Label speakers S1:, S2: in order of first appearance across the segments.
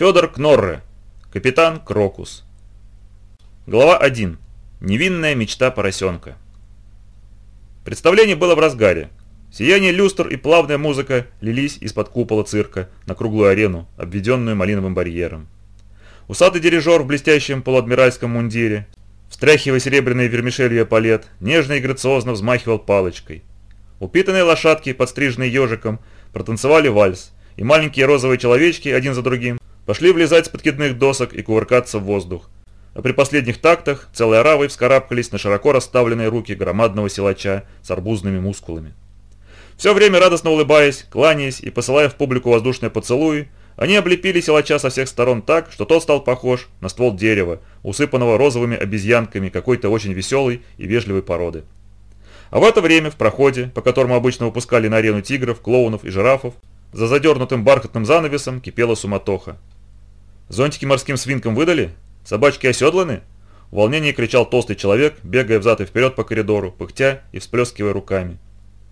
S1: Федор Кнорре. Капитан Крокус. Глава 1. Невинная мечта поросенка. Представление было в разгаре. Сияние люстр и плавная музыка лились из-под купола цирка на круглую арену, обведенную малиновым барьером. Усатый дирижер в блестящем полуадмиральском мундире, встряхивая серебряные вермишелью палет, нежно и грациозно взмахивал палочкой. Упитанные лошадки, подстриженные ежиком, протанцевали вальс, и маленькие розовые человечки один за другим пошли влезать с подкидных досок и кувыркаться в воздух. А при последних тактах целой оравой вскарабкались на широко расставленные руки громадного силача с арбузными мускулами. Все время радостно улыбаясь, кланяясь и посылая в публику воздушные поцелуи, они облепили силача со всех сторон так, что тот стал похож на ствол дерева, усыпанного розовыми обезьянками какой-то очень веселой и вежливой породы. А в это время в проходе, по которому обычно выпускали на арену тигров, клоунов и жирафов, за задернутым бархатным занавесом кипела суматоха. «Зонтики морским свинкам выдали? Собачки оседланы?» В волнении кричал толстый человек, бегая взад и вперед по коридору, пыхтя и всплескивая руками.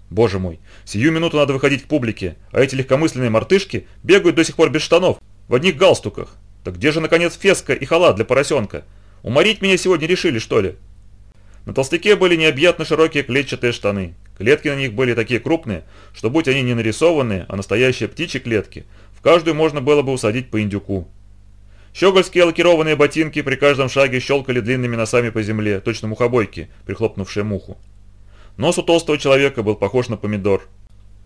S1: «Боже мой, сию минуту надо выходить к публике, а эти легкомысленные мартышки бегают до сих пор без штанов, в одних галстуках. Так где же, наконец, феска и халат для поросенка? Уморить меня сегодня решили, что ли?» На толстяке были необъятно широкие клетчатые штаны. Клетки на них были такие крупные, что будь они не нарисованные, а настоящие птичьи клетки, в каждую можно было бы усадить по индюку. Щегольские лакированные ботинки при каждом шаге щелкали длинными носами по земле, точно мухобойки, прихлопнувшие муху. Нос у толстого человека был похож на помидор.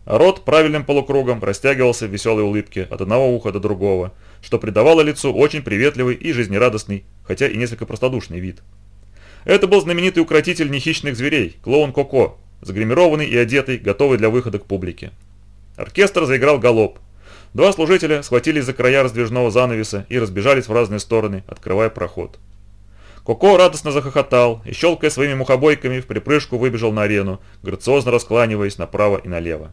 S1: А рот правильным полукругом растягивался в веселой улыбке от одного уха до другого, что придавало лицу очень приветливый и жизнерадостный, хотя и несколько простодушный вид. Это был знаменитый укротитель нехищных зверей, клоун Коко, загримированный и одетый, готовый для выхода к публике. Оркестр заиграл галоп, Два служителя схватились за края раздвижного занавеса и разбежались в разные стороны, открывая проход. Коко радостно захохотал и, щелкая своими мухобойками, в припрыжку выбежал на арену, грациозно раскланиваясь направо и налево.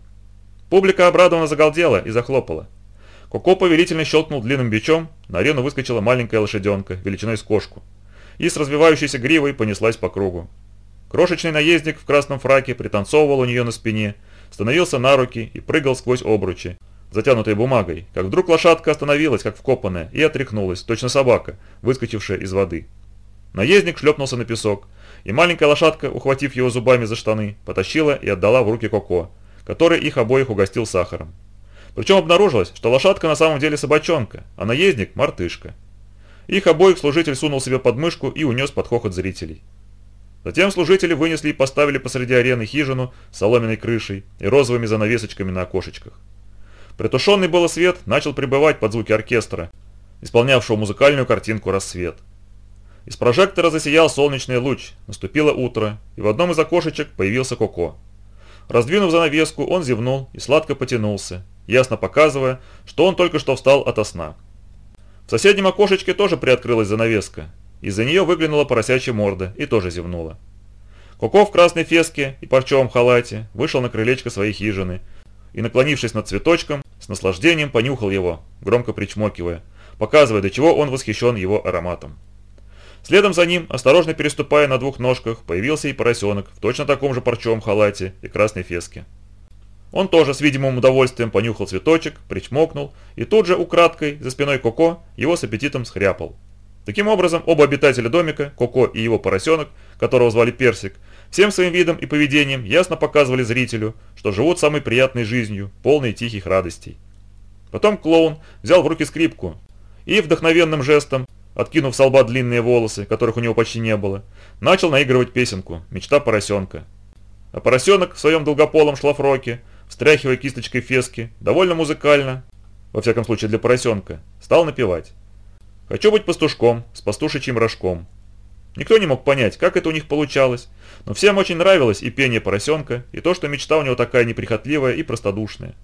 S1: Публика обрадованно загалдела и захлопала. Коко повелительно щелкнул длинным бичом, на арену выскочила маленькая лошаденка, величиной с кошку, и с развивающейся гривой понеслась по кругу. Крошечный наездник в красном фраке пританцовывал у нее на спине, становился на руки и прыгал сквозь обручи, затянутой бумагой, как вдруг лошадка остановилась, как вкопанная, и отряхнулась, точно собака, выскочившая из воды. Наездник шлепнулся на песок, и маленькая лошадка, ухватив его зубами за штаны, потащила и отдала в руки Коко, который их обоих угостил сахаром. Причем обнаружилось, что лошадка на самом деле собачонка, а наездник – мартышка. Их обоих служитель сунул себе под мышку и унес под хохот зрителей. Затем служители вынесли и поставили посреди арены хижину с соломенной крышей и розовыми занавесочками на окошечках. Притушенный было свет начал пребывать под звуки оркестра, исполнявшего музыкальную картинку «Рассвет». Из прожектора засиял солнечный луч, наступило утро, и в одном из окошечек появился Коко. Раздвинув занавеску, он зевнул и сладко потянулся, ясно показывая, что он только что встал ото сна. В соседнем окошечке тоже приоткрылась занавеска. Из-за нее выглянула поросячья морда и тоже зевнула. Коко в красной феске и парчевом халате вышел на крылечко своей хижины и, наклонившись над цветочком, с наслаждением понюхал его, громко причмокивая, показывая, до чего он восхищен его ароматом. Следом за ним, осторожно переступая на двух ножках, появился и поросенок в точно таком же парчевом халате и красной феске. Он тоже с видимым удовольствием понюхал цветочек, причмокнул и тут же украдкой за спиной Коко его с аппетитом схряпал. Таким образом, оба обитателя домика, Коко и его поросенок, которого звали Персик, всем своим видом и поведением ясно показывали зрителю, что живут самой приятной жизнью, полной тихих радостей. Потом клоун взял в руки скрипку и вдохновенным жестом, откинув с лба длинные волосы, которых у него почти не было, начал наигрывать песенку «Мечта поросенка». А поросенок в своем долгополом шлафроке, встряхивая кисточкой фески, довольно музыкально, во всяком случае для поросенка, стал напевать. «Хочу быть пастушком с пастушечьим рожком, Никто не мог понять, как это у них получалось, но всем очень нравилось и пение поросенка, и то, что мечта у него такая неприхотливая и простодушная.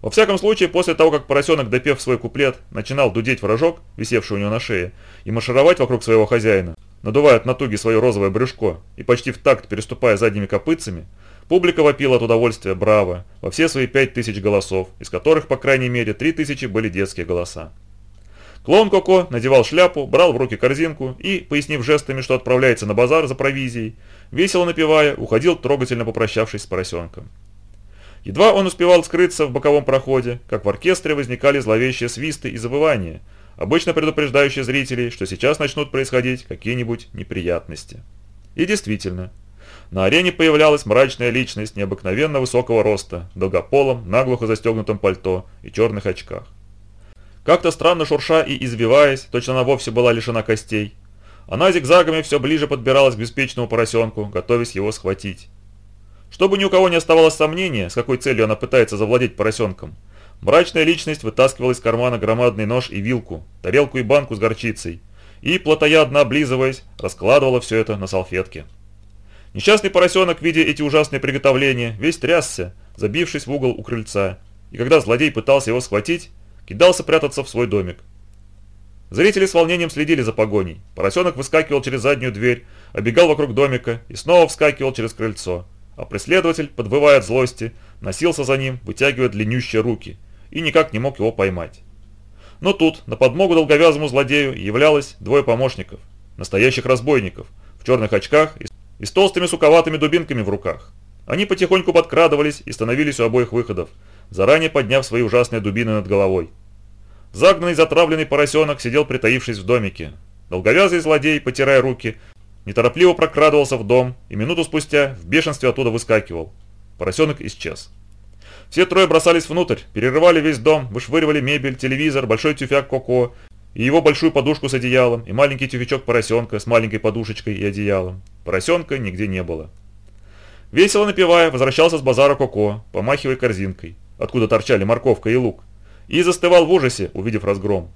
S1: Во всяком случае, после того, как поросенок, допев свой куплет, начинал дудеть в рожок, висевший у него на шее, и маршировать вокруг своего хозяина, надувая от натуги свое розовое брюшко и почти в такт переступая задними копытцами, публика вопила от удовольствия «Браво!» во все свои пять тысяч голосов, из которых, по крайней мере, три тысячи были детские голоса. Клоун Коко надевал шляпу, брал в руки корзинку и, пояснив жестами, что отправляется на базар за провизией, весело напевая, уходил, трогательно попрощавшись с поросенком. Едва он успевал скрыться в боковом проходе, как в оркестре возникали зловещие свисты и забывания, обычно предупреждающий зрителей, что сейчас начнут происходить какие-нибудь неприятности. И действительно, на арене появлялась мрачная личность необыкновенно высокого роста, долгополом, наглухо застегнутом пальто и черных очках. Как-то странно шурша и извиваясь, точно она вовсе была лишена костей, она зигзагами все ближе подбиралась к беспечному поросенку, готовясь его схватить. Чтобы ни у кого не оставалось сомнения, с какой целью она пытается завладеть поросенком, мрачная личность вытаскивала из кармана громадный нож и вилку, тарелку и банку с горчицей, и, плотоядно облизываясь, раскладывала все это на салфетке. Несчастный поросенок, видя эти ужасные приготовления, весь трясся, забившись в угол у крыльца, и когда злодей пытался его схватить, кидался прятаться в свой домик. Зрители с волнением следили за погоней. Поросенок выскакивал через заднюю дверь, обегал вокруг домика и снова вскакивал через крыльцо. А преследователь, подвывая от злости, носился за ним, вытягивая длиннющие руки, и никак не мог его поймать. Но тут на подмогу долговязому злодею являлось двое помощников, настоящих разбойников, в черных очках и с толстыми суковатыми дубинками в руках. Они потихоньку подкрадывались и становились у обоих выходов, заранее подняв свои ужасные дубины над головой. Загнанный затравленный поросенок сидел притаившись в домике. Долговязый злодей, потирая руки, неторопливо прокрадывался в дом и минуту спустя в бешенстве оттуда выскакивал. Поросенок исчез. Все трое бросались внутрь, перерывали весь дом, вышвыривали мебель, телевизор, большой тюфяк Коко и его большую подушку с одеялом, и маленький тюфячок поросенка с маленькой подушечкой и одеялом. Поросенка нигде не было. Весело напевая, возвращался с базара Коко, помахивая корзинкой, откуда торчали морковка и лук и застывал в ужасе, увидев разгром.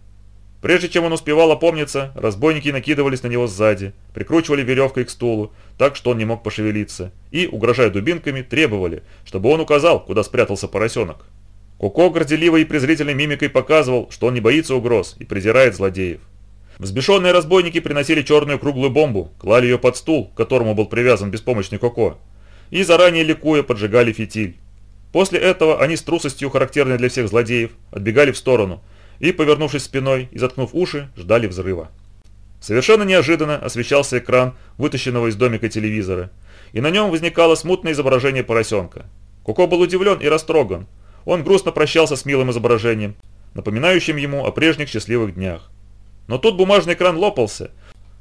S1: Прежде чем он успевал опомниться, разбойники накидывались на него сзади, прикручивали веревкой к стулу, так что он не мог пошевелиться, и, угрожая дубинками, требовали, чтобы он указал, куда спрятался поросенок. Коко горделивой и презрительной мимикой показывал, что он не боится угроз и презирает злодеев. Взбешенные разбойники приносили черную круглую бомбу, клали ее под стул, к которому был привязан беспомощный Коко, и заранее ликуя поджигали фитиль. После этого они с трусостью, характерной для всех злодеев, отбегали в сторону и, повернувшись спиной и заткнув уши, ждали взрыва. Совершенно неожиданно освещался экран вытащенного из домика телевизора, и на нем возникало смутное изображение поросенка. Коко был удивлен и растроган. Он грустно прощался с милым изображением, напоминающим ему о прежних счастливых днях. Но тут бумажный экран лопался,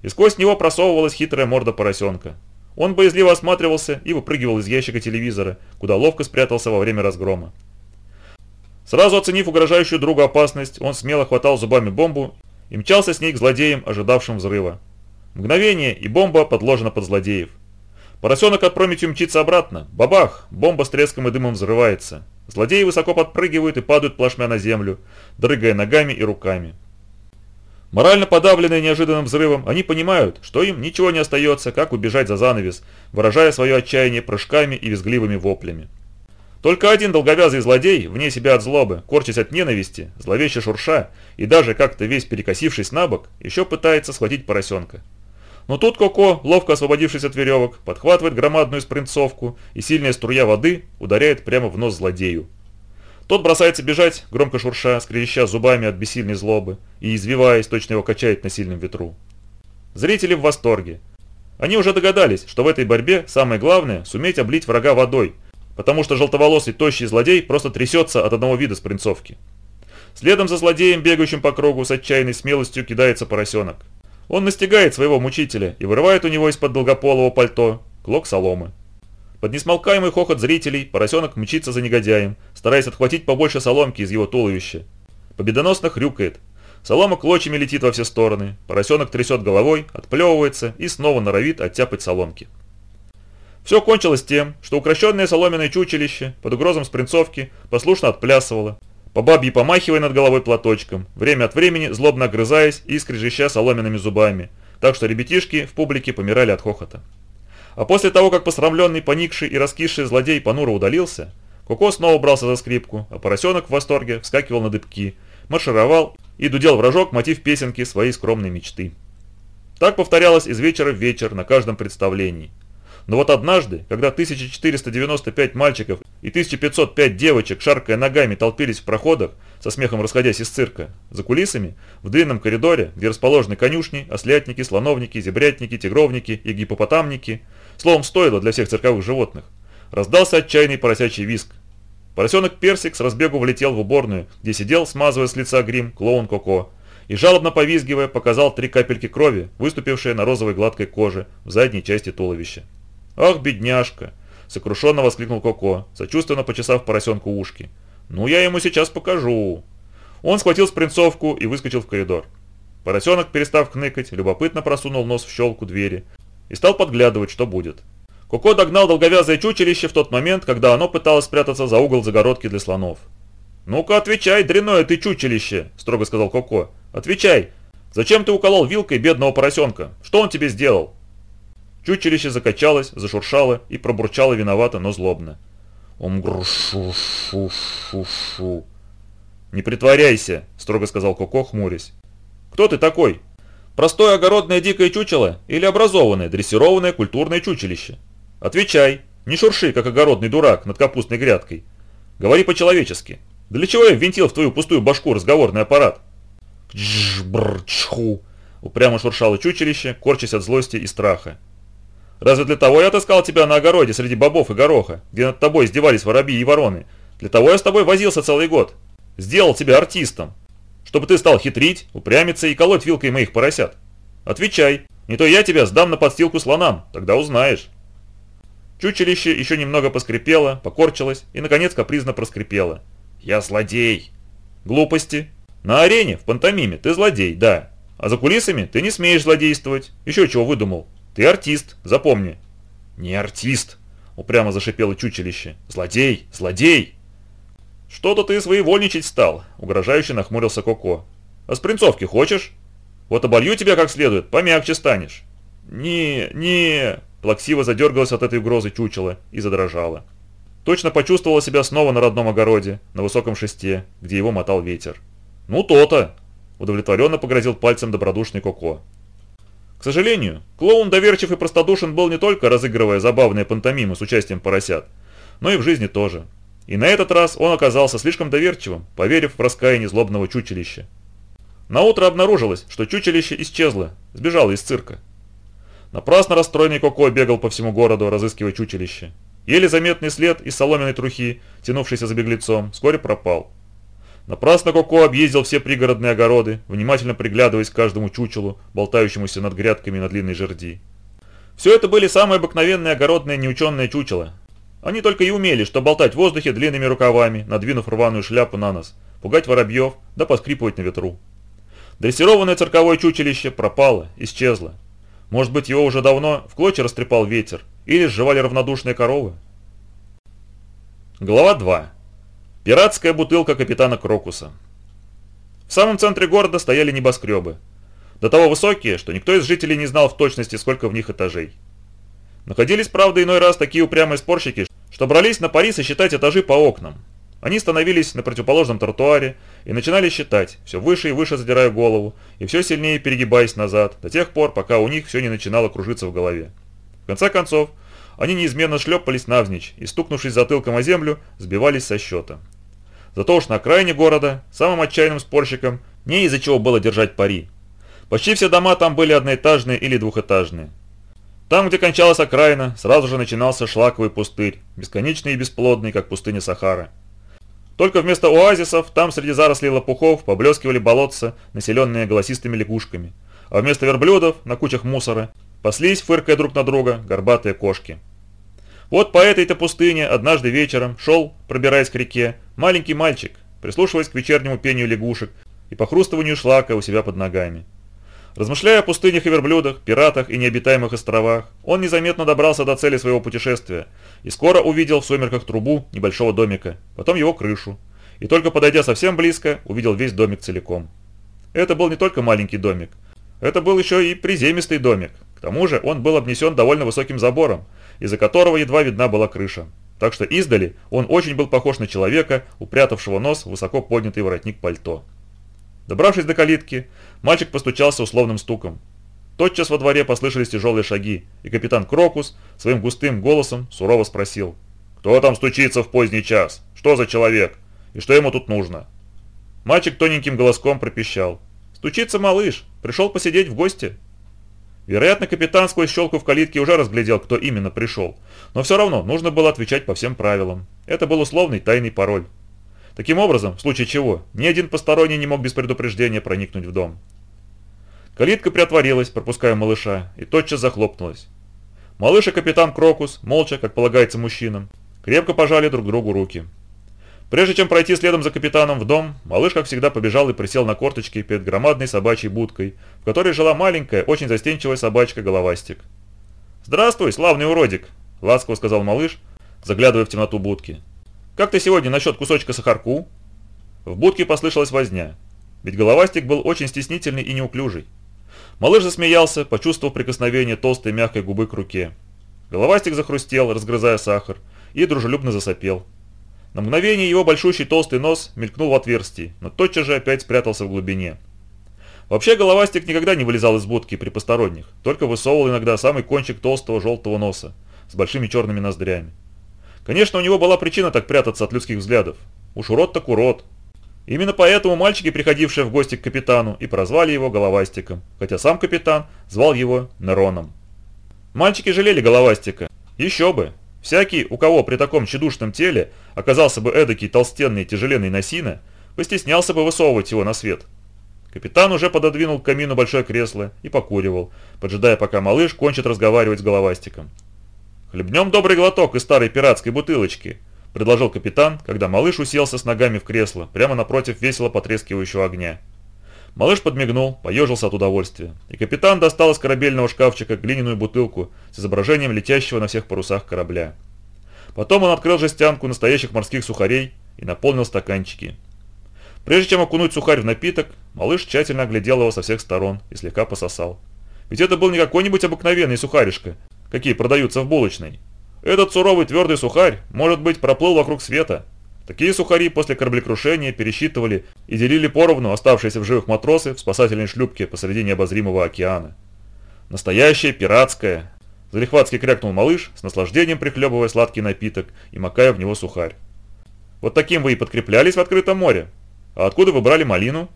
S1: и сквозь него просовывалась хитрая морда поросенка. Он боязливо осматривался и выпрыгивал из ящика телевизора, куда ловко спрятался во время разгрома. Сразу оценив угрожающую другу опасность, он смело хватал зубами бомбу и мчался с ней к злодеям, ожидавшим взрыва. Мгновение, и бомба подложена под злодеев. Поросенок опрометью мчится обратно. Бабах! Бомба с треском и дымом взрывается. Злодеи высоко подпрыгивают и падают плашмя на землю, дрыгая ногами и руками. Морально подавленные неожиданным взрывом, они понимают, что им ничего не остается, как убежать за занавес, выражая свое отчаяние прыжками и визгливыми воплями. Только один долговязый злодей, вне себя от злобы, корчась от ненависти, зловеще шурша и даже как-то весь перекосившись на бок, еще пытается схватить поросенка. Но тут Коко, ловко освободившись от веревок, подхватывает громадную спринцовку и сильная струя воды ударяет прямо в нос злодею. Тот бросается бежать, громко шурша, скрежеща зубами от бессильной злобы и извиваясь, точно его качает на сильном ветру. Зрители в восторге. Они уже догадались, что в этой борьбе самое главное – суметь облить врага водой, потому что желтоволосый тощий злодей просто трясется от одного вида спринцовки. Следом за злодеем, бегающим по кругу, с отчаянной смелостью кидается поросенок. Он настигает своего мучителя и вырывает у него из-под долгополого пальто клок соломы. Под несмолкаемый хохот зрителей поросенок мчится за негодяем, стараясь отхватить побольше соломки из его туловища. Победоносно хрюкает. Солома клочьями летит во все стороны, поросенок трясет головой, отплевывается и снова норовит оттяпать соломки. Все кончилось тем, что укращенное соломенное чучелище под угрозом спринцовки послушно отплясывало, по бабье помахивая над головой платочком, время от времени злобно огрызаясь и скрежеща соломенными зубами, так что ребятишки в публике помирали от хохота. А после того, как посрамленный, поникший и раскисший злодей понуро удалился, Коко снова брался за скрипку, а поросенок в восторге вскакивал на дыбки, маршировал и дудел вражок мотив песенки своей скромной мечты. Так повторялось из вечера в вечер на каждом представлении. Но вот однажды, когда 1495 мальчиков и 1505 девочек, шаркая ногами, толпились в проходах, со смехом расходясь из цирка, за кулисами, в длинном коридоре, где расположены конюшни, ослятники, слоновники, зебрятники, тигровники и гипопотамники, словом, стоило для всех цирковых животных, раздался отчаянный поросячий виск. Поросенок Персик с разбегу влетел в уборную, где сидел, смазывая с лица грим, клоун Коко, и, жалобно повизгивая, показал три капельки крови, выступившие на розовой гладкой коже в задней части туловища. «Ах, бедняжка!» – сокрушенно воскликнул Коко, сочувственно почесав поросенку ушки. «Ну, я ему сейчас покажу!» Он схватил спринцовку и выскочил в коридор. Поросенок, перестав кныкать, любопытно просунул нос в щелку двери и стал подглядывать, что будет. Коко догнал долговязое чучелище в тот момент, когда оно пыталось спрятаться за угол загородки для слонов. «Ну-ка отвечай, дряное ты чучелище!» – строго сказал Коко. «Отвечай! Зачем ты уколол вилкой бедного поросенка? Что он тебе сделал?» Чучелище закачалось, зашуршало и пробурчало виновато, но злобно. «Ум-гру-шу-шу-шу-шу!» «Не притворяйся!» – строго сказал Коко, хмурясь. «Кто ты такой? Простое огородное дикое чучело или образованное, дрессированное культурное чучелище? Отвечай, не шурши, как огородный дурак над капустной грядкой. Говори по-человечески. Для чего я ввинтил в твою пустую башку разговорный аппарат?» «Чж-бр-чху!» – упрямо шуршало чучелище, корчась от злости и страха. Разве для того я таскал тебя на огороде среди бобов и гороха, где над тобой издевались воробьи и вороны? Для того я с тобой возился целый год. Сделал тебя артистом. Чтобы ты стал хитрить, упрямиться и колоть вилкой моих поросят. Отвечай, не то я тебя сдам на подстилку слонам, тогда узнаешь. Чучелище еще немного поскрипело, покорчилось и, наконец, капризно проскрипело. «Я злодей!» «Глупости. На арене, в пантомиме, ты злодей, да. А за кулисами ты не смеешь злодействовать. Еще чего выдумал. Ты артист, запомни». «Не артист», — упрямо зашипело чучелище. «Злодей, злодей!» «Что-то ты своевольничать стал», — угрожающе нахмурился Коко. «А с принцовки хочешь? Вот оболью тебя как следует, помягче станешь». «Не, не...» — плаксиво задергалась от этой угрозы чучело и задрожала. Точно почувствовала себя снова на родном огороде, на высоком шесте, где его мотал ветер. «Ну то-то!» — удовлетворенно погрозил пальцем добродушный Коко. К сожалению, клоун доверчив и простодушен был не только разыгрывая забавные пантомимы с участием поросят, но и в жизни тоже. И на этот раз он оказался слишком доверчивым, поверив в раскаяние злобного чучелища. Наутро обнаружилось, что чучелище исчезло, сбежало из цирка. Напрасно расстроенный Коко бегал по всему городу, разыскивая чучелище. Еле заметный след из соломенной трухи, тянувшийся за беглецом, вскоре пропал. Напрасно Коко объездил все пригородные огороды, внимательно приглядываясь к каждому чучелу, болтающемуся над грядками на длинной жерди. Все это были самые обыкновенные огородные неученые чучела. Они только и умели, что болтать в воздухе длинными рукавами, надвинув рваную шляпу на нос, пугать воробьев, да поскрипывать на ветру. Дрессированное цирковое чучелище пропало, исчезло. Может быть, его уже давно в клочья растрепал ветер, или сживали равнодушные коровы? Глава 2. Пиратская бутылка капитана Крокуса. В самом центре города стояли небоскребы. До того высокие, что никто из жителей не знал в точности, сколько в них этажей. Находились, правда, иной раз такие упрямые спорщики, что брались на пари сосчитать этажи по окнам. Они становились на противоположном тротуаре и начинали считать, все выше и выше задирая голову, и все сильнее перегибаясь назад, до тех пор, пока у них все не начинало кружиться в голове. В конце концов, они неизменно шлепались навзничь и, стукнувшись затылком о землю, сбивались со счета. Зато уж на окраине города самым отчаянным спорщикам не из-за чего было держать пари. Почти все дома там были одноэтажные или двухэтажные. Там, где кончалась окраина, сразу же начинался шлаковый пустырь, бесконечный и бесплодный, как пустыня Сахара. Только вместо оазисов там среди зарослей лопухов поблескивали болотца, населенные голосистыми лягушками, а вместо верблюдов на кучах мусора паслись, фыркая друг на друга, горбатые кошки. Вот по этой-то пустыне однажды вечером шел, пробираясь к реке, маленький мальчик, прислушиваясь к вечернему пению лягушек и похрустыванию шлака у себя под ногами. Размышляя о пустынях и верблюдах, пиратах и необитаемых островах, он незаметно добрался до цели своего путешествия и скоро увидел в сумерках трубу небольшого домика, потом его крышу, и только подойдя совсем близко, увидел весь домик целиком. Это был не только маленький домик, это был еще и приземистый домик, к тому же он был обнесен довольно высоким забором, из-за которого едва видна была крыша. Так что издали он очень был похож на человека, упрятавшего нос в высоко поднятый воротник пальто. Добравшись до калитки, мальчик постучался условным стуком. Тотчас во дворе послышались тяжелые шаги, и капитан Крокус своим густым голосом сурово спросил. «Кто там стучится в поздний час? Что за человек? И что ему тут нужно?» Мальчик тоненьким голоском пропищал. «Стучится малыш. Пришел посидеть в гости». Вероятно, капитан сквозь щелку в калитке уже разглядел, кто именно пришел. Но все равно нужно было отвечать по всем правилам. Это был условный тайный пароль. Таким образом, в случае чего, ни один посторонний не мог без предупреждения проникнуть в дом. Калитка приотворилась, пропуская малыша, и тотчас захлопнулась. Малыш и капитан Крокус, молча, как полагается мужчинам, крепко пожали друг другу руки. Прежде чем пройти следом за капитаном в дом, малыш, как всегда, побежал и присел на корточки перед громадной собачьей будкой, в которой жила маленькая, очень застенчивая собачка Головастик. «Здравствуй, славный уродик!» – ласково сказал малыш, заглядывая в темноту будки. «Как ты сегодня насчет кусочка сахарку?» В будке послышалась возня, ведь Головастик был очень стеснительный и неуклюжий. Малыш засмеялся, почувствовав прикосновение толстой мягкой губы к руке. Головастик захрустел, разгрызая сахар, и дружелюбно засопел. На мгновение его большущий толстый нос мелькнул в отверстии, но тотчас же опять спрятался в глубине. Вообще Головастик никогда не вылезал из будки при посторонних, только высовывал иногда самый кончик толстого желтого носа с большими черными ноздрями. Конечно, у него была причина так прятаться от людских взглядов. Уж урод так урод, Именно поэтому мальчики, приходившие в гости к капитану, и прозвали его Головастиком, хотя сам капитан звал его Нероном. Мальчики жалели Головастика. Еще бы. Всякий, у кого при таком тщедушном теле оказался бы эдакий толстенный тяжеленный носина, постеснялся бы высовывать его на свет. Капитан уже пододвинул к камину большое кресло и покуривал, поджидая, пока малыш кончит разговаривать с Головастиком. «Хлебнем добрый глоток из старой пиратской бутылочки», – предложил капитан, когда малыш уселся с ногами в кресло, прямо напротив весело потрескивающего огня. Малыш подмигнул, поежился от удовольствия, и капитан достал из корабельного шкафчика глиняную бутылку с изображением летящего на всех парусах корабля. Потом он открыл жестянку настоящих морских сухарей и наполнил стаканчики. Прежде чем окунуть сухарь в напиток, малыш тщательно оглядел его со всех сторон и слегка пососал. Ведь это был не какой-нибудь обыкновенный сухаришка, какие продаются в булочной, этот суровый твердый сухарь, может быть, проплыл вокруг света. Такие сухари после кораблекрушения пересчитывали и делили поровну оставшиеся в живых матросы в спасательной шлюпке посреди необозримого океана. Настоящее пиратское. Залихватски крякнул малыш, с наслаждением прихлебывая сладкий напиток и макая в него сухарь. Вот таким вы и подкреплялись в открытом море. А откуда вы брали малину?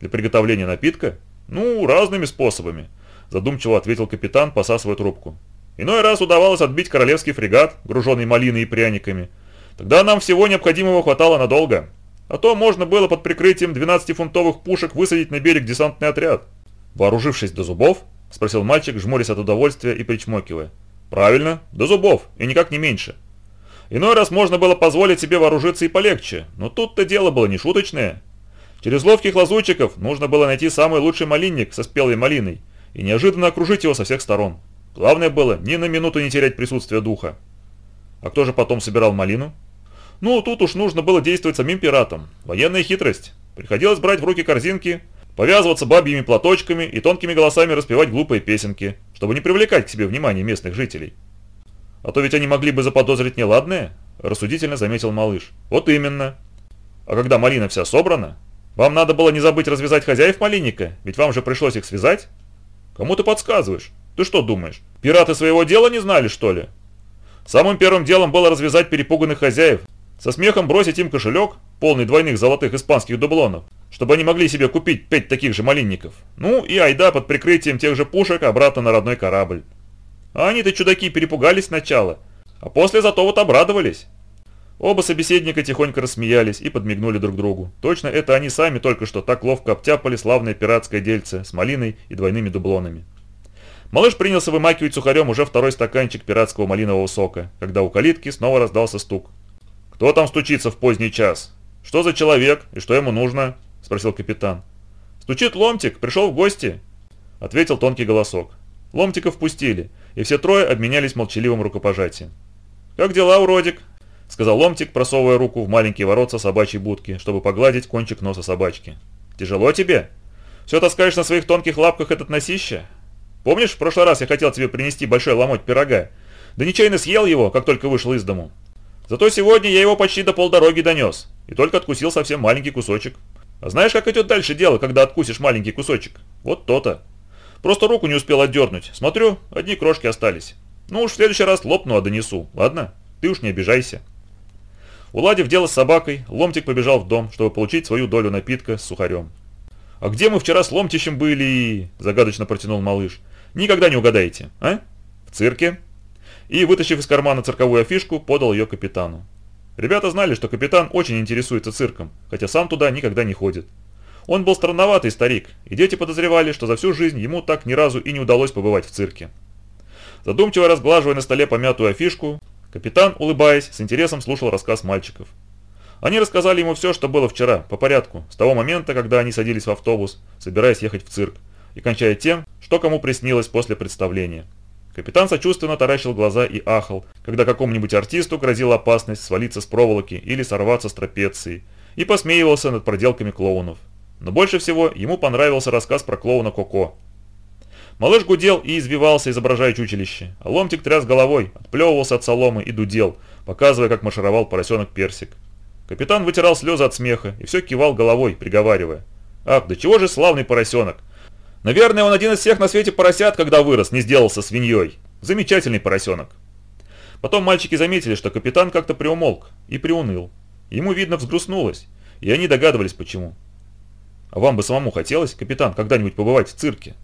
S1: Для приготовления напитка? Ну, разными способами, задумчиво ответил капитан, посасывая трубку. Иной раз удавалось отбить королевский фрегат, груженный малиной и пряниками. Тогда нам всего необходимого хватало надолго. А то можно было под прикрытием 12-фунтовых пушек высадить на берег десантный отряд. Вооружившись до зубов, спросил мальчик, жмурясь от удовольствия и причмокивая. Правильно, до зубов, и никак не меньше. Иной раз можно было позволить себе вооружиться и полегче, но тут-то дело было не шуточное. Через ловких лазутчиков нужно было найти самый лучший малинник со спелой малиной и неожиданно окружить его со всех сторон. Главное было ни на минуту не терять присутствие духа. А кто же потом собирал малину? Ну, тут уж нужно было действовать самим пиратам. Военная хитрость. Приходилось брать в руки корзинки, повязываться бабьими платочками и тонкими голосами распевать глупые песенки, чтобы не привлекать к себе внимание местных жителей. А то ведь они могли бы заподозрить неладное, рассудительно заметил малыш. Вот именно. А когда малина вся собрана, вам надо было не забыть развязать хозяев малинника, ведь вам же пришлось их связать. Кому ты подсказываешь? Ты что думаешь, пираты своего дела не знали, что ли? Самым первым делом было развязать перепуганных хозяев, со смехом бросить им кошелек, полный двойных золотых испанских дублонов, чтобы они могли себе купить пять таких же малинников. Ну и айда под прикрытием тех же пушек обратно на родной корабль. А они-то чудаки перепугались сначала, а после зато вот обрадовались. Оба собеседника тихонько рассмеялись и подмигнули друг другу. Точно это они сами только что так ловко обтяпали славное пиратское дельце с малиной и двойными дублонами. Малыш принялся вымакивать сухарем уже второй стаканчик пиратского малинового сока, когда у калитки снова раздался стук. «Кто там стучится в поздний час? Что за человек и что ему нужно?» – спросил капитан. «Стучит ломтик, пришел в гости», – ответил тонкий голосок. Ломтика впустили, и все трое обменялись молчаливым рукопожатием. «Как дела, уродик?» – сказал Ломтик, просовывая руку в маленькие воротца собачьей будки, чтобы погладить кончик носа собачки. «Тяжело тебе? Все таскаешь на своих тонких лапках этот носище?» Помнишь, в прошлый раз я хотел тебе принести большой ломоть пирога? Да нечаянно съел его, как только вышел из дому. Зато сегодня я его почти до полдороги донес, и только откусил совсем маленький кусочек. А знаешь, как идет дальше дело, когда откусишь маленький кусочек? Вот то-то. Просто руку не успел отдернуть. Смотрю, одни крошки остались. Ну уж в следующий раз лопну, а донесу, ладно? Ты уж не обижайся. Уладив дело с собакой, Ломтик побежал в дом, чтобы получить свою долю напитка с сухарем. «А где мы вчера с Ломтищем были?» – загадочно протянул малыш. Никогда не угадаете, а? В цирке. И, вытащив из кармана цирковую афишку, подал ее капитану. Ребята знали, что капитан очень интересуется цирком, хотя сам туда никогда не ходит. Он был странноватый старик, и дети подозревали, что за всю жизнь ему так ни разу и не удалось побывать в цирке. Задумчиво разглаживая на столе помятую афишку, капитан, улыбаясь, с интересом слушал рассказ мальчиков. Они рассказали ему все, что было вчера, по порядку, с того момента, когда они садились в автобус, собираясь ехать в цирк, и кончая тем, что кому приснилось после представления. Капитан сочувственно таращил глаза и ахал, когда какому-нибудь артисту грозила опасность свалиться с проволоки или сорваться с трапеции, и посмеивался над проделками клоунов. Но больше всего ему понравился рассказ про клоуна Коко. Малыш гудел и извивался, изображая чучелище, а ломтик тряс головой, отплевывался от соломы и дудел, показывая, как маршировал поросенок Персик. Капитан вытирал слезы от смеха и все кивал головой, приговаривая. «Ах, да чего же славный поросенок! Наверное, он один из всех на свете поросят, когда вырос, не сделался свиньей. Замечательный поросенок!» Потом мальчики заметили, что капитан как-то приумолк и приуныл. Ему, видно, взгрустнулось, и они догадывались, почему. «А вам бы самому хотелось, капитан, когда-нибудь побывать в цирке?»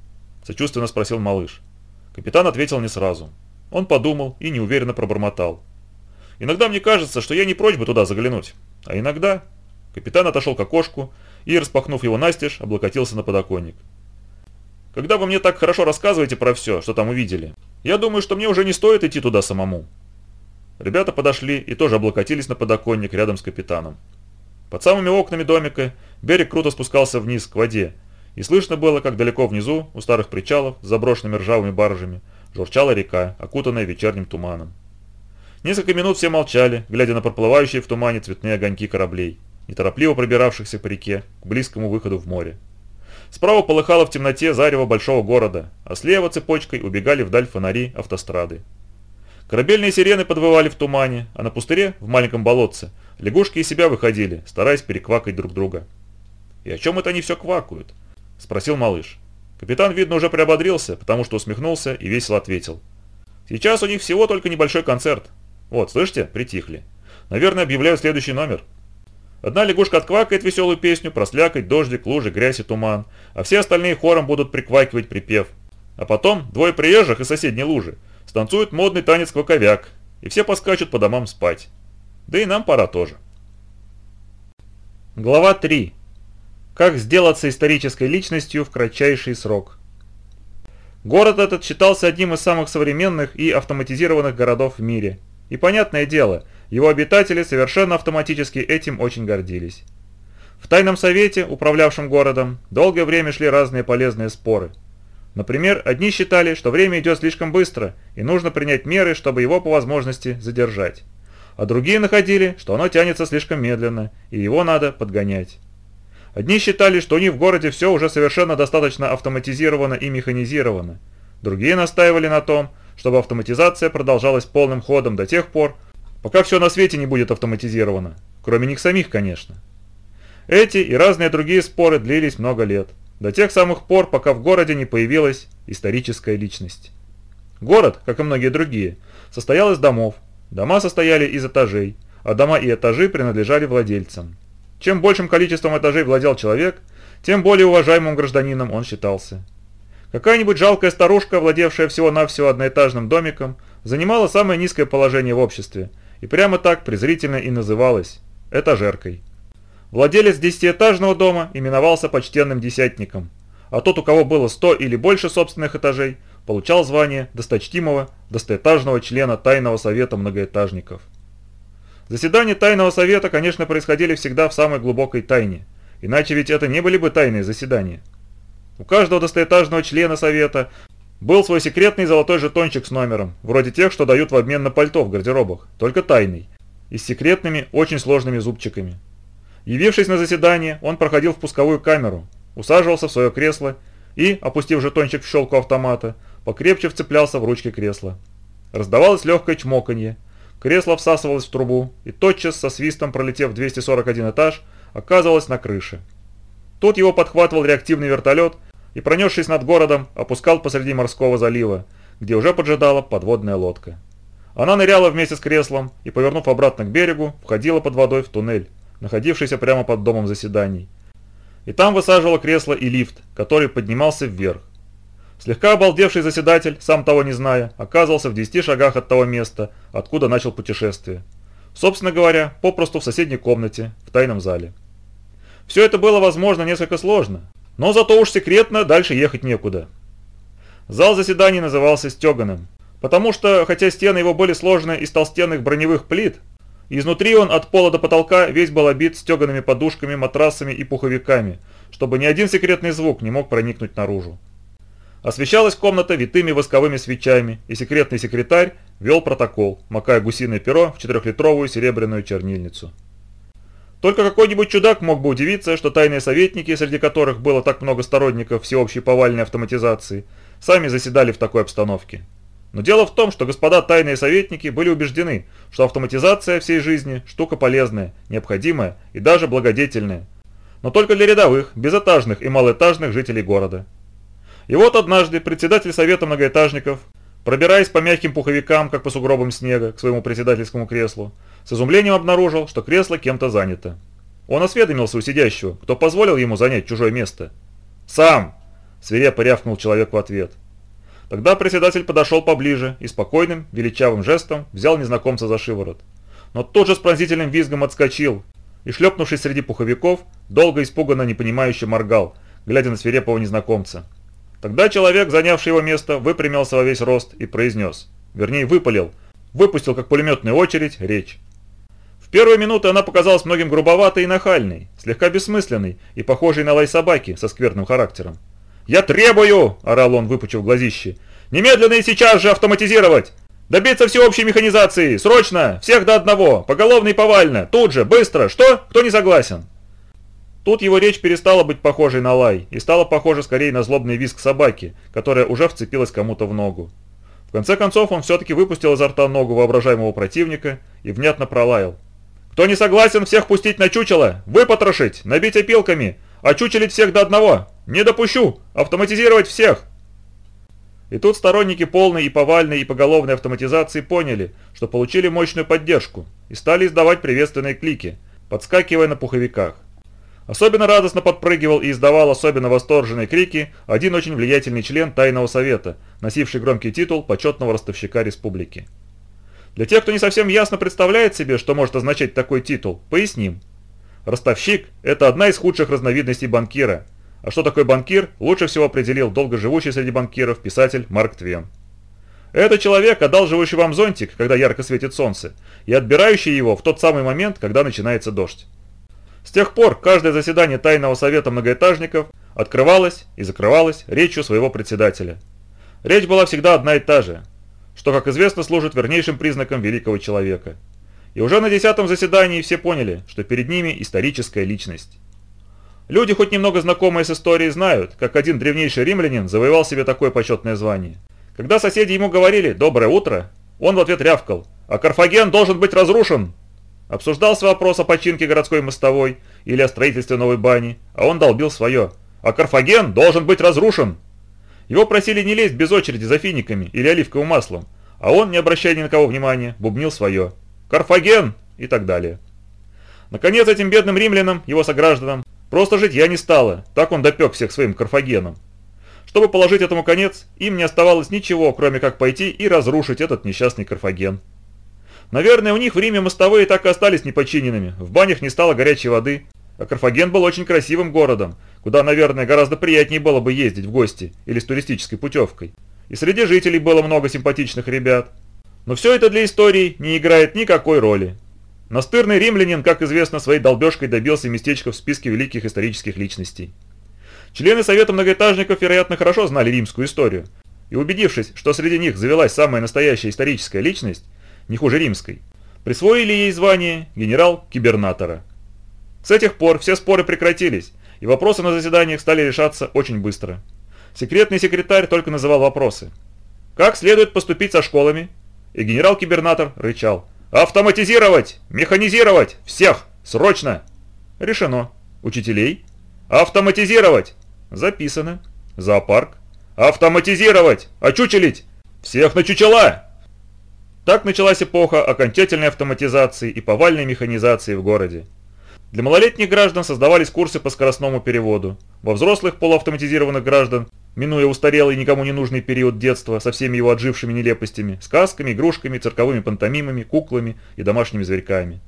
S1: Сочувственно спросил малыш. Капитан ответил не сразу. Он подумал и неуверенно пробормотал. «Иногда мне кажется, что я не прочь бы туда заглянуть. А иногда...» Капитан отошел к окошку и, распахнув его настежь, облокотился на подоконник. «Когда вы мне так хорошо рассказываете про все, что там увидели, я думаю, что мне уже не стоит идти туда самому». Ребята подошли и тоже облокотились на подоконник рядом с капитаном. Под самыми окнами домика берег круто спускался вниз к воде, и слышно было, как далеко внизу, у старых причалов, с заброшенными ржавыми баржами, журчала река, окутанная вечерним туманом. Несколько минут все молчали, глядя на проплывающие в тумане цветные огоньки кораблей, неторопливо пробиравшихся по реке к близкому выходу в море. Справа полыхало в темноте зарево большого города, а слева цепочкой убегали вдаль фонари автострады. Корабельные сирены подвывали в тумане, а на пустыре, в маленьком болотце, Лягушки из себя выходили, стараясь переквакать друг друга. «И о чем это они все квакают?» – спросил малыш. Капитан, видно, уже приободрился, потому что усмехнулся и весело ответил. «Сейчас у них всего только небольшой концерт. Вот, слышите, притихли. Наверное, объявляют следующий номер». Одна лягушка отквакает веселую песню про слякоть, дождик, лужи, грязь и туман, а все остальные хором будут приквакивать припев. А потом двое приезжих из соседней лужи станцуют модный танец кваковяк, и все поскачут по домам спать. Да и нам пора тоже. Глава 3. Как сделаться исторической личностью в кратчайший срок. Город этот считался одним из самых современных и автоматизированных городов в мире. И понятное дело, его обитатели совершенно автоматически этим очень гордились. В тайном совете, управлявшем городом, долгое время шли разные полезные споры. Например, одни считали, что время идет слишком быстро и нужно принять меры, чтобы его по возможности задержать а другие находили, что оно тянется слишком медленно, и его надо подгонять. Одни считали, что у них в городе все уже совершенно достаточно автоматизировано и механизировано. Другие настаивали на том, чтобы автоматизация продолжалась полным ходом до тех пор, пока все на свете не будет автоматизировано, кроме них самих, конечно. Эти и разные другие споры длились много лет, до тех самых пор, пока в городе не появилась историческая личность. Город, как и многие другие, состоял из домов, Дома состояли из этажей, а дома и этажи принадлежали владельцам. Чем большим количеством этажей владел человек, тем более уважаемым гражданином он считался. Какая-нибудь жалкая старушка, владевшая всего-навсего одноэтажным домиком, занимала самое низкое положение в обществе и прямо так презрительно и называлась – этажеркой. Владелец десятиэтажного дома именовался почтенным десятником, а тот, у кого было 100 или больше собственных этажей, получал звание досточтимого достоэтажного члена Тайного Совета Многоэтажников. Заседания Тайного Совета, конечно, происходили всегда в самой глубокой тайне, иначе ведь это не были бы тайные заседания. У каждого достоэтажного члена Совета был свой секретный золотой жетончик с номером, вроде тех, что дают в обмен на пальто в гардеробах, только тайный, и с секретными, очень сложными зубчиками. Явившись на заседание, он проходил в пусковую камеру, усаживался в свое кресло и, опустив жетончик в щелку автомата, покрепче вцеплялся в ручки кресла. Раздавалось легкое чмоканье. Кресло всасывалось в трубу, и тотчас, со свистом пролетев 241 этаж, оказывалось на крыше. Тут его подхватывал реактивный вертолет и, пронесшись над городом, опускал посреди морского залива, где уже поджидала подводная лодка. Она ныряла вместе с креслом и, повернув обратно к берегу, входила под водой в туннель, находившийся прямо под домом заседаний. И там высаживала кресло и лифт, который поднимался вверх. Слегка обалдевший заседатель, сам того не зная, оказывался в 10 шагах от того места, откуда начал путешествие. Собственно говоря, попросту в соседней комнате, в тайном зале. Все это было, возможно, несколько сложно, но зато уж секретно дальше ехать некуда. Зал заседаний назывался Стеганым, потому что, хотя стены его были сложены из толстенных броневых плит, изнутри он от пола до потолка весь был обит стеганными подушками, матрасами и пуховиками, чтобы ни один секретный звук не мог проникнуть наружу. Освещалась комната витыми восковыми свечами, и секретный секретарь вел протокол, макая гусиное перо в четырехлитровую серебряную чернильницу. Только какой-нибудь чудак мог бы удивиться, что тайные советники, среди которых было так много сторонников всеобщей повальной автоматизации, сами заседали в такой обстановке. Но дело в том, что господа тайные советники были убеждены, что автоматизация всей жизни – штука полезная, необходимая и даже благодетельная. Но только для рядовых, безэтажных и малоэтажных жителей города. И вот однажды председатель совета многоэтажников, пробираясь по мягким пуховикам, как по сугробам снега, к своему председательскому креслу, с изумлением обнаружил, что кресло кем-то занято. Он осведомился у сидящего, кто позволил ему занять чужое место. «Сам!» – свирепо рявкнул человек в ответ. Тогда председатель подошел поближе и спокойным, величавым жестом взял незнакомца за шиворот. Но тот же с пронзительным визгом отскочил и, шлепнувшись среди пуховиков, долго испуганно непонимающе моргал, глядя на свирепого незнакомца. Тогда человек, занявший его место, выпрямился во весь рост и произнес, вернее выпалил, выпустил как пулеметная очередь речь. В первые минуты она показалась многим грубоватой и нахальной, слегка бессмысленной и похожей на лай собаки со скверным характером. «Я требую!» – орал он, выпучив глазище. «Немедленно и сейчас же автоматизировать! Добиться всеобщей механизации! Срочно! Всех до одного! Поголовно и повально! Тут же! Быстро! Что? Кто не согласен?» Тут его речь перестала быть похожей на лай и стала похожа скорее на злобный визг собаки, которая уже вцепилась кому-то в ногу. В конце концов он все-таки выпустил изо рта ногу воображаемого противника и внятно пролаял. «Кто не согласен всех пустить на чучело? Выпотрошить, набить опилками, очучелить всех до одного! Не допущу! Автоматизировать всех!» И тут сторонники полной и повальной и поголовной автоматизации поняли, что получили мощную поддержку и стали издавать приветственные клики, подскакивая на пуховиках. Особенно радостно подпрыгивал и издавал особенно восторженные крики один очень влиятельный член Тайного Совета, носивший громкий титул почетного ростовщика республики. Для тех, кто не совсем ясно представляет себе, что может означать такой титул, поясним. Ростовщик – это одна из худших разновидностей банкира. А что такое банкир, лучше всего определил долгоживущий среди банкиров писатель Марк Твен. Это человек, одалживающий вам зонтик, когда ярко светит солнце, и отбирающий его в тот самый момент, когда начинается дождь. С тех пор каждое заседание Тайного Совета многоэтажников открывалось и закрывалось речью своего председателя. Речь была всегда одна и та же, что, как известно, служит вернейшим признаком великого человека. И уже на десятом заседании все поняли, что перед ними историческая личность. Люди, хоть немного знакомые с историей, знают, как один древнейший римлянин завоевал себе такое почетное звание. Когда соседи ему говорили «доброе утро», он в ответ рявкал «А Карфаген должен быть разрушен!» Обсуждался вопрос о починке городской мостовой или о строительстве новой бани, а он долбил свое. А Карфаген должен быть разрушен. Его просили не лезть без очереди за финиками или оливковым маслом, а он, не обращая ни на кого внимания, бубнил свое. Карфаген! и так далее. Наконец, этим бедным римлянам, его согражданам, просто жить я не стало, так он допек всех своим Карфагеном. Чтобы положить этому конец, им не оставалось ничего, кроме как пойти и разрушить этот несчастный Карфаген. Наверное, у них в Риме мостовые так и остались непочиненными, в банях не стало горячей воды, а Карфаген был очень красивым городом, куда, наверное, гораздо приятнее было бы ездить в гости или с туристической путевкой. И среди жителей было много симпатичных ребят. Но все это для истории не играет никакой роли. Настырный римлянин, как известно, своей долбежкой добился местечка в списке великих исторических личностей. Члены Совета многоэтажников, вероятно, хорошо знали римскую историю, и убедившись, что среди них завелась самая настоящая историческая личность, не хуже римской, присвоили ей звание генерал-кибернатора. С этих пор все споры прекратились, и вопросы на заседаниях стали решаться очень быстро. Секретный секретарь только называл вопросы. Как следует поступить со школами? И генерал-кибернатор рычал. Автоматизировать! Механизировать! Всех! Срочно! Решено. Учителей? Автоматизировать! Записано. Зоопарк. Автоматизировать! Очучелить! Всех на чучела! Так началась эпоха окончательной автоматизации и повальной механизации в городе. Для малолетних граждан создавались курсы по скоростному переводу. Во взрослых полуавтоматизированных граждан минуя устарелый никому не нужный период детства со всеми его отжившими нелепостями, сказками, игрушками, цирковыми пантомимами, куклами и домашними зверьками.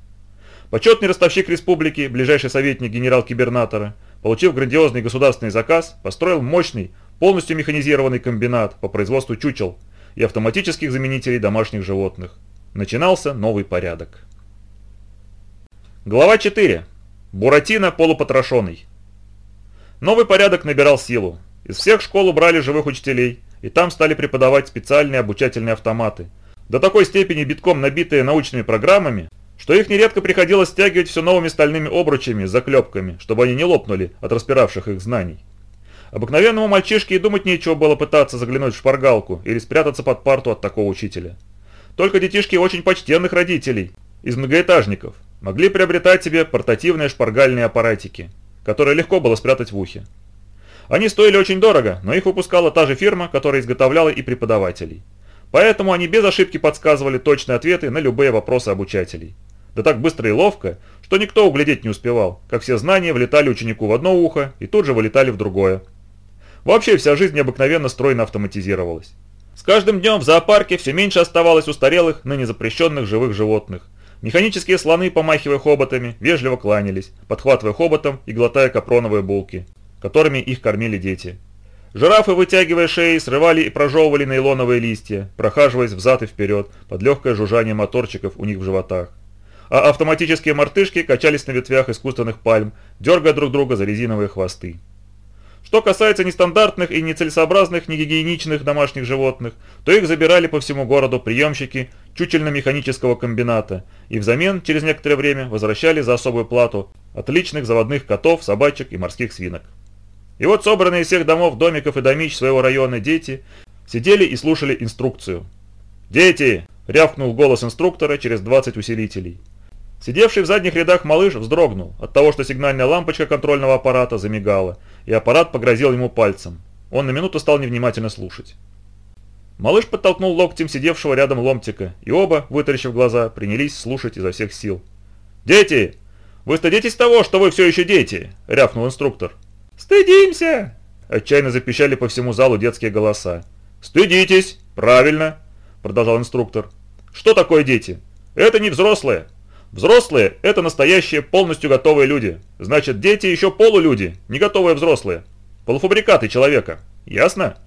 S1: Почетный ростовщик республики, ближайший советник генерал-кибернатора, получив грандиозный государственный заказ, построил мощный, полностью механизированный комбинат по производству чучел и автоматических заменителей домашних животных. Начинался новый порядок. Глава 4. Буратино полупотрошенный. Новый порядок набирал силу. Из всех школ убрали живых учителей, и там стали преподавать специальные обучательные автоматы, до такой степени битком набитые научными программами, что их нередко приходилось стягивать все новыми стальными обручами заклепками, чтобы они не лопнули от распиравших их знаний. Обыкновенному мальчишке и думать нечего было пытаться заглянуть в шпаргалку или спрятаться под парту от такого учителя. Только детишки очень почтенных родителей, из многоэтажников, могли приобретать себе портативные шпаргальные аппаратики, которые легко было спрятать в ухе. Они стоили очень дорого, но их выпускала та же фирма, которая изготовляла и преподавателей. Поэтому они без ошибки подсказывали точные ответы на любые вопросы обучателей. Да так быстро и ловко, что никто углядеть не успевал, как все знания влетали ученику в одно ухо и тут же вылетали в другое. Вообще вся жизнь необыкновенно стройно автоматизировалась. С каждым днем в зоопарке все меньше оставалось устарелых, ныне запрещенных живых животных. Механические слоны, помахивая хоботами, вежливо кланялись, подхватывая хоботом и глотая капроновые булки, которыми их кормили дети. Жирафы, вытягивая шеи, срывали и прожевывали нейлоновые листья, прохаживаясь взад и вперед под легкое жужжание моторчиков у них в животах а автоматические мартышки качались на ветвях искусственных пальм, дергая друг друга за резиновые хвосты. Что касается нестандартных и нецелесообразных, негигиеничных домашних животных, то их забирали по всему городу приемщики чучельно-механического комбината и взамен через некоторое время возвращали за особую плату отличных заводных котов, собачек и морских свинок. И вот собранные из всех домов, домиков и домищ своего района дети сидели и слушали инструкцию. «Дети!» – рявкнул голос инструктора через 20 усилителей. Сидевший в задних рядах малыш вздрогнул от того, что сигнальная лампочка контрольного аппарата замигала, и аппарат погрозил ему пальцем. Он на минуту стал невнимательно слушать. Малыш подтолкнул локтем сидевшего рядом ломтика, и оба, вытаращив глаза, принялись слушать изо всех сил. «Дети! Вы стыдитесь того, что вы все еще дети!» – рявкнул инструктор.
S2: «Стыдимся!»
S1: – отчаянно запищали по всему залу детские голоса. «Стыдитесь! Правильно!» – продолжал инструктор. «Что такое дети? Это не взрослые!» Взрослые – это настоящие полностью готовые люди. Значит, дети еще полулюди, не готовые взрослые. Полуфабрикаты человека. Ясно?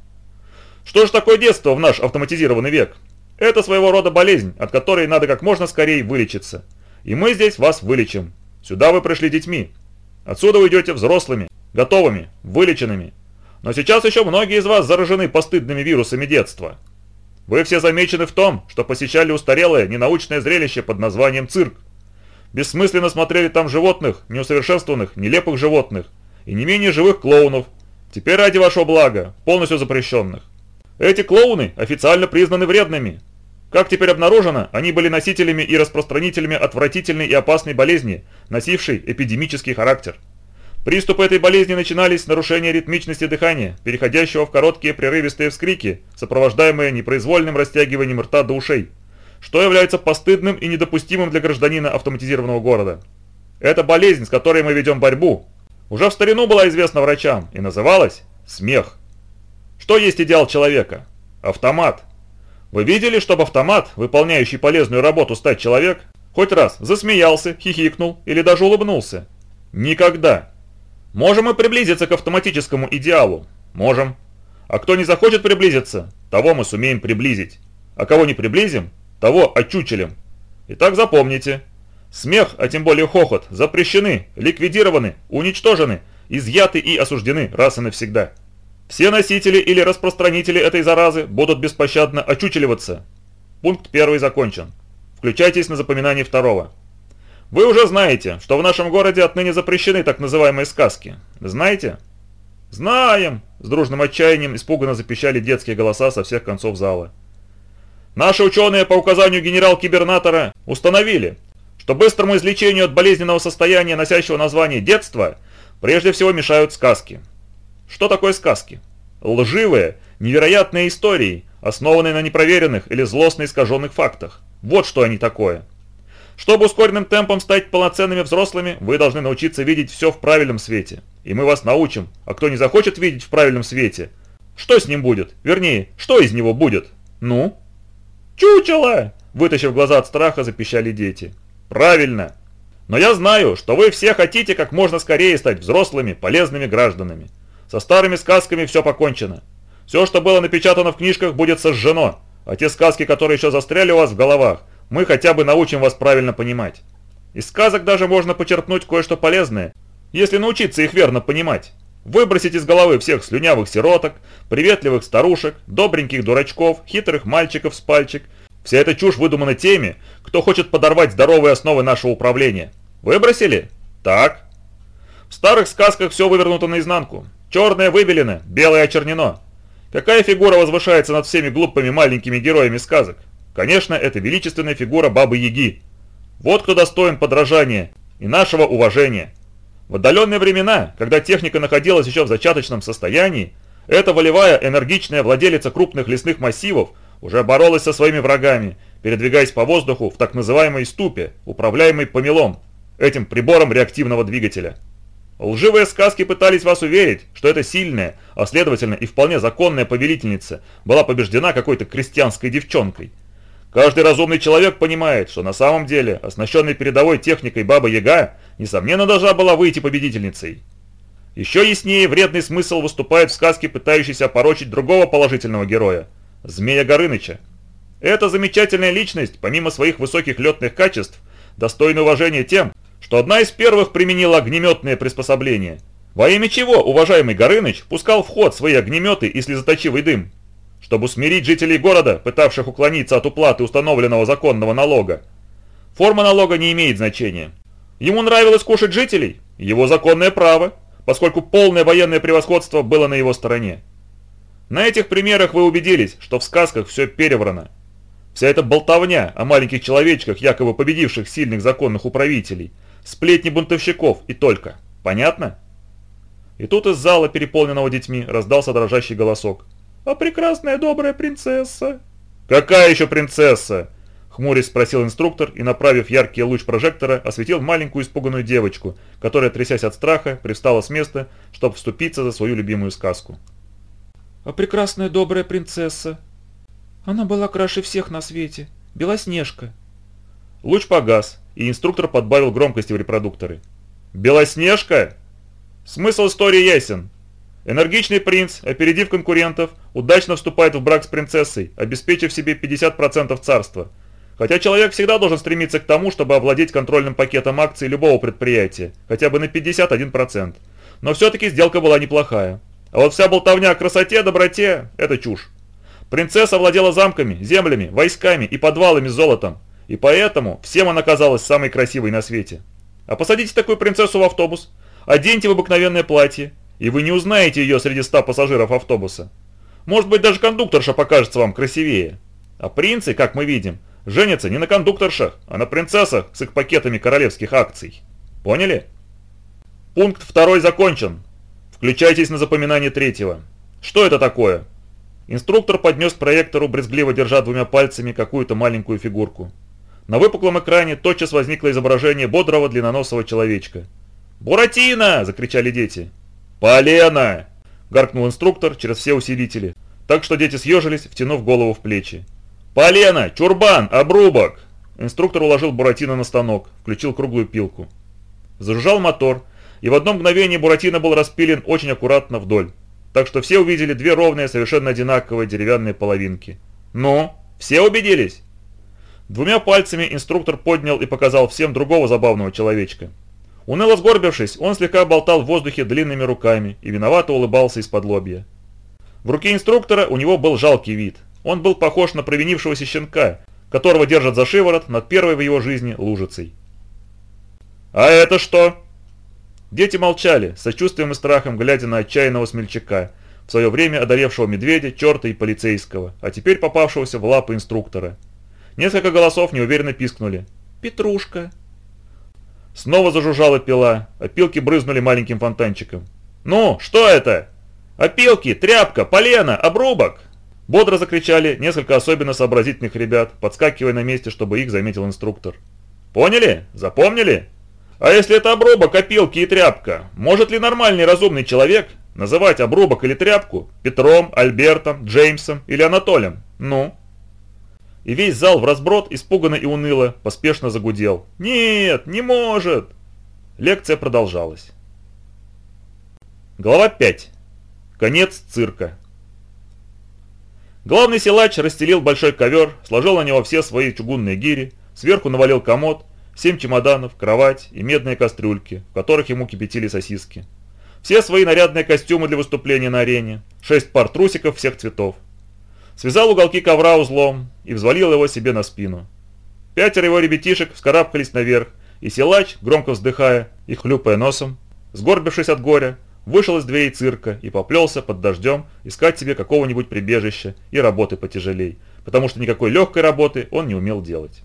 S1: Что же такое детство в наш автоматизированный век? Это своего рода болезнь, от которой надо как можно скорее вылечиться. И мы здесь вас вылечим. Сюда вы пришли детьми. Отсюда вы идете взрослыми, готовыми, вылеченными. Но сейчас еще многие из вас заражены постыдными вирусами детства. Вы все замечены в том, что посещали устарелое, ненаучное зрелище под названием цирк. Бессмысленно смотрели там животных, неусовершенствованных, нелепых животных и не менее живых клоунов, теперь ради вашего блага, полностью запрещенных. Эти клоуны официально признаны вредными. Как теперь обнаружено, они были носителями и распространителями отвратительной и опасной болезни, носившей эпидемический характер. Приступы этой болезни начинались с нарушения ритмичности дыхания, переходящего в короткие прерывистые вскрики, сопровождаемые непроизвольным растягиванием рта до ушей что является постыдным и недопустимым для гражданина автоматизированного города. Это болезнь, с которой мы ведем борьбу. Уже в старину была известна врачам и называлась смех. Что есть идеал человека? Автомат. Вы видели, чтобы автомат, выполняющий полезную работу стать человек, хоть раз засмеялся, хихикнул или даже улыбнулся? Никогда. Можем мы приблизиться к автоматическому идеалу? Можем. А кто не захочет приблизиться, того мы сумеем приблизить. А кого не приблизим, того очучелем. Итак, запомните. Смех, а тем более хохот, запрещены, ликвидированы, уничтожены, изъяты и осуждены раз и навсегда. Все носители или распространители этой заразы будут беспощадно очучеливаться. Пункт первый закончен. Включайтесь на запоминание второго. Вы уже знаете, что в нашем городе отныне запрещены так называемые сказки. Знаете? Знаем! С дружным отчаянием испуганно запищали детские голоса со всех концов зала. Наши ученые по указанию генерал-кибернатора установили, что быстрому излечению от болезненного состояния, носящего название детства, прежде всего мешают сказки. Что такое сказки? Лживые, невероятные истории, основанные на непроверенных или злостно искаженных фактах. Вот что они такое. Чтобы ускоренным темпом стать полноценными взрослыми, вы должны научиться видеть все в правильном свете. И мы вас научим, а кто не захочет видеть в правильном свете, Что с ним будет? Вернее, что из него будет? Ну? Чучело! Вытащив глаза от страха, запищали дети. Правильно. Но я знаю, что вы все хотите как можно скорее стать взрослыми, полезными гражданами. Со старыми сказками все покончено. Все, что было напечатано в книжках, будет сожжено, а те сказки, которые еще застряли у вас в головах, мы хотя бы научим вас правильно понимать. Из сказок даже можно почерпнуть кое-что полезное, если научиться их верно понимать. Выбросить из головы всех слюнявых сироток, приветливых старушек, добреньких дурачков, хитрых мальчиков с пальчик. Вся эта чушь выдумана теми, кто хочет подорвать здоровые основы нашего управления. Выбросили? Так. В старых сказках все вывернуто наизнанку. Черное выбелено, белое очернено. Какая фигура возвышается над всеми глупыми маленькими героями сказок? Конечно, это величественная фигура Бабы-Яги. Вот кто достоин подражания и нашего уважения. В отдаленные времена, когда техника находилась еще в зачаточном состоянии, эта волевая, энергичная владелица крупных лесных массивов уже боролась со своими врагами, передвигаясь по воздуху в так называемой ступе, управляемой помелом, этим прибором реактивного двигателя. Лживые сказки пытались вас уверить, что эта сильная, а следовательно и вполне законная повелительница была побеждена какой-то крестьянской девчонкой. Каждый разумный человек понимает, что на самом деле оснащенный передовой техникой Баба Яга несомненно должна была выйти победительницей. Еще яснее вредный смысл выступает в сказке, пытающейся опорочить другого положительного героя – Змея Горыныча. Эта замечательная личность, помимо своих высоких летных качеств, достойна уважения тем, что одна из первых применила огнеметные приспособления. Во имя чего уважаемый Горыныч пускал в ход свои огнеметы и слезоточивый дым? Чтобы смирить жителей города, пытавших уклониться от уплаты установленного законного налога. Форма налога не имеет значения. Ему нравилось кушать жителей, его законное право, поскольку полное военное превосходство было на его стороне. На этих примерах вы убедились, что в сказках все переврано. Вся эта болтовня о маленьких человечках, якобы победивших сильных законных управителей, сплетни бунтовщиков и только. Понятно? И тут из зала, переполненного детьми, раздался дрожащий голосок. «А прекрасная добрая принцесса?» «Какая еще принцесса?» Хмурясь спросил инструктор и, направив яркий луч прожектора, осветил маленькую испуганную девочку, которая, трясясь от страха, привстала с места, чтобы вступиться за свою любимую сказку.
S2: «А прекрасная добрая принцесса!» Она была краше всех на свете. Белоснежка.
S1: Луч погас, и инструктор подбавил громкости в репродукторы. «Белоснежка?» Смысл истории ясен. Энергичный принц, опередив конкурентов, удачно вступает в брак с принцессой, обеспечив себе 50% царства – Хотя человек всегда должен стремиться к тому, чтобы овладеть контрольным пакетом акций любого предприятия, хотя бы на 51%. Но все-таки сделка была неплохая. А вот вся болтовня о красоте, доброте – это чушь. Принцесса владела замками, землями, войсками и подвалами с золотом. И поэтому всем она казалась самой красивой на свете. А посадите такую принцессу в автобус, оденьте в обыкновенное платье, и вы не узнаете ее среди ста пассажиров автобуса. Может быть, даже кондукторша покажется вам красивее. А принцы, как мы видим, Женятся не на кондукторшах, а на принцессах с их пакетами королевских акций. Поняли? Пункт второй закончен. Включайтесь на запоминание третьего. Что это такое? Инструктор поднес проектору, брезгливо держа двумя пальцами какую-то маленькую фигурку. На выпуклом экране тотчас возникло изображение бодрого длинноносого человечка. «Буратино!» – закричали дети. «Полено!» – гаркнул инструктор через все усилители, так что дети съежились, втянув голову в плечи. «Полено! Чурбан! Обрубок!» Инструктор уложил Буратино на станок, включил круглую пилку. Зажужжал мотор, и в одно мгновение Буратино был распилен очень аккуратно вдоль, так что все увидели две ровные, совершенно одинаковые деревянные половинки. «Ну, все убедились?» Двумя пальцами инструктор поднял и показал всем другого забавного человечка. Уныло сгорбившись, он слегка болтал в воздухе длинными руками и виновато улыбался из-под лобья. В руке инструктора у него был жалкий вид – он был похож на провинившегося щенка, которого держат за шиворот над первой в его жизни лужицей. «А это что?» Дети молчали, сочувствием и страхом глядя на отчаянного смельчака, в свое время одолевшего медведя, черта и полицейского, а теперь попавшегося в лапы инструктора. Несколько голосов неуверенно пискнули.
S2: «Петрушка!»
S1: Снова зажужжала пила, опилки брызнули маленьким фонтанчиком. «Ну, что это?» «Опилки, тряпка, полено, обрубок!» Бодро закричали несколько особенно сообразительных ребят, подскакивая на месте, чтобы их заметил инструктор. «Поняли? Запомнили? А если это обрубок, опилки и тряпка, может ли нормальный разумный человек, Называть обрубок или тряпку Петром, Альбертом, Джеймсом или Анатолием? Ну? И весь зал в разброд, испуганно и уныло, поспешно загудел. «Нет, не может!» Лекция продолжалась. Глава 5. Конец цирка. Главный силач расстелил большой ковер, сложил на него все свои чугунные гири, сверху навалил комод, семь чемоданов, кровать и медные кастрюльки, в которых ему кипятили сосиски. Все свои нарядные костюмы для выступления на арене, шесть пар трусиков всех цветов. Связал уголки ковра узлом и взвалил его себе на спину. Пятеро его ребятишек вскарабкались наверх, и силач, громко вздыхая и хлюпая носом, сгорбившись от горя, вышел из дверей цирка и поплелся под дождем искать себе какого-нибудь прибежища и работы потяжелей, потому что никакой легкой работы он не умел делать.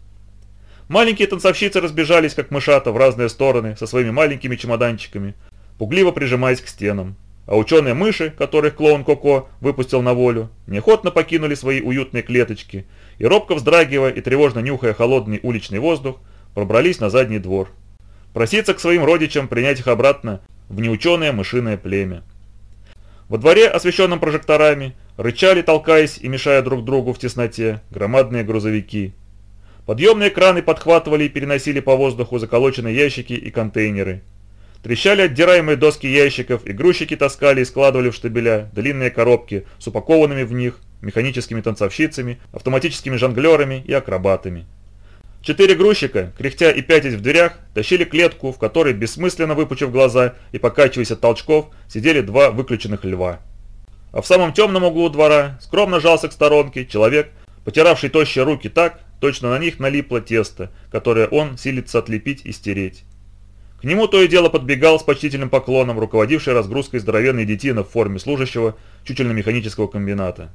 S1: Маленькие танцовщицы разбежались, как мышата, в разные стороны со своими маленькими чемоданчиками, пугливо прижимаясь к стенам. А ученые-мыши, которых клоун Коко выпустил на волю, неохотно покинули свои уютные клеточки и, робко вздрагивая и тревожно нюхая холодный уличный воздух, пробрались на задний двор. Проситься к своим родичам принять их обратно в неученое мышиное племя. Во дворе, освещенном прожекторами, рычали, толкаясь и мешая друг другу в тесноте, громадные грузовики. Подъемные краны подхватывали и переносили по воздуху заколоченные ящики и контейнеры. Трещали отдираемые доски ящиков, и грузчики таскали и складывали в штабеля длинные коробки с упакованными в них механическими танцовщицами, автоматическими жонглерами и акробатами. Четыре грузчика, кряхтя и пятясь в дверях, тащили клетку, в которой, бессмысленно выпучив глаза и покачиваясь от толчков, сидели два выключенных льва. А в самом темном углу двора скромно жался к сторонке человек, потиравший тощие руки так, точно на них налипло тесто, которое он силится отлепить и стереть. К нему то и дело подбегал с почтительным поклоном руководивший разгрузкой здоровенный детина в форме служащего чучельно-механического комбината.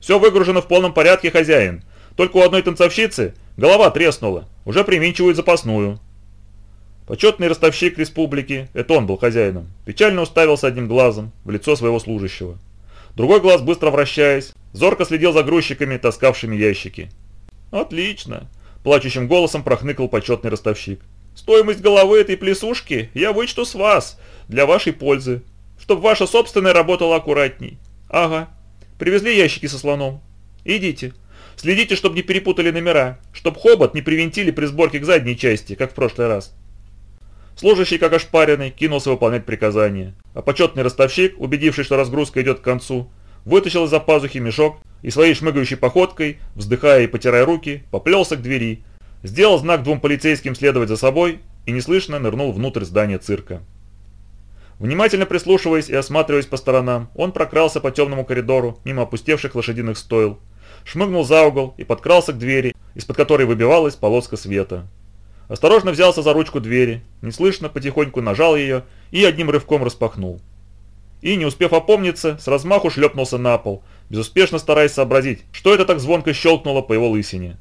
S1: «Все выгружено в полном порядке, хозяин. Только у одной танцовщицы голова треснула, уже привинчивают запасную». Почетный ростовщик республики, это он был хозяином, печально уставился одним глазом в лицо своего служащего. Другой глаз, быстро вращаясь, зорко следил за грузчиками, таскавшими ящики. «Отлично!» – плачущим голосом прохныкал почетный ростовщик. «Стоимость головы этой плесушки я вычту с вас, для вашей пользы, чтобы ваша собственная работала аккуратней. Ага, привезли ящики со слоном. Идите, Следите, чтобы не перепутали номера, чтобы хобот не привинтили при сборке к задней части, как в прошлый раз. Служащий, как ошпаренный, кинулся выполнять приказание, а почетный ростовщик, убедившись, что разгрузка идет к концу, вытащил из-за пазухи мешок и своей шмыгающей походкой, вздыхая и потирая руки, поплелся к двери, сделал знак двум полицейским следовать за собой и неслышно нырнул внутрь здания цирка. Внимательно прислушиваясь и осматриваясь по сторонам, он прокрался по темному коридору мимо опустевших лошадиных стойл, шмыгнул за угол и подкрался к двери, из-под которой выбивалась полоска света. Осторожно взялся за ручку двери, неслышно потихоньку нажал ее и одним рывком распахнул. И, не успев опомниться, с размаху шлепнулся на пол, безуспешно стараясь сообразить, что это так звонко щелкнуло по его лысине.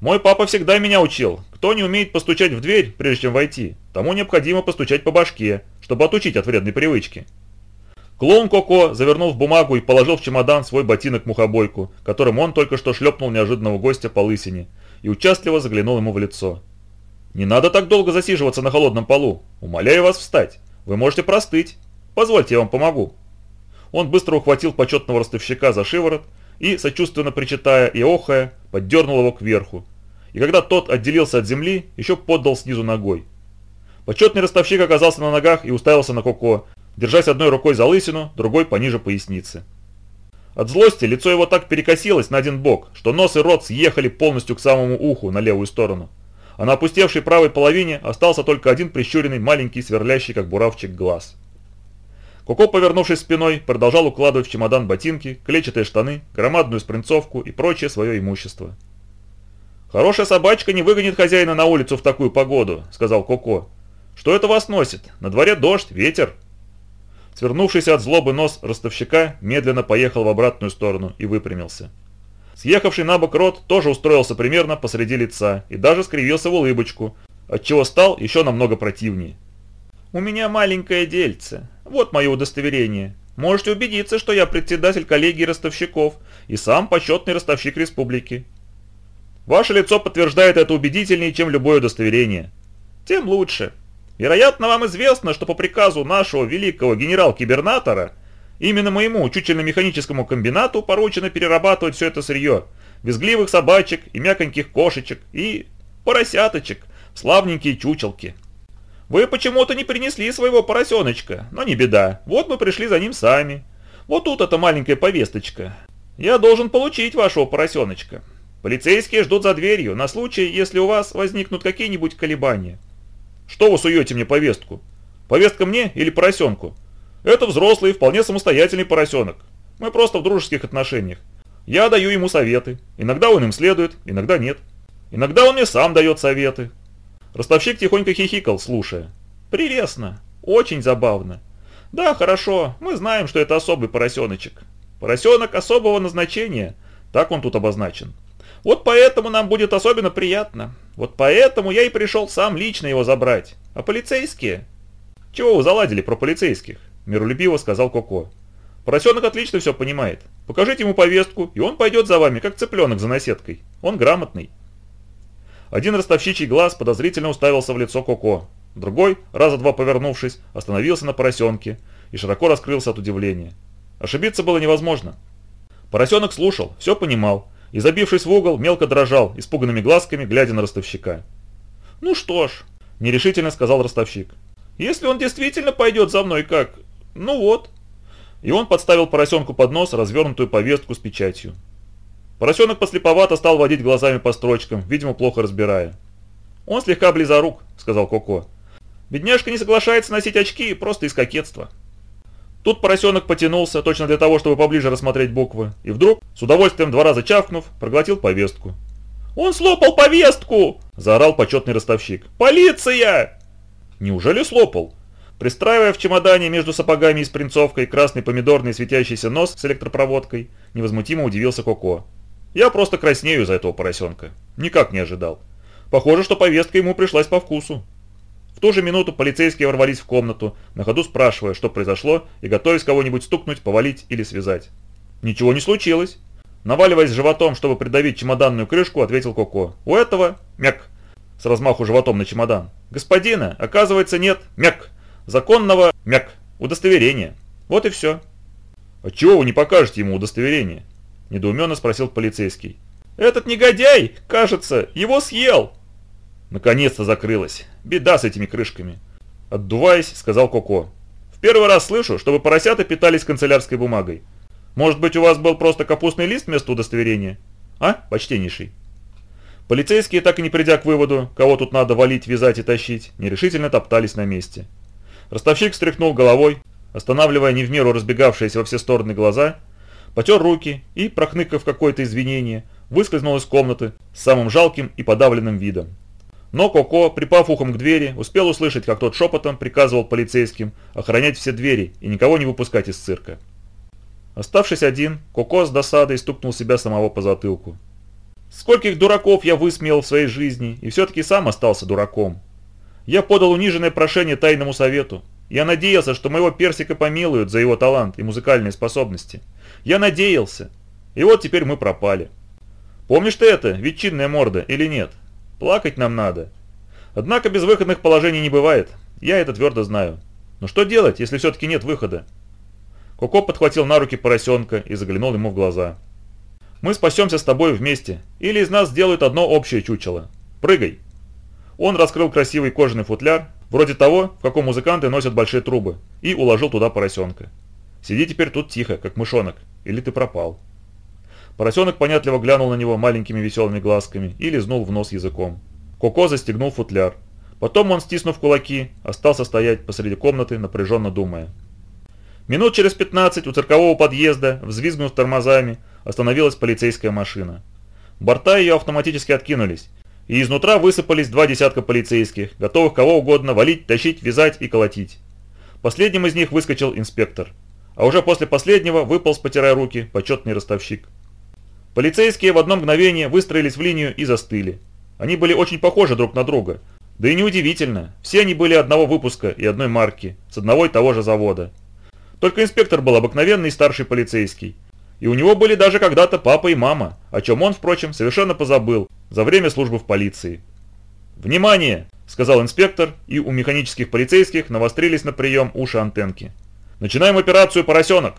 S1: «Мой папа всегда меня учил, кто не умеет постучать в дверь, прежде чем войти, тому необходимо постучать по башке, чтобы отучить от вредной привычки». Клоун Коко завернул в бумагу и положил в чемодан свой ботинок-мухобойку, которым он только что шлепнул неожиданного гостя по лысине, и участливо заглянул ему в лицо. «Не надо так долго засиживаться на холодном полу. Умоляю вас встать. Вы можете простыть. Позвольте, я вам помогу». Он быстро ухватил почетного ростовщика за шиворот и, сочувственно причитая и охая, поддернул его кверху. И когда тот отделился от земли, еще поддал снизу ногой. Почетный ростовщик оказался на ногах и уставился на Коко, держась одной рукой за лысину, другой пониже поясницы. От злости лицо его так перекосилось на один бок, что нос и рот съехали полностью к самому уху на левую сторону. А на опустевшей правой половине остался только один прищуренный маленький сверлящий как буравчик глаз. Коко, повернувшись спиной, продолжал укладывать в чемодан ботинки, клетчатые штаны, громадную спринцовку и прочее свое имущество. «Хорошая собачка не выгонит хозяина на улицу в такую погоду», — сказал Коко. «Что это вас носит? На дворе дождь, ветер». Свернувшийся от злобы нос ростовщика медленно поехал в обратную сторону и выпрямился. Съехавший на бок рот тоже устроился примерно посреди лица и даже скривился в улыбочку, отчего стал еще намного противнее. «У меня маленькое дельце. Вот мое удостоверение. Можете убедиться, что я председатель коллегии ростовщиков и сам почетный ростовщик республики. Ваше лицо подтверждает это убедительнее, чем любое удостоверение. Тем лучше. Вероятно, вам известно, что по приказу нашего великого генерал-кибернатора именно моему учительно-механическому комбинату поручено перерабатывать все это сырье. Визгливых собачек и мяконьких кошечек и поросяточек, славненькие чучелки. Вы почему-то не принесли своего поросеночка, но не беда, вот мы пришли за ним сами. Вот тут эта маленькая повесточка. Я должен получить вашего поросеночка. Полицейские ждут за дверью на случай, если у вас возникнут какие-нибудь колебания. Что вы суете мне повестку? Повестка мне или поросенку? Это взрослый, вполне самостоятельный поросенок. Мы просто в дружеских отношениях. Я даю ему советы. Иногда он им следует, иногда нет. Иногда он мне сам дает советы. Ростовщик тихонько хихикал, слушая. Прелестно. Очень забавно. Да, хорошо, мы знаем, что это особый поросеночек. Поросенок особого назначения. Так он тут обозначен. Вот поэтому нам будет особенно приятно. Вот поэтому я и пришел сам лично его забрать. А полицейские? Чего вы заладили про полицейских? Миролюбиво сказал Коко. Поросенок отлично все понимает. Покажите ему повестку, и он пойдет за вами, как цыпленок за наседкой. Он грамотный. Один ростовщичий глаз подозрительно уставился в лицо Коко. Другой, раза два повернувшись, остановился на поросенке и широко раскрылся от удивления. Ошибиться было невозможно. Поросенок слушал, все понимал, и, забившись в угол, мелко дрожал, испуганными глазками, глядя на ростовщика. «Ну что ж», – нерешительно сказал ростовщик, – «если он действительно пойдет за мной как... ну вот». И он подставил поросенку под нос развернутую повестку с печатью. Поросенок послеповато стал водить глазами по строчкам, видимо, плохо разбирая. «Он слегка близорук», – сказал Коко. «Бедняжка не соглашается носить очки просто из кокетства». Тут поросенок потянулся, точно для того, чтобы поближе рассмотреть буквы, и вдруг, с удовольствием два раза чавкнув, проглотил повестку. «Он слопал повестку!» – заорал почетный ростовщик. «Полиция!» «Неужели слопал?» Пристраивая в чемодане между сапогами и спринцовкой красный помидорный светящийся нос с электропроводкой, невозмутимо удивился Коко. «Я просто краснею за этого поросенка. Никак не ожидал. Похоже, что повестка ему пришлась по вкусу». В ту же минуту полицейские ворвались в комнату, на ходу спрашивая, что произошло, и готовясь кого-нибудь стукнуть, повалить или связать. «Ничего не случилось!» Наваливаясь животом, чтобы придавить чемоданную крышку, ответил Коко. «У этого, мяк!» С размаху животом на чемодан. «Господина, оказывается, нет, мяк! Законного, мяк, удостоверения. Вот и все». «А чего вы не покажете ему удостоверение?» Недоуменно спросил полицейский. «Этот негодяй, кажется, его съел!» Наконец-то закрылась. Беда с этими крышками. Отдуваясь, сказал Коко. В первый раз слышу, чтобы поросята питались канцелярской бумагой. Может быть, у вас был просто капустный лист вместо удостоверения? А, почтеннейший? Полицейские, так и не придя к выводу, кого тут надо валить, вязать и тащить, нерешительно топтались на месте. Ростовщик стряхнул головой, останавливая не в меру разбегавшиеся во все стороны глаза, потер руки и, прохныкав какое-то извинение, выскользнул из комнаты с самым жалким и подавленным видом. Но Коко, припав ухом к двери, успел услышать, как тот шепотом приказывал полицейским охранять все двери и никого не выпускать из цирка. Оставшись один, Коко с досадой стукнул себя самого по затылку. Скольких дураков я высмеял в своей жизни, и все-таки сам остался дураком. Я подал униженное прошение тайному совету. Я надеялся, что моего персика помилуют за его талант и музыкальные способности. Я надеялся. И вот теперь мы пропали. Помнишь ты это, ветчинная морда, или нет? Плакать нам надо. Однако безвыходных положений не бывает. Я это твердо знаю. Но что делать, если все-таки нет выхода? Коко подхватил на руки поросенка и заглянул ему в глаза. «Мы спасемся с тобой вместе, или из нас сделают одно общее чучело. Прыгай!» Он раскрыл красивый кожаный футляр, вроде того, в каком музыканты носят большие трубы, и уложил туда поросенка. «Сиди теперь тут тихо, как мышонок, или ты пропал». Поросенок понятливо глянул на него маленькими веселыми глазками и лизнул в нос языком. Коко застегнул футляр. Потом он, стиснув кулаки, остался стоять посреди комнаты, напряженно думая. Минут через 15 у циркового подъезда, взвизгнув тормозами, остановилась полицейская машина. Борта ее автоматически откинулись, и изнутра высыпались два десятка полицейских, готовых кого угодно валить, тащить, вязать и колотить. Последним из них выскочил инспектор. А уже после последнего выполз, потирая руки, почетный ростовщик. Полицейские в одно мгновение выстроились в линию и застыли. Они были очень похожи друг на друга. Да и неудивительно, все они были одного выпуска и одной марки, с одного и того же завода. Только инспектор был обыкновенный старший полицейский. И у него были даже когда-то папа и мама, о чем он, впрочем, совершенно позабыл за время службы в полиции. «Внимание!» сказал инспектор, и у механических полицейских навострились на прием уши антенки. «Начинаем операцию «Поросенок».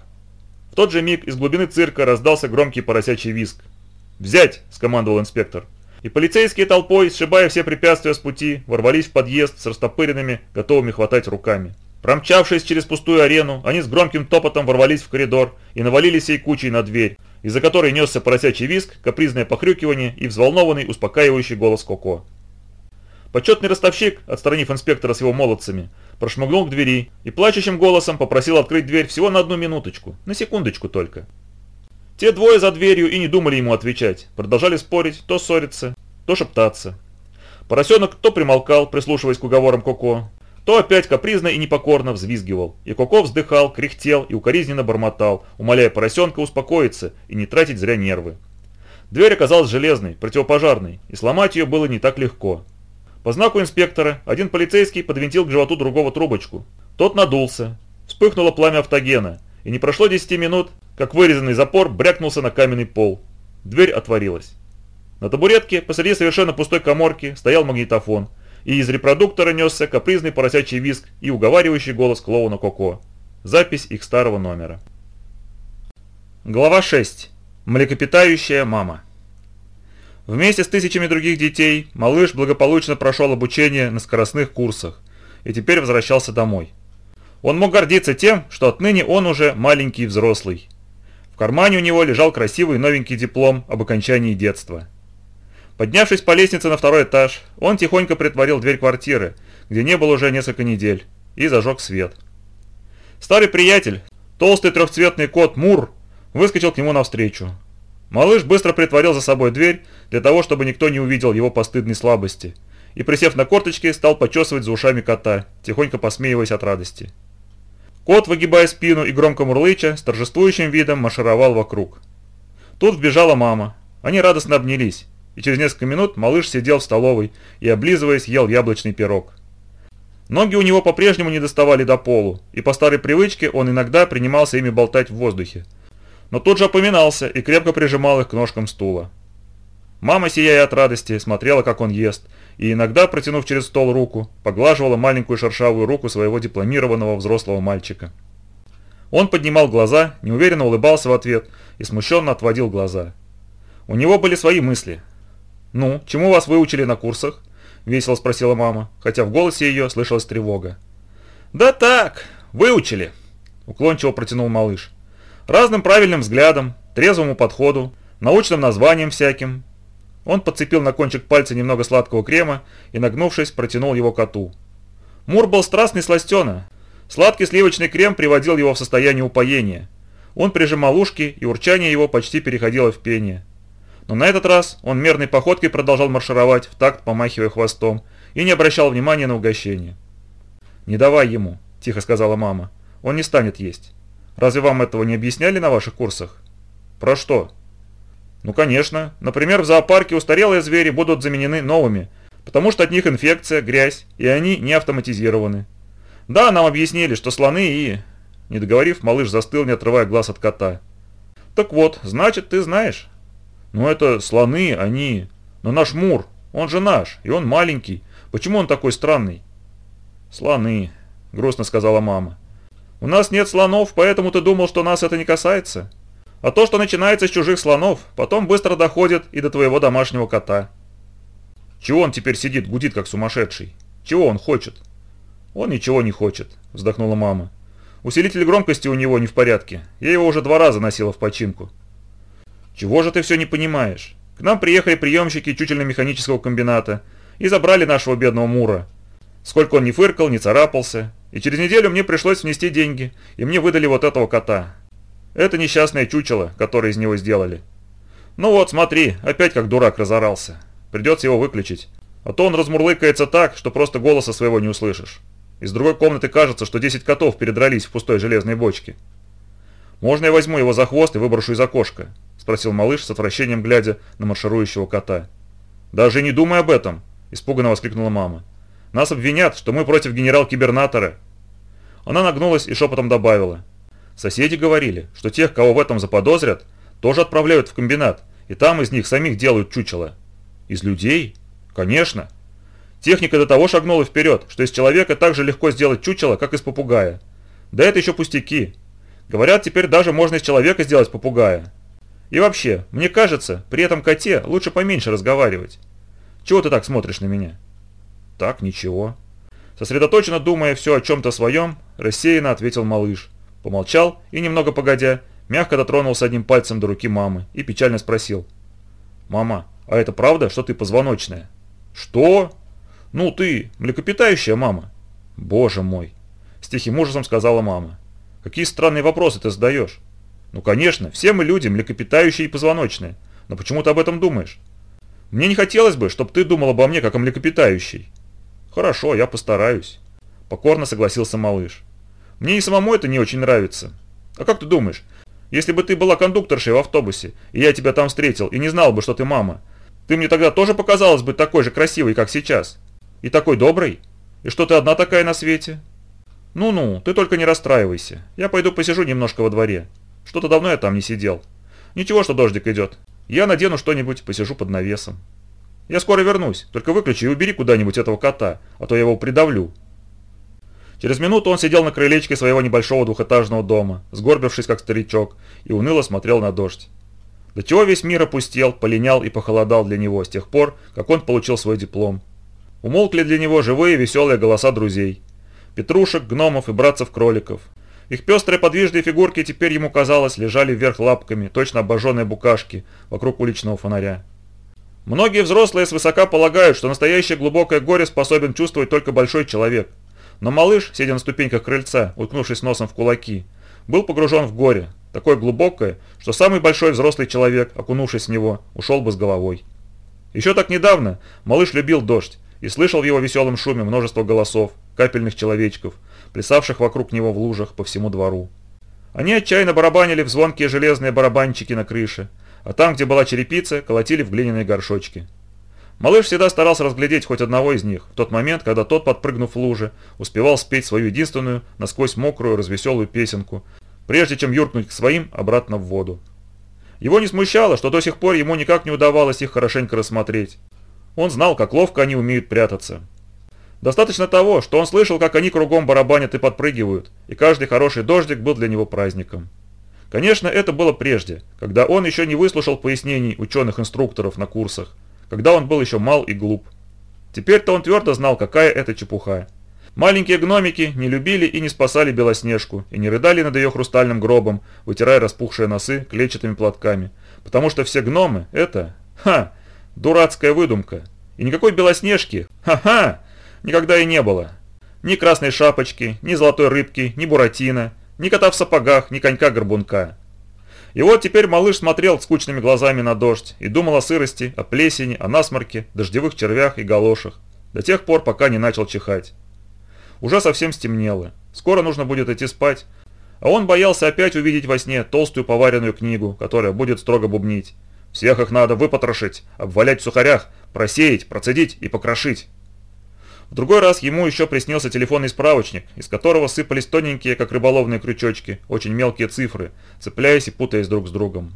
S1: В тот же миг из глубины цирка раздался громкий поросячий визг. «Взять!» – скомандовал инспектор. И полицейские толпой, сшибая все препятствия с пути, ворвались в подъезд с растопыренными, готовыми хватать руками. Промчавшись через пустую арену, они с громким топотом ворвались в коридор и навалились всей кучей на дверь, из-за которой несся поросячий визг, капризное похрюкивание и взволнованный, успокаивающий голос Коко. Почетный ростовщик, отстранив инспектора с его молодцами, прошмыгнул к двери и плачущим голосом попросил открыть дверь всего на одну минуточку, на секундочку только. Те двое за дверью и не думали ему отвечать, продолжали спорить, то ссориться, то шептаться. Поросенок то примолкал, прислушиваясь к уговорам Коко, то опять капризно и непокорно взвизгивал, и Коко вздыхал, кряхтел и укоризненно бормотал, умоляя поросенка успокоиться и не тратить зря нервы. Дверь оказалась железной, противопожарной, и сломать ее было не так легко. По знаку инспектора один полицейский подвинтил к животу другого трубочку. Тот надулся. Вспыхнуло пламя автогена, и не прошло 10 минут, как вырезанный запор брякнулся на каменный пол. Дверь отворилась. На табуретке посреди совершенно пустой коморки стоял магнитофон – и из репродуктора несся капризный поросячий визг и уговаривающий голос клоуна Коко. Запись их старого номера. Глава 6. Млекопитающая мама. Вместе с тысячами других детей малыш благополучно прошел обучение на скоростных курсах и теперь возвращался домой. Он мог гордиться тем, что отныне он уже маленький взрослый. В кармане у него лежал красивый новенький диплом об окончании детства – Поднявшись по лестнице на второй этаж, он тихонько притворил дверь квартиры, где не было уже несколько недель, и зажег свет. Старый приятель, толстый трехцветный кот Мур, выскочил к нему навстречу. Малыш быстро притворил за собой дверь, для того, чтобы никто не увидел его постыдной слабости, и, присев на корточки, стал почесывать за ушами кота, тихонько посмеиваясь от радости. Кот, выгибая спину и громко мурлыча, с торжествующим видом маршировал вокруг. Тут вбежала мама. Они радостно обнялись и через несколько минут малыш сидел в столовой и, облизываясь, ел яблочный пирог. Ноги у него по-прежнему не доставали до полу, и по старой привычке он иногда принимался ими болтать в воздухе. Но тут же опоминался и крепко прижимал их к ножкам стула. Мама, сияя от радости, смотрела, как он ест, и иногда, протянув через стол руку, поглаживала маленькую шершавую руку своего дипломированного взрослого мальчика. Он поднимал глаза, неуверенно улыбался в ответ и смущенно отводил глаза. У него были свои мысли, «Ну, чему вас выучили на курсах?» – весело спросила мама, хотя в голосе ее слышалась тревога. «Да так, выучили», – уклончиво протянул малыш. «Разным правильным взглядом, трезвому подходу, научным названием всяким». Он подцепил на кончик пальца немного сладкого крема и, нагнувшись, протянул его коту. Мур был страстный сластена. Сладкий сливочный крем приводил его в состояние упоения. Он прижимал ушки, и урчание его почти переходило в пение. Но на этот раз он мерной походкой продолжал маршировать, в такт помахивая хвостом, и не обращал внимания на угощение. «Не давай ему», – тихо сказала мама. «Он не станет есть. Разве вам этого не объясняли на ваших курсах?» «Про что?» «Ну, конечно. Например, в зоопарке устарелые звери будут заменены новыми, потому что от них инфекция, грязь, и они не автоматизированы. Да, нам объяснили, что слоны и...» Не договорив, малыш застыл, не отрывая глаз от кота. «Так вот, значит, ты знаешь». «Ну это слоны, они... Но наш Мур, он же наш, и он маленький. Почему он такой странный?» «Слоны», — грустно сказала мама. «У нас нет слонов, поэтому ты думал, что нас это не касается. А то, что начинается с чужих слонов, потом быстро доходит и до твоего домашнего кота». «Чего он теперь сидит, гудит, как сумасшедший? Чего он хочет?» «Он ничего не хочет», — вздохнула мама. «Усилитель громкости у него не в порядке. Я его уже два раза носила в починку. «Чего же ты все не понимаешь? К нам приехали приемщики чучельно-механического комбината и забрали нашего бедного Мура. Сколько он не фыркал, не царапался. И через неделю мне пришлось внести деньги, и мне выдали вот этого кота. Это несчастное чучело, которое из него сделали. Ну вот, смотри, опять как дурак разорался. Придется его выключить. А то он размурлыкается так, что просто голоса своего не услышишь. Из другой комнаты кажется, что 10 котов передрались в пустой железной бочке. Можно я возьму его за хвост и выброшу из окошка? спросил малыш с отвращением глядя на марширующего кота. «Даже не думай об этом!» – испуганно воскликнула мама. «Нас обвинят, что мы против генерал-кибернатора!» Она нагнулась и шепотом добавила. «Соседи говорили, что тех, кого в этом заподозрят, тоже отправляют в комбинат, и там из них самих делают чучело». «Из людей?» «Конечно!» Техника до того шагнула вперед, что из человека так же легко сделать чучело, как из попугая. Да это еще пустяки. Говорят, теперь даже можно из человека сделать попугая. И вообще, мне кажется, при этом коте лучше поменьше разговаривать. Чего ты так смотришь на меня? Так, ничего. Сосредоточенно думая все о чем-то своем, рассеянно ответил малыш. Помолчал и, немного погодя, мягко дотронулся одним пальцем до руки мамы и печально спросил. «Мама, а это правда, что ты позвоночная?» «Что?» «Ну ты, млекопитающая мама». «Боже мой!» С тихим ужасом сказала мама. «Какие странные вопросы ты задаешь?» «Ну конечно, все мы люди, млекопитающие и позвоночные. Но почему ты об этом думаешь?» «Мне не хотелось бы, чтобы ты думал обо мне, как о млекопитающей». «Хорошо, я постараюсь», – покорно согласился малыш. «Мне и самому это не очень нравится. А как ты думаешь, если бы ты была кондукторшей в автобусе, и я тебя там встретил, и не знал бы, что ты мама, ты мне тогда тоже показалась бы такой же красивой, как сейчас? И такой доброй? И что ты одна такая на свете?» «Ну-ну, ты только не расстраивайся. Я пойду посижу немножко во дворе. Что-то давно я там не сидел. Ничего, что дождик идет. Я надену что-нибудь, посижу под навесом. Я скоро вернусь, только выключи и убери куда-нибудь этого кота, а то я его придавлю». Через минуту он сидел на крылечке своего небольшого двухэтажного дома, сгорбившись как старичок, и уныло смотрел на дождь. До чего весь мир опустел, полинял и похолодал для него с тех пор, как он получил свой диплом. Умолкли для него живые веселые голоса друзей. Петрушек, гномов и братцев-кроликов. Их пестрые подвижные фигурки теперь ему казалось лежали вверх лапками, точно обожженные букашки, вокруг уличного фонаря. Многие взрослые свысока полагают, что настоящее глубокое горе способен чувствовать только большой человек. Но малыш, сидя на ступеньках крыльца, уткнувшись носом в кулаки, был погружен в горе, такое глубокое, что самый большой взрослый человек, окунувшись в него, ушел бы с головой. Еще так недавно малыш любил дождь и слышал в его веселом шуме множество голосов, капельных человечков, плясавших вокруг него в лужах по всему двору. Они отчаянно барабанили в звонкие железные барабанчики на крыше, а там, где была черепица, колотили в глиняные горшочки. Малыш всегда старался разглядеть хоть одного из них, в тот момент, когда тот, подпрыгнув в луже, успевал спеть свою единственную, насквозь мокрую, развеселую песенку, прежде чем юркнуть к своим обратно в воду. Его не смущало, что до сих пор ему никак не удавалось их хорошенько рассмотреть. Он знал, как ловко они умеют прятаться. Достаточно того, что он слышал, как они кругом барабанят и подпрыгивают, и каждый хороший дождик был для него праздником. Конечно, это было прежде, когда он еще не выслушал пояснений ученых-инструкторов на курсах, когда он был еще мал и глуп. Теперь-то он твердо знал, какая это чепуха. Маленькие гномики не любили и не спасали Белоснежку, и не рыдали над ее хрустальным гробом, вытирая распухшие носы клетчатыми платками, потому что все гномы – это, ха, дурацкая выдумка. И никакой Белоснежки, ха-ха, никогда и не было. Ни красной шапочки, ни золотой рыбки, ни буратино, ни кота в сапогах, ни конька-горбунка. И вот теперь малыш смотрел скучными глазами на дождь и думал о сырости, о плесени, о насморке, дождевых червях и галошах, до тех пор, пока не начал чихать. Уже совсем стемнело, скоро нужно будет идти спать, а он боялся опять увидеть во сне толстую поваренную книгу, которая будет строго бубнить. Всех их надо выпотрошить, обвалять в сухарях, просеять, процедить и покрошить. В другой раз ему еще приснился телефонный справочник, из которого сыпались тоненькие, как рыболовные крючочки, очень мелкие цифры, цепляясь и путаясь друг с другом.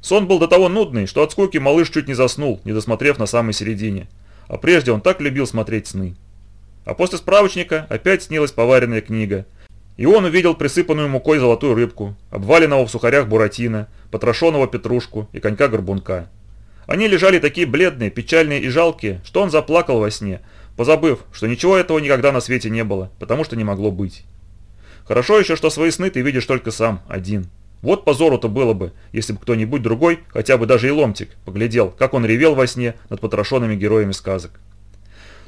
S1: Сон был до того нудный, что от скуки малыш чуть не заснул, не досмотрев на самой середине. А прежде он так любил смотреть сны. А после справочника опять снилась поваренная книга. И он увидел присыпанную мукой золотую рыбку, обваленного в сухарях буратино, потрошенного петрушку и конька-горбунка. Они лежали такие бледные, печальные и жалкие, что он заплакал во сне, позабыв, что ничего этого никогда на свете не было, потому что не могло быть. Хорошо еще, что свои сны ты видишь только сам, один. Вот позору-то было бы, если бы кто-нибудь другой, хотя бы даже и ломтик, поглядел, как он ревел во сне над потрошенными героями сказок.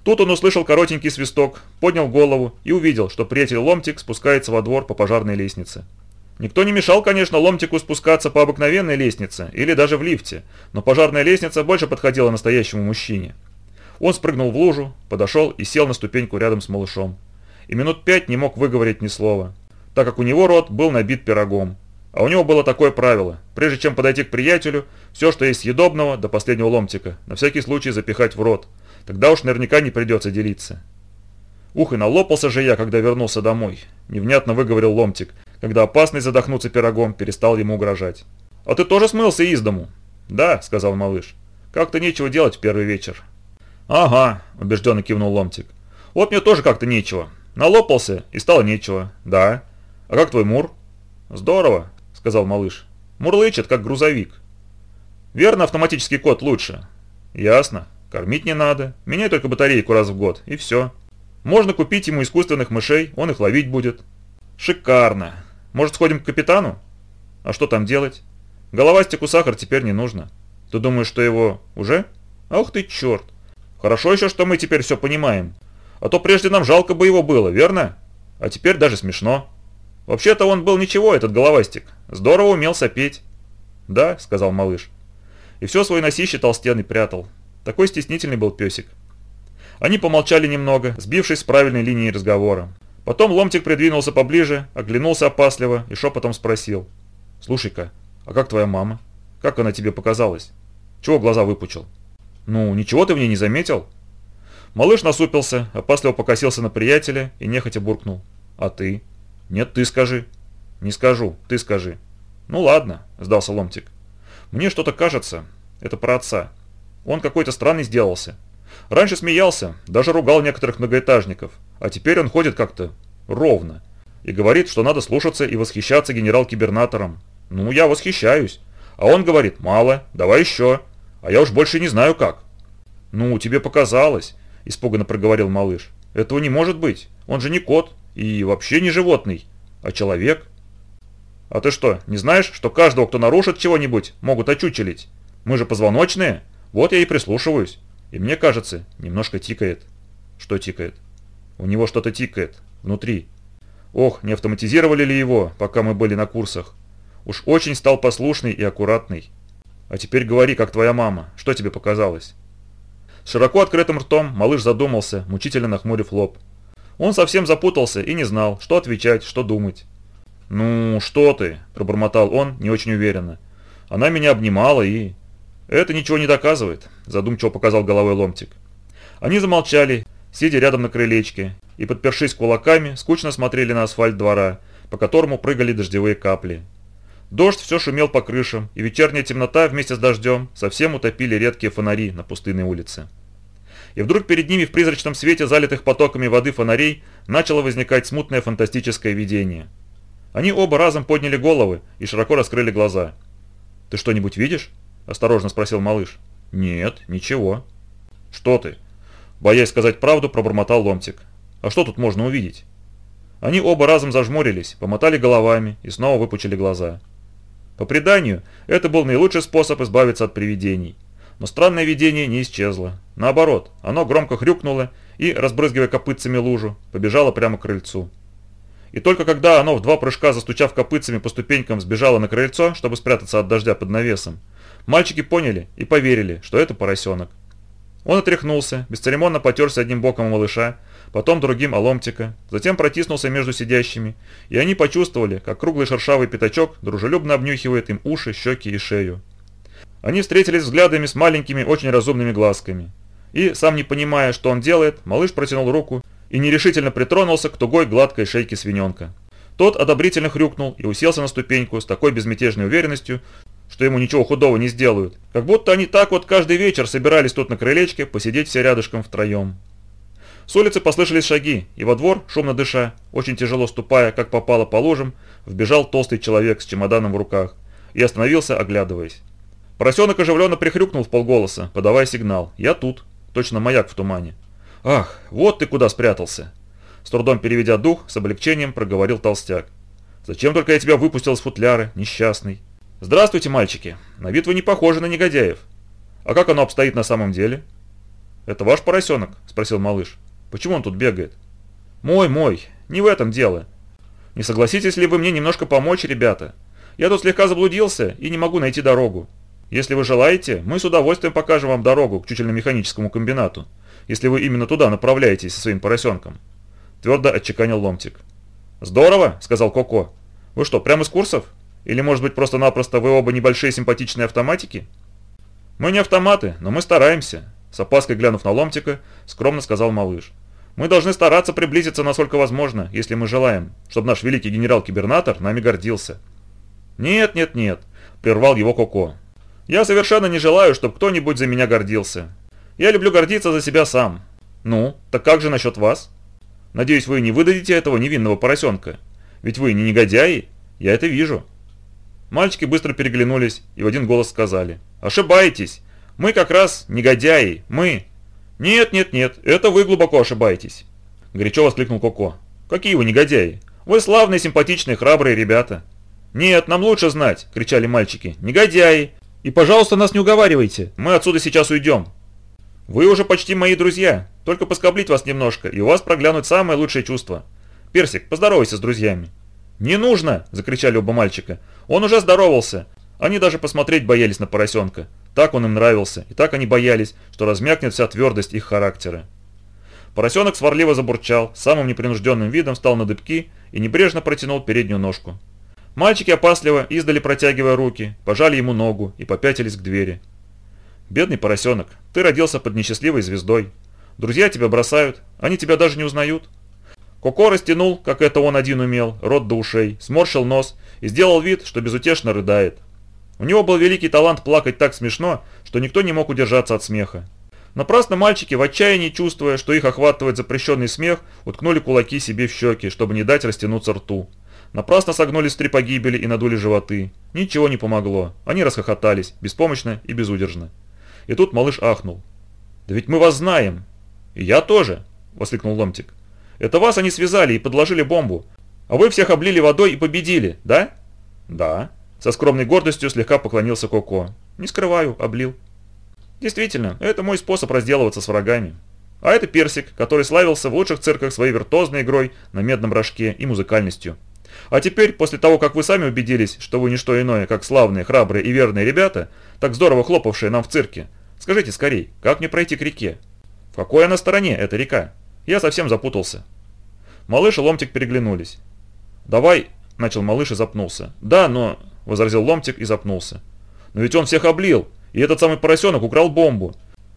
S1: Тут он услышал коротенький свисток, поднял голову и увидел, что приятель Ломтик спускается во двор по пожарной лестнице. Никто не мешал, конечно, Ломтику спускаться по обыкновенной лестнице или даже в лифте, но пожарная лестница больше подходила настоящему мужчине. Он спрыгнул в лужу, подошел и сел на ступеньку рядом с малышом. И минут пять не мог выговорить ни слова, так как у него рот был набит пирогом. А у него было такое правило, прежде чем подойти к приятелю, все, что есть съедобного, до последнего ломтика, на всякий случай запихать в рот. Тогда уж наверняка не придется делиться. Ух, и налопался же я, когда вернулся домой. Невнятно выговорил ломтик, когда опасный задохнуться пирогом перестал ему угрожать. «А ты тоже смылся из дому?» «Да», — сказал малыш. «Как-то нечего делать в первый вечер». Ага, убежденно кивнул Ломтик. Вот мне тоже как-то нечего. Налопался и стало нечего. Да. А как твой Мур? Здорово, сказал малыш. Мурлычет, как грузовик. Верно, автоматический код лучше. Ясно. Кормить не надо. Меняй только батарейку раз в год, и все. Можно купить ему искусственных мышей, он их ловить будет. Шикарно. Может, сходим к капитану? А что там делать? Головастику сахар теперь не нужно. Ты думаешь, что его уже? Ах ты черт. Хорошо еще, что мы теперь все понимаем. А то прежде нам жалко бы его было, верно? А теперь даже смешно. Вообще-то он был ничего, этот головастик. Здорово умел сопеть. Да, сказал малыш. И все свой носище толстенный прятал. Такой стеснительный был песик. Они помолчали немного, сбившись с правильной линии разговора. Потом Ломтик придвинулся поближе, оглянулся опасливо и шепотом спросил. «Слушай-ка, а как твоя мама? Как она тебе показалась? Чего глаза выпучил?» «Ну, ничего ты в ней не заметил?» Малыш насупился, опасливо покосился на приятеля и нехотя буркнул. «А ты?» «Нет, ты скажи». «Не скажу, ты скажи». «Ну ладно», – сдался Ломтик. «Мне что-то кажется, это про отца. Он какой-то странный сделался. Раньше смеялся, даже ругал некоторых многоэтажников, а теперь он ходит как-то ровно и говорит, что надо слушаться и восхищаться генерал-кибернатором. Ну, я восхищаюсь. А он говорит, мало, давай еще. А я уж больше не знаю как. Ну, тебе показалось, испуганно проговорил малыш. Этого не может быть. Он же не кот и вообще не животный, а человек. А ты что, не знаешь, что каждого, кто нарушит чего-нибудь, могут очучелить? Мы же позвоночные. Вот я и прислушиваюсь. И мне кажется, немножко тикает. Что тикает? У него что-то тикает. Внутри. Ох, не автоматизировали ли его, пока мы были на курсах? Уж очень стал послушный и аккуратный. А теперь говори, как твоя мама. Что тебе показалось? Широко открытым ртом малыш задумался, мучительно нахмурив лоб. Он совсем запутался и не знал, что отвечать, что думать. «Ну, что ты?» – пробормотал он не очень уверенно. «Она меня обнимала и...» «Это ничего не доказывает», – задумчиво показал головой ломтик. Они замолчали, сидя рядом на крылечке, и, подпершись кулаками, скучно смотрели на асфальт двора, по которому прыгали дождевые капли. Дождь все шумел по крышам, и вечерняя темнота вместе с дождем совсем утопили редкие фонари на пустынной улице. И вдруг перед ними в призрачном свете, залитых потоками воды фонарей, начало возникать смутное фантастическое видение. Они оба разом подняли головы и широко раскрыли глаза. «Ты что-нибудь видишь?» – осторожно спросил малыш. «Нет, ничего». «Что ты?» Боясь сказать правду, пробормотал ломтик. «А что тут можно увидеть?» Они оба разом зажмурились, помотали головами и снова выпучили глаза. По преданию, это был наилучший способ избавиться от привидений. Но странное видение не исчезло. Наоборот, оно громко хрюкнуло и, разбрызгивая копытцами лужу, побежало прямо к крыльцу. И только когда оно в два прыжка, застучав копытцами по ступенькам, сбежало на крыльцо, чтобы спрятаться от дождя под навесом, Мальчики поняли и поверили, что это поросенок. Он отряхнулся, бесцеремонно потерся одним боком малыша, потом другим оломтика, затем протиснулся между сидящими, и они почувствовали, как круглый шершавый пятачок дружелюбно обнюхивает им уши, щеки и шею. Они встретились взглядами с маленькими, очень разумными глазками. И, сам не понимая, что он делает, малыш протянул руку и нерешительно притронулся к тугой гладкой шейке свиненка. Тот одобрительно хрюкнул и уселся на ступеньку с такой безмятежной уверенностью, что ему ничего худого не сделают. Как будто они так вот каждый вечер собирались тут на крылечке посидеть все рядышком втроем. С улицы послышались шаги, и во двор, шумно дыша, очень тяжело ступая, как попало по лужам, вбежал толстый человек с чемоданом в руках и остановился, оглядываясь. Поросенок оживленно прихрюкнул в полголоса, подавая сигнал. «Я тут». Точно маяк в тумане. «Ах, вот ты куда спрятался!» С трудом переведя дух, с облегчением проговорил толстяк. «Зачем только я тебя выпустил из футляры, несчастный?» «Здравствуйте, мальчики. На вид вы не похожи на негодяев. А как оно обстоит на самом деле?» «Это ваш поросенок?» – спросил малыш. «Почему он тут бегает?» «Мой, мой. Не в этом дело. Не согласитесь ли вы мне немножко помочь, ребята? Я тут слегка заблудился и не могу найти дорогу. Если вы желаете, мы с удовольствием покажем вам дорогу к чучельно-механическому комбинату, если вы именно туда направляетесь со своим поросенком». Твердо отчеканил ломтик. «Здорово», – сказал Коко. «Вы что, прямо с курсов?» Или, может быть, просто-напросто вы оба небольшие симпатичные автоматики? Мы не автоматы, но мы стараемся, с опаской глянув на ломтика, скромно сказал малыш. Мы должны стараться приблизиться насколько возможно, если мы желаем, чтобы наш великий генерал-кибернатор нами гордился. Нет, нет, нет, прервал его Коко. Я совершенно не желаю, чтобы кто-нибудь за меня гордился. Я люблю гордиться за себя сам. Ну, так как же насчет вас? Надеюсь, вы не выдадите этого невинного поросенка. Ведь вы не негодяи, я это вижу. Мальчики быстро переглянулись и в один голос сказали. Ошибаетесь. Мы как раз негодяи. Мы. Нет, нет, нет, это вы глубоко ошибаетесь. Горячо воскликнул Коко. Какие вы негодяи? Вы славные, симпатичные, храбрые ребята. Нет, нам лучше знать, кричали мальчики. Негодяи. И, пожалуйста, нас не уговаривайте. Мы отсюда сейчас уйдем. Вы уже почти мои друзья. Только поскоблить вас немножко, и у вас проглянут самые лучшие чувства. Персик, поздоровайся с друзьями. «Не нужно!» – закричали оба мальчика. «Он уже здоровался!» Они даже посмотреть боялись на поросенка. Так он им нравился, и так они боялись, что размякнет вся твердость их характера. Поросенок сварливо забурчал, самым непринужденным видом встал на дыбки и небрежно протянул переднюю ножку. Мальчики опасливо, издали протягивая руки, пожали ему ногу и попятились к двери. «Бедный поросенок, ты родился под несчастливой звездой. Друзья тебя бросают, они тебя даже не узнают. Коко растянул, как это он один умел, рот до ушей, сморщил нос и сделал вид, что безутешно рыдает. У него был великий талант плакать так смешно, что никто не мог удержаться от смеха. Напрасно мальчики, в отчаянии чувствуя, что их охватывает запрещенный смех, уткнули кулаки себе в щеки, чтобы не дать растянуться рту. Напрасно согнулись три погибели и надули животы. Ничего не помогло. Они расхохотались, беспомощно и безудержно. И тут малыш ахнул. «Да ведь мы вас знаем!» «И я тоже!» – воскликнул Ломтик. Это вас они связали и подложили бомбу. А вы всех облили водой и победили, да? Да. Со скромной гордостью слегка поклонился Коко. Не скрываю, облил. Действительно, это мой способ разделываться с врагами. А это Персик, который славился в лучших цирках своей виртуозной игрой на медном рожке и музыкальностью. А теперь, после того, как вы сами убедились, что вы не что иное, как славные, храбрые и верные ребята, так здорово хлопавшие нам в цирке, скажите скорей, как мне пройти к реке? В какой она стороне, эта река? Я совсем запутался. Малыш и Ломтик переглянулись. «Давай», – начал малыш и запнулся. «Да, но...» – возразил Ломтик и запнулся. «Но ведь он всех облил, и этот самый поросенок украл бомбу».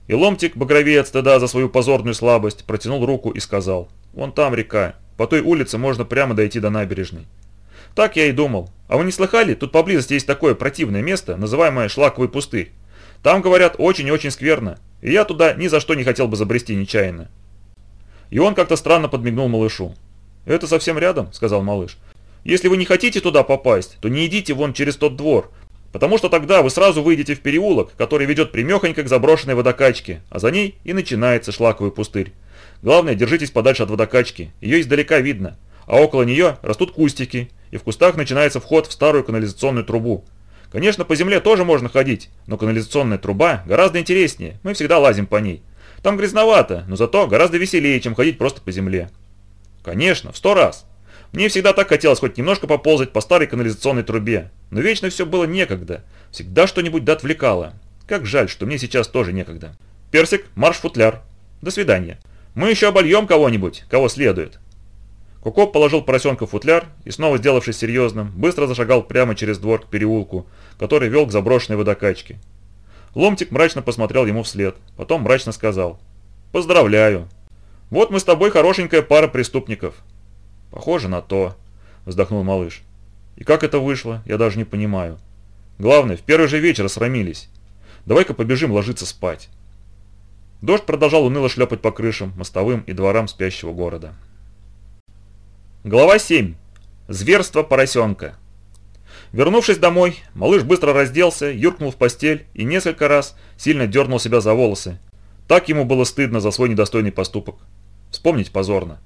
S1: И Ломтик, багровее от стыда за свою позорную слабость, протянул руку и сказал. «Вон там река. По той улице можно прямо дойти до набережной». Так я и думал. А вы не слыхали? Тут поблизости есть такое противное место, называемое Шлаковый пустырь. Там, говорят, очень и очень скверно. И я туда ни за что не хотел бы забрести нечаянно. И он как-то странно подмигнул малышу. «Это совсем рядом», — сказал малыш. «Если вы не хотите туда попасть, то не идите вон через тот двор, потому что тогда вы сразу выйдете в переулок, который ведет примехонько к заброшенной водокачке, а за ней и начинается шлаковый пустырь. Главное, держитесь подальше от водокачки, ее издалека видно, а около нее растут кустики, и в кустах начинается вход в старую канализационную трубу. Конечно, по земле тоже можно ходить, но канализационная труба гораздо интереснее, мы всегда лазим по ней. Там грязновато, но зато гораздо веселее, чем ходить просто по земле. Конечно, в сто раз. Мне всегда так хотелось хоть немножко поползать по старой канализационной трубе, но вечно все было некогда. Всегда что-нибудь да отвлекало. Как жаль, что мне сейчас тоже некогда. Персик, марш-футляр. До свидания. Мы еще обольем кого-нибудь, кого следует. Коко положил поросенка в футляр и, снова сделавшись серьезным, быстро зашагал прямо через двор к переулку, который вел к заброшенной водокачке. Ломтик мрачно посмотрел ему вслед, потом мрачно сказал. «Поздравляю. Вот мы с тобой хорошенькая пара преступников». «Похоже на то», – вздохнул малыш. «И как это вышло, я даже не понимаю. Главное, в первый же вечер срамились. Давай-ка побежим ложиться спать». Дождь продолжал уныло шлепать по крышам, мостовым и дворам спящего города. Глава 7. Зверство поросенка. Вернувшись домой, малыш быстро разделся, юркнул в постель и несколько раз сильно дернул себя за волосы. Так ему было стыдно за свой недостойный поступок. Вспомнить позорно.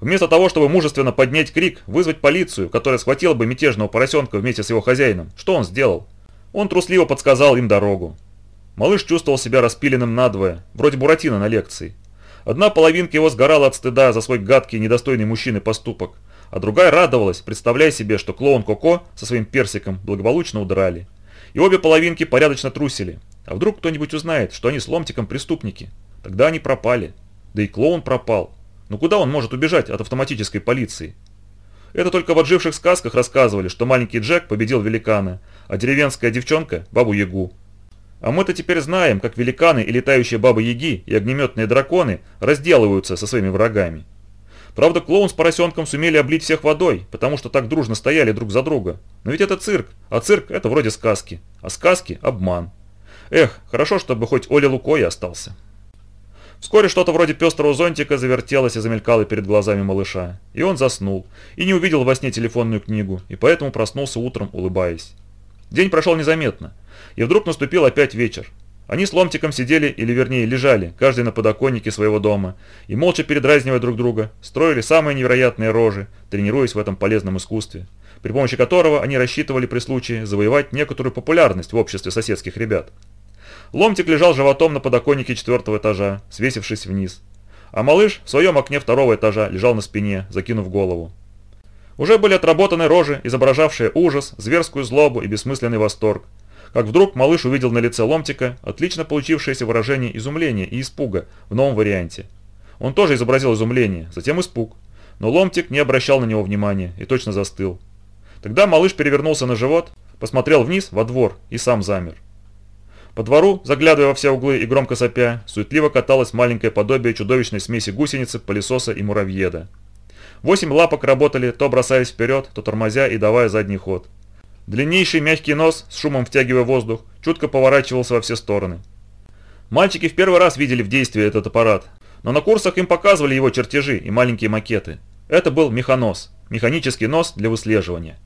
S1: Вместо того, чтобы мужественно поднять крик, вызвать полицию, которая схватила бы мятежного поросенка вместе с его хозяином, что он сделал? Он трусливо подсказал им дорогу. Малыш чувствовал себя распиленным надвое, вроде Буратино на лекции. Одна половинка его сгорала от стыда за свой гадкий, недостойный мужчины поступок, а другая радовалась, представляя себе, что клоун Коко со своим персиком благополучно удрали. И обе половинки порядочно трусили. А вдруг кто-нибудь узнает, что они с ломтиком преступники? Тогда они пропали. Да и клоун пропал. Ну куда он может убежать от автоматической полиции? Это только в отживших сказках рассказывали, что маленький Джек победил великана, а деревенская девчонка – бабу-ягу. А мы-то теперь знаем, как великаны и летающие бабы-яги и огнеметные драконы разделываются со своими врагами. Правда, клоун с поросенком сумели облить всех водой, потому что так дружно стояли друг за друга. Но ведь это цирк, а цирк это вроде сказки, а сказки – обман. Эх, хорошо, чтобы хоть Оля Лукой остался. Вскоре что-то вроде пестрого зонтика завертелось и замелькало перед глазами малыша. И он заснул, и не увидел во сне телефонную книгу, и поэтому проснулся утром, улыбаясь. День прошел незаметно, и вдруг наступил опять вечер. Они с Ломтиком сидели, или вернее лежали, каждый на подоконнике своего дома, и молча передразнивая друг друга, строили самые невероятные рожи, тренируясь в этом полезном искусстве, при помощи которого они рассчитывали при случае завоевать некоторую популярность в обществе соседских ребят. Ломтик лежал животом на подоконнике четвертого этажа, свесившись вниз. А малыш в своем окне второго этажа лежал на спине, закинув голову. Уже были отработаны рожи, изображавшие ужас, зверскую злобу и бессмысленный восторг. Как вдруг малыш увидел на лице Ломтика отлично получившееся выражение изумления и испуга в новом варианте. Он тоже изобразил изумление, затем испуг. Но Ломтик не обращал на него внимания и точно застыл. Тогда малыш перевернулся на живот, посмотрел вниз, во двор, и сам замер. По двору, заглядывая во все углы и громко сопя, суетливо каталось маленькое подобие чудовищной смеси гусеницы, пылесоса и муравьеда. Восемь лапок работали, то бросаясь вперед, то тормозя и давая задний ход. Длиннейший мягкий нос, с шумом втягивая воздух, чутко поворачивался во все стороны. Мальчики в первый раз видели в действии этот аппарат, но на курсах им показывали его чертежи и маленькие макеты. Это был механос, механический нос для выслеживания.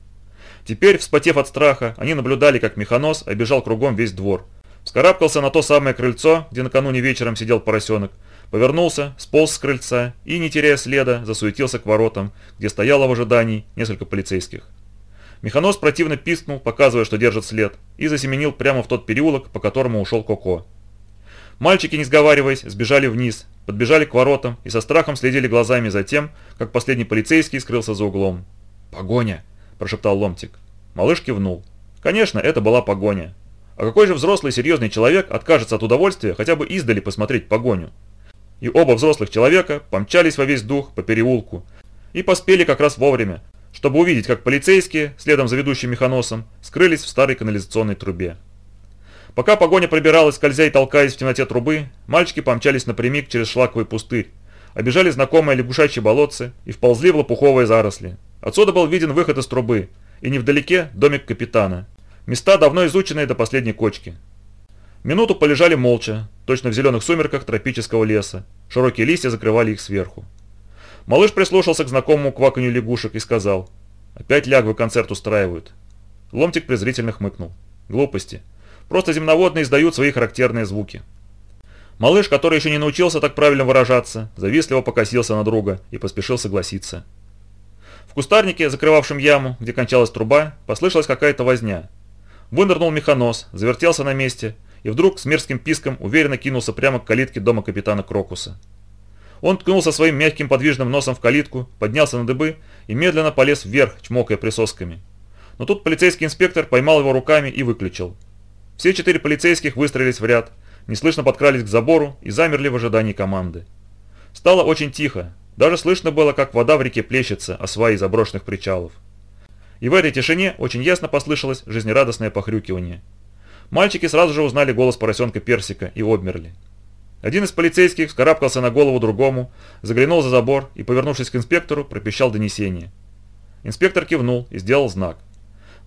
S1: Теперь, вспотев от страха, они наблюдали, как механос обежал кругом весь двор, Вскарабкался на то самое крыльцо, где накануне вечером сидел поросенок, повернулся, сполз с крыльца и, не теряя следа, засуетился к воротам, где стояло в ожидании несколько полицейских. Механос противно пискнул, показывая, что держит след, и засеменил прямо в тот переулок, по которому ушел Коко. Мальчики, не сговариваясь, сбежали вниз, подбежали к воротам и со страхом следили глазами за тем, как последний полицейский скрылся за углом. «Погоня!» – прошептал Ломтик. Малыш кивнул. Конечно, это была погоня. А какой же взрослый серьезный человек откажется от удовольствия хотя бы издали посмотреть погоню? И оба взрослых человека помчались во весь дух по переулку и поспели как раз вовремя, чтобы увидеть, как полицейские, следом за ведущим механосом, скрылись в старой канализационной трубе. Пока погоня пробиралась, скользя и толкаясь в темноте трубы, мальчики помчались напрямик через шлаковый пустырь, обежали знакомое лягушачье болотце и вползли в лопуховые заросли. Отсюда был виден выход из трубы, и невдалеке домик капитана, Места давно изученные до последней кочки. Минуту полежали молча, точно в зеленых сумерках тропического леса. Широкие листья закрывали их сверху. Малыш прислушался к знакомому кваканью лягушек и сказал, «Опять лягвы концерт устраивают». Ломтик презрительно хмыкнул. «Глупости. Просто земноводные издают свои характерные звуки». Малыш, который еще не научился так правильно выражаться, завистливо покосился на друга и поспешил согласиться. В кустарнике, закрывавшем яму, где кончалась труба, послышалась какая-то возня, Вынырнул механос, завертелся на месте и вдруг с мерзким писком уверенно кинулся прямо к калитке дома капитана Крокуса. Он ткнулся своим мягким подвижным носом в калитку, поднялся на дыбы и медленно полез вверх, чмокая присосками. Но тут полицейский инспектор поймал его руками и выключил. Все четыре полицейских выстроились в ряд, неслышно подкрались к забору и замерли в ожидании команды. Стало очень тихо, даже слышно было, как вода в реке плещется о сваи заброшенных причалов. И в этой тишине очень ясно послышалось жизнерадостное похрюкивание. Мальчики сразу же узнали голос поросенка Персика и обмерли. Один из полицейских вскарабкался на голову другому, заглянул за забор и, повернувшись к инспектору, пропищал донесение. Инспектор кивнул и сделал знак.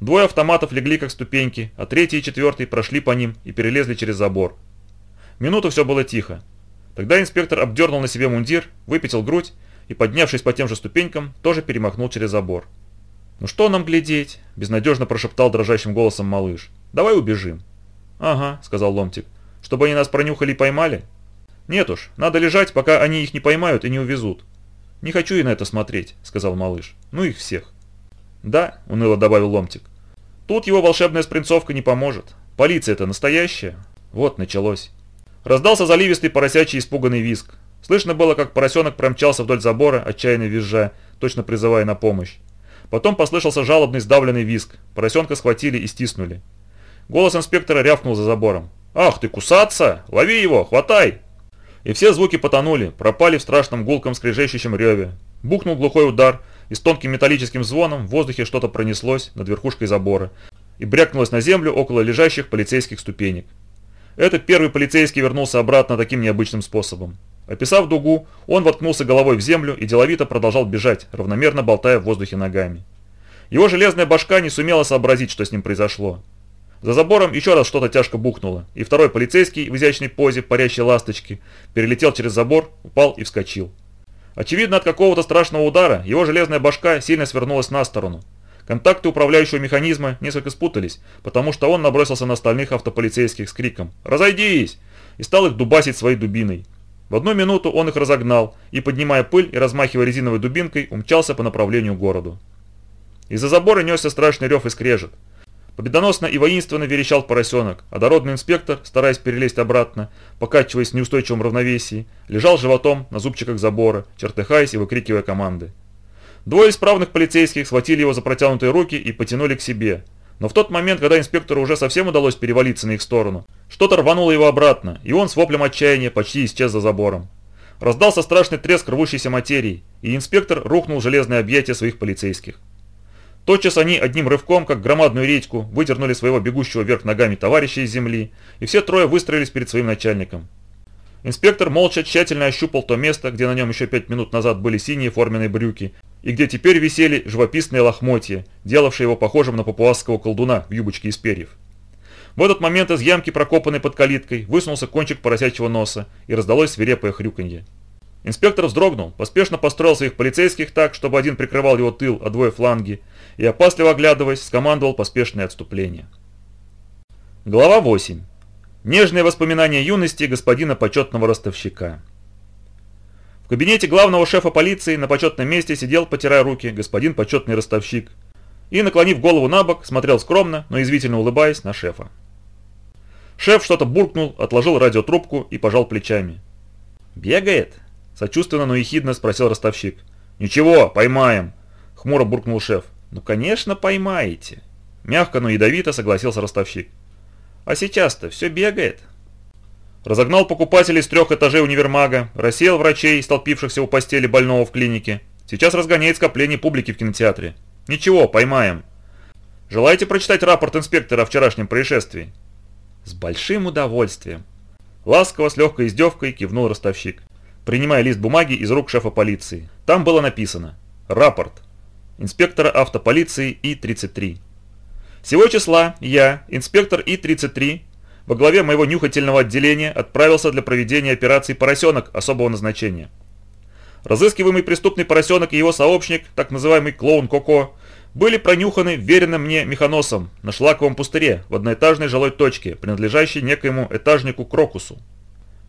S1: Двое автоматов легли как ступеньки, а третий и четвертый прошли по ним и перелезли через забор. Минуту все было тихо. Тогда инспектор обдернул на себе мундир, выпятил грудь и, поднявшись по тем же ступенькам, тоже перемахнул через забор. «Ну что нам глядеть?» – безнадежно прошептал дрожащим голосом малыш. «Давай убежим». «Ага», – сказал Ломтик. «Чтобы они нас пронюхали и поймали?» «Нет уж, надо лежать, пока они их не поймают и не увезут». «Не хочу и на это смотреть», – сказал малыш. «Ну их всех». «Да», – уныло добавил Ломтик. «Тут его волшебная спринцовка не поможет. Полиция-то настоящая». Вот началось. Раздался заливистый поросячий испуганный визг. Слышно было, как поросенок промчался вдоль забора, отчаянно визжа, точно призывая на помощь. Потом послышался жалобный сдавленный визг. Поросенка схватили и стиснули. Голос инспектора рявкнул за забором. «Ах ты, кусаться! Лови его! Хватай!» И все звуки потонули, пропали в страшном гулком скрежещущем реве. Бухнул глухой удар, и с тонким металлическим звоном в воздухе что-то пронеслось над верхушкой забора и брякнулось на землю около лежащих полицейских ступенек. Этот первый полицейский вернулся обратно таким необычным способом. Описав дугу, он воткнулся головой в землю и деловито продолжал бежать, равномерно болтая в воздухе ногами. Его железная башка не сумела сообразить, что с ним произошло. За забором еще раз что-то тяжко бухнуло, и второй полицейский в изящной позе парящей ласточки перелетел через забор, упал и вскочил. Очевидно, от какого-то страшного удара его железная башка сильно свернулась на сторону. Контакты управляющего механизма несколько спутались, потому что он набросился на остальных автополицейских с криком «Разойдись!» и стал их дубасить своей дубиной. В одну минуту он их разогнал и, поднимая пыль и размахивая резиновой дубинкой, умчался по направлению к городу. Из-за забора несся страшный рев и скрежет. Победоносно и воинственно верещал поросенок, а дородный инспектор, стараясь перелезть обратно, покачиваясь в неустойчивом равновесии, лежал животом на зубчиках забора, чертыхаясь и выкрикивая команды. Двое исправных полицейских схватили его за протянутые руки и потянули к себе. Но в тот момент, когда инспектору уже совсем удалось перевалиться на их сторону, что-то рвануло его обратно, и он с воплем отчаяния почти исчез за забором. Раздался страшный треск рвущейся материи, и инспектор рухнул в железное объятие своих полицейских. Тотчас они одним рывком, как громадную редьку, выдернули своего бегущего вверх ногами товарища из земли, и все трое выстроились перед своим начальником. Инспектор молча тщательно ощупал то место, где на нем еще пять минут назад были синие форменные брюки, и где теперь висели живописные лохмотья, делавшие его похожим на папуасского колдуна в юбочке из перьев. В этот момент из ямки, прокопанной под калиткой, высунулся кончик поросячьего носа, и раздалось свирепое хрюканье. Инспектор вздрогнул, поспешно построил своих полицейских так, чтобы один прикрывал его тыл, а двое фланги, и, опасливо оглядываясь, скомандовал поспешное отступление. Глава 8. Нежные воспоминания юности господина почетного ростовщика. В кабинете главного шефа полиции на почетном месте сидел, потирая руки, господин почетный ростовщик и, наклонив голову на бок, смотрел скромно, но извительно улыбаясь на шефа. Шеф что-то буркнул, отложил радиотрубку и пожал плечами. «Бегает?» – сочувственно, но ехидно спросил ростовщик. «Ничего, поймаем!» – хмуро буркнул шеф. «Ну, конечно, поймаете!» Мягко, но ядовито согласился ростовщик. «А сейчас-то все бегает!» Разогнал покупателей с трех этажей универмага, рассеял врачей, столпившихся у постели больного в клинике. Сейчас разгоняет скопление публики в кинотеатре. Ничего, поймаем. Желаете прочитать рапорт инспектора о вчерашнем происшествии? С большим удовольствием. Ласково, с легкой издевкой кивнул ростовщик, принимая лист бумаги из рук шефа полиции. Там было написано «Рапорт инспектора автополиции И-33. Сего числа я, инспектор И-33, во главе моего нюхательного отделения отправился для проведения операции «Поросенок» особого назначения. Разыскиваемый преступный поросенок и его сообщник, так называемый клоун Коко, были пронюханы веренным мне механосом на шлаковом пустыре в одноэтажной жилой точке, принадлежащей некоему этажнику Крокусу.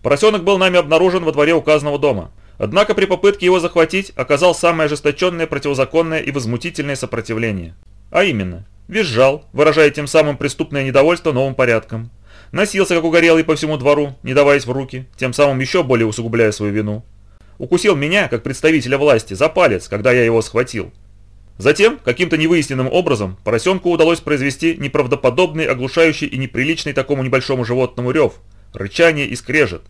S1: Поросенок был нами обнаружен во дворе указанного дома. Однако при попытке его захватить оказал самое ожесточенное противозаконное и возмутительное сопротивление. А именно, визжал, выражая тем самым преступное недовольство новым порядком. Носился как угорелый по всему двору, не даваясь в руки, тем самым еще более усугубляя свою вину. Укусил меня, как представителя власти, за палец, когда я его схватил. Затем, каким-то невыясненным образом, поросенку удалось произвести неправдоподобный, оглушающий и неприличный такому небольшому животному рев, рычание и скрежет,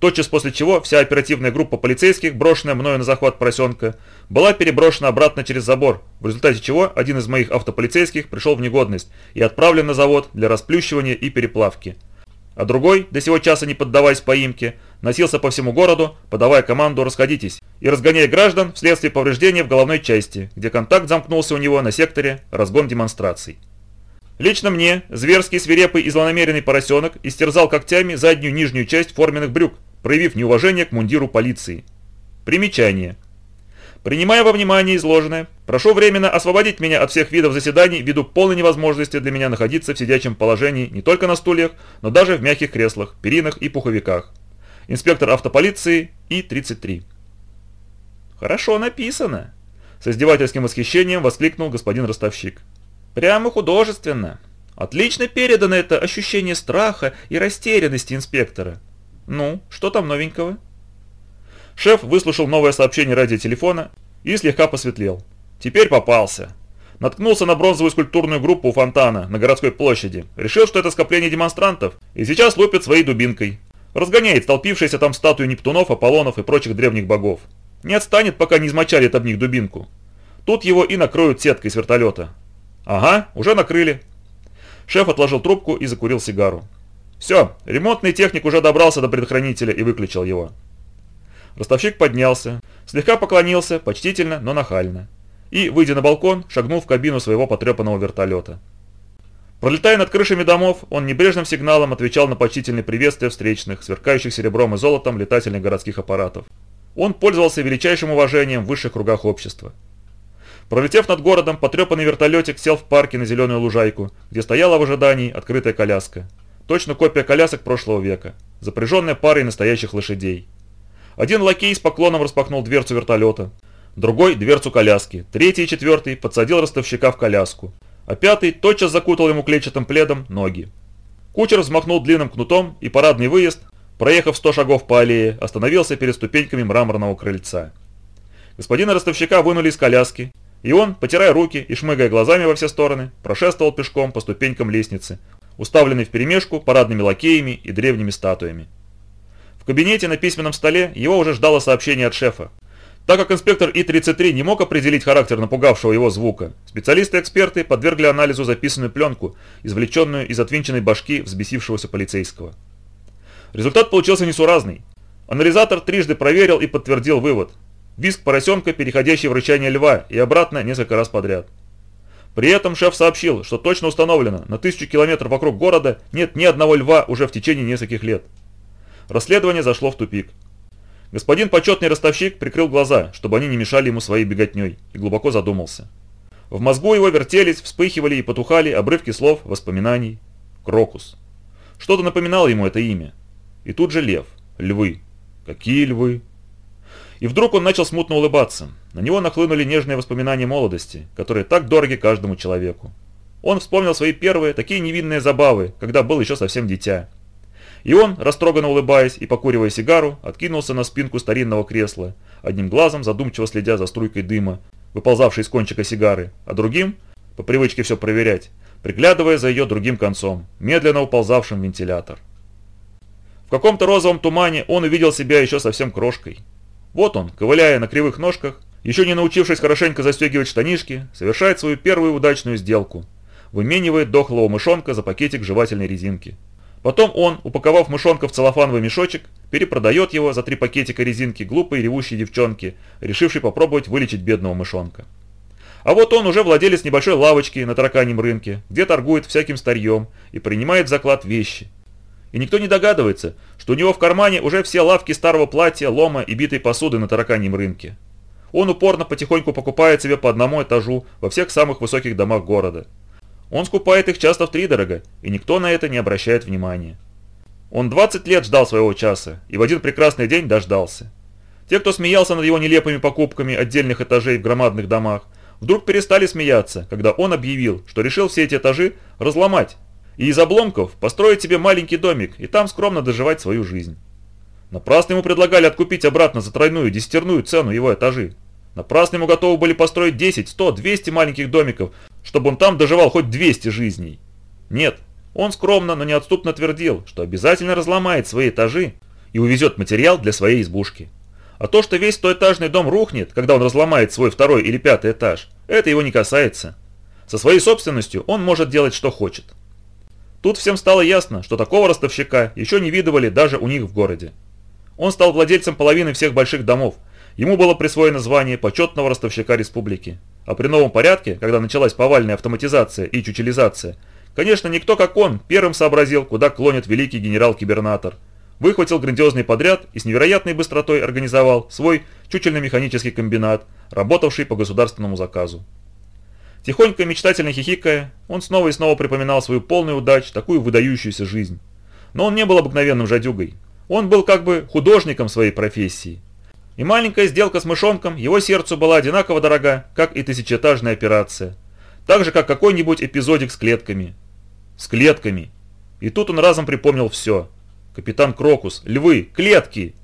S1: тотчас после чего вся оперативная группа полицейских, брошенная мною на захват поросенка, была переброшена обратно через забор, в результате чего один из моих автополицейских пришел в негодность и отправлен на завод для расплющивания и переплавки. А другой, до сего часа не поддаваясь поимке, носился по всему городу, подавая команду «расходитесь» и разгоняя граждан вследствие повреждения в головной части, где контакт замкнулся у него на секторе «разгон демонстраций». Лично мне, зверский, свирепый и злонамеренный поросенок истерзал когтями заднюю нижнюю часть форменных брюк, проявив неуважение к мундиру полиции. Примечание. Принимая во внимание изложенное, прошу временно освободить меня от всех видов заседаний ввиду полной невозможности для меня находиться в сидячем положении не только на стульях, но даже в мягких креслах, перинах и пуховиках. Инспектор автополиции И-33. «Хорошо написано!» С издевательским восхищением воскликнул господин ростовщик. «Прямо художественно! Отлично передано это ощущение страха и растерянности инспектора. «Ну, что там новенького?» Шеф выслушал новое сообщение радиотелефона и слегка посветлел. Теперь попался. Наткнулся на бронзовую скульптурную группу у фонтана на городской площади. Решил, что это скопление демонстрантов, и сейчас лупит своей дубинкой. Разгоняет столпившиеся там статуи Нептунов, Аполлонов и прочих древних богов. Не отстанет, пока не измочалит об них дубинку. Тут его и накроют сеткой с вертолета. Ага, уже накрыли. Шеф отложил трубку и закурил сигару. «Все, ремонтный техник уже добрался до предохранителя и выключил его». Ростовщик поднялся, слегка поклонился, почтительно, но нахально. И, выйдя на балкон, шагнул в кабину своего потрепанного вертолета. Пролетая над крышами домов, он небрежным сигналом отвечал на почтительные приветствия встречных, сверкающих серебром и золотом летательных городских аппаратов. Он пользовался величайшим уважением в высших кругах общества. Пролетев над городом, потрепанный вертолетик сел в парке на зеленую лужайку, где стояла в ожидании открытая коляска. Точно копия колясок прошлого века, запряженная парой настоящих лошадей. Один лакей с поклоном распахнул дверцу вертолета, другой – дверцу коляски, третий и четвертый подсадил ростовщика в коляску, а пятый тотчас закутал ему клетчатым пледом ноги. Кучер взмахнул длинным кнутом, и парадный выезд, проехав сто шагов по аллее, остановился перед ступеньками мраморного крыльца. Господина ростовщика вынули из коляски, и он, потирая руки и шмыгая глазами во все стороны, прошествовал пешком по ступенькам лестницы, уставленной вперемешку парадными лакеями и древними статуями. В кабинете на письменном столе его уже ждало сообщение от шефа, так как инспектор И-33 не мог определить характер напугавшего его звука, специалисты-эксперты подвергли анализу записанную пленку, извлеченную из отвинченной башки взбесившегося полицейского. Результат получился несуразный. Анализатор трижды проверил и подтвердил вывод. Виск поросенка, переходящий в рычание льва, и обратно несколько раз подряд. При этом шеф сообщил, что точно установлено, на тысячу километров вокруг города нет ни одного льва уже в течение нескольких лет. Расследование зашло в тупик. Господин почетный ростовщик прикрыл глаза, чтобы они не мешали ему своей беготней, и глубоко задумался. В мозгу его вертелись, вспыхивали и потухали обрывки слов, воспоминаний. Крокус. Что-то напоминало ему это имя. И тут же лев. Львы. Какие львы? И вдруг он начал смутно улыбаться. На него нахлынули нежные воспоминания молодости, которые так дороги каждому человеку. Он вспомнил свои первые, такие невинные забавы, когда был еще совсем дитя. И он, растроганно улыбаясь и покуривая сигару, откинулся на спинку старинного кресла, одним глазом задумчиво следя за струйкой дыма, выползавшей из кончика сигары, а другим, по привычке все проверять, приглядывая за ее другим концом, медленно уползавшим вентилятор. В каком-то розовом тумане он увидел себя еще совсем крошкой. Вот он, ковыляя на кривых ножках, еще не научившись хорошенько застегивать штанишки, совершает свою первую удачную сделку. Выменивает дохлого мышонка за пакетик жевательной резинки. Потом он, упаковав мышонка в целлофановый мешочек, перепродает его за три пакетика резинки глупой ревущей девчонке, решившей попробовать вылечить бедного мышонка. А вот он уже владелец небольшой лавочки на тараканьем рынке, где торгует всяким старьем и принимает в заклад вещи. И никто не догадывается, что у него в кармане уже все лавки старого платья, лома и битой посуды на тараканьем рынке. Он упорно потихоньку покупает себе по одному этажу во всех самых высоких домах города. Он скупает их часто в втридорога, и никто на это не обращает внимания. Он 20 лет ждал своего часа, и в один прекрасный день дождался. Те, кто смеялся над его нелепыми покупками отдельных этажей в громадных домах, вдруг перестали смеяться, когда он объявил, что решил все эти этажи разломать и из обломков построить себе маленький домик и там скромно доживать свою жизнь. Напрасно ему предлагали откупить обратно за тройную, десятерную цену его этажи. Напрасно ему готовы были построить 10, 100, 200 маленьких домиков, чтобы он там доживал хоть 200 жизней. Нет, он скромно, но неотступно твердил, что обязательно разломает свои этажи и увезет материал для своей избушки. А то, что весь стоэтажный дом рухнет, когда он разломает свой второй или пятый этаж, это его не касается. Со своей собственностью он может делать, что хочет. Тут всем стало ясно, что такого ростовщика еще не видывали даже у них в городе. Он стал владельцем половины всех больших домов. Ему было присвоено звание почетного ростовщика республики. А при новом порядке, когда началась повальная автоматизация и чучелизация, конечно, никто как он первым сообразил, куда клонит великий генерал-кибернатор. Выхватил грандиозный подряд и с невероятной быстротой организовал свой чучельно-механический комбинат, работавший по государственному заказу. Тихонько, мечтательно хихикая, он снова и снова припоминал свою полную удачу, такую выдающуюся жизнь. Но он не был обыкновенным жадюгой. Он был как бы художником своей профессии. И маленькая сделка с мышонком его сердцу была одинаково дорога, как и тысячеэтажная операция. Так же, как какой-нибудь эпизодик с клетками. С клетками. И тут он разом припомнил все. Капитан Крокус, львы, клетки.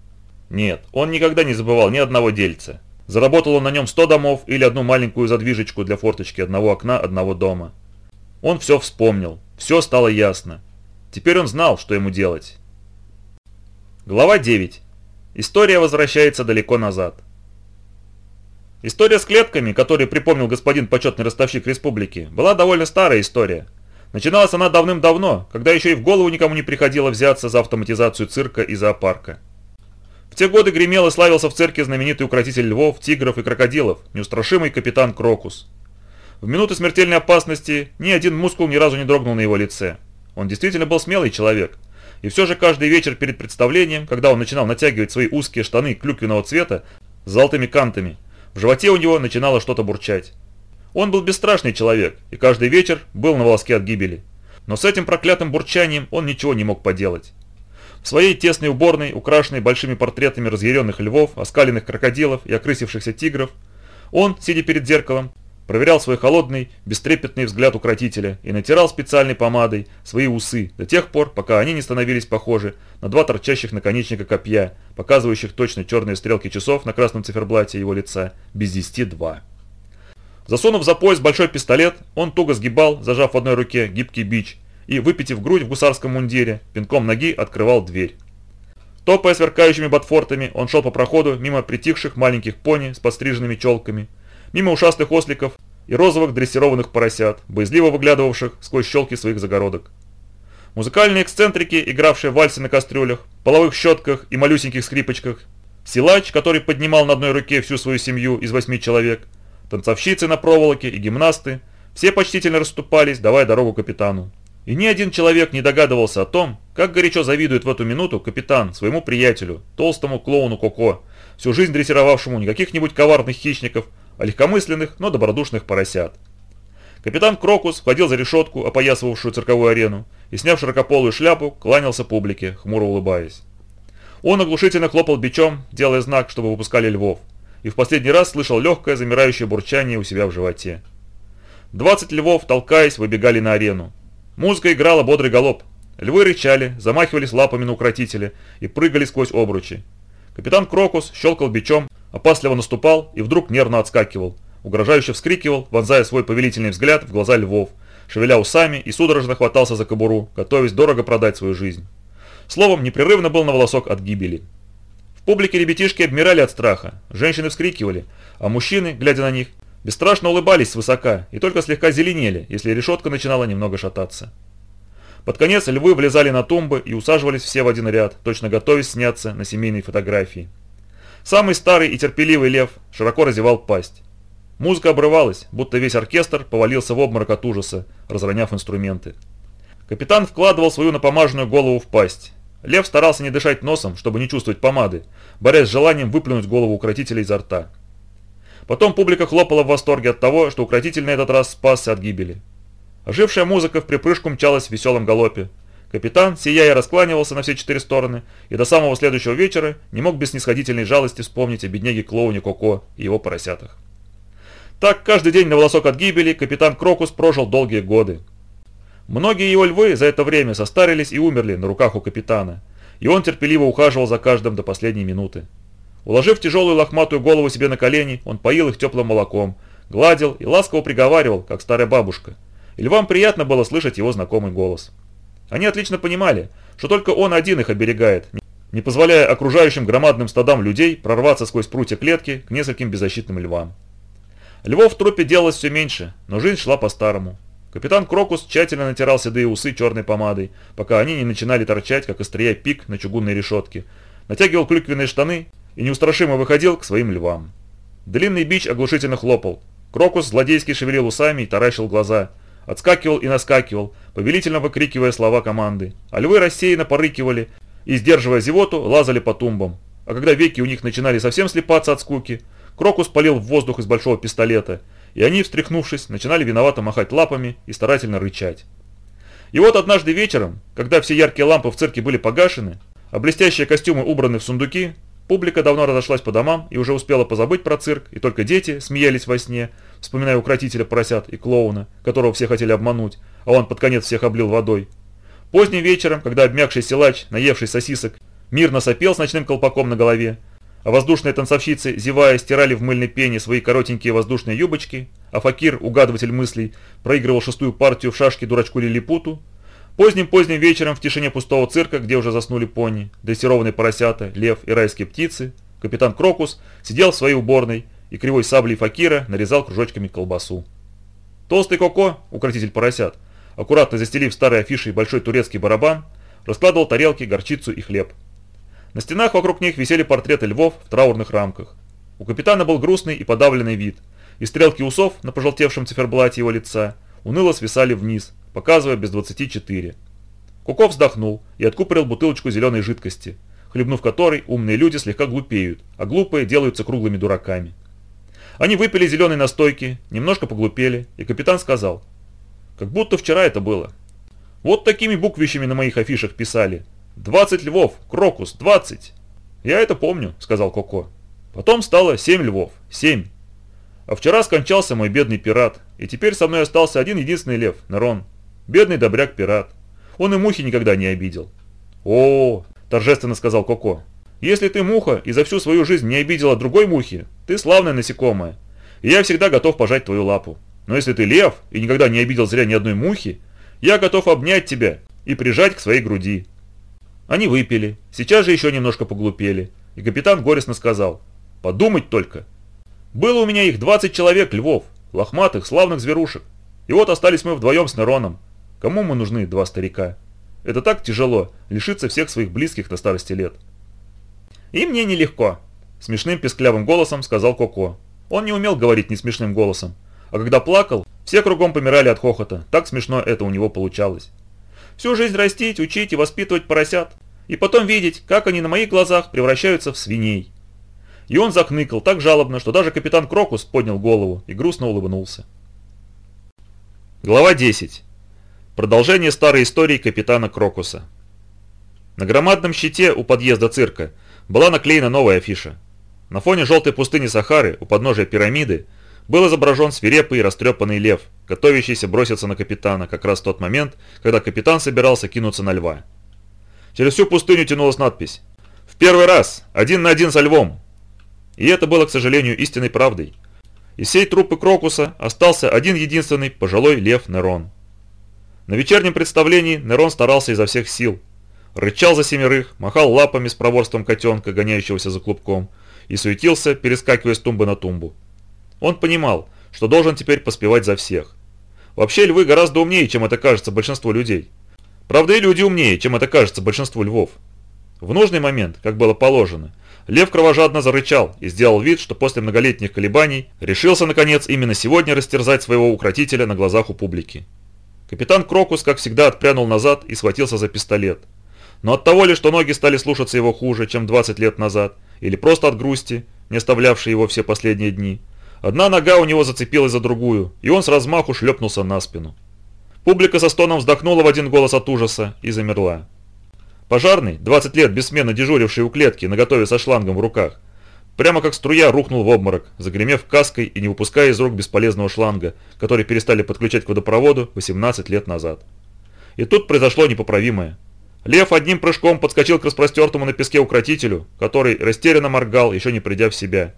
S1: Нет, он никогда не забывал ни одного дельца. Заработал он на нем 100 домов или одну маленькую задвижечку для форточки одного окна одного дома. Он все вспомнил, все стало ясно. Теперь он знал, что ему делать. Глава 9. История возвращается далеко назад. История с клетками, которую припомнил господин почетный ростовщик республики, была довольно старая история. Начиналась она давным-давно, когда еще и в голову никому не приходило взяться за автоматизацию цирка и зоопарка. В те годы гремел и славился в цирке знаменитый укротитель львов, тигров и крокодилов, неустрашимый капитан Крокус. В минуты смертельной опасности ни один мускул ни разу не дрогнул на его лице. Он действительно был смелый человек. И все же каждый вечер перед представлением, когда он начинал натягивать свои узкие штаны клюквенного цвета с золотыми кантами, в животе у него начинало что-то бурчать. Он был бесстрашный человек, и каждый вечер был на волоске от гибели. Но с этим проклятым бурчанием он ничего не мог поделать. В своей тесной уборной, украшенной большими портретами разъяренных львов, оскаленных крокодилов и окрысившихся тигров, он, сидя перед зеркалом, проверял свой холодный, бестрепетный взгляд укротителя и натирал специальной помадой свои усы до тех пор, пока они не становились похожи на два торчащих наконечника копья, показывающих точно черные стрелки часов на красном циферблате его лица без десяти два. Засунув за пояс большой пистолет, он туго сгибал, зажав в одной руке гибкий бич, и, выпитив грудь в гусарском мундире, пинком ноги открывал дверь. Топая сверкающими ботфортами, он шел по проходу мимо притихших маленьких пони с подстриженными челками, мимо ушастых осликов и розовых дрессированных поросят, боязливо выглядывавших сквозь щелки своих загородок. Музыкальные эксцентрики, игравшие вальсы на кастрюлях, половых щетках и малюсеньких скрипочках, силач, который поднимал на одной руке всю свою семью из восьми человек, танцовщицы на проволоке и гимнасты, все почтительно расступались, давая дорогу капитану. И ни один человек не догадывался о том, как горячо завидует в эту минуту капитан своему приятелю, толстому клоуну Коко, всю жизнь дрессировавшему не каких-нибудь коварных хищников, а легкомысленных, но добродушных поросят. Капитан Крокус входил за решетку, опоясывавшую цирковую арену, и, сняв широкополую шляпу, кланялся публике, хмуро улыбаясь. Он оглушительно хлопал бичом, делая знак, чтобы выпускали львов, и в последний раз слышал легкое замирающее бурчание у себя в животе. Двадцать львов, толкаясь, выбегали на арену. Музыка играла бодрый галоп. Львы рычали, замахивались лапами на укротителя и прыгали сквозь обручи. Капитан Крокус щелкал бичом, опасливо наступал и вдруг нервно отскакивал. Угрожающе вскрикивал, вонзая свой повелительный взгляд в глаза львов, шевеля усами и судорожно хватался за кобуру, готовясь дорого продать свою жизнь. Словом, непрерывно был на волосок от гибели. В публике ребятишки обмирали от страха, женщины вскрикивали, а мужчины, глядя на них, Бесстрашно улыбались свысока и только слегка зеленели, если решетка начинала немного шататься. Под конец львы влезали на тумбы и усаживались все в один ряд, точно готовясь сняться на семейной фотографии. Самый старый и терпеливый лев широко разевал пасть. Музыка обрывалась, будто весь оркестр повалился в обморок от ужаса, разроняв инструменты. Капитан вкладывал свою напомаженную голову в пасть. Лев старался не дышать носом, чтобы не чувствовать помады, борясь с желанием выплюнуть голову укротителя изо рта. Потом публика хлопала в восторге от того, что укротитель на этот раз спасся от гибели. Ожившая музыка в припрыжку мчалась в веселом галопе. Капитан, сияя, раскланивался на все четыре стороны и до самого следующего вечера не мог без снисходительной жалости вспомнить о бедняге-клоуне Коко и его поросятах. Так, каждый день на волосок от гибели капитан Крокус прожил долгие годы. Многие его львы за это время состарились и умерли на руках у капитана, и он терпеливо ухаживал за каждым до последней минуты. Уложив тяжелую лохматую голову себе на колени, он поил их теплым молоком, гладил и ласково приговаривал, как старая бабушка. И львам приятно было слышать его знакомый голос. Они отлично понимали, что только он один их оберегает, не позволяя окружающим громадным стадам людей прорваться сквозь прутья клетки к нескольким беззащитным львам. Львов в трупе делалось все меньше, но жизнь шла по-старому. Капитан Крокус тщательно натирал седые усы черной помадой, пока они не начинали торчать, как острия пик на чугунной решетке, натягивал клюквенные штаны и неустрашимо выходил к своим львам. Длинный бич оглушительно хлопал. Крокус злодейски шевелил усами и таращил глаза. Отскакивал и наскакивал, повелительно выкрикивая слова команды. А львы рассеянно порыкивали и, сдерживая зевоту, лазали по тумбам. А когда веки у них начинали совсем слепаться от скуки, Крокус полил в воздух из большого пистолета, и они, встряхнувшись, начинали виновато махать лапами и старательно рычать. И вот однажды вечером, когда все яркие лампы в цирке были погашены, а блестящие костюмы убраны в сундуки, Публика давно разошлась по домам и уже успела позабыть про цирк, и только дети смеялись во сне, вспоминая укротителя поросят и клоуна, которого все хотели обмануть, а он под конец всех облил водой. Поздним вечером, когда обмякший силач, наевший сосисок, мирно сопел с ночным колпаком на голове, а воздушные танцовщицы, зевая, стирали в мыльной пене свои коротенькие воздушные юбочки, а Факир, угадыватель мыслей, проигрывал шестую партию в шашки дурачку Лилипуту, Поздним-поздним вечером в тишине пустого цирка, где уже заснули пони, дрессированные поросята, лев и райские птицы, капитан Крокус сидел в своей уборной и кривой саблей факира нарезал кружочками колбасу. Толстый Коко, укротитель поросят, аккуратно застелив старой афишей большой турецкий барабан, раскладывал тарелки, горчицу и хлеб. На стенах вокруг них висели портреты львов в траурных рамках. У капитана был грустный и подавленный вид, и стрелки усов на пожелтевшем циферблате его лица уныло свисали вниз, показывая без 24. Куков вздохнул и откупорил бутылочку зеленой жидкости, хлебнув которой умные люди слегка глупеют, а глупые делаются круглыми дураками. Они выпили зеленой настойки, немножко поглупели, и капитан сказал, «Как будто вчера это было. Вот такими буквищами на моих афишах писали. 20 львов, крокус, 20!» «Я это помню», — сказал Коко. «Потом стало 7 львов, 7. А вчера скончался мой бедный пират, и теперь со мной остался один единственный лев, Нерон. Бедный добряк-пират. Он и мухи никогда не обидел». «О, — торжественно сказал Коко, — если ты муха и за всю свою жизнь не обидела другой мухи, ты славная насекомая, и я всегда готов пожать твою лапу. Но если ты лев и никогда не обидел зря ни одной мухи, я готов обнять тебя и прижать к своей груди». Они выпили, сейчас же еще немножко поглупели, и капитан горестно сказал, «Подумать только, было у меня их 20 человек, львов, лохматых, славных зверушек. И вот остались мы вдвоем с Нероном. Кому мы нужны, два старика? Это так тяжело, лишиться всех своих близких на старости лет. И мне нелегко, смешным песклявым голосом сказал Коко. Он не умел говорить не смешным голосом, а когда плакал, все кругом помирали от хохота, так смешно это у него получалось. Всю жизнь растить, учить и воспитывать поросят, и потом видеть, как они на моих глазах превращаются в свиней. И он захныкал так жалобно, что даже капитан Крокус поднял голову и грустно улыбнулся. Глава 10. Продолжение старой истории капитана Крокуса. На громадном щите у подъезда цирка была наклеена новая афиша. На фоне желтой пустыни Сахары у подножия пирамиды был изображен свирепый и растрепанный лев, готовящийся броситься на капитана как раз в тот момент, когда капитан собирался кинуться на льва. Через всю пустыню тянулась надпись «В первый раз! Один на один со львом! И это было, к сожалению, истинной правдой. Из всей труппы Крокуса остался один единственный пожилой лев Нерон. На вечернем представлении Нерон старался изо всех сил. Рычал за семерых, махал лапами с проворством котенка, гоняющегося за клубком, и суетился, перескакивая с тумбы на тумбу. Он понимал, что должен теперь поспевать за всех. Вообще львы гораздо умнее, чем это кажется большинству людей. Правда и люди умнее, чем это кажется большинству львов. В нужный момент, как было положено, Лев кровожадно зарычал и сделал вид, что после многолетних колебаний решился, наконец, именно сегодня растерзать своего укротителя на глазах у публики. Капитан Крокус, как всегда, отпрянул назад и схватился за пистолет. Но от того ли, что ноги стали слушаться его хуже, чем 20 лет назад, или просто от грусти, не оставлявшей его все последние дни, одна нога у него зацепилась за другую, и он с размаху шлепнулся на спину. Публика со стоном вздохнула в один голос от ужаса и замерла. Пожарный, 20 лет бессменно дежуривший у клетки, наготове со шлангом в руках, прямо как струя рухнул в обморок, загремев каской и не выпуская из рук бесполезного шланга, который перестали подключать к водопроводу 18 лет назад. И тут произошло непоправимое. Лев одним прыжком подскочил к распростертому на песке укротителю, который растерянно моргал, еще не придя в себя.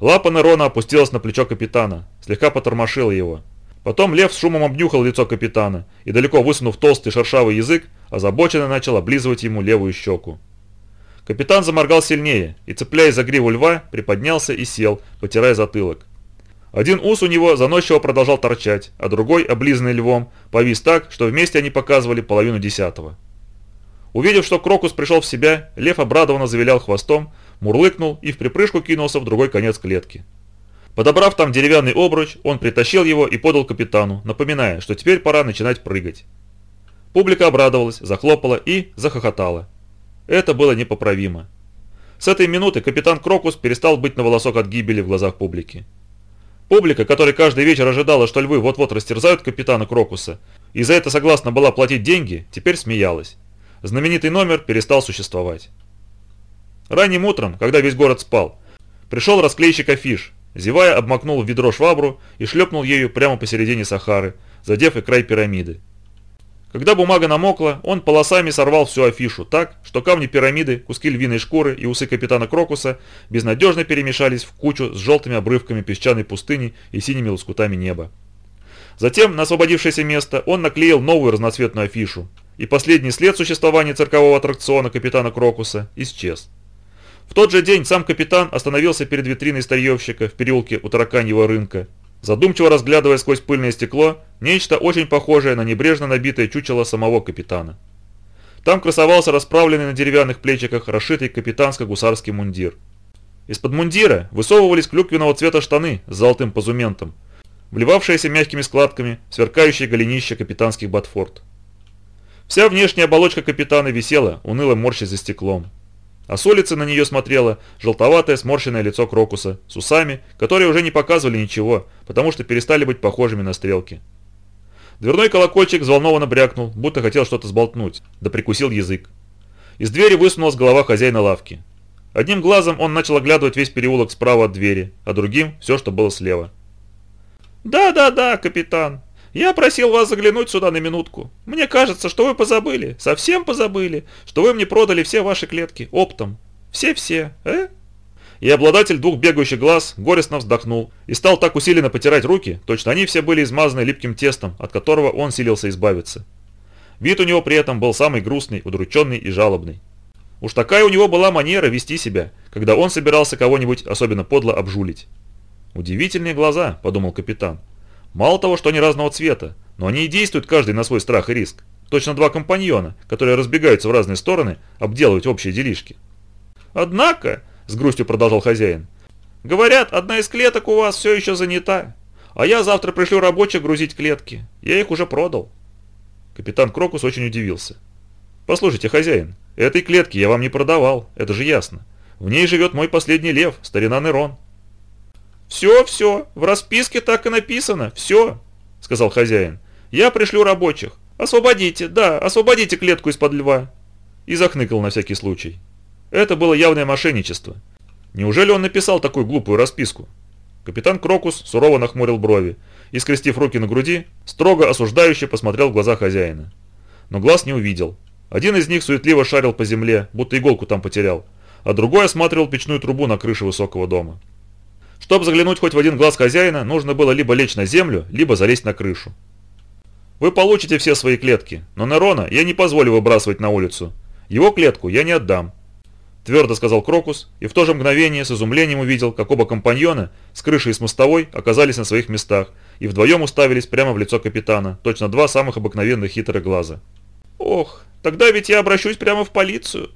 S1: Лапа Нерона опустилась на плечо капитана, слегка потормошила его. Потом лев с шумом обнюхал лицо капитана и, далеко высунув толстый шершавый язык, озабоченно начал облизывать ему левую щеку. Капитан заморгал сильнее и, цепляясь за гриву льва, приподнялся и сел, потирая затылок. Один ус у него заносчиво продолжал торчать, а другой, облизанный львом, повис так, что вместе они показывали половину десятого. Увидев, что Крокус пришел в себя, лев обрадованно завилял хвостом, мурлыкнул и в припрыжку кинулся в другой конец клетки. Подобрав там деревянный обруч, он притащил его и подал капитану, напоминая, что теперь пора начинать прыгать. Публика обрадовалась, захлопала и захохотала. Это было непоправимо. С этой минуты капитан Крокус перестал быть на волосок от гибели в глазах публики. Публика, которая каждый вечер ожидала, что львы вот-вот растерзают капитана Крокуса, и за это согласна была платить деньги, теперь смеялась. Знаменитый номер перестал существовать. Ранним утром, когда весь город спал, пришел расклейщик афиш, зевая обмакнул в ведро швабру и шлепнул ею прямо посередине Сахары, задев и край пирамиды. Когда бумага намокла, он полосами сорвал всю афишу так, что камни пирамиды, куски львиной шкуры и усы капитана Крокуса безнадежно перемешались в кучу с желтыми обрывками песчаной пустыни и синими лоскутами неба. Затем на освободившееся место он наклеил новую разноцветную афишу, и последний след существования циркового аттракциона капитана Крокуса исчез. В тот же день сам капитан остановился перед витриной старьевщика в переулке у тараканьего рынка задумчиво разглядывая сквозь пыльное стекло нечто очень похожее на небрежно набитое чучело самого капитана. Там красовался расправленный на деревянных плечиках расшитый капитанско-гусарский мундир. Из-под мундира высовывались клюквенного цвета штаны с золотым позументом, вливавшиеся мягкими складками в сверкающие голенища капитанских ботфорд. Вся внешняя оболочка капитана висела, уныло морщась за стеклом. А с улицы на нее смотрело желтоватое сморщенное лицо Крокуса с усами, которые уже не показывали ничего, потому что перестали быть похожими на стрелки. Дверной колокольчик взволнованно брякнул, будто хотел что-то сболтнуть, да прикусил язык. Из двери высунулась голова хозяина лавки. Одним глазом он начал оглядывать весь переулок справа от двери, а другим все, что было слева.
S2: «Да-да-да, капитан. Я просил вас заглянуть сюда на минутку. Мне кажется, что вы позабыли, совсем позабыли, что вы мне продали все ваши клетки оптом. Все-все, э?»
S1: И обладатель двух бегающих глаз горестно вздохнул и стал так усиленно потирать руки, точно они все были измазаны липким тестом, от которого он силился избавиться. Вид у него при этом был самый грустный, удрученный и жалобный. Уж такая у него была манера вести себя, когда он собирался кого-нибудь особенно подло обжулить. «Удивительные глаза», – подумал капитан. «Мало того, что они разного цвета, но они и действуют каждый на свой страх и риск. Точно два компаньона, которые разбегаются в разные стороны, обделывать общие делишки».
S2: «Однако», – с грустью продолжал хозяин, – «говорят, одна из клеток у вас все еще занята, а я завтра пришлю рабочих грузить клетки. Я их уже продал».
S1: Капитан Крокус очень удивился. «Послушайте, хозяин, этой клетки я вам не продавал, это же ясно. В ней живет мой последний лев, старина Нерон».
S2: «Все, все, в расписке так и написано, все», — сказал хозяин. «Я пришлю рабочих. Освободите, да, освободите клетку из-под льва».
S1: И захныкал на всякий случай. Это было явное мошенничество. Неужели он написал такую глупую расписку? Капитан Крокус сурово нахмурил брови и, скрестив руки на груди, строго осуждающе посмотрел в глаза хозяина. Но глаз не увидел. Один из них суетливо шарил по земле, будто иголку там потерял, а другой осматривал печную трубу на крыше высокого дома. Чтобы заглянуть хоть в один глаз хозяина, нужно было либо лечь на землю, либо залезть на крышу. Вы получите все свои клетки, но Нерона я не позволю выбрасывать на улицу. Его клетку я не отдам. Твердо сказал Крокус, и в то же мгновение с изумлением увидел, как оба компаньона с крыши и с мостовой оказались на своих местах и вдвоем уставились прямо в лицо капитана, точно два самых обыкновенных хитрых глаза.
S2: «Ох, тогда ведь я обращусь прямо в полицию»,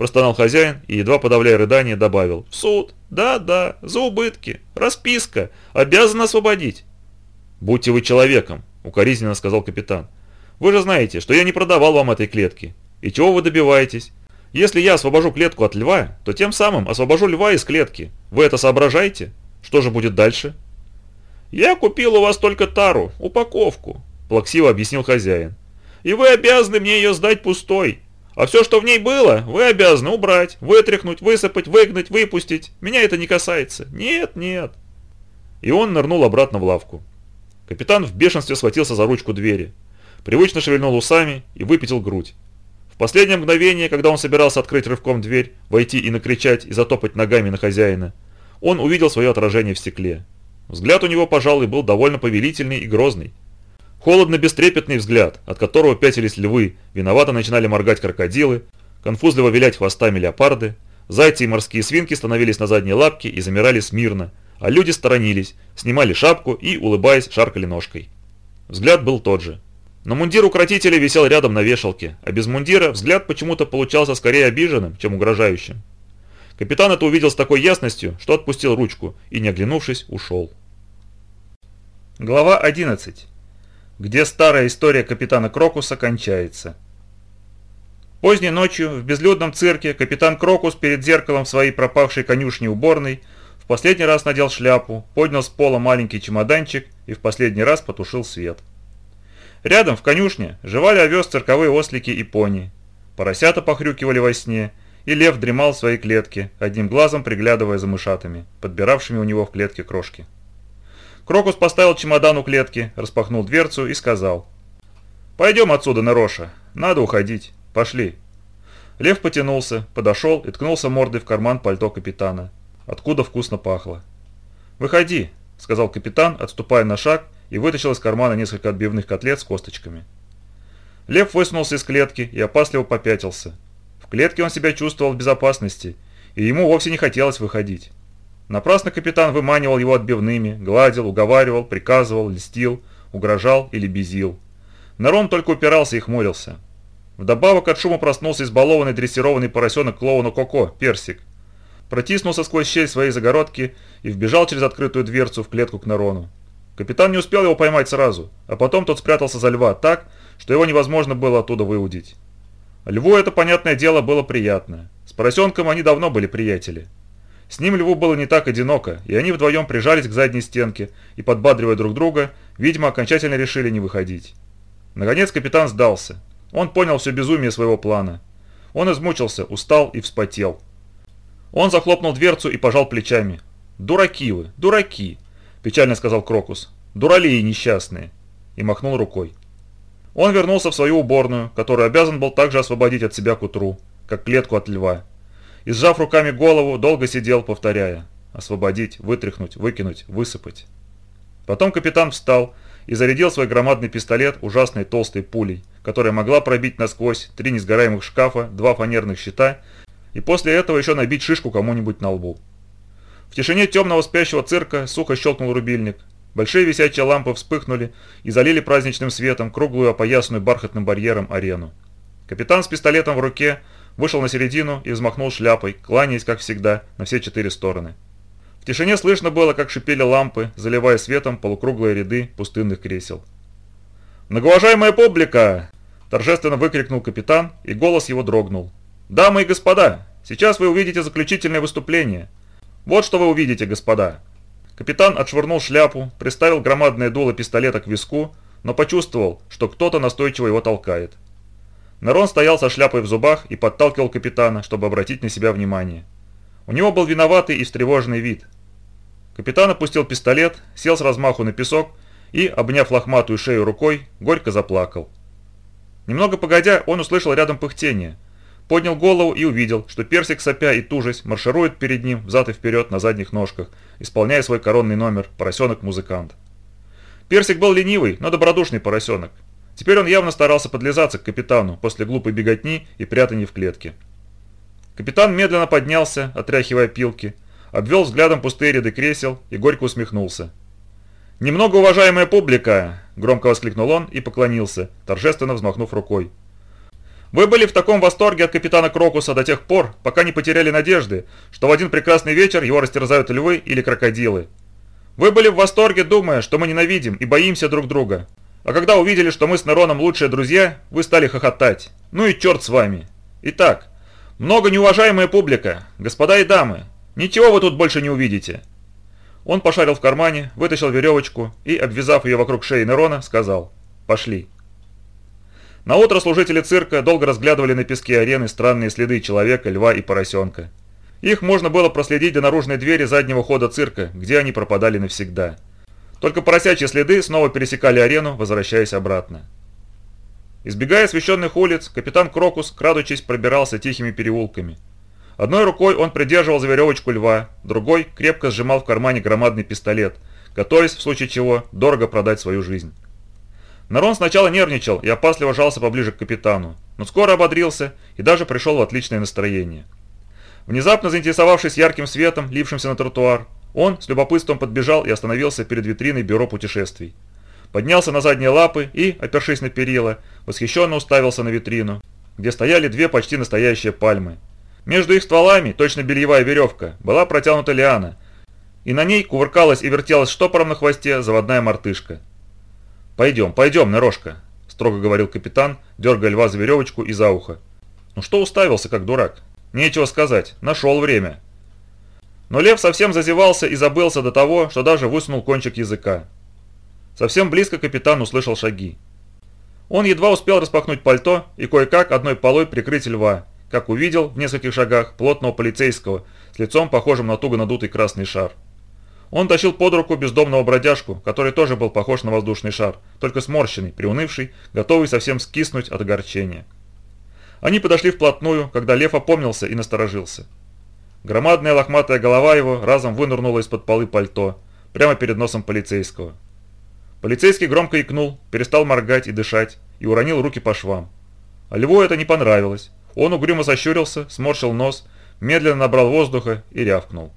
S2: простонал хозяин и, едва подавляя рыдание, добавил. «В суд! Да-да, за убытки! Расписка! Обязан освободить!»
S1: «Будьте вы человеком!» – укоризненно сказал капитан. «Вы же знаете, что я не продавал вам этой клетки. И чего вы добиваетесь? Если я освобожу клетку от льва, то тем самым освобожу льва из клетки. Вы это соображаете? Что же будет дальше?»
S2: «Я купил у вас только тару, упаковку», – плаксиво объяснил хозяин. «И вы обязаны мне ее сдать пустой. А все, что в ней было, вы обязаны убрать, вытряхнуть, высыпать, выгнать, выпустить. Меня это не касается. Нет, нет.
S1: И он нырнул обратно в лавку. Капитан в бешенстве схватился за ручку двери. Привычно шевельнул усами и выпятил грудь. В последнее мгновение, когда он собирался открыть рывком дверь, войти и накричать и затопать ногами на хозяина, он увидел свое отражение в стекле. Взгляд у него, пожалуй, был довольно повелительный и грозный. Холодно-бестрепетный взгляд, от которого пятились львы, виновато начинали моргать крокодилы, конфузливо вилять хвостами леопарды, зайцы и морские свинки становились на задние лапки и замирали смирно, а люди сторонились, снимали шапку и, улыбаясь, шаркали ножкой. Взгляд был тот же. Но мундир укротителя висел рядом на вешалке, а без мундира взгляд почему-то получался скорее обиженным, чем угрожающим. Капитан это увидел с такой ясностью, что отпустил ручку и, не оглянувшись, ушел. Глава 11 где старая история капитана Крокуса кончается. Поздней ночью в безлюдном цирке капитан Крокус перед зеркалом своей пропавшей конюшни уборной в последний раз надел шляпу, поднял с пола маленький чемоданчик и в последний раз потушил свет. Рядом в конюшне жевали овес цирковые ослики и пони. Поросята похрюкивали во сне, и лев дремал в своей клетке, одним глазом приглядывая за мышатами, подбиравшими у него в клетке крошки. Крокус поставил чемодан у клетки, распахнул дверцу и сказал. «Пойдем отсюда, Нероша. Надо уходить. Пошли». Лев потянулся, подошел и ткнулся мордой в карман пальто капитана, откуда вкусно пахло. «Выходи», — сказал капитан, отступая на шаг и вытащил из кармана несколько отбивных котлет с косточками. Лев высунулся из клетки и опасливо попятился. В клетке он себя чувствовал в безопасности, и ему вовсе не хотелось выходить. Напрасно капитан выманивал его отбивными, гладил, уговаривал, приказывал, льстил, угрожал или безил. Нерон только упирался и хмурился. Вдобавок от шума проснулся избалованный дрессированный поросенок клоуна Коко, Персик. протиснулся сквозь щель своей загородки и вбежал через открытую дверцу в клетку к Нарону. Капитан не успел его поймать сразу, а потом тот спрятался за льва так, что его невозможно было оттуда выудить. Льву это, понятное дело, было приятно. С поросенком они давно были приятели. С ним льву было не так одиноко, и они вдвоем прижались к задней стенке и, подбадривая друг друга, видимо, окончательно решили не выходить. Наконец капитан сдался. Он понял все безумие своего плана. Он измучился, устал и вспотел. Он захлопнул дверцу и пожал плечами. «Дураки вы, дураки!» – печально сказал Крокус. «Дуралеи несчастные!» И махнул рукой. Он вернулся в свою уборную, которую обязан был также освободить от себя к утру, как клетку от льва. И сжав руками голову, долго сидел, повторяя «освободить, вытряхнуть, выкинуть, высыпать». Потом капитан встал и зарядил свой громадный пистолет ужасной толстой пулей, которая могла пробить насквозь три несгораемых шкафа, два фанерных щита и после этого еще набить шишку кому-нибудь на лбу. В тишине темного спящего цирка сухо щелкнул рубильник. Большие висячие лампы вспыхнули и залили праздничным светом круглую опоясанную бархатным барьером арену. Капитан с пистолетом в руке вышел на середину и взмахнул шляпой, кланяясь, как всегда, на все четыре стороны. В тишине слышно было, как шипели лампы, заливая светом полукруглые ряды пустынных кресел. «Многоуважаемая публика!» – торжественно выкрикнул капитан, и голос его дрогнул. «Дамы и господа, сейчас вы увидите заключительное выступление. Вот что вы увидите, господа». Капитан отшвырнул шляпу, приставил громадное дуло пистолета к виску, но почувствовал, что кто-то настойчиво его толкает. Нерон стоял со шляпой в зубах и подталкивал капитана, чтобы обратить на себя внимание. У него был виноватый и встревоженный вид. Капитан опустил пистолет, сел с размаху на песок и, обняв лохматую шею рукой, горько заплакал. Немного погодя, он услышал рядом пыхтение – поднял голову и увидел, что персик, сопя и тужась, марширует перед ним взад и вперед на задних ножках, исполняя свой коронный номер «Поросенок-музыкант». Персик был ленивый, но добродушный поросенок. Теперь он явно старался подлизаться к капитану после глупой беготни и прятания в клетке. Капитан медленно поднялся, отряхивая пилки, обвел взглядом пустые ряды кресел и горько усмехнулся. «Немного уважаемая публика!» – громко воскликнул он и поклонился, торжественно взмахнув рукой. Вы были в таком восторге от капитана Крокуса до тех пор, пока не потеряли надежды, что в один прекрасный вечер его растерзают львы или крокодилы. Вы были в восторге, думая, что мы ненавидим и боимся друг друга. А когда увидели, что мы с Нероном лучшие друзья, вы стали хохотать. Ну и черт с вами. Итак, много неуважаемая публика, господа и дамы, ничего вы тут больше не увидите. Он пошарил в кармане, вытащил веревочку и, обвязав ее вокруг шеи Нерона, сказал «Пошли». На утро служители цирка долго разглядывали на песке арены странные следы человека, льва и поросенка. Их можно было проследить до наружной двери заднего хода цирка, где они пропадали навсегда. Только поросячьи следы снова пересекали арену, возвращаясь обратно. Избегая освещенных улиц, капитан Крокус, крадучись, пробирался тихими переулками. Одной рукой он придерживал за веревочку льва, другой крепко сжимал в кармане громадный пистолет, готовясь, в случае чего, дорого продать свою жизнь. Нарон сначала нервничал и опасливо жался поближе к капитану, но скоро ободрился и даже пришел в отличное настроение. Внезапно заинтересовавшись ярким светом, лившимся на тротуар, он с любопытством подбежал и остановился перед витриной бюро путешествий. Поднялся на задние лапы и, опершись на перила, восхищенно уставился на витрину, где стояли две почти настоящие пальмы. Между их стволами, точно бельевая веревка, была протянута лиана, и на ней кувыркалась и вертелась штопором на хвосте заводная мартышка. «Пойдем, пойдем, Нерошка», – строго говорил капитан, дергая льва за веревочку и за ухо. «Ну что уставился, как дурак? Нечего сказать, нашел время». Но лев совсем зазевался и забылся до того, что даже высунул кончик языка. Совсем близко капитан услышал шаги. Он едва успел распахнуть пальто и кое-как одной полой прикрыть льва, как увидел в нескольких шагах плотного полицейского с лицом похожим на туго надутый красный шар. Он тащил под руку бездомного бродяжку, который тоже был похож на воздушный шар, только сморщенный, приунывший, готовый совсем скиснуть от огорчения. Они подошли вплотную, когда лев опомнился и насторожился. Громадная лохматая голова его разом вынырнула из-под полы пальто, прямо перед носом полицейского. Полицейский громко икнул, перестал моргать и дышать, и уронил руки по швам. А льву это не понравилось. Он угрюмо сощурился, сморщил нос, медленно набрал воздуха и рявкнул.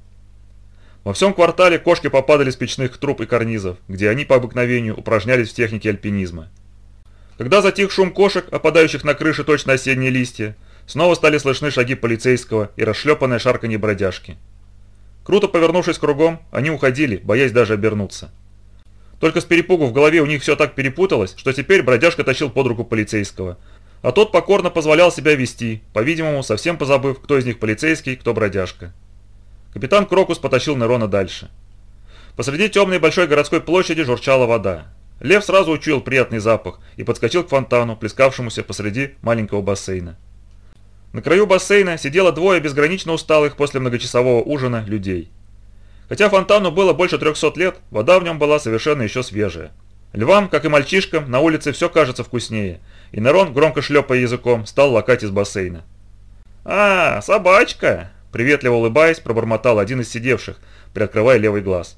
S1: Во всем квартале кошки попадали с печных труб и карнизов, где они по обыкновению упражнялись в технике альпинизма. Когда затих шум кошек, опадающих на крыши точно осенние листья, снова стали слышны шаги полицейского и расшлепанное шарканье бродяжки. Круто повернувшись кругом, они уходили, боясь даже обернуться. Только с перепугу в голове у них все так перепуталось, что теперь бродяжка тащил под руку полицейского. А тот покорно позволял себя вести, по-видимому, совсем позабыв, кто из них полицейский, кто бродяжка. Капитан Крокус потащил Нерона дальше. Посреди темной большой городской площади журчала вода. Лев сразу учуял приятный запах и подскочил к фонтану, плескавшемуся посреди маленького бассейна. На краю бассейна сидело двое безгранично усталых после многочасового ужина людей. Хотя фонтану было больше 300 лет, вода в нем была совершенно еще свежая. Львам, как и мальчишкам, на улице все кажется вкуснее, и Нерон, громко шлепая языком, стал лакать из бассейна. «А, собачка!» – приветливо улыбаясь, пробормотал один из сидевших, приоткрывая левый глаз.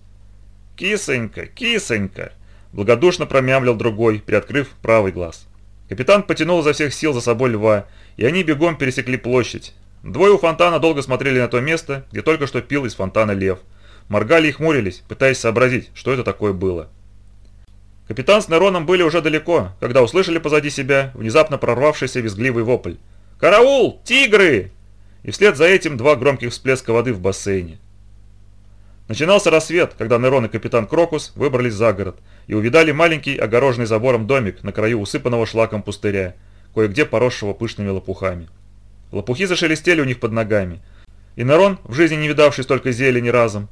S1: «Кисонька, кисонька!» – благодушно промямлил другой, приоткрыв правый глаз. Капитан потянул изо всех сил за собой льва, и они бегом пересекли площадь. Двое у фонтана долго смотрели на то место, где только что пил из фонтана лев – моргали и хмурились, пытаясь сообразить, что это такое было. Капитан с Нероном были уже далеко, когда услышали позади себя внезапно прорвавшийся визгливый вопль. «Караул! Тигры!» И вслед за этим два громких всплеска воды в бассейне. Начинался рассвет, когда Нерон и капитан Крокус выбрались за город и увидали маленький огороженный забором домик на краю усыпанного шлаком пустыря, кое-где поросшего пышными лопухами. Лопухи зашелестели у них под ногами, и Нерон, в жизни не видавший столько зелени разом,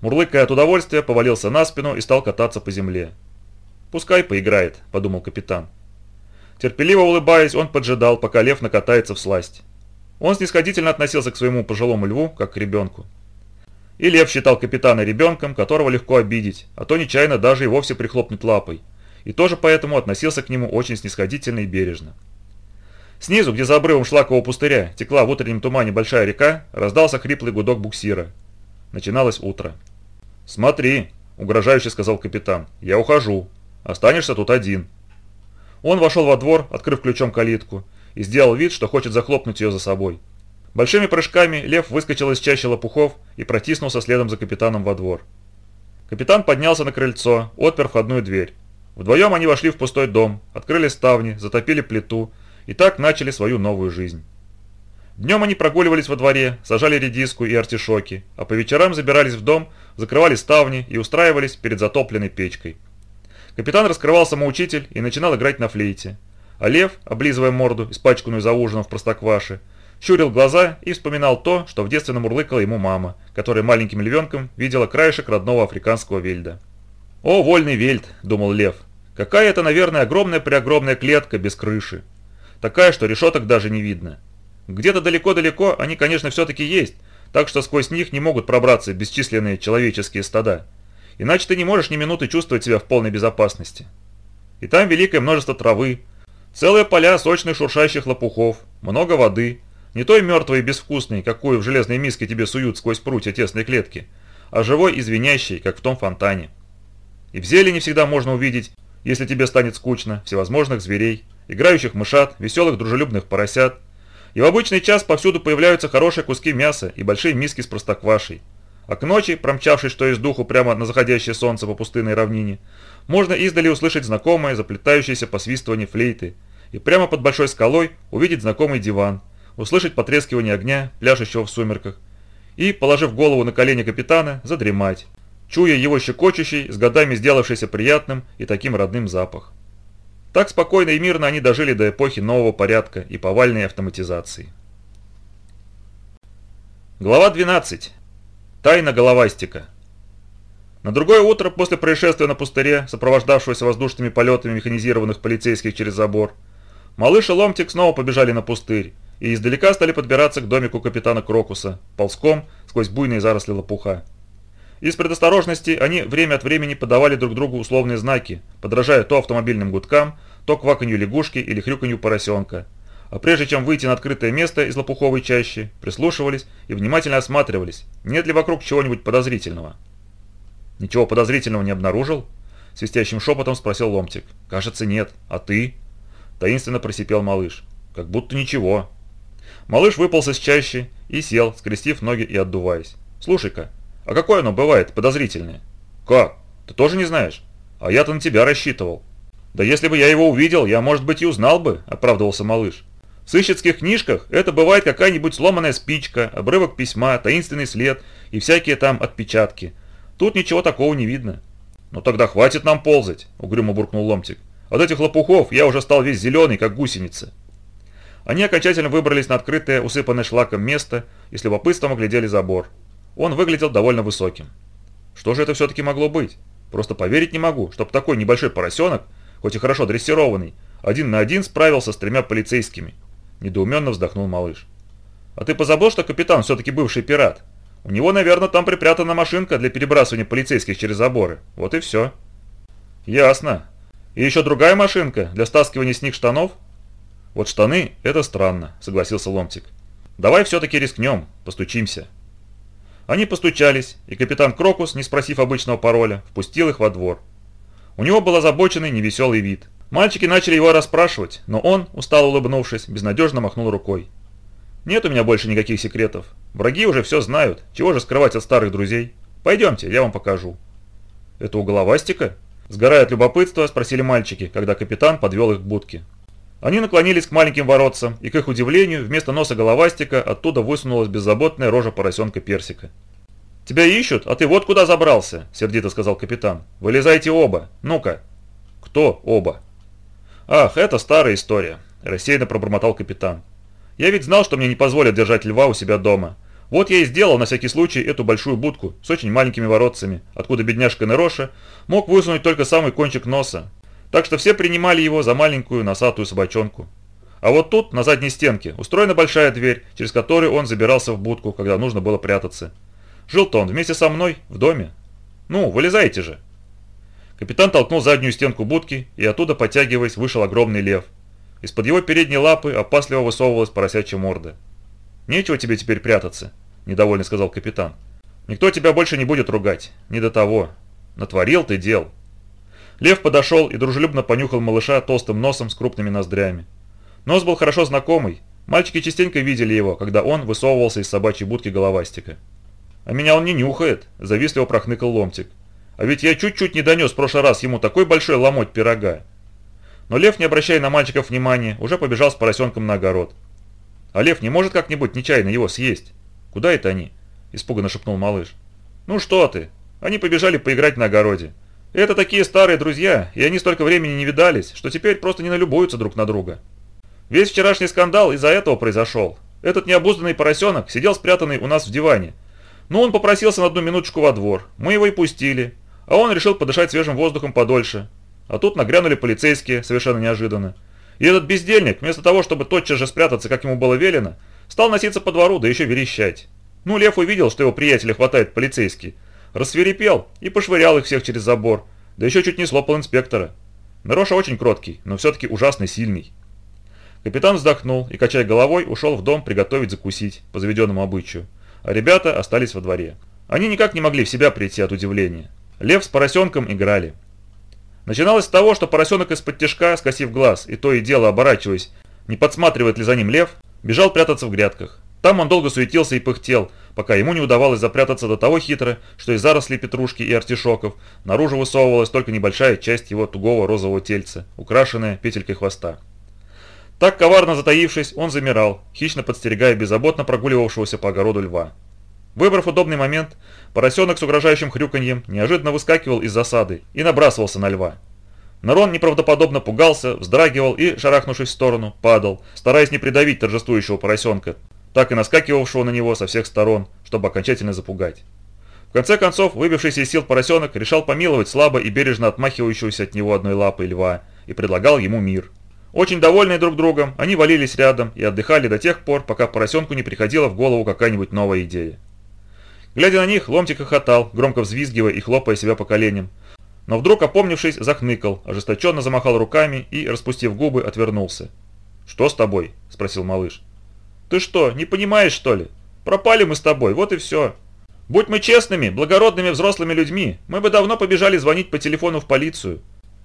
S1: Мурлыкая от удовольствия, повалился на спину и стал кататься по земле. «Пускай поиграет», – подумал капитан. Терпеливо улыбаясь, он поджидал, пока лев накатается в сласть. Он снисходительно относился к своему пожилому льву, как к ребенку. И лев считал капитана ребенком, которого легко обидеть, а то нечаянно даже и вовсе прихлопнуть лапой, и тоже поэтому относился к нему очень снисходительно и бережно. Снизу, где за обрывом шлакового пустыря текла в утреннем тумане большая река, раздался хриплый гудок буксира. Начиналось утро. «Смотри», – угрожающе сказал капитан, – «я ухожу. Останешься тут один». Он вошел во двор, открыв ключом калитку, и сделал вид, что хочет захлопнуть ее за собой. Большими прыжками лев выскочил из чащи лопухов и протиснулся следом за капитаном во двор. Капитан поднялся на крыльцо, отпер входную дверь. Вдвоем они вошли в пустой дом, открыли ставни, затопили плиту и так начали свою новую жизнь. Днем они прогуливались во дворе, сажали редиску и артишоки, а по вечерам забирались в дом, закрывали ставни и устраивались перед затопленной печкой. Капитан раскрывал самоучитель и начинал играть на флейте. А Лев, облизывая морду, испачканную за ужином в простокваше, щурил глаза и вспоминал то, что в детстве намурлыкала ему мама, которая маленьким львенком видела краешек родного африканского вельда. «О, вольный вельд!» – думал Лев. «Какая это, наверное, огромная-преогромная клетка без крыши. Такая, что решеток даже не видно. Где-то далеко-далеко они, конечно, все-таки есть, так что сквозь них не могут пробраться бесчисленные человеческие стада. Иначе ты не можешь ни минуты чувствовать себя в полной безопасности. И там великое множество травы, целые поля сочных шуршащих лопухов, много воды, не той мертвой и безвкусной, какую в железной миске тебе суют сквозь прутья тесной клетки, а живой и звенящей, как в том фонтане. И в зелени всегда можно увидеть, если тебе станет скучно, всевозможных зверей, играющих мышат, веселых дружелюбных поросят, и в обычный час повсюду появляются хорошие куски мяса и большие миски с простоквашей. А к ночи, промчавшись что из духу прямо на заходящее солнце по пустынной равнине, можно издали услышать знакомое заплетающееся посвистывание флейты и прямо под большой скалой увидеть знакомый диван, услышать потрескивание огня, пляшущего в сумерках, и, положив голову на колени капитана, задремать, чуя его щекочущий, с годами сделавшийся приятным и таким родным запах. Так спокойно и мирно они дожили до эпохи нового порядка и повальной автоматизации. Глава 12. Тайна головастика. На другое утро после происшествия на пустыре, сопровождавшегося воздушными полетами механизированных полицейских через забор, малыш и ломтик снова побежали на пустырь и издалека стали подбираться к домику капитана Крокуса, ползком сквозь буйные заросли лопуха. Из предосторожности они время от времени подавали друг другу условные знаки, подражая то автомобильным гудкам, то кваканью лягушки или хрюканью поросенка. А прежде чем выйти на открытое место из лопуховой чащи, прислушивались и внимательно осматривались, нет ли вокруг чего-нибудь подозрительного. «Ничего подозрительного не обнаружил?» – свистящим шепотом спросил Ломтик. «Кажется, нет. А ты?» – таинственно просипел малыш. «Как будто ничего». Малыш выполз из чащи и сел, скрестив ноги и отдуваясь. «Слушай-ка, а какое оно бывает подозрительное?» «Как? Ты тоже не знаешь? А я-то на тебя рассчитывал». «Да если бы я его увидел, я, может быть, и узнал бы», – оправдывался малыш. В сыщицких книжках это бывает какая-нибудь сломанная спичка, обрывок письма, таинственный след и всякие там отпечатки. Тут ничего такого не видно. «Ну тогда хватит нам ползать», — угрюмо буркнул Ломтик. «От этих лопухов я уже стал весь зеленый, как гусеница». Они окончательно выбрались на открытое, усыпанное шлаком место и с любопытством оглядели забор. Он выглядел довольно высоким. Что же это все-таки могло быть? Просто поверить не могу, чтобы такой небольшой поросенок, хоть и хорошо дрессированный, один на один справился с тремя полицейскими. Недоуменно вздохнул малыш. «А ты позабыл, что капитан все-таки бывший пират? У него, наверное, там припрятана машинка для перебрасывания полицейских через заборы. Вот и все». «Ясно. И еще другая машинка для стаскивания с них штанов?» «Вот штаны – это странно», – согласился Ломтик. «Давай все-таки рискнем, постучимся». Они постучались, и капитан Крокус, не спросив обычного пароля, впустил их во двор. У него был озабоченный, невеселый вид – Мальчики начали его расспрашивать, но он, устало улыбнувшись, безнадежно махнул рукой. «Нет у меня больше никаких секретов. Враги уже все знают. Чего же скрывать от старых друзей? Пойдемте, я вам покажу». «Это у головастика?» Сгорая от любопытства, спросили мальчики, когда капитан подвел их к будке. Они наклонились к маленьким воротцам, и, к их удивлению, вместо носа головастика оттуда высунулась беззаботная рожа поросенка Персика. «Тебя ищут, а ты вот куда забрался», — сердито сказал капитан. «Вылезайте оба. Ну-ка». «Кто оба?» «Ах, это старая история», – рассеянно пробормотал капитан. «Я ведь знал, что мне не позволят держать льва у себя дома. Вот я и сделал на всякий случай эту большую будку с очень маленькими воротцами, откуда бедняжка Нероша мог высунуть только самый кончик носа. Так что все принимали его за маленькую носатую собачонку. А вот тут, на задней стенке, устроена большая дверь, через которую он забирался в будку, когда нужно было прятаться. Жил-то он вместе со мной в доме. Ну, вылезайте же!» Капитан толкнул заднюю стенку будки, и оттуда, подтягиваясь, вышел огромный лев. Из-под его передней лапы опасливо высовывалась поросячья морда. «Нечего тебе теперь прятаться», – недовольно сказал капитан. «Никто тебя больше не будет ругать. Не до того. Натворил ты дел». Лев подошел и дружелюбно понюхал малыша толстым носом с крупными ноздрями. Нос был хорошо знакомый. Мальчики частенько видели его, когда он высовывался из собачьей будки головастика. «А меня он не нюхает», – завистливо прохныкал ломтик. А ведь я чуть-чуть не донес в прошлый раз ему такой большой ломоть пирога. Но Лев, не обращая на мальчиков внимания, уже побежал с поросенком на огород. А Лев не может как-нибудь нечаянно его съесть? Куда это они? Испуганно шепнул малыш. Ну что ты? Они побежали поиграть на огороде. Это такие старые друзья, и они столько времени не видались, что теперь просто не налюбуются друг на друга. Весь вчерашний скандал из-за этого произошел. Этот необузданный поросенок сидел спрятанный у нас в диване. Но он попросился на одну минуточку во двор. Мы его и пустили. А он решил подышать свежим воздухом подольше. А тут нагрянули полицейские, совершенно неожиданно. И этот бездельник, вместо того, чтобы тотчас же спрятаться, как ему было велено, стал носиться по двору, да еще верещать. Ну, Лев увидел, что его приятеля хватает полицейский. Рассверепел и пошвырял их всех через забор, да еще чуть не слопал инспектора. Нароша очень кроткий, но все-таки ужасно сильный. Капитан вздохнул и, качая головой, ушел в дом приготовить закусить, по заведенному обычаю. А ребята остались во дворе. Они никак не могли в себя прийти от удивления. Лев с поросенком играли. Начиналось с того, что поросенок из-под тяжка, скосив глаз и то и дело оборачиваясь, не подсматривает ли за ним лев, бежал прятаться в грядках. Там он долго суетился и пыхтел, пока ему не удавалось запрятаться до того хитро, что из зарослей петрушки и артишоков наружу высовывалась только небольшая часть его тугого розового тельца, украшенная петелькой хвоста. Так коварно затаившись, он замирал, хищно подстерегая беззаботно прогуливавшегося по огороду льва. Выбрав удобный момент, поросенок с угрожающим хрюканьем неожиданно выскакивал из засады и набрасывался на льва. Нарон неправдоподобно пугался, вздрагивал и, шарахнувшись в сторону, падал, стараясь не придавить торжествующего поросенка, так и наскакивавшего на него со всех сторон, чтобы окончательно запугать. В конце концов, выбившийся из сил поросенок решал помиловать слабо и бережно отмахивающегося от него одной лапой льва и предлагал ему мир. Очень довольные друг другом, они валились рядом и отдыхали до тех пор, пока поросенку не приходила в голову какая-нибудь новая идея. Глядя на них, Ломтик хохотал, громко взвизгивая и хлопая себя по коленям. Но вдруг, опомнившись, захныкал, ожесточенно замахал руками и, распустив губы, отвернулся. «Что с тобой?» – спросил малыш. «Ты что, не понимаешь, что ли? Пропали мы с тобой, вот и все. Будь мы честными, благородными взрослыми людьми, мы бы давно побежали звонить по телефону в полицию.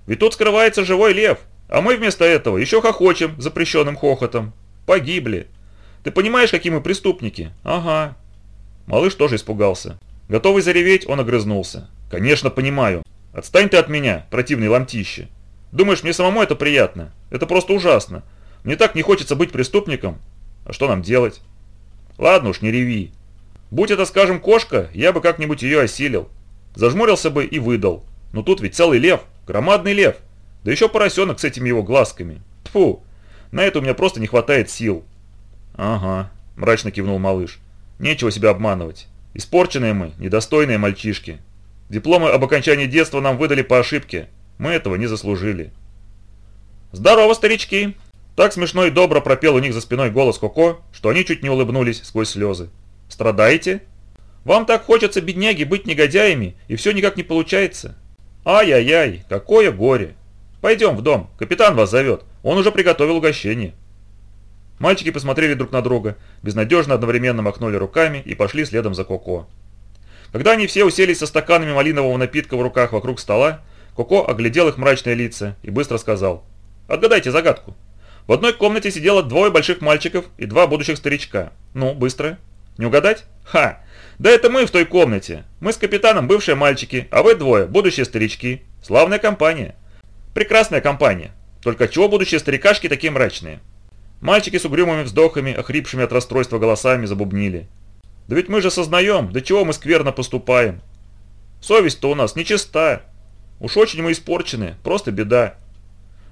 S1: Ведь тут скрывается живой лев, а мы вместо этого еще хохочем запрещенным хохотом. Погибли. Ты понимаешь, какие мы преступники? Ага, Малыш тоже испугался. Готовый зареветь, он огрызнулся. «Конечно, понимаю. Отстань ты от меня, противный ломтище. Думаешь, мне самому это приятно? Это просто ужасно. Мне так не хочется быть преступником. А что нам делать? Ладно уж, не реви. Будь это, скажем, кошка, я бы как-нибудь ее осилил. Зажмурился бы и выдал. Но тут ведь целый лев, громадный лев. Да еще поросенок с этими его глазками. Тфу, на это у меня просто не хватает сил. Ага, мрачно кивнул малыш. Нечего себя обманывать. Испорченные мы, недостойные мальчишки. Дипломы об окончании детства нам выдали по ошибке. Мы этого не заслужили. «Здорово, старички!» Так смешно и добро пропел у них за спиной голос Коко, что они чуть не улыбнулись сквозь слезы. «Страдаете? Вам так хочется, бедняги, быть негодяями, и все никак не получается. Ай-яй-яй, какое горе! Пойдем в дом, капитан вас зовет, он уже приготовил угощение». Мальчики посмотрели друг на друга, безнадежно одновременно махнули руками и пошли следом за Коко. Когда они все уселись со стаканами малинового напитка в руках вокруг стола, Коко оглядел их мрачные лица и быстро сказал «Отгадайте загадку». В одной комнате сидело двое больших мальчиков и два будущих старичка. Ну, быстро. Не угадать? Ха! Да это мы в той комнате. Мы с капитаном бывшие мальчики, а вы двое, будущие старички. Славная компания. Прекрасная компания. Только чего будущие старикашки такие мрачные? Мальчики с угрюмыми вздохами, охрипшими от расстройства голосами, забубнили. Да ведь мы же сознаем, до чего мы скверно поступаем. Совесть-то у нас нечиста. Уж очень мы испорчены, просто беда.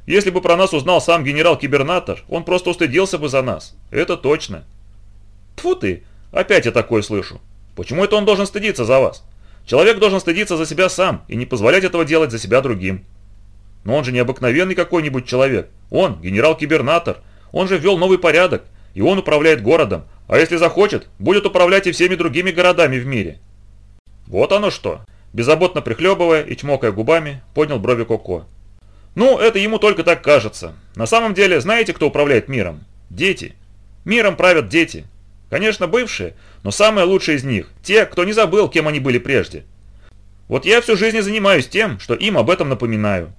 S1: Если бы про нас узнал сам генерал-кибернатор, он просто устыдился бы за нас. Это точно. Тфу ты, опять я такое слышу. Почему это он должен стыдиться за вас? Человек должен стыдиться за себя сам и не позволять этого делать за себя другим. Но он же не обыкновенный какой-нибудь человек. Он генерал-кибернатор. Он же ввел новый порядок, и он управляет городом. А если захочет, будет управлять и всеми другими городами в мире. Вот оно что. Беззаботно прихлебывая и чмокая губами, поднял брови Коко. Ну, это ему только так кажется. На самом деле, знаете, кто управляет миром? Дети. Миром правят дети. Конечно, бывшие, но самые лучшие из них. Те, кто не забыл, кем они были прежде. Вот я всю жизнь занимаюсь тем, что им об этом напоминаю.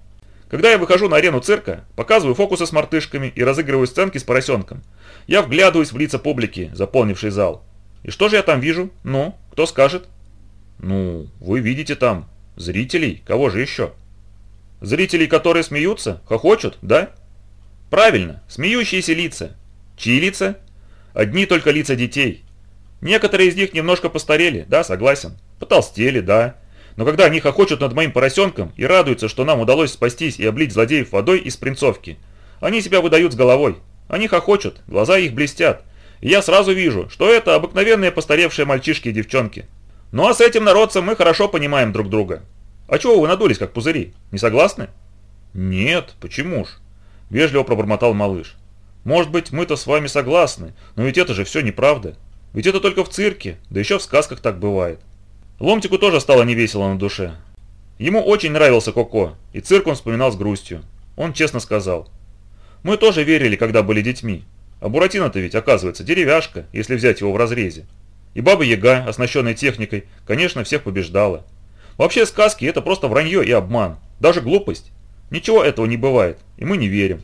S1: Когда я выхожу на арену цирка, показываю фокусы с мартышками и разыгрываю сценки с поросенком, я вглядываюсь в лица публики, заполнившей зал. И что же я там вижу? Ну, кто скажет? Ну, вы видите там зрителей, кого же еще? Зрителей, которые смеются, хохочут, да? Правильно, смеющиеся лица. Чьи лица? Одни только лица детей. Некоторые из них немножко постарели, да, согласен. Потолстели, да. Но когда они хохочут над моим поросенком и радуются, что нам удалось спастись и облить злодеев водой из принцовки, они себя выдают с головой. Они хохочут, глаза их блестят. И я сразу вижу, что это обыкновенные постаревшие мальчишки и девчонки. Ну а с этим народцем мы хорошо понимаем друг друга. А чего вы надулись, как пузыри? Не согласны? Нет, почему ж? Вежливо пробормотал малыш. Может быть, мы-то с вами согласны, но ведь это же все неправда. Ведь это только в цирке, да еще в сказках так бывает. Ломтику тоже стало невесело на душе. Ему очень нравился Коко, и цирк он вспоминал с грустью. Он честно сказал. Мы тоже верили, когда были детьми. А Буратино-то ведь, оказывается, деревяшка, если взять его в разрезе. И Баба Яга, оснащенная техникой, конечно, всех побеждала. Вообще сказки это просто вранье и обман, даже глупость. Ничего этого не бывает, и мы не верим.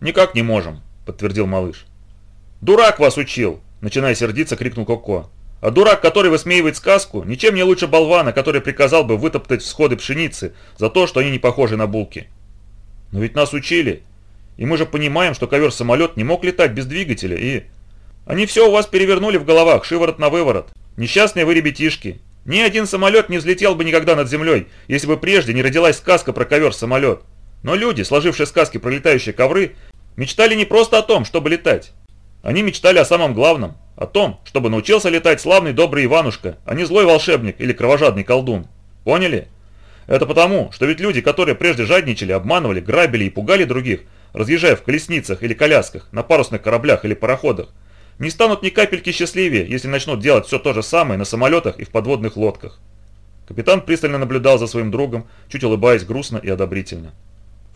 S1: Никак не можем, подтвердил малыш. Дурак вас учил, начиная сердиться, крикнул Коко. А дурак, который высмеивает сказку, ничем не лучше болвана, который приказал бы вытоптать всходы пшеницы за то, что они не похожи на булки. Но ведь нас учили, и мы же понимаем, что ковер-самолет не мог летать без двигателя, и... Они все у вас перевернули в головах, шиворот на выворот. Несчастные вы ребятишки, ни один самолет не взлетел бы никогда над землей, если бы прежде не родилась сказка про ковер-самолет. Но люди, сложившие сказки про летающие ковры, мечтали не просто о том, чтобы летать. Они мечтали о самом главном, о том, чтобы научился летать славный добрый Иванушка, а не злой волшебник или кровожадный колдун. Поняли? Это потому, что ведь люди, которые прежде жадничали, обманывали, грабили и пугали других, разъезжая в колесницах или колясках, на парусных кораблях или пароходах, не станут ни капельки счастливее, если начнут делать все то же самое на самолетах и в подводных лодках. Капитан пристально наблюдал за своим другом, чуть улыбаясь грустно и одобрительно.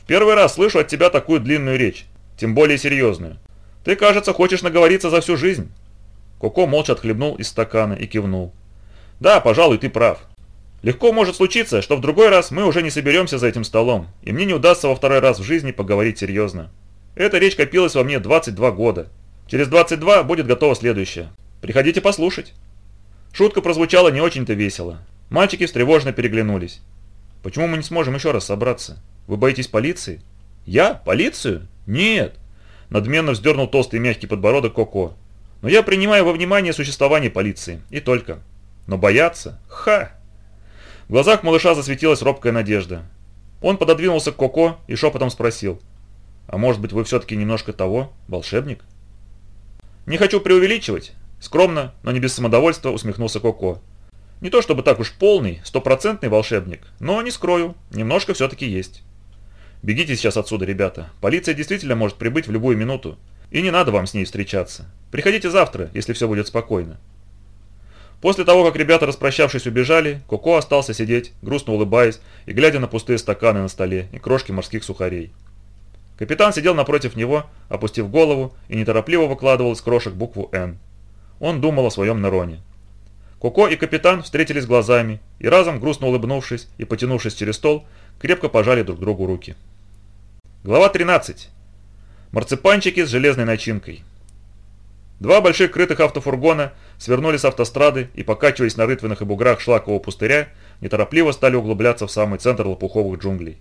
S1: «В первый раз слышу от тебя такую длинную речь, тем более серьезную. Ты, кажется, хочешь наговориться за всю жизнь». Коко молча отхлебнул из стакана и кивнул. «Да, пожалуй, ты прав. Легко может случиться, что в другой раз мы уже не соберемся за этим столом, и мне не удастся во второй раз в жизни поговорить серьезно. Эта речь копилась во мне 22 года, Через 22 будет готово следующее. Приходите послушать». Шутка прозвучала не очень-то весело. Мальчики встревоженно переглянулись. «Почему мы не сможем еще раз собраться? Вы боитесь полиции?» «Я? Полицию? Нет. надменно вздернул толстый мягкий подбородок Коко. Но я принимаю во внимание существование полиции. И только. Но бояться? Ха! В глазах малыша засветилась робкая надежда. Он пододвинулся к Коко и шепотом спросил. «А может быть, вы все-таки немножко того, волшебник?» «Не хочу преувеличивать», — скромно, но не без самодовольства усмехнулся Коко. «Не то чтобы так уж полный, стопроцентный волшебник, но, не скрою, немножко все-таки есть». «Бегите сейчас отсюда, ребята. Полиция действительно может прибыть в любую минуту. И не надо вам с ней встречаться. Приходите завтра, если все будет спокойно». После того, как ребята, распрощавшись, убежали, Коко остался сидеть, грустно улыбаясь и глядя на пустые стаканы на столе и крошки морских сухарей. Капитан сидел напротив него, опустив голову и неторопливо выкладывал из крошек букву «Н». Он думал о своем Нероне. Коко и капитан встретились глазами и разом, грустно улыбнувшись и потянувшись через стол, крепко пожали друг другу руки. Глава 13. Марципанчики с железной начинкой. Два больших крытых автофургона свернули с автострады и, покачиваясь на рытвинах и буграх шлакового пустыря, неторопливо стали углубляться в самый центр лопуховых джунглей.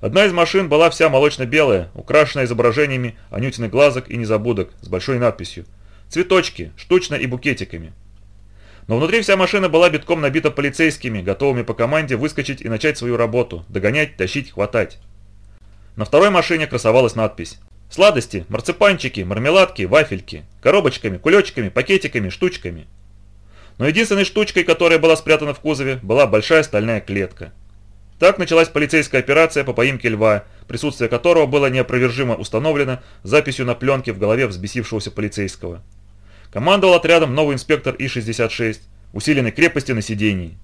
S1: Одна из машин была вся молочно-белая, украшенная изображениями анютиных глазок и незабудок с большой надписью «Цветочки, штучно и букетиками». Но внутри вся машина была битком набита полицейскими, готовыми по команде выскочить и начать свою работу, догонять, тащить, хватать. На второй машине красовалась надпись Сладости, марципанчики, мармеладки, вафельки, коробочками, кулечками, пакетиками, штучками. Но единственной штучкой, которая была спрятана в кузове, была большая стальная клетка. Так началась полицейская операция по поимке льва, присутствие которого было неопровержимо установлено записью на пленке в голове взбесившегося полицейского. Командовал отрядом новый инспектор И-66, усиленной крепости на сидении.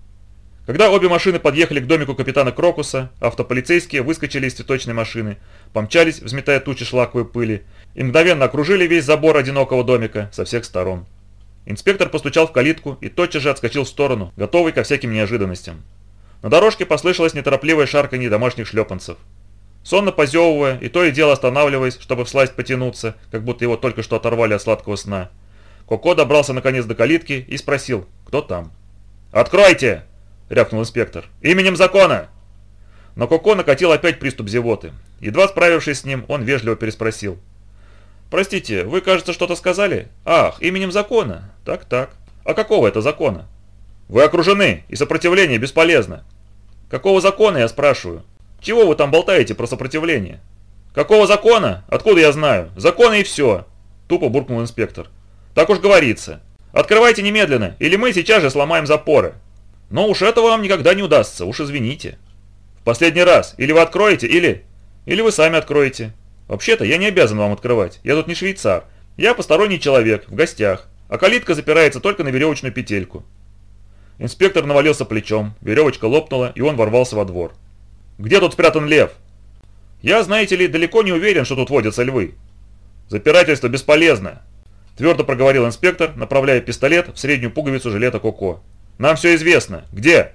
S1: Когда обе машины подъехали к домику капитана Крокуса, автополицейские выскочили из цветочной машины, помчались, взметая тучи шлаковой пыли, и мгновенно окружили весь забор одинокого домика со всех сторон. Инспектор постучал в калитку и тотчас же отскочил в сторону, готовый ко всяким неожиданностям. На дорожке послышалось неторопливое шарканье домашних шлепанцев. Сонно позевывая и то и дело останавливаясь, чтобы всласть потянуться, как будто его только что оторвали от сладкого сна, Коко добрался наконец до калитки и спросил, кто там. «Откройте!» – рявкнул инспектор. «Именем закона!» Но Коко накатил опять приступ зевоты. Едва справившись с ним, он вежливо переспросил. «Простите, вы, кажется, что-то сказали? Ах, именем закона? Так-так. А какого это закона?» «Вы окружены, и сопротивление бесполезно». «Какого закона, я спрашиваю? Чего вы там болтаете про сопротивление?» «Какого закона? Откуда я знаю? Законы и все!» Тупо буркнул инспектор. «Так уж говорится. Открывайте немедленно, или мы сейчас же сломаем запоры. Но уж это вам никогда не удастся, уж извините. В последний раз, или вы откроете, или... Или вы сами откроете. Вообще-то я не обязан вам открывать, я тут не швейцар. Я посторонний человек, в гостях, а калитка запирается только на веревочную петельку. Инспектор навалился плечом, веревочка лопнула, и он ворвался во двор. «Где тут спрятан лев?» «Я, знаете ли, далеко не уверен, что тут водятся львы». «Запирательство бесполезно», – твердо проговорил инспектор, направляя пистолет в среднюю пуговицу жилета Коко. «Нам все известно. Где?»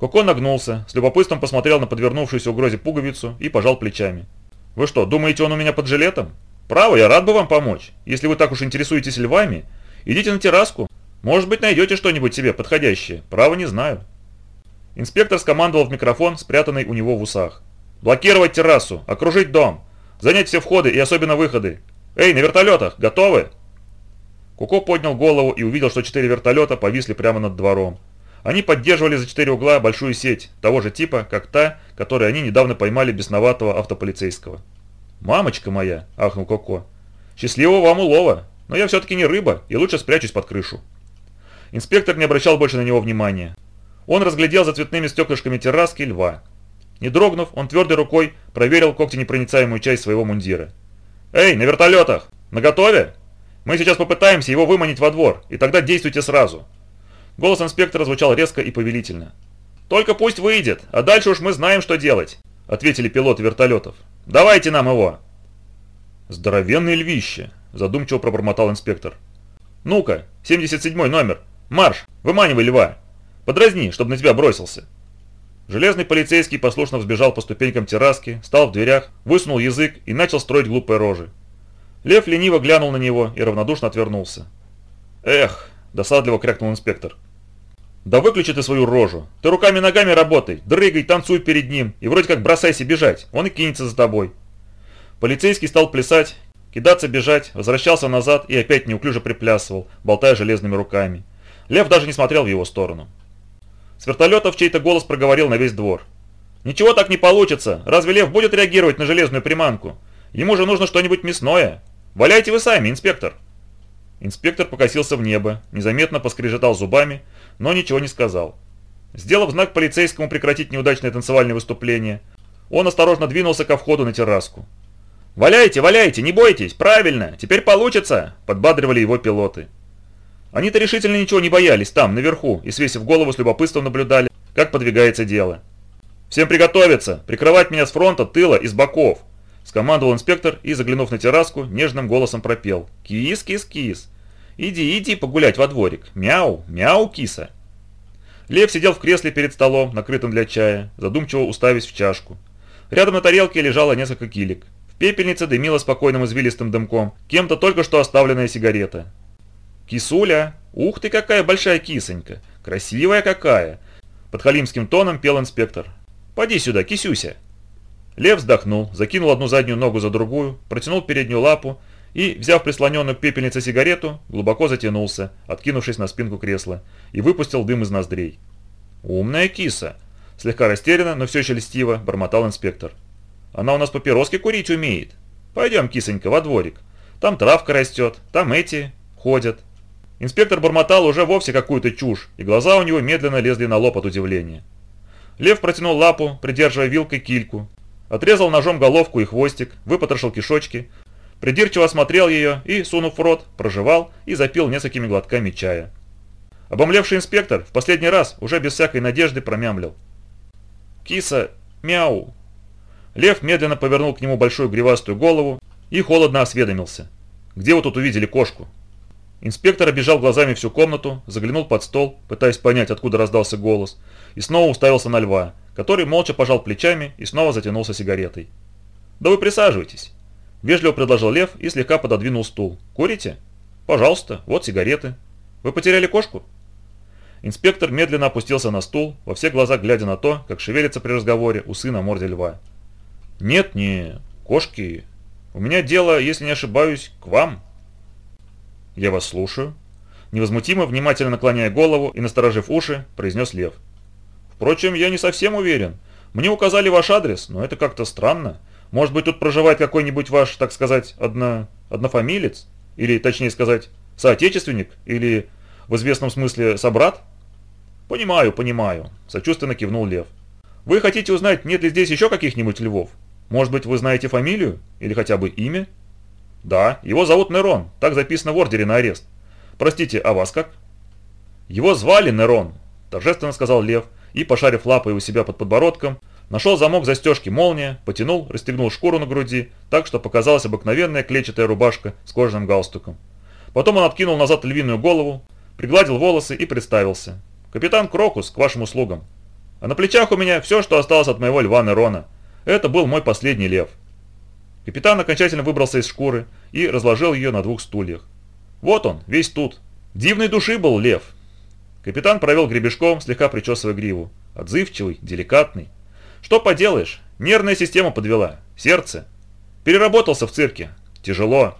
S1: Коко нагнулся, с любопытством посмотрел на подвернувшуюся угрозе пуговицу и пожал плечами. «Вы что, думаете, он у меня под жилетом? Право, я рад бы вам помочь. Если вы так уж интересуетесь львами, идите на терраску, может быть, найдете что-нибудь себе подходящее. Право не знаю. Инспектор скомандовал в микрофон, спрятанный у него в усах. «Блокировать террасу! Окружить дом! Занять все входы и особенно выходы! Эй, на вертолетах! Готовы?» Куко поднял голову и увидел, что четыре вертолета повисли прямо над двором. Они поддерживали за четыре угла большую сеть, того же типа, как та, которой они недавно поймали бесноватого автополицейского. «Мамочка моя!» – ахнул Коко. «Счастливого вам улова! Но я все-таки не рыба, и лучше спрячусь под крышу». Инспектор не обращал больше на него внимания. Он разглядел за цветными стеклышками терраски льва. Не дрогнув, он твердой рукой проверил когтенепроницаемую часть своего мундира. «Эй, на вертолетах! Наготове? Мы сейчас попытаемся его выманить во двор, и тогда действуйте сразу». Голос инспектора звучал резко и повелительно. «Только пусть выйдет, а дальше уж мы знаем, что делать», — ответили пилоты вертолетов. «Давайте нам его!» «Здоровенное львище», — задумчиво пробормотал инспектор. «Ну-ка, 77 номер, «Марш! Выманивай льва! Подразни, чтобы на тебя бросился!» Железный полицейский послушно взбежал по ступенькам терраски, стал в дверях, высунул язык и начал строить глупые рожи. Лев лениво глянул на него и равнодушно отвернулся. «Эх!» – досадливо крякнул инспектор. «Да выключи ты свою рожу! Ты руками-ногами работай, дрыгай, танцуй перед ним и вроде как бросайся бежать, он и кинется за тобой!» Полицейский стал плясать кидаться бежать, возвращался назад и опять неуклюже приплясывал, болтая железными руками. Лев даже не смотрел в его сторону. С вертолетов чей-то голос проговорил на весь двор. «Ничего так не получится. Разве Лев будет реагировать на железную приманку? Ему же нужно что-нибудь мясное. Валяйте вы сами, инспектор». Инспектор покосился в небо, незаметно поскрежетал зубами, но ничего не сказал. Сделав знак полицейскому прекратить неудачное танцевальное выступление, он осторожно двинулся ко входу на терраску. «Валяйте, валяйте, не бойтесь, правильно, теперь получится!» – подбадривали его пилоты. Они-то решительно ничего не боялись там, наверху, и свесив голову с любопытством наблюдали, как подвигается дело. «Всем приготовиться! Прикрывать меня с фронта, тыла и с боков!» – скомандовал инспектор и, заглянув на терраску, нежным голосом пропел. «Кис, кис, кис! Иди, иди погулять во дворик! Мяу, мяу, киса!» Лев сидел в кресле перед столом, накрытым для чая, задумчиво уставясь в чашку. Рядом на тарелке лежало несколько килек. В пепельнице дымила спокойным извилистым дымком, кем-то только что оставленная сигарета. «Кисуля! Ух ты, какая большая кисонька! Красивая какая!» Под халимским тоном пел инспектор. «Поди сюда, кисюся!» Лев вздохнул, закинул одну заднюю ногу за другую, протянул переднюю лапу и, взяв прислоненную к пепельнице сигарету, глубоко затянулся, откинувшись на спинку кресла, и выпустил дым из ноздрей. «Умная киса!» Слегка растерянно, но все еще льстиво, бормотал инспектор. «Она у нас папироски курить умеет. Пойдем, кисонька, во дворик. Там травка растет, там эти ходят». Инспектор бормотал уже вовсе какую-то чушь, и глаза у него медленно лезли на лоб от удивления. Лев протянул лапу, придерживая вилкой кильку, отрезал ножом головку и хвостик, выпотрошил кишочки, придирчиво осмотрел ее и, сунув в рот, прожевал и запил несколькими глотками чая. Обомлевший инспектор в последний раз уже без всякой надежды промямлил. «Киса, мяу!» Лев медленно повернул к нему большую гривастую голову и холодно осведомился. «Где вы тут увидели кошку?» Инспектор обежал глазами всю комнату, заглянул под стол, пытаясь понять, откуда раздался голос, и снова уставился на льва, который молча пожал плечами и снова затянулся сигаретой. «Да вы присаживайтесь!» Вежливо предложил Лев и слегка пододвинул стул. «Курите? Пожалуйста, вот сигареты. Вы потеряли кошку?» Инспектор медленно опустился на стул, во все глаза глядя на то, как шевелится при разговоре усы на морде льва. «Нет, не кошки. У меня дело, если не ошибаюсь, к вам». «Я вас слушаю». Невозмутимо, внимательно наклоняя голову и насторожив уши, произнес Лев. «Впрочем, я не совсем уверен. Мне указали ваш адрес, но это как-то странно. Может быть, тут проживает какой-нибудь ваш, так сказать, одно... однофамилец? Или, точнее сказать, соотечественник? Или, в известном смысле, собрат?» «Понимаю, понимаю», – сочувственно кивнул Лев. «Вы хотите узнать, нет ли здесь еще каких-нибудь львов? Может быть, вы знаете фамилию? Или хотя бы имя?» «Да, его зовут Нерон, так записано в ордере на арест. Простите, а вас как?» «Его звали Нерон», – торжественно сказал Лев, и, пошарив лапой у себя под подбородком, нашел замок застежки молния, потянул, расстегнул шкуру на груди, так что показалась обыкновенная клетчатая рубашка с кожаным галстуком. Потом он откинул назад львиную голову, пригладил волосы и представился. Капитан Крокус, к вашим услугам. А на плечах у меня все, что осталось от моего льва Нерона. Это был мой последний лев. Капитан окончательно выбрался из шкуры и разложил ее на двух стульях. Вот он, весь тут. Дивной души был лев. Капитан провел гребешком, слегка причесывая гриву. Отзывчивый, деликатный. Что поделаешь, нервная система подвела, сердце. Переработался в цирке. Тяжело.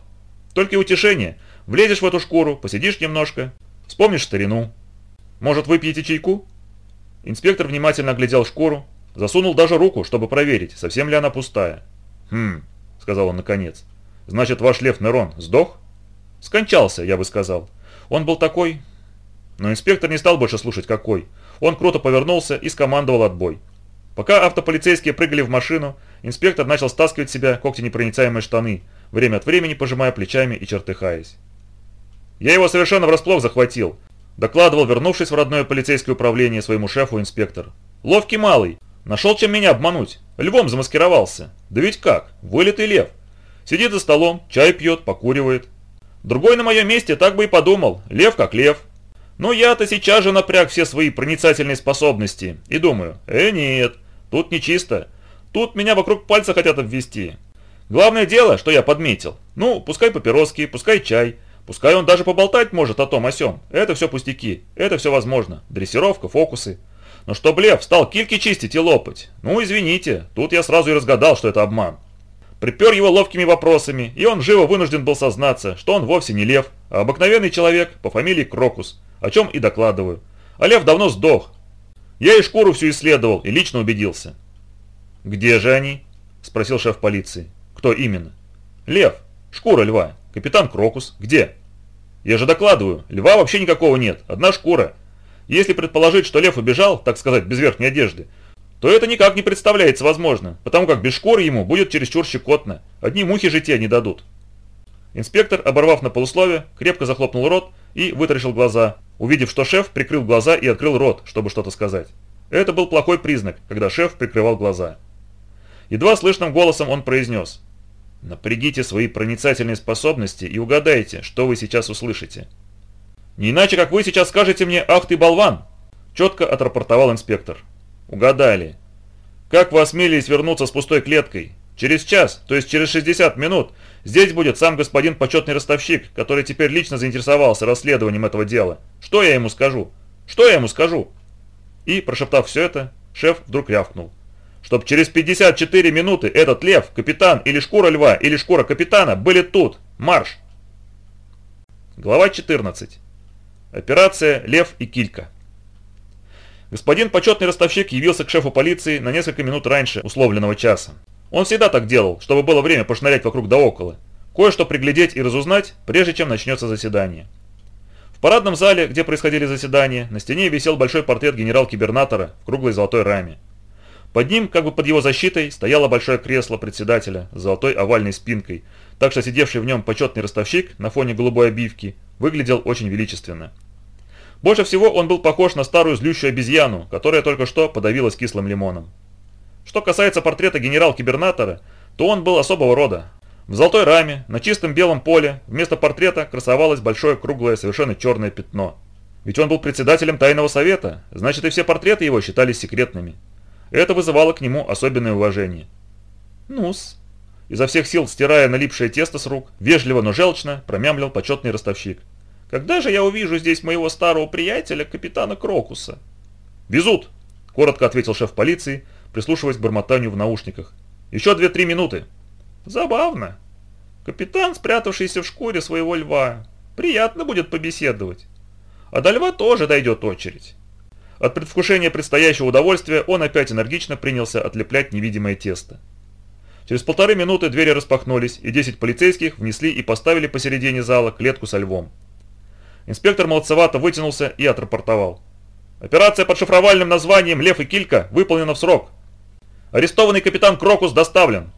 S1: Только и утешение. Влезешь в эту шкуру, посидишь немножко, вспомнишь старину, может, выпьете чайку?» Инспектор внимательно оглядел шкуру, засунул даже руку, чтобы проверить, совсем ли она пустая. «Хм», — сказал он наконец, — «значит, ваш лев Нерон сдох?» «Скончался, я бы сказал. Он был такой...» Но инспектор не стал больше слушать какой. Он круто повернулся и скомандовал отбой. Пока автополицейские прыгали в машину, инспектор начал стаскивать себя когтенепроницаемые штаны, время от времени пожимая плечами и чертыхаясь. «Я его совершенно врасплох захватил», Докладывал, вернувшись в родное полицейское управление своему шефу инспектор. «Ловкий малый. Нашел, чем меня обмануть. Львом замаскировался. Да ведь как? Вылитый лев. Сидит за столом, чай пьет, покуривает. Другой на моем месте так бы и подумал. Лев как лев. Но я-то сейчас же напряг все свои проницательные способности. И думаю, э нет, тут не чисто. Тут меня вокруг пальца хотят обвести. Главное дело, что я подметил. Ну, пускай папироски, пускай чай. Пускай он даже поболтать может о том о сём. Это все пустяки. Это все возможно. Дрессировка, фокусы. Но что лев стал кильки чистить и лопать? Ну, извините, тут я сразу и разгадал, что это обман. Припер его ловкими вопросами, и он живо вынужден был сознаться, что он вовсе не лев, а обыкновенный человек по фамилии Крокус, о чем и докладываю. А лев давно сдох. Я и шкуру всю исследовал и лично убедился. «Где же они?» – спросил шеф полиции. «Кто именно?» «Лев. Шкура льва. Капитан Крокус. Где?» «Я же докладываю, льва вообще никакого нет, одна шкура. Если предположить, что лев убежал, так сказать, без верхней одежды, то это никак не представляется возможным, потому как без шкуры ему будет чересчур щекотно, одни мухи житья не дадут. Инспектор, оборвав на полуслове, крепко захлопнул рот и вытаращил глаза, увидев, что шеф прикрыл глаза и открыл рот, чтобы что-то сказать. Это был плохой признак, когда шеф прикрывал глаза. Едва слышным голосом он произнес. «Напрягите свои проницательные способности и угадайте, что вы сейчас услышите». «Не иначе, как вы сейчас скажете мне, ах ты болван!» Четко отрапортовал инспектор. Угадали. Как вы осмелились вернуться с пустой клеткой? Через час, то есть через 60 минут, здесь будет сам господин почетный ростовщик, который теперь лично заинтересовался расследованием этого дела. Что я ему скажу? Что я ему скажу? И, прошептав все это, шеф вдруг рявкнул. Чтоб через 54 минуты этот лев, капитан или шкура льва или шкура капитана были тут. Марш! Глава 14. Операция «Лев и Килька». Господин почетный ростовщик явился к шефу полиции на несколько минут раньше условленного часа. Он всегда так делал, чтобы было время пошнырять вокруг да около, кое-что приглядеть и разузнать, прежде чем начнется заседание. В парадном зале, где происходили заседания, на стене висел большой портрет генерал-кибернатора в круглой золотой раме. Под ним, как бы под его защитой, стояло большое кресло председателя с золотой овальной спинкой, так что сидевший в нем почетный ростовщик на фоне голубой обивки выглядел очень величественно. Больше всего он был похож на старую злющую обезьяну, которая только что подавилась кислым лимоном. Что касается портрета генерал-кибернатора, то он был особого рода. В золотой раме, на чистом белом поле, вместо портрета красовалось большое круглое, совершенно черное пятно. Ведь он был председателем тайного совета, значит и все портреты его считались секретными. Это вызывало к нему особенное уважение. «Ну-с», изо всех сил стирая налипшее тесто с рук, вежливо, но желчно промямлил почетный ростовщик. Когда же я увижу здесь моего старого приятеля, капитана Крокуса?» «Везут!» – коротко ответил шеф полиции, прислушиваясь к бормотанию в наушниках. «Еще две-три минуты». «Забавно. Капитан, спрятавшийся в шкуре своего льва. Приятно будет побеседовать. А до льва тоже дойдет очередь». От предвкушения предстоящего удовольствия он опять энергично принялся отлеплять невидимое тесто. Через полторы минуты двери распахнулись, и 10 полицейских внесли и поставили посередине зала клетку со львом. Инспектор молодцевато вытянулся и отрапортовал. Операция под шифровальным названием «Лев и Килька» выполнена в срок. Арестованный капитан Крокус доставлен.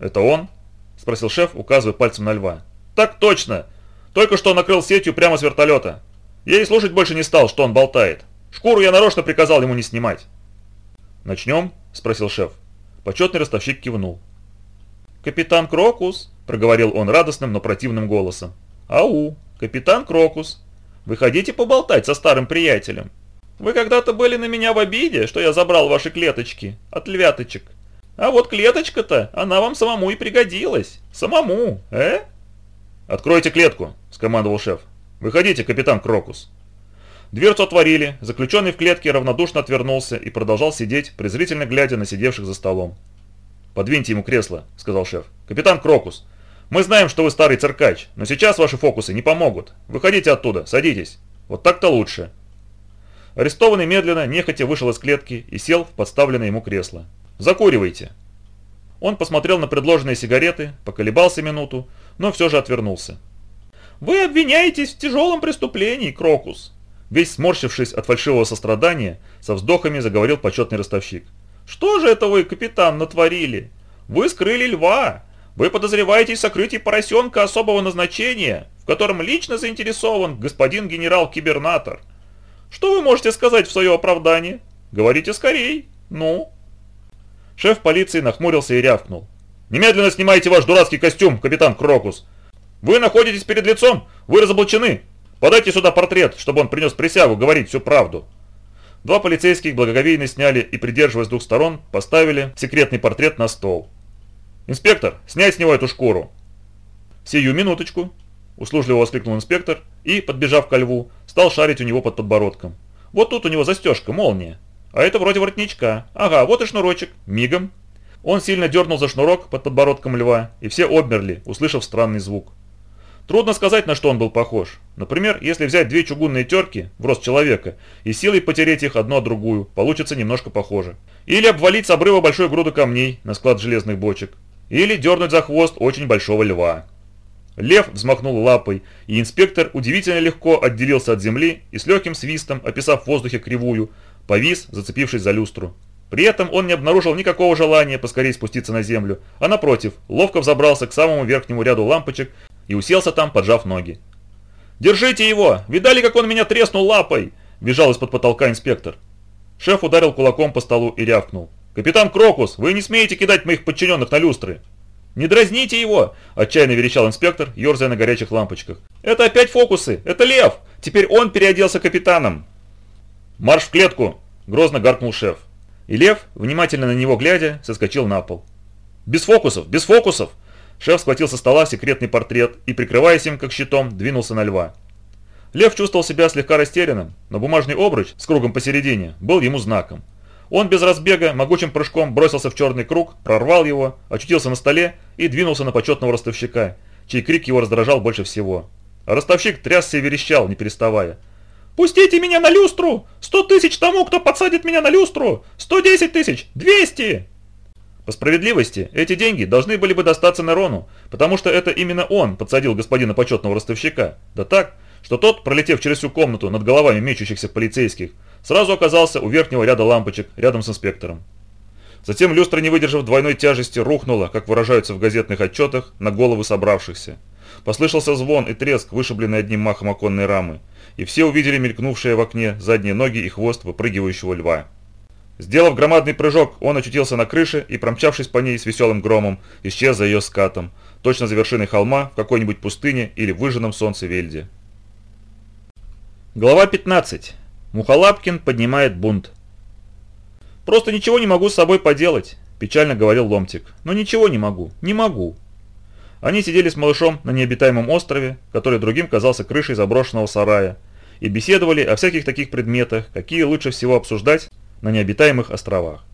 S1: «Это он?» – спросил шеф, указывая пальцем на льва. «Так точно. Только что накрыл сетью прямо с вертолета. Я и слушать больше не стал, что он болтает. Шкуру я нарочно приказал ему не снимать». «Начнем?» – спросил шеф. Почетный ростовщик кивнул. «Капитан Крокус», – проговорил он радостным, но противным голосом. «Ау!» «Капитан Крокус, вы хотите поболтать со старым приятелем? Вы когда-то были на меня в обиде, что я забрал ваши клеточки от львяточек. А вот клеточка-то, она вам самому и пригодилась. Самому, э?» «Откройте клетку», – скомандовал шеф. «Выходите, капитан Крокус». Дверцу отворили, заключенный в клетке равнодушно отвернулся и продолжал сидеть, презрительно глядя на сидевших за столом. «Подвиньте ему кресло», – сказал шеф. «Капитан Крокус, мы знаем, что вы старый циркач, но сейчас ваши фокусы не помогут. Выходите оттуда, садитесь. Вот так-то лучше». Арестованный медленно, нехотя вышел из клетки и сел в подставленное ему кресло. «Закуривайте». Он посмотрел на предложенные сигареты, поколебался минуту, но все же отвернулся. «Вы обвиняетесь в тяжелом преступлении, Крокус!» Весь сморщившись от фальшивого сострадания, со вздохами заговорил почетный ростовщик. «Что же это вы, капитан, натворили? Вы скрыли льва, вы подозреваетесь в сокрытии поросенка особого назначения, в котором лично заинтересован господин генерал-кибернатор. Что вы можете сказать в свое оправдание? Говорите скорей. Ну?» Шеф полиции нахмурился и рявкнул. «Немедленно снимайте ваш дурацкий костюм, капитан Крокус. Вы находитесь перед лицом, вы разоблачены. Подайте сюда портрет, чтобы он принес присягу говорить всю правду». Два полицейских благоговейно сняли и, придерживаясь двух сторон, поставили секретный портрет на стол. «Инспектор, снять с него эту шкуру!» «Сию минуточку!» – услужливо воскликнул инспектор и, подбежав ко льву, стал шарить у него под подбородком. «Вот тут у него застежка, молния. А это вроде воротничка. Ага, вот и шнурочек. Мигом. Он сильно дернул за шнурок под подбородком льва, и все обмерли, услышав странный звук. Трудно сказать, на что он был похож. Например, если взять две чугунные терки в рост человека и силой потереть их одну о другую, получится немножко похоже. Или обвалить с обрыва большой груду камней на склад железных бочек. Или дернуть за хвост очень большого льва. Лев взмахнул лапой, и инспектор удивительно легко отделился от земли и с легким свистом, описав в воздухе кривую, повис, зацепившись за люстру. При этом он не обнаружил никакого желания поскорее спуститься на землю, а напротив, ловко взобрался к самому верхнему ряду лампочек и уселся там, поджав ноги. «Держите его! Видали, как он меня треснул лапой?» – бежал из-под потолка инспектор. Шеф ударил кулаком по столу и рявкнул. «Капитан Крокус, вы не смеете кидать моих подчиненных на люстры!» «Не дразните его!» – отчаянно верещал инспектор, ерзая на горячих лампочках. «Это опять фокусы! Это лев! Теперь он переоделся капитаном!» «Марш в клетку!» – грозно гаркнул шеф. И лев, внимательно на него глядя, соскочил на пол. «Без фокусов! Без фокусов!» Шеф схватил со стола секретный портрет и, прикрываясь им как щитом, двинулся на льва. Лев чувствовал себя слегка растерянным, но бумажный обруч с кругом посередине был ему знаком. Он без разбега могучим прыжком бросился в черный круг, прорвал его, очутился на столе и двинулся на почетного ростовщика, чей крик его раздражал больше всего. Ростовщик трясся и верещал, не переставая. «Пустите меня на люстру! Сто тысяч тому, кто подсадит меня на люстру! Сто десять тысяч! Двести!» По справедливости, эти деньги должны были бы достаться Нерону, потому что это именно он подсадил господина почетного ростовщика. Да так, что тот, пролетев через всю комнату над головами мечущихся полицейских, сразу оказался у верхнего ряда лампочек, рядом с инспектором. Затем люстра, не выдержав двойной тяжести, рухнула, как выражаются в газетных отчетах, на головы собравшихся. Послышался звон и треск, вышибленный одним махом оконной рамы, и все увидели мелькнувшие в окне задние ноги и хвост выпрыгивающего льва. Сделав громадный прыжок, он очутился на крыше и, промчавшись по ней с веселым громом, исчез за ее скатом, точно за вершиной холма в какой-нибудь пустыне или выжженном солнце Вельде. Глава 15. Мухолапкин поднимает бунт. «Просто ничего не могу с собой поделать», – печально говорил Ломтик. «Но ничего не могу, не могу». Они сидели с малышом на необитаемом острове, который другим казался крышей заброшенного сарая, и беседовали о всяких таких предметах, какие лучше всего обсуждать на необитаемых островах.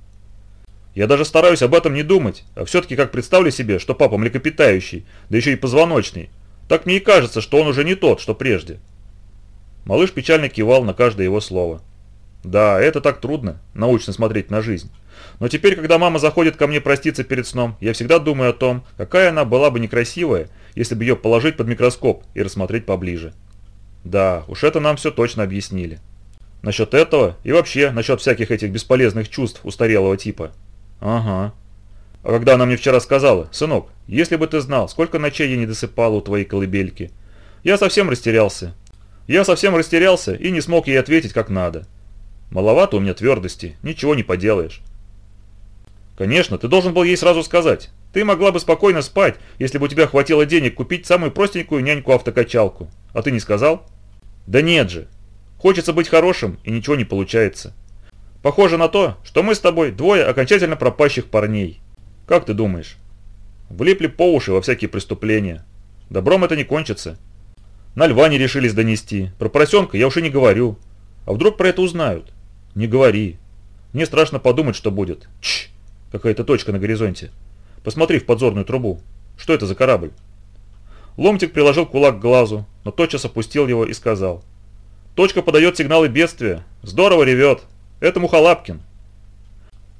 S1: Я даже стараюсь об этом не думать, а все-таки как представлю себе, что папа млекопитающий, да еще и позвоночный, так мне и кажется, что он уже не тот, что прежде. Малыш печально кивал на каждое его слово. Да, это так трудно, научно смотреть на жизнь. Но теперь, когда мама заходит ко мне проститься перед сном, я всегда думаю о том, какая она была бы некрасивая, если бы ее положить под микроскоп и рассмотреть поближе. Да, уж это нам все точно объяснили. Насчет этого и вообще насчет всяких этих бесполезных чувств устарелого типа. Ага. А когда она мне вчера сказала, «Сынок, если бы ты знал, сколько ночей я не досыпал у твоей колыбельки», я совсем растерялся. Я совсем растерялся и не смог ей ответить как надо. Маловато у меня твердости, ничего не поделаешь. Конечно, ты должен был ей сразу сказать. Ты могла бы спокойно спать, если бы у тебя хватило денег купить самую простенькую няньку-автокачалку. А ты не сказал? Да нет же, Хочется быть хорошим, и ничего не получается. Похоже на то, что мы с тобой двое окончательно пропащих парней. Как ты думаешь? Влипли по уши во всякие преступления. Добром это не кончится. На льва не решились донести. Про поросенка я уж и не говорю. А вдруг про это узнают? Не говори. Мне страшно подумать, что будет. Чш! Какая-то точка на горизонте. Посмотри в подзорную трубу. Что это за корабль? Ломтик приложил кулак к глазу, но тотчас опустил его и сказал. Точка подает сигналы бедствия. Здорово ревет. Это Мухолапкин.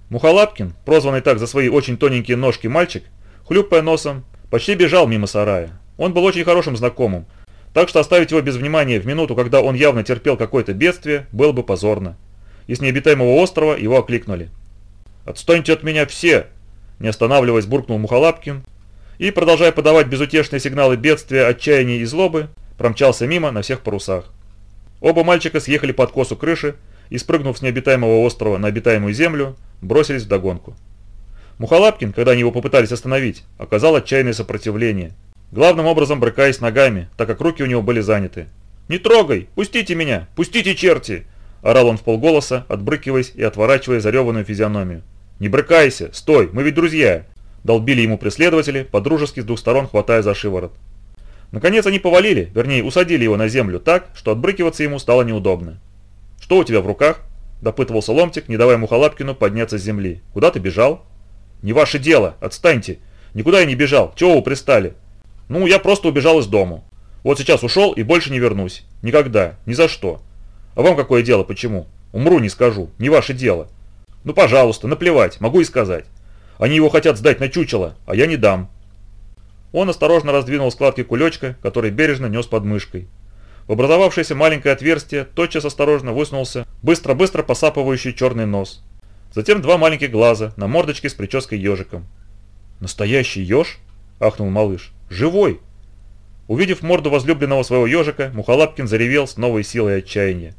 S1: Мухолапкин, прозванный так за свои очень тоненькие ножки мальчик, хлюпая носом, почти бежал мимо сарая. Он был очень хорошим знакомым, так что оставить его без внимания в минуту, когда он явно терпел какое-то бедствие, было бы позорно. Из необитаемого острова его окликнули. «Отстаньте от меня все!» Не останавливаясь, буркнул Мухолапкин и, продолжая подавать безутешные сигналы бедствия, отчаяния и злобы, промчался мимо на всех парусах. Оба мальчика съехали под косу крыши и, спрыгнув с необитаемого острова на обитаемую землю, бросились в догонку. Мухолапкин, когда они его попытались остановить, оказал отчаянное сопротивление, главным образом брыкаясь ногами, так как руки у него были заняты. «Не трогай! Пустите меня! Пустите, черти!» – орал он в полголоса, отбрыкиваясь и отворачивая зареванную физиономию. «Не брыкайся! Стой! Мы ведь друзья!» – долбили ему преследователи, подружески с двух сторон хватая за шиворот. Наконец они повалили, вернее усадили его на землю так, что отбрыкиваться ему стало неудобно. «Что у тебя в руках?» – допытывался Ломтик, не давая Мухолапкину подняться с земли. «Куда ты бежал?» «Не ваше дело, отстаньте. Никуда я не бежал, чего вы пристали?» «Ну, я просто убежал из дому. Вот сейчас ушел и больше не вернусь. Никогда, ни за что. А вам какое дело, почему? Умру, не скажу, не ваше дело. Ну, пожалуйста, наплевать, могу и сказать. Они его хотят сдать на чучело, а я не дам». Он осторожно раздвинул складки кулечка, который бережно нес под мышкой. В образовавшееся маленькое отверстие тотчас осторожно высунулся быстро-быстро посапывающий черный нос. Затем два маленьких глаза на мордочке с прической ежиком. «Настоящий еж?» – ахнул малыш. «Живой!» Увидев морду возлюбленного своего ежика, Мухолапкин заревел с новой силой отчаяния.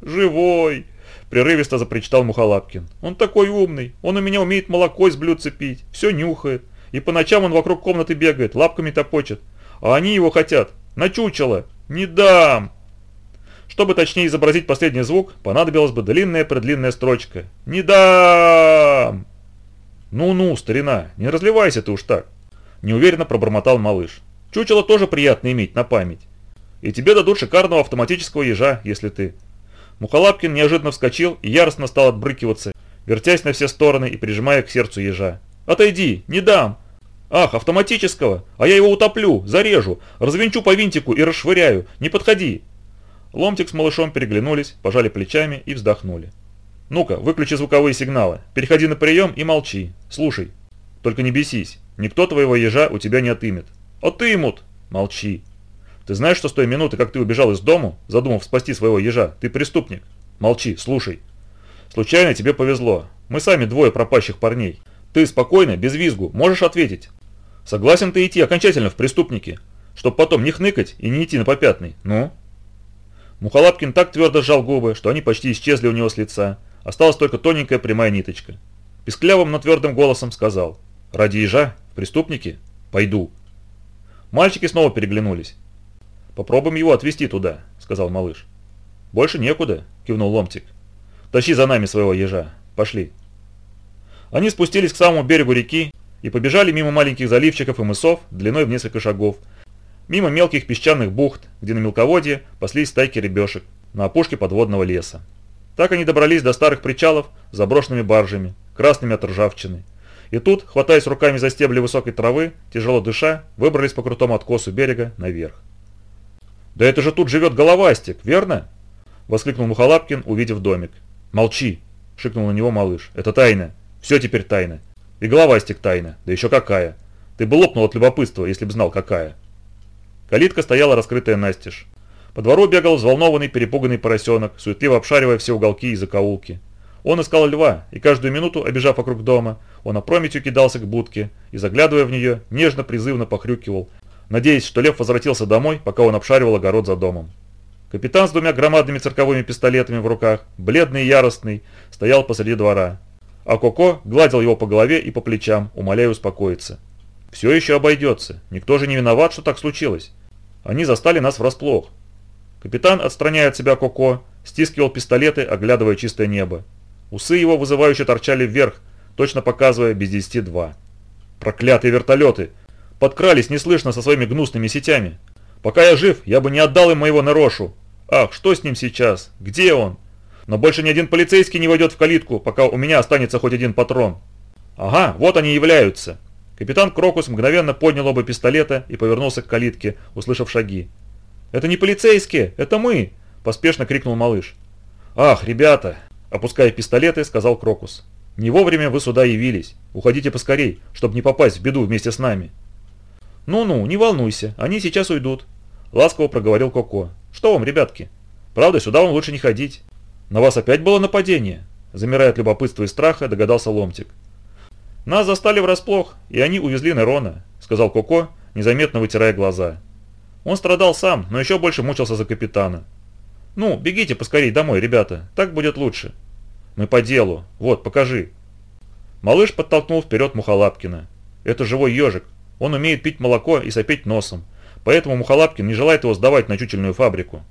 S1: «Живой!» – прерывисто запричитал Мухолапкин. «Он такой умный, он у меня умеет молоко из блюдца пить, все нюхает, и по ночам он вокруг комнаты бегает, лапками топочет. А они его хотят, на чучело, «Не дам!» Чтобы точнее изобразить последний звук, понадобилась бы длинная-предлинная строчка. «Не дам!» «Ну-ну, старина, не разливайся ты уж так!» Неуверенно пробормотал малыш. «Чучело тоже приятно иметь на память. И тебе дадут шикарного автоматического ежа, если ты...» Мухолапкин неожиданно вскочил и яростно стал отбрыкиваться, вертясь на все стороны и прижимая к сердцу ежа. «Отойди, не дам! «Ах, автоматического! А я его утоплю, зарежу, развинчу по винтику и расшвыряю. Не подходи!» Ломтик с малышом переглянулись, пожали плечами и вздохнули. «Ну-ка, выключи звуковые сигналы, переходи на прием и молчи. Слушай. Только не бесись, никто твоего ежа у тебя не отымет. Отымут! Молчи. Ты знаешь, что с той минуты, как ты убежал из дому, задумав спасти своего ежа, ты преступник? Молчи, слушай. Случайно тебе повезло. Мы сами двое пропащих парней. Ты спокойно, без визгу, можешь ответить. Согласен ты идти окончательно в преступники, чтобы потом не хныкать и не идти на попятный, ну?» Мухолапкин так твердо сжал губы, что они почти исчезли у него с лица. Осталась только тоненькая прямая ниточка. Песклявым, но твердым голосом сказал. «Ради ежа? Преступники? Пойду». Мальчики снова переглянулись. «Попробуем его отвезти туда», — сказал малыш. «Больше некуда», — кивнул Ломтик. «Тащи за нами своего ежа. Пошли». Они спустились к самому берегу реки и побежали мимо маленьких заливчиков и мысов длиной в несколько шагов, мимо мелких песчаных бухт, где на мелководье паслись стайки рыбешек, на опушке подводного леса. Так они добрались до старых причалов с заброшенными баржами, красными от ржавчины. И тут, хватаясь руками за стебли высокой травы, тяжело дыша, выбрались по крутому откосу берега наверх. «Да это же тут живет головастик, верно?» – воскликнул Мухолапкин, увидев домик. «Молчи!» – шикнул на него малыш. «Это тайна. Все теперь тайна. И головастик тайна, да еще какая. Ты бы лопнул от любопытства, если бы знал какая. Калитка стояла раскрытая настежь. По двору бегал взволнованный перепуганный поросенок, суетливо обшаривая все уголки и закоулки. Он искал льва, и каждую минуту, обежав вокруг дома, он опрометью кидался к будке и, заглядывая в нее, нежно-призывно похрюкивал, надеясь, что лев возвратился домой, пока он обшаривал огород за домом. Капитан с двумя громадными цирковыми пистолетами в руках, бледный и яростный, стоял посреди двора а Коко гладил его по голове и по плечам, умоляя успокоиться. «Все еще обойдется. Никто же не виноват, что так случилось. Они застали нас врасплох». Капитан, отстраняя от себя Коко, стискивал пистолеты, оглядывая чистое небо. Усы его вызывающе торчали вверх, точно показывая без десяти два. «Проклятые вертолеты! Подкрались неслышно со своими гнусными сетями. Пока я жив, я бы не отдал им моего Нерошу. Ах, что с ним сейчас? Где он?» Но больше ни один полицейский не войдет в калитку, пока у меня останется хоть один патрон. Ага, вот они являются. Капитан Крокус мгновенно поднял оба пистолета и повернулся к калитке, услышав шаги. «Это не полицейские, это мы!» – поспешно крикнул малыш. «Ах, ребята!» – опуская пистолеты, сказал Крокус. «Не вовремя вы сюда явились. Уходите поскорей, чтобы не попасть в беду вместе с нами». «Ну-ну, не волнуйся, они сейчас уйдут», – ласково проговорил Коко. «Что вам, ребятки? Правда, сюда вам лучше не ходить. «На вас опять было нападение?» Замирая от любопытства и страха, догадался Ломтик. «Нас застали врасплох, и они увезли Нерона», — сказал Коко, незаметно вытирая глаза. Он страдал сам, но еще больше мучился за капитана. «Ну, бегите поскорей домой, ребята, так будет лучше». «Мы по делу. Вот, покажи». Малыш подтолкнул вперед Мухолапкина. «Это живой ежик. Он умеет пить молоко и сопеть носом. Поэтому Мухолапкин не желает его сдавать на чучельную фабрику».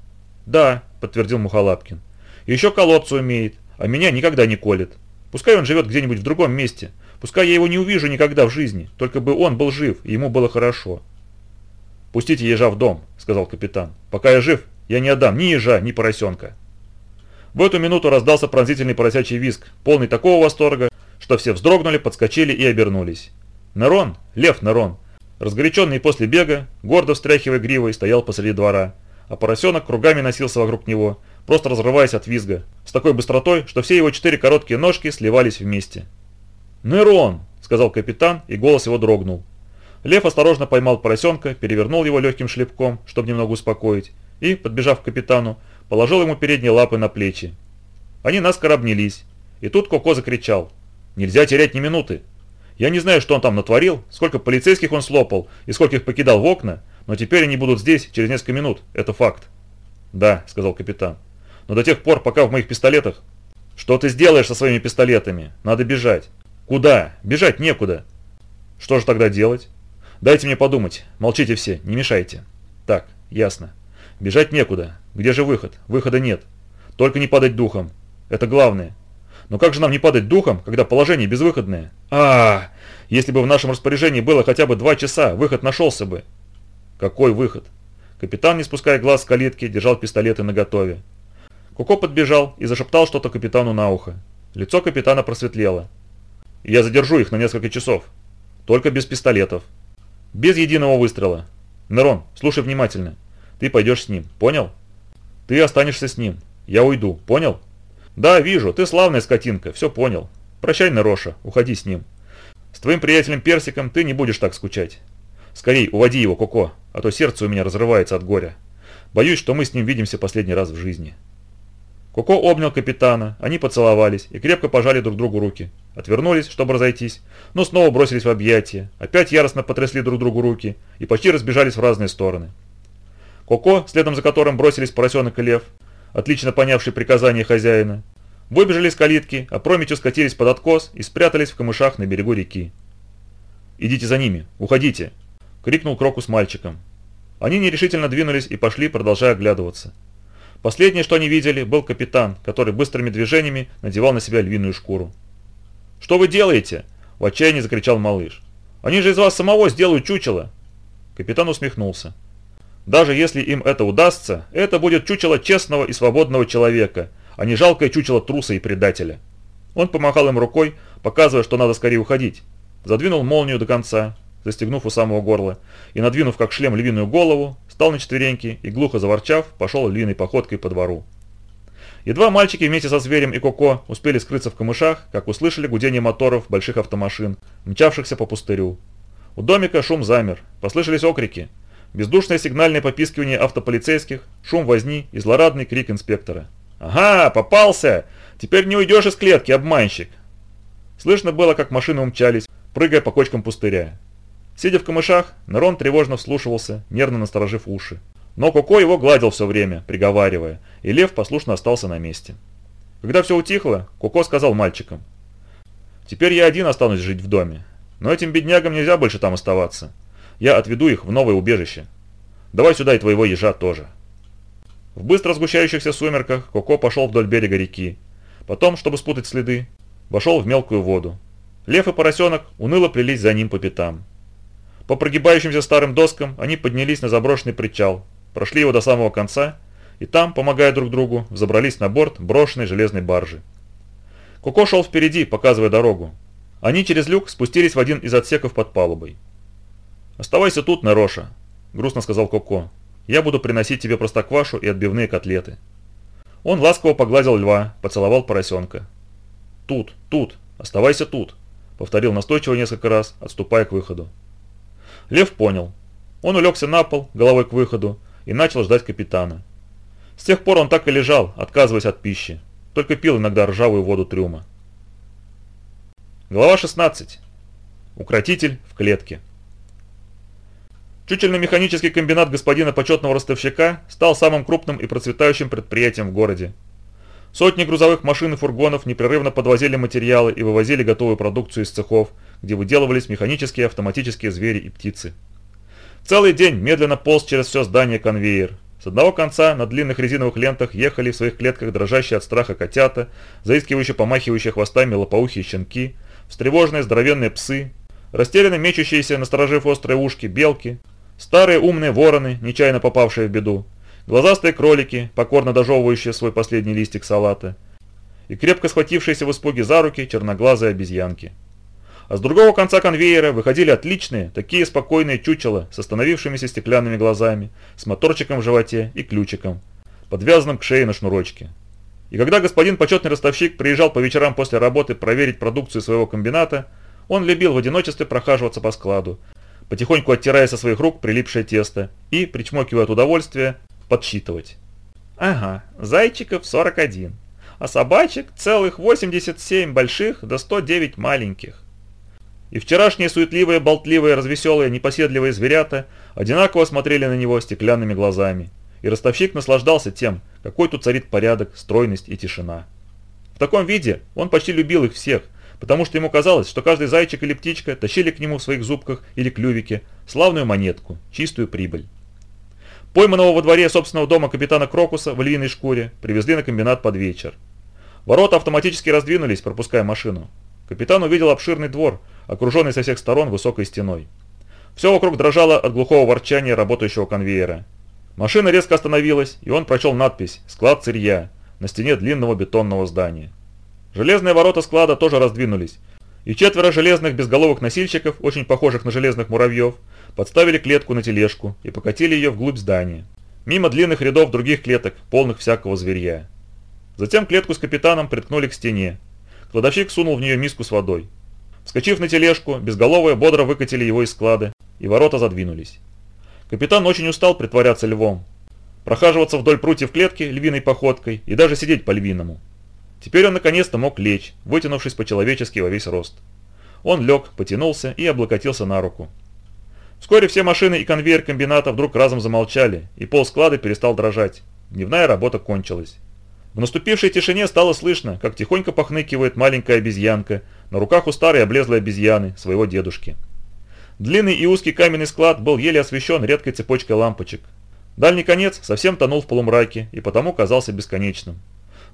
S1: «Да», — подтвердил Мухолапкин. Еще колодцу умеет, а меня никогда не колет. Пускай он живет где-нибудь в другом месте. Пускай я его не увижу никогда в жизни, только бы он был жив, и ему было хорошо. «Пустите ежа в дом», — сказал капитан. «Пока я жив, я не отдам ни ежа, ни поросенка». В эту минуту раздался пронзительный поросячий визг, полный такого восторга, что все вздрогнули, подскочили и обернулись. Нерон, лев Нерон, разгоряченный после бега, гордо встряхивая гривой, стоял посреди двора, а поросенок кругами носился вокруг него, просто разрываясь от визга, с такой быстротой, что все его четыре короткие ножки сливались вместе. «Нерон!» – сказал капитан, и голос его дрогнул. Лев осторожно поймал поросенка, перевернул его легким шлепком, чтобы немного успокоить, и, подбежав к капитану, положил ему передние лапы на плечи. Они наскоро обнялись, и тут Коко закричал. «Нельзя терять ни минуты! Я не знаю, что он там натворил, сколько полицейских он слопал и сколько их покидал в окна, но теперь они будут здесь через несколько минут, это факт». «Да», — сказал капитан, — «но до тех пор, пока в моих пистолетах...» «Что ты сделаешь со своими пистолетами? Надо бежать». «Куда? Бежать некуда». «Что же тогда делать?» «Дайте мне подумать. Молчите все, не мешайте». «Так, ясно. Бежать некуда. Где же выход? Выхода нет. Только не падать духом. Это главное. Но как же нам не падать духом, когда положение безвыходное? а, -а, -а Если бы в нашем распоряжении было хотя бы два часа, выход нашелся бы. Какой выход? Капитан, не спуская глаз с калитки, держал пистолеты наготове. Куко подбежал и зашептал что-то капитану на ухо. Лицо капитана просветлело. «Я задержу их на несколько часов. Только без пистолетов. Без единого выстрела. Нерон, слушай внимательно. Ты пойдешь с ним, понял? Ты останешься с ним. Я уйду, понял?» «Да, вижу, ты славная скотинка, все понял. Прощай, Нероша, уходи с ним. С твоим приятелем Персиком ты не будешь так скучать. Скорей, уводи его, Коко, а то сердце у меня разрывается от горя. Боюсь, что мы с ним видимся последний раз в жизни». Коко обнял капитана, они поцеловались и крепко пожали друг другу руки. Отвернулись, чтобы разойтись, но снова бросились в объятия, опять яростно потрясли друг другу руки и почти разбежались в разные стороны. Коко, следом за которым бросились поросенок и лев, отлично понявший приказания хозяина, выбежали из калитки, а прометью скатились под откос и спрятались в камышах на берегу реки. «Идите за ними, уходите!» – крикнул Кроку с мальчиком. Они нерешительно двинулись и пошли, продолжая оглядываться. Последнее, что они видели, был капитан, который быстрыми движениями надевал на себя львиную шкуру. «Что вы делаете?» – в отчаянии закричал малыш. «Они же из вас самого сделают чучело!» Капитан усмехнулся. Даже если им это удастся, это будет чучело честного и свободного человека, а не жалкое чучело труса и предателя. Он помахал им рукой, показывая, что надо скорее уходить. Задвинул молнию до конца, застегнув у самого горла, и, надвинув как шлем львиную голову, встал на четвереньки и, глухо заворчав, пошел львиной походкой по двору. Едва мальчики вместе со зверем и Коко успели скрыться в камышах, как услышали гудение моторов больших автомашин, мчавшихся по пустырю. У домика шум замер, послышались окрики – Бездушное сигнальное попискивание автополицейских, шум возни и злорадный крик инспектора. «Ага, попался! Теперь не уйдешь из клетки, обманщик!» Слышно было, как машины умчались, прыгая по кочкам пустыря. Сидя в камышах, Нерон тревожно вслушивался, нервно насторожив уши. Но Коко его гладил все время, приговаривая, и лев послушно остался на месте. Когда все утихло, Коко сказал мальчикам. «Теперь я один останусь жить в доме, но этим беднягам нельзя больше там оставаться. Я отведу их в новое убежище. Давай сюда и твоего ежа тоже». В быстро сгущающихся сумерках Коко пошел вдоль берега реки. Потом, чтобы спутать следы, вошел в мелкую воду. Лев и поросенок уныло плелись за ним по пятам. По прогибающимся старым доскам они поднялись на заброшенный причал, прошли его до самого конца и там, помогая друг другу, взобрались на борт брошенной железной баржи. Коко шел впереди, показывая дорогу. Они через люк спустились в один из отсеков под палубой. «Оставайся тут, Нероша», – грустно сказал Коко. «Я буду приносить тебе простоквашу и отбивные котлеты». Он ласково погладил льва, поцеловал поросенка. «Тут, тут, оставайся тут», – повторил настойчиво несколько раз, отступая к выходу. Лев понял. Он улегся на пол, головой к выходу, и начал ждать капитана. С тех пор он так и лежал, отказываясь от пищи, только пил иногда ржавую воду трюма. Глава 16. Укротитель в клетке. Чучельно-механический комбинат господина почетного ростовщика стал самым крупным и процветающим предприятием в городе. Сотни грузовых машин и фургонов непрерывно подвозили материалы и вывозили готовую продукцию из цехов, где выделывались механические автоматические звери и птицы. Целый день медленно полз через все здание конвейер. С одного конца на длинных резиновых лентах ехали в своих клетках дрожащие от страха котята, заискивающие помахивающие хвостами лопоухие щенки, встревоженные здоровенные псы, растерянно мечущиеся, насторожив острые ушки, белки, Старые умные вороны, нечаянно попавшие в беду, глазастые кролики, покорно дожевывающие свой последний листик салата, и крепко схватившиеся в испуге за руки черноглазые обезьянки. А с другого конца конвейера выходили отличные, такие спокойные чучела с остановившимися стеклянными глазами, с моторчиком в животе и ключиком, подвязанным к шее на шнурочке. И когда господин почетный ростовщик приезжал по вечерам после работы проверить продукцию своего комбината, он любил в одиночестве прохаживаться по складу, потихоньку оттирая со своих рук прилипшее тесто и, причмокивая от удовольствия, подсчитывать. Ага, зайчиков 41, а собачек целых 87 больших до 109 маленьких. И вчерашние суетливые, болтливые, развеселые, непоседливые зверята одинаково смотрели на него стеклянными глазами, и ростовщик наслаждался тем, какой тут царит порядок, стройность и тишина. В таком виде он почти любил их всех, потому что ему казалось, что каждый зайчик или птичка тащили к нему в своих зубках или клювике славную монетку, чистую прибыль. Пойманного во дворе собственного дома капитана Крокуса в львиной шкуре привезли на комбинат под вечер. Ворота автоматически раздвинулись, пропуская машину. Капитан увидел обширный двор, окруженный со всех сторон высокой стеной. Все вокруг дрожало от глухого ворчания работающего конвейера. Машина резко остановилась, и он прочел надпись «Склад сырья» на стене длинного бетонного здания. Железные ворота склада тоже раздвинулись, и четверо железных безголовых носильщиков, очень похожих на железных муравьев, подставили клетку на тележку и покатили ее вглубь здания, мимо длинных рядов других клеток, полных всякого зверья. Затем клетку с капитаном приткнули к стене. Кладовщик сунул в нее миску с водой. Вскочив на тележку, безголовые бодро выкатили его из склада, и ворота задвинулись. Капитан очень устал притворяться львом, прохаживаться вдоль прутьев клетки львиной походкой и даже сидеть по-львиному. Теперь он наконец-то мог лечь, вытянувшись по-человечески во весь рост. Он лег, потянулся и облокотился на руку. Вскоре все машины и конвейер комбината вдруг разом замолчали, и пол склада перестал дрожать. Дневная работа кончилась. В наступившей тишине стало слышно, как тихонько похныкивает маленькая обезьянка на руках у старой облезлой обезьяны, своего дедушки. Длинный и узкий каменный склад был еле освещен редкой цепочкой лампочек. Дальний конец совсем тонул в полумраке и потому казался бесконечным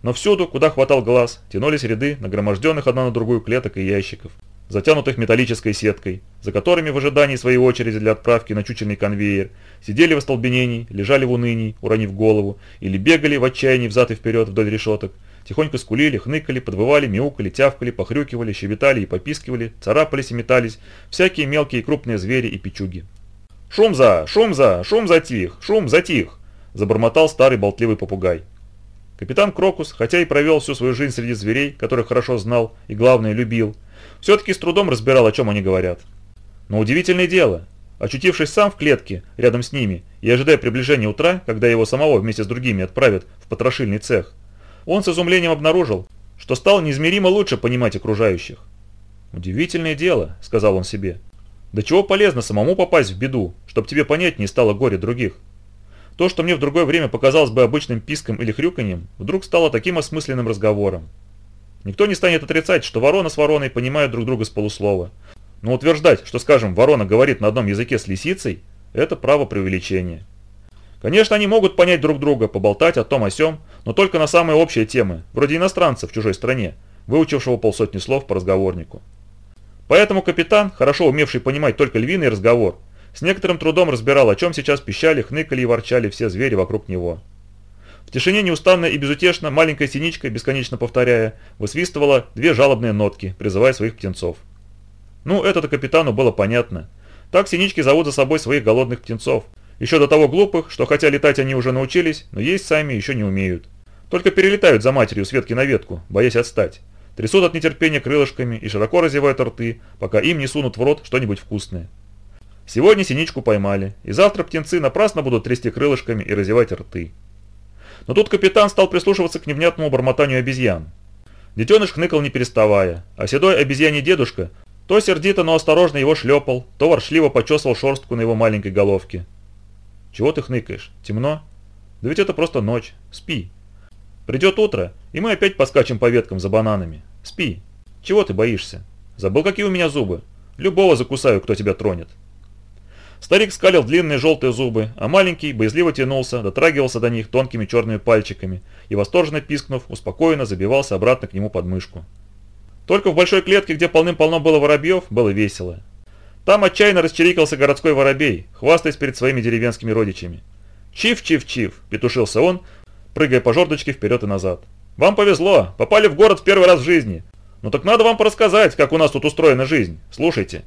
S1: но всюду, куда хватал глаз, тянулись ряды нагроможденных одна на другую клеток и ящиков, затянутых металлической сеткой, за которыми в ожидании своей очереди для отправки на чучельный конвейер сидели в остолбенении, лежали в унынии, уронив голову, или бегали в отчаянии взад и вперед вдоль решеток, тихонько скулили, хныкали, подвывали, мяукали, тявкали, похрюкивали, щебетали и попискивали, царапались и метались всякие мелкие и крупные звери и печуги. «Шум за! Шум за! Шум затих! Шум затих!» – забормотал старый болтливый попугай. Капитан Крокус, хотя и провел всю свою жизнь среди зверей, которых хорошо знал и, главное, любил, все-таки с трудом разбирал, о чем они говорят. Но удивительное дело, очутившись сам в клетке, рядом с ними, и ожидая приближения утра, когда его самого вместе с другими отправят в потрошильный цех, он с изумлением обнаружил, что стал неизмеримо лучше понимать окружающих. «Удивительное дело», — сказал он себе. «Да чего полезно самому попасть в беду, чтобы тебе понять не стало горе других?» То, что мне в другое время показалось бы обычным писком или хрюканьем, вдруг стало таким осмысленным разговором. Никто не станет отрицать, что ворона с вороной понимают друг друга с полуслова. Но утверждать, что, скажем, ворона говорит на одном языке с лисицей, это право преувеличения. Конечно, они могут понять друг друга, поболтать о том о сём, но только на самые общие темы, вроде иностранца в чужой стране, выучившего полсотни слов по разговорнику. Поэтому капитан, хорошо умевший понимать только львиный разговор, с некоторым трудом разбирал, о чем сейчас пищали, хныкали и ворчали все звери вокруг него. В тишине неустанно и безутешно маленькая синичка, бесконечно повторяя, высвистывала две жалобные нотки, призывая своих птенцов. Ну, это-то капитану было понятно. Так синички зовут за собой своих голодных птенцов. Еще до того глупых, что хотя летать они уже научились, но есть сами еще не умеют. Только перелетают за матерью с ветки на ветку, боясь отстать. Трясут от нетерпения крылышками и широко разевают рты, пока им не сунут в рот что-нибудь вкусное. Сегодня синичку поймали, и завтра птенцы напрасно будут трясти крылышками и разевать рты. Но тут капитан стал прислушиваться к невнятному бормотанию обезьян. Детеныш хныкал не переставая, а седой обезьяний дедушка то сердито, но осторожно его шлепал, то воршливо почесывал шерстку на его маленькой головке. «Чего ты хныкаешь? Темно?» «Да ведь это просто ночь. Спи. Придет утро, и мы опять поскачем по веткам за бананами. Спи. Чего ты боишься? Забыл, какие у меня зубы? Любого закусаю, кто тебя тронет». Старик скалил длинные желтые зубы, а маленький боязливо тянулся, дотрагивался до них тонкими черными пальчиками и, восторженно пискнув, успокоенно забивался обратно к нему под мышку. Только в большой клетке, где полным-полно было воробьев, было весело. Там отчаянно расчерикался городской воробей, хвастаясь перед своими деревенскими родичами. «Чиф-чиф-чиф!» – петушился он, прыгая по жердочке вперед и назад.
S2: Вам повезло, попали в город в первый раз в жизни. Ну так надо вам порассказать, как у нас тут устроена жизнь. Слушайте.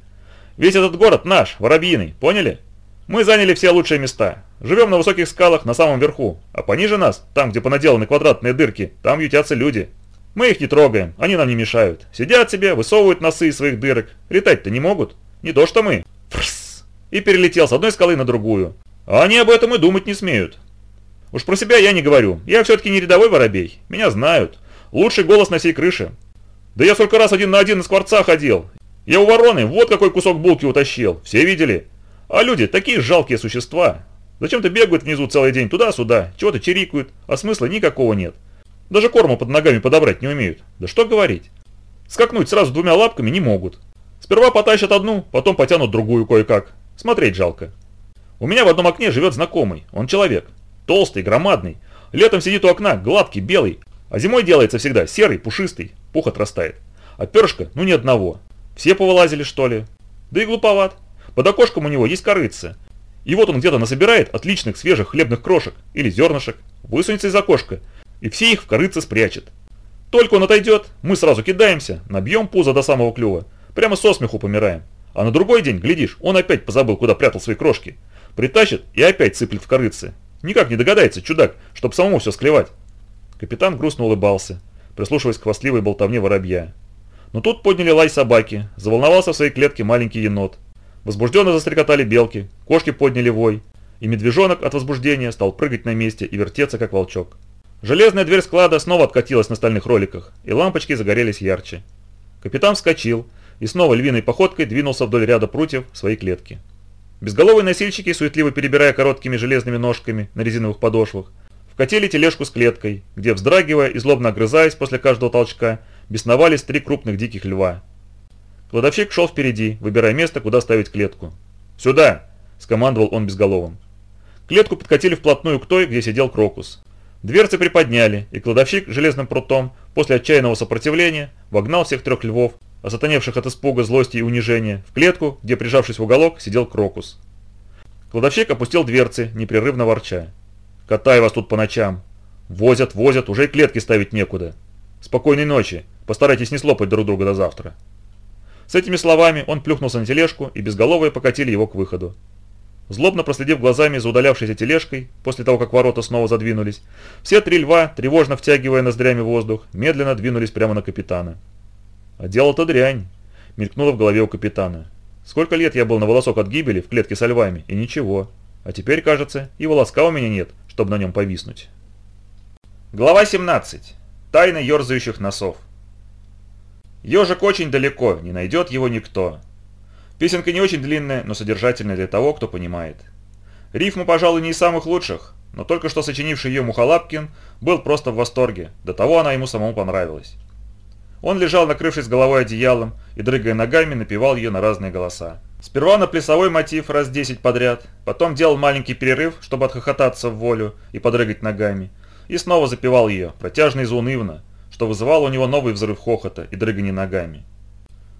S2: Весь этот город наш, Воробьиный, поняли? Мы заняли все лучшие места. Живем на высоких скалах на самом верху, а пониже нас, там где понаделаны квадратные дырки, там ютятся люди. Мы их не трогаем, они нам не мешают. Сидят себе, высовывают носы из своих дырок. Летать-то не могут. Не то что мы. Фрс. И перелетел с одной скалы на другую. А они об этом и думать не смеют. Уж про себя я не говорю. Я все-таки не рядовой воробей. Меня знают. Лучший голос на всей крыше. Да я сколько раз один на один из скворца ходил. Я у вороны вот какой кусок булки утащил. Все видели. А люди такие жалкие существа. Зачем-то бегают внизу целый день туда-сюда, чего-то чирикают, а смысла никакого нет. Даже корма под ногами подобрать не умеют. Да что говорить. Скакнуть сразу двумя лапками не могут. Сперва потащат одну, потом потянут другую кое-как. Смотреть жалко. У меня в одном окне живет знакомый. Он человек. Толстый, громадный. Летом сидит у окна, гладкий, белый. А зимой делается всегда серый, пушистый. Пух отрастает. А перышка, ну ни одного. Все повылазили, что ли? Да и глуповат. Под окошком у него есть корыца. И вот он где-то насобирает отличных свежих хлебных крошек или зернышек, высунется из окошка и все их в корыце спрячет. Только он отойдет, мы сразу кидаемся, набьем пузо до самого клюва, прямо со смеху помираем. А на другой день, глядишь, он опять позабыл, куда прятал свои крошки. Притащит и опять сыплет в корыце. Никак не догадается, чудак, чтобы самому все склевать. Капитан грустно улыбался, прислушиваясь к хвастливой болтовне воробья. Но тут подняли лай собаки, заволновался в своей клетке маленький енот, Возбужденно застрекотали белки, кошки подняли вой, и медвежонок от возбуждения стал прыгать на месте и вертеться, как волчок. Железная дверь склада снова откатилась на стальных роликах, и лампочки загорелись ярче. Капитан вскочил и снова львиной походкой двинулся вдоль ряда прутьев своей клетки. Безголовые носильщики, суетливо перебирая короткими железными ножками на резиновых подошвах, вкатили тележку с клеткой, где, вздрагивая и злобно огрызаясь после каждого толчка, бесновались три крупных диких льва, Кладовщик шел впереди, выбирая место, куда ставить клетку. «Сюда!» – скомандовал он безголовым. Клетку подкатили вплотную к той, где сидел Крокус. Дверцы приподняли, и кладовщик железным прутом, после отчаянного сопротивления, вогнал всех трех львов, осатаневших от испуга, злости и унижения, в клетку, где, прижавшись в уголок, сидел Крокус. Кладовщик опустил дверцы, непрерывно ворча. «Катай вас тут по ночам. Возят, возят, уже и клетки ставить некуда. Спокойной ночи. Постарайтесь не слопать друг друга до завтра». С этими словами он плюхнулся на тележку, и безголовые покатили его к выходу. Злобно проследив глазами за удалявшейся тележкой, после того, как ворота снова задвинулись, все три льва, тревожно втягивая ноздрями воздух, медленно двинулись прямо на капитана. «А дело-то дрянь», — мелькнуло в голове у капитана. «Сколько лет я был на волосок от гибели в клетке со львами, и ничего. А теперь, кажется, и волоска у меня нет, чтобы на нем повиснуть». Глава 17. Тайна ерзающих носов. Ежик очень далеко, не найдет его никто. Песенка не очень длинная, но содержательная для того, кто понимает. Рифму, пожалуй, не из самых лучших, но только что сочинивший ее Мухалапкин был просто в восторге, до того она ему самому понравилась. Он лежал, накрывшись головой одеялом, и, дрыгая ногами, напевал ее на разные голоса. Сперва на плясовой мотив раз десять подряд, потом делал маленький перерыв, чтобы отхохотаться в волю и подрыгать ногами, и снова запевал ее, протяжно и заунывно, что вызывало у него новый взрыв хохота и дрыгани ногами.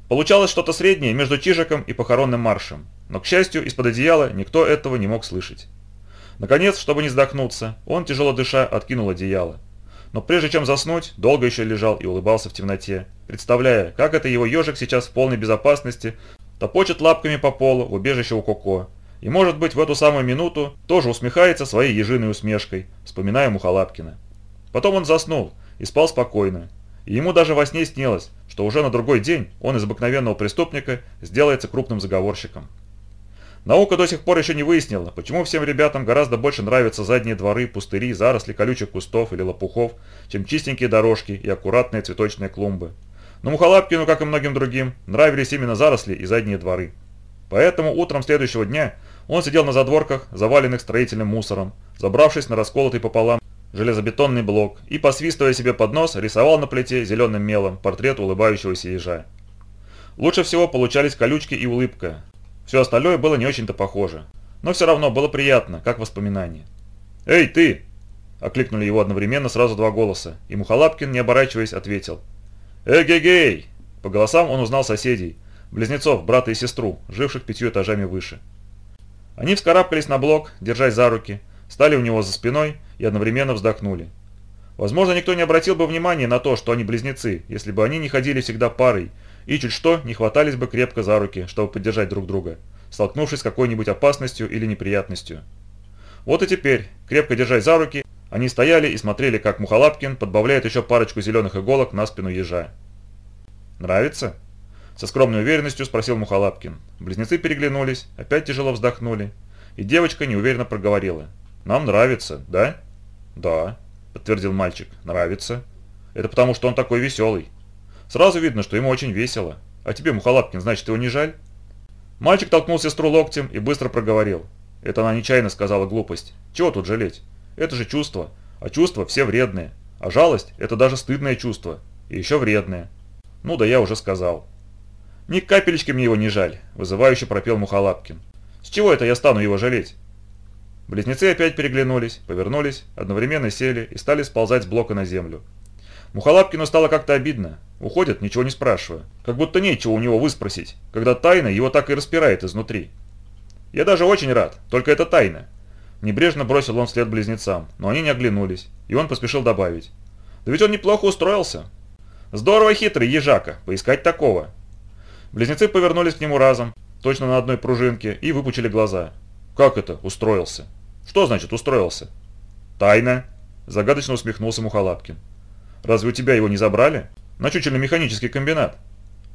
S2: Получалось что-то среднее между чижиком и похоронным маршем, но, к счастью, из-под одеяла никто этого не мог слышать. Наконец, чтобы не вздохнуться, он, тяжело дыша, откинул одеяло. Но прежде чем заснуть, долго еще лежал и улыбался в темноте, представляя, как это его ежик сейчас в полной безопасности топочет лапками по полу в убежище у Коко, и, может быть, в эту самую минуту тоже усмехается своей ежиной усмешкой, вспоминая Мухолапкина. Потом он заснул, и спал спокойно. И ему даже во сне снилось, что уже на другой день он из обыкновенного преступника сделается крупным заговорщиком. Наука до сих пор еще не выяснила, почему всем ребятам гораздо больше нравятся задние дворы, пустыри, заросли колючих кустов или лопухов, чем чистенькие дорожки и аккуратные цветочные клумбы. Но Мухолапкину, как и многим другим, нравились именно заросли и задние дворы. Поэтому утром следующего дня он сидел на задворках, заваленных строительным мусором, забравшись на расколотый пополам железобетонный блок и, посвистывая себе под нос, рисовал на плите зеленым мелом портрет улыбающегося ежа. Лучше всего получались колючки и улыбка. Все остальное было не очень-то похоже. Но все равно было приятно, как воспоминание. «Эй, ты!» – окликнули его одновременно сразу два голоса, и Мухолапкин, не оборачиваясь, ответил. «Эгегей!» По голосам он узнал соседей, близнецов, брата и сестру, живших пятью этажами выше. Они вскарабкались на блок, держась за руки, стали у него за спиной и одновременно вздохнули.
S1: Возможно, никто не обратил бы внимания на то, что они близнецы, если бы они не ходили всегда парой, и чуть что не хватались бы крепко за руки, чтобы поддержать друг друга, столкнувшись с какой-нибудь опасностью или неприятностью. Вот и теперь, крепко держась за руки, они стояли и смотрели, как Мухолапкин подбавляет еще парочку зеленых иголок на спину ежа. «Нравится?» Со скромной уверенностью спросил Мухолапкин. Близнецы переглянулись, опять тяжело вздохнули, и девочка неуверенно проговорила. «Нам нравится, да?» «Да», — подтвердил мальчик, — «нравится. Это потому, что он такой веселый. Сразу видно, что ему очень весело. А тебе, Мухолапкин, значит, его не жаль?» Мальчик толкнул сестру локтем и быстро проговорил. Это она нечаянно сказала глупость. Чего тут жалеть? Это же чувство. А чувства все вредные. А жалость – это даже стыдное чувство. И еще вредное. Ну да я уже сказал. «Ни капелечки мне его не жаль», – вызывающе пропел Мухолапкин. «С чего это я стану его жалеть?» Близнецы опять переглянулись, повернулись, одновременно сели и стали сползать с блока на землю. Мухолапкину стало как-то обидно. Уходит, ничего не спрашивая. Как будто нечего у него выспросить, когда тайна его так и распирает изнутри. «Я даже очень рад, только это тайна». Небрежно бросил он вслед близнецам, но они не оглянулись, и он поспешил добавить. «Да ведь он неплохо устроился». «Здорово хитрый ежака, поискать такого». Близнецы повернулись к нему разом, точно на одной пружинке, и выпучили глаза. «Как это устроился?» «Что значит устроился?» «Тайна», – загадочно усмехнулся Мухолапкин. «Разве у тебя его не забрали? На чучельно-механический комбинат?»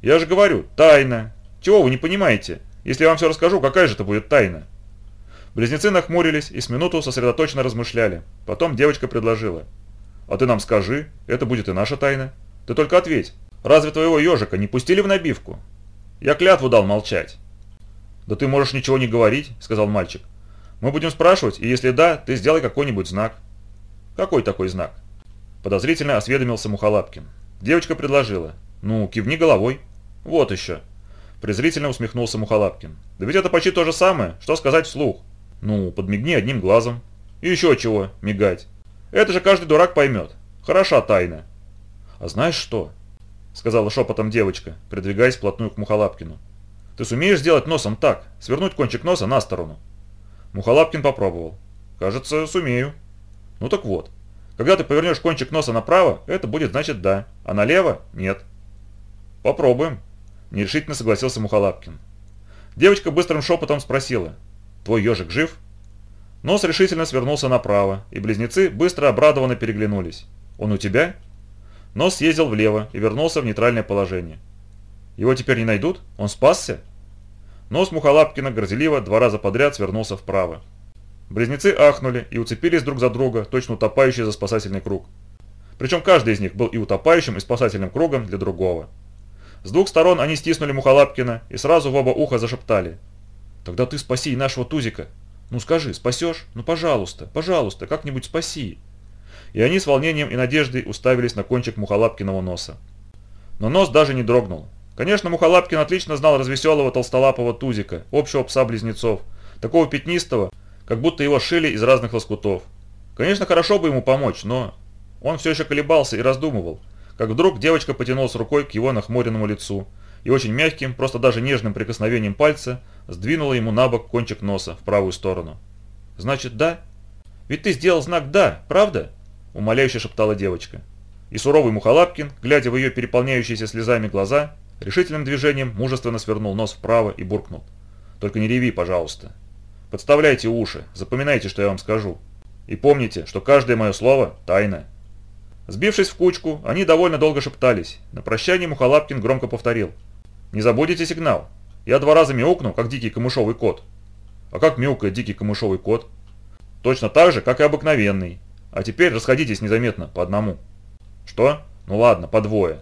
S1: «Я же говорю, тайна. Чего вы не понимаете? Если я вам все расскажу, какая же это будет тайна?» Близнецы нахмурились и с минуту сосредоточенно размышляли. Потом девочка предложила. «А ты нам скажи, это будет и наша тайна. Ты только ответь, разве твоего ежика не пустили в набивку?» «Я клятву дал молчать». «Да ты можешь ничего не говорить», — сказал мальчик. «Мы будем спрашивать, и если да, ты сделай какой-нибудь знак». «Какой такой знак?» Подозрительно осведомился Мухолапкин. Девочка предложила. «Ну, кивни головой». «Вот еще». Презрительно усмехнулся Мухолапкин. «Да ведь это почти то же самое, что сказать вслух. Ну, подмигни одним глазом. И еще чего, мигать. Это же каждый дурак поймет. Хороша тайна». «А знаешь что?» Сказала шепотом девочка, придвигаясь вплотную к Мухолапкину. «Ты сумеешь сделать носом так, свернуть кончик носа на сторону?» Мухолапкин попробовал. «Кажется, сумею». «Ну так вот, когда ты повернешь кончик носа направо, это будет значит да, а налево – нет». «Попробуем», Нерешительно согласился Мухолапкин. Девочка быстрым шепотом спросила. «Твой ежик жив?» Нос решительно свернулся направо, и близнецы быстро обрадованно переглянулись. «Он у тебя?» Нос съездил влево и вернулся в нейтральное положение. «Его теперь не найдут? Он спасся?» Нос Мухолапкина горделиво два раза подряд свернулся вправо. Близнецы ахнули и уцепились друг за друга, точно утопающие за спасательный круг. Причем каждый из них был и утопающим, и спасательным кругом для другого. С двух сторон они стиснули Мухолапкина и сразу в оба уха зашептали. «Тогда ты спаси нашего Тузика. Ну скажи, спасешь? Ну пожалуйста, пожалуйста, как-нибудь спаси». И они с волнением и надеждой уставились на кончик Мухолапкиного носа. Но нос даже не дрогнул. Конечно, Мухолапкин отлично знал развеселого толстолапого Тузика, общего пса-близнецов, такого пятнистого, как будто его шили из разных лоскутов. Конечно, хорошо бы ему помочь, но... Он все еще колебался и раздумывал, как вдруг девочка потянулась рукой к его нахмуренному лицу и очень мягким, просто даже нежным прикосновением пальца сдвинула ему на бок кончик носа в правую сторону. «Значит, да? Ведь ты сделал знак «да», правда?» – умоляюще шептала девочка. И суровый Мухолапкин, глядя в ее переполняющиеся слезами глаза, решительным движением мужественно свернул нос вправо и буркнул. «Только не реви, пожалуйста. Подставляйте уши, запоминайте, что я вам скажу. И помните, что каждое мое слово – тайна». Сбившись в кучку, они довольно долго шептались. На прощание Мухолапкин громко повторил. «Не забудете сигнал. Я два раза мяукну, как дикий камышовый кот». «А как мяукает дикий камышовый кот?» «Точно так же, как и обыкновенный. А теперь расходитесь незаметно, по одному». «Что? Ну ладно, по двое».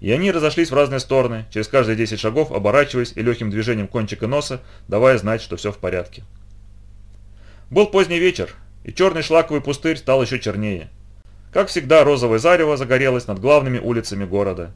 S1: И они разошлись в разные стороны, через каждые 10 шагов оборачиваясь и легким движением кончика носа, давая знать, что все в порядке. Был поздний вечер, и черный шлаковый пустырь стал еще чернее. Как всегда, розовое зарево загорелось над главными улицами города.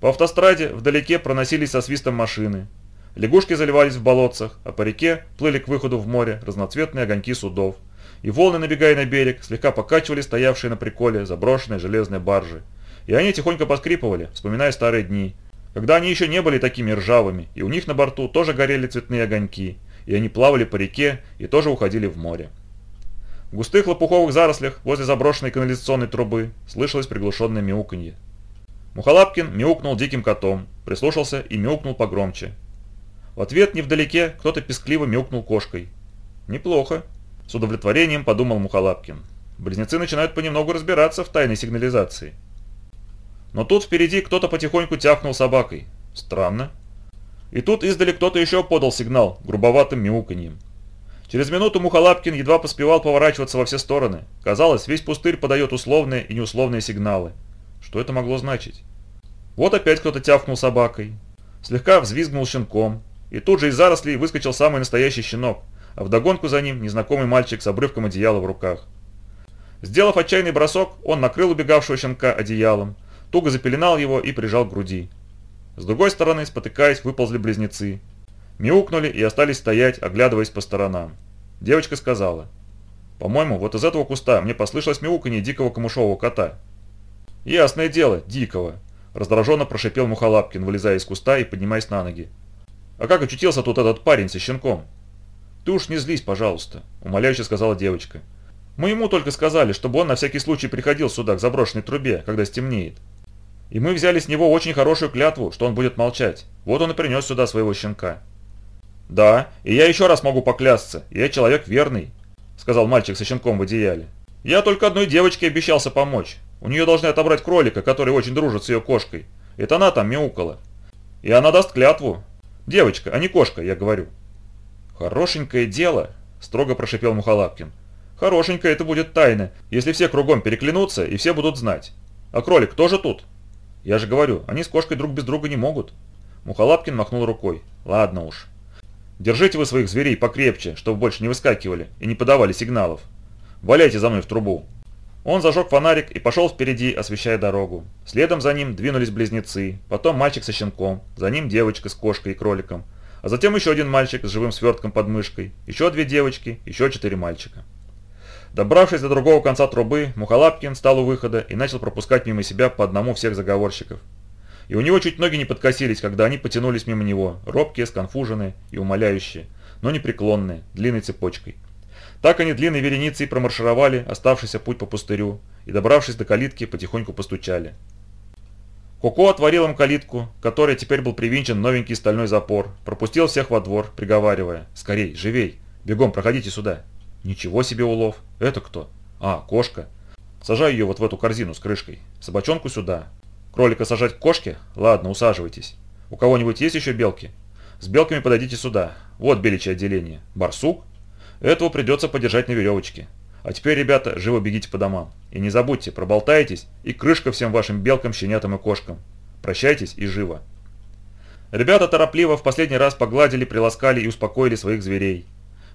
S1: По автостраде вдалеке проносились со свистом машины. Лягушки заливались в болотцах, а по реке плыли к выходу в море разноцветные огоньки судов. И волны, набегая на берег, слегка покачивали стоявшие на приколе заброшенные железные баржи. И они тихонько поскрипывали, вспоминая старые дни, когда они еще не были такими ржавыми, и у них на борту тоже горели цветные огоньки, и они плавали по реке и тоже уходили в море. В густых лопуховых зарослях возле заброшенной канализационной трубы слышалось приглушенное мяуканье. Мухолапкин мяукнул диким котом, прислушался и мяукнул погромче. В ответ невдалеке кто-то пескливо мяукнул кошкой. «Неплохо», – с удовлетворением подумал Мухолапкин. «Близнецы начинают понемногу разбираться в тайной сигнализации». Но тут впереди кто-то потихоньку тявкнул собакой. Странно. И тут издали кто-то еще подал сигнал грубоватым мяуканьем. Через минуту Мухолапкин едва поспевал поворачиваться во все стороны. Казалось, весь пустырь подает условные и неусловные сигналы. Что это могло значить? Вот опять кто-то тявкнул собакой. Слегка взвизгнул щенком. И тут же из зарослей выскочил самый настоящий щенок, а вдогонку за ним незнакомый мальчик с обрывком одеяла в руках. Сделав отчаянный бросок, он накрыл убегавшего щенка одеялом, туго запеленал его и прижал к груди. С другой стороны, спотыкаясь, выползли близнецы. Мяукнули и остались стоять, оглядываясь по сторонам. Девочка сказала. «По-моему, вот из этого куста мне послышалось мяуканье дикого камышового кота». «Ясное дело, дикого», – раздраженно прошипел Мухолапкин, вылезая из куста и поднимаясь на ноги. «А как очутился тут этот парень со щенком?» «Ты уж не злись, пожалуйста», – умоляюще сказала девочка. «Мы ему только сказали, чтобы он на всякий случай приходил сюда, к заброшенной трубе, когда стемнеет. И мы взяли с него очень хорошую клятву, что он будет молчать. Вот он и принес сюда своего щенка». «Да, и я еще раз могу поклясться, я человек верный», — сказал мальчик со щенком в одеяле. «Я только одной девочке обещался помочь. У нее должны отобрать кролика, который очень дружит с ее кошкой. Это она там мяукала. И она даст клятву. Девочка, а не кошка, я говорю». «Хорошенькое дело», — строго прошипел Мухолапкин. «Хорошенькое это будет тайна, если все кругом переклянутся и все будут знать. А кролик тоже тут?» Я же говорю, они с кошкой друг без друга не могут. Мухолапкин махнул рукой. Ладно уж. Держите вы своих зверей покрепче, чтобы больше не выскакивали и не подавали сигналов. Валяйте за мной в трубу. Он зажег фонарик и пошел впереди, освещая дорогу. Следом за ним двинулись близнецы, потом мальчик со щенком, за ним девочка с кошкой и кроликом, а затем еще один мальчик с живым свертком под мышкой, еще две девочки, еще четыре мальчика. Добравшись до другого конца трубы, Мухолапкин стал у выхода и начал пропускать мимо себя по одному всех заговорщиков. И у него чуть ноги не подкосились, когда они потянулись мимо него, робкие, сконфуженные и умоляющие, но непреклонные, длинной цепочкой. Так они длинной вереницей промаршировали оставшийся путь по пустырю и, добравшись до калитки, потихоньку постучали. Коко отворил им калитку, которой теперь был привинчен новенький стальной запор, пропустил всех во двор, приговаривая «Скорей, живей, бегом, проходите сюда». Ничего себе улов. Это кто? А, кошка. Сажай ее вот в эту корзину с крышкой. Собачонку сюда. Кролика сажать к кошке? Ладно, усаживайтесь. У кого-нибудь есть еще белки? С белками подойдите сюда. Вот беличье отделение. Барсук? Этого придется подержать на веревочке. А теперь, ребята, живо бегите по домам. И не забудьте, проболтайтесь, и крышка всем вашим белкам, щенятам и кошкам. Прощайтесь и живо. Ребята торопливо в последний раз погладили, приласкали и успокоили своих зверей.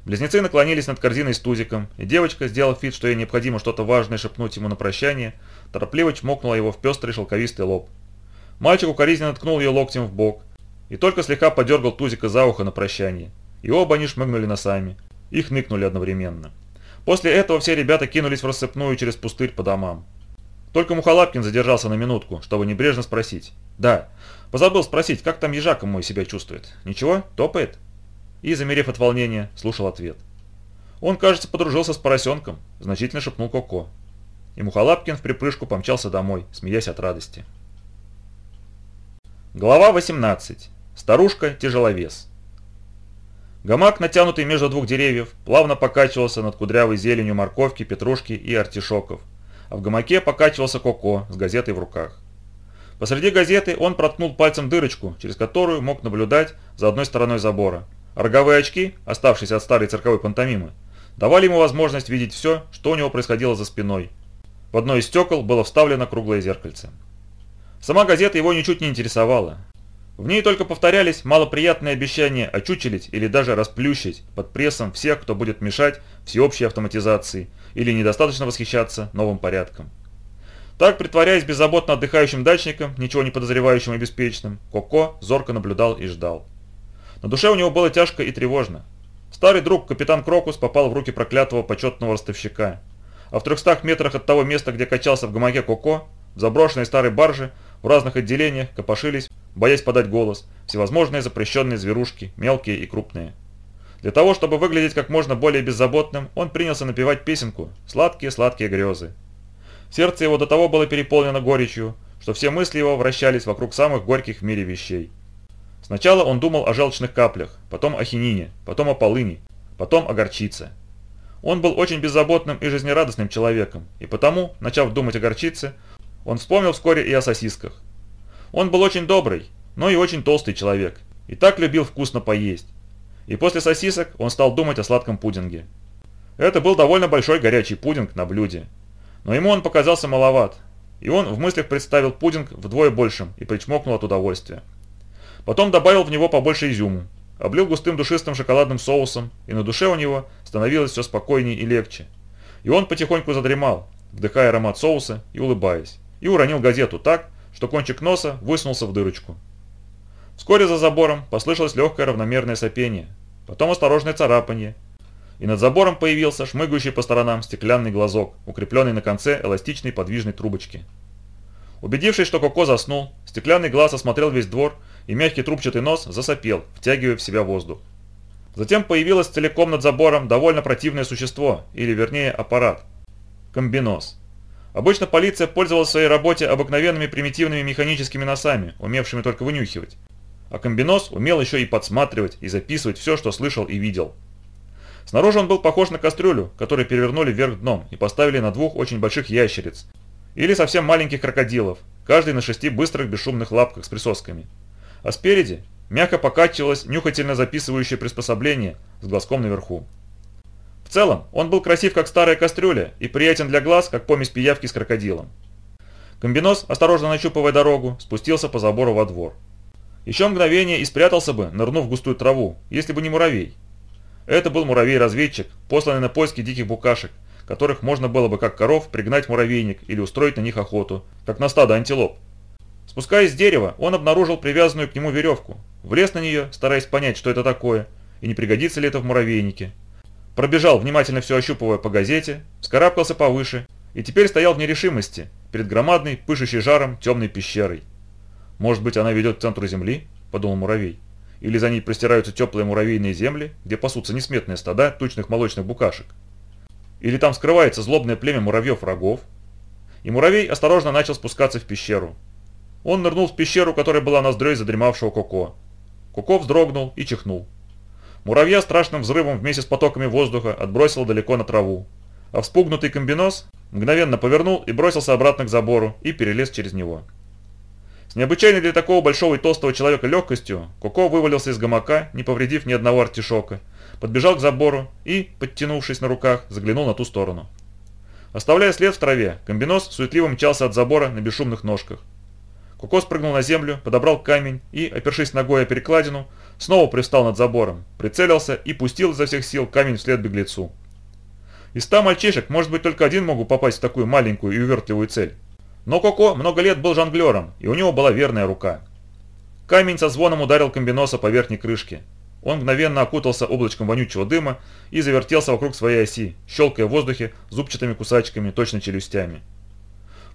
S1: Близнецы наклонились над корзиной с тузиком, и девочка, сделав вид, что ей необходимо что-то важное шепнуть ему на прощание, торопливо чмокнула его в пестрый шелковистый лоб. Мальчик укоризненно ткнул ее локтем в бок, и только слегка подергал тузика за ухо на прощание. И оба они шмыгнули носами. Их ныкнули одновременно. После этого все ребята кинулись в рассыпную через пустырь по домам. Только Мухолапкин задержался на минутку, чтобы небрежно спросить. «Да, позабыл спросить, как там ежака мой себя чувствует? Ничего? Топает?» и, замерев от волнения, слушал ответ. Он, кажется, подружился с поросенком, значительно шепнул Коко. И Мухолапкин в припрыжку помчался домой, смеясь от радости. Глава 18. Старушка-тяжеловес. Гамак, натянутый между двух деревьев, плавно покачивался над кудрявой зеленью морковки, петрушки и артишоков, а в гамаке покачивался Коко с газетой в руках. Посреди газеты он проткнул пальцем дырочку, через которую мог наблюдать за одной стороной забора, Роговые очки, оставшиеся от старой цирковой пантомимы, давали ему возможность видеть все, что у него происходило за спиной. В одно из стекол было вставлено круглое зеркальце. Сама газета его ничуть не интересовала. В ней только повторялись малоприятные обещания очучелить или даже расплющить под прессом всех, кто будет мешать всеобщей автоматизации или недостаточно восхищаться новым порядком. Так, притворяясь беззаботно отдыхающим дачником, ничего не подозревающим и беспечным, Коко зорко наблюдал и ждал. На душе у него было тяжко и тревожно. Старый друг, капитан Крокус, попал в руки проклятого почетного ростовщика. А в 300 метрах от того места, где качался в гамаке Коко, в заброшенной старой барже, в разных отделениях копошились, боясь подать голос, всевозможные запрещенные зверушки, мелкие и крупные. Для того, чтобы выглядеть как можно более беззаботным, он принялся напевать песенку «Сладкие-сладкие грезы». Сердце его до того было переполнено горечью, что все мысли его вращались вокруг самых горьких в мире вещей. Сначала он думал о желчных каплях, потом о хинине, потом о полыни, потом о горчице. Он был очень беззаботным и жизнерадостным человеком, и потому, начав думать о горчице, он вспомнил вскоре и о сосисках. Он был очень добрый, но и очень толстый человек, и так любил вкусно поесть. И после сосисок он стал думать о сладком пудинге. Это был довольно большой горячий пудинг на блюде. Но ему он показался маловат, и он в мыслях представил пудинг вдвое большим и причмокнул от удовольствия. Потом добавил в него побольше изюму, облил густым душистым шоколадным соусом, и на душе у него становилось все спокойнее и легче. И он потихоньку задремал, вдыхая аромат соуса и улыбаясь, и уронил газету так, что кончик носа высунулся в дырочку. Вскоре за забором послышалось легкое равномерное сопение, потом осторожное царапанье, и над забором появился шмыгающий по сторонам стеклянный глазок, укрепленный на конце эластичной подвижной трубочки. Убедившись, что Коко заснул, стеклянный глаз осмотрел весь двор, и мягкий трубчатый нос засопел, втягивая в себя воздух. Затем появилось целиком над забором довольно противное существо, или вернее аппарат. Комбинос. Обычно полиция пользовалась в своей работе обыкновенными примитивными механическими носами, умевшими только вынюхивать. А комбинос умел еще и подсматривать и записывать все, что слышал и видел. Снаружи он был похож на кастрюлю, которую перевернули вверх дном и поставили на двух очень больших ящериц. Или совсем маленьких крокодилов, каждый на шести быстрых бесшумных лапках с присосками. А спереди мягко покачивалось нюхательно записывающее приспособление с глазком наверху. В целом, он был красив как старая кастрюля и приятен для глаз, как помесь пиявки с крокодилом. Комбинос, осторожно нащупывая дорогу, спустился по забору во двор. Еще мгновение и спрятался бы, нырнув в густую траву, если бы не муравей. Это был муравей-разведчик, посланный на поиски диких букашек, которых можно было бы как коров пригнать муравейник или устроить на них охоту, как на стадо антилоп. Спускаясь с дерева, он обнаружил привязанную к нему веревку, влез на нее, стараясь понять, что это такое, и не пригодится ли это в муравейнике. Пробежал, внимательно все ощупывая по газете, вскарабкался повыше и теперь стоял в нерешимости перед громадной, пышущей жаром темной пещерой. «Может быть, она ведет к центру Земли?» – подумал муравей. «Или за ней простираются теплые муравейные земли, где пасутся несметные стада тучных молочных букашек? Или там скрывается злобное племя муравьев-врагов?» И муравей осторожно начал спускаться в пещеру. Он нырнул в пещеру, которая была ноздрёй задремавшего Коко. Коко вздрогнул и чихнул. Муравья страшным взрывом вместе с потоками воздуха отбросил далеко на траву. А вспугнутый комбинос мгновенно повернул и бросился обратно к забору и перелез через него. С необычайной для такого большого и толстого человека легкостью Коко вывалился из гамака, не повредив ни одного артишока, подбежал к забору и, подтянувшись на руках, заглянул на ту сторону. Оставляя след в траве, комбинос суетливо мчался от забора на бесшумных ножках. Коко спрыгнул на землю, подобрал камень и, опершись ногой о перекладину, снова пристал над забором, прицелился и пустил изо всех сил камень вслед беглецу. Из ста мальчишек, может быть, только один могу попасть в такую маленькую и увертливую цель. Но Коко много лет был жонглером, и у него была верная рука. Камень со звоном ударил комбиноса по верхней крышке. Он мгновенно окутался облачком вонючего дыма и завертелся вокруг своей оси, щелкая в воздухе зубчатыми кусачками, точно челюстями.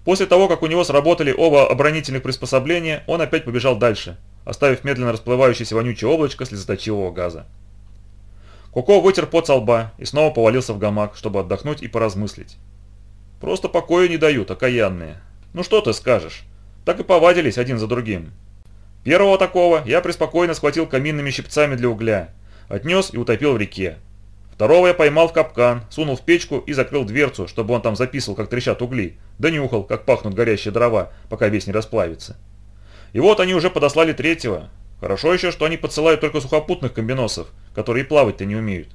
S1: После того, как у него сработали оба оборонительных приспособления, он опять побежал дальше, оставив медленно расплывающееся вонючее облачко слезоточивого газа. Коко вытер пот со лба и снова повалился в гамак, чтобы отдохнуть и поразмыслить. Просто покоя не дают, окаянные. Ну что ты скажешь? Так и повадились один за другим. Первого такого я преспокойно схватил каминными щипцами для угля, отнес и утопил в реке. Второго я поймал в капкан, сунул в печку и закрыл дверцу, чтобы он там записывал, как трещат угли, да нюхал, как пахнут горящие дрова, пока весь не расплавится. И вот они уже подослали третьего. Хорошо еще, что они подсылают только сухопутных комбиносов, которые плавать-то не умеют.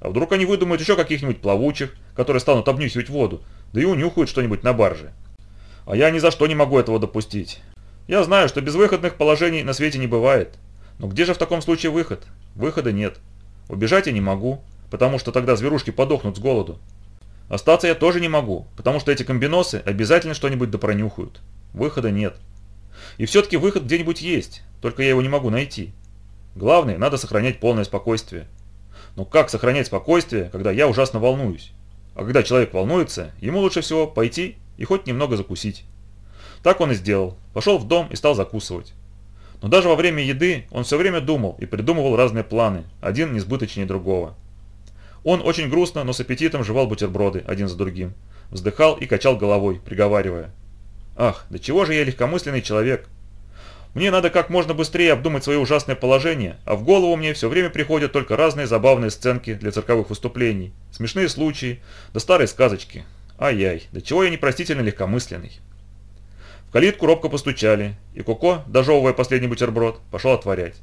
S1: А вдруг они выдумают еще каких-нибудь плавучих, которые станут обнюхивать воду, да и унюхают что-нибудь на барже. А я ни за что не могу этого допустить. Я знаю, что безвыходных положений на свете не бывает. Но где же в таком случае выход? Выхода нет. Убежать я не могу, потому что тогда зверушки подохнут с голоду. Остаться я тоже не могу, потому что эти комбиносы обязательно что-нибудь допронюхают. Выхода нет. И все-таки выход где-нибудь есть, только я его не могу найти. Главное, надо сохранять полное спокойствие. Но как сохранять спокойствие, когда я ужасно волнуюсь? А когда человек волнуется, ему лучше всего пойти и хоть немного закусить. Так он и сделал. Пошел в дом и стал закусывать. Но даже во время еды он все время думал и придумывал разные планы, один несбыточнее другого. Он очень грустно, но с аппетитом жевал бутерброды один за другим, вздыхал и качал головой, приговаривая. «Ах, да чего же я легкомысленный человек? Мне надо как можно быстрее обдумать свое ужасное положение, а в голову мне все время приходят только разные забавные сценки для цирковых выступлений, смешные случаи, да старые сказочки. Ай-яй, да чего я непростительно легкомысленный». В калитку робко постучали, и Коко, дожевывая последний бутерброд, пошел отворять.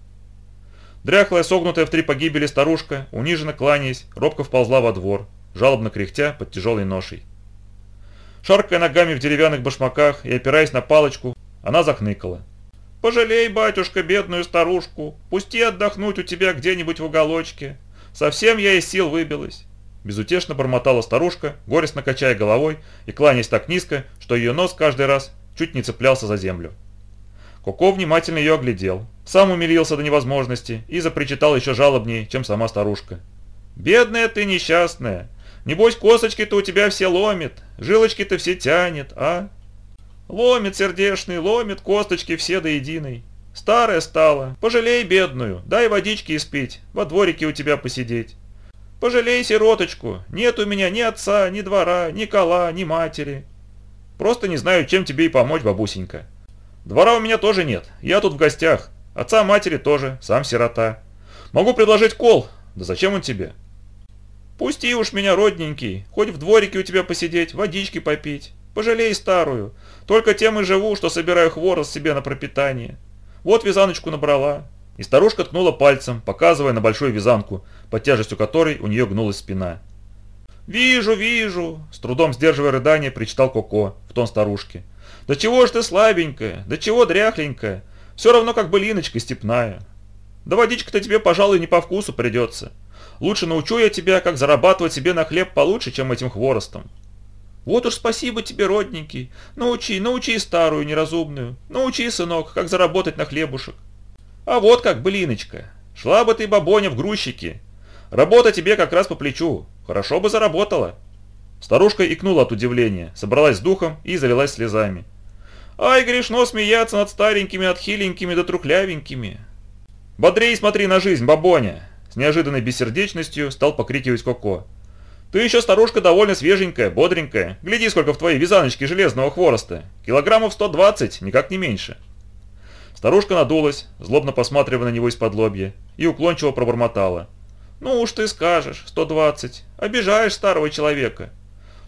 S1: Дряхлая, согнутая в три погибели старушка, униженно кланяясь, робко вползла во двор, жалобно кряхтя под тяжелой ношей. Шаркая ногами в деревянных башмаках и опираясь на палочку, она захныкала. «Пожалей, батюшка, бедную старушку, пусти отдохнуть у тебя где-нибудь в уголочке. Совсем я из сил выбилась». Безутешно бормотала старушка, горестно качая головой и кланяясь так низко, что ее нос каждый раз чуть не цеплялся за землю. Коко внимательно ее оглядел, сам умилился до невозможности и запричитал еще жалобнее, чем сама старушка. «Бедная ты несчастная! Небось, косточки-то у тебя все ломит, жилочки-то все тянет, а?» «Ломит, сердешный, ломит косточки все до единой. Старая стала, пожалей бедную, дай водички испить, во дворике у тебя посидеть. Пожалей сироточку, нет у меня ни отца, ни двора, ни кола, ни матери. Просто не знаю, чем тебе и помочь, бабусенька. Двора у меня тоже нет, я тут в гостях, отца матери тоже, сам сирота. Могу предложить кол, да зачем он тебе?» «Пусти уж меня, родненький, хоть в дворике у тебя посидеть, водички попить. Пожалей старую. Только тем и живу, что собираю хворост себе на пропитание. Вот вязаночку набрала». И старушка ткнула пальцем, показывая на большую вязанку, под тяжестью которой у нее гнулась спина. «Вижу, вижу!» – с трудом сдерживая рыдание, причитал Коко в тон старушки. «Да чего ж ты слабенькая, да чего дряхленькая, все равно как былиночка степная. Да водичка-то тебе, пожалуй, не по вкусу придется. Лучше научу я тебя, как зарабатывать себе на хлеб получше, чем этим хворостом. Вот уж спасибо тебе, родненький. Научи, научи старую неразумную. Научи, сынок, как заработать на хлебушек. А вот как, блиночка. Шла бы ты, бабоня, в грузчики. Работа тебе как раз по плечу. Хорошо бы заработала. Старушка икнула от удивления, собралась с духом и залилась слезами. Ай, грешно смеяться над старенькими, отхиленькими да трухлявенькими. Бодрей смотри на жизнь, бабоня. С неожиданной бессердечностью стал покрикивать Коко. Ты еще старушка довольно свеженькая, бодренькая. Гляди, сколько в твоей вязаночке железного хвороста. Килограммов 120, никак не меньше. Старушка надулась, злобно посматривая на него из-под лобья, и уклончиво пробормотала. «Ну уж ты скажешь, 120. Обижаешь старого человека.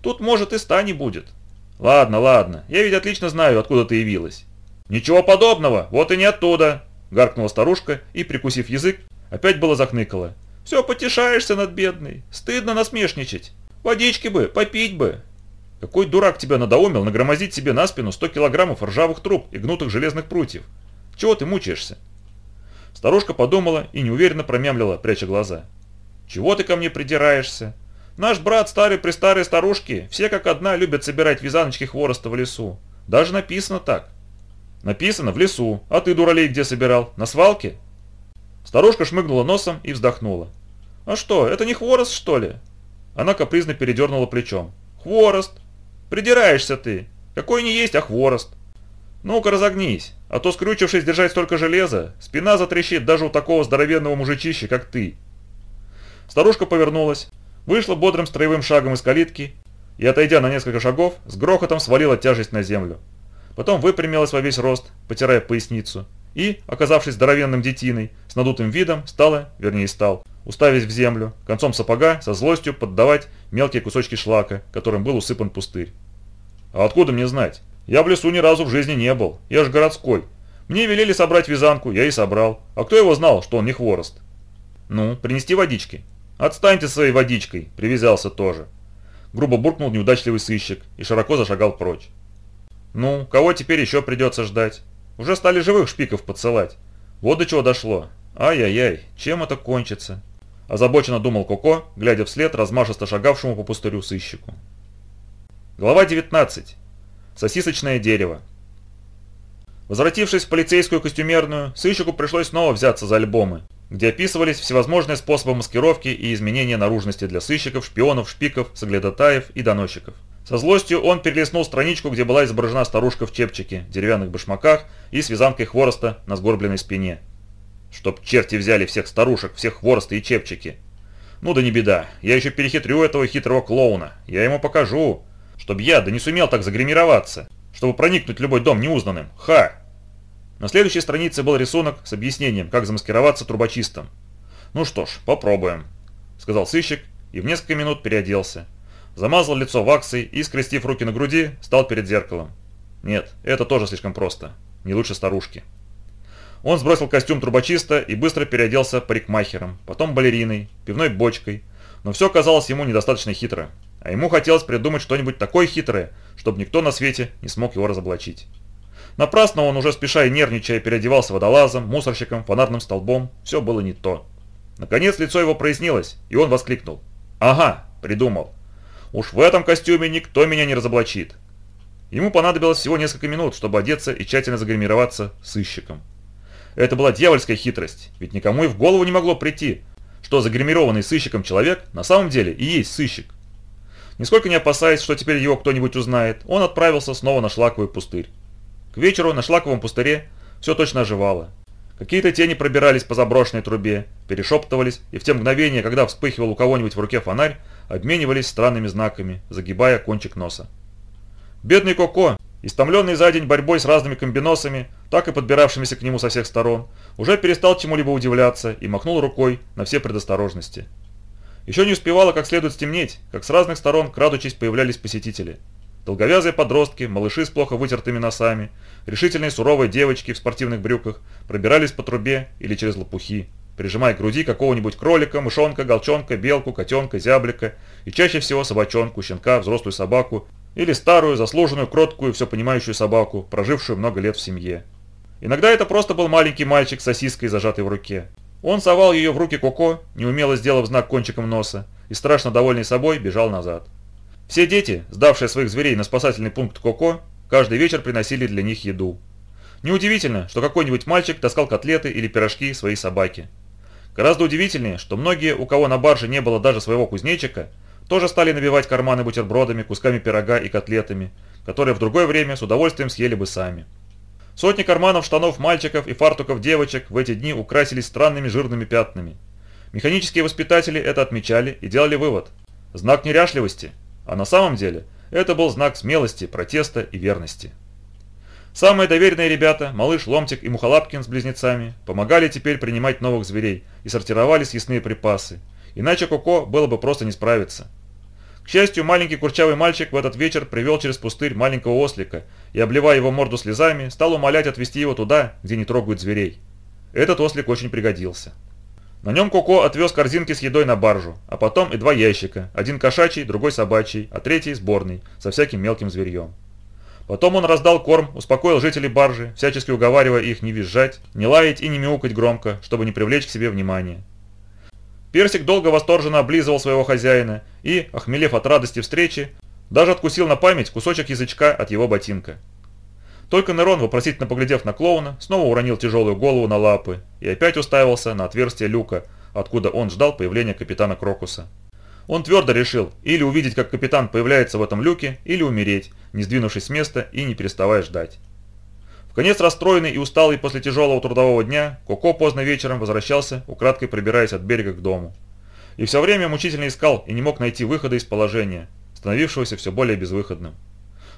S1: Тут, может, и ста не будет». «Ладно, ладно, я ведь отлично знаю, откуда ты явилась». «Ничего подобного, вот и не оттуда», – гаркнула старушка и, прикусив язык, опять было захныкала. Все потешаешься над бедной. Стыдно насмешничать. Водички бы, попить бы. Какой дурак тебя надоумил нагромозить себе на спину 100 килограммов ржавых труб и гнутых железных прутьев? Чего ты мучаешься? Старушка подумала и неуверенно промямлила, пряча глаза. Чего ты ко мне придираешься? Наш брат старый при старой старушке, все как одна любят собирать вязаночки хвороста в лесу. Даже написано так. Написано в лесу. А ты, дуралей, где собирал? На свалке? Старушка шмыгнула носом и вздохнула. «А что, это не хворост, что ли?» Она капризно передернула плечом. «Хворост! Придираешься ты! Какой не есть, а хворост!» «Ну-ка разогнись, а то скрючившись держать столько железа, спина затрещит даже у такого здоровенного мужичища, как ты!» Старушка повернулась, вышла бодрым строевым шагом из калитки и, отойдя на несколько шагов, с грохотом свалила тяжесть на землю. Потом выпрямилась во весь рост, потирая поясницу, и, оказавшись здоровенным детиной, с надутым видом, стала, вернее стал, уставясь в землю, концом сапога со злостью поддавать мелкие кусочки шлака, которым был усыпан пустырь. «А откуда мне знать? Я в лесу ни разу в жизни не был, я же городской. Мне велели собрать вязанку, я и собрал. А кто его знал, что он не хворост?» «Ну, принести водички». «Отстаньте своей водичкой», привязался тоже. Грубо буркнул неудачливый сыщик и широко зашагал прочь. «Ну, кого теперь еще придется ждать?» Уже стали живых шпиков подсылать. Вот до чего дошло. Ай-яй-яй, чем это кончится? Озабоченно думал Коко, глядя вслед размашисто шагавшему по пустырю сыщику. Глава 19. Сосисочное дерево. Возвратившись в полицейскую костюмерную, сыщику пришлось снова взяться за альбомы, где описывались всевозможные способы маскировки и изменения наружности для сыщиков, шпионов, шпиков, соглядатаев и доносчиков. Со злостью он перелистнул страничку, где была изображена старушка в чепчике, деревянных башмаках и с вязанкой хвороста на сгорбленной спине. Чтоб черти взяли всех старушек, всех хворосты и чепчики. Ну да не беда, я еще перехитрю этого хитрого клоуна. Я ему покажу, чтоб я да не сумел так загримироваться, чтобы проникнуть в любой дом неузнанным. Ха! На следующей странице был рисунок с объяснением, как замаскироваться трубочистом. «Ну что ж, попробуем», — сказал сыщик и в несколько минут переоделся. Замазал лицо ваксой и, скрестив руки на груди, стал перед зеркалом. Нет, это тоже слишком просто. Не лучше старушки. Он сбросил костюм трубочиста и быстро переоделся парикмахером, потом балериной, пивной бочкой. Но все казалось ему недостаточно хитро. А ему хотелось придумать что-нибудь такое хитрое, чтобы никто на свете не смог его разоблачить. Напрасно он уже спеша и нервничая переодевался водолазом, мусорщиком, фонарным столбом. Все было не то. Наконец лицо его прояснилось, и он воскликнул. «Ага, придумал. Уж в этом костюме никто меня не разоблачит». Ему понадобилось всего несколько минут, чтобы одеться и тщательно загримироваться сыщиком. Это была дьявольская хитрость, ведь никому и в голову не могло прийти, что загримированный сыщиком человек на самом деле и есть сыщик. Нисколько не опасаясь, что теперь его кто-нибудь узнает, он отправился снова на шлаковый пустырь. К вечеру на шлаковом пустыре все точно оживало. Какие-то тени пробирались по заброшенной трубе, перешептывались, и в те мгновения, когда вспыхивал у кого-нибудь в руке фонарь, обменивались странными знаками, загибая кончик носа. Бедный Коко, истомленный за день борьбой с разными комбиносами, так и подбиравшимися к нему со всех сторон, уже перестал чему-либо удивляться и махнул рукой на все предосторожности. Еще не успевало как следует стемнеть, как с разных сторон, крадучись, появлялись посетители – Долговязые подростки, малыши с плохо вытертыми носами, решительные суровые девочки в спортивных брюках пробирались по трубе или через лопухи, прижимая к груди какого-нибудь кролика, мышонка, голчонка, белку, котенка, зяблика и чаще всего собачонку, щенка, взрослую собаку или старую, заслуженную, кроткую, все понимающую собаку, прожившую много лет в семье. Иногда это просто был маленький мальчик с сосиской, зажатой в руке. Он совал ее в руки Коко, неумело сделав знак кончиком носа, и страшно довольный собой бежал назад. Все дети, сдавшие своих зверей на спасательный пункт Коко, каждый вечер приносили для них еду. Неудивительно, что какой-нибудь мальчик таскал котлеты или пирожки своей собаке. Гораздо удивительнее, что многие, у кого на барже не было даже своего кузнечика, тоже стали набивать карманы бутербродами, кусками пирога и котлетами, которые в другое время с удовольствием съели бы сами. Сотни карманов штанов мальчиков и фартуков девочек в эти дни украсились странными жирными пятнами. Механические воспитатели это отмечали и делали вывод. Знак неряшливости – а на самом деле это был знак смелости, протеста и верности. Самые доверенные ребята, малыш Ломтик и Мухолапкин с близнецами, помогали теперь принимать новых зверей и сортировали съестные припасы, иначе Коко было бы просто не справиться. К счастью, маленький курчавый мальчик в этот вечер привел через пустырь маленького ослика и, обливая его морду слезами, стал умолять отвезти его туда, где не трогают зверей. Этот ослик очень пригодился. На нем Коко отвез корзинки с едой на баржу, а потом и два ящика, один кошачий, другой собачий, а третий сборный, со всяким мелким зверьем. Потом он раздал корм, успокоил жителей баржи, всячески уговаривая их не визжать, не лаять и не мяукать громко, чтобы не привлечь к себе внимания. Персик долго восторженно облизывал своего хозяина и, охмелев от радости встречи, даже откусил на память кусочек язычка от его ботинка. Только Нерон, вопросительно поглядев на клоуна, снова уронил тяжелую голову на лапы и опять уставился на отверстие люка, откуда он ждал появления капитана Крокуса. Он твердо решил или увидеть, как капитан появляется в этом люке, или умереть, не сдвинувшись с места и не переставая ждать. В конец расстроенный и усталый после тяжелого трудового дня, Коко поздно вечером возвращался, украдкой пробираясь от берега к дому. И все время мучительно искал и не мог найти выхода из положения, становившегося все более безвыходным.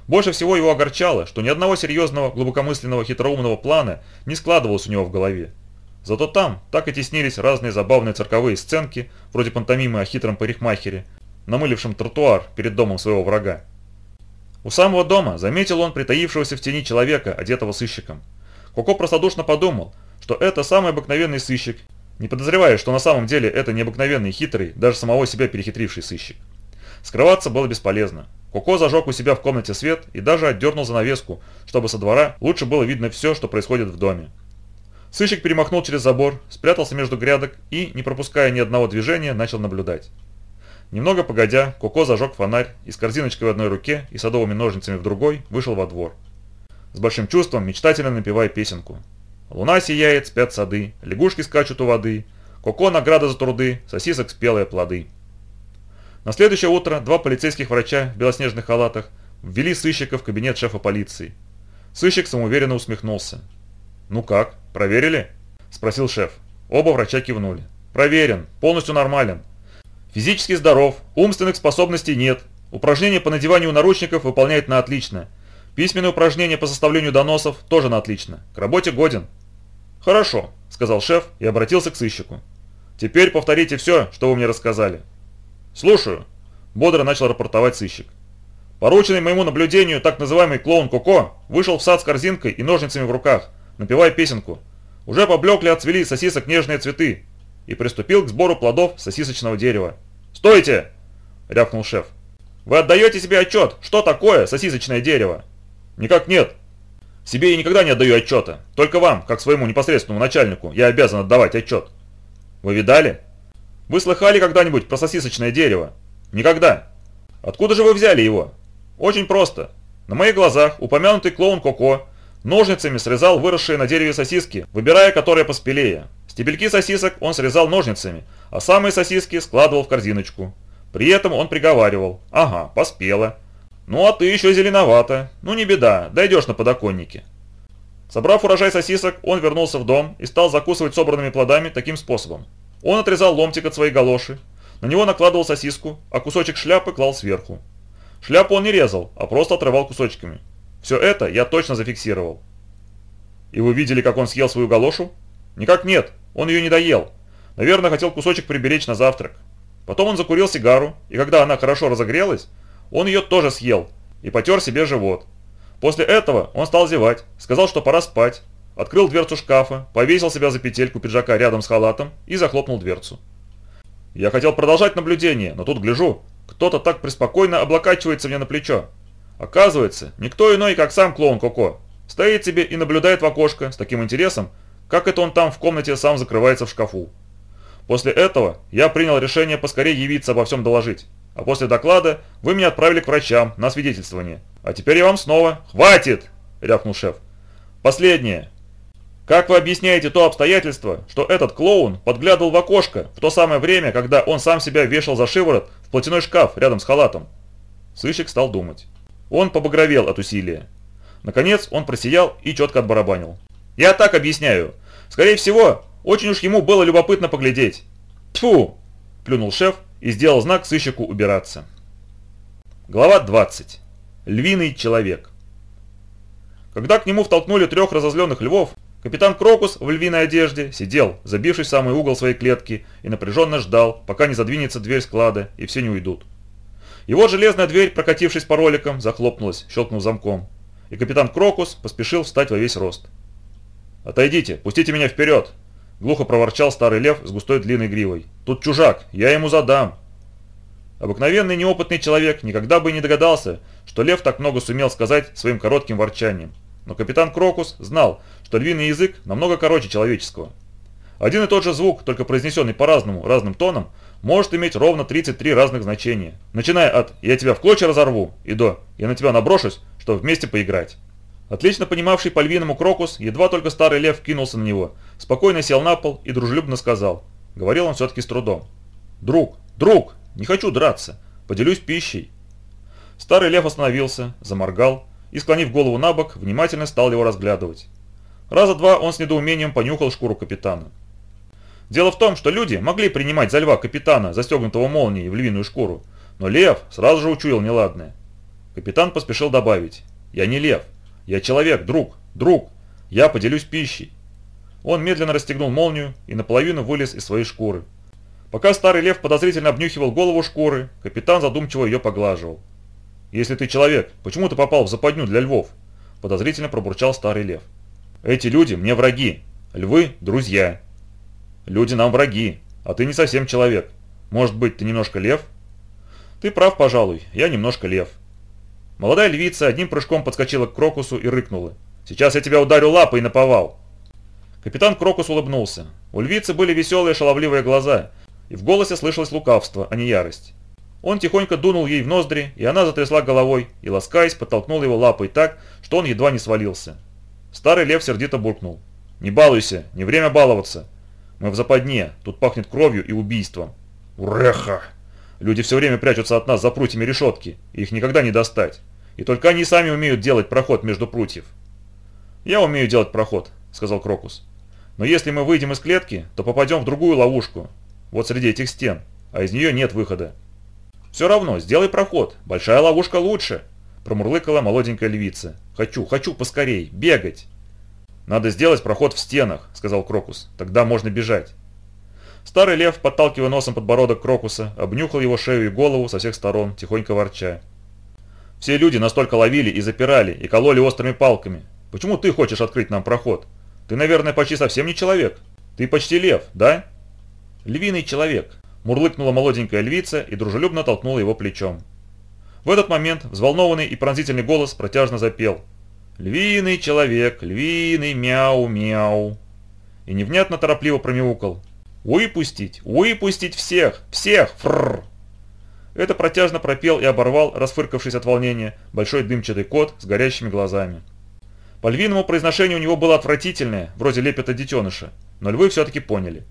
S1: Больше всего его огорчало, что ни одного серьезного, глубокомысленного, хитроумного плана не складывалось у него в голове. Зато там так и теснились разные забавные цирковые сценки, вроде пантомимы о хитром парикмахере, намылившем тротуар перед домом своего врага. У самого дома заметил он притаившегося в тени человека, одетого сыщиком. Коко простодушно подумал, что это самый обыкновенный сыщик, не подозревая, что на самом деле это необыкновенный хитрый, даже самого себя перехитривший сыщик. Скрываться было бесполезно. Коко зажег у себя в комнате свет и даже отдернул занавеску, чтобы со двора лучше было видно все, что происходит в доме. Сыщик перемахнул через забор, спрятался между грядок и, не пропуская ни одного движения, начал наблюдать. Немного погодя, Коко зажег фонарь и с корзиночкой в одной руке и садовыми ножницами в другой вышел во двор. С большим чувством, мечтательно напевая песенку. Луна сияет, спят сады, лягушки скачут у воды, Коко награда за труды, сосисок спелые плоды. На следующее утро два полицейских врача в белоснежных халатах ввели сыщика в кабинет шефа полиции. Сыщик самоуверенно усмехнулся. «Ну как, проверили?» – спросил шеф. Оба врача кивнули. «Проверен, полностью нормален. Физически здоров, умственных способностей нет, упражнения по надеванию наручников выполняет на отлично. Письменные упражнения по составлению доносов тоже на отлично. К работе годен». «Хорошо», – сказал шеф и обратился к сыщику. «Теперь повторите все, что вы мне рассказали». «Слушаю», – бодро начал рапортовать сыщик. Порученный моему наблюдению так называемый клоун Коко вышел в сад с корзинкой и ножницами в руках, напевая песенку. Уже поблекли отцвели сосисок нежные цветы и приступил к сбору плодов сосисочного дерева. «Стойте!» – рявкнул шеф. «Вы отдаете себе отчет, что такое сосисочное дерево?» «Никак нет. Себе я никогда не отдаю отчета. Только вам, как своему непосредственному начальнику, я обязан отдавать отчет». «Вы видали? Вы слыхали когда-нибудь про сосисочное дерево?» «Никогда. Откуда же вы взяли его?» «Очень просто. На моих глазах упомянутый клоун Коко ножницами срезал выросшие на дереве сосиски, выбирая которые поспелее. Стебельки сосисок он срезал ножницами, а самые сосиски складывал в корзиночку. При этом он приговаривал «Ага, поспела». «Ну а ты еще зеленовато. Ну не беда, дойдешь на подоконнике». Собрав урожай сосисок, он вернулся в дом и стал закусывать собранными плодами таким способом. Он отрезал ломтик от своей галоши, на него накладывал сосиску, а кусочек шляпы клал сверху. Шляпу он не резал, а просто отрывал кусочками. Все это я точно зафиксировал. И вы видели, как он съел свою галошу? Никак нет, он ее не доел. Наверное, хотел кусочек приберечь на завтрак. Потом он закурил сигару, и когда она хорошо разогрелась, он ее тоже съел и потер себе живот. После этого он стал зевать, сказал, что пора спать, открыл дверцу шкафа, повесил себя за петельку пиджака рядом с халатом и захлопнул дверцу. Я хотел продолжать наблюдение, но тут гляжу, кто-то так преспокойно облокачивается мне на плечо. Оказывается, никто иной, как сам клоун Коко. Стоит себе и наблюдает в окошко с таким интересом, как это он там в комнате сам закрывается в шкафу. После этого я принял решение поскорее явиться обо всем доложить. А после доклада вы меня отправили к врачам на свидетельствование. А теперь я вам снова... «Хватит!» – рявкнул шеф. «Последнее. Как вы объясняете то обстоятельство, что этот клоун подглядывал в окошко в то самое время, когда он сам себя вешал за шиворот в платяной шкаф рядом с халатом? Сыщик стал думать. Он побагровел от усилия. Наконец он просиял и четко отбарабанил. «Я так объясняю. Скорее всего, очень уж ему было любопытно поглядеть». «Тьфу!» – плюнул шеф и сделал знак сыщику убираться. Глава 20. Львиный человек. Когда к нему втолкнули трех разозленных львов, Капитан Крокус в львиной одежде сидел, забившись в самый угол своей клетки, и напряженно ждал, пока не задвинется дверь склада, и все не уйдут. Вот железная дверь, прокатившись по роликам, захлопнулась, щелкнув замком. И капитан Крокус поспешил встать во весь рост. «Отойдите, пустите меня вперед!» Глухо проворчал старый лев с густой длинной гривой. «Тут чужак, я ему задам!» Обыкновенный неопытный человек никогда бы не догадался, что лев так много сумел сказать своим коротким ворчанием. Но капитан Крокус знал, что львиный язык намного короче человеческого. Один и тот же звук, только произнесенный по-разному, разным тоном, может иметь ровно 33 разных значения, начиная от «я тебя в клочья разорву» и до «я на тебя наброшусь, чтобы вместе поиграть». Отлично понимавший по львиному Крокус, едва только старый лев кинулся на него, спокойно сел на пол и дружелюбно сказал. Говорил он все-таки с трудом. «Друг, друг, не хочу драться, поделюсь пищей». Старый лев остановился, заморгал, и, склонив голову на бок, внимательно стал его разглядывать. Раза два он с недоумением понюхал шкуру капитана. Дело в том, что люди могли принимать за льва капитана, застегнутого молнией в львиную шкуру, но лев сразу же учуял неладное. Капитан поспешил добавить, «Я не лев, я человек, друг, друг, я поделюсь пищей». Он медленно расстегнул молнию и наполовину вылез из своей шкуры. Пока старый лев подозрительно обнюхивал голову шкуры, капитан задумчиво ее поглаживал. «Если ты человек, почему ты попал в западню для львов?» – подозрительно пробурчал старый лев. «Эти люди мне враги, львы – друзья. Люди нам враги, а ты не совсем человек. Может быть, ты немножко лев?» «Ты прав, пожалуй, я немножко лев». Молодая львица одним прыжком подскочила к Крокусу и рыкнула. «Сейчас я тебя ударю лапой на повал!» Капитан Крокус улыбнулся. У львицы были веселые шаловливые глаза, и в голосе слышалось лукавство, а не ярость. Он тихонько дунул ей в ноздри, и она затрясла головой и, ласкаясь, подтолкнул его лапой так, что он едва не свалился. Старый лев сердито буркнул. «Не балуйся, не время баловаться. Мы в западне, тут пахнет кровью и убийством». «Уреха!» Люди все время прячутся от нас за прутьями решетки, и их никогда не достать. И только они сами умеют делать проход между прутьев. «Я умею делать проход», — сказал Крокус. «Но если мы выйдем из клетки, то попадем в другую ловушку, вот среди этих стен, а из нее нет выхода». «Все равно, сделай проход, большая ловушка лучше», — промурлыкала молоденькая львица. «Хочу, хочу поскорей, бегать». «Надо сделать проход в стенах», — сказал Крокус, — «тогда можно бежать». Старый лев, подталкивая носом подбородок Крокуса, обнюхал его шею и голову со всех сторон, тихонько ворча. «Все люди настолько ловили и запирали, и кололи острыми палками. Почему ты хочешь открыть нам проход? Ты, наверное, почти совсем не человек. Ты почти лев, да?» «Львиный человек», – мурлыкнула молоденькая львица и дружелюбно толкнула его плечом. В этот момент взволнованный и пронзительный голос протяжно запел. «Львиный человек, львиный мяу-мяу!» И невнятно торопливо промяукал. «Выпустить! Выпустить всех! Всех! Фрррр!» Это протяжно пропел и оборвал, расфыркавшись от волнения, большой дымчатый кот с горящими глазами. По львиному произношению у него было отвратительное, вроде лепета детеныша, но львы все-таки поняли.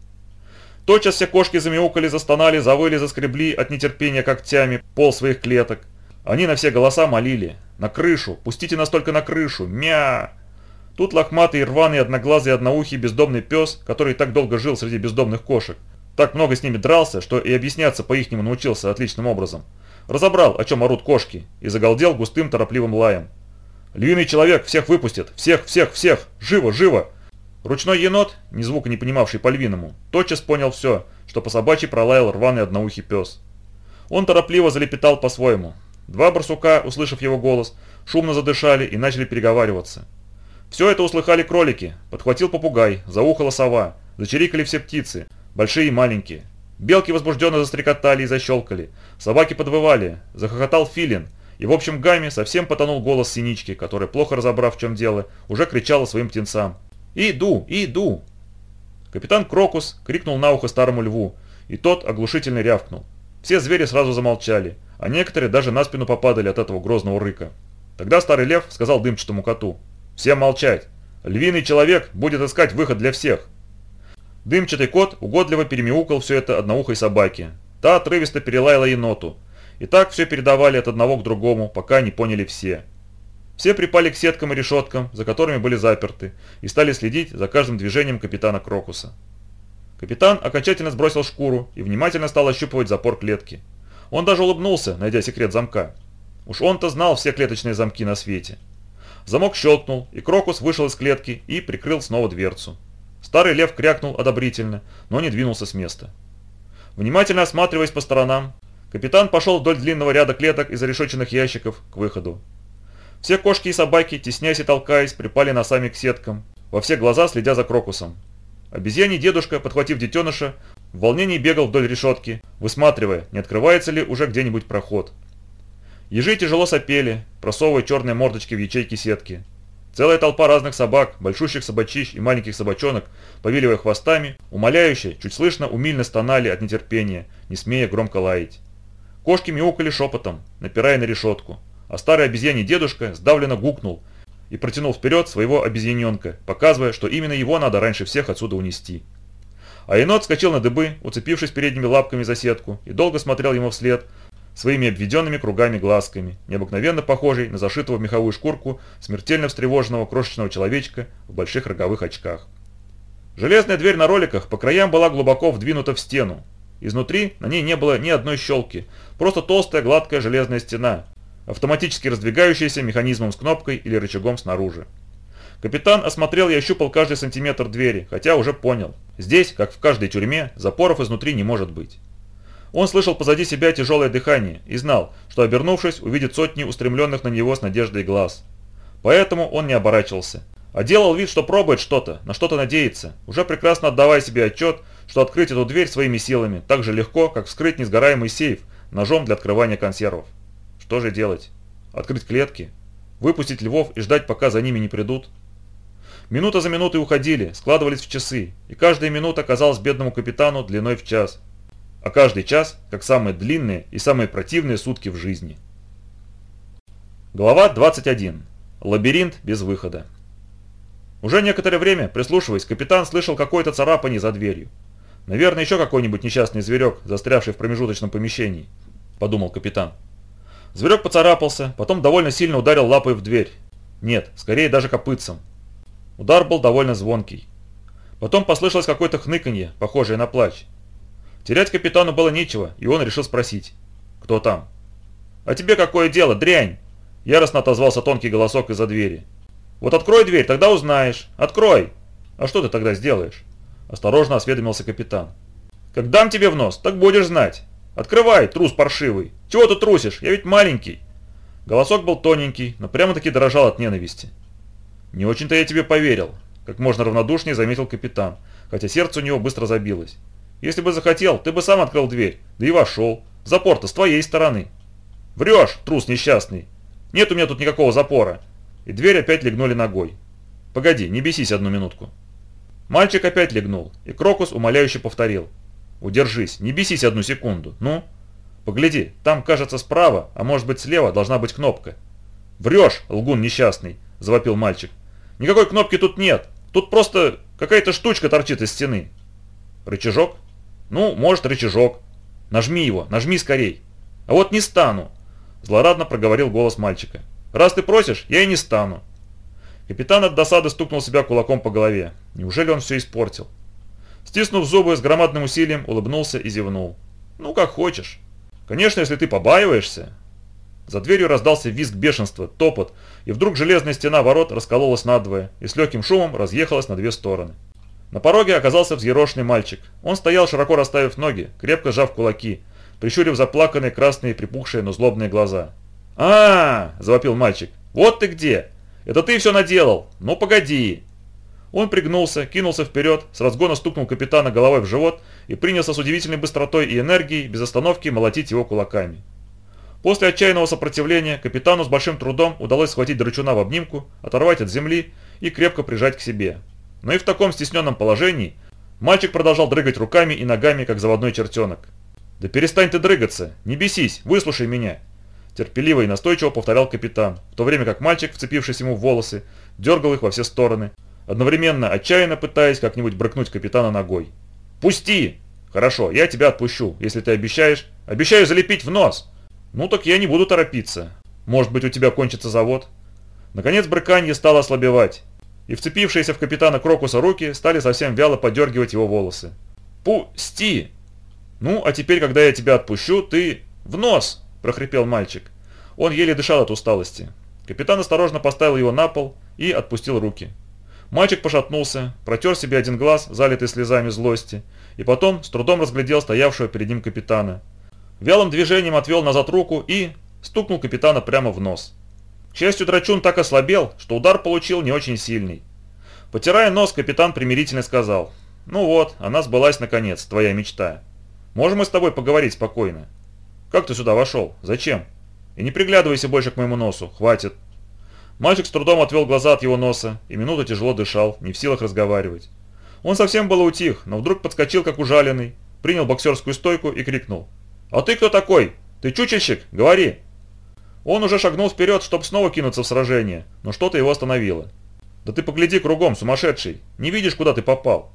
S1: Тотчас все кошки замяукали, застонали, завыли, заскребли от нетерпения когтями пол своих клеток. Они на все голоса молили. «На крышу! Пустите нас только на крышу! Мя!» Тут лохматый, рваный, одноглазый, одноухий, бездомный пес, который так долго жил среди бездомных кошек, так много с ними дрался, что и объясняться по-ихнему научился отличным образом. Разобрал, о чем орут кошки, и загалдел густым торопливым лаем. «Львиный человек всех выпустит! Всех, всех, всех! Живо, живо!» Ручной енот, ни звука не понимавший по-львиному, тотчас понял все, что по собачьи пролаял рваный одноухий пес. Он торопливо залепетал по-своему. Два барсука, услышав его голос, шумно задышали и начали переговариваться. Все это услыхали кролики, подхватил попугай, заухала сова, зачирикали все птицы, большие и маленькие. Белки возбужденно застрекотали и защелкали, собаки подвывали, захохотал филин, и в общем гамме совсем потонул голос синички, которая, плохо разобрав в чем дело, уже кричала своим птенцам. «Иду! Иду!» Капитан Крокус крикнул на ухо старому льву, и тот оглушительно рявкнул. Все звери сразу замолчали, а некоторые даже на спину попадали от этого грозного рыка. Тогда старый лев сказал дымчатому коту – Всем молчать. Львиный человек будет искать выход для всех. Дымчатый кот угодливо перемяукал все это одноухой собаке. Та отрывисто перелаяла еноту. И так все передавали от одного к другому, пока не поняли все. Все припали к сеткам и решеткам, за которыми были заперты, и стали следить за каждым движением капитана Крокуса. Капитан окончательно сбросил шкуру и внимательно стал ощупывать запор клетки. Он даже улыбнулся, найдя секрет замка. Уж он-то знал все клеточные замки на свете. Замок щелкнул, и Крокус вышел из клетки и прикрыл снова дверцу. Старый лев крякнул одобрительно, но не двинулся с места. Внимательно осматриваясь по сторонам, капитан пошел вдоль длинного ряда клеток и зарешоченных ящиков к выходу. Все кошки и собаки, теснясь и толкаясь, припали носами к сеткам, во все глаза следя за Крокусом. Обезьяний дедушка, подхватив детеныша, в волнении бегал вдоль решетки, высматривая, не открывается ли уже где-нибудь проход. Ежи тяжело сопели, просовывая черные мордочки в ячейки сетки. Целая толпа разных собак, большущих собачищ и маленьких собачонок, повиливая хвостами, умоляюще, чуть слышно умильно стонали от нетерпения, не смея громко лаять. Кошки мяукали шепотом, напирая на решетку, а старый обезьяний дедушка сдавленно гукнул и протянул вперед своего обезьяненка, показывая, что именно его надо раньше всех отсюда унести. А енот скачал на дыбы, уцепившись передними лапками за сетку, и долго смотрел ему вслед, своими обведенными кругами глазками, необыкновенно похожий на зашитого в меховую шкурку смертельно встревоженного крошечного человечка в больших роговых очках. Железная дверь на роликах по краям была глубоко вдвинута в стену. Изнутри на ней не было ни одной щелки, просто толстая гладкая железная стена, автоматически раздвигающаяся механизмом с кнопкой или рычагом снаружи. Капитан осмотрел и ощупал каждый сантиметр двери, хотя уже понял. Здесь, как в каждой тюрьме, запоров изнутри не может быть. Он слышал позади себя тяжелое дыхание и знал, что обернувшись, увидит сотни устремленных на него с надеждой глаз. Поэтому он не оборачивался, а делал вид, что пробует что-то, на что-то надеется, уже прекрасно отдавая себе отчет, что открыть эту дверь своими силами так же легко, как вскрыть несгораемый сейф ножом для открывания консервов. Что же делать? Открыть клетки? Выпустить львов и ждать, пока за ними не придут? Минута за минутой уходили, складывались в часы, и каждая минута казалась бедному капитану длиной в час – а каждый час как самые длинные и самые противные сутки в жизни. Глава 21. Лабиринт без выхода. Уже некоторое время, прислушиваясь, капитан слышал какое-то царапание за дверью. Наверное, еще какой-нибудь несчастный зверек, застрявший в промежуточном помещении. подумал капитан. Зверек поцарапался, потом довольно сильно ударил лапой в дверь. Нет, скорее даже копытцем. Удар был довольно звонкий. Потом послышалось какое-то хныканье, похожее на плач. Терять капитану было нечего, и он решил спросить. «Кто там?» «А тебе какое дело, дрянь?» Яростно отозвался тонкий голосок из-за двери. «Вот открой дверь, тогда узнаешь. Открой!» «А что ты тогда сделаешь?» Осторожно осведомился капитан. «Как дам тебе в нос, так будешь знать. Открывай, трус паршивый. Чего ты трусишь? Я ведь маленький». Голосок был тоненький, но прямо-таки дрожал от ненависти. «Не очень-то я тебе поверил», – как можно равнодушнее заметил капитан, хотя сердце у него быстро забилось. «Если бы захотел, ты бы сам открыл дверь, да и вошел. Запор-то с твоей стороны». «Врешь, трус несчастный. Нет у меня тут никакого запора». И дверь опять легнули ногой. «Погоди, не бесись одну минутку». Мальчик опять легнул, и Крокус умоляюще повторил. «Удержись, не бесись одну секунду. Ну? Погляди, там, кажется, справа, а может быть слева, должна быть кнопка». «Врешь, лгун несчастный!» – завопил мальчик. Никакой кнопки тут нет. Тут просто какая-то штучка торчит из стены. Рычажок? Ну, может, рычажок. Нажми его, нажми скорей. А вот не стану. Злорадно проговорил голос мальчика. Раз ты просишь, я и не стану. Капитан от досады стукнул себя кулаком по голове. Неужели он все испортил? Стиснув зубы с громадным усилием, улыбнулся и зевнул. Ну, как хочешь. Конечно, если ты побаиваешься, за дверью раздался визг бешенства, топот, и вдруг железная стена ворот раскололась надвое и с легким шумом разъехалась на две стороны. На пороге оказался взъерошенный мальчик. Он стоял, широко расставив ноги, крепко сжав кулаки, прищурив заплаканные красные припухшие, но злобные глаза. а, -а, -а завопил мальчик. «Вот ты где! Это ты все наделал! Ну погоди!» Он пригнулся, кинулся вперед, с разгона стукнул капитана головой в живот и принялся с удивительной быстротой и энергией без остановки молотить его кулаками. После отчаянного сопротивления капитану с большим трудом удалось схватить драчуна в обнимку, оторвать от земли и крепко прижать к себе. Но и в таком стесненном положении мальчик продолжал дрыгать руками и ногами, как заводной чертенок. «Да перестань ты дрыгаться! Не бесись! Выслушай меня!» Терпеливо и настойчиво повторял капитан, в то время как мальчик, вцепившись ему в волосы, дергал их во все стороны, одновременно отчаянно пытаясь как-нибудь брыкнуть капитана ногой. «Пусти! Хорошо, я тебя отпущу, если ты обещаешь. Обещаю залепить в нос!» «Ну так я не буду торопиться. Может быть, у тебя кончится завод?» Наконец брыканье стало ослабевать, и вцепившиеся в капитана Крокуса руки стали совсем вяло подергивать его волосы. «Пусти!» «Ну, а теперь, когда я тебя отпущу, ты...» «В нос!» – прохрипел мальчик. Он еле дышал от усталости. Капитан осторожно поставил его на пол и отпустил руки. Мальчик пошатнулся, протер себе один глаз, залитый слезами злости, и потом с трудом разглядел стоявшего перед ним капитана – Вялым движением отвел назад руку и стукнул капитана прямо в нос. К счастью, драчун так ослабел, что удар получил не очень сильный. Потирая нос, капитан примирительно сказал, «Ну вот, она сбылась наконец, твоя мечта. Можем мы с тобой поговорить спокойно? Как ты сюда вошел? Зачем? И не приглядывайся больше к моему носу, хватит». Мальчик с трудом отвел глаза от его носа и минуту тяжело дышал, не в силах разговаривать. Он совсем было утих, но вдруг подскочил как ужаленный, принял боксерскую стойку и крикнул – «А ты кто такой? Ты чучельщик? Говори!» Он уже шагнул вперед, чтобы снова кинуться в сражение, но что-то его остановило. «Да ты погляди кругом, сумасшедший! Не видишь, куда ты попал?»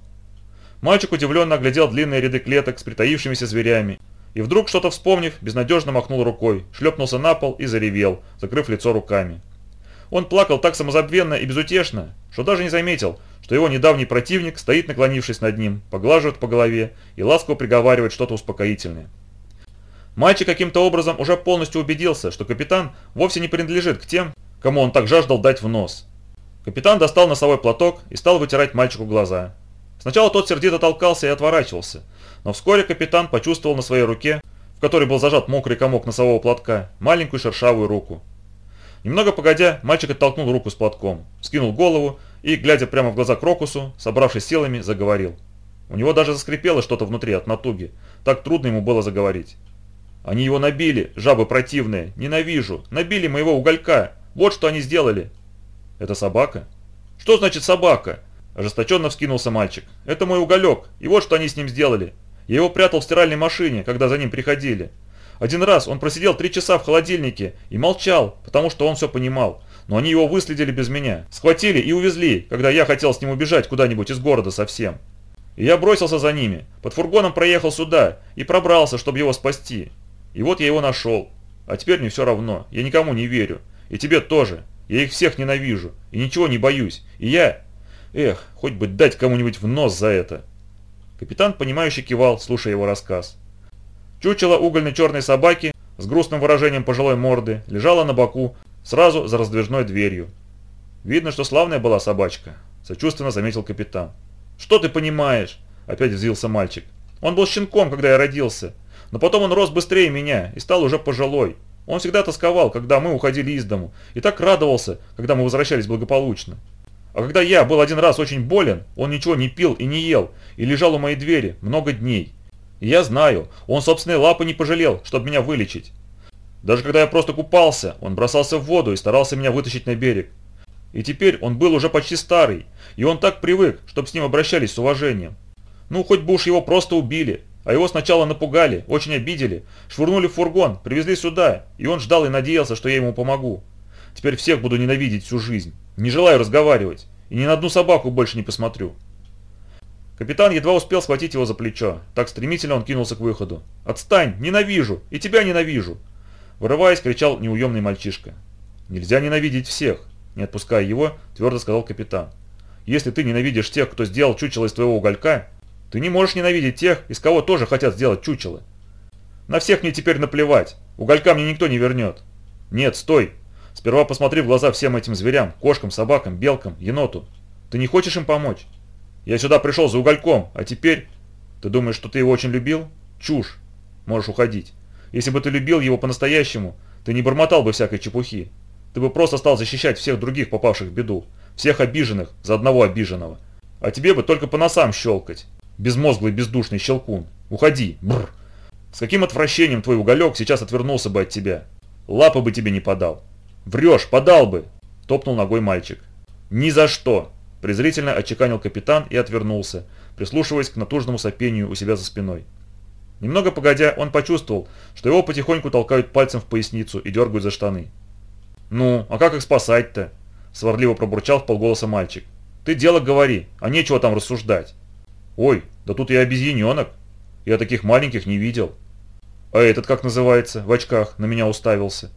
S1: Мальчик удивленно оглядел длинные ряды клеток с притаившимися зверями, и вдруг, что-то вспомнив, безнадежно махнул рукой, шлепнулся на пол и заревел, закрыв лицо руками. Он плакал так самозабвенно и безутешно, что даже не заметил, что его недавний противник стоит наклонившись над ним, поглаживает по голове и ласково приговаривает что-то успокоительное. Мальчик каким-то образом уже полностью убедился, что капитан вовсе не принадлежит к тем, кому он так жаждал дать в нос. Капитан достал носовой платок и стал вытирать мальчику глаза. Сначала тот сердито толкался и отворачивался, но вскоре капитан почувствовал на своей руке, в которой был зажат мокрый комок носового платка, маленькую шершавую руку. Немного погодя, мальчик оттолкнул руку с платком, скинул голову и, глядя прямо в глаза Крокусу, собравшись силами, заговорил. У него даже заскрипело что-то внутри от натуги, так трудно ему было заговорить. Они его набили, жабы противные. Ненавижу. Набили моего уголька. Вот что они сделали. Это собака? Что значит собака? Ожесточенно вскинулся мальчик. Это мой уголек. И вот что они с ним сделали. Я его прятал в стиральной машине, когда за ним приходили. Один раз он просидел три часа в холодильнике и молчал, потому что он все понимал. Но они его выследили без меня. Схватили и увезли, когда я хотел с ним убежать куда-нибудь из города совсем. И я бросился за ними, под фургоном проехал сюда и пробрался, чтобы его спасти. И вот я его нашел. А теперь мне все равно. Я никому не верю. И тебе тоже. Я их всех ненавижу. И ничего не боюсь. И я... Эх, хоть бы дать кому-нибудь в нос за это. Капитан, понимающе кивал, слушая его рассказ. Чучело угольно-черной собаки с грустным выражением пожилой морды лежало на боку, сразу за раздвижной дверью. Видно, что славная была собачка, сочувственно заметил капитан. Что ты понимаешь? Опять взвился мальчик. Он был щенком, когда я родился. Но потом он рос быстрее меня и стал уже пожилой. Он всегда тосковал, когда мы уходили из дому, и так радовался, когда мы возвращались благополучно. А когда я был один раз очень болен, он ничего не пил и не ел, и лежал у моей двери много дней. И я знаю, он собственной лапы не пожалел, чтобы меня вылечить. Даже когда я просто купался, он бросался в воду и старался меня вытащить на берег. И теперь он был уже почти старый, и он так привык, чтобы с ним обращались с уважением. Ну, хоть бы уж его просто убили, а его сначала напугали, очень обидели, швырнули в фургон, привезли сюда, и он ждал и надеялся, что я ему помогу. Теперь всех буду ненавидеть всю жизнь. Не желаю разговаривать, и ни на одну собаку больше не посмотрю. Капитан едва успел схватить его за плечо. Так стремительно он кинулся к выходу. «Отстань! Ненавижу! И тебя ненавижу!» Вырываясь, кричал неуемный мальчишка. «Нельзя ненавидеть всех!» Не отпуская его, твердо сказал капитан. «Если ты ненавидишь тех, кто сделал чучело из твоего уголька, ты не можешь ненавидеть тех, из кого тоже хотят сделать чучело. На всех мне теперь наплевать. Уголька мне никто не вернет. Нет, стой. Сперва посмотри в глаза всем этим зверям, кошкам, собакам, белкам, еноту. Ты не хочешь им помочь? Я сюда пришел за угольком, а теперь... Ты думаешь, что ты его очень любил? Чушь. Можешь уходить. Если бы ты любил его по-настоящему, ты не бормотал бы всякой чепухи. Ты бы просто стал защищать всех других, попавших в беду. Всех обиженных за одного обиженного. А тебе бы только по носам щелкать. Безмозглый бездушный щелкун. Уходи. Бррр. С каким отвращением твой уголек сейчас отвернулся бы от тебя. Лапы бы тебе не подал. Врешь, подал бы. Топнул ногой мальчик. Ни за что. Презрительно отчеканил капитан и отвернулся, прислушиваясь к натужному сопению у себя за спиной. Немного погодя, он почувствовал, что его потихоньку толкают пальцем в поясницу и дергают за штаны. «Ну, а как их спасать-то?» – сварливо пробурчал в полголоса мальчик. «Ты дело говори, а нечего там рассуждать». «Ой, да тут и обезьяненок. Я таких маленьких не видел». «А этот как называется? В очках, на меня уставился».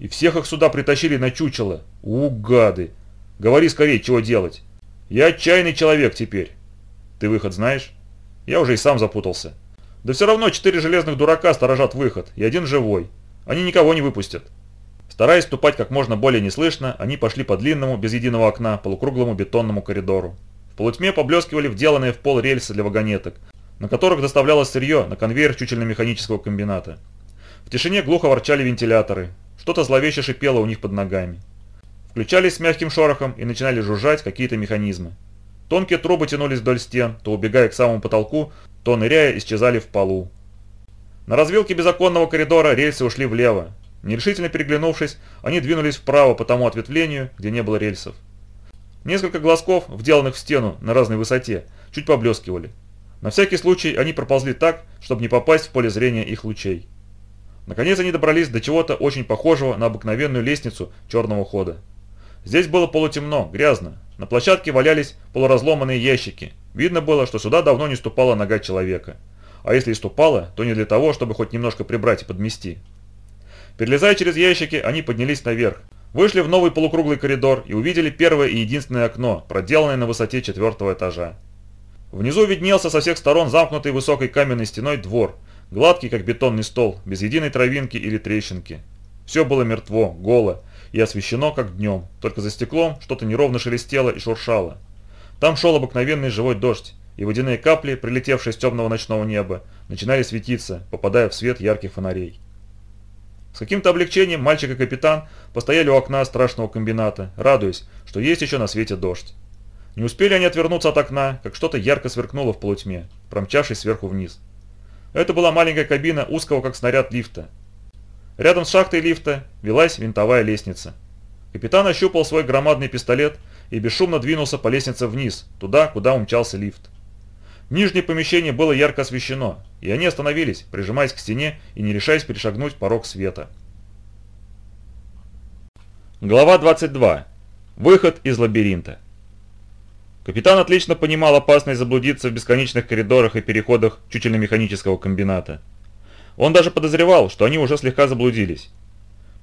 S1: «И всех их сюда притащили на чучело. У, гады! Говори скорее, чего делать. Я отчаянный человек теперь. Ты выход знаешь? Я уже и сам запутался. Да все равно четыре железных дурака сторожат выход, и один живой. Они никого не выпустят. Стараясь ступать как можно более неслышно, они пошли по длинному, без единого окна, полукруглому бетонному коридору. Полутьме поблескивали вделанные в пол рельсы для вагонеток, на которых доставлялось сырье на конвейер чучельно-механического комбината. В тишине глухо ворчали вентиляторы, что-то зловеще шипело у них под ногами. Включались с мягким шорохом и начинали жужжать какие-то механизмы. Тонкие трубы тянулись вдоль стен, то убегая к самому потолку, то ныряя исчезали в полу. На развилке беззаконного коридора рельсы ушли влево. Нерешительно переглянувшись, они двинулись вправо по тому ответвлению, где не было рельсов. Несколько глазков, вделанных в стену на разной высоте, чуть поблескивали. На всякий случай они проползли так, чтобы не попасть в поле зрения их лучей. Наконец они добрались до чего-то очень похожего на обыкновенную лестницу черного хода. Здесь было полутемно, грязно. На площадке валялись полуразломанные ящики. Видно было, что сюда давно не ступала нога человека. А если и ступала, то не для того, чтобы хоть немножко прибрать и подмести. Перелезая через ящики, они поднялись наверх. Вышли в новый полукруглый коридор и увидели первое и единственное окно, проделанное на высоте четвертого этажа. Внизу виднелся со всех сторон замкнутый высокой каменной стеной двор, гладкий как бетонный стол, без единой травинки или трещинки. Все было мертво, голо, и освещено, как днем, только за стеклом что-то неровно шелестело и шуршало. Там шел обыкновенный живой дождь, и водяные капли, прилетевшие с темного ночного неба, начинали светиться, попадая в свет ярких фонарей. С каким-то облегчением мальчик и капитан постояли у окна страшного комбината, радуясь, что есть еще на свете дождь. Не успели они отвернуться от окна, как что-то ярко сверкнуло в полутьме, промчавшись сверху вниз. Это была маленькая кабина узкого как снаряд лифта, Рядом с шахтой лифта велась винтовая лестница. Капитан ощупал свой громадный пистолет и бесшумно двинулся по лестнице вниз, туда, куда умчался лифт. Нижнее помещение было ярко освещено, и они остановились, прижимаясь к стене и не решаясь перешагнуть порог света. Глава 22. Выход из лабиринта. Капитан отлично понимал опасность заблудиться в бесконечных коридорах и переходах чучельно-механического комбината. Он даже подозревал, что они уже слегка заблудились.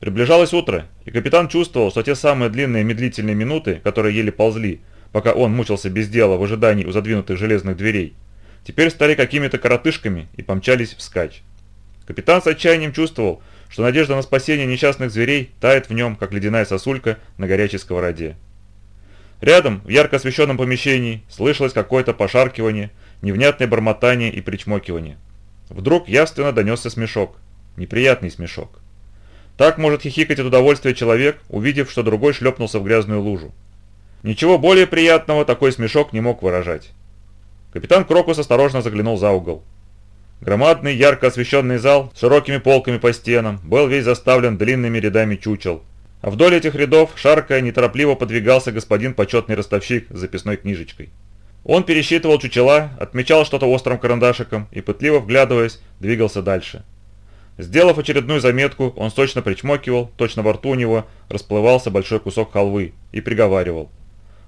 S1: Приближалось утро, и капитан чувствовал, что те самые длинные медлительные минуты, которые еле ползли, пока он мучился без дела в ожидании у задвинутых железных дверей, теперь стали какими-то коротышками и помчались вскачь. Капитан с отчаянием чувствовал, что надежда на спасение несчастных зверей тает в нем, как ледяная сосулька на горячей сковороде. Рядом, в ярко освещенном помещении, слышалось какое-то пошаркивание, невнятное бормотание и причмокивание. Вдруг явственно донесся смешок. Неприятный смешок. Так может хихикать от удовольствия человек, увидев, что другой шлепнулся в грязную лужу. Ничего более приятного такой смешок не мог выражать. Капитан Крокус осторожно заглянул за угол. Громадный, ярко освещенный зал с широкими полками по стенам был весь заставлен длинными рядами чучел. А вдоль этих рядов, шаркая, неторопливо подвигался господин почетный ростовщик с записной книжечкой. Он пересчитывал чучела, отмечал что-то острым карандашиком и, пытливо вглядываясь, двигался дальше. Сделав очередную заметку, он точно причмокивал, точно во рту у него расплывался большой кусок халвы и приговаривал.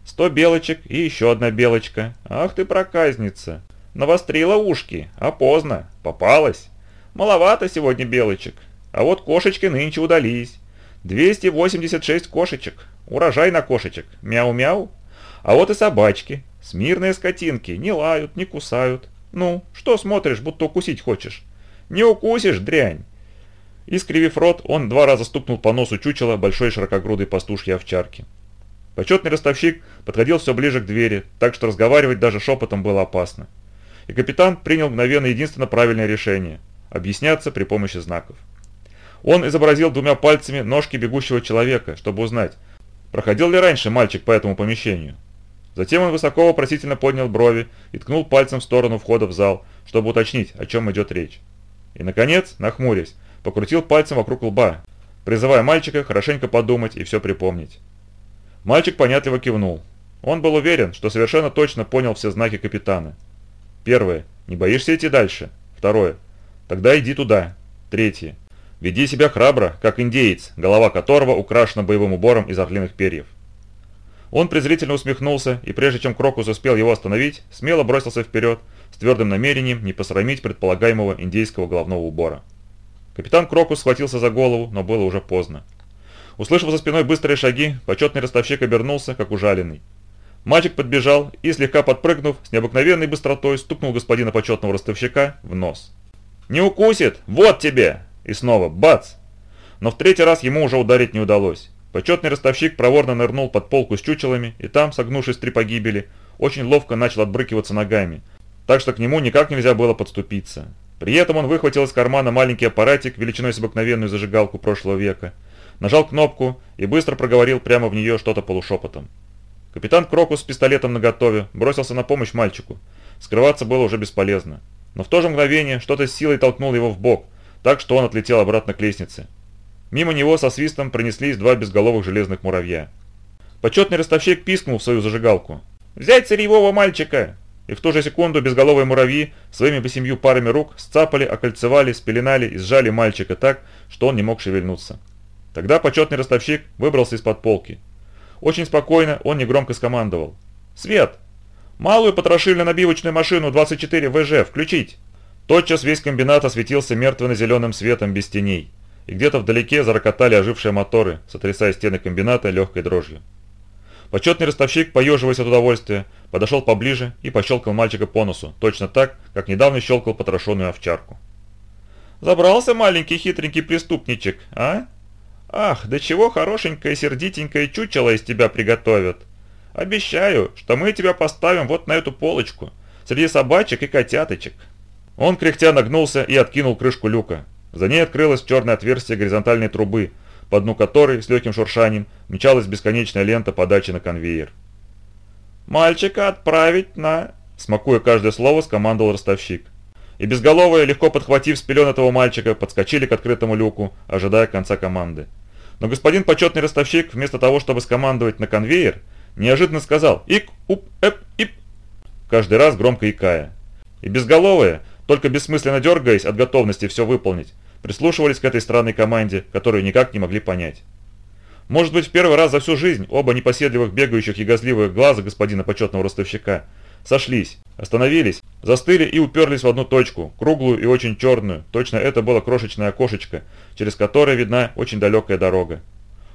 S1: «Сто белочек и еще одна белочка. Ах ты проказница! Навострила ушки, а поздно, попалась. Маловато сегодня белочек, а вот кошечки нынче удались. 286 кошечек, урожай на кошечек, мяу-мяу. А вот и собачки, смирные скотинки, не лают, не кусают. Ну, что смотришь, будто укусить хочешь? Не укусишь, дрянь. Искривив рот, он два раза стукнул по носу чучела большой широкогрудой пастушьей овчарки. Почетный ростовщик подходил все ближе к двери, так что разговаривать даже шепотом было опасно и капитан принял мгновенно единственно правильное решение – объясняться при помощи знаков. Он изобразил двумя пальцами ножки бегущего человека, чтобы узнать, проходил ли раньше мальчик по этому помещению. Затем он высоко вопросительно поднял брови и ткнул пальцем в сторону входа в зал, чтобы уточнить, о чем идет речь. И, наконец, нахмурясь, покрутил пальцем вокруг лба, призывая мальчика хорошенько подумать и все припомнить. Мальчик понятливо кивнул. Он был уверен, что совершенно точно понял все знаки капитана – Первое. Не боишься идти дальше? Второе. Тогда иди туда. Третье. Веди себя храбро, как индеец, голова которого украшена боевым убором из орлиных перьев. Он презрительно усмехнулся, и прежде чем Крокус успел его остановить, смело бросился вперед, с твердым намерением не посрамить предполагаемого индейского головного убора. Капитан Крокус схватился за голову, но было уже поздно. Услышав за спиной быстрые шаги, почетный ростовщик обернулся, как ужаленный. Мальчик подбежал и, слегка подпрыгнув, с необыкновенной быстротой стукнул господина почетного ростовщика в нос. «Не укусит! Вот тебе!» И снова бац! Но в третий раз ему уже ударить не удалось. Почетный ростовщик проворно нырнул под полку с чучелами, и там, согнувшись три погибели, очень ловко начал отбрыкиваться ногами, так что к нему никак нельзя было подступиться. При этом он выхватил из кармана маленький аппаратик величиной с обыкновенную зажигалку прошлого века, нажал кнопку и быстро проговорил прямо в нее что-то полушепотом. Капитан Крокус с пистолетом наготове бросился на помощь мальчику. Скрываться было уже бесполезно. Но в то же мгновение что-то с силой толкнуло его в бок, так что он отлетел обратно к лестнице. Мимо него со свистом пронеслись два безголовых железных муравья. Почетный ростовщик пискнул в свою зажигалку. «Взять сырьевого мальчика!» И в ту же секунду безголовые муравьи своими восемью парами рук сцапали, окольцевали, спеленали и сжали мальчика так, что он не мог шевельнуться. Тогда почетный ростовщик выбрался из-под полки. Очень спокойно он негромко скомандовал. «Свет! Малую потрошильно-набивочную машину 24 ВЖ включить!» Тотчас весь комбинат осветился мертвенно-зеленым светом без теней, и где-то вдалеке зарокотали ожившие моторы, сотрясая стены комбината легкой дрожью. Почетный ростовщик, поеживаясь от удовольствия, подошел поближе и пощелкал мальчика по носу, точно так, как недавно щелкал потрошенную овчарку. «Забрался маленький хитренький преступничек, а?» Ах, да чего хорошенькое сердитенькое чучело из тебя приготовят. Обещаю, что мы тебя поставим вот на эту полочку, среди собачек и котяточек». Он кряхтя нагнулся и откинул крышку люка. За ней открылось черное отверстие горизонтальной трубы, по дну которой с легким шуршанием мчалась бесконечная лента подачи на конвейер. «Мальчика отправить на...» Смакуя каждое слово, скомандовал ростовщик. И безголовые, легко подхватив с пелен этого мальчика, подскочили к открытому люку, ожидая конца команды. Но господин почетный ростовщик, вместо того, чтобы скомандовать на конвейер, неожиданно сказал «Ик, уп, эп, ип», каждый раз громко икая. И безголовые, только бессмысленно дергаясь от готовности все выполнить, прислушивались к этой странной команде, которую никак не могли понять. Может быть, в первый раз за всю жизнь оба непоседливых бегающих и газливых глаза господина почетного ростовщика сошлись, остановились Застыли и уперлись в одну точку, круглую и очень черную, точно это было крошечное окошечко, через которое видна очень далекая дорога.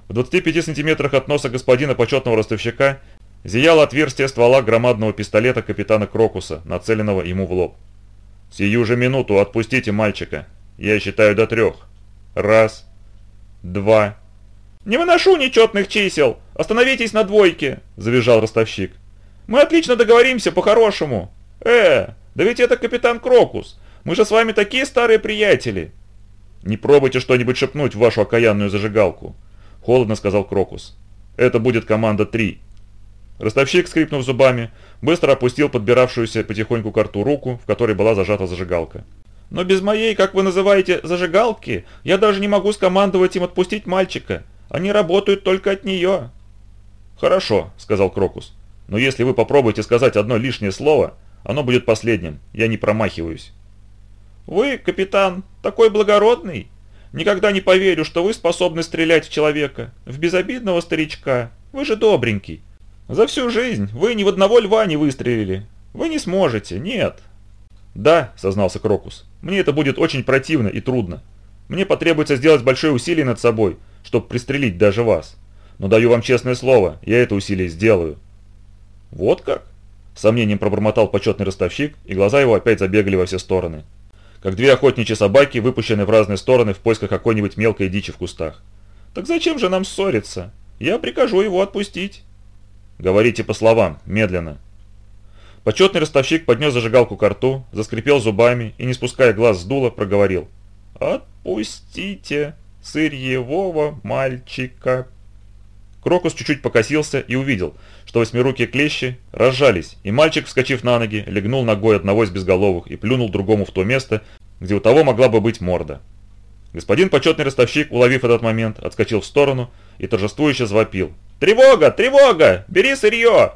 S1: В 25 сантиметрах от носа господина почетного ростовщика зияло отверстие ствола громадного пистолета капитана Крокуса, нацеленного ему в лоб. «Сию же минуту отпустите мальчика. Я считаю до трех. Раз, два...»
S2: «Не выношу нечетных чисел! Остановитесь на двойке!» – завизжал ростовщик. «Мы отлично договоримся по-хорошему!» «Э, да ведь это капитан Крокус! Мы же с вами такие старые приятели!»
S1: «Не пробуйте что-нибудь шепнуть в вашу окаянную зажигалку», – холодно сказал Крокус. «Это будет команда 3». Ростовщик, скрипнув зубами, быстро опустил подбиравшуюся потихоньку к рту руку, в которой была зажата зажигалка.
S2: «Но без моей, как вы называете, зажигалки, я даже не могу скомандовать им отпустить мальчика. Они работают только от нее».
S1: «Хорошо», – сказал Крокус. «Но если вы попробуете сказать одно лишнее слово, оно будет последним. Я не промахиваюсь».
S2: «Вы, капитан, такой благородный. Никогда не поверю, что вы способны стрелять в человека, в безобидного старичка. Вы же добренький. За всю жизнь вы ни в одного льва не выстрелили. Вы не сможете, нет».
S1: «Да», — сознался Крокус, — «мне это будет очень противно и трудно. Мне потребуется сделать большое усилие над собой, чтобы пристрелить даже вас. Но даю вам честное слово, я это усилие сделаю».
S2: «Вот как?»
S1: Сомнением пробормотал почетный ростовщик, и глаза его опять забегали во все стороны. Как две охотничьи собаки, выпущенные в разные стороны в поисках какой-нибудь мелкой дичи в кустах.
S2: «Так зачем же нам ссориться? Я прикажу его отпустить».
S1: «Говорите по словам, медленно». Почетный ростовщик поднес зажигалку к рту, заскрипел зубами и, не спуская глаз с дула, проговорил.
S2: «Отпустите сырьевого мальчика».
S1: Крокус чуть-чуть покосился и увидел, что восьмирукие клещи разжались, и мальчик, вскочив на ноги, легнул ногой одного из безголовых и плюнул другому в то место, где у того могла бы быть морда. Господин почетный ростовщик, уловив этот момент, отскочил в сторону и торжествующе завопил. «Тревога! Тревога! Бери сырье!»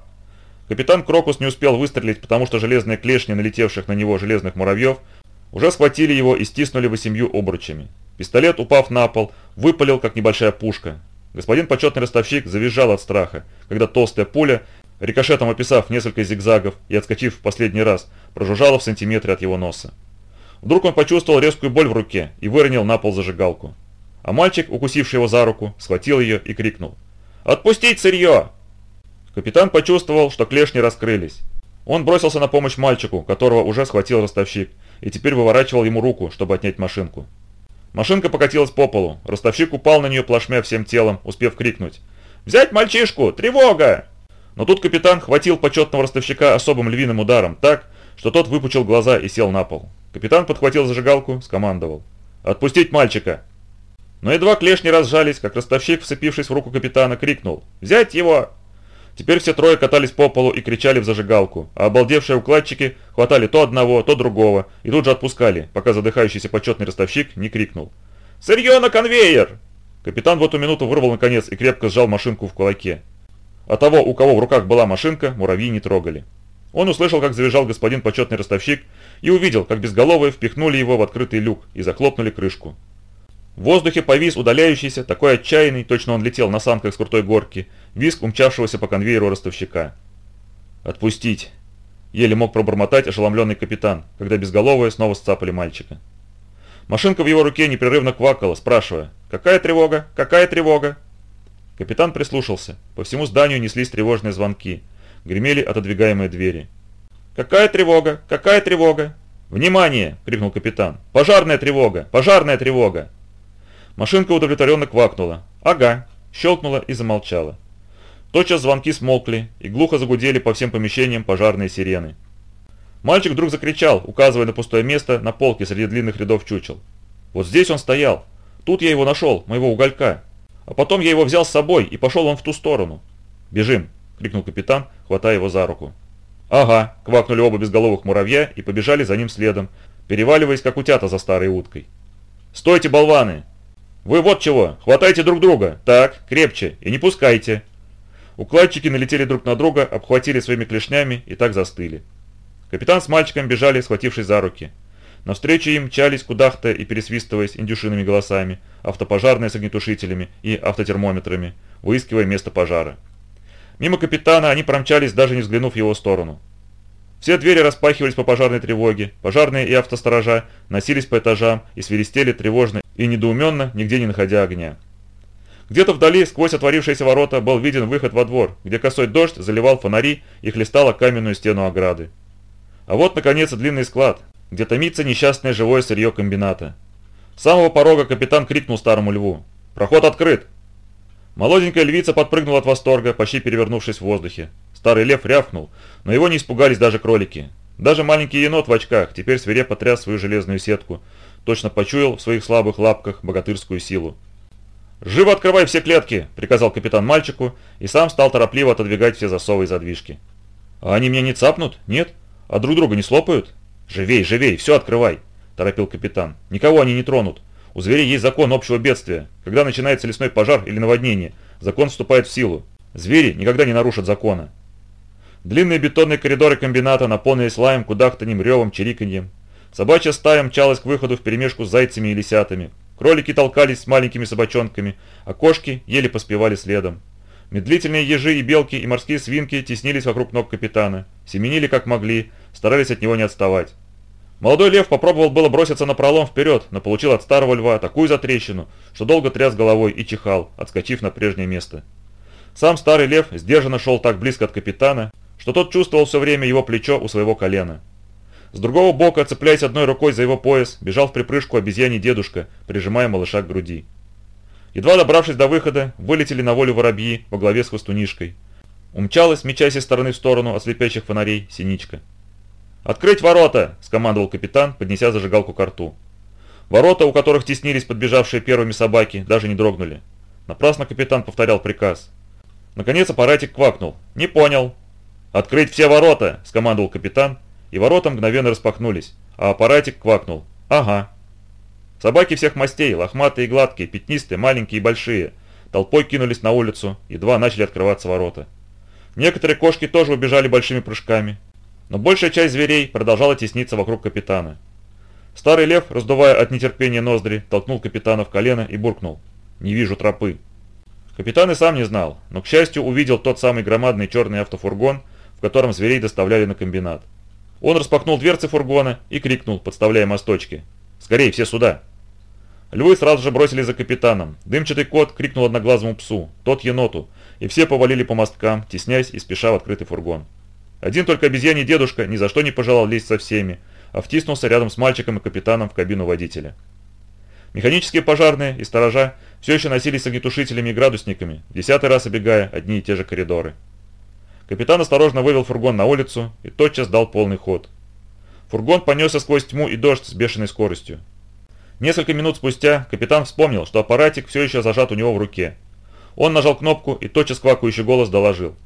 S1: Капитан Крокус не успел выстрелить, потому что железные клешни, налетевших на него железных муравьев, уже схватили его и стиснули восемью обручами. Пистолет, упав на пол, выпалил, как небольшая пушка, Господин почетный ростовщик завизжал от страха, когда толстая пуля, рикошетом описав несколько зигзагов и отскочив в последний раз, прожужжала в сантиметре от его носа. Вдруг он почувствовал резкую боль в руке и выронил на пол зажигалку. А мальчик, укусивший его за руку, схватил ее и крикнул. «Отпустить сырье!» Капитан почувствовал, что клешни раскрылись. Он бросился на помощь мальчику, которого уже схватил ростовщик, и теперь выворачивал ему руку, чтобы отнять машинку. Машинка покатилась по полу. Ростовщик упал на нее плашмя всем телом, успев крикнуть. «Взять мальчишку! Тревога!» Но тут капитан хватил почетного ростовщика особым львиным ударом так, что тот выпучил глаза и сел на пол. Капитан подхватил зажигалку, скомандовал. «Отпустить мальчика!» Но едва клешни разжались, как ростовщик, вцепившись в руку капитана, крикнул. «Взять его!» Теперь все трое катались по полу и кричали в зажигалку, а обалдевшие укладчики хватали то одного, то другого и тут же отпускали, пока задыхающийся почетный ростовщик не крикнул. «Сырье на конвейер!» Капитан в эту минуту вырвал наконец и крепко сжал машинку в кулаке. А того, у кого в руках была машинка, муравьи не трогали. Он услышал, как завизжал господин почетный ростовщик и увидел, как безголовые впихнули его в открытый люк и захлопнули крышку. В воздухе повис удаляющийся, такой отчаянный, точно он летел на санках с крутой горки, виск умчавшегося по конвейеру ростовщика. «Отпустить!» Еле мог пробормотать ошеломленный капитан, когда безголовые снова сцапали мальчика. Машинка в его руке непрерывно квакала, спрашивая «Какая тревога? Какая тревога?» Капитан прислушался. По всему зданию неслись тревожные звонки. Гремели отодвигаемые двери. «Какая тревога? Какая тревога?» «Внимание!» – крикнул капитан. «Пожарная тревога! Пожарная тревога!» Машинка удовлетворенно квакнула. «Ага», щелкнула и замолчала. Тотчас звонки смолкли и глухо загудели по всем помещениям пожарные сирены. Мальчик вдруг закричал, указывая на пустое место на полке среди длинных рядов чучел. «Вот здесь он стоял. Тут я его нашел, моего уголька. А потом я его взял с собой, и пошел он в ту сторону». «Бежим!» – крикнул капитан, хватая его за руку. «Ага!» – квакнули оба безголовых муравья и побежали за ним следом, переваливаясь, как утята за старой уткой. «Стойте, болваны!» «Вы вот чего, хватайте друг друга, так, крепче, и не пускайте». Укладчики налетели друг на друга, обхватили своими клешнями и так застыли. Капитан с мальчиком бежали, схватившись за руки. Навстречу им мчались кудахтая и пересвистываясь индюшиными голосами, автопожарные с огнетушителями и автотермометрами, выискивая место пожара. Мимо капитана они промчались, даже не взглянув в его сторону. Все двери распахивались по пожарной тревоге, пожарные и автосторожа носились по этажам и свиристели тревожно и недоуменно, нигде не находя огня. Где-то вдали, сквозь отворившиеся ворота, был виден выход во двор, где косой дождь заливал фонари и хлестала каменную стену ограды. А вот, наконец, длинный склад, где томится несчастное живое сырье комбината. С самого порога капитан крикнул старому льву. «Проход открыт!» Молоденькая львица подпрыгнула от восторга, почти перевернувшись в воздухе. Старый лев рявкнул, но его не испугались даже кролики. Даже маленький енот в очках теперь свирепо тряс свою железную сетку, точно почуял в своих слабых лапках богатырскую силу. «Живо открывай все клетки!» – приказал капитан мальчику и сам стал торопливо отодвигать все засовы и задвижки. «А они меня не цапнут? Нет? А друг друга не слопают?» «Живей, живей, все открывай!» – торопил капитан. «Никого они не тронут. У зверей есть закон общего бедствия. Когда начинается лесной пожар или наводнение, закон вступает в силу. Звери никогда не нарушат закона». Длинные бетонные коридоры комбината наполнились лаем, кудахтаньем, ревом, чириканьем. Собачья стая мчалась к выходу вперемешку с зайцами и лисятами. Кролики толкались с маленькими собачонками, а кошки еле поспевали следом. Медлительные ежи и белки и морские свинки теснились вокруг ног капитана, семенили как могли, старались от него не отставать. Молодой лев попробовал было броситься на пролом вперед, но получил от старого льва такую затрещину, что долго тряс головой и чихал, отскочив на прежнее место. Сам старый лев сдержанно шел так близко от капитана, что тот чувствовал все время его плечо у своего колена. С другого бока, цепляясь одной рукой за его пояс, бежал в припрыжку обезьяний дедушка, прижимая малыша к груди. Едва добравшись до выхода, вылетели на волю воробьи во главе с хвостунишкой. Умчалась, мечась из стороны в сторону от слепящих фонарей, синичка. «Открыть ворота!» – скомандовал капитан, поднеся зажигалку к рту. Ворота, у которых теснились подбежавшие первыми собаки, даже не дрогнули. Напрасно капитан повторял приказ. Наконец аппаратик квакнул. «Не понял». «Открыть все ворота!» – скомандовал капитан, и ворота мгновенно распахнулись, а аппаратик квакнул. «Ага». Собаки всех мастей, лохматые и гладкие, пятнистые, маленькие и большие, толпой кинулись на улицу, едва начали открываться ворота. Некоторые кошки тоже убежали большими прыжками, но большая часть зверей продолжала тесниться вокруг капитана. Старый лев, раздувая от нетерпения ноздри, толкнул капитана в колено и буркнул. «Не вижу тропы». Капитан и сам не знал, но, к счастью, увидел тот самый громадный черный автофургон, в котором зверей доставляли на комбинат. Он распахнул дверцы фургона и крикнул, подставляя мосточки. «Скорей, все сюда!» Львы сразу же бросились за капитаном. Дымчатый кот крикнул одноглазому псу, тот еноту, и все повалили по мосткам, теснясь и спеша в открытый фургон. Один только обезьяний дедушка ни за что не пожелал лезть со всеми, а втиснулся рядом с мальчиком и капитаном в кабину водителя. Механические пожарные и сторожа все еще носились с огнетушителями и градусниками, десятый раз обегая одни и те же коридоры. Капитан осторожно вывел фургон на улицу и тотчас дал полный ход. Фургон понесся сквозь тьму и дождь с бешеной скоростью. Несколько минут спустя капитан вспомнил, что аппаратик все еще зажат у него в руке. Он нажал кнопку и тотчас квакающий голос доложил.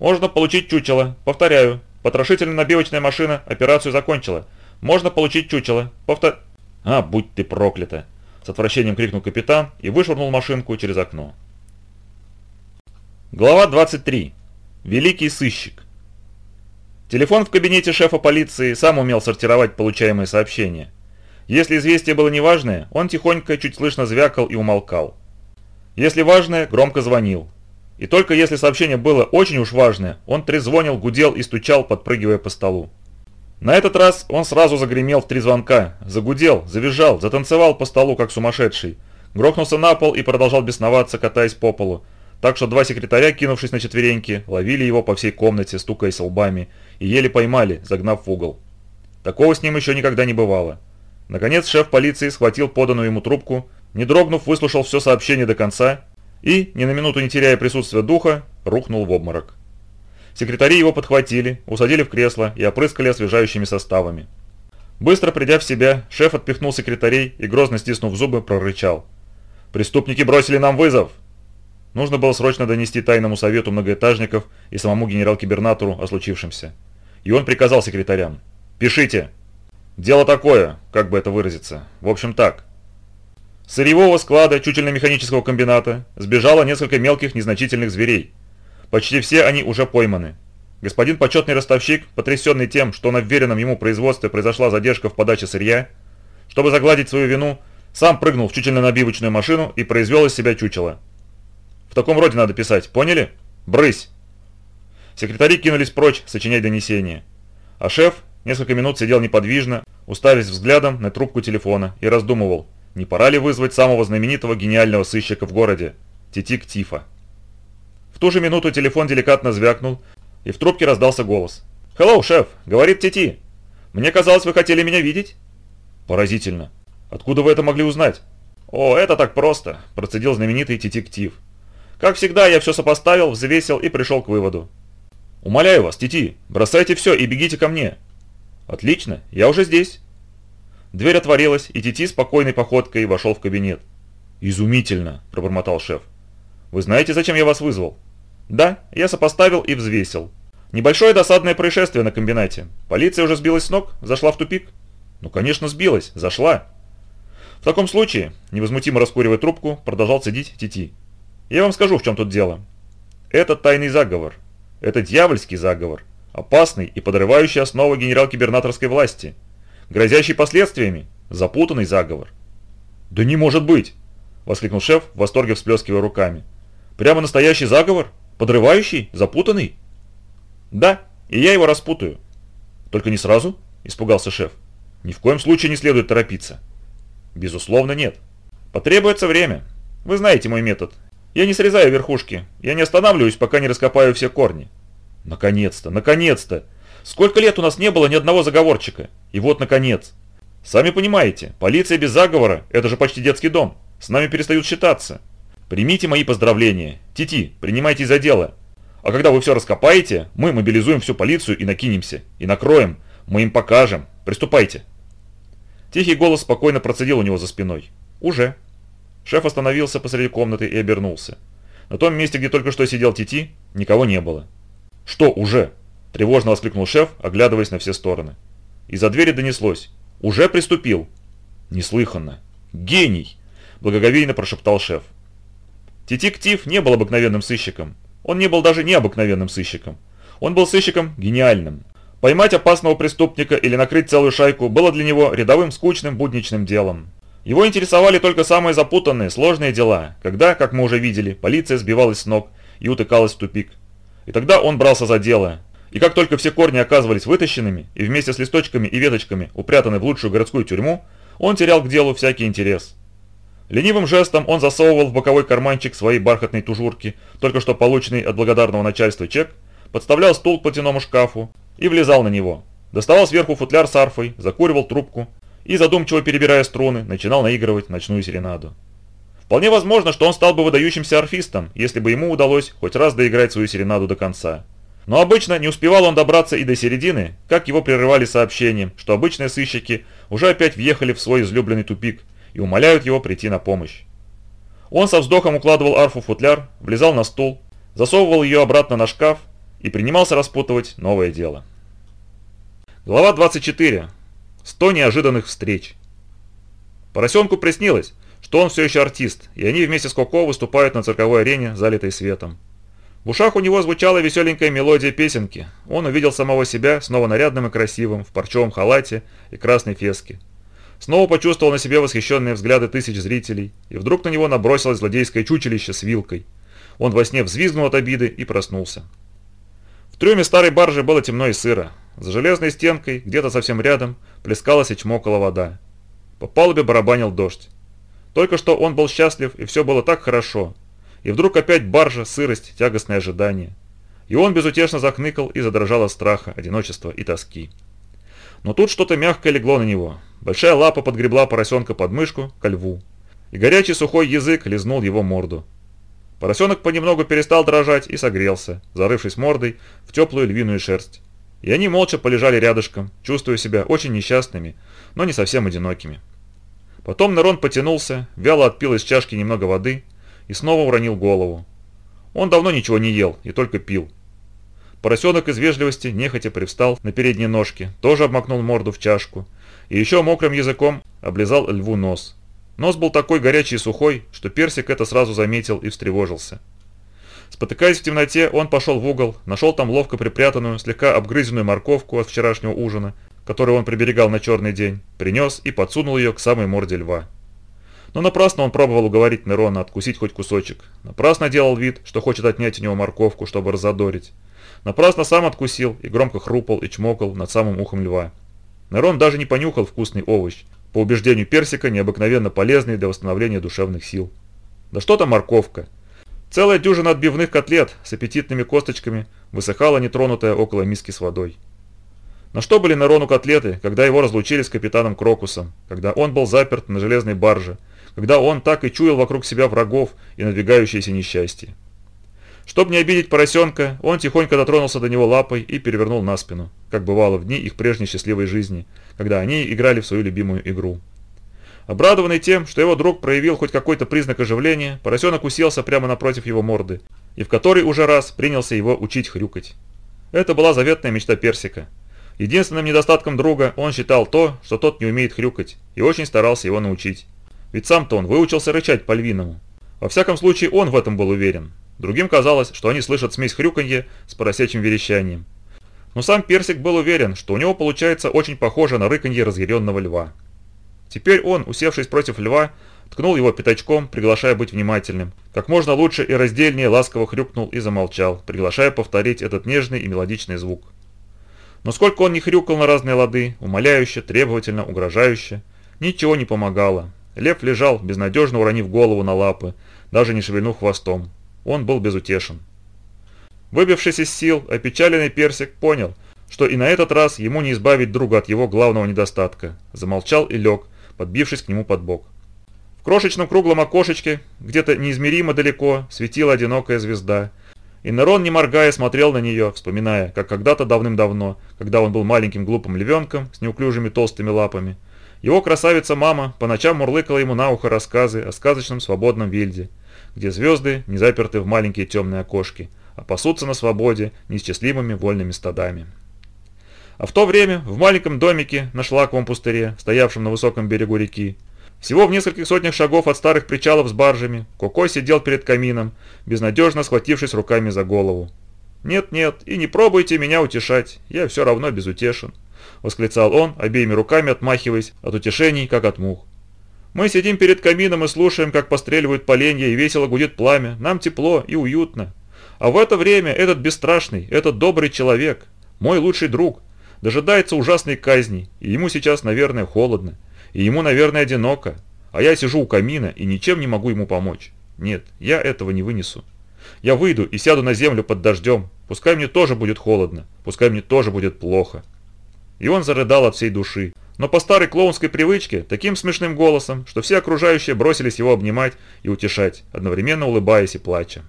S1: «Можно получить чучело. Повторяю. Потрошительно-набивочная машина операцию закончила. Можно получить чучело. Повтор...» «А, будь ты проклята!» С отвращением крикнул капитан и вышвырнул машинку через окно. Глава 23. Великий сыщик. Телефон в кабинете шефа полиции сам умел сортировать получаемые сообщения. Если известие было неважное, он тихонько, чуть слышно звякал и умолкал. Если важное, громко звонил. И только если сообщение было очень уж важное, он трезвонил, гудел и стучал, подпрыгивая по столу. На этот раз он сразу загремел в три звонка, загудел, завизжал, затанцевал по столу, как сумасшедший, грохнулся на пол и продолжал бесноваться, катаясь по полу, так что два секретаря, кинувшись на четвереньки, ловили его по всей комнате, стукаясь лбами, и еле поймали, загнав в угол. Такого с ним еще никогда не бывало. Наконец шеф полиции схватил поданную ему трубку, не дрогнув, выслушал все сообщение до конца и, ни на минуту не теряя присутствия духа, рухнул в обморок. Секретари его подхватили, усадили в кресло и опрыскали освежающими составами. Быстро придя в себя, шеф отпихнул секретарей и, грозно стиснув зубы, прорычал. «Преступники бросили нам вызов! Нужно было срочно донести тайному совету многоэтажников и самому генерал-кибернатору о случившемся. И он приказал секретарям. «Пишите!» «Дело такое, как бы это выразиться. В общем так. С сырьевого склада чучельно-механического комбината сбежало несколько мелких незначительных зверей. Почти все они уже пойманы. Господин почетный ростовщик, потрясенный тем, что на вверенном ему производстве произошла задержка в подаче сырья, чтобы загладить свою вину, сам прыгнул в чучельно-набивочную машину и произвел из себя чучело. В таком роде надо писать, поняли? Брысь!» Секретари кинулись прочь сочинять донесения. А шеф несколько минут сидел неподвижно, уставясь взглядом на трубку телефона и раздумывал, не пора ли вызвать самого знаменитого гениального сыщика в городе, Титик Тифа. В ту же минуту телефон деликатно звякнул, и в трубке раздался голос. «Hello, шеф!» — говорит Тити. «Мне казалось, вы хотели меня видеть?» «Поразительно. Откуда вы это могли узнать?» «О, это так просто», – процедил знаменитый детектив. «Как всегда, я все сопоставил, взвесил и пришел к выводу». «Умоляю вас, Тити, бросайте все и бегите ко мне». «Отлично, я уже здесь». Дверь отворилась, и Тити спокойной походкой вошел в кабинет. «Изумительно», – пробормотал шеф. «Вы знаете, зачем я вас вызвал?» «Да, я сопоставил и взвесил. Небольшое досадное происшествие на комбинате. Полиция уже сбилась с ног, зашла в тупик». «Ну, конечно, сбилась, зашла». В таком случае, невозмутимо раскуривая трубку, продолжал цедить Тити. Я вам скажу, в чем тут дело. Это тайный заговор. Это дьявольский заговор. Опасный и подрывающий основы генерал-гибернаторской власти. Грозящий последствиями. Запутанный заговор. «Да не может быть!» – воскликнул шеф, в восторге всплескивая руками. «Прямо настоящий заговор? Подрывающий? Запутанный?» «Да, и я его распутаю». «Только не сразу?» – испугался шеф. «Ни в коем случае не следует торопиться». Безусловно, нет. Потребуется время. Вы знаете мой метод. Я не срезаю верхушки. Я не останавливаюсь, пока не раскопаю все корни. Наконец-то, наконец-то. Сколько лет у нас не было ни одного заговорчика. И вот, наконец. Сами понимаете, полиция без заговора – это же почти детский дом. С нами перестают считаться. Примите мои поздравления. Тити, принимайтесь за дело. А когда вы все раскопаете, мы мобилизуем всю полицию и накинемся. И накроем. Мы им покажем. Приступайте. Тихий голос спокойно процедил у него за спиной. «Уже». Шеф остановился посреди комнаты и обернулся. На том месте, где только что сидел Тити, никого не было. «Что уже?» – тревожно воскликнул шеф, оглядываясь на все стороны. Из-за двери донеслось. «Уже приступил?» «Неслыханно!» «Гений!» – благоговейно прошептал шеф. Тити Ктив не был обыкновенным сыщиком. Он не был даже необыкновенным сыщиком. Он был сыщиком гениальным. Поймать опасного преступника или накрыть целую шайку было для него рядовым скучным будничным делом. Его интересовали только самые запутанные, сложные дела, когда, как мы уже видели, полиция сбивалась с ног и утыкалась в тупик. И тогда он брался за дело. И как только все корни оказывались вытащенными и вместе с листочками и веточками упрятаны в лучшую городскую тюрьму, он терял к делу всякий интерес. Ленивым жестом он засовывал в боковой карманчик своей бархатной тужурки, только что полученный от благодарного начальства чек, подставлял стул к платяному шкафу и влезал на него. Доставал сверху футляр с арфой, закуривал трубку и, задумчиво перебирая струны, начинал наигрывать ночную серенаду. Вполне возможно, что он стал бы выдающимся арфистом, если бы ему удалось хоть раз доиграть свою серенаду до конца. Но обычно не успевал он добраться и до середины, как его прерывали сообщением, что обычные сыщики уже опять въехали в свой излюбленный тупик и умоляют его прийти на помощь. Он со вздохом укладывал арфу в футляр, влезал на стул, засовывал ее обратно на шкаф и принимался распутывать новое дело. Глава 24. 100 неожиданных встреч. Поросенку приснилось, что он все еще артист, и они вместе с Коко выступают на цирковой арене, залитой светом. В ушах у него звучала веселенькая мелодия песенки. Он увидел самого себя снова нарядным и красивым, в парчевом халате и красной феске. Снова почувствовал на себе восхищенные взгляды тысяч зрителей, и вдруг на него набросилось злодейское чучелище с вилкой. Он во сне взвизгнул от обиды и проснулся. В трюме старой баржи было темно и сыро. За железной стенкой, где-то совсем рядом, плескалась и чмокала вода. По палубе барабанил дождь. Только что он был счастлив, и все было так хорошо. И вдруг опять баржа, сырость, тягостное ожидание. И он безутешно захныкал и задрожал от страха, одиночества и тоски. Но тут что-то мягкое легло на него. Большая лапа подгребла поросенка под мышку ко льву. И горячий сухой язык лизнул его морду. Поросенок понемногу перестал дрожать и согрелся, зарывшись мордой в теплую львиную шерсть. И они молча полежали рядышком, чувствуя себя очень несчастными, но не совсем одинокими. Потом Нерон потянулся, вяло отпил из чашки немного воды и снова уронил голову. Он давно ничего не ел и только пил. Поросенок из вежливости нехотя привстал на передние ножки, тоже обмакнул морду в чашку и еще мокрым языком облизал льву нос. Нос был такой горячий и сухой, что персик это сразу заметил и встревожился. Спотыкаясь в темноте, он пошел в угол, нашел там ловко припрятанную, слегка обгрызенную морковку от вчерашнего ужина, которую он приберегал на черный день, принес и подсунул ее к самой морде льва. Но напрасно он пробовал уговорить Нерона откусить хоть кусочек. Напрасно делал вид, что хочет отнять у него морковку, чтобы разодорить. Напрасно сам откусил и громко хрупал и чмокал над самым ухом льва. Нерон даже не понюхал вкусный овощ, по убеждению персика необыкновенно полезный для восстановления душевных сил. Да что там морковка? Целая дюжина отбивных котлет с аппетитными косточками высыхала нетронутая около миски с водой. На что были Нерону котлеты, когда его разлучили с капитаном Крокусом, когда он был заперт на железной барже, когда он так и чуял вокруг себя врагов и надвигающееся несчастье. Чтобы не обидеть поросенка, он тихонько дотронулся до него лапой и перевернул на спину, как бывало в дни их прежней счастливой жизни, когда они играли в свою любимую игру. Обрадованный тем, что его друг проявил хоть какой-то признак оживления, поросенок уселся прямо напротив его морды, и в который уже раз принялся его учить хрюкать. Это была заветная мечта Персика. Единственным недостатком друга он считал то, что тот не умеет хрюкать, и очень старался его научить. Ведь сам-то он выучился рычать по-львиному. Во всяком случае, он в этом был уверен. Другим казалось, что они слышат смесь хрюканья с поросячьим верещанием. Но сам Персик был уверен, что у него получается очень похоже на рыканье разъяренного льва. Теперь он, усевшись против льва, ткнул его пятачком, приглашая быть внимательным. Как можно лучше и раздельнее ласково хрюкнул и замолчал, приглашая повторить этот нежный и мелодичный звук. Но сколько он не хрюкал на разные лады, умоляюще, требовательно, угрожающе, ничего не помогало. Лев лежал, безнадежно уронив голову на лапы, даже не шевельнув хвостом. Он был безутешен. Выбившись из сил, опечаленный персик понял, что и на этот раз ему не избавить друга от его главного недостатка. Замолчал и лег, подбившись к нему под бок. В крошечном круглом окошечке, где-то неизмеримо далеко, светила одинокая звезда. И Нерон, не моргая, смотрел на нее, вспоминая, как когда-то давным-давно, когда он был маленьким глупым львенком с неуклюжими толстыми лапами, его красавица-мама по ночам мурлыкала ему на ухо рассказы о сказочном свободном Вильде, где звезды не заперты в маленькие темные окошки, а пасутся на свободе неисчислимыми вольными стадами. А в то время в маленьком домике на шлаковом пустыре, стоявшем на высоком берегу реки, всего в нескольких сотнях шагов от старых причалов с баржами, Коко сидел перед камином, безнадежно схватившись руками за голову. «Нет-нет, и не пробуйте меня утешать, я все равно безутешен», — восклицал он, обеими руками отмахиваясь от утешений, как от мух. «Мы сидим перед камином и слушаем, как постреливают поленья и весело гудит пламя, нам тепло и уютно. А в это время этот бесстрашный, этот добрый человек, мой лучший друг, дожидается ужасной казни, и ему сейчас, наверное, холодно, и ему, наверное, одиноко, а я сижу у камина и ничем не могу ему помочь. Нет, я этого не вынесу. Я выйду и сяду на землю под дождем, пускай мне тоже будет холодно, пускай мне тоже будет плохо. И он зарыдал от всей души, но по старой клоунской привычке, таким смешным голосом, что все окружающие бросились его обнимать и утешать, одновременно улыбаясь и плача.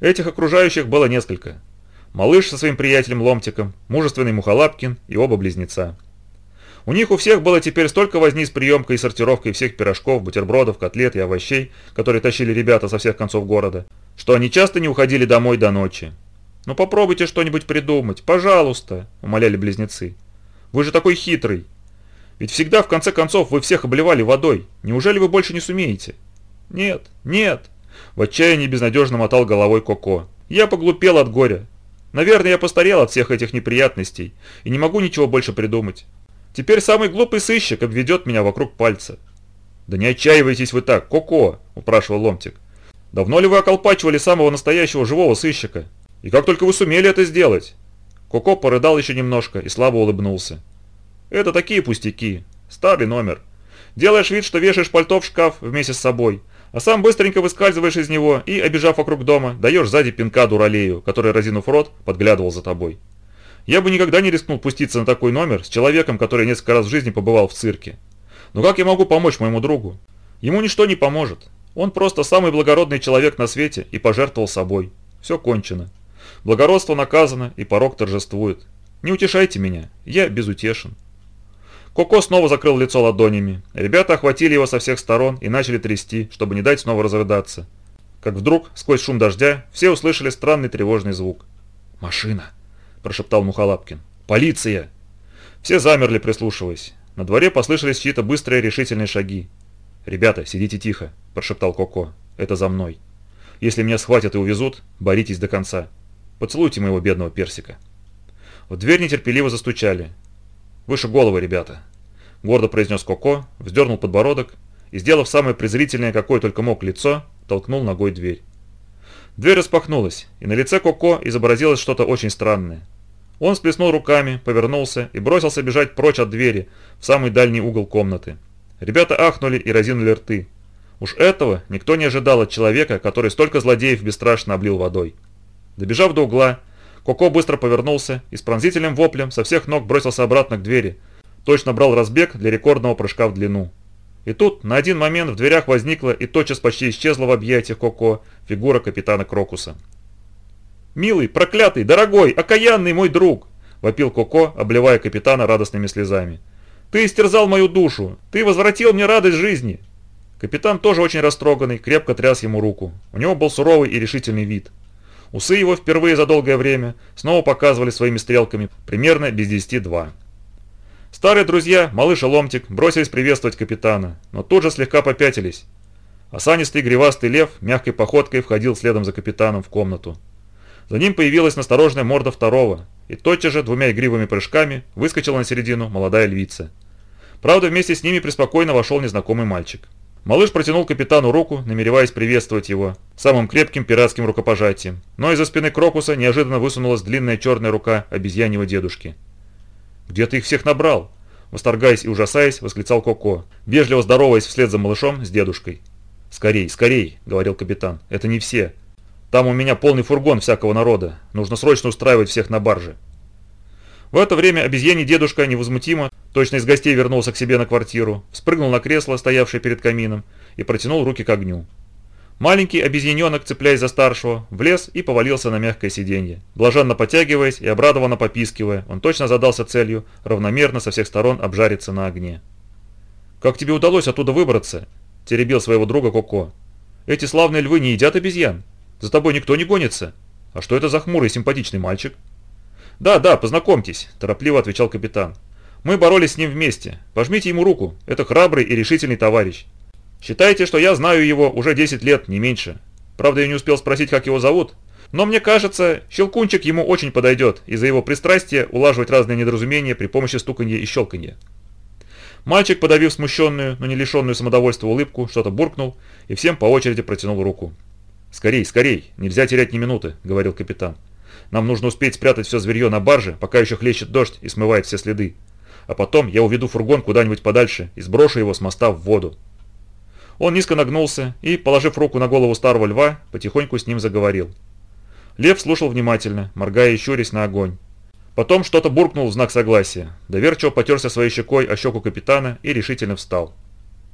S1: Этих окружающих было несколько. Малыш со своим приятелем Ломтиком, мужественный Мухолапкин и оба близнеца. У них у всех было теперь столько возни с приемкой и сортировкой всех пирожков, бутербродов, котлет и овощей, которые тащили ребята со всех концов города, что они часто не уходили домой до ночи. «Ну попробуйте что-нибудь придумать, пожалуйста», – умоляли близнецы. «Вы же такой хитрый. Ведь всегда в конце концов вы всех обливали водой. Неужели вы больше не сумеете?» «Нет, нет», – в отчаянии безнадежно мотал головой Коко. «Я поглупел от горя. Наверное, я постарел от всех этих неприятностей и не могу ничего больше придумать. Теперь самый глупый сыщик обведет меня вокруг пальца. «Да не отчаивайтесь вы так, Коко!» – упрашивал Ломтик. «Давно ли вы околпачивали самого настоящего живого сыщика? И как только вы сумели это сделать?» Коко порыдал еще немножко и слабо улыбнулся. «Это такие пустяки. Старый номер. Делаешь вид, что вешаешь пальто в шкаф вместе с собой, а сам быстренько выскальзываешь из него и, обежав вокруг дома, даешь сзади пинка дуралею, который, разинув рот, подглядывал за тобой. Я бы никогда не рискнул пуститься на такой номер с человеком, который несколько раз в жизни побывал в цирке. Но как я могу помочь моему другу? Ему ничто не поможет. Он просто самый благородный человек на свете и пожертвовал собой. Все кончено. Благородство наказано и порог торжествует. Не утешайте меня, я безутешен. Коко снова закрыл лицо ладонями. Ребята охватили его со всех сторон и начали трясти, чтобы не дать снова разрыдаться. Как вдруг, сквозь шум дождя, все услышали странный тревожный звук. «Машина!» – прошептал Мухолапкин. «Полиция!» Все замерли, прислушиваясь. На дворе послышались чьи-то быстрые решительные шаги. «Ребята, сидите тихо», – прошептал Коко. «Это за мной. Если меня схватят и увезут, боритесь до конца. Поцелуйте моего бедного персика». В дверь нетерпеливо застучали. «Выше головы, ребята!» Гордо произнес Коко, вздернул подбородок и, сделав самое презрительное, какое только мог лицо, толкнул ногой дверь. Дверь распахнулась, и на лице Коко изобразилось что-то очень странное. Он сплеснул руками, повернулся и бросился бежать прочь от двери, в самый дальний угол комнаты. Ребята ахнули и разинули рты. Уж этого никто не ожидал от человека, который столько злодеев бесстрашно облил водой. Добежав до угла, Коко быстро повернулся и с пронзительным воплем со всех ног бросился обратно к двери. Точно брал разбег для рекордного прыжка в длину. И тут на один момент в дверях возникла и тотчас почти исчезла в объятиях Коко фигура капитана Крокуса. «Милый, проклятый, дорогой, окаянный мой друг!» – вопил Коко, обливая капитана радостными слезами. «Ты истерзал мою душу! Ты возвратил мне радость жизни!» Капитан тоже очень растроганный, крепко тряс ему руку. У него был суровый и решительный вид. Усы его впервые за долгое время снова показывали своими стрелками примерно без десяти два. Старые друзья, малыш и ломтик, бросились приветствовать капитана, но тут же слегка попятились. Осанистый гривастый лев мягкой походкой входил следом за капитаном в комнату. За ним появилась настороженная морда второго, и тотчас же двумя игривыми прыжками выскочила на середину молодая львица. Правда, вместе с ними преспокойно вошел незнакомый мальчик. Малыш протянул капитану руку, намереваясь приветствовать его самым крепким пиратским рукопожатием, но из-за спины Крокуса неожиданно высунулась длинная черная рука обезьяньего дедушки. «Где ты их всех набрал?» Восторгаясь и ужасаясь, восклицал Коко, вежливо здороваясь вслед за малышом с дедушкой. «Скорей, скорей!» – говорил капитан. «Это не все. Там у меня полный фургон всякого народа. Нужно срочно устраивать всех на барже». В это время обезьяний дедушка невозмутимо, точно из гостей вернулся к себе на квартиру, спрыгнул на кресло, стоявшее перед камином, и протянул руки к огню. Маленький обезьяненок, цепляясь за старшего, влез и повалился на мягкое сиденье. Блаженно потягиваясь и обрадованно попискивая, он точно задался целью равномерно со всех сторон обжариться на огне. «Как тебе удалось оттуда выбраться?» – теребил своего друга Коко. «Эти славные львы не едят обезьян. За тобой никто не гонится. А что это за хмурый симпатичный мальчик?» «Да, да, познакомьтесь», – торопливо отвечал капитан. «Мы боролись с ним вместе. Пожмите ему руку. Это храбрый и решительный товарищ. Считайте, что я знаю его уже 10 лет, не меньше. Правда, я не успел спросить, как его зовут. Но мне кажется, Щелкунчик ему очень подойдет из-за его пристрастия улаживать разные недоразумения при помощи стуканья и щелканья. Мальчик, подавив смущенную, но не лишенную самодовольства улыбку, что-то буркнул и всем по очереди протянул руку. «Скорей, скорей, нельзя терять ни минуты», — говорил капитан. «Нам нужно успеть спрятать все зверье на барже, пока еще хлещет дождь и смывает все следы. А потом я уведу фургон куда-нибудь подальше и сброшу его с моста в воду. Он низко нагнулся и, положив руку на голову старого льва, потихоньку с ним заговорил. Лев слушал внимательно, моргая и щурясь на огонь. Потом что-то буркнул в знак согласия, доверчиво потерся своей щекой о щеку капитана и решительно встал.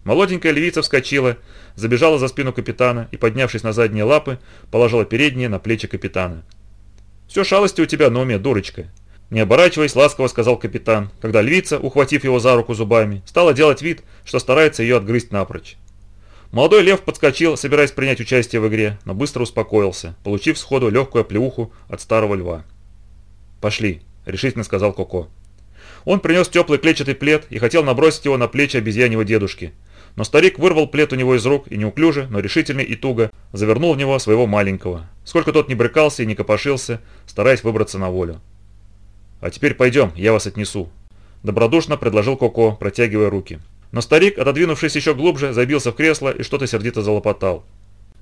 S1: Молоденькая львица вскочила, забежала за спину капитана и, поднявшись на задние лапы, положила передние на плечи капитана. «Все шалости у тебя на уме, дурочка!» Не оборачиваясь, ласково сказал капитан, когда львица, ухватив его за руку зубами, стала делать вид, что старается ее отгрызть напрочь. Молодой лев подскочил, собираясь принять участие в игре, но быстро успокоился, получив сходу легкую оплеуху от старого льва. «Пошли», — решительно сказал Коко. Он принес теплый клетчатый плед и хотел набросить его на плечи обезьяньего дедушки. Но старик вырвал плед у него из рук и неуклюже, но решительно и туго завернул в него своего маленького. Сколько тот не брыкался и не копошился, стараясь выбраться на волю. «А теперь пойдем, я вас отнесу», – добродушно предложил Коко, протягивая руки. Но старик, отодвинувшись еще глубже, забился в кресло и что-то сердито залопотал.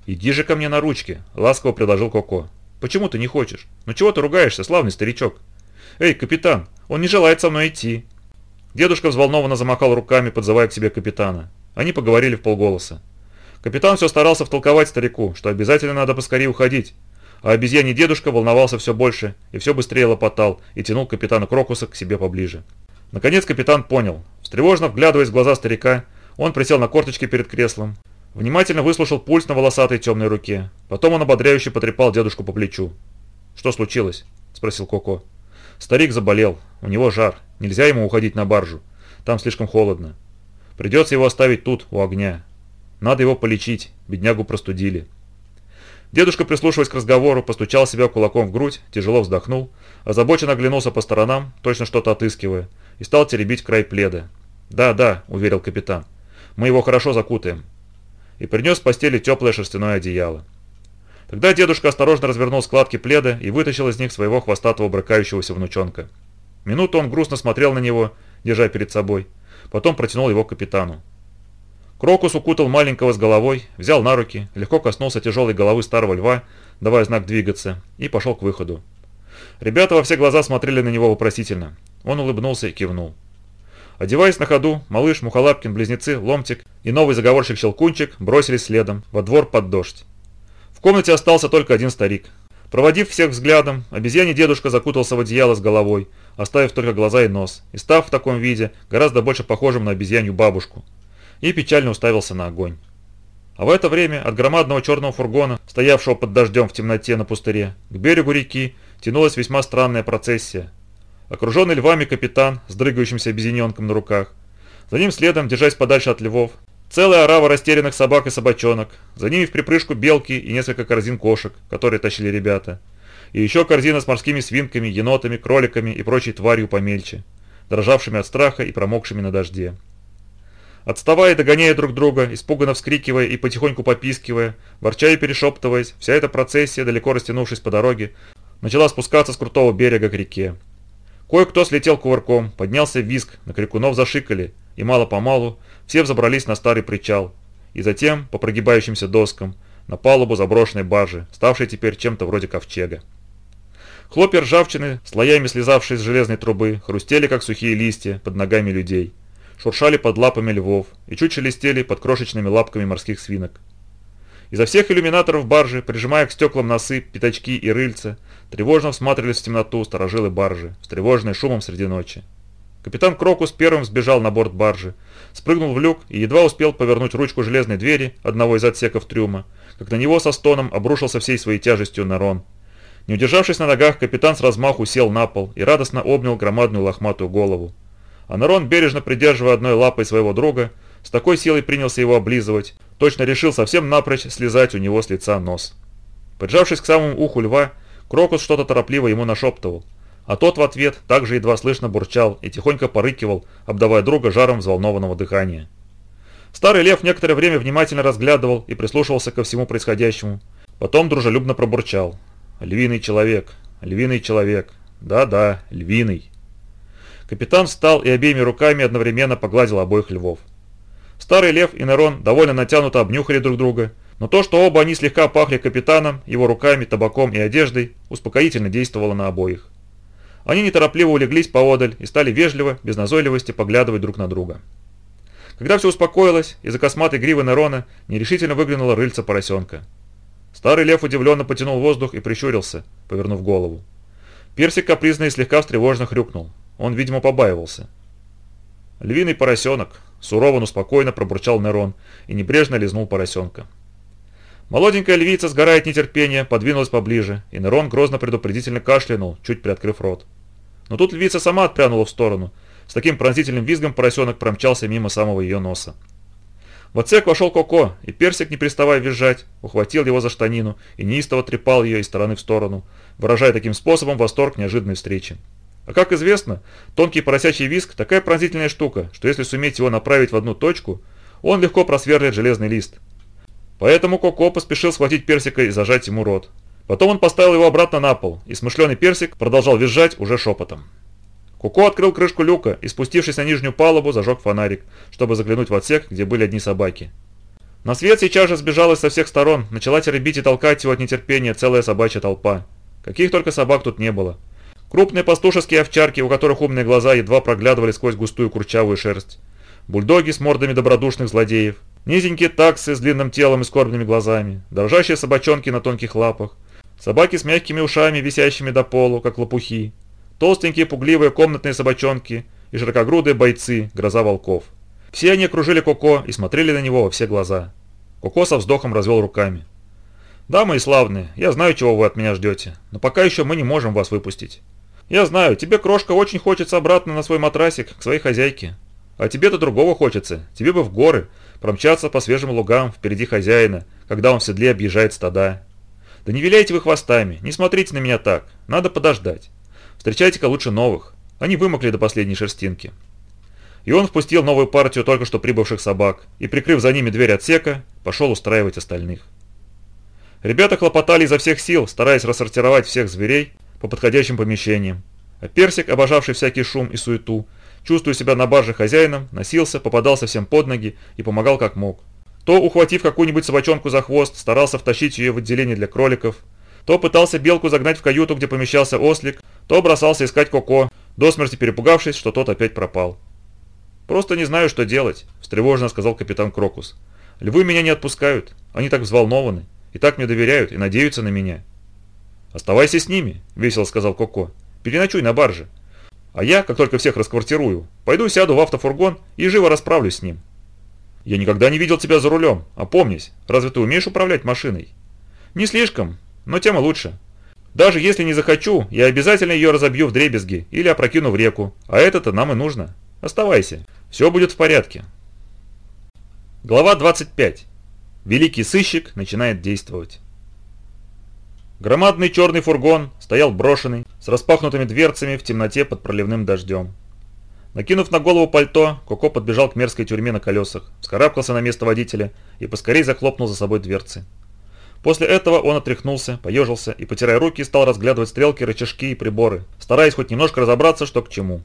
S1: «Иди же ко мне на ручки», – ласково предложил Коко. «Почему ты не хочешь? Ну чего ты ругаешься, славный старичок?» «Эй, капитан, он не желает со мной идти». Дедушка взволнованно замахал руками, подзывая к себе капитана. Они поговорили в полголоса. Капитан все старался втолковать старику, что обязательно надо поскорее уходить, а обезьяний дедушка волновался все больше и все быстрее лопотал и тянул капитана Крокуса к себе поближе. Наконец капитан понял. Встревожно вглядываясь в глаза старика, он присел на корточки перед креслом. Внимательно выслушал пульс на волосатой темной руке. Потом он ободряюще потрепал дедушку по плечу. «Что случилось?» – спросил Коко. «Старик заболел. У него жар. Нельзя ему уходить на баржу. Там слишком холодно. Придется его оставить тут, у огня. Надо его полечить. Беднягу простудили». Дедушка, прислушиваясь к разговору, постучал себя кулаком в грудь, тяжело вздохнул, озабоченно оглянулся по сторонам, точно что-то отыскивая, и стал теребить край пледа. «Да, да», — уверил капитан, — «мы его хорошо закутаем». И принес в постели теплое шерстяное одеяло. Тогда дедушка осторожно развернул складки пледа и вытащил из них своего хвостатого брыкающегося внучонка. Минуту он грустно смотрел на него, держа перед собой, потом протянул его капитану. Крокус укутал маленького с головой, взял на руки, легко коснулся тяжелой головы старого льва, давая знак двигаться, и пошел к выходу. Ребята во все глаза смотрели на него вопросительно. Он улыбнулся и кивнул. Одеваясь на ходу, малыш, Мухолапкин, близнецы, Ломтик и новый заговорщик Щелкунчик бросились следом, во двор под дождь. В комнате остался только один старик. Проводив всех взглядом, обезьяний дедушка закутался в одеяло с головой, оставив только глаза и нос, и став в таком виде гораздо больше похожим на обезьянью бабушку, и печально уставился на огонь. А в это время от громадного черного фургона, стоявшего под дождем в темноте на пустыре, к берегу реки тянулась весьма странная процессия. Окруженный львами капитан с дрыгающимся обезьяненком на руках. За ним следом, держась подальше от львов, целая орава растерянных собак и собачонок. За ними в припрыжку белки и несколько корзин кошек, которые тащили ребята. И еще корзина с морскими свинками, енотами, кроликами и прочей тварью помельче, дрожавшими от страха и промокшими на дожде. Отставая и догоняя друг друга, испуганно вскрикивая и потихоньку попискивая, ворча и перешептываясь, вся эта процессия, далеко растянувшись по дороге, начала спускаться с крутого берега к реке. Кое-кто слетел кувырком, поднялся виск, на крикунов зашикали, и мало-помалу все взобрались на старый причал, и затем, по прогибающимся доскам, на палубу заброшенной баржи, ставшей теперь чем-то вроде ковчега. Хлопья ржавчины, слоями слезавшие с железной трубы, хрустели, как сухие листья, под ногами людей, шуршали под лапами львов и чуть шелестели под крошечными лапками морских свинок. Изо всех иллюминаторов баржи, прижимая к стеклам носы, пятачки и рыльца, тревожно всматривались в темноту сторожилы баржи, встревоженные шумом среди ночи. Капитан Крокус первым сбежал на борт баржи, спрыгнул в люк и едва успел повернуть ручку железной двери одного из отсеков трюма, как на него со стоном обрушился всей своей тяжестью Нарон. Не удержавшись на ногах, капитан с размаху сел на пол и радостно обнял громадную лохматую голову. А Нарон, бережно придерживая одной лапой своего друга, с такой силой принялся его облизывать, точно решил совсем напрочь слезать у него с лица нос. Поджавшись к самому уху льва, Крокус что-то торопливо ему нашептывал, а тот в ответ также едва слышно бурчал и тихонько порыкивал, обдавая друга жаром взволнованного дыхания. Старый лев некоторое время внимательно разглядывал и прислушивался ко всему происходящему. Потом дружелюбно пробурчал. «Львиный человек, львиный человек, да-да, львиный». Капитан встал и обеими руками одновременно погладил обоих львов. Старый лев и Нерон довольно натянуто обнюхали друг друга, но то, что оба они слегка пахли капитаном, его руками, табаком и одеждой, успокоительно действовало на обоих. Они неторопливо улеглись поодаль и стали вежливо, без назойливости поглядывать друг на друга. Когда все успокоилось, из-за косматой гривы Нерона нерешительно выглянула рыльца поросенка. Старый лев удивленно потянул воздух и прищурился, повернув голову. Персик капризно и слегка встревоженно хрюкнул. Он, видимо, побаивался. «Львиный поросенок», — сурово, но спокойно пробурчал Нерон и небрежно лизнул поросенка. Молоденькая львица, сгорая от нетерпения, подвинулась поближе, и Нерон грозно предупредительно кашлянул, чуть приоткрыв рот. Но тут львица сама отпрянула в сторону. С таким пронзительным визгом поросенок промчался мимо самого ее носа. В отсек вошел Коко, и Персик, не переставая визжать, ухватил его за штанину и неистово трепал ее из стороны в сторону, выражая таким способом восторг неожиданной встречи. А как известно, тонкий поросячий виск – такая пронзительная штука, что если суметь его направить в одну точку, он легко просверлит железный лист – Поэтому Коко поспешил схватить персика и зажать ему рот. Потом он поставил его обратно на пол, и смышленый персик продолжал визжать уже шепотом. Коко открыл крышку люка и, спустившись на нижнюю палубу, зажег фонарик, чтобы заглянуть в отсек, где были одни собаки. На свет сейчас же сбежалась со всех сторон, начала теребить и толкать его от нетерпения целая собачья толпа. Каких только собак тут не было. Крупные пастушеские овчарки, у которых умные глаза едва проглядывали сквозь густую курчавую шерсть. Бульдоги с мордами добродушных злодеев. Низенькие таксы с длинным телом и скорбными глазами, дрожащие собачонки на тонких лапах, собаки с мягкими ушами, висящими до полу, как лопухи, толстенькие пугливые комнатные собачонки и широкогрудые бойцы, гроза волков. Все они окружили Коко и смотрели на него во все глаза. Коко со вздохом развел руками. «Да, мои славные, я знаю, чего вы от меня ждете, но пока еще мы не можем вас выпустить. Я знаю, тебе, крошка, очень хочется обратно на свой матрасик, к своей хозяйке. А тебе-то другого хочется, тебе бы в горы, промчаться по свежим лугам впереди хозяина, когда он в седле объезжает стада. Да не виляйте вы хвостами, не смотрите на меня так, надо подождать. Встречайте-ка лучше новых, они вымокли до последней шерстинки. И он впустил новую партию только что прибывших собак и, прикрыв за ними дверь отсека, пошел устраивать остальных. Ребята хлопотали изо всех сил, стараясь рассортировать всех зверей по подходящим помещениям. А Персик, обожавший всякий шум и суету, чувствуя себя на барже хозяином, носился, попадался всем под ноги и помогал как мог. То, ухватив какую-нибудь собачонку за хвост, старался втащить ее в отделение для кроликов, то пытался белку загнать в каюту, где помещался ослик, то бросался искать Коко, до смерти перепугавшись, что тот опять пропал. «Просто не знаю, что делать», – встревоженно сказал капитан Крокус. «Львы меня не отпускают, они так взволнованы, и так мне доверяют и надеются на меня». «Оставайся с ними», – весело сказал Коко. «Переночуй на барже. А я, как только всех расквартирую, пойду сяду в автофургон и живо расправлюсь с ним». «Я никогда не видел тебя за рулем. Опомнись, разве ты умеешь управлять машиной?» «Не слишком, но тем и лучше. Даже если не захочу, я обязательно ее разобью в дребезги или опрокину в реку, а это-то нам и нужно. Оставайся, все будет в порядке». Глава 25. Великий сыщик начинает действовать. Громадный черный фургон стоял брошенный, с распахнутыми дверцами в темноте под проливным дождем. Накинув на голову пальто, Коко подбежал к мерзкой тюрьме на колесах, вскарабкался на место водителя и поскорей захлопнул за собой дверцы. После этого он отряхнулся, поежился и, потирая руки, стал разглядывать стрелки, рычажки и приборы, стараясь хоть немножко разобраться, что к чему.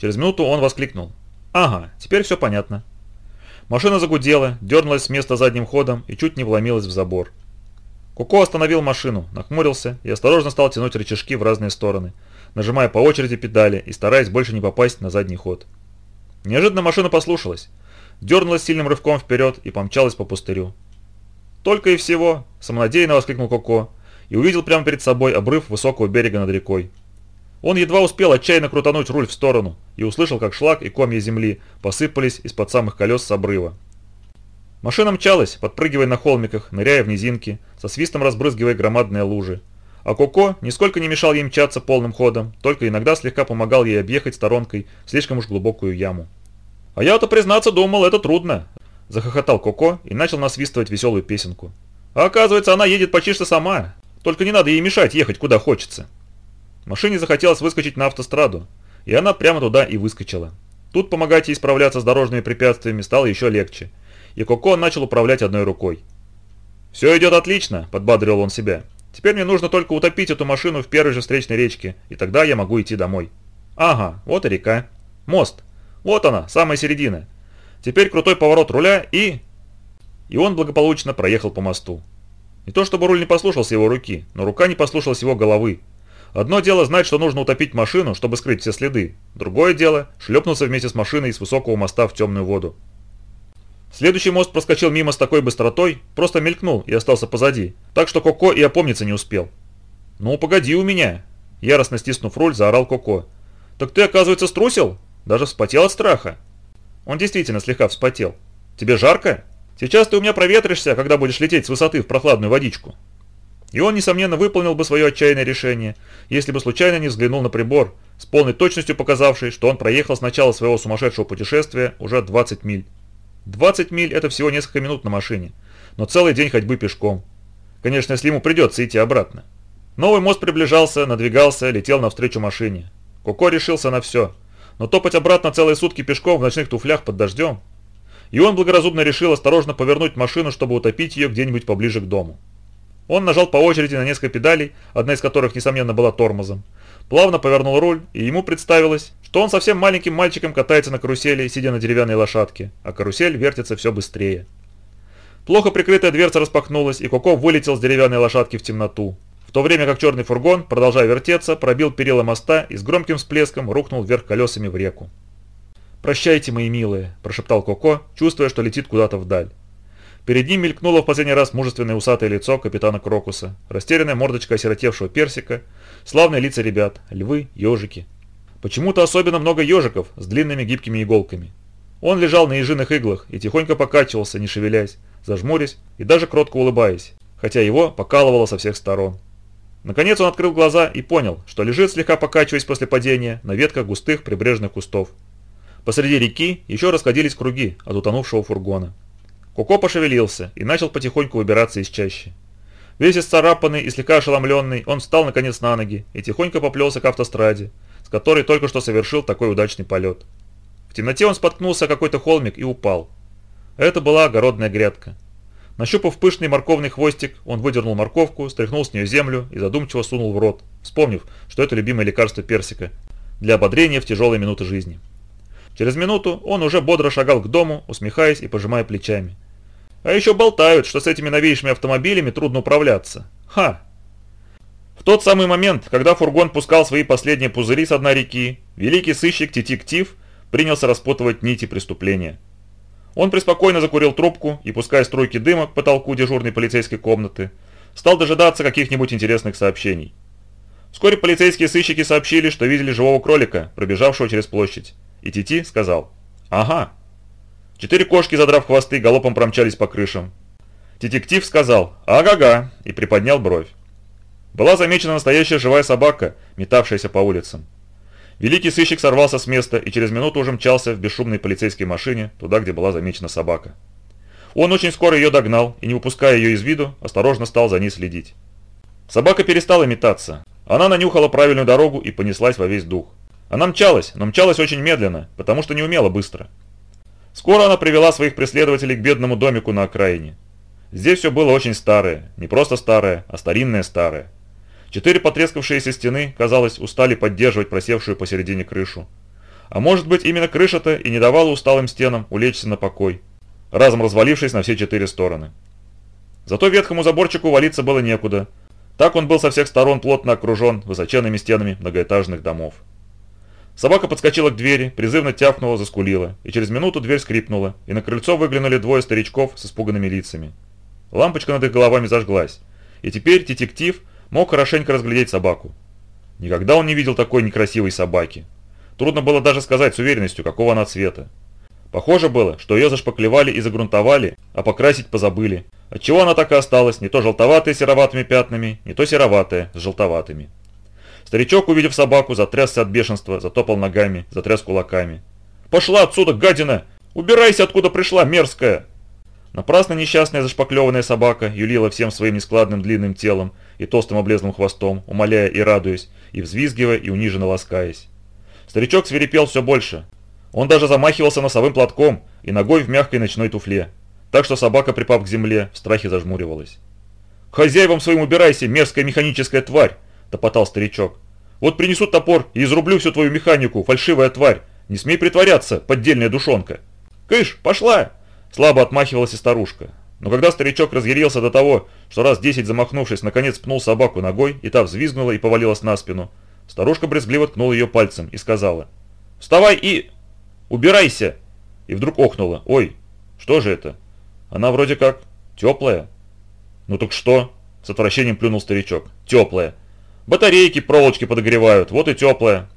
S1: Через минуту он воскликнул. «Ага, теперь все понятно». Машина загудела, дернулась с места задним ходом и чуть не вломилась в забор. Коко остановил машину, нахмурился и осторожно стал тянуть рычажки в разные стороны, нажимая по очереди педали и стараясь больше не попасть на задний ход. Неожиданно машина послушалась, дернулась сильным рывком вперед и помчалась по пустырю. «Только и всего!» – самонадеянно воскликнул Коко и увидел прямо перед собой обрыв высокого берега над рекой. Он едва успел отчаянно крутануть руль в сторону и услышал, как шлак и комья земли посыпались из-под самых колес с обрыва. Машина мчалась, подпрыгивая на холмиках, ныряя в низинки, со свистом разбрызгивая громадные лужи, а Коко нисколько не мешал ей мчаться полным ходом, только иногда слегка помогал ей объехать сторонкой слишком уж глубокую яму. «А я-то, признаться, думал, это трудно», – захохотал Коко и начал насвистывать веселую песенку. «А оказывается, она едет почти что сама, только не надо ей мешать ехать куда хочется». Машине захотелось выскочить на автостраду, и она прямо туда и выскочила. Тут помогать ей справляться с дорожными препятствиями стало еще легче, и Коко начал управлять одной рукой. «Все идет отлично», – подбадривал он себя. Теперь мне нужно только утопить эту машину в первой же встречной речке, и тогда я могу идти домой. Ага, вот и река. Мост. Вот она, самая середина. Теперь крутой поворот руля и... И он благополучно проехал по мосту. Не то чтобы руль не послушался его руки, но рука не послушалась его головы. Одно дело знать, что нужно утопить машину, чтобы скрыть все следы. Другое дело – шлепнуться вместе с машиной с высокого моста в темную воду. Следующий мост проскочил мимо с такой быстротой, просто мелькнул и остался позади, так что Коко и опомниться не успел. «Ну, погоди у меня!» Яростно стиснув руль, заорал Коко. «Так ты, оказывается, струсил? Даже вспотел от страха?» Он действительно слегка вспотел. «Тебе жарко? Сейчас ты у меня проветришься, когда будешь лететь с высоты в прохладную водичку». И он, несомненно, выполнил бы свое отчаянное решение, если бы случайно не взглянул на прибор, с полной точностью показавший, что он проехал с начала своего сумасшедшего путешествия уже 20 миль. 20 миль – это всего несколько минут на машине, но целый день ходьбы пешком. Конечно, если ему придется идти обратно. Новый мост приближался, надвигался, летел навстречу машине. Коко решился на все, но топать обратно целые сутки пешком в ночных туфлях под дождем. И он благоразумно решил осторожно повернуть машину, чтобы утопить ее где-нибудь поближе к дому. Он нажал по очереди на несколько педалей, одна из которых, несомненно, была тормозом. Плавно повернул руль, и ему представилось, что он совсем маленьким мальчиком катается на карусели, сидя на деревянной лошадке, а карусель вертится все быстрее. Плохо прикрытая дверца распахнулась, и Коко вылетел с деревянной лошадки в темноту. В то время как черный фургон, продолжая вертеться, пробил перила моста и с громким всплеском рухнул вверх колесами в реку. «Прощайте, мои милые», – прошептал Коко, чувствуя, что летит куда-то вдаль. Перед ним мелькнуло в последний раз мужественное усатое лицо капитана Крокуса, растерянная мордочка осиротевшего персика, славные лица ребят, львы, ежики. Почему-то особенно много ежиков с длинными гибкими иголками. Он лежал на ежиных иглах и тихонько покачивался, не шевелясь, зажмурясь и даже кротко улыбаясь, хотя его покалывало со всех сторон. Наконец он открыл глаза и понял, что лежит, слегка покачиваясь после падения, на ветках густых прибрежных кустов. Посреди реки еще расходились круги от утонувшего фургона. Коко пошевелился и начал потихоньку выбираться из чащи. Весь исцарапанный и слегка ошеломленный, он встал наконец на ноги и тихонько поплелся к автостраде, с которой только что совершил такой удачный полет. В темноте он споткнулся о какой-то холмик и упал. Это была огородная грядка. Нащупав пышный морковный хвостик, он выдернул морковку, стряхнул с нее землю и задумчиво сунул в рот, вспомнив, что это любимое лекарство персика для ободрения в тяжелые минуты жизни. Через минуту он уже бодро шагал к дому, усмехаясь и пожимая плечами. А еще болтают, что с этими новейшими автомобилями трудно управляться. Ха! В тот самый момент, когда фургон пускал свои последние пузыри с дна реки, великий сыщик Титик-Тив принялся распутывать нити преступления. Он преспокойно закурил трубку и, пуская струйки дыма к потолку дежурной полицейской комнаты, стал дожидаться каких-нибудь интересных сообщений. Вскоре полицейские сыщики сообщили, что видели живого кролика, пробежавшего через площадь, и Тити сказал «Ага». Четыре кошки, задрав хвосты, галопом промчались по крышам. Детектив сказал «Ага-га» и приподнял бровь. Была замечена настоящая живая собака, метавшаяся по улицам. Великий сыщик сорвался с места и через минуту уже мчался в бесшумной полицейской машине, туда, где была замечена собака. Он очень скоро ее догнал и, не упуская ее из виду, осторожно стал за ней следить. Собака перестала метаться. Она нанюхала правильную дорогу и понеслась во весь дух. Она мчалась, но мчалась очень медленно, потому что не умела быстро. Скоро она привела своих преследователей к бедному домику на окраине. Здесь все было очень старое, не просто старое, а старинное старое. Четыре потрескавшиеся стены, казалось, устали поддерживать просевшую посередине крышу. А может быть, именно крыша-то и не давала усталым стенам улечься на покой, разом развалившись на все четыре стороны. Зато ветхому заборчику валиться было некуда. Так он был со всех сторон плотно окружен высоченными стенами многоэтажных домов. Собака подскочила к двери, призывно тяпнула, заскулила, и через минуту дверь скрипнула, и на крыльцо выглянули двое старичков с испуганными лицами. Лампочка над их головами зажглась, и теперь детектив мог хорошенько разглядеть собаку. Никогда он не видел такой некрасивой собаки. Трудно было даже сказать с уверенностью, какого она цвета. Похоже было, что ее зашпаклевали и загрунтовали, а покрасить позабыли, отчего она так и осталась не то желтоватая с сероватыми пятнами, не то сероватая с желтоватыми. Старичок, увидев собаку, затрясся от бешенства, затопал ногами, затряс кулаками. «Пошла отсюда, гадина! Убирайся, откуда пришла, мерзкая!» Напрасно несчастная зашпаклеванная собака юлила всем своим нескладным длинным телом и толстым облезлым хвостом, умоляя и радуясь, и взвизгивая, и униженно ласкаясь. Старичок свирепел все больше. Он даже замахивался носовым платком и ногой в мягкой ночной туфле, так что собака, припав к земле, в страхе зажмуривалась. «К хозяевам своим убирайся, мерзкая механическая тварь!» – топотал старичок. «Вот принесут топор и изрублю всю твою механику, фальшивая тварь! Не смей притворяться, поддельная душонка!» «Кыш, пошла!» Слабо отмахивалась и старушка. Но когда старичок разъярился до того, что раз десять замахнувшись, наконец пнул собаку ногой, и та взвизгнула и повалилась на спину, старушка брезгливо ткнула ее пальцем и сказала «Вставай и... убирайся!» И вдруг охнула «Ой, что же это? Она вроде как теплая». «Ну так что?» – с отвращением плюнул старичок. «Теплая. Батарейки, проволочки подогревают, вот и теплая».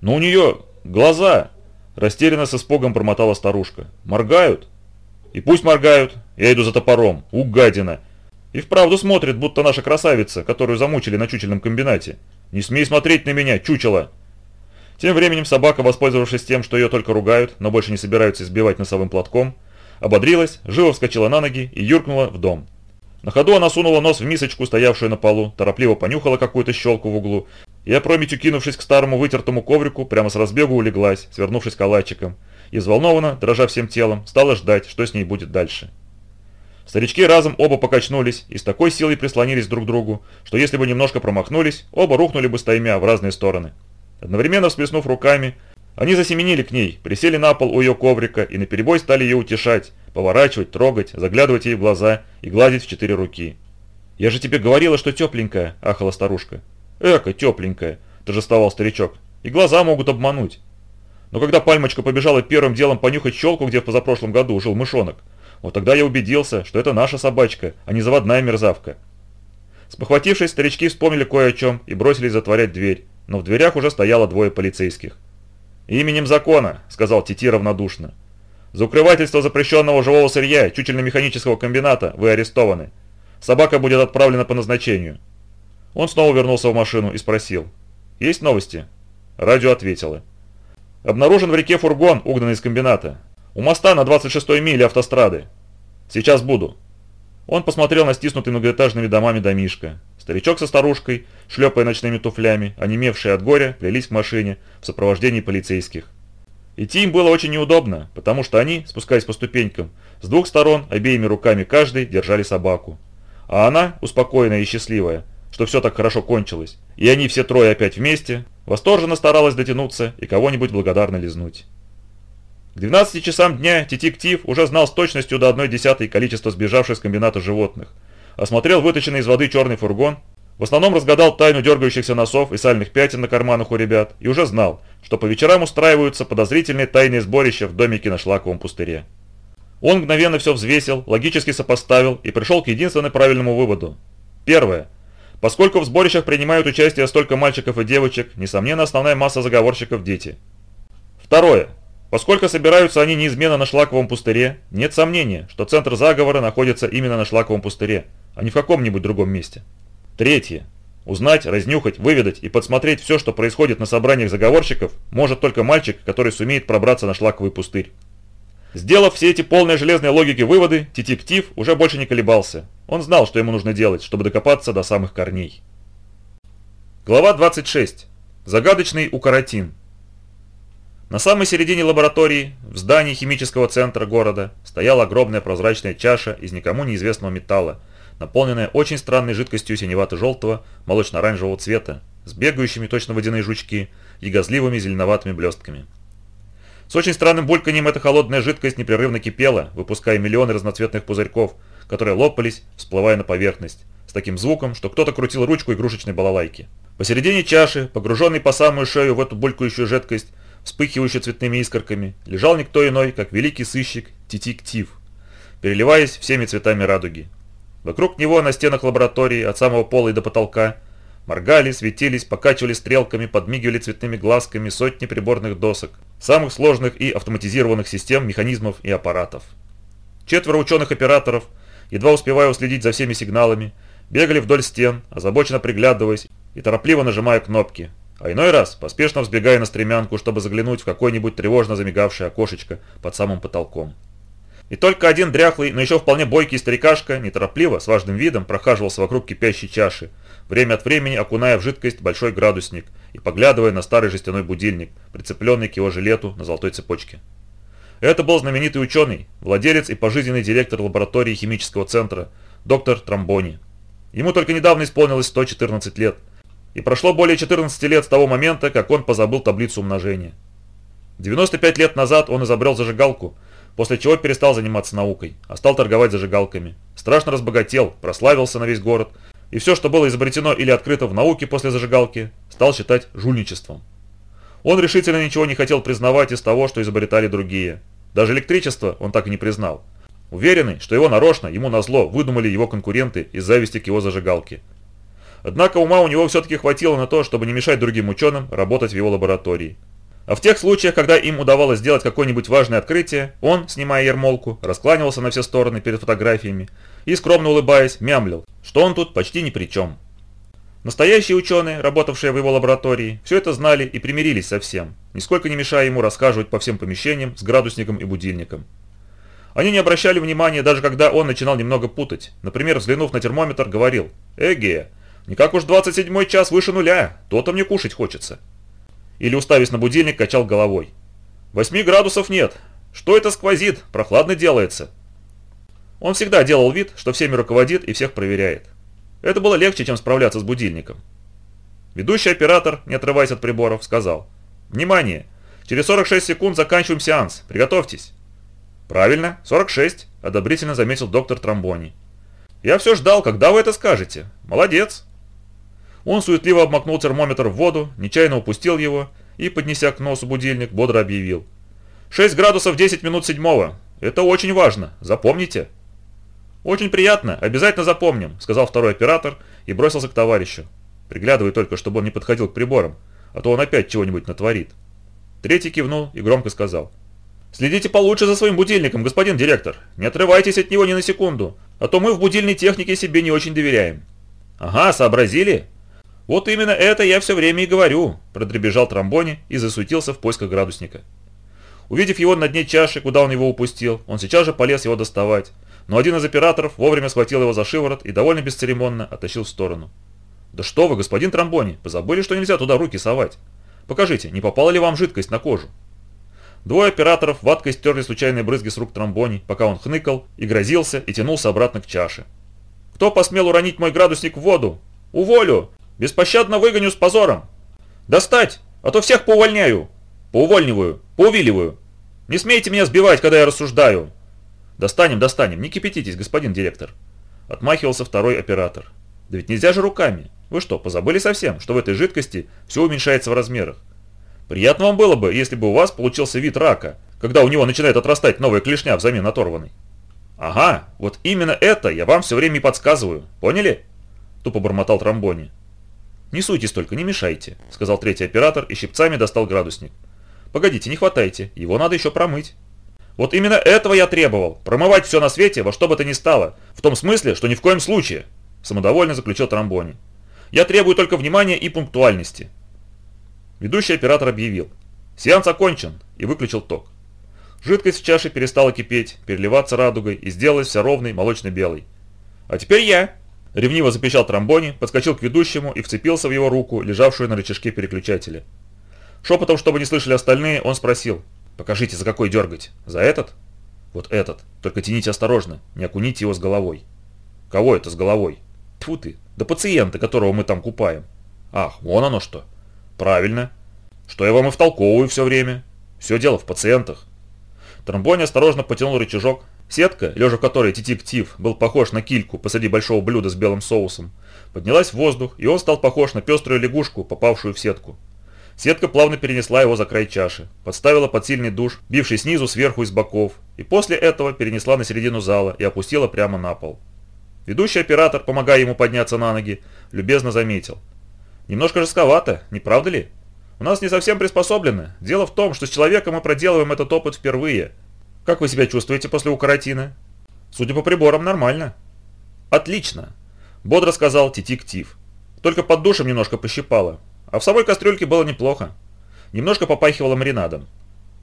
S1: «Но у нее глаза!» – растерянно с испугом промотала старушка. «Моргают?» И пусть моргают, я иду за топором. У гадина. И вправду смотрит, будто наша красавица, которую замучили на чучельном комбинате. Не смей смотреть на меня, чучело. Тем временем собака, воспользовавшись тем, что ее только ругают, но больше не собираются избивать носовым платком, ободрилась, живо вскочила на ноги и юркнула в дом. На ходу она сунула нос в мисочку, стоявшую на полу, торопливо понюхала какую-то щелку в углу и, опрометью кинувшись к старому вытертому коврику, прямо с разбегу улеглась, свернувшись калачиком, и взволнованно, дрожа всем телом, стала ждать, что с ней будет дальше. Старички разом оба покачнулись и с такой силой прислонились друг к другу, что если бы немножко промахнулись, оба рухнули бы стаймя в разные стороны. Одновременно всплеснув руками, они засеменили к ней, присели на пол у ее коврика и наперебой стали ее утешать, поворачивать, трогать, заглядывать ей в глаза и гладить в четыре руки. «Я же тебе говорила, что тепленькая», – ахала старушка. «Эка, тепленькая», – торжествовал старичок. «И глаза могут обмануть». Но когда пальмочка побежала первым делом понюхать щелку, где в позапрошлом году жил мышонок, вот тогда я убедился, что это наша собачка, а не заводная мерзавка. Спохватившись, старички вспомнили кое о чем и бросились затворять дверь, но в дверях уже стояло двое полицейских. «Именем закона», — сказал Тити равнодушно. «За укрывательство запрещенного живого сырья чучельно-механического комбината вы арестованы. Собака будет отправлена по назначению». Он снова вернулся в машину и спросил. «Есть новости?» Радио ответило. Обнаружен в реке фургон, угнанный из комбината. У моста на 26-й миле автострады. Сейчас буду». Он посмотрел на стиснутый многоэтажными домами домишко. Старичок со старушкой, шлепая ночными туфлями, онемевшие от горя, плелись к машине в сопровождении полицейских. Идти им было очень неудобно, потому что они, спускаясь по ступенькам, с двух сторон, обеими руками каждый, держали собаку. А она, успокоенная и счастливая, что все так хорошо кончилось, и они все трое опять вместе, восторженно старалась дотянуться и кого-нибудь благодарно лизнуть. К 12 часам дня детектив уже знал с точностью до одной десятой количество сбежавших с комбината животных. Осмотрел вытащенный из воды черный фургон, в основном разгадал тайну дергающихся носов и сальных пятен на карманах у ребят и уже знал, что по вечерам устраиваются подозрительные тайные сборища в домике на Шлаковом пустыре. Он мгновенно все взвесил, логически сопоставил и пришел к единственному правильному выводу. Первое. Поскольку в сборищах принимают участие столько мальчиков и девочек, несомненно основная масса заговорщиков – дети. Второе. Поскольку собираются они неизменно на Шлаковом пустыре, нет сомнения, что центр заговора находится именно на Шлаковом пустыре, а не в каком-нибудь другом месте. Третье. Узнать, разнюхать, выведать и подсмотреть все, что происходит на собраниях заговорщиков, может только мальчик, который сумеет пробраться на шлаковый пустырь. Сделав все эти полные железной логики выводы, детектив уже больше не колебался. Он знал, что ему нужно делать, чтобы докопаться до самых корней. Глава 26. Загадочный укоротин. На самой середине лаборатории, в здании химического центра города, стояла огромная прозрачная чаша из никому неизвестного металла, наполненная очень странной жидкостью синевато-желтого, молочно-оранжевого цвета, с бегающими точно водяные жучки и газливыми зеленоватыми блестками. С очень странным бульканьем эта холодная жидкость непрерывно кипела, выпуская миллионы разноцветных пузырьков, которые лопались, всплывая на поверхность, с таким звуком, что кто-то крутил ручку игрушечной балалайки. Посередине чаши, погруженный по самую шею в эту булькающую жидкость, вспыхивающую цветными искорками, лежал никто иной, как великий сыщик Титик-Тив, переливаясь всеми цветами радуги. Вокруг него на стенах лаборатории от самого пола и до потолка Моргали, светились, покачивали стрелками, подмигивали цветными глазками сотни приборных досок, самых сложных и автоматизированных систем, механизмов и аппаратов. Четверо ученых-операторов, едва успевая уследить за всеми сигналами, бегали вдоль стен, озабоченно приглядываясь и торопливо нажимая кнопки, а иной раз поспешно взбегая на стремянку, чтобы заглянуть в какое-нибудь тревожно замигавшее окошечко под самым потолком. И только один дряхлый, но еще вполне бойкий старикашка, неторопливо, с важным видом, прохаживался вокруг кипящей чаши, время от времени окуная в жидкость большой градусник и поглядывая на старый жестяной будильник, прицепленный к его жилету на золотой цепочке. Это был знаменитый ученый, владелец и пожизненный директор лаборатории химического центра, доктор Трамбони. Ему только недавно исполнилось 114 лет, и прошло более 14 лет с того момента, как он позабыл таблицу умножения. 95 лет назад он изобрел зажигалку – после чего перестал заниматься наукой, а стал торговать зажигалками. Страшно разбогател, прославился на весь город, и все, что было изобретено или открыто в науке после зажигалки, стал считать жульничеством. Он решительно ничего не хотел признавать из того, что изобретали другие. Даже электричество он так и не признал. Уверенный, что его нарочно, ему назло, выдумали его конкуренты из зависти к его зажигалке. Однако ума у него все-таки хватило на то, чтобы не мешать другим ученым работать в его лаборатории. А в тех случаях, когда им удавалось сделать какое-нибудь важное открытие, он, снимая ермолку, раскланивался на все стороны перед фотографиями и, скромно улыбаясь, мямлил, что он тут почти ни при чем. Настоящие ученые, работавшие в его лаборатории, все это знали и примирились со всем, нисколько не мешая ему рассказывать по всем помещениям с градусником и будильником. Они не обращали внимания, даже когда он начинал немного путать. Например, взглянув на термометр, говорил «Эге, никак уж 27 час выше нуля, то-то мне кушать хочется» или, уставясь на будильник, качал головой. «Восьми градусов нет. Что это сквозит? Прохладно делается». Он всегда делал вид, что всеми руководит и всех проверяет. Это было легче, чем справляться с будильником. Ведущий оператор, не отрываясь от приборов, сказал. «Внимание! Через 46 секунд заканчиваем сеанс. Приготовьтесь». «Правильно, 46», – одобрительно заметил доктор Тромбони. «Я все ждал, когда вы это скажете. Молодец». Он суетливо обмакнул термометр в воду, нечаянно упустил его и, поднеся к носу будильник, бодро объявил. 6 градусов 10 минут седьмого. Это очень важно. Запомните. Очень приятно. Обязательно запомним, сказал второй оператор и бросился к товарищу. Приглядывай только, чтобы он не подходил к приборам, а то он опять чего-нибудь натворит. Третий кивнул и громко сказал. «Следите получше за своим будильником, господин директор. Не отрывайтесь от него ни на секунду, а то мы в будильной технике себе не очень доверяем». «Ага, сообразили?» «Вот именно это я все время и говорю», – продребежал тромбони и засуетился в поисках градусника. Увидев его на дне чаши, куда он его упустил, он сейчас же полез его доставать, но один из операторов вовремя схватил его за шиворот и довольно бесцеремонно оттащил в сторону. «Да что вы, господин тромбони, позабыли, что нельзя туда руки совать? Покажите, не попала ли вам жидкость на кожу?» Двое операторов ваткой стерли случайные брызги с рук тромбони, пока он хныкал и грозился и тянулся обратно к чаше. «Кто посмел уронить мой градусник в воду? Уволю! Беспощадно выгоню с позором. Достать, а то всех поувольняю. Поувольниваю, поувиливаю. Не смейте меня сбивать, когда я рассуждаю!» «Достанем, достанем, не кипятитесь, господин директор!» Отмахивался второй оператор. «Да ведь нельзя же руками! Вы что, позабыли совсем, что в этой жидкости все уменьшается в размерах? Приятно вам было бы, если бы у вас получился вид рака, когда у него начинает отрастать новая клешня взамен оторванной. Ага, вот именно это я вам все время и подсказываю, поняли? Тупо бормотал Трамбони. «Не суйтесь только, не мешайте», — сказал третий оператор и щипцами достал градусник. «Погодите, не хватайте, его надо еще промыть». «Вот именно этого я требовал, промывать все на свете во что бы то ни стало, в том смысле, что ни в коем случае», — самодовольно заключил Трамбони. «Я требую только внимания и пунктуальности». Ведущий оператор объявил. «Сеанс окончен» и выключил ток. Жидкость в чаше перестала кипеть, переливаться радугой и сделалась вся ровной, молочно-белой. «А теперь я!» Ревниво запищал тромбони, подскочил к ведущему и вцепился в его руку, лежавшую на рычажке переключателя. Шепотом, чтобы не слышали остальные, он спросил. «Покажите, за какой дергать? За этот?» «Вот этот. Только тяните осторожно, не окуните его с головой». «Кого это с головой?» Тьфу ты, да пациента, которого мы там купаем». «Ах, вон оно что». «Правильно. Что я вам и втолковываю все время. Все дело в пациентах. Тромбони осторожно потянул рычажок. Сетка, лежа в которой детектив был похож на кильку посреди большого блюда с белым соусом, поднялась в воздух, и он стал похож на пеструю лягушку, попавшую в сетку. Сетка плавно перенесла его за край чаши, подставила под сильный душ, бивший снизу, сверху и с боков, и после этого перенесла на середину зала и опустила прямо на пол. Ведущий оператор, помогая ему подняться на ноги, любезно заметил. «Немножко жестковато, не правда ли?» У нас не совсем приспособлены. Дело в том, что с человеком мы проделываем этот опыт впервые. Как вы себя чувствуете после укоротины? Судя по приборам, нормально. Отлично. Бодро сказал Титик Тив. Только под душем немножко пощипало. А в самой кастрюльке было неплохо. Немножко попахивало маринадом.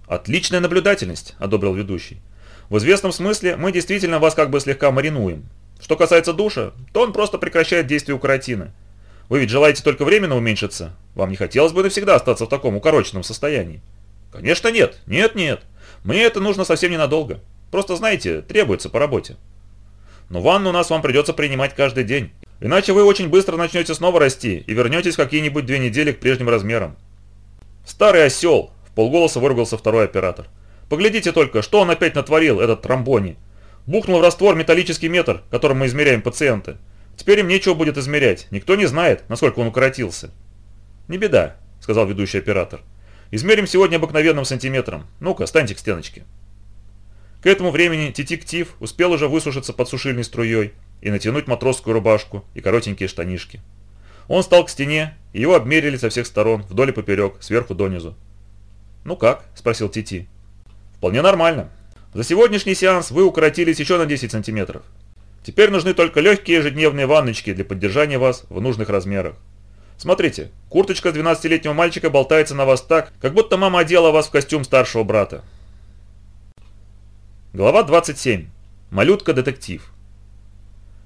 S1: Отличная наблюдательность, одобрил ведущий. В известном смысле мы действительно вас как бы слегка маринуем. Что касается душа, то он просто прекращает действие укоротины. Вы ведь желаете только временно уменьшиться? Вам не хотелось бы навсегда остаться в таком укороченном состоянии? Конечно нет. Нет, нет. Мне это нужно совсем ненадолго. Просто, знаете, требуется по работе. Но ванну у нас вам придется принимать каждый день. Иначе вы очень быстро начнете снова расти и вернетесь какие-нибудь две недели к прежним размерам. Старый осел, в полголоса выругался второй оператор. Поглядите только, что он опять натворил, этот тромбони. Бухнул в раствор металлический метр, которым мы измеряем пациента. Теперь им нечего будет измерять, никто не знает, насколько он укоротился. Не беда, сказал ведущий оператор. Измерим сегодня обыкновенным сантиметром. Ну-ка, станьте к стеночке. К этому времени Титик-Тив успел уже высушиться под сушильной струей и натянуть матросскую рубашку и коротенькие штанишки. Он стал к стене, и его обмерили со всех сторон, вдоль и поперек, сверху донизу. «Ну как?» – спросил Тити. «Вполне нормально. За сегодняшний сеанс вы укоротились еще на 10 сантиметров. Теперь нужны только легкие ежедневные ванночки для поддержания вас в нужных размерах. Смотрите, курточка 12-летнего мальчика болтается на вас так, как будто мама одела вас в костюм старшего брата. Глава 27. Малютка-детектив.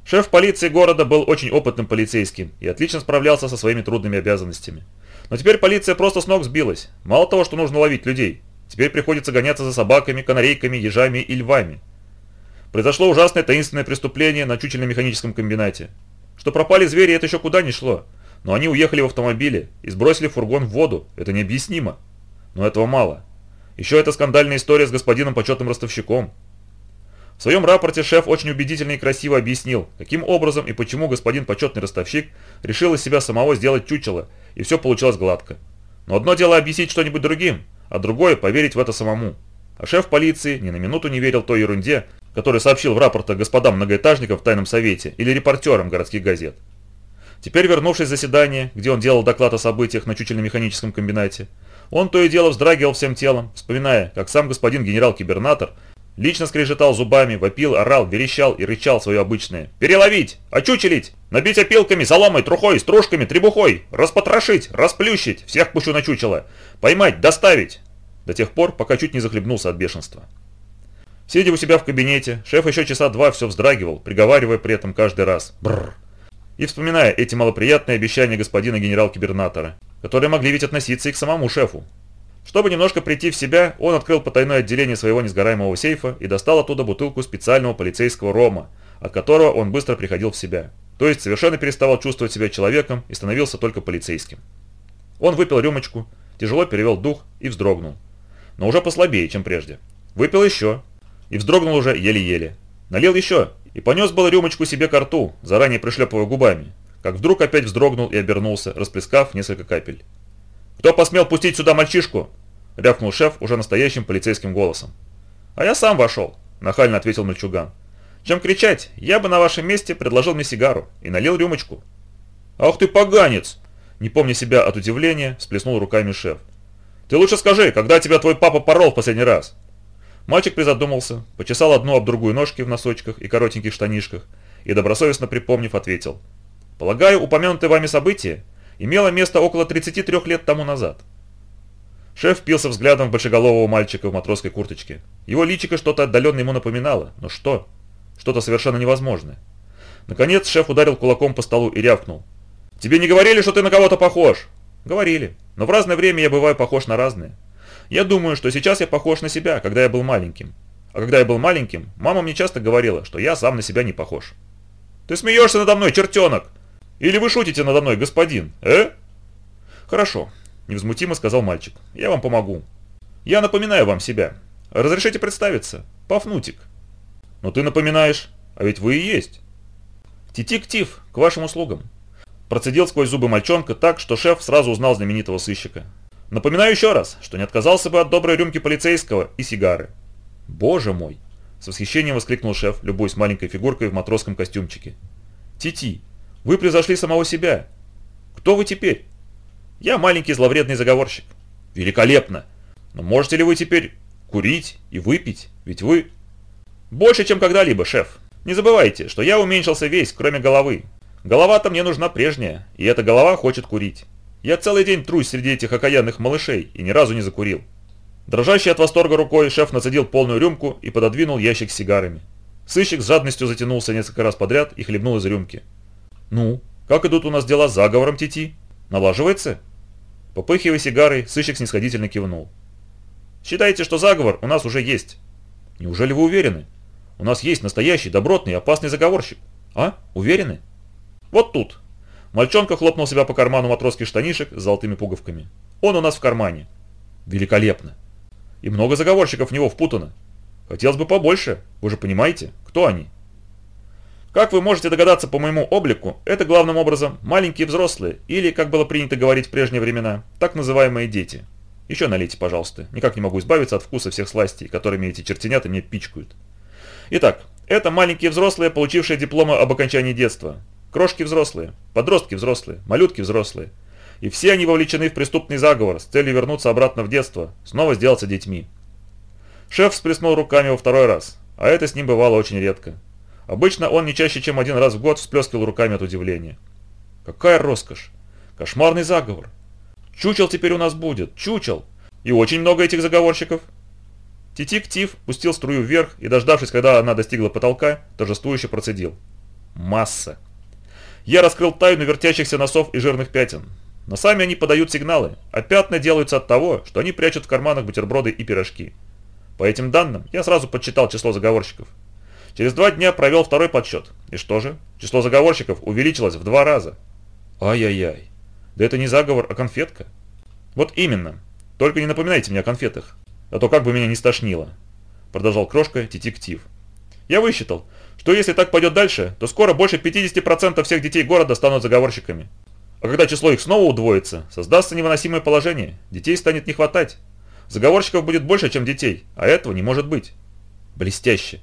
S1: Шеф полиции города был очень опытным полицейским и отлично справлялся со своими трудными обязанностями. Но теперь полиция просто с ног сбилась. Мало того, что нужно ловить людей, теперь приходится гоняться за собаками, канарейками, ежами и львами. Произошло ужасное таинственное преступление на чучельно-механическом комбинате. Что пропали звери, это еще куда ни шло. Но они уехали в автомобиле и сбросили фургон в воду. Это необъяснимо. Но этого мало. Еще эта скандальная история с господином почетным ростовщиком. В своем рапорте шеф очень убедительно и красиво объяснил, каким образом и почему господин почетный ростовщик решил из себя самого сделать чучело, и все получилось гладко. Но одно дело объяснить что-нибудь другим, а другое поверить в это самому. А шеф полиции ни на минуту не верил той ерунде, который сообщил в рапортах господам многоэтажникам в тайном совете или репортерам городских газет. Теперь, вернувшись в заседание, где он делал доклад о событиях на чучельно-механическом комбинате, он то и дело вздрагивал всем телом, вспоминая, как сам господин генерал-кибернатор лично скрежетал зубами, вопил, орал, верещал и рычал свое обычное «Переловить! Очучелить! Набить опилками, соломой, трухой, стружками, требухой! Распотрошить! Расплющить! Всех пущу на чучело! Поймать! Доставить!» До тех пор, пока чуть не захлебнулся от бешенства. Сидя у себя в кабинете, шеф еще часа два все вздрагивал, приговаривая при этом каждый раз «бррр» и вспоминая эти малоприятные обещания господина генерал-кибернатора, которые могли ведь относиться и к самому шефу. Чтобы немножко прийти в себя, он открыл потайное отделение своего несгораемого сейфа и достал оттуда бутылку специального полицейского рома, от которого он быстро приходил в себя. То есть совершенно переставал чувствовать себя человеком и становился только полицейским. Он выпил рюмочку, тяжело перевел дух и вздрогнул. Но уже послабее, чем прежде. Выпил еще. И вздрогнул уже еле-еле. Налил еще. И понес было рюмочку себе ко рту, заранее пришлепывая губами. Как вдруг опять вздрогнул и обернулся, расплескав несколько капель. «Кто посмел пустить сюда мальчишку?» – рявкнул шеф уже настоящим полицейским голосом. «А я сам вошел», – нахально ответил мальчуган. «Чем кричать, я бы на вашем месте предложил мне сигару и налил рюмочку». «Ах ты поганец!» – не помня себя от удивления, сплеснул руками шеф. «Ты лучше скажи, когда тебя твой папа порол в последний раз?» Мальчик призадумался, почесал одну об другую ножки в носочках и коротеньких штанишках и, добросовестно припомнив, ответил. «Полагаю, упомянутое вами событие имело место около 33 лет тому назад». Шеф впился взглядом в большеголового мальчика в матросской курточке. Его личико что-то отдаленно ему напоминало, но что? Что-то совершенно невозможное. Наконец шеф ударил кулаком по столу и рявкнул. «Тебе не говорили, что ты на кого-то похож?» «Говорили, но в разное время я бываю похож на разные. Я думаю, что сейчас я похож на себя, когда я был маленьким. А когда я был маленьким, мама мне часто говорила, что я сам на себя не похож. «Ты смеешься надо мной, чертенок! Или вы шутите надо мной, господин, э?» «Хорошо», – невозмутимо сказал мальчик. «Я вам помогу. Я напоминаю вам себя. Разрешите представиться? Пафнутик». «Но ты напоминаешь, а ведь вы и есть». «Титик-тиф, к вашим услугам». Процедил сквозь зубы мальчонка так, что шеф сразу узнал знаменитого сыщика. Напоминаю еще раз, что не отказался бы от доброй рюмки полицейского и сигары. Боже мой! С восхищением воскликнул шеф, любуясь маленькой фигуркой в матросском костюмчике. Тити, вы превзошли самого себя. Кто вы теперь? Я маленький зловредный заговорщик. Великолепно! Но можете ли вы теперь курить и выпить? Ведь вы... Больше, чем когда-либо, шеф. Не забывайте, что я уменьшился весь, кроме головы. Голова-то мне нужна прежняя, и эта голова хочет курить. Я целый день трусь среди этих окаянных малышей и ни разу не закурил. Дрожащий от восторга рукой шеф нацедил полную рюмку и пододвинул ящик с сигарами. Сыщик с жадностью затянулся несколько раз подряд и хлебнул из рюмки. «Ну, как идут у нас дела с заговором, Тити? Налаживается?» Попыхивая сигарой, сыщик снисходительно кивнул. «Считайте, что заговор у нас уже есть». «Неужели вы уверены? У нас есть настоящий, добротный опасный заговорщик. А? Уверены?» «Вот тут», Мальчонка хлопнул себя по карману матросских штанишек с золотыми пуговками. Он у нас в кармане. Великолепно. И много заговорщиков в него впутано. Хотелось бы побольше, вы же понимаете, кто они? Как вы можете догадаться по моему облику, это главным образом маленькие взрослые, или, как было принято говорить в прежние времена, так называемые дети. Еще налейте, пожалуйста, никак не могу избавиться от вкуса всех сластей, которыми эти чертенята мне пичкают. Итак, это маленькие взрослые, получившие дипломы об окончании детства. Крошки взрослые, подростки взрослые, малютки взрослые. И все они вовлечены в преступный заговор с целью вернуться обратно в детство, снова сделаться детьми. Шеф всплеснул руками во второй раз, а это с ним бывало очень редко. Обычно он не чаще, чем один раз в год всплескивал руками от удивления. Какая роскошь! Кошмарный заговор! Чучел теперь у нас будет, чучел! И очень много этих заговорщиков. Титик-тиф пустил струю вверх и, дождавшись, когда она достигла потолка, торжествующе процедил. Масса! Я раскрыл тайну вертящихся носов и жирных пятен. Но сами они подают сигналы, а пятна делаются от того, что они прячут в карманах бутерброды и пирожки. По этим данным я сразу подсчитал число заговорщиков. Через два дня провел второй подсчет. И что же? Число заговорщиков увеличилось в два раза. Ай-яй-яй. Да это не заговор, а конфетка. Вот именно. Только не напоминайте мне о конфетах. А то как бы меня не стошнило. Продолжал Крошка детектив. Я высчитал, что если так пойдет дальше, то скоро больше 50% всех детей города станут заговорщиками. А когда число их снова удвоится, создастся невыносимое положение, детей станет не хватать. Заговорщиков будет больше, чем детей, а этого не может быть. Блестяще.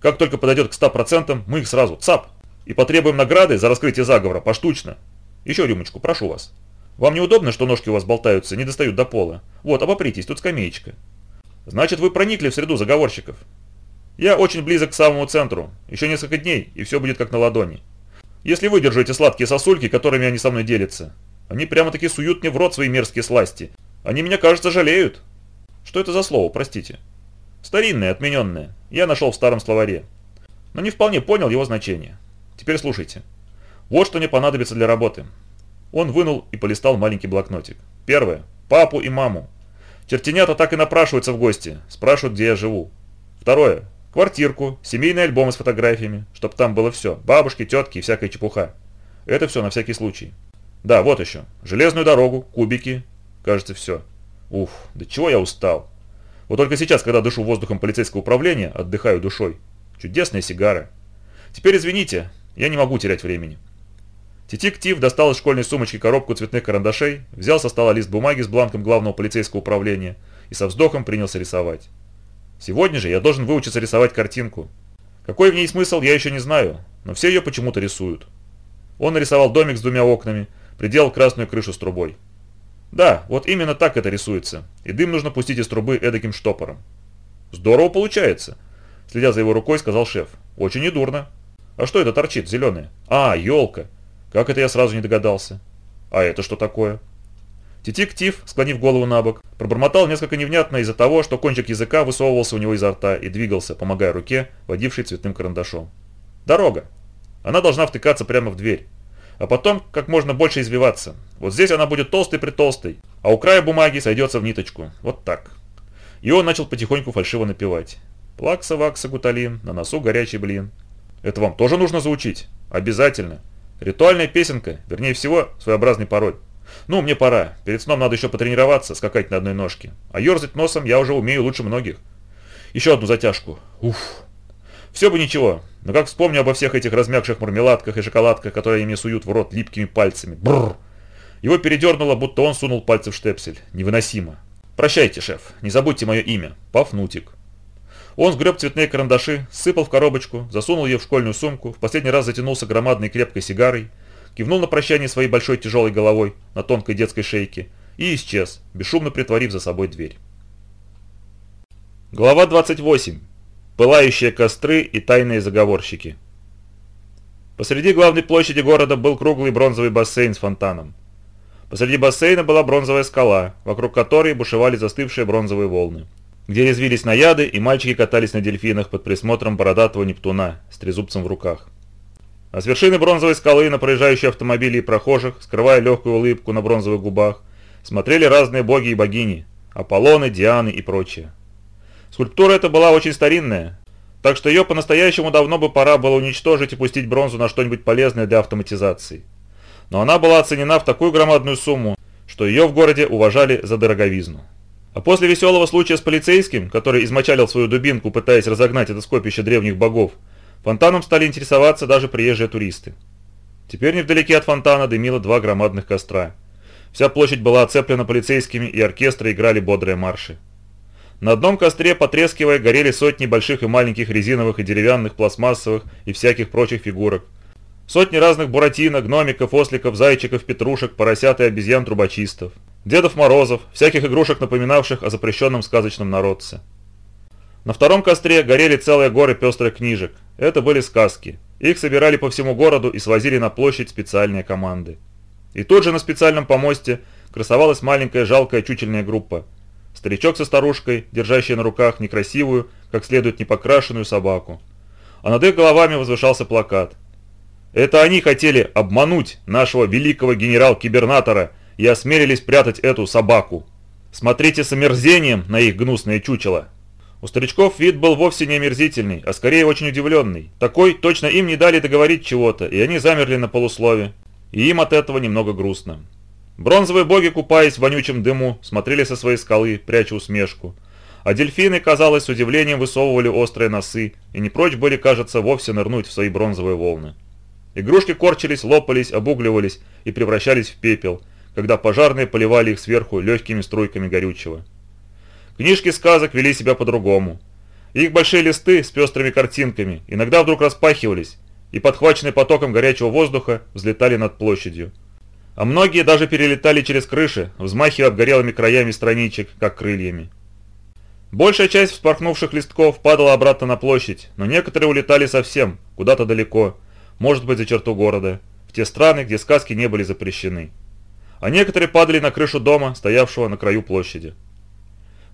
S1: Как только подойдет к 100%, мы их сразу ЦАП и потребуем награды за раскрытие заговора поштучно. Еще рюмочку, прошу вас. Вам неудобно, что ножки у вас болтаются, не достают до пола? Вот, обопритесь, тут скамеечка. Значит, вы проникли в среду заговорщиков. Я очень близок к самому центру. Еще несколько дней, и все будет как на ладони. Если выдержу эти сладкие сосульки, которыми они со мной делятся. Они прямо-таки суют мне в рот свои мерзкие сласти. Они меня, кажется, жалеют. Что это за слово, простите? Старинное, отмененное. Я нашел в старом словаре. Но не вполне понял его значение. Теперь слушайте. Вот что мне понадобится для работы. Он вынул и полистал маленький блокнотик. Первое. Папу и маму. Чертенята так и напрашиваются в гости. Спрашивают, где я живу. Второе. Квартирку, семейный альбом с фотографиями, чтобы там было все. Бабушки, тетки и всякая чепуха. Это все на всякий случай. Да, вот еще. Железную дорогу, кубики. Кажется, все. Уф, да чего я устал. Вот только сейчас, когда дышу воздухом полицейского управления, отдыхаю душой. Чудесная сигара. Теперь извините, я не могу терять времени. Детектив достал из школьной сумочки коробку цветных карандашей, взял со стола лист бумаги с бланком главного полицейского управления и со вздохом принялся рисовать. Сегодня же я должен выучиться рисовать картинку. Какой в ней смысл, я еще не знаю, но все ее почему-то рисуют. Он нарисовал домик с двумя окнами, приделал красную крышу с трубой. Да, вот именно так это рисуется, и дым нужно пустить из трубы эдаким штопором. Здорово получается, следя за его рукой, сказал шеф. Очень недурно. А что это торчит, зеленое? А, елка. Как это я сразу не догадался? А это что такое? Детектив, склонив голову на бок, пробормотал несколько невнятно из-за того, что кончик языка высовывался у него изо рта и двигался, помогая руке, водившей цветным карандашом. Дорога. Она должна втыкаться прямо в дверь. А потом как можно больше извиваться. Вот здесь она будет толстой-притолстой, а у края бумаги сойдется в ниточку. Вот так. И он начал потихоньку фальшиво напевать. Плакса-вакса гуталин, на носу горячий блин. Это вам тоже нужно заучить? Обязательно. Ритуальная песенка, вернее всего, своеобразный пароль. Ну, мне пора. Перед сном надо еще потренироваться, скакать на одной ножке. А ерзать носом я уже умею лучше многих. Еще одну затяжку. Уф. Все бы ничего, но как вспомню обо всех этих размягших мармеладках и шоколадках, которые мне суют в рот липкими пальцами. Бррр. Его передернуло, будто он сунул пальцы в штепсель. Невыносимо. Прощайте, шеф. Не забудьте мое имя. Пафнутик. Он сгреб цветные карандаши, сыпал в коробочку, засунул ее в школьную сумку, в последний раз затянулся громадной крепкой сигарой, кивнул на прощание своей большой тяжелой головой на тонкой детской шейке и исчез, бесшумно притворив за собой дверь. Глава 28. Пылающие костры и тайные заговорщики. Посреди главной площади города был круглый бронзовый бассейн с фонтаном. Посреди бассейна была бронзовая скала, вокруг которой бушевали застывшие бронзовые волны, где резвились наяды и мальчики катались на дельфинах под присмотром бородатого Нептуна с трезубцем в руках. А с вершины бронзовой скалы на проезжающие автомобили и прохожих, скрывая легкую улыбку на бронзовых губах, смотрели разные боги и богини, Аполлоны, Дианы и прочее. Скульптура эта была очень старинная, так что ее по-настоящему давно бы пора было уничтожить и пустить бронзу на что-нибудь полезное для автоматизации. Но она была оценена в такую громадную сумму, что ее в городе уважали за дороговизну. А после веселого случая с полицейским, который измочалил свою дубинку, пытаясь разогнать это скопище древних богов, фонтаном стали интересоваться даже приезжие туристы. Теперь невдалеке от фонтана дымило два громадных костра. Вся площадь была оцеплена полицейскими, и оркестры играли бодрые марши. На одном костре, потрескивая, горели сотни больших и маленьких резиновых и деревянных, пластмассовых и всяких прочих фигурок. Сотни разных буратино, гномиков, осликов, зайчиков, петрушек, поросят и обезьян-трубочистов. Дедов Морозов, всяких игрушек, напоминавших о запрещенном сказочном народце. На втором костре горели целые горы пестрых книжек. Это были сказки. Их собирали по всему городу и свозили на площадь специальные команды. И тут же на специальном помосте красовалась маленькая жалкая чучельная группа – Старичок со старушкой, держащие на руках некрасивую, как следует непокрашенную собаку. А над их головами возвышался плакат. Это они хотели обмануть нашего великого генерал-кибернатора и осмелились прятать эту собаку. Смотрите с омерзением на их гнусное чучело. У старичков вид был вовсе не омерзительный, а скорее очень удивленный. Такой точно им не дали договорить чего-то, и они замерли на полуслове. И им от этого немного грустно. Бронзовые боги, купаясь в вонючем дыму, смотрели со своей скалы, пряча усмешку. А дельфины, казалось, с удивлением высовывали острые носы и не прочь были, кажется, вовсе нырнуть в свои бронзовые волны. Игрушки корчились, лопались, обугливались и превращались в пепел, когда пожарные поливали их сверху легкими струйками горючего. Книжки сказок вели себя по-другому. Их большие листы с пестрыми картинками иногда вдруг распахивались и, подхваченные потоком горячего воздуха, взлетали над площадью а многие даже перелетали через крыши, взмахивая обгорелыми краями страничек, как крыльями. Большая часть вспорхнувших листков падала обратно на площадь, но некоторые улетали совсем, куда-то далеко, может быть за черту города, в те страны, где сказки не были запрещены. А некоторые падали на крышу дома, стоявшего на краю площади.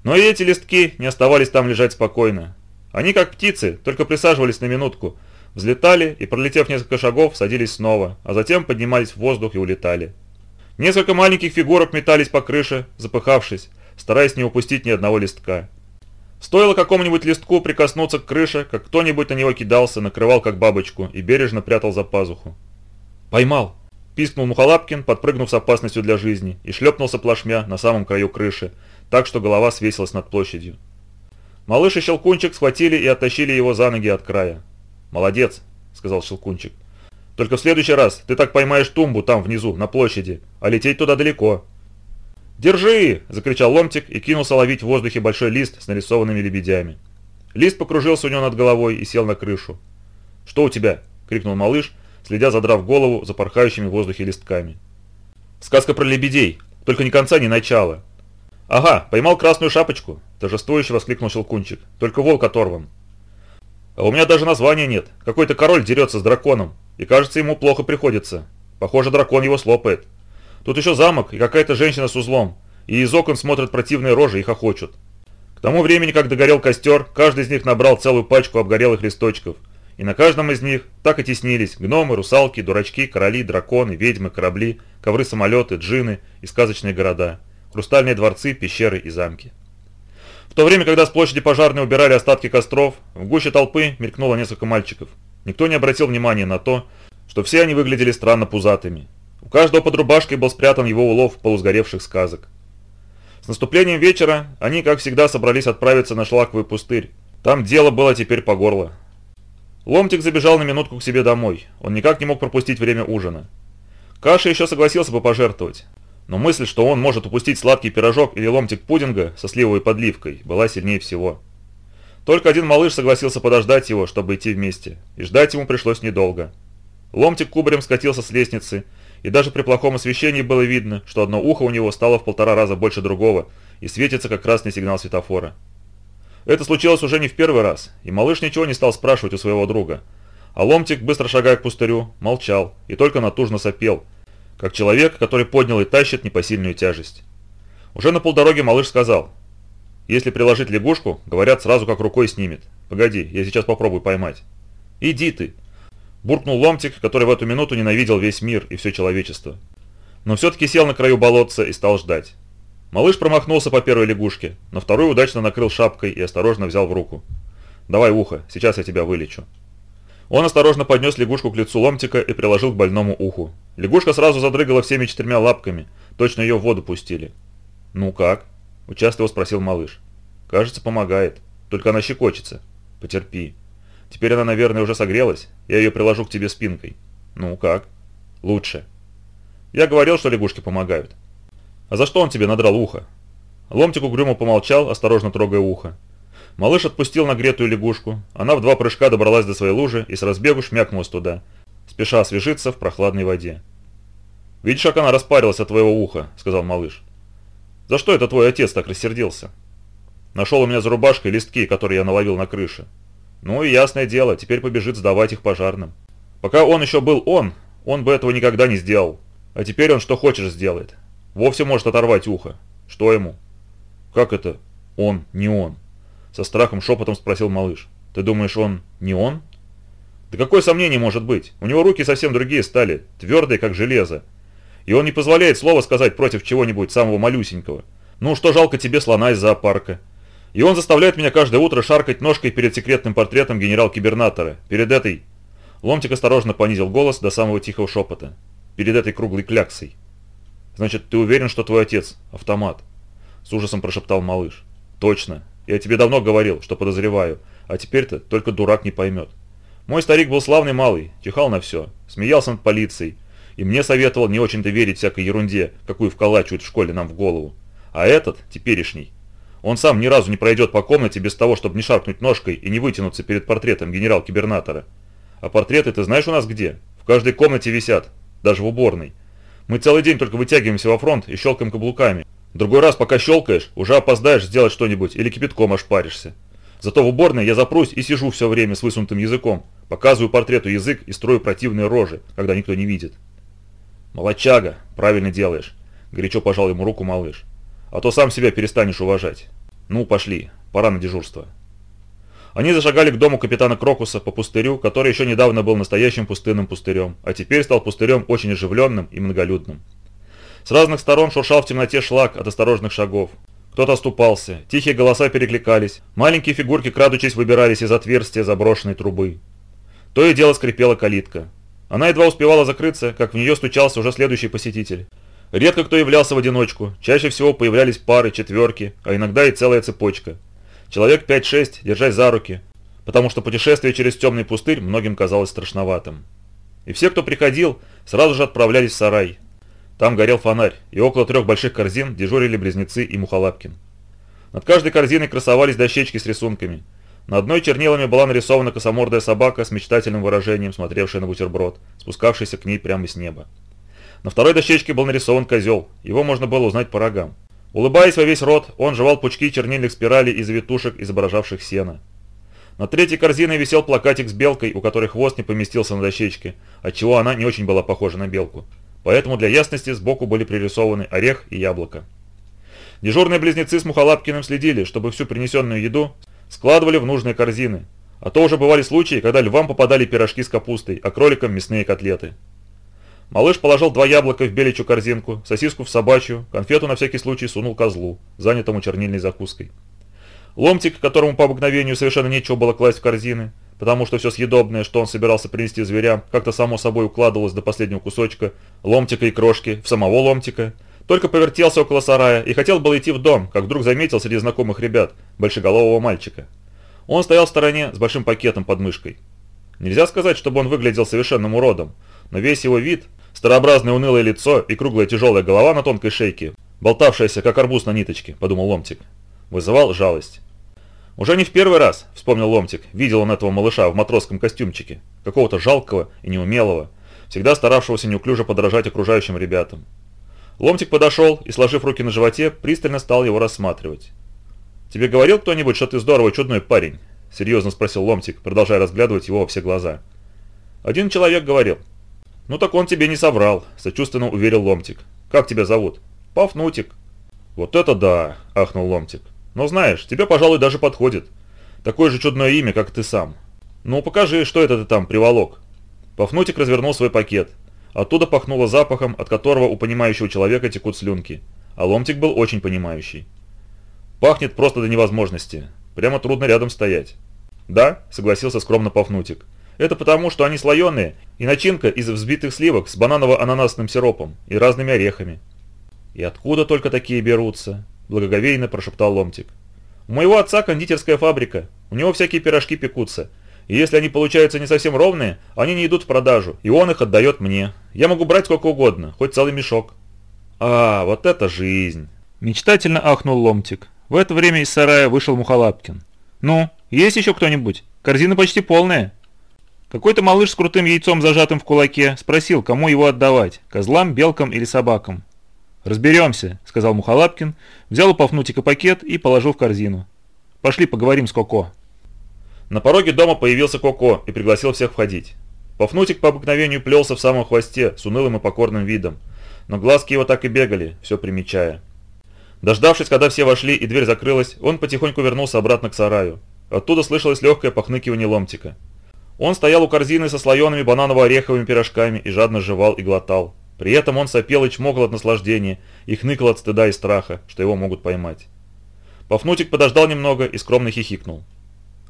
S1: Но и эти листки не оставались там лежать спокойно. Они, как птицы, только присаживались на минутку, Взлетали и, пролетев несколько шагов, садились снова, а затем поднимались в воздух и улетали. Несколько маленьких фигурок метались по крыше, запыхавшись, стараясь не упустить ни одного листка. Стоило какому-нибудь листку прикоснуться к крыше, как кто-нибудь на него кидался, накрывал как бабочку и бережно прятал за пазуху. «Поймал!» – пискнул Мухолапкин, подпрыгнув с опасностью для жизни, и шлепнулся плашмя на самом краю крыши, так что голова свесилась над площадью. Малыш и Щелкунчик схватили и оттащили его за ноги от края. «Молодец», — сказал Щелкунчик. «Только в следующий раз ты так поймаешь тумбу там внизу, на площади, а лететь туда далеко». «Держи!» – закричал Ломтик и кинулся ловить в воздухе большой лист с нарисованными лебедями. Лист покружился у него над головой и сел на крышу. «Что у тебя?» – крикнул малыш, следя задрав голову за порхающими в воздухе листками. «Сказка про лебедей, только ни конца, ни начала». «Ага, поймал красную шапочку!» – торжествующе воскликнул Щелкунчик. «Только волк оторван». «А у меня даже названия нет. Какой-то король дерется с драконом, и кажется, ему плохо приходится. Похоже, дракон его слопает». Тут еще замок и какая-то женщина с узлом, и из окон смотрят противные рожи и хохочут. К тому времени, как догорел костер, каждый из них набрал целую пачку обгорелых листочков, и на каждом из них так и теснились гномы, русалки, дурачки, короли, драконы, ведьмы, корабли, ковры-самолеты, джины и сказочные города, хрустальные дворцы, пещеры и замки. В то время, когда с площади пожарной убирали остатки костров, в гуще толпы мелькнуло несколько мальчиков. Никто не обратил внимания на то, что все они выглядели странно пузатыми, у каждого под рубашкой был спрятан его улов полусгоревших сказок. С наступлением вечера они, как всегда, собрались отправиться на шлаковый пустырь. Там дело было теперь по горло. Ломтик забежал на минутку к себе домой. Он никак не мог пропустить время ужина. Каша еще согласился бы пожертвовать. Но мысль, что он может упустить сладкий пирожок или ломтик пудинга со сливовой подливкой, была сильнее всего. Только один малыш согласился подождать его, чтобы идти вместе, и ждать ему пришлось недолго. Ломтик кубарем скатился с лестницы и даже при плохом освещении было видно, что одно ухо у него стало в полтора раза больше другого и светится как красный сигнал светофора. Это случилось уже не в первый раз, и малыш ничего не стал спрашивать у своего друга. А ломтик, быстро шагая к пустырю, молчал и только натужно сопел, как человек, который поднял и тащит непосильную тяжесть. Уже на полдороге малыш сказал, «Если приложить лягушку, говорят, сразу как рукой снимет. Погоди, я сейчас попробую поймать». «Иди ты», Буркнул ломтик, который в эту минуту ненавидел весь мир и все человечество. Но все-таки сел на краю болотца и стал ждать. Малыш промахнулся по первой лягушке, но вторую удачно накрыл шапкой и осторожно взял в руку. «Давай ухо, сейчас я тебя вылечу». Он осторожно поднес лягушку к лицу ломтика и приложил к больному уху. Лягушка сразу задрыгала всеми четырьмя лапками, точно ее в воду пустили. «Ну как?» – участливо спросил малыш. «Кажется, помогает. Только она щекочется. Потерпи». Теперь она, наверное, уже согрелась. Я ее приложу к тебе спинкой. Ну как? Лучше. Я говорил, что лягушки помогают. А за что он тебе надрал ухо? Ломтик угрюмо помолчал, осторожно трогая ухо. Малыш отпустил нагретую лягушку. Она в два прыжка добралась до своей лужи и с разбегу шмякнулась туда, спеша освежиться в прохладной воде. «Видишь, как она распарилась от твоего уха», — сказал малыш. «За что это твой отец так рассердился?» «Нашел у меня за рубашкой листки, которые я наловил на крыше. Ну и ясное дело, теперь побежит сдавать их пожарным. Пока он еще был он, он бы этого никогда не сделал. А теперь он что хочешь сделает. Вовсе может оторвать ухо. Что ему? Как это? Он, не он? Со страхом шепотом спросил малыш. Ты думаешь, он не он? Да какое сомнение может быть? У него руки совсем другие стали, твердые, как железо. И он не позволяет слова сказать против чего-нибудь самого малюсенького. Ну, что жалко тебе слона из зоопарка? И он заставляет меня каждое утро шаркать ножкой перед секретным портретом генерал-кибернатора, перед этой... Ломтик осторожно понизил голос до самого тихого шепота. Перед этой круглой кляксой. «Значит, ты уверен, что твой отец – автомат?» С ужасом прошептал малыш. «Точно. Я тебе давно говорил, что подозреваю. А теперь-то только дурак не поймет. Мой старик был славный малый, чихал на все, смеялся над полицией. И мне советовал не очень-то верить всякой ерунде, какую вколачивают в школе нам в голову. А этот, теперешний, он сам ни разу не пройдет по комнате без того, чтобы не шаркнуть ножкой и не вытянуться перед портретом генерал-кибернатора. А портреты ты знаешь у нас где? В каждой комнате висят, даже в уборной. Мы целый день только вытягиваемся во фронт и щелкаем каблуками. Другой раз, пока щелкаешь, уже опоздаешь сделать что-нибудь или кипятком ошпаришься. Зато в уборной я запрусь и сижу все время с высунутым языком, показываю портрету язык и строю противные рожи, когда никто не видит. «Молодчага, правильно делаешь», – горячо пожал ему руку малыш. «А то сам себя перестанешь уважать. «Ну, пошли, пора на дежурство». Они зашагали к дому капитана Крокуса по пустырю, который еще недавно был настоящим пустынным пустырем, а теперь стал пустырем очень оживленным и многолюдным. С разных сторон шуршал в темноте шлак от осторожных шагов. Кто-то оступался, тихие голоса перекликались, маленькие фигурки, крадучись, выбирались из отверстия заброшенной трубы. То и дело скрипела калитка. Она едва успевала закрыться, как в нее стучался уже следующий посетитель. Редко кто являлся в одиночку, чаще всего появлялись пары, четверки, а иногда и целая цепочка. Человек 5-6, держась за руки, потому что путешествие через темный пустырь многим казалось страшноватым. И все, кто приходил, сразу же отправлялись в сарай. Там горел фонарь, и около трех больших корзин дежурили близнецы и Мухолапкин. Над каждой корзиной красовались дощечки с рисунками. На одной чернилами была нарисована косомордая собака с мечтательным выражением, смотревшая на бутерброд, спускавшийся к ней прямо с неба. На второй дощечке был нарисован козел, его можно было узнать по рогам. Улыбаясь во весь рот, он жевал пучки чернильных спиралей из ветушек, изображавших сено. На третьей корзине висел плакатик с белкой, у которой хвост не поместился на дощечке, отчего она не очень была похожа на белку. Поэтому для ясности сбоку были пририсованы орех и яблоко. Дежурные близнецы с Мухолапкиным следили, чтобы всю принесенную еду складывали в нужные корзины. А то уже бывали случаи, когда львам попадали пирожки с капустой, а кроликам мясные котлеты. Малыш положил два яблока в беличью корзинку, сосиску в собачью, конфету на всякий случай сунул козлу, занятому чернильной закуской. Ломтик, которому по обыкновению совершенно нечего было класть в корзины, потому что все съедобное, что он собирался принести зверям, как-то само собой укладывалось до последнего кусочка, ломтика и крошки, в самого ломтика, только повертелся около сарая и хотел было идти в дом, как вдруг заметил среди знакомых ребят большеголового мальчика. Он стоял в стороне с большим пакетом под мышкой. Нельзя сказать, чтобы он выглядел совершенным уродом, но весь его вид, старообразное унылое лицо и круглая тяжелая голова на тонкой шейке, болтавшаяся как арбуз на ниточке, подумал Ломтик, вызывал жалость. Уже не в первый раз, вспомнил Ломтик, видел он этого малыша в матросском костюмчике, какого-то жалкого и неумелого, всегда старавшегося неуклюже подражать окружающим ребятам. Ломтик подошел и, сложив руки на животе, пристально стал его рассматривать. «Тебе говорил кто-нибудь, что ты здорово чудной парень?» – серьезно спросил Ломтик, продолжая разглядывать его во все глаза. «Один человек говорил». «Ну так он тебе не соврал», – сочувственно уверил Ломтик. «Как тебя зовут?» «Пафнутик». «Вот это да!» – ахнул Ломтик. «Но знаешь, тебе, пожалуй, даже подходит. Такое же чудное имя, как ты сам. Ну, покажи, что это ты там приволок». Пафнутик развернул свой пакет – Оттуда пахнуло запахом, от которого у понимающего человека текут слюнки. А ломтик был очень понимающий. Пахнет просто до невозможности. Прямо трудно рядом стоять. Да, согласился скромно Пафнутик. Это потому, что они слоеные, и начинка из взбитых сливок с бананово-ананасным сиропом и разными орехами. И откуда только такие берутся? Благоговейно прошептал Ломтик. У моего отца кондитерская фабрика. У него всякие пирожки пекутся. И если они получаются не совсем ровные, они не идут в продажу, и он их отдает мне. Я могу брать сколько угодно, хоть целый мешок. А, вот это жизнь. Мечтательно ахнул Ломтик. В это время из сарая вышел Мухолапкин. «Ну, есть еще кто-нибудь? Корзина почти полная». Какой-то малыш с крутым яйцом, зажатым в кулаке, спросил, кому его отдавать – козлам, белкам или собакам. «Разберемся», – сказал Мухолапкин, взял у Пафнутика пакет и положил в корзину. «Пошли поговорим с Коко». На пороге дома появился Коко и пригласил всех входить. Пафнутик по обыкновению плелся в самом хвосте с унылым и покорным видом, но глазки его так и бегали, все примечая. Дождавшись, когда все вошли и дверь закрылась, он потихоньку вернулся обратно к сараю. Оттуда слышалось легкое похныкивание ломтика. Он стоял у корзины со слоеными бананово-ореховыми пирожками и жадно жевал и глотал. При этом он сопел и чмокал от наслаждения и хныкал от стыда и страха, что его могут поймать. Пафнутик подождал немного и скромно хихикнул.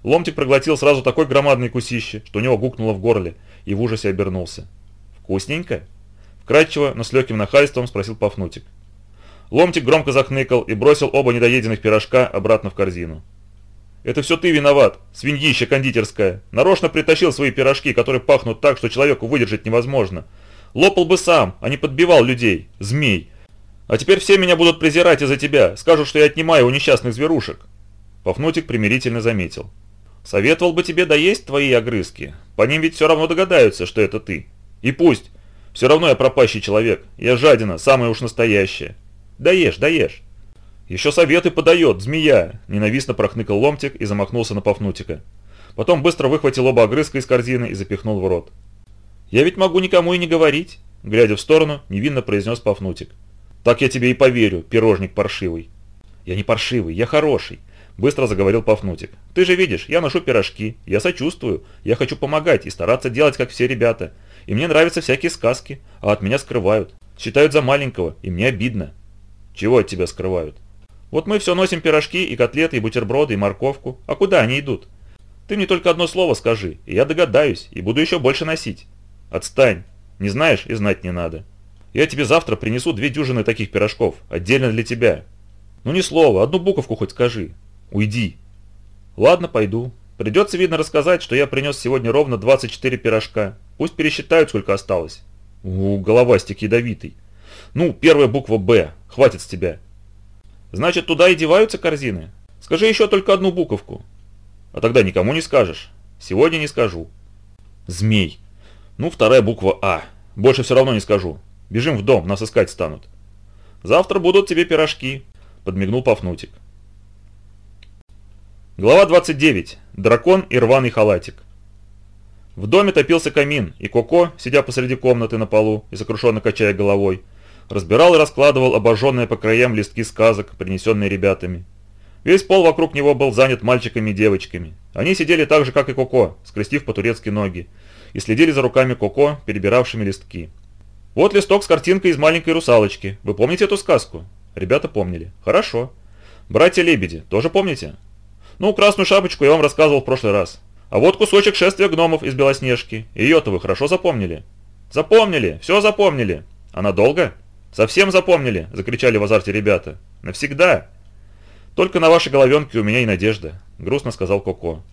S1: Ломтик проглотил сразу такой громадный кусище, что у него гукнуло в горле, и в ужасе обернулся. «Вкусненько?» Вкратчиво, но с легким нахальством спросил Пафнутик. Ломтик громко захныкал и бросил оба недоеденных пирожка обратно в корзину. «Это все ты виноват, свиньища кондитерская. Нарочно притащил свои пирожки, которые пахнут так, что человеку выдержать невозможно. Лопал бы сам, а не подбивал людей, змей. А теперь все меня будут презирать из-за тебя, скажут, что я отнимаю у несчастных зверушек». Пафнутик примирительно заметил. Советовал бы тебе доесть твои огрызки. По ним ведь все равно догадаются, что это ты. И пусть. Все равно я пропащий человек. Я жадина, самая уж настоящая. Доешь, доешь. Еще советы подает, змея. Ненавистно прохныкал ломтик и замахнулся на Пафнутика. Потом быстро выхватил оба огрызка из корзины и запихнул в рот. «Я ведь могу никому и не говорить», — глядя в сторону, невинно произнес Пафнутик. «Так я тебе и поверю, пирожник паршивый». «Я не паршивый, я хороший. Быстро заговорил Пафнутик. «Ты же видишь, я ношу пирожки, я сочувствую, я хочу помогать и стараться делать, как все ребята. И мне нравятся всякие сказки, а от меня скрывают. Считают за маленького, и мне обидно». «Чего от тебя скрывают?» «Вот мы все носим пирожки и котлеты, и бутерброды, и морковку. А куда они идут? Ты мне только одно слово скажи, и я догадаюсь, и буду еще больше носить». «Отстань. Не знаешь и знать не надо. Я тебе завтра принесу две дюжины таких пирожков, отдельно для тебя. Ну ни слова, одну буковку хоть скажи. Уйди!» Ладно, пойду. Придется, видно, рассказать, что я принес сегодня ровно 24 пирожка. Пусть пересчитают, сколько осталось. У, головастик ядовитый. Ну, первая буква «Б». Хватит с тебя. Значит, туда и деваются корзины? Скажи еще только одну буковку. А тогда никому не скажешь. Сегодня не скажу. Змей. Ну, вторая буква А. Больше все равно не скажу. Бежим в дом, нас искать станут. Завтра будут тебе пирожки, подмигнул Пафнутик. Глава 29. Дракон и рваный халатик. В доме топился камин, и Коко, сидя посреди комнаты на полу и сокрушенно качая головой, разбирал и раскладывал обожженные по краям листки сказок, принесенные ребятами. Весь пол вокруг него был занят мальчиками и девочками. Они сидели так же, как и Коко, скрестив по-турецки ноги, и следили за руками Коко, перебиравшими листки. Вот листок с картинкой из маленькой русалочки. Вы помните эту сказку? Ребята помнили. Хорошо. Братья-лебеди, тоже помните? Ну, красную шапочку я вам рассказывал в прошлый раз. А вот кусочек шествия гномов из Белоснежки. Ее-то вы хорошо запомнили? Запомнили, все запомнили. Она долго? Совсем запомнили, закричали в азарте ребята. Навсегда. Только на вашей головенке у меня и надежда, грустно сказал Коко.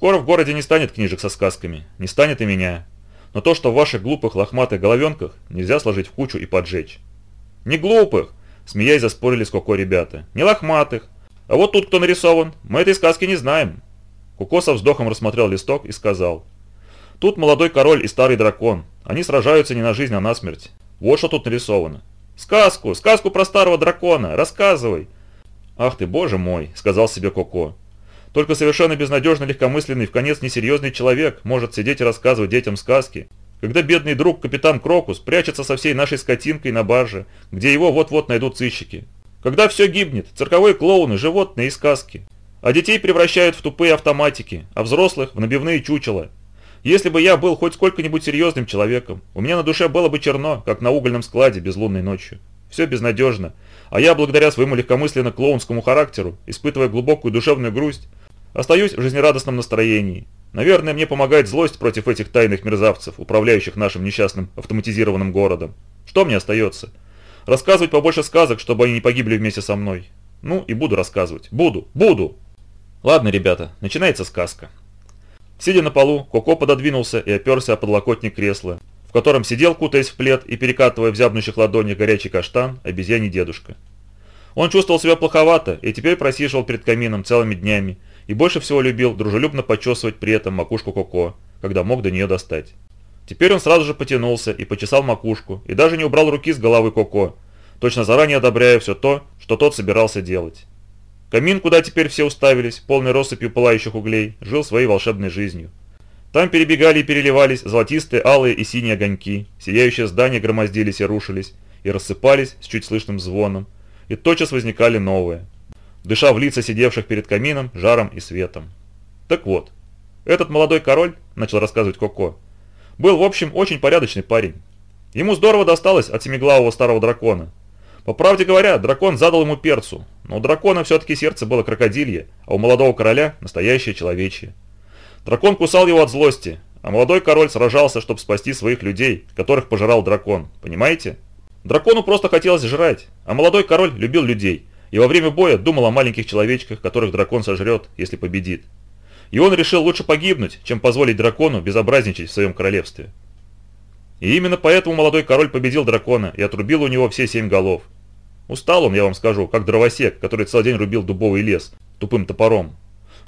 S1: Скоро в городе не станет книжек со сказками, не станет и меня. Но то, что в ваших глупых лохматых головенках, нельзя сложить в кучу и поджечь. Не глупых, смеясь заспорили с Коко ребята. Не лохматых. А вот тут кто нарисован, мы этой сказки не знаем. Коко со вздохом рассмотрел листок и сказал. Тут молодой король и старый дракон. Они сражаются не на жизнь, а на смерть. Вот что тут нарисовано. Сказку, сказку про старого дракона, рассказывай. Ах ты, боже мой, сказал себе Коко. Только совершенно безнадежно легкомысленный, в конец несерьезный человек может сидеть и рассказывать детям сказки, когда бедный друг капитан Крокус прячется со всей нашей скотинкой на барже, где его вот-вот найдут сыщики. Когда все гибнет, цирковые клоуны, животные и сказки. А детей превращают в тупые автоматики, а взрослых в набивные чучела. Если бы я был хоть сколько-нибудь серьезным человеком, у меня на душе было бы черно, как на угольном складе безлунной ночью. Все безнадежно, а я, благодаря своему легкомысленно-клоунскому характеру, испытывая глубокую душевную грусть, остаюсь в жизнерадостном настроении. Наверное, мне помогает злость против этих тайных мерзавцев, управляющих нашим несчастным автоматизированным городом. Что мне остается? Рассказывать побольше сказок, чтобы они не погибли вместе со мной. Ну и буду рассказывать. Буду, буду! Ладно, ребята, начинается сказка. Сидя на полу, Коко пододвинулся и оперся о подлокотник кресла, в котором сидел, кутаясь в плед и перекатывая в зябнущих ладонях горячий каштан, обезьяний дедушка. Он чувствовал себя плоховато и теперь просиживал перед камином целыми днями и больше всего любил дружелюбно почесывать при этом макушку Коко, когда мог до нее достать. Теперь он сразу же потянулся и почесал макушку, и даже не убрал руки с головы Коко, точно заранее одобряя все то, что тот собирался делать. Камин, куда теперь все уставились, полный россыпью пылающих углей, жил своей волшебной жизнью. Там перебегали и переливались золотистые, алые и синие огоньки, сияющие здания громоздились и рушились, и рассыпались с чуть слышным звоном, и тотчас возникали новые, дыша в лица сидевших перед камином жаром и светом. Так вот, этот молодой король, начал рассказывать Коко, был в общем очень порядочный парень. Ему здорово досталось от семиглавого старого дракона. По правде говоря, дракон задал ему перцу, но у дракона все-таки сердце было крокодилье, а у молодого короля настоящее человечье. Дракон кусал его от злости, а молодой король сражался, чтобы спасти своих людей, которых пожирал дракон. Понимаете? Дракону просто хотелось жрать, а молодой король любил людей и во время боя думал о маленьких человечках, которых дракон сожрет, если победит. И он решил лучше погибнуть, чем позволить дракону безобразничать в своем королевстве. И именно поэтому молодой король победил дракона и отрубил у него все семь голов. Устал он, я вам скажу, как дровосек, который целый день рубил дубовый лес тупым топором.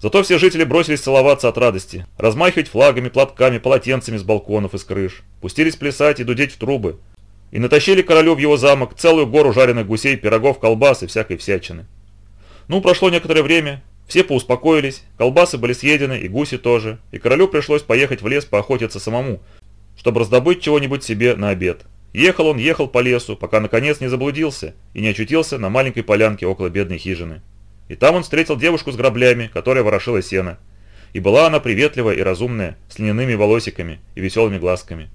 S1: Зато все жители бросились целоваться от радости, размахивать флагами, платками, полотенцами с балконов и с крыш, пустились плясать и дудеть в трубы, и натащили королю в его замок целую гору жареных гусей, пирогов, колбас и всякой всячины. Ну, прошло некоторое время, все поуспокоились, колбасы были съедены и гуси тоже, и королю пришлось поехать в лес поохотиться самому, чтобы раздобыть чего-нибудь себе на обед. Ехал он, ехал по лесу, пока наконец не заблудился и не очутился на маленькой полянке около бедной хижины. И там он встретил девушку с граблями, которая ворошила сено. И была она приветливая и разумная, с льняными волосиками и веселыми глазками.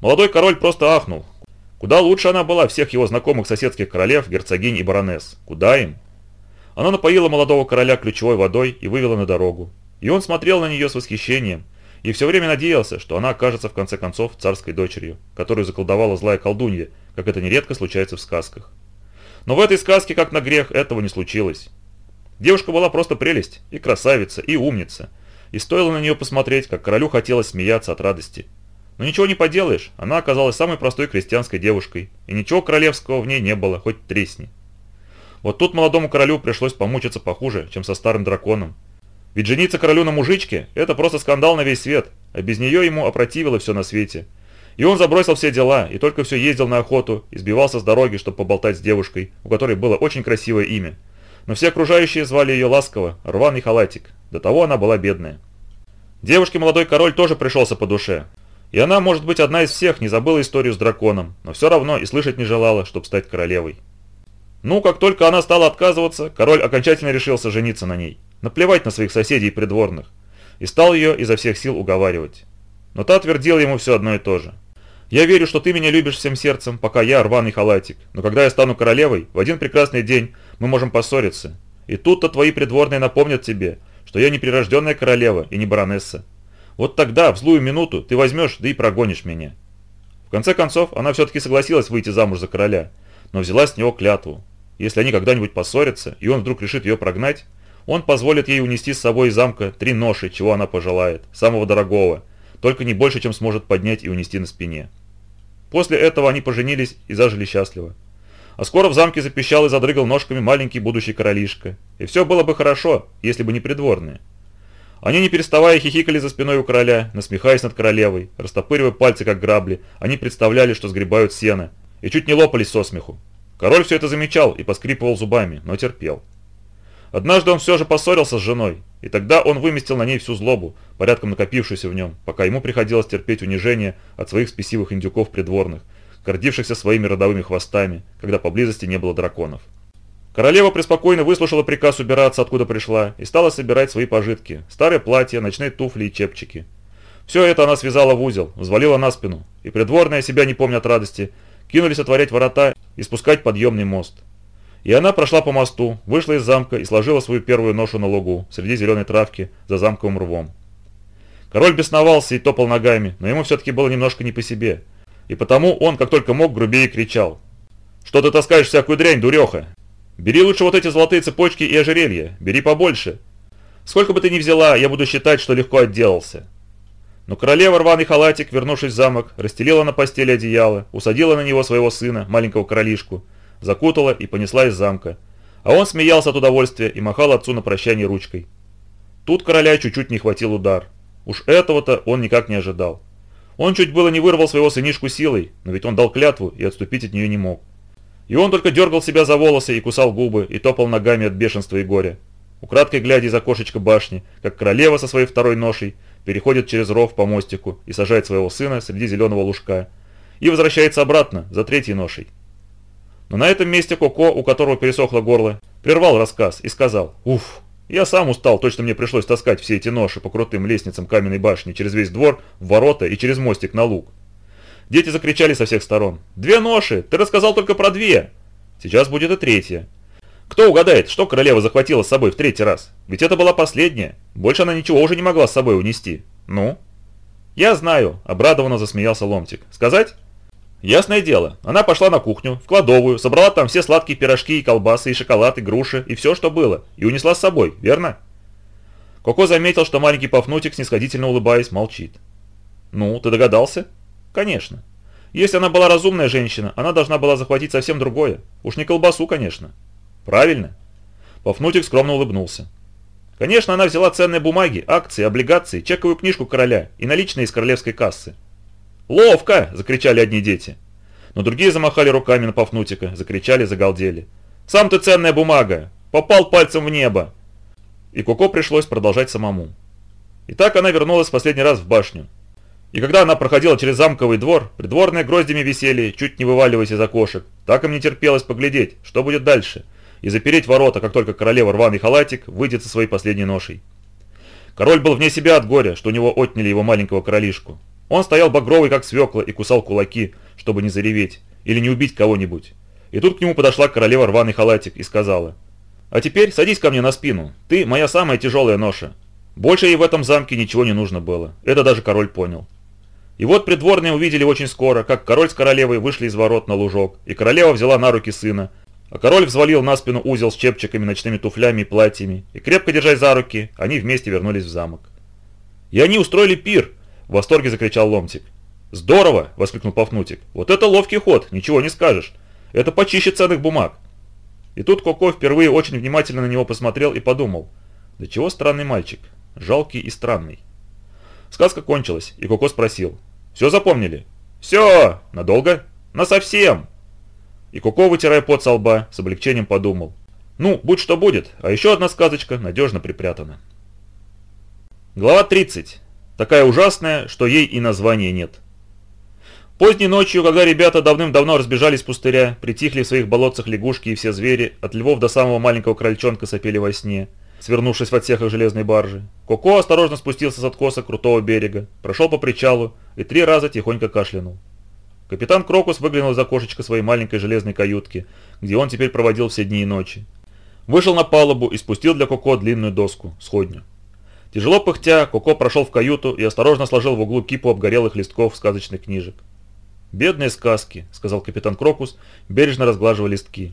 S1: Молодой король просто ахнул. Куда лучше она была всех его знакомых соседских королев, герцогинь и баронесс. Куда им? Она напоила молодого короля ключевой водой и вывела на дорогу. И он смотрел на нее с восхищением и все время надеялся, что она окажется в конце концов царской дочерью, которую заколдовала злая колдунья, как это нередко случается в сказках. Но в этой сказке, как на грех, этого не случилось. Девушка была просто прелесть, и красавица, и умница. И стоило на нее посмотреть, как королю хотелось смеяться от радости. Но ничего не поделаешь, она оказалась самой простой крестьянской девушкой, и ничего королевского в ней не было, хоть тресни. Вот тут молодому королю пришлось помучиться похуже, чем со старым драконом. Ведь жениться королю на мужичке – это просто скандал на весь свет, а без нее ему опротивило все на свете. И он забросил все дела, и только все ездил на охоту, избивался с дороги, чтобы поболтать с девушкой, у которой было очень красивое имя. Но все окружающие звали ее ласково «Рваный халатик», до того она была бедная. Девушке молодой король тоже пришелся по душе. И она, может быть, одна из всех не забыла историю с драконом, но все равно и слышать не желала, чтобы стать королевой. Ну, как только она стала отказываться, король окончательно решился жениться на ней, наплевать на своих соседей и придворных, и стал ее изо всех сил уговаривать. Но та твердила ему все одно и то же. «Я верю, что ты меня любишь всем сердцем, пока я рваный халатик, но когда я стану королевой, в один прекрасный день мы можем поссориться. И тут-то твои придворные напомнят тебе, что я не прирожденная королева и не баронесса. Вот тогда, в злую минуту, ты возьмешь, да и прогонишь меня». В конце концов, она все-таки согласилась выйти замуж за короля, но взяла с него клятву. Если они когда-нибудь поссорятся, и он вдруг решит ее прогнать, он позволит ей унести с собой из замка три ноши, чего она пожелает, самого дорогого, только не больше, чем сможет поднять и унести на спине. После этого они поженились и зажили счастливо. А скоро в замке запищал и задрыгал ножками маленький будущий королишка. И все было бы хорошо, если бы не придворные. Они не переставая хихикали за спиной у короля, насмехаясь над королевой, растопыривая пальцы как грабли, они представляли, что сгребают сено, и чуть не лопались со смеху. Король все это замечал и поскрипывал зубами, но терпел. Однажды он все же поссорился с женой, и тогда он выместил на ней всю злобу, порядком накопившуюся в нем, пока ему приходилось терпеть унижение от своих спесивых индюков придворных, гордившихся своими родовыми хвостами, когда поблизости не было драконов. Королева преспокойно выслушала приказ убираться, откуда пришла, и стала собирать свои пожитки – старое платье, ночные туфли и чепчики. Все это она связала в узел, взвалила на спину, и придворные, себя не помня от радости, кинулись отворять ворота и спускать подъемный мост. И она прошла по мосту, вышла из замка и сложила свою первую ношу на лугу, среди зеленой травки, за замковым рвом. Король бесновался и топал ногами, но ему все-таки было немножко не по себе. И потому он, как только мог, грубее кричал. «Что ты таскаешь всякую дрянь, дуреха? Бери лучше вот эти золотые цепочки и ожерелья, бери побольше. Сколько бы ты ни взяла, я буду считать, что легко отделался». Но королева рваный халатик, вернувшись в замок, расстелила на постели одеяло, усадила на него своего сына, маленького королишку, закутала и понесла из замка. А он смеялся от удовольствия и махал отцу на прощание ручкой. Тут короля чуть-чуть не хватил удар. Уж этого-то он никак не ожидал. Он чуть было не вырвал своего сынишку силой, но ведь он дал клятву и отступить от нее не мог. И он только дергал себя за волосы и кусал губы, и топал ногами от бешенства и горя. Украдкой глядя из окошечка башни, как королева со своей второй ношей переходит через ров по мостику и сажает своего сына среди зеленого лужка. И возвращается обратно, за третьей ношей. Но на этом месте Коко, у которого пересохло горло, прервал рассказ и сказал «Уф, я сам устал, точно мне пришлось таскать все эти ноши по крутым лестницам каменной башни через весь двор, в ворота и через мостик на луг». Дети закричали со всех сторон «Две ноши! Ты рассказал только про две!» «Сейчас будет и третья». Кто угадает, что королева захватила с собой в третий раз? Ведь это была последняя. Больше она ничего уже не могла с собой унести. Ну? Я знаю, обрадованно засмеялся Ломтик. Сказать? Ясное дело, она пошла на кухню, в кладовую, собрала там все сладкие пирожки и колбасы, и шоколад, и груши, и все, что было, и унесла с собой, верно? Коко заметил, что маленький Пафнутик, снисходительно улыбаясь, молчит. «Ну, ты догадался?» «Конечно. Если она была разумная женщина, она должна была захватить совсем другое. Уж не колбасу, конечно». «Правильно?» Пафнутик скромно улыбнулся. Конечно, она взяла ценные бумаги, акции, облигации, чековую книжку короля и наличные из королевской кассы. «Ловко!» – закричали одни дети. Но другие замахали руками на Пафнутика, закричали, загалдели. «Сам ты ценная бумага! Попал пальцем в небо!» И Коко пришлось продолжать самому. И так она вернулась в последний раз в башню. И когда она проходила через замковый двор, придворные гроздями висели, чуть не вываливаясь из окошек. Так им не терпелось поглядеть, что будет дальше, и запереть ворота, как только королева рваный халатик выйдет со своей последней ношей. Король был вне себя от горя, что у него отняли его маленького королишку. Он стоял багровый, как свекла, и кусал кулаки, чтобы не зареветь или не убить кого-нибудь. И тут к нему подошла королева рваный халатик и сказала, «А теперь садись ко мне на спину, ты моя самая тяжелая ноша». Больше ей в этом замке ничего не нужно было, это даже король понял. И вот придворные увидели очень скоро, как король с королевой вышли из ворот на лужок, и королева взяла на руки сына, а король взвалил на спину узел с чепчиками, ночными туфлями и платьями, и крепко держась за руки, они вместе вернулись в замок. «И они устроили пир!» – в восторге закричал Ломтик. «Здорово!» – воскликнул Пафнутик. «Вот это ловкий ход, ничего не скажешь. Это почище ценных бумаг». И тут Коко впервые очень внимательно на него посмотрел и подумал. «Да чего странный мальчик? Жалкий и странный». Сказка кончилась, и Коко спросил. «Все запомнили?» «Все! Надолго?» «Насовсем!» И Коко, вытирая пот со лба, с облегчением подумал. Ну, будь что будет, а еще одна сказочка надежно припрятана. Глава 30. Такая ужасная, что ей и названия нет. Поздней ночью, когда ребята давным-давно разбежались пустыря, притихли в своих болотцах лягушки и все звери, от львов до самого маленького крольчонка сопели во сне, свернувшись в отсехах железной баржи. Коко осторожно спустился с откоса крутого берега, прошел по причалу и три раза тихонько кашлянул. Капитан Крокус выглянул из окошечка своей маленькой железной каютки, где он теперь проводил все дни и ночи. Вышел на палубу и спустил для Коко длинную доску, сходню. Тяжело пыхтя, Коко прошел в каюту и осторожно сложил в углу кипу обгорелых листков сказочных книжек. «Бедные сказки», — сказал капитан Крокус, бережно разглаживая листки.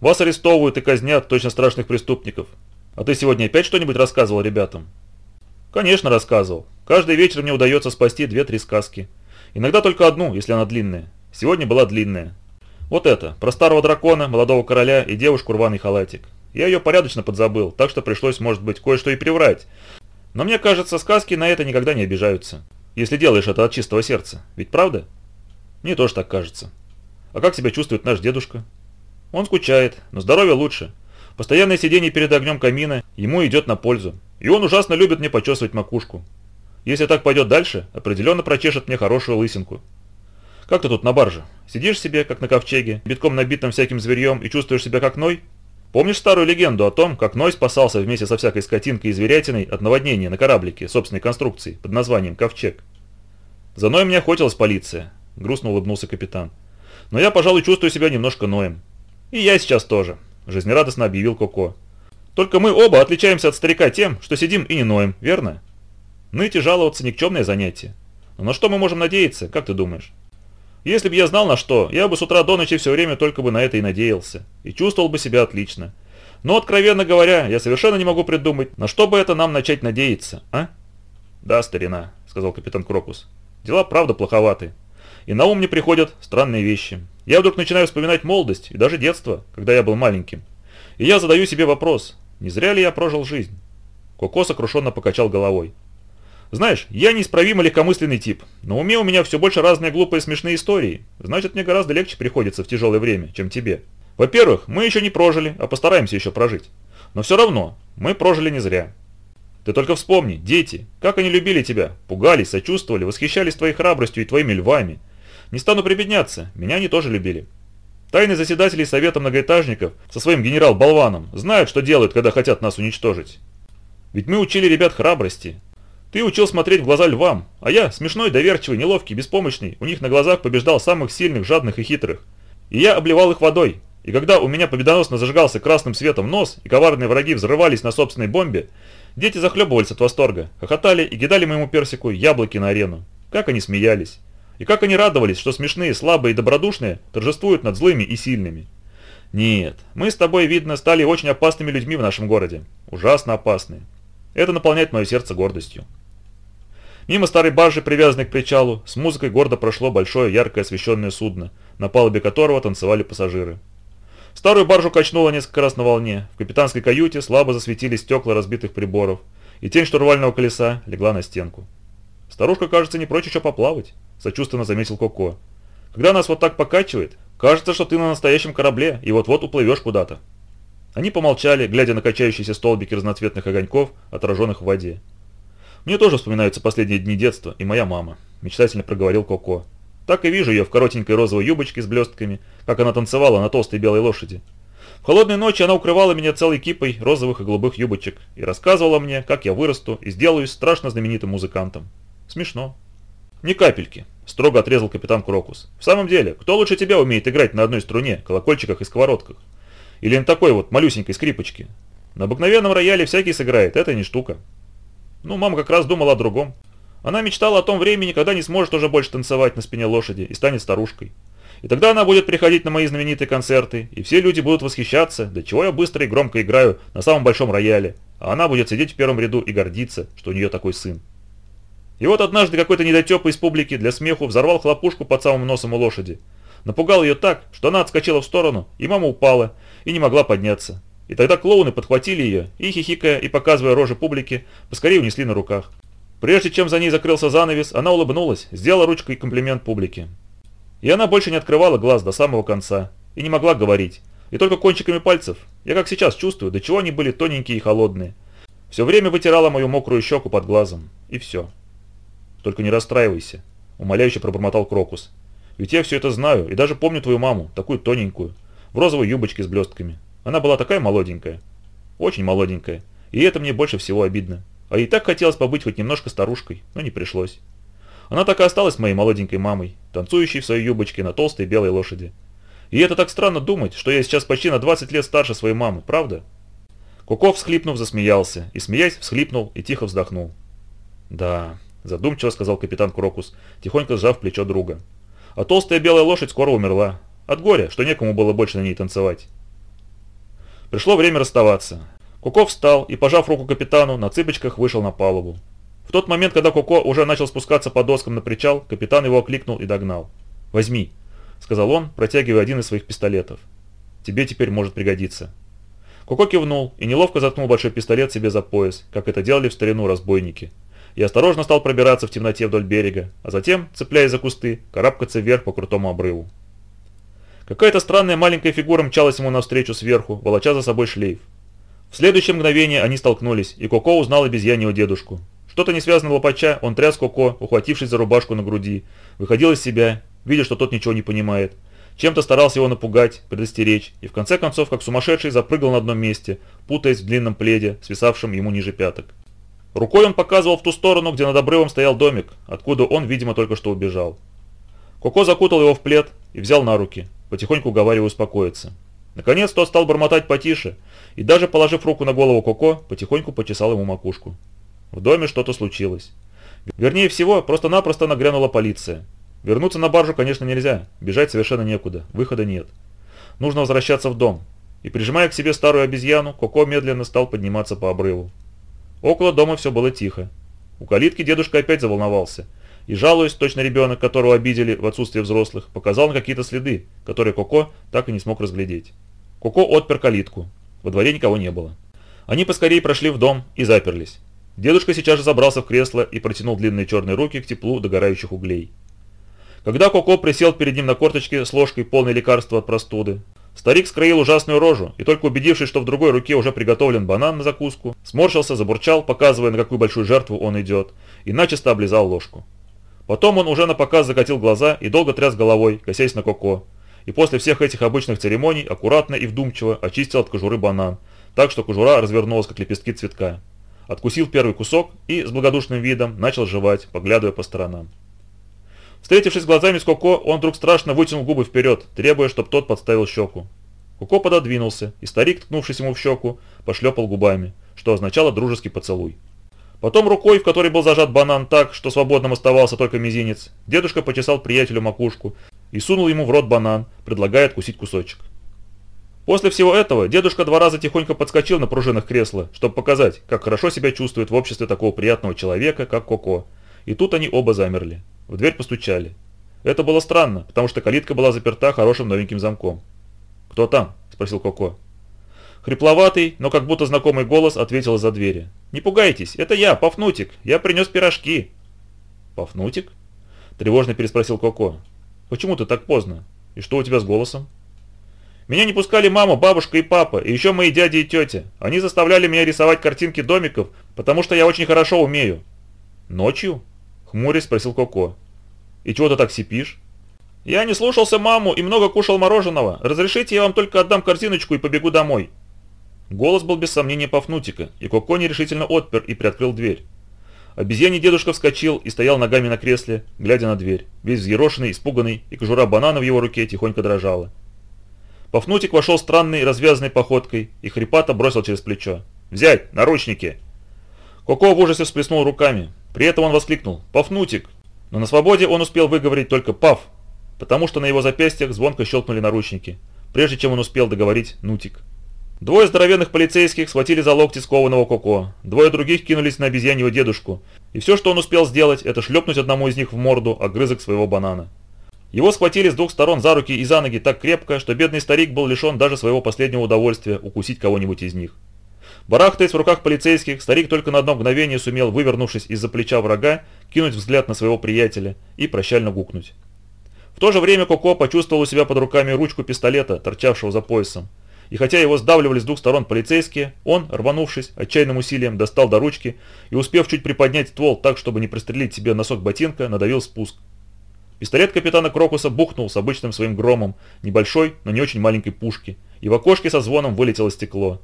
S1: «Вас арестовывают и казнят, точно страшных преступников. А ты сегодня опять что-нибудь рассказывал ребятам?» «Конечно рассказывал. Каждый вечер мне удается спасти две-три сказки. Иногда только одну, если она длинная. Сегодня была длинная. Вот это, про старого дракона, молодого короля и девушку рваный халатик. Я ее порядочно подзабыл, так что пришлось, может быть, кое-что и приврать. Но мне кажется, сказки на это никогда не обижаются. Если делаешь это от чистого сердца. Ведь правда? Мне тоже так кажется. А как себя чувствует наш дедушка? Он скучает, но здоровье лучше. Постоянное сидение перед огнем камина ему идет на пользу. И он ужасно любит мне почесывать макушку. Если так пойдет дальше, определенно прочешет мне хорошую лысинку. Как ты тут на барже? Сидишь себе, как на ковчеге, битком набитым всяким зверьем и чувствуешь себя как Ной? Помнишь старую легенду о том, как Ной спасался вместе со всякой скотинкой и зверятиной от наводнения на кораблике собственной конструкции под названием Ковчег? За Ноем не охотилась полиция, грустно улыбнулся капитан. Но я, пожалуй, чувствую себя немножко Ноем. И я сейчас тоже, жизнерадостно объявил Коко. Только мы оба отличаемся от старика тем, что сидим и не ноем, верно? Ныть и жаловаться – никчемное занятие. Но на что мы можем надеяться, как ты думаешь? Если бы я знал на что, я бы с утра до ночи все время только бы на это и надеялся. И чувствовал бы себя отлично. Но, откровенно говоря, я совершенно не могу придумать, на что бы это нам начать надеяться, а? Да, старина, сказал капитан Крокус. Дела правда плоховаты. И на ум мне приходят странные вещи. Я вдруг начинаю вспоминать молодость и даже детство, когда я был маленьким. И я задаю себе вопрос, не зря ли я прожил жизнь? Коко сокрушенно покачал головой. Знаешь, я неисправимо легкомысленный тип. На уме у меня все больше разные глупые смешные истории. Значит, мне гораздо легче приходится в тяжелое время, чем тебе. Во-первых, мы еще не прожили, а постараемся еще прожить. Но все равно, мы прожили не зря. Ты только вспомни, дети, как они любили тебя, пугались, сочувствовали, восхищались твоей храбростью и твоими львами. Не стану прибедняться, меня они тоже любили. Тайные заседатели Совета многоэтажников со своим генерал-болваном знают, что делают, когда хотят нас уничтожить. Ведь мы учили ребят храбрости, ты учил смотреть в глаза львам, а я, смешной, доверчивый, неловкий, беспомощный, у них на глазах побеждал самых сильных, жадных и хитрых. И я обливал их водой. И когда у меня победоносно зажигался красным светом нос, и коварные враги взрывались на собственной бомбе, дети захлебывались от восторга, хохотали и кидали моему персику яблоки на арену. Как они смеялись. И как они радовались, что смешные, слабые и добродушные торжествуют над злыми и сильными. Нет, мы с тобой, видно, стали очень опасными людьми в нашем городе. Ужасно опасные. Это наполняет мое сердце гордостью. Мимо старой баржи, привязанной к причалу, с музыкой гордо прошло большое яркое освещенное судно, на палубе которого танцевали пассажиры. Старую баржу качнуло несколько раз на волне, в капитанской каюте слабо засветились стекла разбитых приборов, и тень штурвального колеса легла на стенку. «Старушка, кажется, не прочь еще поплавать», – сочувственно заметил Коко. «Когда нас вот так покачивает, кажется, что ты на настоящем корабле и вот-вот уплывешь куда-то». Они помолчали, глядя на качающиеся столбики разноцветных огоньков, отраженных в воде. «Мне тоже вспоминаются последние дни детства и моя мама», – мечтательно проговорил Коко. «Так и вижу ее в коротенькой розовой юбочке с блестками, как она танцевала на толстой белой лошади. В холодные ночи она укрывала меня целой кипой розовых и голубых юбочек и рассказывала мне, как я вырасту и сделаюсь страшно знаменитым музыкантом. Смешно». «Ни капельки», – строго отрезал капитан Крокус. «В самом деле, кто лучше тебя умеет играть на одной струне, колокольчиках и сковородках? Или на такой вот малюсенькой скрипочке? На обыкновенном рояле всякий сыграет, это не штука». Ну, мама как раз думала о другом. Она мечтала о том времени, когда не сможет уже больше танцевать на спине лошади и станет старушкой. И тогда она будет приходить на мои знаменитые концерты, и все люди будут восхищаться, до чего я быстро и громко играю на самом большом рояле, а она будет сидеть в первом ряду и гордиться, что у нее такой сын. И вот однажды какой-то недотепа из публики для смеху взорвал хлопушку под самым носом у лошади. Напугал ее так, что она отскочила в сторону, и мама упала, и не могла подняться. И тогда клоуны подхватили ее, и, хихикая и показывая рожи публики, поскорее унесли на руках. Прежде чем за ней закрылся занавес, она улыбнулась, сделала ручкой комплимент публике. И она больше не открывала глаз до самого конца, и не могла говорить, и только кончиками пальцев, я как сейчас чувствую, до чего они были тоненькие и холодные. Все время вытирала мою мокрую щеку под глазом, и все. Только не расстраивайся, умоляюще пробормотал Крокус. Ведь я все это знаю, и даже помню твою маму, такую тоненькую, в розовой юбочке с блестками. Она была такая молоденькая, очень молоденькая, и это мне больше всего обидно. А ей так хотелось побыть хоть немножко старушкой, но не пришлось. Она так и осталась моей молоденькой мамой, танцующей в своей юбочке на толстой белой лошади. И это так странно думать, что я сейчас почти на 20 лет старше своей мамы, правда? Коко, всхлипнув, засмеялся, и смеясь, всхлипнул и тихо вздохнул. «Да», – задумчиво сказал капитан Крокус, тихонько сжав плечо друга. «А толстая белая лошадь скоро умерла. От горя, что некому было больше на ней танцевать». Пришло время расставаться. Коко встал и, пожав руку капитану, на цыпочках вышел на палубу. В тот момент, когда Коко уже начал спускаться по доскам на причал, капитан его окликнул и догнал. «Возьми», — сказал он, протягивая один из своих пистолетов. «Тебе теперь может пригодиться». Коко кивнул и неловко заткнул большой пистолет себе за пояс, как это делали в старину разбойники. И осторожно стал пробираться в темноте вдоль берега, а затем, цепляясь за кусты, карабкаться вверх по крутому обрыву. Какая-то странная маленькая фигура мчалась ему навстречу сверху, волоча за собой шлейф. В следующее мгновение они столкнулись, и Коко узнал обезьяньего дедушку. Что-то несвязно лопача, он тряс Коко, ухватившись за рубашку на груди, выходил из себя, видя, что тот ничего не понимает. Чем-то старался его напугать, предостеречь, и в конце концов, как сумасшедший, запрыгал на одном месте, путаясь в длинном пледе, свисавшем ему ниже пяток. Рукой он показывал в ту сторону, где над обрывом стоял домик, откуда он, видимо, только что убежал. Коко закутал его в плед и взял на руки, потихоньку уговаривая успокоиться. Наконец тот стал бормотать потише, и даже положив руку на голову Коко, потихоньку почесал ему макушку. В доме что-то случилось. Вернее всего, просто-напросто нагрянула полиция. Вернуться на баржу, конечно, нельзя, бежать совершенно некуда, выхода нет. Нужно возвращаться в дом. И прижимая к себе старую обезьяну, Коко медленно стал подниматься по обрыву. Около дома все было тихо. У калитки дедушка опять заволновался. И, жалуясь, точно ребенок, которого обидели в отсутствие взрослых, показал на какие-то следы, которые Коко так и не смог разглядеть. Коко отпер калитку. Во дворе никого не было. Они поскорее прошли в дом и заперлись. Дедушка сейчас же забрался в кресло и протянул длинные черные руки к теплу догорающих углей. Когда Коко присел перед ним на корточке с ложкой полной лекарства от простуды, старик скроил ужасную рожу и только убедившись, что в другой руке уже приготовлен банан на закуску, сморщился, забурчал, показывая, на какую большую жертву он идет, и начисто облизал ложку. Потом он уже на показ закатил глаза и долго тряс головой, косясь на Коко, и после всех этих обычных церемоний аккуратно и вдумчиво очистил от кожуры банан, так что кожура развернулась, как лепестки цветка. Откусил первый кусок и с благодушным видом начал жевать, поглядывая по сторонам. Встретившись глазами с Коко, он вдруг страшно вытянул губы вперед, требуя, чтобы тот подставил щеку. Коко пододвинулся, и старик, ткнувшись ему в щеку, пошлепал губами, что означало дружеский поцелуй. Потом рукой, в которой был зажат банан так, что свободным оставался только мизинец, дедушка почесал приятелю макушку и сунул ему в рот банан, предлагая откусить кусочек. После всего этого дедушка два раза тихонько подскочил на пружинах кресла, чтобы показать, как хорошо себя чувствует в обществе такого приятного человека, как Коко. И тут они оба замерли. В дверь постучали. Это было странно, потому что калитка была заперта хорошим новеньким замком. «Кто там?» – спросил Коко. Хрипловатый, но как будто знакомый голос ответил за двери. «Не пугайтесь, это я, Пафнутик, я принес пирожки». «Пафнутик?» – тревожно переспросил Коко. Почему ты так поздно? И что у тебя с голосом?» «Меня не пускали мама, бабушка и папа, и еще мои дяди и тетя. Они заставляли меня рисовать картинки домиков, потому что я очень хорошо умею». «Ночью?» – хмурясь спросил Коко. «И чего ты так сипишь?» «Я не слушался маму и много кушал мороженого. Разрешите, я вам только отдам корзиночку и побегу домой». Голос был без сомнения Пафнутика, и Коко нерешительно отпер и приоткрыл дверь. Обезьяний дедушка вскочил и стоял ногами на кресле, глядя на дверь, весь взъерошенный, испуганный, и кожура банана в его руке тихонько дрожала. Пафнутик вошел странной развязанной походкой и хрипато бросил через плечо. «Взять! Наручники!» Коко в ужасе всплеснул руками. При этом он воскликнул «Пафнутик!» Но на свободе он успел выговорить только «Паф!» потому что на его запястьях звонко щелкнули наручники, прежде чем он успел договорить «нутик». Двое здоровенных полицейских схватили за локти скованного Коко, двое других кинулись на обезьяньего дедушку, и все, что он успел сделать, это шлепнуть одному из них в морду огрызок своего банана. Его схватили с двух сторон за руки и за ноги так крепко, что бедный старик был лишен даже своего последнего удовольствия укусить кого-нибудь из них. Барахтаясь в руках полицейских, старик только на одно мгновение сумел, вывернувшись из-за плеча врага, кинуть взгляд на своего приятеля и прощально гукнуть. В то же время Коко почувствовал у себя под руками ручку пистолета, торчавшего за поясом. И хотя его сдавливали с двух сторон полицейские, он, рванувшись, отчаянным усилием достал до ручки и, успев чуть приподнять ствол так, чтобы не пристрелить себе носок ботинка, надавил спуск. Пистолет капитана Крокуса бухнул с обычным своим громом, небольшой, но не очень маленькой пушки, и в окошке со звоном вылетело стекло.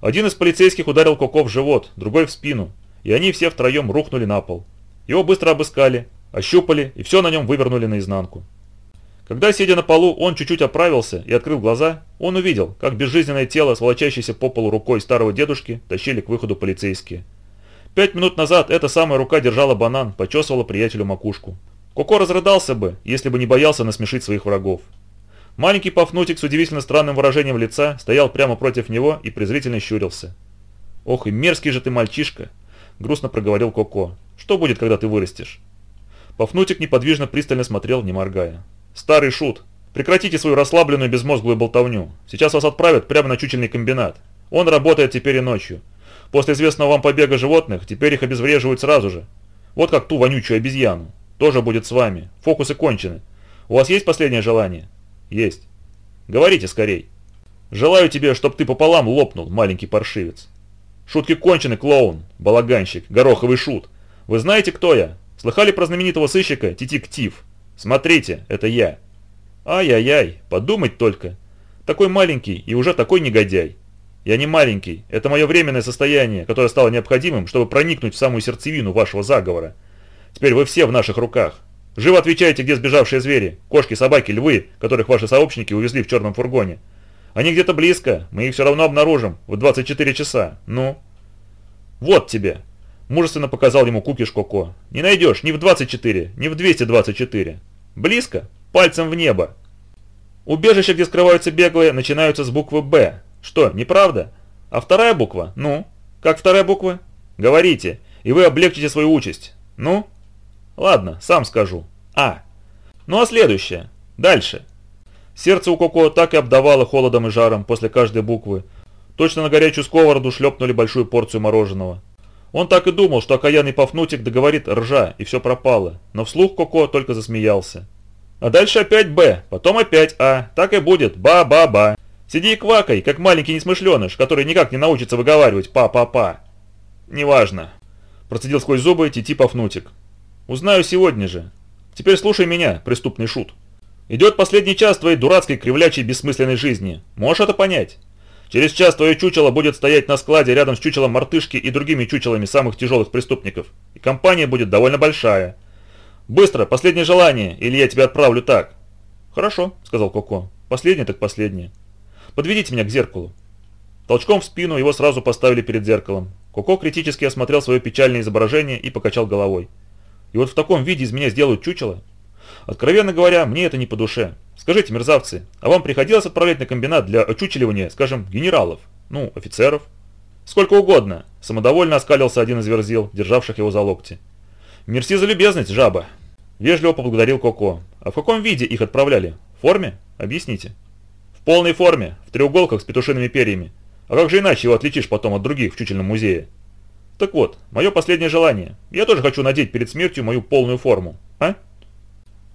S1: Один из полицейских ударил Коко в живот, другой в спину, и они все втроем рухнули на пол. Его быстро обыскали, ощупали и все на нем вывернули наизнанку. Когда, сидя на полу, он чуть-чуть оправился и открыл глаза, он увидел, как безжизненное тело, сволочащееся по полу рукой старого дедушки, тащили к выходу полицейские. Пять минут назад эта самая рука держала банан, почесывала приятелю макушку. Коко разрыдался бы, если бы не боялся насмешить своих врагов. Маленький Пафнутик с удивительно странным выражением лица стоял прямо против него и презрительно щурился. «Ох и мерзкий же ты мальчишка!» – грустно проговорил Коко. «Что будет, когда ты вырастешь?» Пафнутик неподвижно пристально смотрел, не моргая. «Старый шут, прекратите свою расслабленную безмозглую болтовню. Сейчас вас отправят прямо на чучельный комбинат. Он работает теперь и ночью. После известного вам побега животных, теперь их обезвреживают сразу же. Вот как ту вонючую обезьяну. Тоже будет с вами. Фокусы кончены. У вас есть последнее желание?» «Есть». «Говорите скорей». «Желаю тебе, чтоб ты пополам лопнул, маленький паршивец». «Шутки кончены, клоун, балаганщик, гороховый шут. Вы знаете, кто я? Слыхали про знаменитого сыщика Титик Тив? Смотрите, это я». «Ай-яй-яй, подумать только. Такой маленький и уже такой негодяй. Я не маленький, это мое временное состояние, которое стало необходимым, чтобы проникнуть в самую сердцевину вашего заговора. Теперь вы все в наших руках. Живо отвечайте, где сбежавшие звери, кошки, собаки, львы, которых ваши сообщники увезли в черном фургоне. Они где-то близко, мы их все равно обнаружим в 24 часа. Ну? Вот тебе. Мужественно показал ему кукиш Коко. Не найдешь ни в 24, ни в 224. Близко? Пальцем в небо. Убежища, где скрываются беглые, начинаются с буквы «Б». Что, неправда? А вторая буква? Ну? Как вторая буква? Говорите, и вы облегчите свою участь. Ну? Ладно, сам скажу. А. Ну а следующее. Дальше. Сердце у Коко так и обдавало холодом и жаром после каждой буквы. Точно на горячую сковороду шлепнули большую порцию мороженого. Он так и думал, что окаянный Пафнутик договорит ржа, и все пропало. Но вслух Коко только засмеялся. А дальше опять Б, потом опять А. Так и будет. Ба-ба-ба. Сиди и квакай, как маленький несмышленыш, который никак не научится выговаривать па-па-па. Неважно. Процедил сквозь зубы Тити Пафнутик. Узнаю сегодня же. Теперь слушай меня, преступный шут. Идет последний час твоей дурацкой кривлячей бессмысленной жизни. Можешь это понять? Через час твое чучело будет стоять на складе рядом с чучелом мартышки и другими чучелами самых тяжелых преступников. И компания будет довольно большая. Быстро, последнее желание, или я тебя отправлю так. Хорошо, сказал Коко. Последнее так последнее. Подведите меня к зеркалу. Толчком в спину его сразу поставили перед зеркалом. Коко критически осмотрел свое печальное изображение и покачал головой. И вот в таком виде из меня сделают чучело? Откровенно говоря, мне это не по душе. Скажите, мерзавцы, а вам приходилось отправлять на комбинат для очучеливания, скажем, генералов? Ну, офицеров? Сколько угодно, самодовольно оскалился один из верзил, державших его за локти. Мерси за любезность, жаба. Вежливо поблагодарил Коко. А в каком виде их отправляли? В форме? Объясните. В полной форме, в треуголках с петушиными перьями. А как же иначе его отличишь потом от других в чучельном музее? Так вот, мое последнее желание. Я тоже хочу надеть перед смертью мою полную форму. А?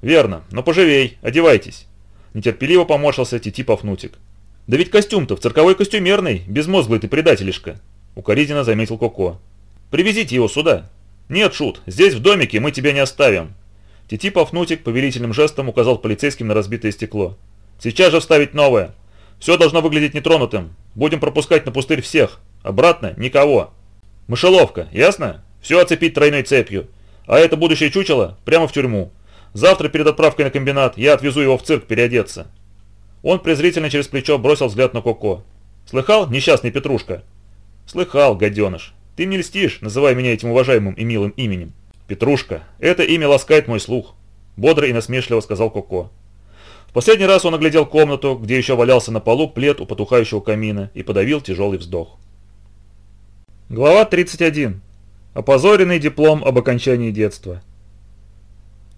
S1: Верно, но поживей, одевайтесь. Нетерпеливо поморщился Тити Пафнутик. Да ведь костюм-то в цирковой костюмерный, безмозглый ты предателишка. Укоризненно заметил Коко. Привезите его сюда. Нет, Шут, здесь в домике мы тебя не оставим. Тити Пафнутик повелительным жестом указал полицейским на разбитое стекло. Сейчас же вставить новое. Все должно выглядеть нетронутым. Будем пропускать на пустырь всех. Обратно никого. Мышеловка, ясно? Все оцепить тройной цепью. А это будущее чучело прямо в тюрьму. Завтра перед отправкой на комбинат я отвезу его в цирк переодеться. Он презрительно через плечо бросил взгляд на Коко. «Слыхал, несчастный Петрушка?» «Слыхал, гаденыш. Ты мне льстишь, называя меня этим уважаемым и милым именем. Петрушка, это имя ласкает мой слух. бодро и насмешливо сказал Коко. В последний раз он оглядел комнату, где еще валялся на полу плед у потухающего камина и подавил тяжелый вздох. Глава 31. Опозоренный диплом об окончании детства.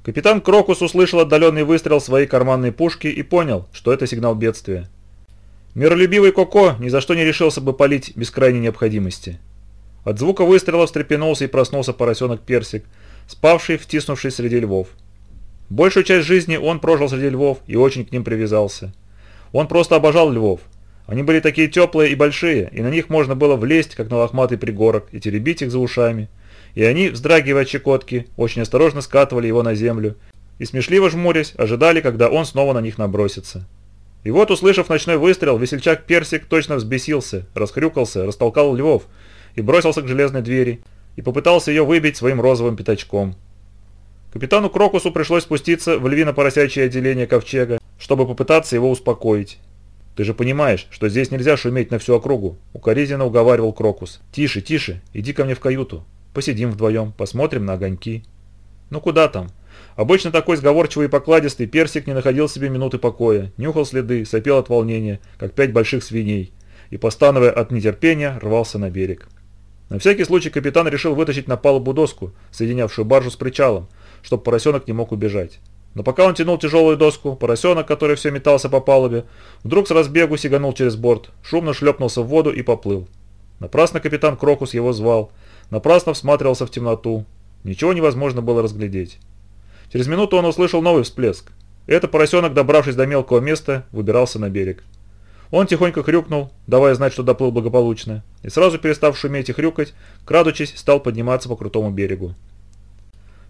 S1: Капитан Крокус услышал отдаленный выстрел своей карманной пушки и понял, что это сигнал бедствия. Миролюбивый Коко ни за что не решился бы палить без крайней необходимости. От звука выстрела встрепенулся и проснулся поросенок Персик, спавший, втиснувшись среди львов. Большую часть жизни он прожил среди львов и очень к ним привязался. Он просто обожал львов, они были такие теплые и большие, и на них можно было влезть, как на лохматый пригорок, и теребить их за ушами. И они, вздрагивая от щекотки, очень осторожно скатывали его на землю, и смешливо жмурясь, ожидали, когда он снова на них набросится. И вот, услышав ночной выстрел, весельчак Персик точно взбесился, расхрюкался, растолкал львов и бросился к железной двери, и попытался ее выбить своим розовым пятачком. Капитану Крокусу пришлось спуститься в львино-поросячье отделение ковчега, чтобы попытаться его успокоить. «Ты же понимаешь, что здесь нельзя шуметь на всю округу», — укоризненно уговаривал Крокус. «Тише, тише, иди ко мне в каюту. Посидим вдвоем, посмотрим на огоньки». «Ну куда там?» Обычно такой сговорчивый и покладистый персик не находил себе минуты покоя, нюхал следы, сопел от волнения, как пять больших свиней, и, постановая от нетерпения, рвался на берег. На всякий случай капитан решил вытащить на палубу доску, соединявшую баржу с причалом, чтобы поросенок не мог убежать. Но пока он тянул тяжелую доску, поросенок, который все метался по палубе, вдруг с разбегу сиганул через борт, шумно шлепнулся в воду и поплыл. Напрасно капитан Крокус его звал, напрасно всматривался в темноту. Ничего невозможно было разглядеть. Через минуту он услышал новый всплеск. Это поросенок, добравшись до мелкого места, выбирался на берег. Он тихонько хрюкнул, давая знать, что доплыл благополучно, и сразу перестав шуметь и хрюкать, крадучись, стал подниматься по крутому берегу.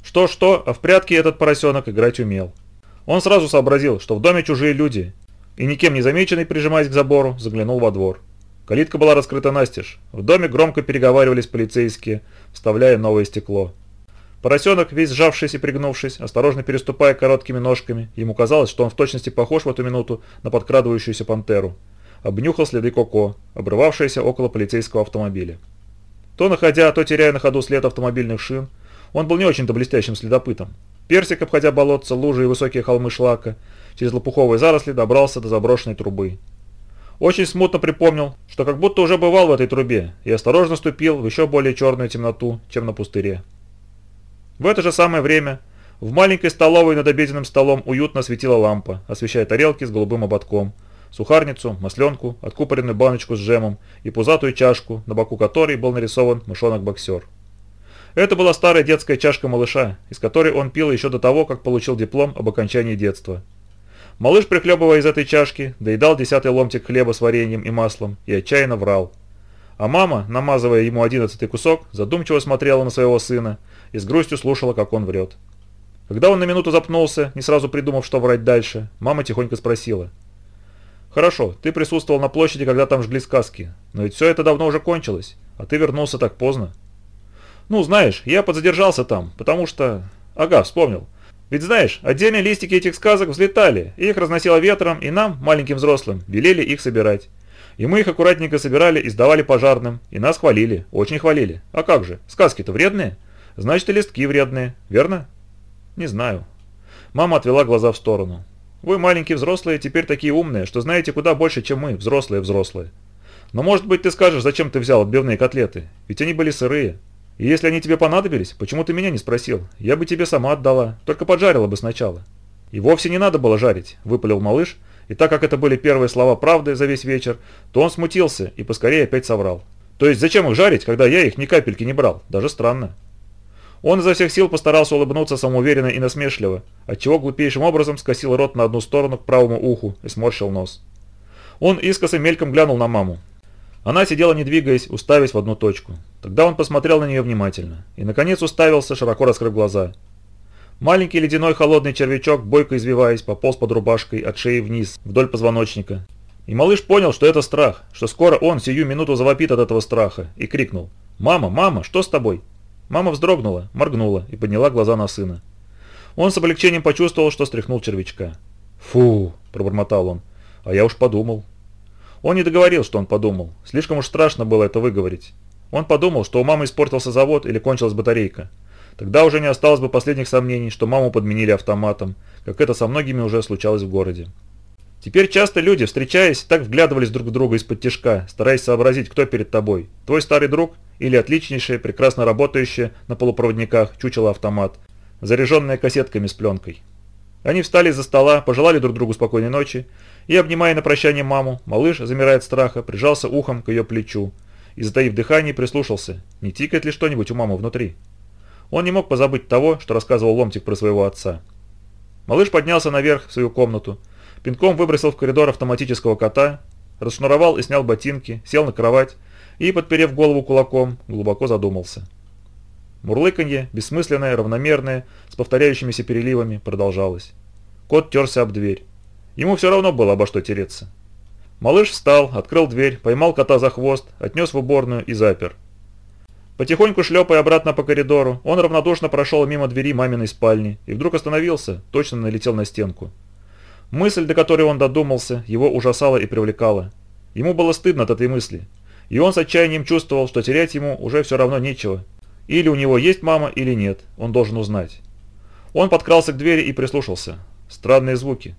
S1: Что-что, а в прятки этот поросенок играть умел. Он сразу сообразил, что в доме чужие люди, и никем не замеченный, прижимаясь к забору, заглянул во двор. Калитка была раскрыта настежь. В доме громко переговаривались полицейские, вставляя новое стекло. Поросенок, весь сжавшись и пригнувшись, осторожно переступая короткими ножками, ему казалось, что он в точности похож в эту минуту на подкрадывающуюся пантеру. Обнюхал следы Коко, обрывавшиеся около полицейского автомобиля. То находя, то теряя на ходу след автомобильных шин, он был не очень-то блестящим следопытом. Персик, обходя болотца, лужи и высокие холмы шлака, через лопуховые заросли добрался до заброшенной трубы. Очень смутно припомнил, что как будто уже бывал в этой трубе и осторожно ступил в еще более черную темноту, чем на пустыре. В это же самое время в маленькой столовой над обеденным столом уютно светила лампа, освещая тарелки с голубым ободком, сухарницу, масленку, откупоренную баночку с джемом и пузатую чашку, на боку которой был нарисован мышонок-боксер. Это была старая детская чашка малыша, из которой он пил еще до того, как получил диплом об окончании детства. Малыш, прихлебывая из этой чашки, доедал десятый ломтик хлеба с вареньем и маслом и отчаянно врал. А мама, намазывая ему одиннадцатый кусок, задумчиво смотрела на своего сына и с грустью слушала, как он врет. Когда он на минуту запнулся, не сразу придумав, что врать дальше, мама тихонько спросила. «Хорошо, ты присутствовал на площади, когда там жгли сказки, но ведь все это давно уже кончилось, а ты вернулся так поздно». Ну, знаешь, я подзадержался там, потому что... Ага, вспомнил. Ведь знаешь, отдельные листики этих сказок взлетали, их разносило ветром, и нам, маленьким взрослым, велели их собирать. И мы их аккуратненько собирали и сдавали пожарным, и нас хвалили, очень хвалили. А как же, сказки-то вредные? Значит и листки вредные, верно? Не знаю. Мама отвела глаза в сторону. Вы, маленькие взрослые, теперь такие умные, что знаете куда больше, чем мы, взрослые-взрослые. Но может быть ты скажешь, зачем ты взял отбивные котлеты? Ведь они были сырые. И если они тебе понадобились, почему ты меня не спросил? Я бы тебе сама отдала, только поджарила бы сначала». «И вовсе не надо было жарить», – выпалил малыш, и так как это были первые слова правды за весь вечер, то он смутился и поскорее опять соврал. «То есть зачем их жарить, когда я их ни капельки не брал? Даже странно». Он изо всех сил постарался улыбнуться самоуверенно и насмешливо, отчего глупейшим образом скосил рот на одну сторону к правому уху и сморщил нос. Он искоса мельком глянул на маму. Она сидела не двигаясь, уставясь в одну точку. Тогда он посмотрел на нее внимательно и, наконец, уставился, широко раскрыв глаза. Маленький ледяной холодный червячок, бойко извиваясь, пополз под рубашкой от шеи вниз, вдоль позвоночника. И малыш понял, что это страх, что скоро он сию минуту завопит от этого страха, и крикнул «Мама, мама, что с тобой?» Мама вздрогнула, моргнула и подняла глаза на сына. Он с облегчением почувствовал, что стряхнул червячка. «Фу!» – пробормотал он. «А я уж подумал». Он не договорил, что он подумал. Слишком уж страшно было это выговорить. Он подумал, что у мамы испортился завод или кончилась батарейка. Тогда уже не осталось бы последних сомнений, что маму подменили автоматом, как это со многими уже случалось в городе. Теперь часто люди, встречаясь, так вглядывались друг в друга из-под тяжка, стараясь сообразить, кто перед тобой. Твой старый друг или отличнейший, прекрасно работающий на полупроводниках чучело-автомат, заряженная кассетками с пленкой. Они встали из-за стола, пожелали друг другу спокойной ночи, и, обнимая на прощание маму, малыш, замирая от страха, прижался ухом к ее плечу и, затаив дыхание, прислушался, не тикает ли что-нибудь у мамы внутри. Он не мог позабыть того, что рассказывал Ломтик про своего отца. Малыш поднялся наверх в свою комнату, пинком выбросил в коридор автоматического кота, расшнуровал и снял ботинки, сел на кровать и, подперев голову кулаком, глубоко задумался. Мурлыканье, бессмысленное, равномерное, с повторяющимися переливами, продолжалось. Кот терся об дверь. Ему все равно было обо что тереться. Малыш встал, открыл дверь, поймал кота за хвост, отнес в уборную и запер. Потихоньку шлепая обратно по коридору, он равнодушно прошел мимо двери маминой спальни и вдруг остановился, точно налетел на стенку. Мысль, до которой он додумался, его ужасала и привлекала. Ему было стыдно от этой мысли, и он с отчаянием чувствовал, что терять ему уже все равно нечего. Или у него есть мама, или нет, он должен узнать. Он подкрался к двери и прислушался. Странные звуки.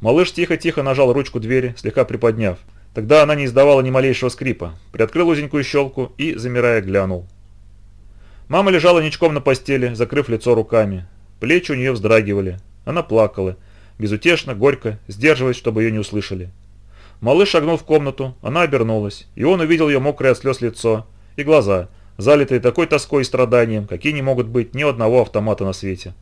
S1: Малыш тихо-тихо нажал ручку двери, слегка приподняв. Тогда она не издавала ни малейшего скрипа. Приоткрыл узенькую щелку и, замирая, глянул. Мама лежала ничком на постели, закрыв лицо руками. Плечи у нее вздрагивали. Она плакала. Безутешно, горько, сдерживаясь, чтобы ее не услышали. Малыш шагнул в комнату, она обернулась, и он увидел ее мокрое от слез лицо и глаза, залитые такой тоской и страданием, какие не могут быть ни одного автомата на свете.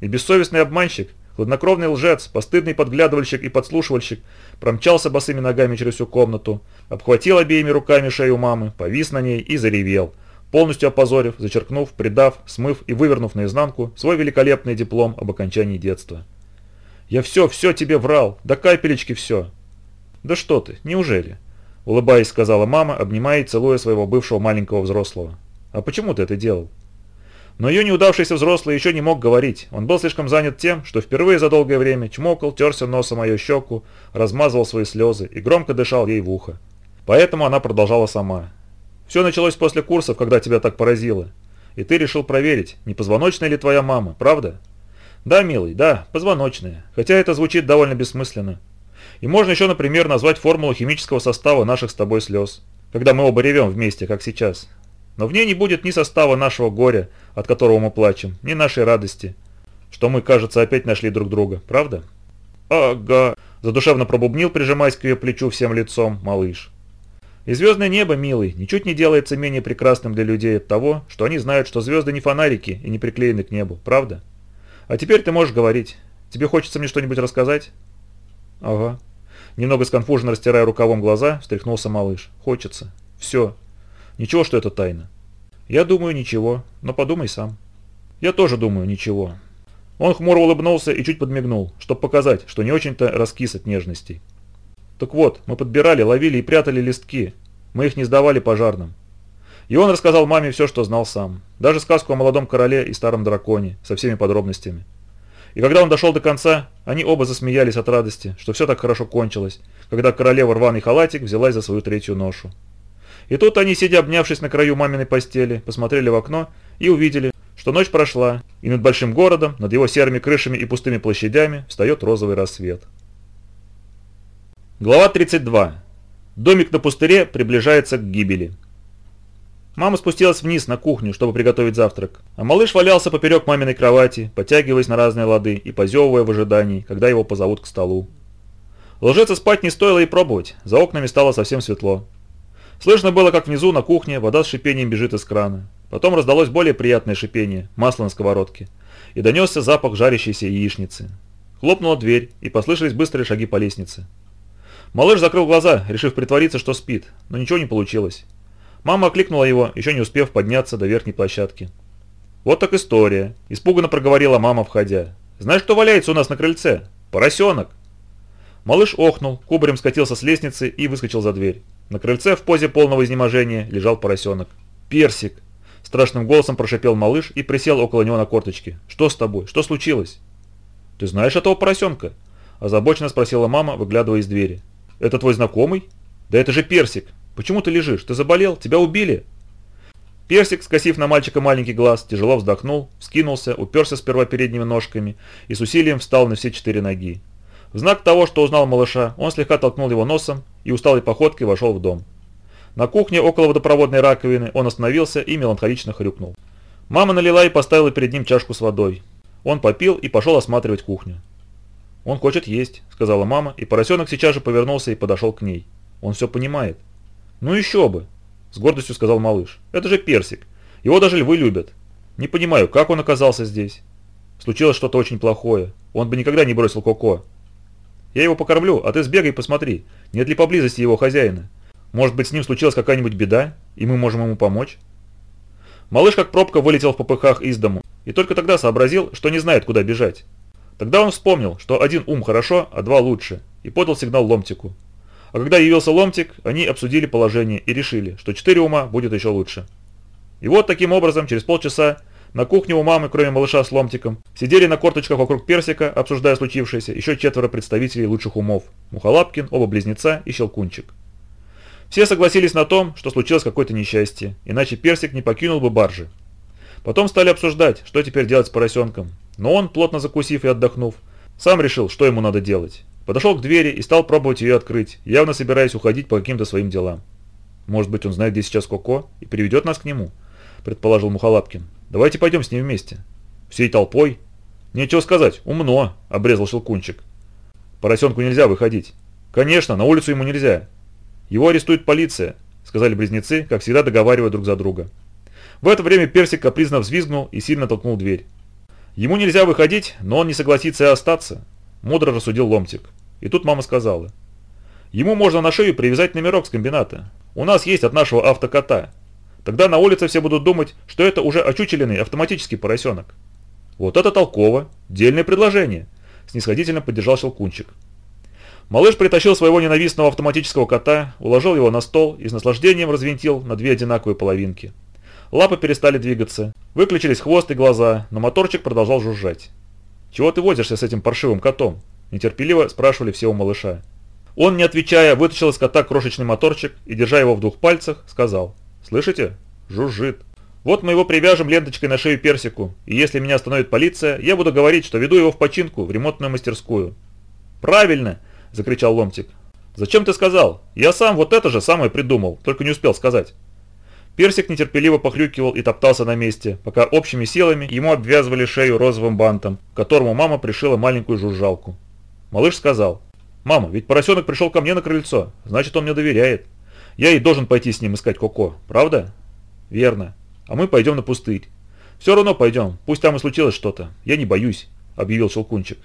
S1: И бессовестный обманщик – Хладнокровный лжец, постыдный подглядывальщик и подслушивальщик промчался босыми ногами через всю комнату, обхватил обеими руками шею мамы, повис на ней и заревел, полностью опозорив, зачеркнув, предав, смыв и вывернув наизнанку свой великолепный диплом об окончании детства. «Я все, все тебе врал, до капелечки все!» «Да что ты, неужели?» – улыбаясь, сказала мама, обнимая и целуя своего бывшего маленького взрослого. «А почему ты это делал?» Но ее неудавшийся взрослый еще не мог говорить. Он был слишком занят тем, что впервые за долгое время чмокал, терся носом мою щеку, размазывал свои слезы и громко дышал ей в ухо. Поэтому она продолжала сама. «Все началось после курсов, когда тебя так поразило. И ты решил проверить, не позвоночная ли твоя мама, правда?» «Да, милый, да, позвоночная, хотя это звучит довольно бессмысленно. И можно еще, например, назвать формулу химического состава наших с тобой слез, когда мы оба ревем вместе, как сейчас. Но в ней не будет ни состава нашего горя, от которого мы плачем, ни нашей радости, что мы, кажется, опять нашли друг друга, правда? Ага, задушевно пробубнил, прижимаясь к ее плечу всем лицом, малыш. И звездное небо, милый, ничуть не делается менее прекрасным для людей от того, что они знают, что звезды не фонарики и не приклеены к небу, правда? А теперь ты можешь говорить. Тебе хочется мне что-нибудь рассказать? Ага. Немного сконфуженно растирая рукавом глаза, встряхнулся малыш. Хочется. Все. Ничего, что это тайна. Я думаю, ничего, но подумай сам. Я тоже думаю, ничего. Он хмуро улыбнулся и чуть подмигнул, чтобы показать, что не очень-то раскис от нежностей. Так вот, мы подбирали, ловили и прятали листки. Мы их не сдавали пожарным. И он рассказал маме все, что знал сам. Даже сказку о молодом короле и старом драконе, со всеми подробностями. И когда он дошел до конца, они оба засмеялись от радости, что все так хорошо кончилось, когда королева рваный халатик взялась за свою третью ношу. И тут они, сидя обнявшись на краю маминой постели, посмотрели в окно и увидели, что ночь прошла, и над большим городом, над его серыми крышами и пустыми площадями встает розовый рассвет. Глава 32. Домик на пустыре приближается к гибели. Мама спустилась вниз на кухню, чтобы приготовить завтрак, а малыш валялся поперек маминой кровати, потягиваясь на разные лады и позевывая в ожидании, когда его позовут к столу. Ложиться спать не стоило и пробовать, за окнами стало совсем светло. Слышно было, как внизу на кухне вода с шипением бежит из крана. Потом раздалось более приятное шипение, масло на сковородке. И донесся запах жарящейся яичницы. Хлопнула дверь, и послышались быстрые шаги по лестнице. Малыш закрыл глаза, решив притвориться, что спит, но ничего не получилось. Мама окликнула его, еще не успев подняться до верхней площадки. «Вот так история», – испуганно проговорила мама, входя. «Знаешь, кто валяется у нас на крыльце? Поросенок!» Малыш охнул, кубарем скатился с лестницы и выскочил за дверь. На крыльце в позе полного изнеможения лежал поросенок. «Персик!» Страшным голосом прошипел малыш и присел около него на корточки. «Что с тобой? Что случилось?» «Ты знаешь этого поросенка?» Озабоченно спросила мама, выглядывая из двери. «Это твой знакомый?» «Да это же Персик! Почему ты лежишь? Ты заболел? Тебя убили?» Персик, скосив на мальчика маленький глаз, тяжело вздохнул, скинулся, уперся сперва передними ножками и с усилием встал на все четыре ноги. В знак того, что узнал малыша, он слегка толкнул его носом и усталой походкой вошел в дом. На кухне около водопроводной раковины он остановился и меланхолично хрюкнул. Мама налила и поставила перед ним чашку с водой. Он попил и пошел осматривать кухню. «Он хочет есть», — сказала мама, и поросенок сейчас же повернулся и подошел к ней. «Он все понимает». «Ну еще бы», с гордостью сказал малыш. «Это же персик. Его даже львы любят. Не понимаю, как он оказался здесь. Случилось что-то очень плохое. Он бы никогда не бросил Коко. Я его покормлю, а ты сбегай и посмотри, нет ли поблизости его хозяина. Может быть, с ним случилась какая-нибудь беда, и мы можем ему помочь?» Малыш как пробка вылетел в попыхах из дому, и только тогда сообразил, что не знает, куда бежать. Тогда он вспомнил, что один ум хорошо, а два лучше, и подал сигнал ломтику. А когда явился Ломтик, они обсудили положение и решили, что четыре ума будет еще лучше. И вот таким образом, через полчаса, на кухне у мамы, кроме малыша с Ломтиком, сидели на корточках вокруг персика, обсуждая случившееся, еще четверо представителей лучших умов. Мухолапкин, оба близнеца и Щелкунчик. Все согласились на том, что случилось какое-то несчастье, иначе персик не покинул бы баржи. Потом стали обсуждать, что теперь делать с поросенком. Но он, плотно закусив и отдохнув, сам решил, что ему надо делать. Подошел к двери и стал пробовать ее открыть, явно собираясь уходить по каким-то своим делам. «Может быть, он знает, где сейчас Коко, и приведет нас к нему?» – предположил Мухолапкин. «Давайте пойдем с ним вместе». «Всей толпой?» «Нечего сказать, умно», – обрезал Щелкунчик. «Поросенку нельзя выходить». «Конечно, на улицу ему нельзя». «Его арестует полиция», – сказали близнецы, как всегда договаривая друг за друга. В это время Персик капризно взвизгнул и сильно толкнул дверь. Ему нельзя выходить, но он не согласится и остаться, мудро рассудил Ломтик. И тут мама сказала. Ему можно на шею привязать номерок с комбината. У нас есть от нашего автокота. Тогда на улице все будут думать, что это уже очучеленный автоматический поросенок. Вот это толково. Дельное предложение. Снисходительно поддержал Щелкунчик. Малыш притащил своего ненавистного автоматического кота, уложил его на стол и с наслаждением развинтил на две одинаковые половинки. Лапы перестали двигаться, выключились хвост и глаза, но моторчик продолжал жужжать. «Чего ты возишься с этим паршивым котом?» – нетерпеливо спрашивали все у малыша. Он, не отвечая, вытащил из кота крошечный моторчик и, держа его в двух пальцах, сказал «Слышите? Жужжит. Вот мы его привяжем ленточкой на шею персику, и если меня остановит полиция, я буду говорить, что веду его в починку в ремонтную мастерскую». «Правильно!» – закричал Ломтик. «Зачем ты сказал? Я сам вот это же самое придумал, только не успел сказать». Персик нетерпеливо похрюкивал и топтался на месте, пока общими силами ему обвязывали шею розовым бантом, к которому мама пришила маленькую жужжалку. Малыш сказал, «Мама, ведь поросенок пришел ко мне на крыльцо, значит он мне доверяет. Я и должен пойти с ним искать Коко, правда?» «Верно. А мы пойдем на пустырь. Все равно пойдем, пусть там и случилось что-то. Я не боюсь», — объявил Щелкунчик.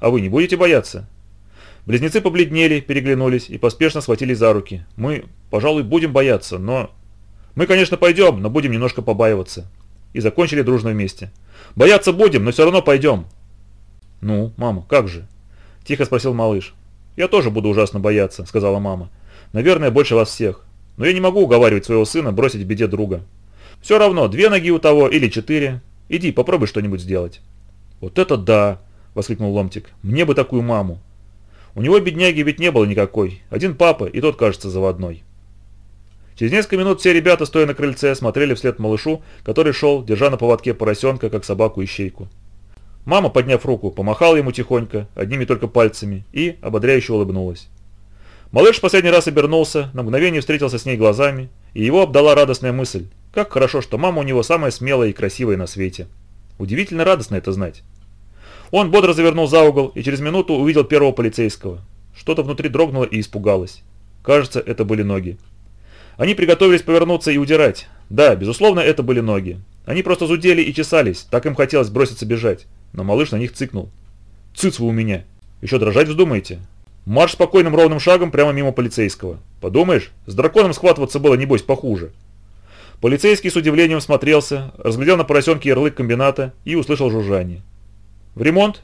S1: «А вы не будете бояться?» Близнецы побледнели, переглянулись и поспешно схватили за руки. «Мы, пожалуй, будем бояться, но мы, конечно, пойдем, но будем немножко побаиваться. И закончили дружно вместе. Бояться будем, но все равно пойдем. Ну, мама, как же? Тихо спросил малыш. Я тоже буду ужасно бояться, сказала мама. Наверное, больше вас всех. Но я не могу уговаривать своего сына бросить в беде друга. Все равно, две ноги у того или четыре. Иди, попробуй что-нибудь сделать. Вот это да! Воскликнул Ломтик. Мне бы такую маму. У него бедняги ведь не было никакой. Один папа, и тот, кажется, заводной. Через несколько минут все ребята, стоя на крыльце, смотрели вслед малышу, который шел, держа на поводке поросенка, как собаку-ищейку. Мама, подняв руку, помахала ему тихонько, одними только пальцами, и ободряюще улыбнулась. Малыш в последний раз обернулся, на мгновение встретился с ней глазами, и его обдала радостная мысль. Как хорошо, что мама у него самая смелая и красивая на свете. Удивительно радостно это знать. Он бодро завернул за угол и через минуту увидел первого полицейского. Что-то внутри дрогнуло и испугалось. Кажется, это были ноги. Они приготовились повернуться и удирать. Да, безусловно, это были ноги. Они просто зудели и чесались, так им хотелось броситься бежать. Но малыш на них цыкнул. «Цыц вы у меня! Еще дрожать вздумаете?» Марш спокойным ровным шагом прямо мимо полицейского. Подумаешь, с драконом схватываться было, небось, похуже. Полицейский с удивлением смотрелся, разглядел на поросенке ярлык комбината и услышал жужжание. «В ремонт?»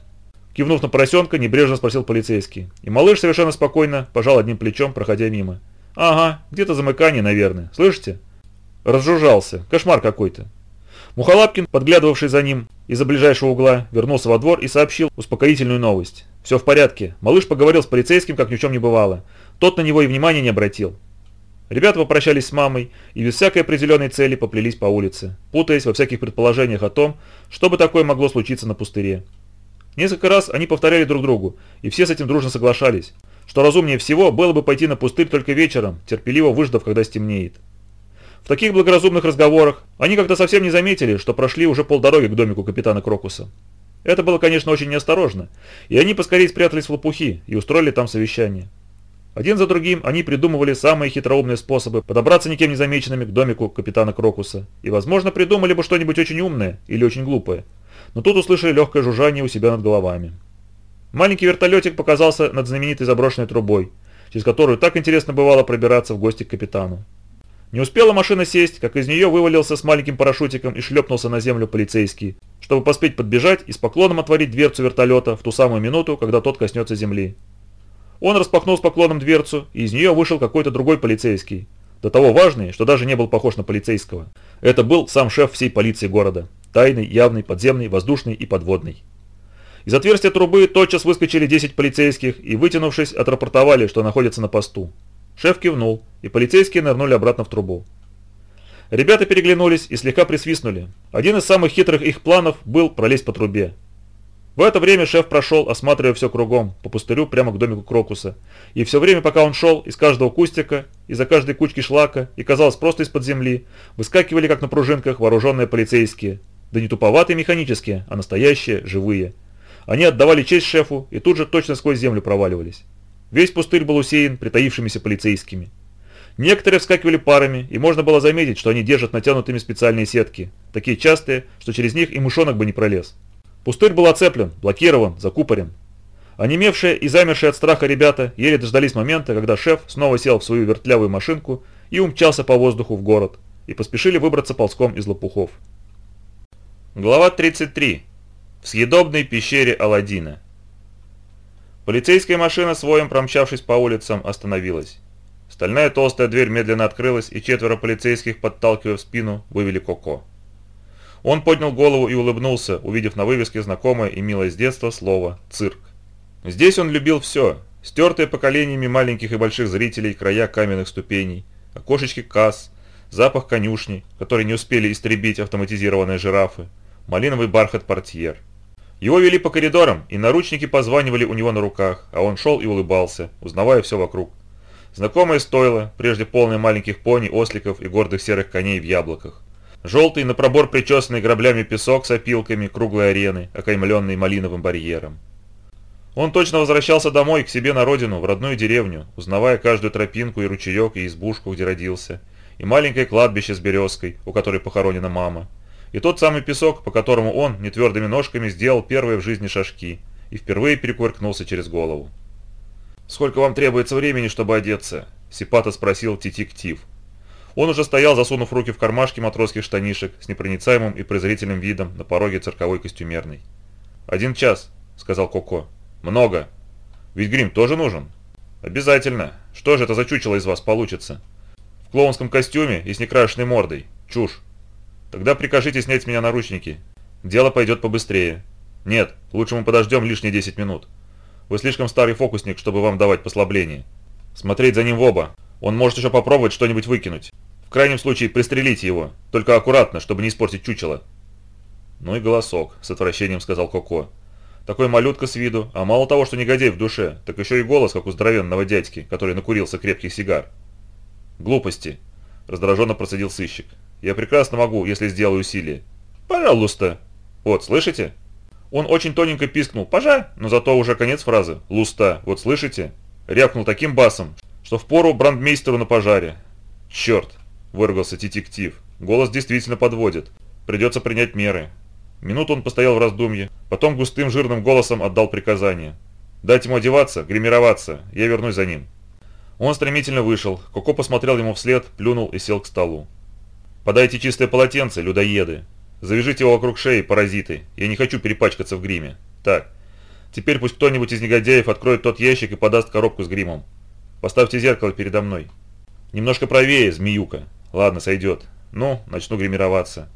S1: Кивнув на поросенка, небрежно спросил полицейский. И малыш совершенно спокойно пожал одним плечом, проходя мимо. «Ага, где-то замыкание, наверное. Слышите?» Разжужжался. Кошмар какой-то. Мухолапкин, подглядывавший за ним из-за ближайшего угла, вернулся во двор и сообщил успокоительную новость. «Все в порядке. Малыш поговорил с полицейским, как ни в чем не бывало. Тот на него и внимания не обратил». Ребята попрощались с мамой и без всякой определенной цели поплелись по улице, путаясь во всяких предположениях о том, что бы такое могло случиться на пустыре. Несколько раз они повторяли друг другу, и все с этим дружно соглашались, что разумнее всего было бы пойти на пустырь только вечером, терпеливо выждав, когда стемнеет. В таких благоразумных разговорах они как-то совсем не заметили, что прошли уже полдороги к домику капитана Крокуса. Это было, конечно, очень неосторожно, и они поскорее спрятались в лопухи и устроили там совещание. Один за другим они придумывали самые хитроумные способы подобраться никем не замеченными к домику капитана Крокуса, и, возможно, придумали бы что-нибудь очень умное или очень глупое, но тут услышали легкое жужжание у себя над головами. Маленький вертолетик показался над знаменитой заброшенной трубой, через которую так интересно бывало пробираться в гости к капитану. Не успела машина сесть, как из нее вывалился с маленьким парашютиком и шлепнулся на землю полицейский, чтобы поспеть подбежать и с поклоном отворить дверцу вертолета в ту самую минуту, когда тот коснется земли. Он распахнул с поклоном дверцу, и из нее вышел какой-то другой полицейский. До того важный, что даже не был похож на полицейского. Это был сам шеф всей полиции города. Тайный, явный, подземный, воздушный и подводный. Из отверстия трубы тотчас выскочили 10 полицейских и, вытянувшись, отрапортовали, что находятся на посту. Шеф кивнул, и полицейские нырнули обратно в трубу. Ребята переглянулись и слегка присвистнули. Один из самых хитрых их планов был пролезть по трубе. В это время шеф прошел, осматривая все кругом, по пустырю прямо к домику Крокуса. И все время, пока он шел, из каждого кустика, из-за каждой кучки шлака, и казалось просто из-под земли, выскакивали, как на пружинках, вооруженные полицейские. Да не туповатые механические, а настоящие, живые. Они отдавали честь шефу и тут же точно сквозь землю проваливались. Весь пустырь был усеян притаившимися полицейскими. Некоторые вскакивали парами, и можно было заметить, что они держат натянутыми специальные сетки, такие частые, что через них и мышонок бы не пролез. Пустырь был оцеплен, блокирован, закупорен. Онемевшие и замершие от страха ребята еле дождались момента, когда шеф снова сел в свою вертлявую машинку и умчался по воздуху в город, и поспешили выбраться ползком из лопухов. Глава 33. В съедобной пещере Аладдина. Полицейская машина, своем промчавшись по улицам, остановилась. Стальная толстая дверь медленно открылась, и четверо полицейских, подталкивая в спину, вывели Коко. Он поднял голову и улыбнулся, увидев на вывеске знакомое и милое с детства слово «цирк». Здесь он любил все, стертые поколениями маленьких и больших зрителей края каменных ступеней, окошечки касс, запах конюшни, который не успели истребить автоматизированные жирафы, малиновый бархат портьер – его вели по коридорам, и наручники позванивали у него на руках, а он шел и улыбался, узнавая все вокруг. Знакомое стойло, прежде полное маленьких пони, осликов и гордых серых коней в яблоках. Желтый на пробор причесанный граблями песок с опилками круглой арены, окаймленный малиновым барьером. Он точно возвращался домой, к себе на родину, в родную деревню, узнавая каждую тропинку и ручеек и избушку, где родился, и маленькое кладбище с березкой, у которой похоронена мама, и тот самый песок, по которому он нетвердыми ножками сделал первые в жизни шажки и впервые перекувыркнулся через голову. «Сколько вам требуется времени, чтобы одеться?» – Сипата спросил Титик Тив. Он уже стоял, засунув руки в кармашки матросских штанишек с непроницаемым и презрительным видом на пороге цирковой костюмерной. «Один час», – сказал Коко. «Много. Ведь грим тоже нужен?» «Обязательно. Что же это за чучело из вас получится?» «В клоунском костюме и с некрашенной мордой. Чушь. Тогда прикажите снять с меня наручники. Дело пойдет побыстрее. Нет, лучше мы подождем лишние 10 минут. Вы слишком старый фокусник, чтобы вам давать послабление. Смотреть за ним в оба. Он может еще попробовать что-нибудь выкинуть. В крайнем случае пристрелите его, только аккуратно, чтобы не испортить чучело. Ну и голосок, с отвращением сказал Коко. Такой малютка с виду, а мало того, что негодяй в душе, так еще и голос, как у здоровенного дядьки, который накурился крепких сигар. Глупости, раздраженно процедил сыщик. Я прекрасно могу, если сделаю усилие. Пожалуйста. Вот, слышите? Он очень тоненько пискнул «Пожа», но зато уже конец фразы «Луста, вот слышите?» Рявкнул таким басом, что впору брандмейстеру на пожаре. «Черт!» – выругался детектив. Голос действительно подводит. Придется принять меры. Минуту он постоял в раздумье, потом густым жирным голосом отдал приказание. «Дать ему одеваться, гримироваться, я вернусь за ним». Он стремительно вышел, Коко посмотрел ему вслед, плюнул и сел к столу. Подайте чистое полотенце, людоеды. Завяжите его вокруг шеи, паразиты. Я не хочу перепачкаться в гриме. Так. Теперь пусть кто-нибудь из негодяев откроет тот ящик и подаст коробку с гримом. Поставьте зеркало передо мной. Немножко правее, змеюка. Ладно, сойдет. Ну, начну гримироваться.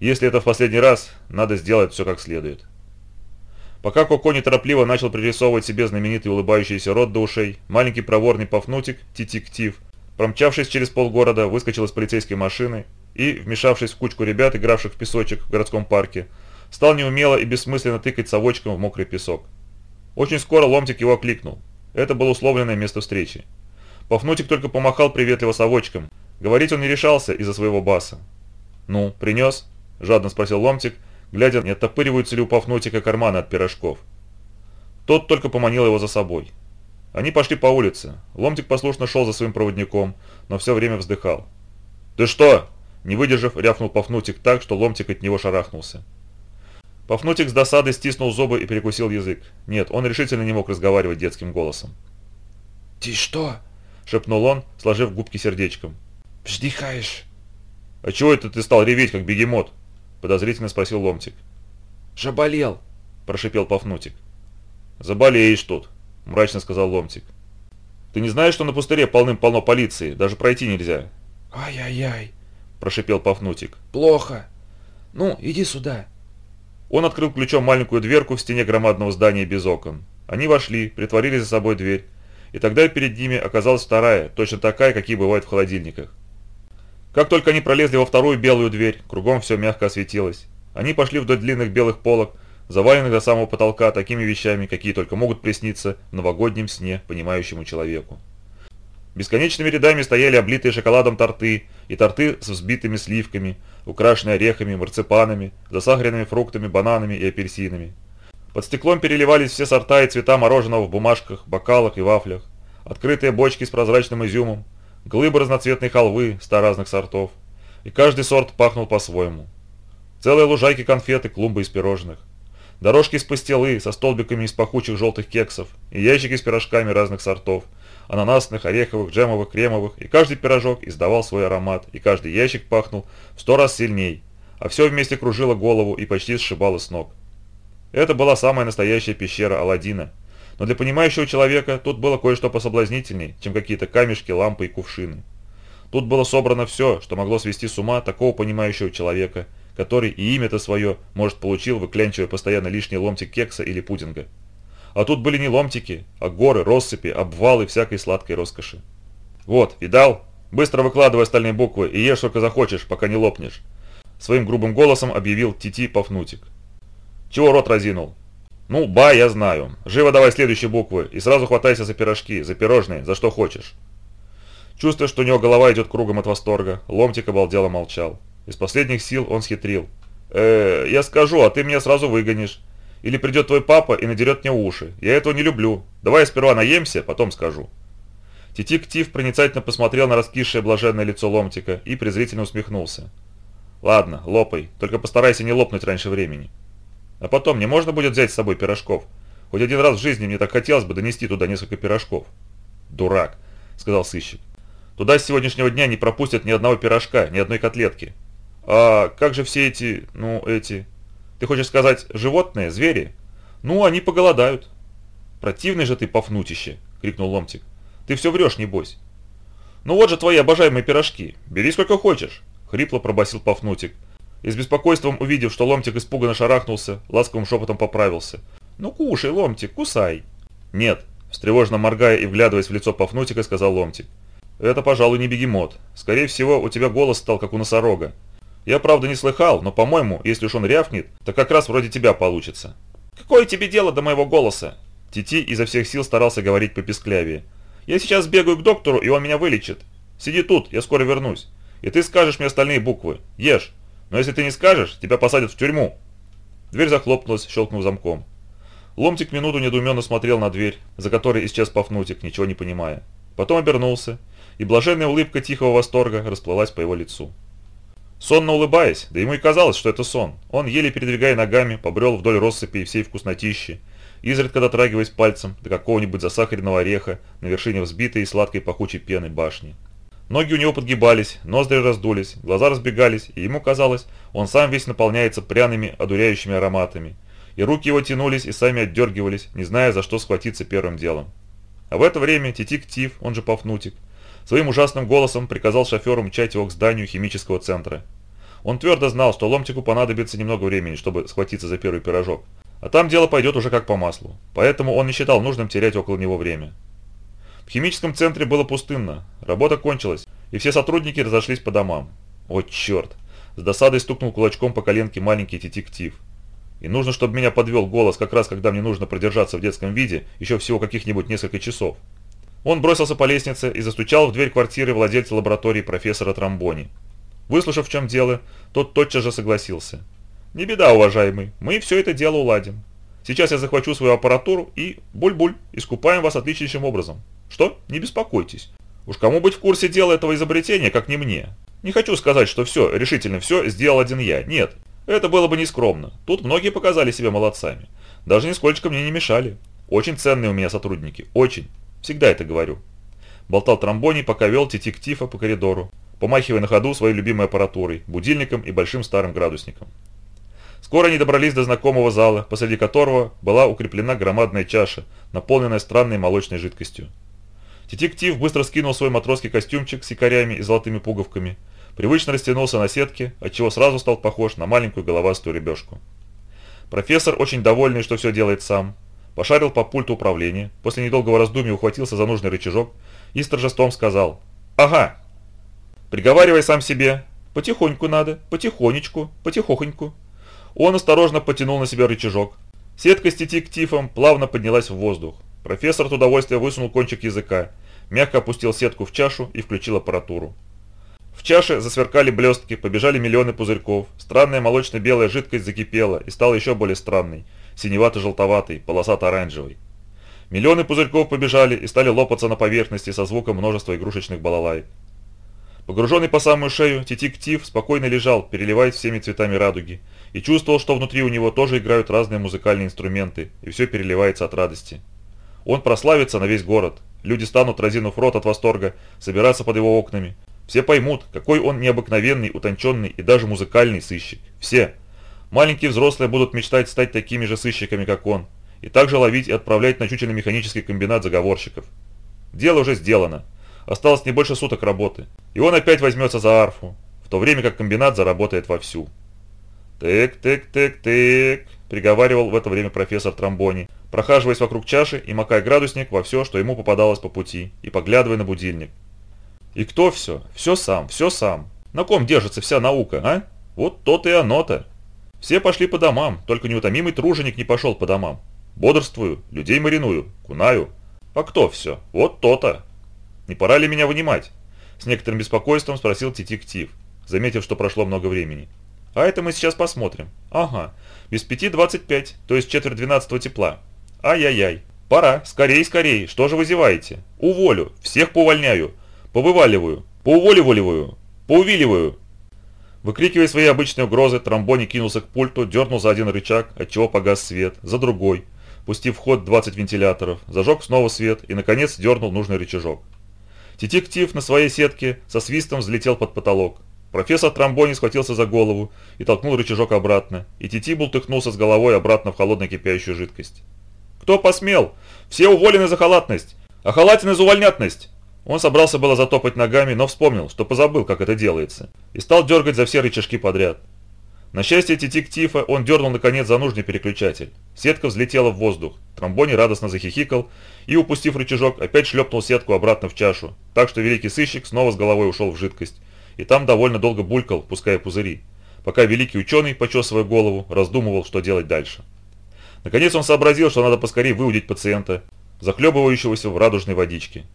S1: Если это в последний раз, надо сделать все как следует. Пока Коко неторопливо начал пририсовывать себе знаменитый улыбающийся рот до ушей, маленький проворный пафнутик, титик-тив, промчавшись через полгорода, выскочил из полицейской машины и, вмешавшись в кучку ребят, игравших в песочек в городском парке, стал неумело и бессмысленно тыкать совочком в мокрый песок. Очень скоро Ломтик его окликнул. Это было условленное место встречи. Пафнутик только помахал приветливо совочком. Говорить он не решался из-за своего баса. «Ну, принес?» – жадно спросил Ломтик, глядя, не оттопыриваются ли у Пафнутика карманы от пирожков. Тот только поманил его за собой. Они пошли по улице. Ломтик послушно шел за своим проводником, но все время вздыхал. «Ты что?» – не выдержав, рявкнул Пафнутик так, что Ломтик от него шарахнулся. Пафнутик с досадой стиснул зубы и перекусил язык. Нет, он решительно не мог разговаривать детским голосом.
S3: «Ты что?»
S1: – шепнул он, сложив губки сердечком.
S3: «Вздыхаешь?»
S1: «А чего это ты стал реветь, как бегемот?» – подозрительно спросил Ломтик.
S3: «Заболел», –
S1: прошипел Пафнутик. «Заболеешь тут», – мрачно сказал Ломтик. «Ты не знаешь, что на пустыре полным-полно полиции, даже пройти нельзя?»
S3: «Ай-яй-яй», –
S1: прошипел Пафнутик.
S3: «Плохо. Ну, иди сюда».
S1: Он открыл ключом маленькую дверку в стене громадного здания без окон. Они вошли, притворили за собой дверь, и тогда перед ними оказалась вторая, точно такая, какие бывают в холодильниках. Как только они пролезли во вторую белую дверь, кругом все мягко осветилось. Они пошли вдоль длинных белых полок, заваленных до самого потолка такими вещами, какие только могут присниться в новогоднем сне понимающему человеку. Бесконечными рядами стояли облитые шоколадом торты и торты с взбитыми сливками, украшенные орехами, марципанами, засахаренными фруктами, бананами и апельсинами. Под стеклом переливались все сорта и цвета мороженого в бумажках, бокалах и вафлях, открытые бочки с прозрачным изюмом, глыбы разноцветной халвы ста разных сортов. И каждый сорт пахнул по-своему. Целые лужайки конфет и клумбы из пирожных. Дорожки из пастилы со столбиками из пахучих желтых кексов и ящики с пирожками разных сортов – ананасных, ореховых, джемовых, кремовых, и каждый пирожок издавал свой аромат, и каждый ящик пахнул в сто раз сильней, а все вместе кружило голову и почти сшибало с ног. Это была самая настоящая пещера Аладдина, но для понимающего человека тут было кое-что пособлазнительней, чем какие-то камешки, лампы и кувшины. Тут было собрано все, что могло свести с ума такого понимающего человека, который и имя-то свое, может, получил, выклянчивая постоянно лишний ломтик кекса или пудинга. А тут были не ломтики, а горы, россыпи, обвалы всякой сладкой роскоши. «Вот, видал? Быстро выкладывай остальные буквы и ешь сколько захочешь, пока не лопнешь», своим грубым голосом объявил Тити Пафнутик. «Чего рот разинул?» «Ну, ба, я знаю. Живо давай следующие буквы и сразу хватайся за пирожки, за пирожные, за что хочешь». Чувствуя, что у него голова идет кругом от восторга, Ломтик обалдело молчал. Из последних сил он схитрил. «Э, я скажу, а ты меня сразу выгонишь. Или придет твой папа и надерет мне уши. Я этого не люблю. Давай я сперва наемся, потом скажу». Титик Тиф проницательно посмотрел на раскисшее блаженное лицо ломтика и презрительно усмехнулся. «Ладно, лопай, только постарайся не лопнуть раньше времени. А потом, мне можно будет взять с собой пирожков? Хоть один раз в жизни мне так хотелось бы донести туда несколько пирожков». «Дурак», — сказал сыщик. «Туда с сегодняшнего дня не пропустят ни одного пирожка, ни одной котлетки. А как же все эти, ну, эти...» Ты хочешь сказать, животные, звери? Ну, они поголодают. Противный же ты, Пафнутище, крикнул Ломтик. Ты все врешь, небось. Ну вот же твои обожаемые пирожки. Бери сколько хочешь, хрипло пробасил Пафнутик. И с беспокойством увидев, что Ломтик испуганно шарахнулся, ласковым шепотом поправился. «Ну кушай, Ломтик, кусай!» «Нет», встревоженно моргая и вглядываясь в лицо Пафнутика, сказал Ломтик. «Это, пожалуй, не бегемот. Скорее всего, у тебя голос стал, как у носорога. Я, правда, не слыхал, но, по-моему, если уж он рявкнет, то как раз вроде тебя получится. Какое тебе дело до моего голоса? Тити изо всех сил старался говорить по-песклявее. Я сейчас бегаю к доктору, и он меня вылечит. Сиди тут, я скоро вернусь. И ты скажешь мне остальные буквы. Ешь. Но если ты не скажешь, тебя посадят в тюрьму. Дверь захлопнулась, щелкнув замком. Ломтик минуту недоуменно смотрел на дверь, за которой исчез Пафнутик, ничего не понимая. Потом обернулся, и блаженная улыбка тихого восторга расплылась по его лицу. Сонно улыбаясь, да ему и казалось, что это сон, он, еле передвигая ногами, побрел вдоль россыпи и всей вкуснотищи, изредка дотрагиваясь пальцем до какого-нибудь засахаренного ореха на вершине взбитой и сладкой пахучей пены башни. Ноги у него подгибались, ноздри раздулись, глаза разбегались, и ему казалось, он сам весь наполняется пряными, одуряющими ароматами. И руки его тянулись и сами отдергивались, не зная, за что схватиться первым делом. А в это время Титик Тиф, он же Пафнутик, Своим ужасным голосом приказал шоферу мчать его к зданию химического центра. Он твердо знал, что Ломтику понадобится немного времени, чтобы схватиться за первый пирожок. А там дело пойдет уже как по маслу. Поэтому он не считал нужным терять около него время. В химическом центре было пустынно, работа кончилась, и все сотрудники разошлись по домам. О черт! С досадой стукнул кулачком по коленке маленький детектив. И нужно, чтобы меня подвел голос как раз, когда мне нужно продержаться в детском виде еще всего каких-нибудь несколько часов. Он бросился по лестнице и застучал в дверь квартиры владельца лаборатории профессора Тромбони. Выслушав, в чем дело, тот тотчас же согласился. «Не беда, уважаемый, мы все это дело уладим. Сейчас я захвачу свою аппаратуру и, буль-буль, искупаем вас отличнейшим образом. Что? Не беспокойтесь. Уж кому быть в курсе дела этого изобретения, как не мне. Не хочу сказать, что все, решительно все, сделал один я. Нет, это было бы нескромно. Тут многие показали себя молодцами. Даже нисколько мне не мешали. Очень ценные у меня сотрудники, очень. Всегда это говорю. Болтал тромбоний, пока вел детектива по коридору, помахивая на ходу своей любимой аппаратурой, будильником и большим старым градусником. Скоро они добрались до знакомого зала, посреди которого была укреплена громадная чаша, наполненная странной молочной жидкостью. Детектив быстро скинул свой матросский костюмчик с якорями и золотыми пуговками, привычно растянулся на сетке, отчего сразу стал похож на маленькую головастую рыбешку. Профессор, очень довольный, что все делает сам, пошарил по пульту управления, после недолгого раздумья ухватился за нужный рычажок и с торжеством сказал «Ага!» Приговаривай сам себе «Потихоньку надо, потихонечку, потихохоньку». Он осторожно потянул на себя рычажок. Сетка с детективом плавно поднялась в воздух. Профессор от удовольствия высунул кончик языка, мягко опустил сетку в чашу и включил аппаратуру. В чаше засверкали блестки, побежали миллионы пузырьков, странная молочно-белая жидкость закипела и стала еще более странной, синевато-желтоватой, полосато-оранжевой. Миллионы пузырьков побежали и стали лопаться на поверхности со звуком множества игрушечных балалайк. Погруженный по самую шею, Титик-Тив спокойно лежал, переливаясь всеми цветами радуги, и чувствовал, что внутри у него тоже играют разные музыкальные инструменты, и все переливается от радости. Он прославится на весь город, люди станут, разинув рот от восторга, собираться под его окнами. Все поймут, какой он необыкновенный, утонченный и даже музыкальный сыщик. Все. Маленькие взрослые будут мечтать стать такими же сыщиками, как он, и также ловить и отправлять на чучельно-механический комбинат заговорщиков. Дело уже сделано. Осталось не больше суток работы. И он опять возьмется за арфу, в то время как комбинат заработает вовсю. «Тык-тык-тык-тык», – приговаривал в это время профессор Тромбони, прохаживаясь вокруг чаши и макая градусник во все, что ему попадалось по пути, и поглядывая на будильник. «И кто все? Все сам, все сам. На ком держится вся наука, а? Вот то-то и оно-то. Все пошли по домам, только неутомимый труженик не пошел по домам. Бодрствую, людей мариную, кунаю. А кто все? Вот то-то. Не пора ли меня вынимать? С некоторым беспокойством спросил детектив, заметив, что прошло много времени. А это мы сейчас посмотрим. Ага, без пяти двадцать пять, то есть четверть двенадцатого тепла. Ай-яй-яй. Пора, скорей, скорей, что же вы зеваете? Уволю, всех поувольняю, повываливаю, поуволиваю, поувиливаю. Выкрикивая свои обычные угрозы, тромбони кинулся к пульту, дернул за один рычаг, отчего погас свет, за другой, пустив в ход 20 вентиляторов, зажег снова свет и, наконец, дернул нужный рычажок. Детектив на своей сетке со свистом взлетел под потолок. Профессор Тромбони схватился за голову и толкнул рычажок обратно, и Тити бултыхнулся с головой обратно в холодно кипящую жидкость. «Кто посмел? Все уволены за халатность! А халатины за увольнятность!» Он собрался было затопать ногами, но вспомнил, что позабыл, как это делается, и стал дергать за все рычажки подряд. На счастье Титик-Тифа он дернул наконец за нужный переключатель. Сетка взлетела в воздух, тромбони радостно захихикал и, упустив рычажок, опять шлепнул сетку обратно в чашу, так что великий сыщик снова с головой ушел в жидкость, и там довольно долго булькал, пуская пузыри, пока великий ученый, почесывая голову, раздумывал, что делать дальше. Наконец он сообразил, что надо поскорее выудить пациента, захлебывающегося в радужной водичке.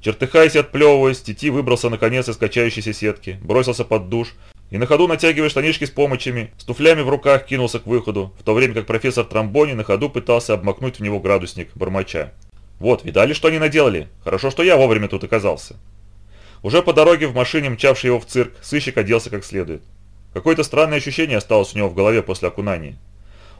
S1: Чертыхаясь и отплевываясь, Тити выбрался наконец из качающейся сетки, бросился под душ и на ходу, натягивая штанишки с помощами, с туфлями в руках кинулся к выходу, в то время как профессор Тромбони на ходу пытался обмакнуть в него градусник, бормоча. «Вот, видали, что они наделали? Хорошо, что я вовремя тут оказался». Уже по дороге в машине, мчавший его в цирк, сыщик оделся как следует. Какое-то странное ощущение осталось у него в голове после окунания.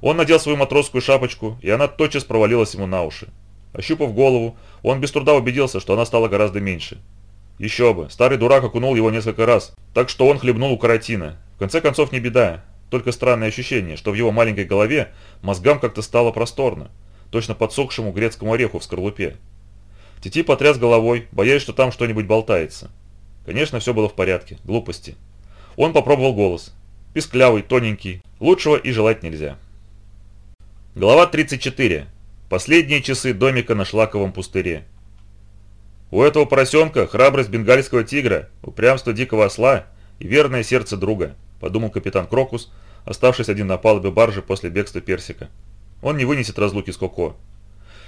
S1: Он надел свою матросскую шапочку, и она тотчас провалилась ему на уши. Ощупав голову, он без труда убедился, что она стала гораздо меньше. Еще бы, старый дурак окунул его несколько раз, так что он хлебнул у каротина. В конце концов, не беда, только странное ощущение, что в его маленькой голове мозгам как-то стало просторно, точно подсохшему грецкому ореху в скорлупе. Тити потряс головой, боясь, что там что-нибудь болтается. Конечно, все было в порядке, глупости. Он попробовал голос. Писклявый, тоненький, лучшего и желать нельзя. Глава 34. Последние часы домика на шлаковом пустыре. У этого поросенка храбрость бенгальского тигра, упрямство дикого осла и верное сердце друга, подумал капитан Крокус, оставшись один на палубе баржи после бегства Персика. Он не вынесет разлуки с Коко.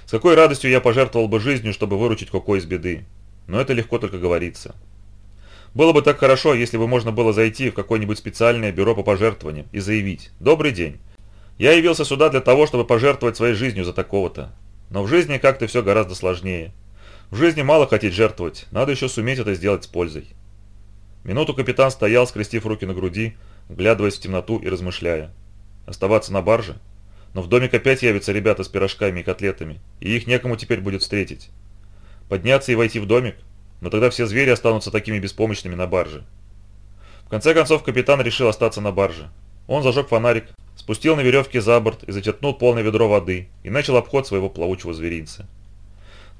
S1: С какой радостью я пожертвовал бы жизнью, чтобы выручить Коко из беды. Но это легко только говорится. Было бы так хорошо, если бы можно было зайти в какое-нибудь специальное бюро по пожертвованиям и заявить «Добрый день. Я явился сюда для того, чтобы пожертвовать своей жизнью за такого-то. Но в жизни как-то все гораздо сложнее. В жизни мало хотеть жертвовать, надо еще суметь это сделать с пользой». Минуту капитан стоял, скрестив руки на груди, вглядываясь в темноту и размышляя. Оставаться на барже? Но в домик опять явятся ребята с пирожками и котлетами, и их некому теперь будет встретить. Подняться и войти в домик? Но тогда все звери останутся такими беспомощными на барже. В конце концов капитан решил остаться на барже. Он зажег фонарик, спустил на веревке за борт и зачерпнул полное ведро воды и начал обход своего плавучего зверинца.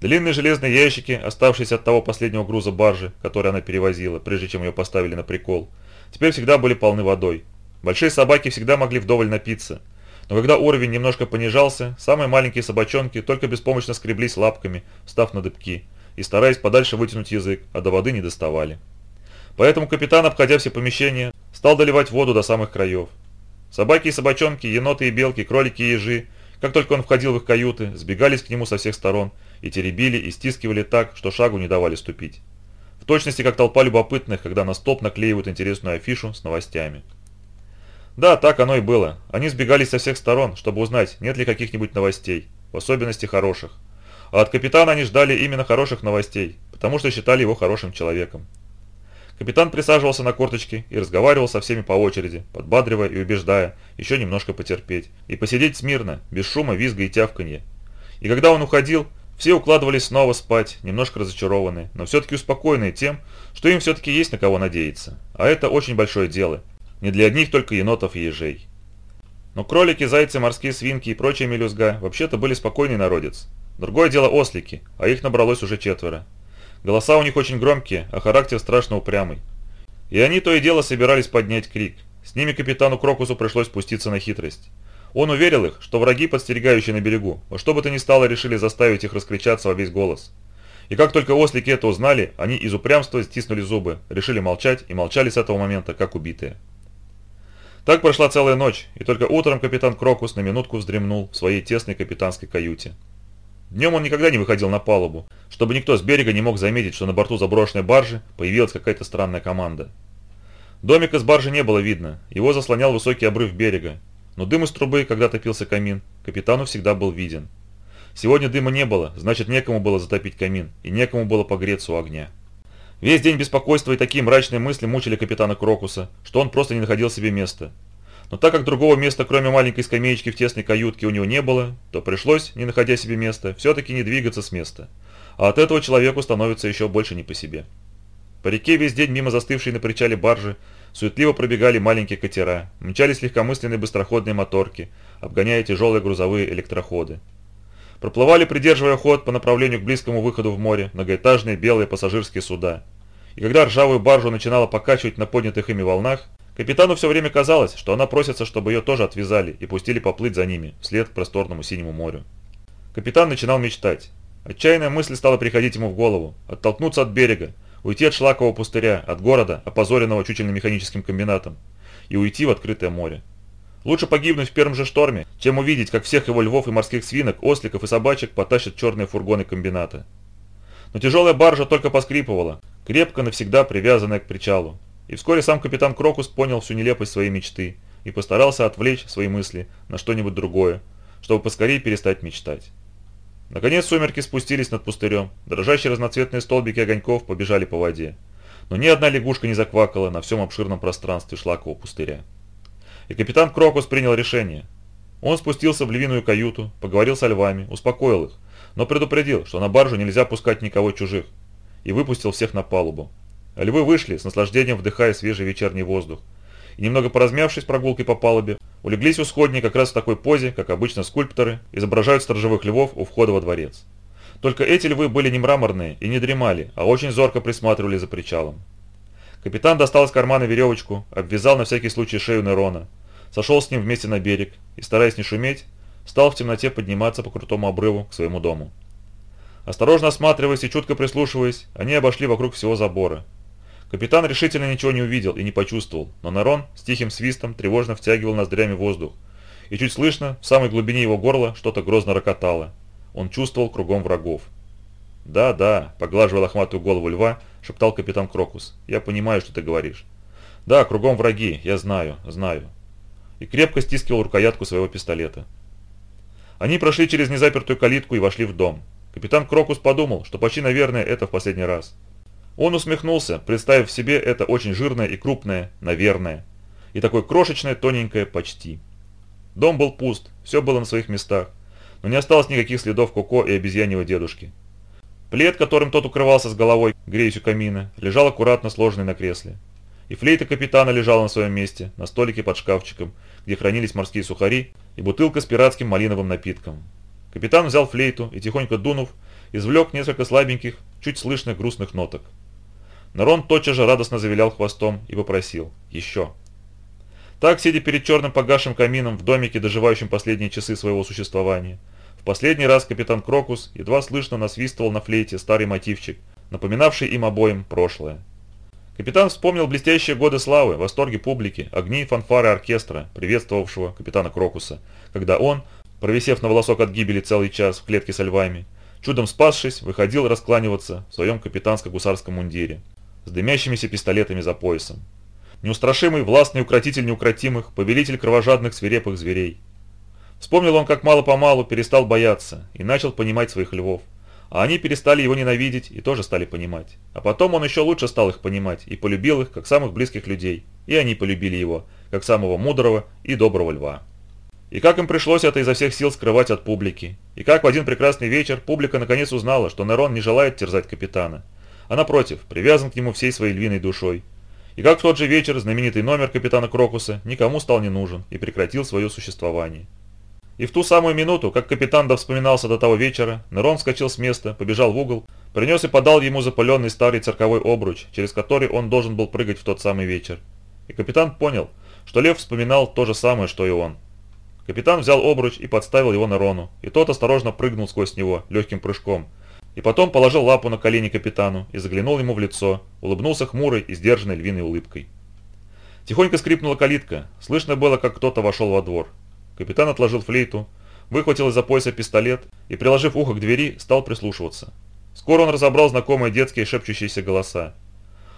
S1: Длинные железные ящики, оставшиеся от того последнего груза баржи, который она перевозила, прежде чем ее поставили на прикол, теперь всегда были полны водой. Большие собаки всегда могли вдоволь напиться, но когда уровень немножко понижался, самые маленькие собачонки только беспомощно скреблись лапками, встав на дыбки, и стараясь подальше вытянуть язык, а до воды не доставали. Поэтому капитан, обходя все помещения, стал доливать воду до самых краев. Собаки и собачонки, еноты и белки, кролики и ежи, как только он входил в их каюты, сбегались к нему со всех сторон и теребили и стискивали так, что шагу не давали ступить. В точности, как толпа любопытных, когда на столб наклеивают интересную афишу с новостями. Да, так оно и было. Они сбегались со всех сторон, чтобы узнать, нет ли каких-нибудь новостей, в особенности хороших. А от капитана они ждали именно хороших новостей, потому что считали его хорошим человеком. Капитан присаживался на корточки и разговаривал со всеми по очереди, подбадривая и убеждая еще немножко потерпеть и посидеть смирно, без шума, визга и тявканья. И когда он уходил, все укладывались снова спать, немножко разочарованные, но все-таки успокоенные тем, что им все-таки есть на кого надеяться. А это очень большое дело. Не для одних только енотов и ежей. Но кролики, зайцы, морские свинки и прочие мелюзга вообще-то были спокойный народец. Другое дело ослики, а их набралось уже четверо. Голоса у них очень громкие, а характер страшно упрямый. И они то и дело собирались поднять крик. С ними капитану Крокусу пришлось спуститься на хитрость. Он уверил их, что враги, подстерегающие на берегу, во что бы то ни стало решили заставить их раскричаться во весь голос. И как только ослики это узнали, они из упрямства стиснули зубы, решили молчать и молчали с этого момента, как убитые. Так прошла целая ночь, и только утром капитан Крокус на минутку вздремнул в своей тесной капитанской каюте. Днем он никогда не выходил на палубу, чтобы никто с берега не мог заметить, что на борту заброшенной баржи появилась какая-то странная команда. Домика с баржи не было видно, его заслонял высокий обрыв берега, но дым из трубы, когда топился камин, капитану всегда был виден. Сегодня дыма не было, значит некому было затопить камин, и некому было погреться у огня. Весь день беспокойства и такие мрачные мысли мучили капитана Крокуса, что он просто не находил себе места. Но так как другого места, кроме маленькой скамеечки в тесной каютке, у него не было, то пришлось, не находя себе места, все-таки не двигаться с места. А от этого человеку становится еще больше не по себе. По реке весь день мимо застывшей на причале баржи суетливо пробегали маленькие катера, мчались легкомысленные быстроходные моторки, обгоняя тяжелые грузовые электроходы. Проплывали, придерживая ход по направлению к близкому выходу в море, многоэтажные белые пассажирские суда. И когда ржавую баржу начинала покачивать на поднятых ими волнах, капитану все время казалось, что она просится, чтобы ее тоже отвязали и пустили поплыть за ними, вслед к просторному синему морю. Капитан начинал мечтать. Отчаянная мысль стала приходить ему в голову. Оттолкнуться от берега, уйти от шлакового пустыря, от города, опозоренного чуть ли механическим комбинатом, и уйти в открытое море. Лучше погибнуть в первом же шторме, чем увидеть, как всех его львов и морских свинок, осликов и собачек потащат черные фургоны комбината. Но тяжелая баржа только поскрипывала, крепко навсегда привязанная к причалу. И вскоре сам капитан Крокус понял всю нелепость своей мечты и постарался отвлечь свои мысли на что-нибудь другое, чтобы поскорее перестать мечтать. Наконец сумерки спустились над пустырем, дрожащие разноцветные столбики огоньков побежали по воде. Но ни одна лягушка не заквакала на всем обширном пространстве шлакового пустыря. И капитан Крокус принял решение. Он спустился в львиную каюту, поговорил со львами, успокоил их, но предупредил, что на баржу нельзя пускать никого чужих, и выпустил всех на палубу. Львы вышли, с наслаждением вдыхая свежий вечерний воздух, и немного поразмявшись прогулкой по палубе, улеглись у сходни как раз в такой позе, как обычно скульпторы изображают сторожевых львов у входа во дворец. Только эти львы были не мраморные и не дремали, а очень зорко присматривали за причалом. Капитан достал из кармана веревочку, обвязал на всякий случай шею Нерона, сошел с ним вместе на берег и, стараясь не шуметь, стал в темноте подниматься по крутому обрыву к своему дому. Осторожно осматриваясь и чутко прислушиваясь, они обошли вокруг всего забора. Капитан решительно ничего не увидел и не почувствовал, но Нарон с тихим свистом тревожно втягивал ноздрями воздух, и чуть слышно, в самой глубине его горла что-то грозно рокотало. Он чувствовал кругом врагов. «Да, да», – поглаживая лохматую голову льва, шептал капитан Крокус. «Я понимаю, что ты говоришь». «Да, кругом враги, я знаю, знаю». И крепко стискивал рукоятку своего пистолета. Они прошли через незапертую калитку и вошли в дом. Капитан Крокус подумал, что почти, наверное, это в последний раз. Он усмехнулся, представив себе это очень жирное и крупное, наверное, и такое крошечное, тоненькое почти. Дом был пуст, все было на своих местах, но не осталось никаких следов Коко и обезьяньего дедушки. Плед, которым тот укрывался с головой, греясь у камина, лежал аккуратно сложенный на кресле. И флейта капитана лежала на своем месте, на столике под шкафчиком, где хранились морские сухари и бутылка с пиратским малиновым напитком. Капитан взял флейту и, тихонько дунув, извлек несколько слабеньких, чуть слышных грустных ноток. Нарон тотчас же радостно завилял хвостом и попросил «Еще». Так, сидя перед черным погасшим камином в домике, доживающем последние часы своего существования, в последний раз капитан Крокус едва слышно насвистывал на флейте старый мотивчик, напоминавший им обоим прошлое. Капитан вспомнил блестящие годы славы, восторги публики, огни и фанфары оркестра, приветствовавшего капитана Крокуса, когда он, провисев на волосок от гибели целый час в клетке со львами, чудом спасшись, выходил раскланиваться в своем капитанско-гусарском мундире, с дымящимися пистолетами за поясом. Неустрашимый, властный укротитель неукротимых, повелитель кровожадных свирепых зверей. Вспомнил он, как мало-помалу перестал бояться и начал понимать своих львов. А они перестали его ненавидеть и тоже стали понимать. А потом он еще лучше стал их понимать и полюбил их, как самых близких людей. И они полюбили его, как самого мудрого и доброго льва. И как им пришлось это изо всех сил скрывать от публики. И как в один прекрасный вечер публика наконец узнала, что Нерон не желает терзать капитана. А напротив, привязан к нему всей своей львиной душой. И как в тот же вечер знаменитый номер капитана Крокуса никому стал не нужен и прекратил свое существование. И в ту самую минуту, как капитан довспоминался до того вечера, Нерон вскочил с места, побежал в угол, принес и подал ему запаленный старый цирковой обруч, через который он должен был прыгать в тот самый вечер. И капитан понял, что Лев вспоминал то же самое, что и он. Капитан взял обруч и подставил его Нерону, и тот осторожно прыгнул сквозь него легким прыжком. И потом положил лапу на колени капитану и заглянул ему в лицо, улыбнулся хмурой и сдержанной львиной улыбкой. Тихонько скрипнула калитка, слышно было, как кто-то вошел во двор. Капитан отложил флейту, выхватил из-за пояса пистолет и, приложив ухо к двери, стал прислушиваться. Скоро он разобрал знакомые детские шепчущиеся голоса.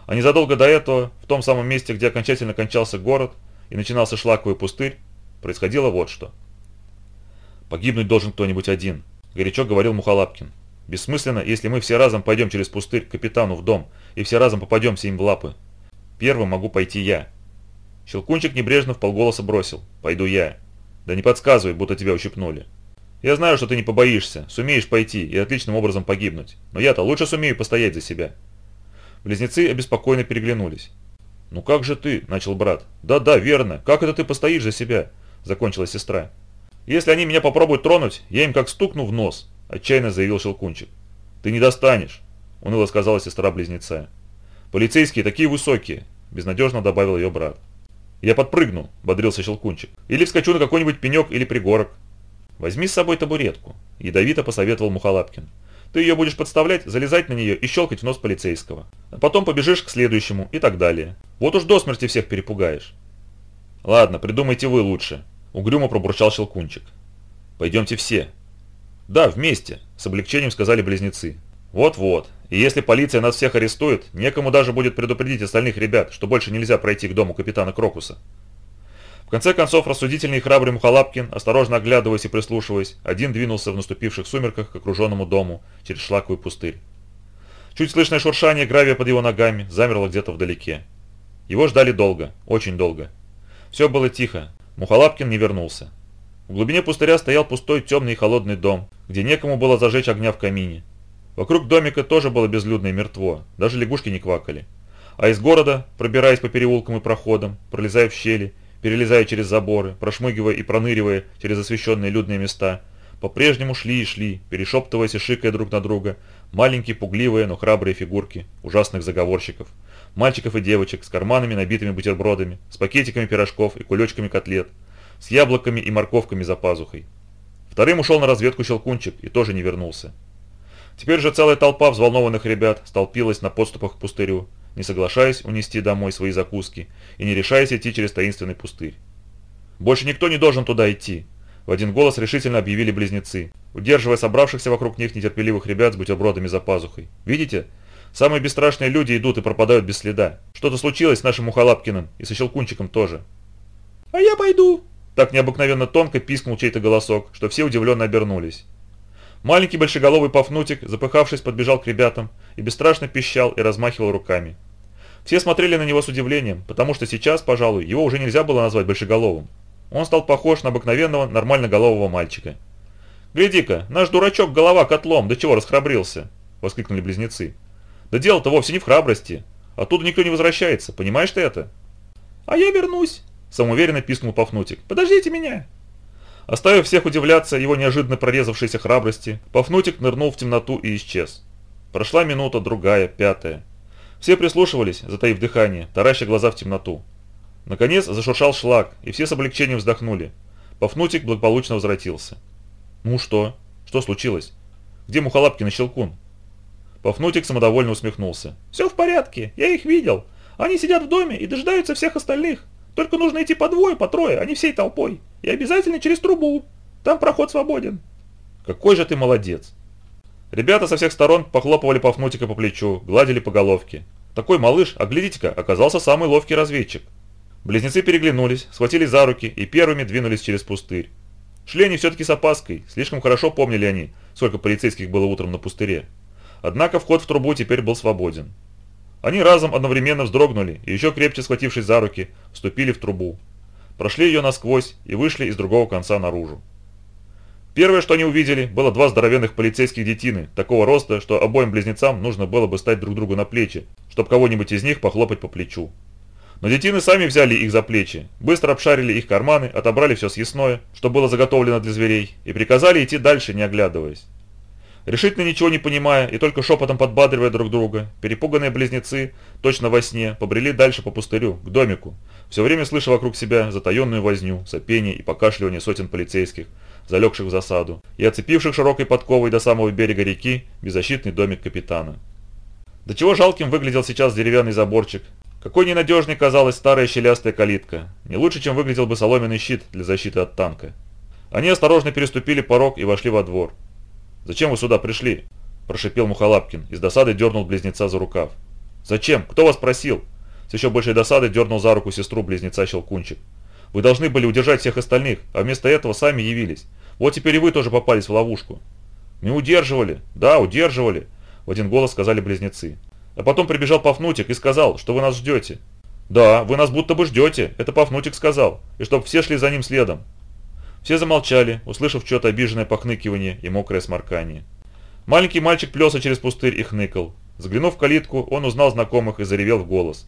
S1: А незадолго до этого, в том самом месте, где окончательно кончался город и начинался шлаковый пустырь, происходило вот что. «Погибнуть должен кто-нибудь один», – горячо говорил Мухалапкин. «Бессмысленно, если мы все разом пойдем через пустырь к капитану в дом и все разом попадемся им в лапы. Первым могу пойти я». Щелкунчик небрежно в полголоса бросил «Пойду я». Да не подсказывай, будто тебя ущипнули. Я знаю, что ты не побоишься, сумеешь пойти и отличным образом погибнуть. Но я-то лучше сумею постоять за себя. Близнецы обеспокоенно переглянулись. «Ну как же ты?» – начал брат. «Да-да, верно. Как это ты постоишь за себя?» – закончила сестра. «Если они меня попробуют тронуть, я им как стукну в нос», – отчаянно заявил Щелкунчик. «Ты не достанешь», – уныло сказала сестра-близнеца. «Полицейские такие высокие», – безнадежно добавил ее брат. «Я подпрыгну», – бодрился Щелкунчик. «Или вскочу на какой-нибудь пенек или пригорок». «Возьми с собой табуретку», – ядовито посоветовал Мухолапкин. «Ты ее будешь подставлять, залезать на нее и щелкать в нос полицейского. А потом побежишь к следующему и так далее. Вот уж до смерти всех перепугаешь». «Ладно, придумайте вы лучше», – угрюмо пробурчал Щелкунчик. «Пойдемте все». «Да, вместе», – с облегчением сказали близнецы. «Вот-вот. И если полиция нас всех арестует, некому даже будет предупредить остальных ребят, что больше нельзя пройти к дому капитана Крокуса». В конце концов, рассудительный и храбрый Мухалапкин, осторожно оглядываясь и прислушиваясь, один двинулся в наступивших сумерках к окруженному дому через шлаковый пустырь. Чуть слышное шуршание гравия под его ногами замерло где-то вдалеке. Его ждали долго, очень долго. Все было тихо, Мухалапкин не вернулся. В глубине пустыря стоял пустой темный и холодный дом, где некому было зажечь огня в камине. Вокруг домика тоже было безлюдно и мертво, даже лягушки не квакали. А из города, пробираясь по переулкам и проходам, пролезая в щели, перелезая через заборы, прошмыгивая и проныривая через освещенные людные места, по-прежнему шли и шли, перешептываясь и шикая друг на друга, маленькие пугливые, но храбрые фигурки ужасных заговорщиков, мальчиков и девочек с карманами, набитыми бутербродами, с пакетиками пирожков и кулечками котлет, с яблоками и морковками за пазухой. Вторым ушел на разведку Щелкунчик и тоже не вернулся. Теперь же целая толпа взволнованных ребят столпилась на подступах к пустырю, не соглашаясь унести домой свои закуски и не решаясь идти через таинственный пустырь. «Больше никто не должен туда идти», – в один голос решительно объявили близнецы, удерживая собравшихся вокруг них нетерпеливых ребят с бутербродами за пазухой. «Видите? Самые бесстрашные люди идут и пропадают без следа. Что-то случилось с нашим Мухолапкиным и со Щелкунчиком тоже».
S2: «А я пойду!»
S1: Так необыкновенно тонко пискнул чей-то голосок, что все удивленно обернулись. Маленький большеголовый Пафнутик, запыхавшись, подбежал к ребятам и бесстрашно пищал и размахивал руками. Все смотрели на него с удивлением, потому что сейчас, пожалуй, его уже нельзя было назвать большеголовым. Он стал похож на обыкновенного нормальноголового мальчика. «Гляди-ка, наш дурачок голова котлом, до чего расхрабрился!» – воскликнули близнецы. «Да дело-то вовсе не в храбрости. Оттуда никто не возвращается, понимаешь ты это?»
S2: «А я вернусь!»
S1: Самоуверенно пискнул Пафнутик. «Подождите меня!» Оставив всех удивляться его неожиданно прорезавшейся храбрости, Пафнутик нырнул в темноту и исчез. Прошла минута, другая, пятая. Все прислушивались, затаив дыхание, тараща глаза в темноту. Наконец зашуршал шлак, и все с облегчением вздохнули. Пафнутик благополучно возвратился. «Ну что? Что случилось? Где Мухолапкин и Щелкун?» Пафнутик самодовольно усмехнулся.
S2: «Все в порядке, я их видел. Они сидят в доме и дожидаются всех остальных. Только нужно идти по двое, по трое, а не всей толпой. И обязательно через трубу. Там проход свободен.
S1: Какой же ты молодец. Ребята со всех сторон похлопывали Пафнутика по плечу, гладили по головке. Такой малыш, а глядите-ка, оказался самый ловкий разведчик. Близнецы переглянулись, схватились за руки и первыми двинулись через пустырь. Шли они все-таки с опаской, слишком хорошо помнили они, сколько полицейских было утром на пустыре. Однако вход в трубу теперь был свободен. Они разом одновременно вздрогнули и еще крепче схватившись за руки, вступили в трубу. Прошли ее насквозь и вышли из другого конца наружу. Первое, что они увидели, было два здоровенных полицейских детины, такого роста, что обоим близнецам нужно было бы стать друг другу на плечи, чтобы кого-нибудь из них похлопать по плечу. Но детины сами взяли их за плечи, быстро обшарили их карманы, отобрали все съестное, что было заготовлено для зверей, и приказали идти дальше, не оглядываясь. Решительно ничего не понимая и только шепотом подбадривая друг друга, перепуганные близнецы, точно во сне, побрели дальше по пустырю, к домику, все время слыша вокруг себя затаенную возню, сопение и покашливание сотен полицейских, залегших в засаду, и оцепивших широкой подковой до самого берега реки беззащитный домик капитана. До чего жалким выглядел сейчас деревянный заборчик, какой ненадежной казалась старая щелястая калитка, не лучше, чем выглядел бы соломенный щит для защиты от танка. Они осторожно переступили порог и вошли во двор. «Зачем вы сюда пришли?» – прошипел Мухолапкин и с досады дернул близнеца за рукав. «Зачем? Кто вас просил?» С еще большей досадой дернул за руку сестру близнеца Щелкунчик. «Вы должны были удержать всех остальных, а вместо этого сами явились. Вот теперь и вы тоже попались в ловушку». «Не удерживали?» «Да, удерживали», – в один голос сказали близнецы. А потом прибежал Пафнутик и сказал, что вы нас ждете. «Да, вы нас будто бы ждете, это Пафнутик сказал, и чтоб все шли за ним следом. Все замолчали, услышав что-то обиженное похныкивание и мокрое сморкание. Маленький мальчик плелся через пустырь и хныкал. Заглянув в калитку, он узнал знакомых и заревел в голос.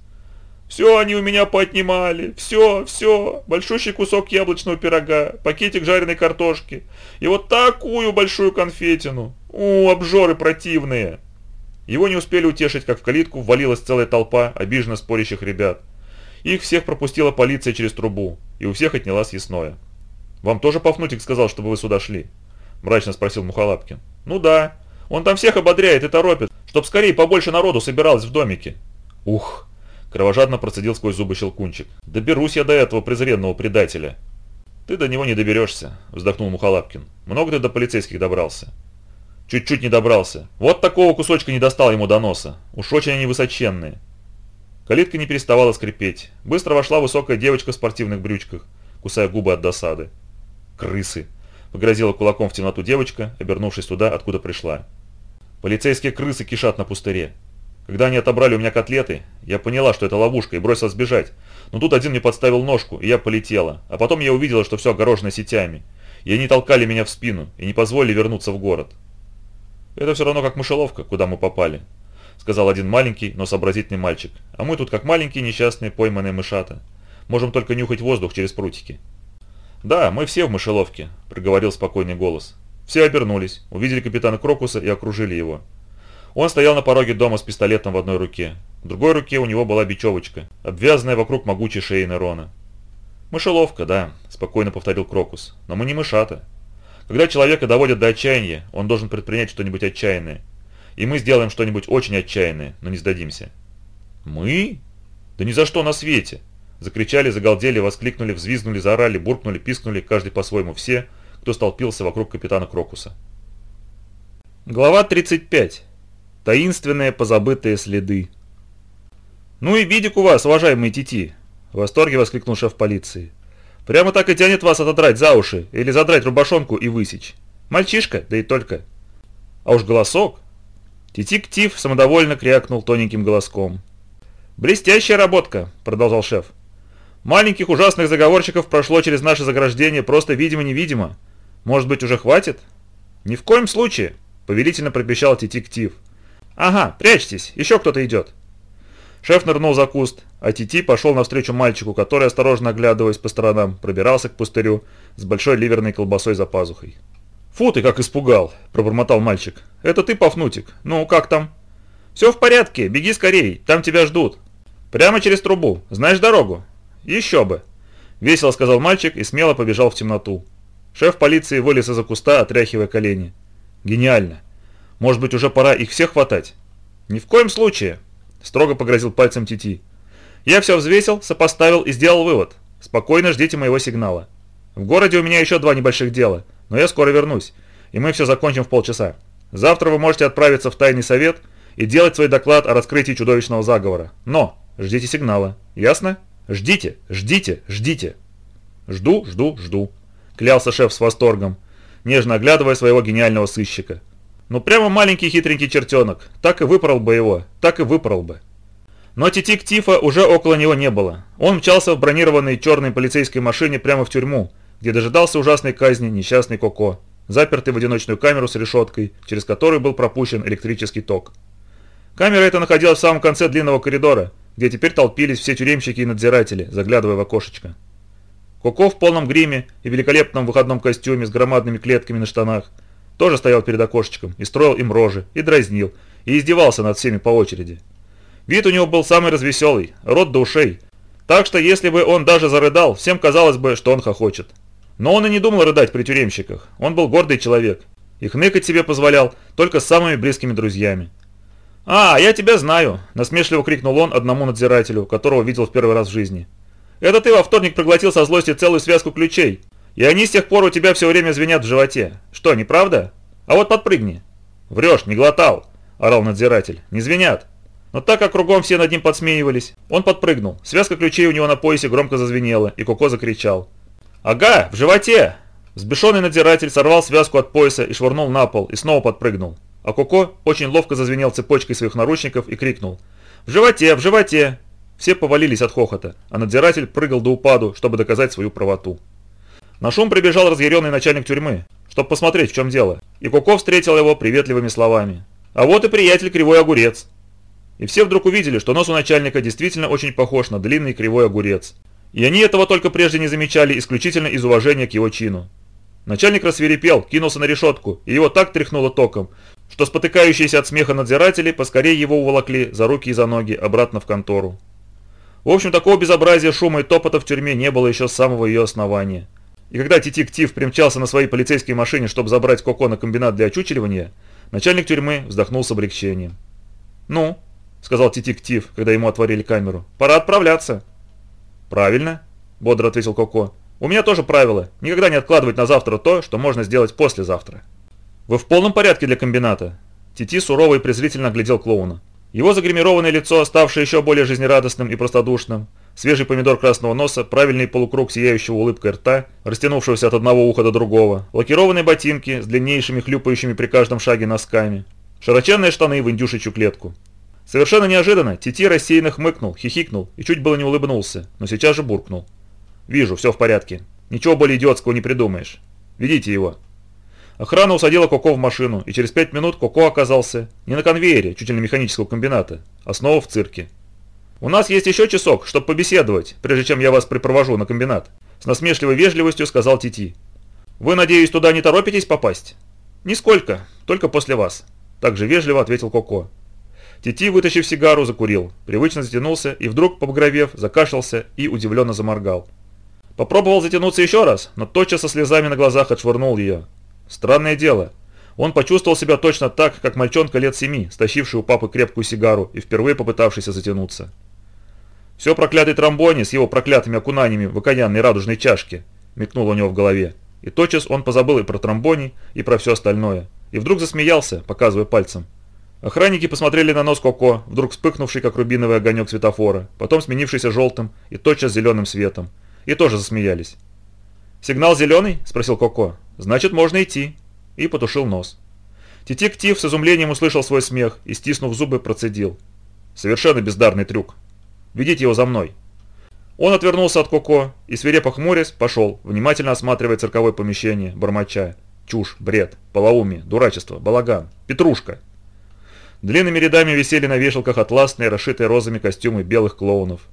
S2: «Все они у меня поотнимали, все, все, большущий кусок яблочного пирога, пакетик жареной картошки и вот такую большую конфетину. У, обжоры противные!»
S1: Его не успели утешить, как в калитку ввалилась целая толпа обиженно спорящих ребят. Их всех пропустила полиция через трубу, и у всех отняла съестное. «Вам тоже Пафнутик сказал, чтобы вы сюда шли?» – мрачно спросил Мухолапкин.
S2: «Ну да. Он там всех ободряет и торопит, чтоб скорее побольше народу собиралось в домике».
S1: «Ух!» – кровожадно процедил сквозь зубы Щелкунчик. «Доберусь я до этого презренного предателя». «Ты до него не доберешься», – вздохнул Мухолапкин. «Много ты до полицейских добрался». «Чуть-чуть не добрался. Вот такого кусочка не достал ему до носа. Уж очень они высоченные». Калитка не переставала скрипеть. Быстро вошла высокая девочка в спортивных брючках, кусая губы от досады. «Крысы!» – погрозила кулаком в темноту девочка, обернувшись туда, откуда пришла. «Полицейские крысы кишат на пустыре. Когда они отобрали у меня котлеты, я поняла, что это ловушка, и бросилась бежать. Но тут один мне подставил ножку, и я полетела. А потом я увидела, что все огорожено сетями. И они толкали меня в спину и не позволили вернуться в город. «Это все равно как мышеловка, куда мы попали», – сказал один маленький, но сообразительный мальчик. «А мы тут как маленькие несчастные пойманные мышата. Можем только нюхать воздух через прутики». «Да, мы все в мышеловке», – проговорил спокойный голос. Все обернулись, увидели капитана Крокуса и окружили его. Он стоял на пороге дома с пистолетом в одной руке. В другой руке у него была бечевочка, обвязанная вокруг могучей шеи Нерона. «Мышеловка, да», – спокойно повторил Крокус. «Но мы не мышата. Когда человека доводят до отчаяния, он должен предпринять что-нибудь отчаянное. и мы сделаем что-нибудь очень отчаянное, но не сдадимся». «Мы? Да ни за что на свете!» Закричали, загалдели, воскликнули, взвизгнули, заорали, буркнули, пискнули, каждый по-своему все, кто столпился вокруг капитана Крокуса. Глава 35. Таинственные позабытые следы. «Ну и видик у вас, уважаемый Тити!» В восторге воскликнул шеф полиции. «Прямо так и тянет вас отодрать за уши или задрать рубашонку и высечь. Мальчишка, да и только. А уж голосок!» Титик Тиф самодовольно крякнул тоненьким голоском. «Блестящая работка!» – продолжал шеф. «Маленьких ужасных заговорщиков прошло через наше заграждение просто видимо-невидимо. Может быть, уже хватит?» «Ни в коем случае!» – повелительно пропищал Титик Тиф. «Ага, прячьтесь, еще кто-то идет!» Шеф нырнул за куст, а Тити пошел навстречу мальчику, который, осторожно оглядываясь по сторонам, пробирался к пустырю с большой ливерной колбасой за пазухой. «Фу ты, как испугал!» – пробормотал мальчик. «Это ты, Пафнутик? Ну, как там?» «Все в порядке, беги скорей, там тебя ждут». «Прямо через трубу, знаешь дорогу?» «Еще бы!» – весело сказал мальчик и смело побежал в темноту. Шеф полиции вылез из-за куста, отряхивая колени. «Гениально! Может быть, уже пора их всех хватать?» «Ни в коем случае!» – строго погрозил пальцем Тити. «Я все взвесил, сопоставил и сделал вывод. Спокойно ждите моего сигнала. В городе у меня еще два небольших дела, но я скоро вернусь, и мы все закончим в полчаса. Завтра вы можете отправиться в тайный совет и делать свой доклад о раскрытии чудовищного заговора. Но ждите сигнала. Ясно? Ждите, ждите, ждите». «Жду, жду, жду», – клялся шеф с восторгом, нежно оглядывая своего гениального сыщика. Ну прямо маленький хитренький чертенок. Так и выпорол бы его. Так и выпорол бы. Но Титик Тифа уже около него не было. Он мчался в бронированной черной полицейской машине прямо в тюрьму, где дожидался ужасной казни несчастный Коко, запертый в одиночную камеру с решеткой, через которую был пропущен электрический ток. Камера эта находилась в самом конце длинного коридора, где теперь толпились все тюремщики и надзиратели, заглядывая в окошечко. Коко в полном гриме и великолепном выходном костюме с громадными клетками на штанах – тоже стоял перед окошечком и строил им рожи, и дразнил, и издевался над всеми по очереди. Вид у него был самый развеселый, рот до ушей. Так что если бы он даже зарыдал, всем казалось бы, что он хохочет. Но он и не думал рыдать при тюремщиках, он был гордый человек. И хныкать себе позволял только с самыми близкими друзьями. «А, я тебя знаю!» – насмешливо крикнул он одному надзирателю, которого видел в первый раз в жизни. «Это ты во вторник проглотил со злости целую связку ключей, и они с тех пор у тебя все время звенят в животе. Что, неправда? А вот подпрыгни. Врешь, не глотал, орал надзиратель. Не звенят. Но так как кругом все над ним подсмеивались, он подпрыгнул. Связка ключей у него на поясе громко зазвенела, и Коко закричал. «Ага, в животе!» Сбешенный надзиратель сорвал связку от пояса и швырнул на пол, и снова подпрыгнул. А Коко очень ловко зазвенел цепочкой своих наручников и крикнул. «В животе, в животе!» Все повалились от хохота, а надзиратель прыгал до упаду, чтобы доказать свою правоту. На шум прибежал разъяренный начальник тюрьмы, чтобы посмотреть, в чем дело, и Куко встретил его приветливыми словами. «А вот и приятель Кривой Огурец». И все вдруг увидели, что нос у начальника действительно очень похож на длинный кривой огурец. И они этого только прежде не замечали исключительно из уважения к его чину. Начальник рассверепел, кинулся на решетку, и его так тряхнуло током, что спотыкающиеся от смеха надзиратели поскорее его уволокли за руки и за ноги обратно в контору. В общем, такого безобразия, шума и топота в тюрьме не было еще с самого ее основания. И когда Титик Тиф примчался на своей полицейской машине, чтобы забрать Коко на комбинат для очучивания, начальник тюрьмы вздохнул с облегчением. «Ну», — сказал Титик Тиф, когда ему отворили камеру, — «пора отправляться». «Правильно», — бодро ответил Коко. «У меня тоже правило – никогда не откладывать на завтра то, что можно сделать послезавтра». «Вы в полном порядке для комбината?» Тити сурово и презрительно глядел клоуна. Его загримированное лицо, ставшее еще более жизнерадостным и простодушным, свежий помидор красного носа, правильный полукруг сияющего улыбкой рта, растянувшегося от одного уха до другого, лакированные ботинки с длиннейшими хлюпающими при каждом шаге носками, широченные штаны в индюшечью клетку. Совершенно неожиданно Тити рассеянно хмыкнул, хихикнул и чуть было не улыбнулся, но сейчас же буркнул. «Вижу, все в порядке. Ничего более идиотского не придумаешь. Ведите его». Охрана усадила Коко в машину, и через пять минут Коко оказался не на конвейере чуть механического комбината, а снова в цирке. «У нас есть еще часок, чтобы побеседовать, прежде чем я вас припровожу на комбинат», с насмешливой вежливостью сказал Тити. «Вы, надеюсь, туда не торопитесь попасть?» «Нисколько, только после вас», также вежливо ответил Коко. Тити, вытащив сигару, закурил, привычно затянулся и вдруг, побагровев, закашлялся и удивленно заморгал. Попробовал затянуться еще раз, но тотчас со слезами на глазах отшвырнул ее. Странное дело. Он почувствовал себя точно так, как мальчонка лет семи, стащивший у папы крепкую сигару и впервые попытавшийся затянуться. «Все проклятый тромбони с его проклятыми окунаниями в окаянной радужной чашке», мелькнуло у него в голове. И тотчас он позабыл и про тромбони, и про все остальное. И вдруг засмеялся, показывая пальцем. Охранники посмотрели на нос Коко, вдруг вспыхнувший, как рубиновый огонек светофора, потом сменившийся желтым и тотчас зеленым светом, и тоже засмеялись. «Сигнал зеленый?» – спросил Коко. «Значит, можно идти». И потушил нос. Титик Тиф с изумлением услышал свой смех и, стиснув зубы, процедил. «Совершенно бездарный трюк. Ведите его за мной». Он отвернулся от Коко и, свирепо хмурясь, пошел, внимательно осматривая цирковое помещение, бормоча. Чушь, бред, полоумие, дурачество, балаган, петрушка. Длинными рядами висели на вешалках атласные, расшитые розами костюмы белых клоунов.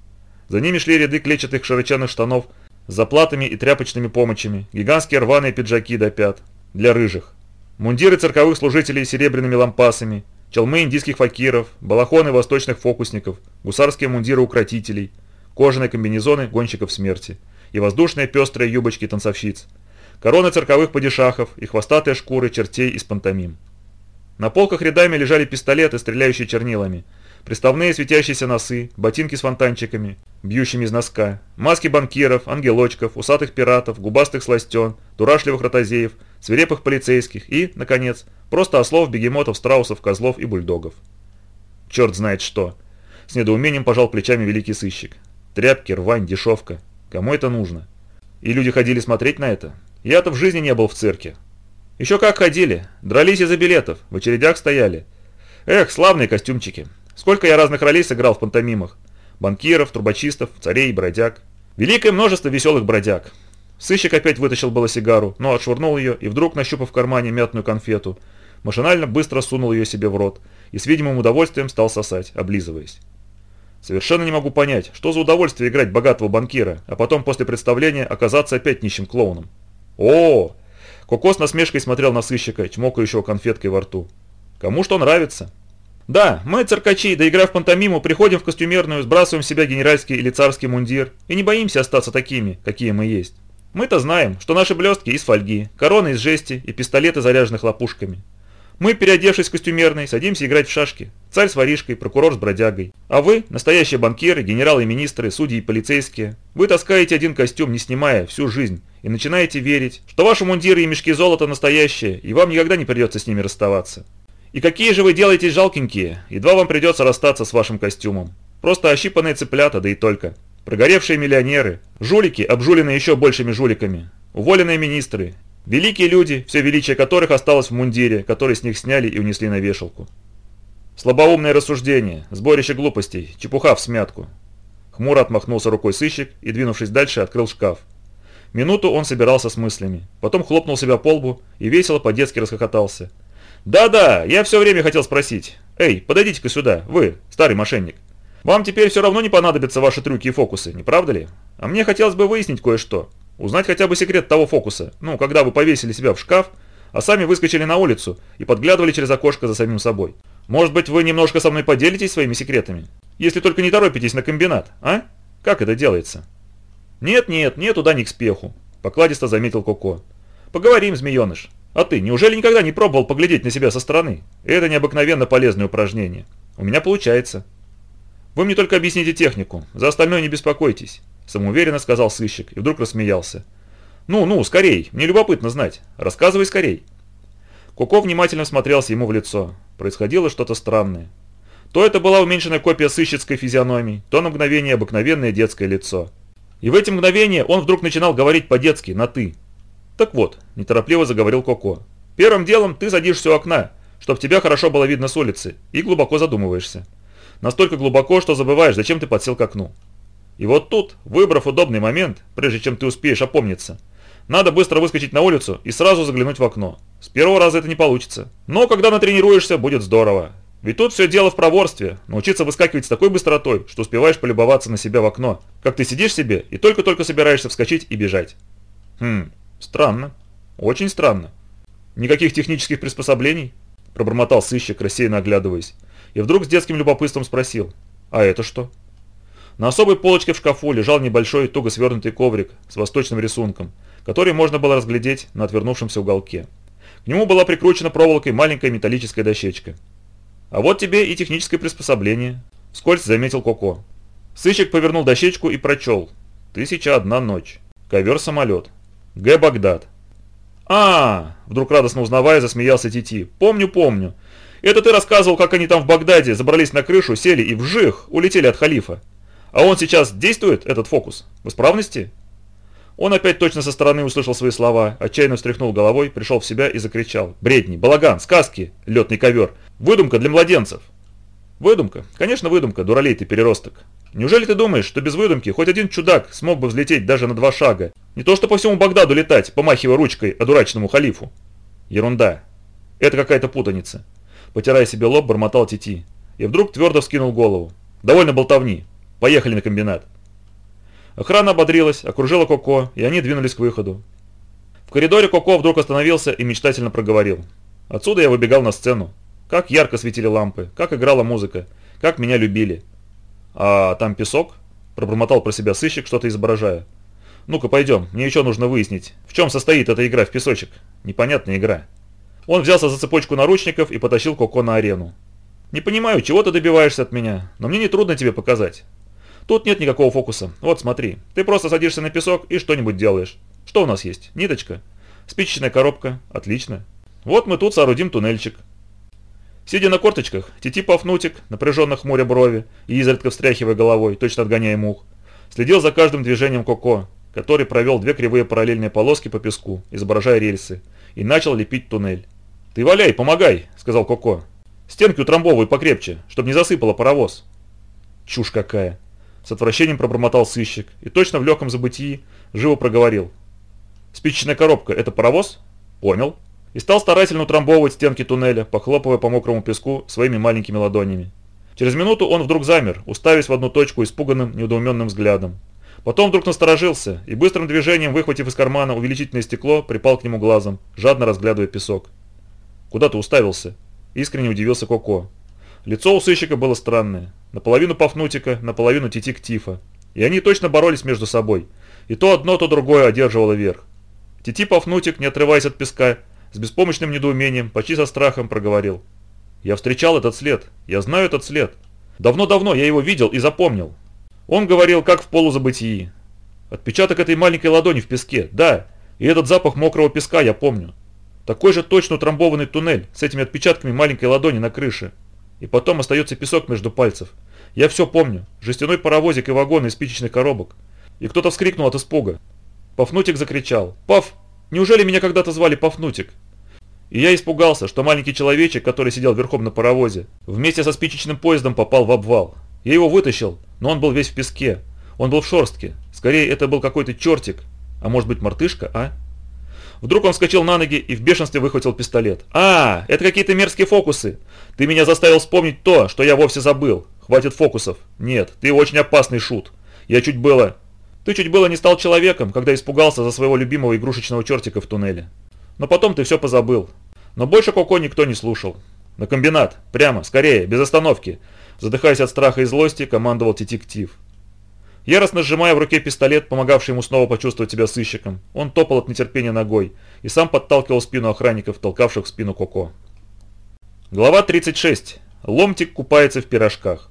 S1: За ними шли ряды клетчатых широченных штанов заплатами и тряпочными помощами, гигантские рваные пиджаки до пят, для рыжих. Мундиры цирковых служителей с серебряными лампасами, челмы индийских факиров, балахоны восточных фокусников, гусарские мундиры укротителей – кожаные комбинезоны гонщиков смерти и воздушные пестрые юбочки танцовщиц, короны цирковых падишахов и хвостатые шкуры чертей из пантомим. На полках рядами лежали пистолеты, стреляющие чернилами, приставные светящиеся носы, ботинки с фонтанчиками, бьющими из носка, маски банкиров, ангелочков, усатых пиратов, губастых сластен, дурашливых ротозеев, свирепых полицейских и, наконец, просто ослов, бегемотов, страусов, козлов и бульдогов. Черт знает что. С недоумением пожал плечами великий сыщик. Тряпки, рвань, дешевка. Кому это нужно? И люди ходили смотреть на это? Я-то в жизни не был в цирке. Еще как ходили. Дрались из-за билетов. В очередях стояли. Эх, славные костюмчики. Сколько я разных ролей сыграл в пантомимах. Банкиров, трубочистов, царей, бродяг. Великое множество веселых бродяг. Сыщик опять вытащил было сигару, но отшвырнул ее и вдруг, нащупав в кармане мятную конфету, машинально быстро сунул ее себе в рот и с видимым удовольствием стал сосать, облизываясь. Совершенно не могу понять, что за удовольствие играть богатого банкира, а потом после представления оказаться опять нищим клоуном. О, Коко с насмешкой смотрел на сыщика, чмокающего конфеткой во рту. Кому что нравится. Да, мы, циркачи, доиграв пантомиму, приходим в костюмерную, сбрасываем с себя генеральский или царский мундир и не боимся остаться такими, какие мы есть. Мы-то знаем, что наши блестки из фольги, короны из жести и пистолеты, заряженных лопушками. Мы, переодевшись в костюмерной, садимся играть в шашки. Царь с воришкой, прокурор с бродягой. А вы, настоящие банкиры, генералы и министры, судьи и полицейские, вы таскаете один костюм, не снимая, всю жизнь, и начинаете верить, что ваши мундиры и мешки золота настоящие, и вам никогда не придется с ними расставаться. И какие же вы делаете жалкенькие, едва вам придется расстаться с вашим костюмом. Просто ощипанные цыплята, да и только. Прогоревшие миллионеры, жулики, обжуленные еще большими жуликами, уволенные министры, Великие люди, все величие которых осталось в мундире, который с них сняли и унесли на вешалку. Слабоумное рассуждение, сборище глупостей, чепуха в смятку. Хмуро отмахнулся рукой сыщик и, двинувшись дальше, открыл шкаф. Минуту он собирался с мыслями, потом хлопнул себя по лбу и весело по-детски расхохотался. «Да-да, я все время хотел спросить. Эй, подойдите-ка сюда, вы, старый мошенник. Вам теперь все равно не понадобятся ваши трюки и фокусы, не правда ли? А мне хотелось бы выяснить кое-что. Узнать хотя бы секрет того фокуса, ну, когда вы повесили себя в шкаф, а сами выскочили на улицу и подглядывали через окошко за самим собой. Может быть, вы немножко со мной поделитесь своими секретами? Если только не торопитесь на комбинат, а? Как это делается? Нет-нет, не туда ни к спеху, покладисто заметил Коко. Поговорим, змееныш. А ты, неужели никогда не пробовал поглядеть на себя со стороны? Это необыкновенно полезное упражнение. У меня получается. Вы мне только объясните технику, за остальное не беспокойтесь. Самоуверенно сказал сыщик и вдруг рассмеялся. «Ну, ну, скорей, мне любопытно знать. Рассказывай скорей». Коко внимательно смотрелся ему в лицо. Происходило что-то странное. То это была уменьшенная копия сыщицкой физиономии, то на мгновение обыкновенное детское лицо. И в эти мгновения он вдруг начинал говорить по-детски, на «ты». «Так вот», – неторопливо заговорил Коко, – «первым делом ты садишься у окна, чтобы тебя хорошо было видно с улицы, и глубоко задумываешься. Настолько глубоко, что забываешь, зачем ты подсел к окну. И вот тут, выбрав удобный момент, прежде чем ты успеешь опомниться, надо быстро выскочить на улицу и сразу заглянуть в окно. С первого раза это не получится. Но когда натренируешься, будет здорово. Ведь тут все дело в проворстве. Научиться выскакивать с такой быстротой, что успеваешь полюбоваться на себя в окно. Как ты сидишь себе и только-только собираешься вскочить и бежать. Хм, странно. Очень странно. Никаких технических приспособлений? Пробормотал сыщик, рассеянно оглядываясь. И вдруг с детским любопытством спросил. А это что? На особой полочке в шкафу лежал небольшой туго свернутый коврик с восточным рисунком, который можно было разглядеть на отвернувшемся уголке. К нему была прикручена проволокой маленькая металлическая дощечка. «А вот тебе и техническое приспособление», – вскользь заметил Коко. Сыщик повернул дощечку и прочел. «Тысяча одна ночь. Ковер-самолет. Г. Багдад». «А, вдруг радостно узнавая, засмеялся Тити. «Помню, помню. Это ты рассказывал, как они там в Багдаде забрались на крышу, сели и вжих, улетели от халифа. А он сейчас действует, этот фокус? В исправности?» Он опять точно со стороны услышал свои слова, отчаянно встряхнул головой, пришел в себя и закричал. «Бредни, балаган, сказки, летный ковер, выдумка для младенцев!» «Выдумка? Конечно, выдумка, дуралей ты переросток. Неужели ты думаешь, что без выдумки хоть один чудак смог бы взлететь даже на два шага? Не то что по всему Багдаду летать, помахивая ручкой одураченному халифу?» «Ерунда. Это какая-то путаница». Потирая себе лоб, бормотал Тити. И вдруг твердо вскинул голову. «Довольно болтовни. Поехали на комбинат». Охрана ободрилась, окружила Коко, и они двинулись к выходу. В коридоре Коко вдруг остановился и мечтательно проговорил. Отсюда я выбегал на сцену. Как ярко светили лампы, как играла музыка, как меня любили. А там песок? Пробормотал про себя сыщик, что-то изображая. Ну-ка пойдем, мне еще нужно выяснить, в чем состоит эта игра в песочек. Непонятная игра. Он взялся за цепочку наручников и потащил Коко на арену. «Не понимаю, чего ты добиваешься от меня, но мне не трудно тебе показать. Тут нет никакого фокуса. Вот смотри, ты просто садишься на песок и что-нибудь делаешь. Что у нас есть? Ниточка? Спичечная коробка? Отлично. Вот мы тут соорудим туннельчик. Сидя на корточках, Тити Пафнутик, напряженно хмуря брови и изредка встряхивая головой, точно отгоняя мух, следил за каждым движением Коко, который провел две кривые параллельные полоски по песку, изображая рельсы, и начал лепить туннель. «Ты валяй, помогай», — сказал Коко. «Стенки утрамбовывай покрепче, чтобы не засыпало паровоз». «Чушь какая!» С отвращением пробормотал сыщик и точно в легком забытии живо проговорил. «Спичечная коробка – это паровоз?» «Понял». И стал старательно утрамбовывать стенки туннеля, похлопывая по мокрому песку своими маленькими ладонями. Через минуту он вдруг замер, уставясь в одну точку испуганным, недоуменным взглядом. Потом вдруг насторожился и быстрым движением, выхватив из кармана увеличительное стекло, припал к нему глазом, жадно разглядывая песок. «Куда ты уставился?» – искренне удивился Коко. Лицо у сыщика было странное. Наполовину Пафнутика, наполовину Титик Тифа. И они точно боролись между собой. И то одно, то другое одерживало верх. Тити Пафнутик, не отрываясь от песка, с беспомощным недоумением, почти со страхом проговорил. «Я встречал этот след. Я знаю этот след. Давно-давно я его видел и запомнил. Он говорил, как в полузабытии. Отпечаток этой маленькой ладони в песке, да, и этот запах мокрого песка я помню. Такой же точно утрамбованный туннель с этими отпечатками маленькой ладони на крыше. И потом остается песок между пальцев. Я все помню. Жестяной паровозик и вагон из спичечных коробок. И кто-то вскрикнул от испуга. Пафнутик закричал. «Паф! Неужели меня когда-то звали Пафнутик?» И я испугался, что маленький человечек, который сидел верхом на паровозе, вместе со спичечным поездом попал в обвал. Я его вытащил, но он был весь в песке. Он был в шорстке. Скорее, это был какой-то чертик. А может быть, мартышка, а? Вдруг он вскочил на ноги и в бешенстве выхватил пистолет. «А, это какие-то мерзкие фокусы. Ты меня заставил вспомнить то, что я вовсе забыл. Хватит фокусов. Нет, ты очень опасный шут. Я чуть было... Ты чуть было не стал человеком, когда испугался за своего любимого игрушечного чертика в туннеле. Но потом ты все позабыл. Но больше Коко никто не слушал. На комбинат. Прямо, скорее, без остановки. Задыхаясь от страха и злости, командовал детектив. Яростно сжимая в руке пистолет, помогавший ему снова почувствовать себя сыщиком, он топал от нетерпения ногой и сам подталкивал спину охранников, толкавших спину Коко. Глава 36. Ломтик купается в пирожках.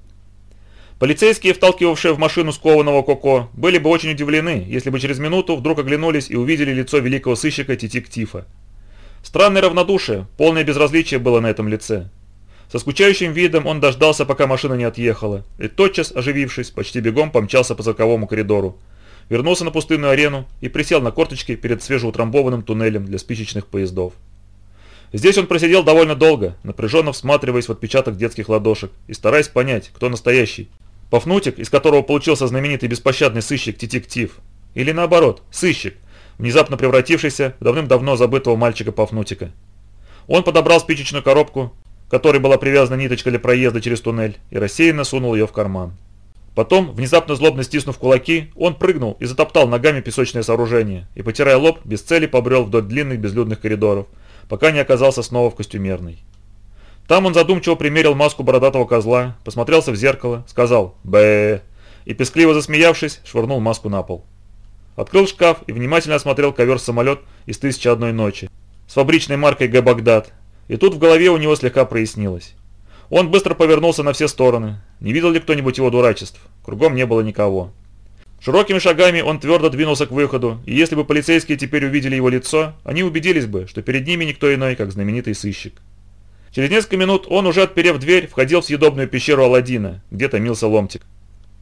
S1: Полицейские, вталкивавшие в машину скованного Коко, были бы очень удивлены, если бы через минуту вдруг оглянулись и увидели лицо великого сыщика Титик Тифа. Странное равнодушие, полное безразличие было на этом лице. Со скучающим видом он дождался, пока машина не отъехала, и тотчас, оживившись, почти бегом помчался по звуковому коридору. Вернулся на пустынную арену и присел на корточки перед свежеутрамбованным туннелем для спичечных поездов. Здесь он просидел довольно долго, напряженно всматриваясь в отпечаток детских ладошек и стараясь понять, кто настоящий. Пафнутик, из которого получился знаменитый беспощадный сыщик Титик-Тиф. Или наоборот, сыщик, внезапно превратившийся в давным-давно забытого мальчика Пафнутика. Он подобрал спичечную коробку, которой была привязана ниточка для проезда через туннель, и рассеянно сунул ее в карман. Потом, внезапно злобно стиснув кулаки, он прыгнул и затоптал ногами песочное сооружение, и, потирая лоб, без цели побрел вдоль длинных безлюдных коридоров, пока не оказался снова в костюмерной. Там он задумчиво примерил маску бородатого козла, посмотрелся в зеркало, сказал «Бэ!» и, пескливо засмеявшись, швырнул маску на пол. Открыл шкаф и внимательно осмотрел ковер-самолет из «Тысячи одной ночи», с фабричной маркой «Г. Багдад», и тут в голове у него слегка прояснилось. Он быстро повернулся на все стороны. Не видел ли кто-нибудь его дурачеств? Кругом не было никого. Широкими шагами он твердо двинулся к выходу, и если бы полицейские теперь увидели его лицо, они убедились бы, что перед ними никто иной, как знаменитый сыщик. Через несколько минут он, уже отперев дверь, входил в съедобную пещеру Аладдина, где томился ломтик.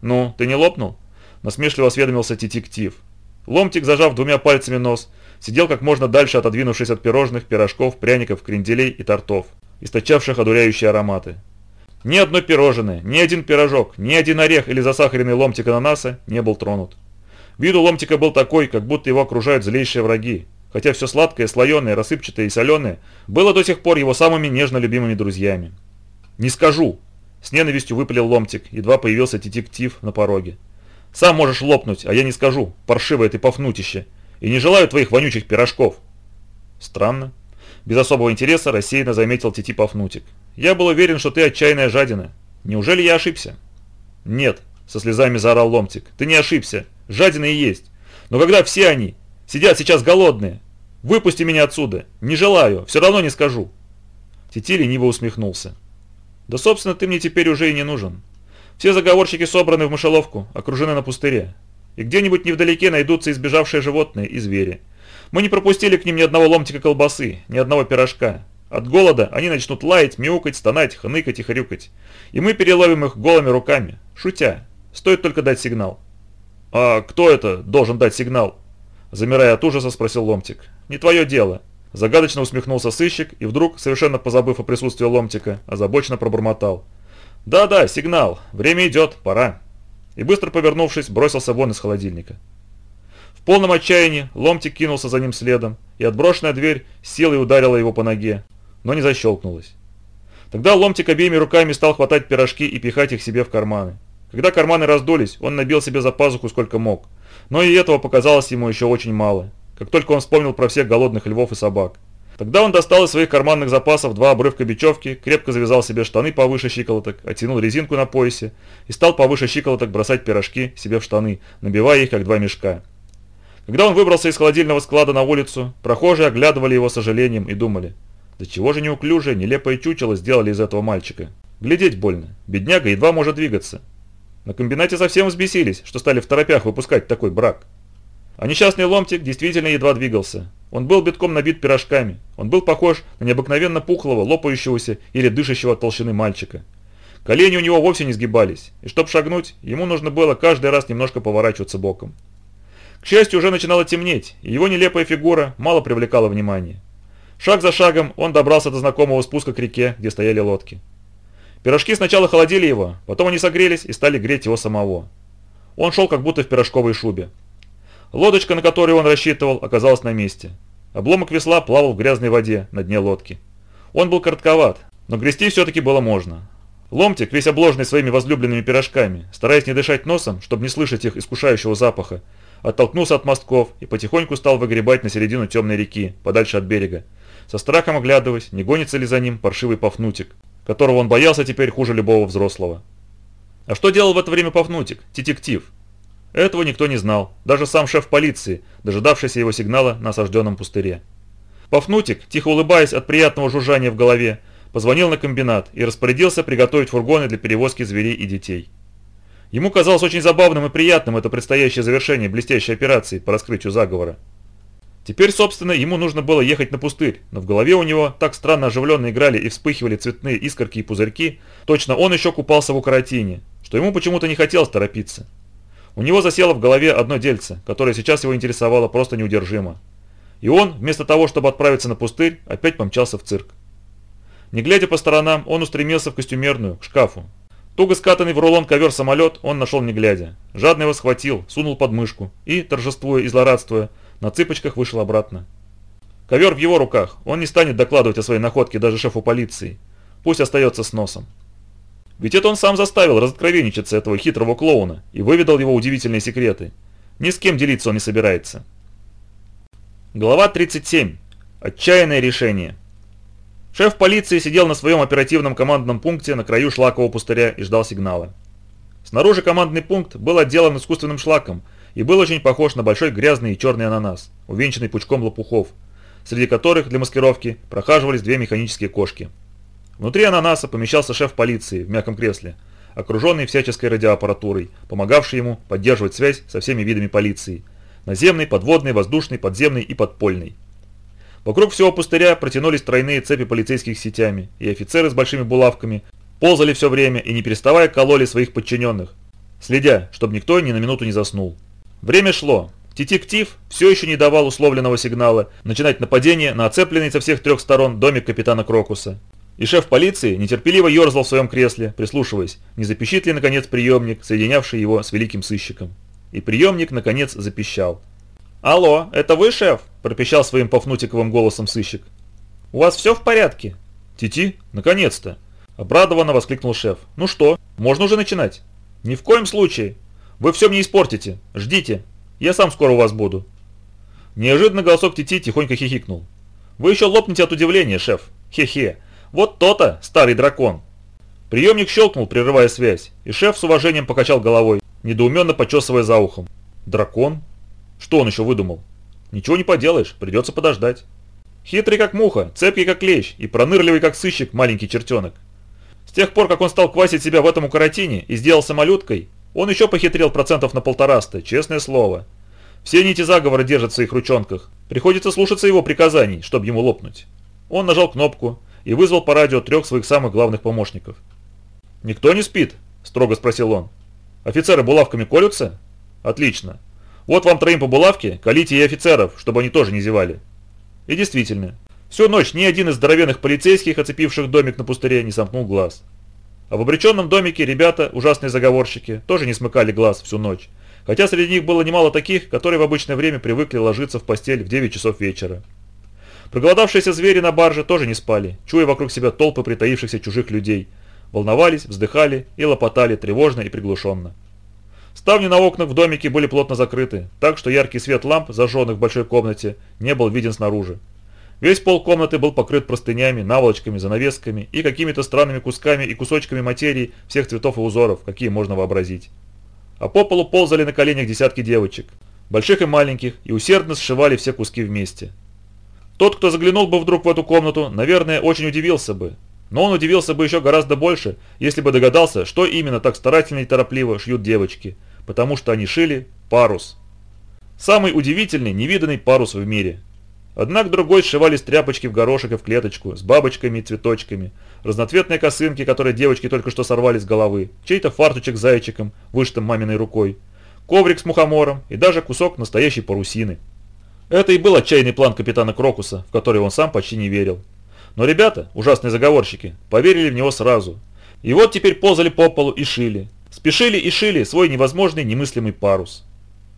S1: «Ну, ты не лопнул?» – насмешливо осведомился детектив. Ломтик, зажав двумя пальцами нос, сидел как можно дальше, отодвинувшись от пирожных, пирожков, пряников, кренделей и тортов, источавших одуряющие ароматы. Ни одно пирожное, ни один пирожок, ни один орех или засахаренный ломтик ананаса не был тронут. Вид у ломтика был такой, как будто его окружают злейшие враги, хотя все сладкое, слоеное, рассыпчатое и соленое было до сих пор его самыми нежно любимыми друзьями. «Не скажу!» – с ненавистью выпалил ломтик, едва появился детектив на пороге. «Сам можешь лопнуть, а я не скажу, паршивое ты пофнутище, и не желаю твоих вонючих пирожков». Странно. Без особого интереса рассеянно заметил Тити Пафнутик. «Я был уверен, что ты отчаянная жадина. Неужели я ошибся?» «Нет», – со слезами заорал Ломтик, – «ты не ошибся. Жадина и есть. Но когда все они сидят сейчас голодные, выпусти меня отсюда. Не желаю, все равно не скажу». Тити лениво усмехнулся. «Да, собственно, ты мне теперь уже и не нужен. Все заговорщики собраны в мышеловку, окружены на пустыре. И где-нибудь невдалеке найдутся избежавшие животные и звери. Мы не пропустили к ним ни одного ломтика колбасы, ни одного пирожка. От голода они начнут лаять, мяукать, стонать, хныкать и хрюкать. И мы переловим их голыми руками, шутя. Стоит только дать сигнал. «А кто это должен дать сигнал?» Замирая от ужаса, спросил Ломтик. «Не твое дело». Загадочно усмехнулся сыщик и вдруг, совершенно позабыв о присутствии Ломтика, озабоченно пробормотал. «Да-да, сигнал. Время идет, пора». И быстро повернувшись, бросился вон из холодильника. В полном отчаянии ломтик кинулся за ним следом, и отброшенная дверь силой ударила его по ноге, но не защелкнулась. Тогда ломтик обеими руками стал хватать пирожки и пихать их себе в карманы. Когда карманы раздулись, он набил себе за пазуху сколько мог, но и этого показалось ему еще очень мало, как только он вспомнил про всех голодных львов и собак. Тогда он достал из своих карманных запасов два обрывка бечевки, крепко завязал себе штаны повыше щиколоток, оттянул резинку на поясе и стал повыше щиколоток бросать пирожки себе в штаны, набивая их как два мешка. Когда он выбрался из холодильного склада на улицу, прохожие оглядывали его сожалением и думали, да чего же неуклюжее, нелепое чучело сделали из этого мальчика. Глядеть больно, бедняга едва может двигаться. На комбинате совсем взбесились, что стали в торопях выпускать такой брак. А несчастный ломтик действительно едва двигался. Он был битком набит пирожками. Он был похож на необыкновенно пухлого, лопающегося или дышащего от толщины мальчика. Колени у него вовсе не сгибались, и чтобы шагнуть, ему нужно было каждый раз немножко поворачиваться боком. К счастью, уже начинало темнеть, и его нелепая фигура мало привлекала внимания. Шаг за шагом он добрался до знакомого спуска к реке, где стояли лодки. Пирожки сначала холодили его, потом они согрелись и стали греть его самого. Он шел как будто в пирожковой шубе. Лодочка, на которую он рассчитывал, оказалась на месте. Обломок весла плавал в грязной воде на дне лодки. Он был коротковат, но грести все-таки было можно. Ломтик, весь обложенный своими возлюбленными пирожками, стараясь не дышать носом, чтобы не слышать их искушающего запаха, оттолкнулся от мостков и потихоньку стал выгребать на середину темной реки, подальше от берега, со страхом оглядываясь, не гонится ли за ним паршивый Пафнутик, которого он боялся теперь хуже любого взрослого. А что делал в это время Пафнутик, детектив? Этого никто не знал, даже сам шеф полиции, дожидавшийся его сигнала на осажденном пустыре. Пафнутик, тихо улыбаясь от приятного жужжания в голове, позвонил на комбинат и распорядился приготовить фургоны для перевозки зверей и детей. Ему казалось очень забавным и приятным это предстоящее завершение блестящей операции по раскрытию заговора. Теперь, собственно, ему нужно было ехать на пустырь, но в голове у него так странно оживленно играли и вспыхивали цветные искорки и пузырьки, точно он еще купался в укоротине, что ему почему-то не хотелось торопиться. У него засело в голове одно дельце, которое сейчас его интересовало просто неудержимо. И он, вместо того, чтобы отправиться на пустырь, опять помчался в цирк. Не глядя по сторонам, он устремился в костюмерную, к шкафу. Туго скатанный в рулон ковер самолет он нашел не глядя. Жадно его схватил, сунул под мышку и, торжествуя и злорадствуя, на цыпочках вышел обратно. Ковер в его руках, он не станет докладывать о своей находке даже шефу полиции. Пусть остается с носом. Ведь это он сам заставил разоткровенничаться этого хитрого клоуна и выведал его удивительные секреты. Ни с кем делиться он не собирается. Глава 37. Отчаянное решение. Шеф полиции сидел на своем оперативном командном пункте на краю шлакового пустыря и ждал сигнала. Снаружи командный пункт был отделан искусственным шлаком и был очень похож на большой грязный и черный ананас, увенчанный пучком лопухов. среди которых для маскировки прохаживались две механические кошки. Внутри ананаса помещался шеф полиции в мягком кресле, окруженный всяческой радиоаппаратурой, помогавший ему поддерживать связь со всеми видами полиции – наземной, подводной, воздушной, подземной и подпольной. Вокруг всего пустыря протянулись тройные цепи полицейских сетями, и офицеры с большими булавками ползали все время и не переставая кололи своих подчиненных, следя, чтобы никто ни на минуту не заснул. Время шло. Детектив все еще не давал условленного сигнала начинать нападение на оцепленный со всех трех сторон домик капитана Крокуса. И шеф полиции нетерпеливо ерзал в своем кресле, прислушиваясь, не запищит ли наконец приемник, соединявший его с великим сыщиком. И приемник наконец запищал. «Алло, это вы, шеф?» – пропищал своим пофнутиковым голосом сыщик. «У вас все в порядке?» «Тити, наконец-то!» – обрадованно воскликнул шеф. «Ну что, можно уже начинать?» «Ни в коем случае. Вы все мне испортите. Ждите. Я сам скоро у вас буду». Неожиданно голосок Тити тихонько хихикнул. «Вы еще лопнете от удивления, шеф. Хе-хе. Вот то-то, старый дракон». Приемник щелкнул, прерывая связь, и шеф с уважением покачал головой, недоуменно почесывая за ухом. «Дракон? Что он еще выдумал? Ничего не поделаешь, придется подождать». Хитрый как муха, цепкий как клещ и пронырливый как сыщик маленький чертенок. С тех пор, как он стал квасить себя в этом укоротине и сделался малюткой, он еще похитрел процентов на полтораста, честное слово. Все нити заговора держат в своих ручонках. Приходится слушаться его приказаний, чтобы ему лопнуть. Он нажал кнопку и вызвал по радио трех своих самых главных помощников. «Никто не спит?» – строго спросил он. «Офицеры булавками колются?» «Отлично. Вот вам троим по булавке, колите и офицеров, чтобы они тоже не зевали». И действительно, Всю ночь ни один из здоровенных полицейских, оцепивших домик на пустыре, не сомкнул глаз. А в обреченном домике ребята, ужасные заговорщики, тоже не смыкали глаз всю ночь, хотя среди них было немало таких, которые в обычное время привыкли ложиться в постель в 9 часов вечера. Проголодавшиеся звери на барже тоже не спали, чуя вокруг себя толпы притаившихся чужих людей, волновались, вздыхали и лопотали тревожно и приглушенно. Ставни на окнах в домике были плотно закрыты, так что яркий свет ламп, зажженных в большой комнате, не был виден снаружи. Весь пол комнаты был покрыт простынями, наволочками, занавесками и какими-то странными кусками и кусочками материи всех цветов и узоров, какие можно вообразить. А по полу ползали на коленях десятки девочек, больших и маленьких, и усердно сшивали все куски вместе. Тот, кто заглянул бы вдруг в эту комнату, наверное, очень удивился бы. Но он удивился бы еще гораздо больше, если бы догадался, что именно так старательно и торопливо шьют девочки, потому что они шили парус. Самый удивительный, невиданный парус в мире – Одна к другой сшивались тряпочки в горошек и в клеточку, с бабочками и цветочками, разноцветные косынки, которые девочки только что сорвали с головы, чей-то фартучек с зайчиком, вышитым маминой рукой, коврик с мухомором и даже кусок настоящей парусины. Это и был отчаянный план капитана Крокуса, в который он сам почти не верил. Но ребята, ужасные заговорщики, поверили в него сразу. И вот теперь ползали по полу и шили. Спешили и шили свой невозможный немыслимый парус.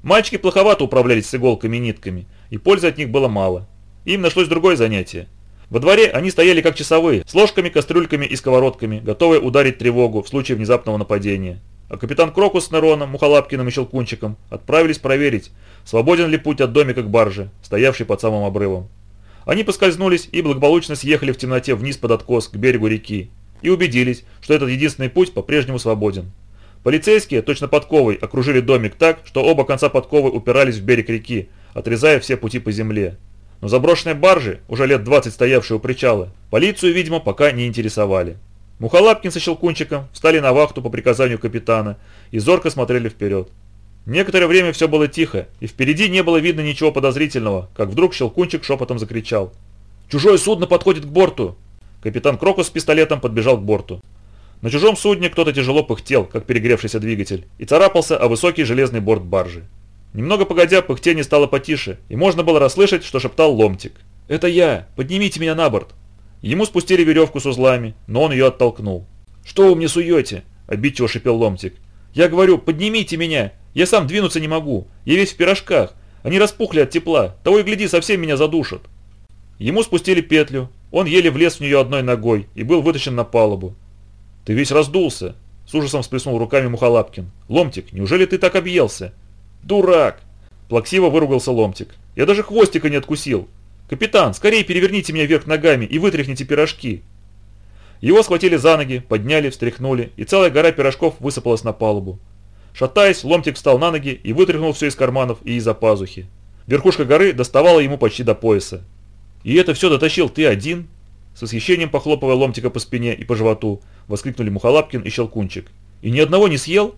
S1: Мальчики плоховато управлялись с иголками и нитками, и пользы от них было мало. Им нашлось другое занятие. Во дворе они стояли как часовые, с ложками, кастрюльками и сковородками, готовые ударить тревогу в случае внезапного нападения. А капитан Крокус с Нероном, Мухолапкиным и Щелкунчиком отправились проверить, свободен ли путь от домика к барже, стоявшей под самым обрывом. Они поскользнулись и благополучно съехали в темноте вниз под откос к берегу реки и убедились, что этот единственный путь по-прежнему свободен. Полицейские, точно подковой, окружили домик так, что оба конца подковы упирались в берег реки, отрезая все пути по земле. Но заброшенные баржи, уже лет 20 стоявшие у причала, полицию, видимо, пока не интересовали. Мухолапкин со Щелкунчиком встали на вахту по приказанию капитана и зорко смотрели вперед. Некоторое время все было тихо, и впереди не было видно ничего подозрительного, как вдруг Щелкунчик шепотом закричал. «Чужое судно подходит к борту!» Капитан Крокус с пистолетом подбежал к борту. На чужом судне кто-то тяжело пыхтел, как перегревшийся двигатель, и царапался о высокий железный борт баржи. Немного погодя, пыхтение стало потише, и можно было расслышать, что шептал Ломтик. «Это я! Поднимите меня на борт!» Ему спустили веревку с узлами, но он ее оттолкнул. «Что вы мне суете?» – обидчиво шипел Ломтик. «Я говорю, поднимите меня! Я сам двинуться не могу! Я весь в пирожках! Они распухли от тепла! Того и гляди, совсем меня задушат!» Ему спустили петлю, он еле влез в нее одной ногой и был вытащен на палубу. «Ты весь раздулся!» – с ужасом всплеснул руками Мухолапкин. «Ломтик, неужели ты так объелся?» «Дурак!» Плаксиво выругался Ломтик. «Я даже хвостика не откусил. Капитан, скорее переверните меня вверх ногами и вытряхните пирожки». Его схватили за ноги, подняли, встряхнули, и целая гора пирожков высыпалась на палубу. Шатаясь, Ломтик встал на ноги и вытряхнул все из карманов и из-за пазухи. Верхушка горы доставала ему почти до пояса. «И это все дотащил ты один?» С восхищением похлопывая ломтика по спине и по животу, воскликнули Мухолапкин и Щелкунчик. «И ни одного не съел?»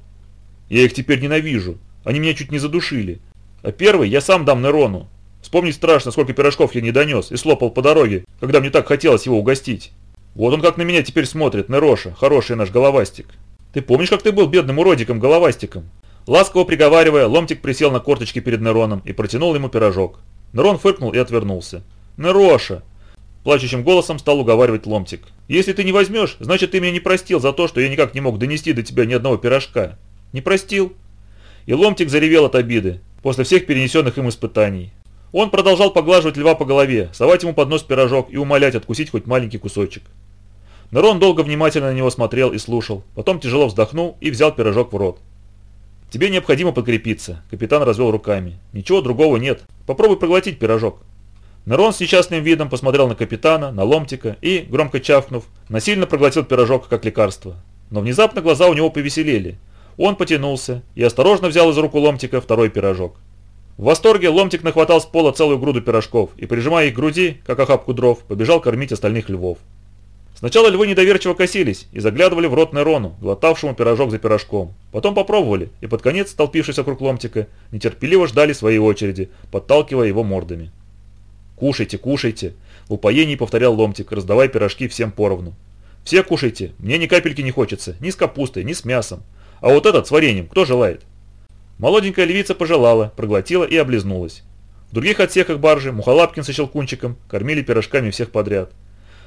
S1: «Я их теперь ненавижу. Они меня чуть не задушили. А первый я сам дам Нерону. Вспомнить страшно, сколько пирожков я не донес и слопал по дороге, когда мне так хотелось его угостить. Вот он как на меня теперь смотрит, Нероша, хороший наш головастик. Ты помнишь, как ты был бедным уродиком-головастиком?» Ласково приговаривая, ломтик присел на корточки перед Нероном и протянул ему пирожок. Нерон фыркнул и отвернулся. «Нероша!» Плачущим голосом стал уговаривать ломтик. «Если ты не возьмешь, значит ты меня не простил за то, что я никак не мог донести до тебя ни одного пирожка. Не простил?» И ломтик заревел от обиды, после всех перенесенных им испытаний. Он продолжал поглаживать льва по голове, совать ему под нос пирожок и умолять откусить хоть маленький кусочек. Нерон долго внимательно на него смотрел и слушал, потом тяжело вздохнул и взял пирожок в рот. «Тебе необходимо подкрепиться», – капитан развел руками. «Ничего другого нет. Попробуй проглотить пирожок». Нерон с несчастным видом посмотрел на капитана, на ломтика и, громко чавкнув, насильно проглотил пирожок как лекарство. Но внезапно глаза у него повеселели. Он потянулся и осторожно взял из рук у ломтика второй пирожок. В восторге ломтик нахватал с пола целую груду пирожков и, прижимая их к груди, как охапку дров, побежал кормить остальных львов. Сначала львы недоверчиво косились и заглядывали в рот Нерону, глотавшему пирожок за пирожком. Потом попробовали и под конец, столпившись вокруг ломтика, нетерпеливо ждали своей очереди, подталкивая его мордами. «Кушайте, кушайте!» – в упоении повторял ломтик, раздавая пирожки всем поровну. «Все кушайте, мне ни капельки не хочется, ни с капустой, ни с мясом. А вот этот с вареньем, кто желает?» Молоденькая львица пожелала, проглотила и облизнулась. В других отсеках баржи Мухолапкин со Щелкунчиком кормили пирожками всех подряд.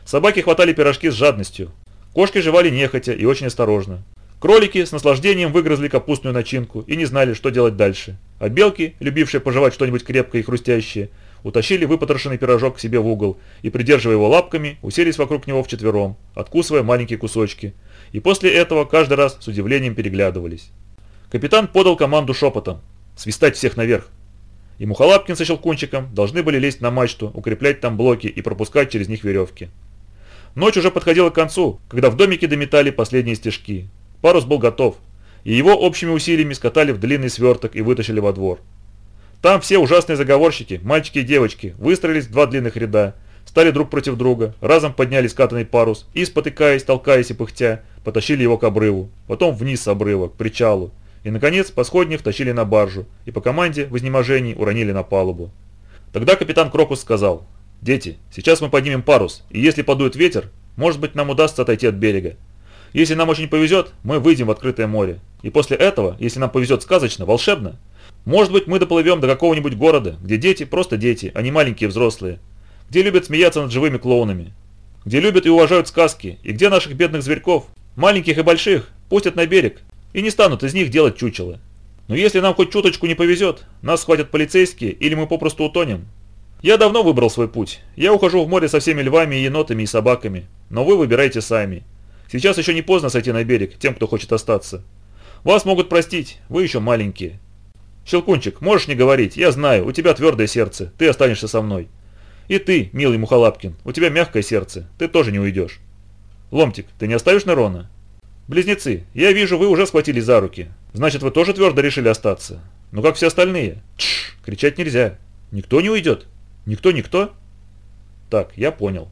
S1: Собаки хватали пирожки с жадностью. Кошки жевали нехотя и очень осторожно. Кролики с наслаждением выгрызли капустную начинку и не знали, что делать дальше. А белки, любившие пожевать что-нибудь крепкое и хрустящее, утащили выпотрошенный пирожок к себе в угол и, придерживая его лапками, уселись вокруг него вчетвером, откусывая маленькие кусочки. И после этого каждый раз с удивлением переглядывались. Капитан подал команду шепотом «Свистать всех наверх!» И Мухолапкин со Щелкунчиком должны были лезть на мачту, укреплять там блоки и пропускать через них веревки. Ночь уже подходила к концу, когда в домике дометали последние стежки. Парус был готов, и его общими усилиями скатали в длинный сверток и вытащили во двор. Там все ужасные заговорщики, мальчики и девочки, выстроились в два длинных ряда, стали друг против друга, разом подняли скатанный парус и, спотыкаясь, толкаясь и пыхтя, потащили его к обрыву, потом вниз с обрыва, к причалу, и, наконец, по втащили на баржу и по команде в изнеможении уронили на палубу. Тогда капитан Крокус сказал, «Дети, сейчас мы поднимем парус, и если подует ветер, может быть нам удастся отойти от берега. Если нам очень повезет, мы выйдем в открытое море. И после этого, если нам повезет сказочно, волшебно, может быть, мы доплывем до какого-нибудь города, где дети просто дети, а не маленькие взрослые, где любят смеяться над живыми клоунами, где любят и уважают сказки, и где наших бедных зверьков, маленьких и больших, пустят на берег и не станут из них делать чучело. Но если нам хоть чуточку не повезет, нас схватят полицейские или мы попросту утонем. Я давно выбрал свой путь. Я ухожу в море со всеми львами, енотами и собаками. Но вы выбирайте сами. Сейчас еще не поздно сойти на берег тем, кто хочет остаться. Вас могут простить, вы еще маленькие. «Щелкунчик, можешь не говорить, я знаю, у тебя твердое сердце, ты останешься со мной. И ты, милый Мухолапкин, у тебя мягкое сердце, ты тоже не уйдешь. Ломтик, ты не оставишь Нерона?» «Близнецы, я вижу, вы уже схватили за руки. Значит, вы тоже твердо решили остаться. Ну как все остальные?» «Тш, кричать нельзя. Никто не уйдет. Никто-никто?» «Так, я понял».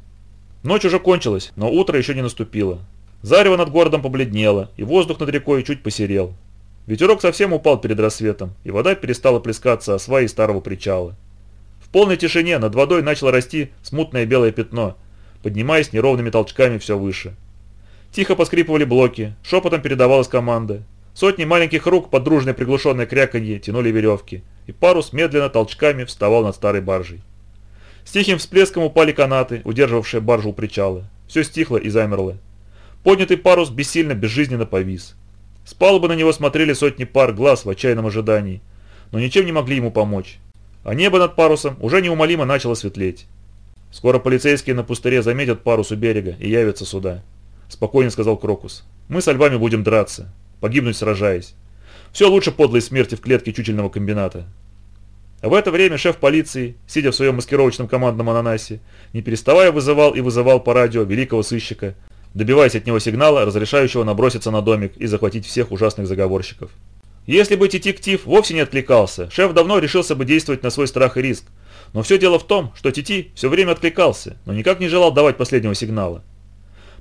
S1: Ночь уже кончилась, но утро еще не наступило. Зарево над городом побледнело, и воздух над рекой чуть посерел. Ветерок совсем упал перед рассветом, и вода перестала плескаться о сваи старого причала. В полной тишине над водой начало расти смутное белое пятно, поднимаясь неровными толчками все выше. Тихо поскрипывали блоки, шепотом передавалась команда. Сотни маленьких рук под дружное приглушенное кряканье тянули веревки, и парус медленно толчками вставал над старой баржей. С тихим всплеском упали канаты, удерживавшие баржу у причала. Все стихло и замерло. Поднятый парус бессильно, безжизненно повис. С палубы на него смотрели сотни пар глаз в отчаянном ожидании, но ничем не могли ему помочь. А небо над парусом уже неумолимо начало светлеть. «Скоро полицейские на пустыре заметят парус у берега и явятся сюда», – спокойно сказал Крокус. «Мы со львами будем драться, погибнуть сражаясь. Все лучше подлой смерти в клетке чучельного комбината». А в это время шеф полиции, сидя в своем маскировочном командном ананасе, не переставая вызывал и вызывал по радио великого сыщика добиваясь от него сигнала, разрешающего наброситься на домик и захватить всех ужасных заговорщиков. Если бы детектив вовсе не откликался, шеф давно решился бы действовать на свой страх и риск. Но все дело в том, что Тити все время откликался, но никак не желал давать последнего сигнала.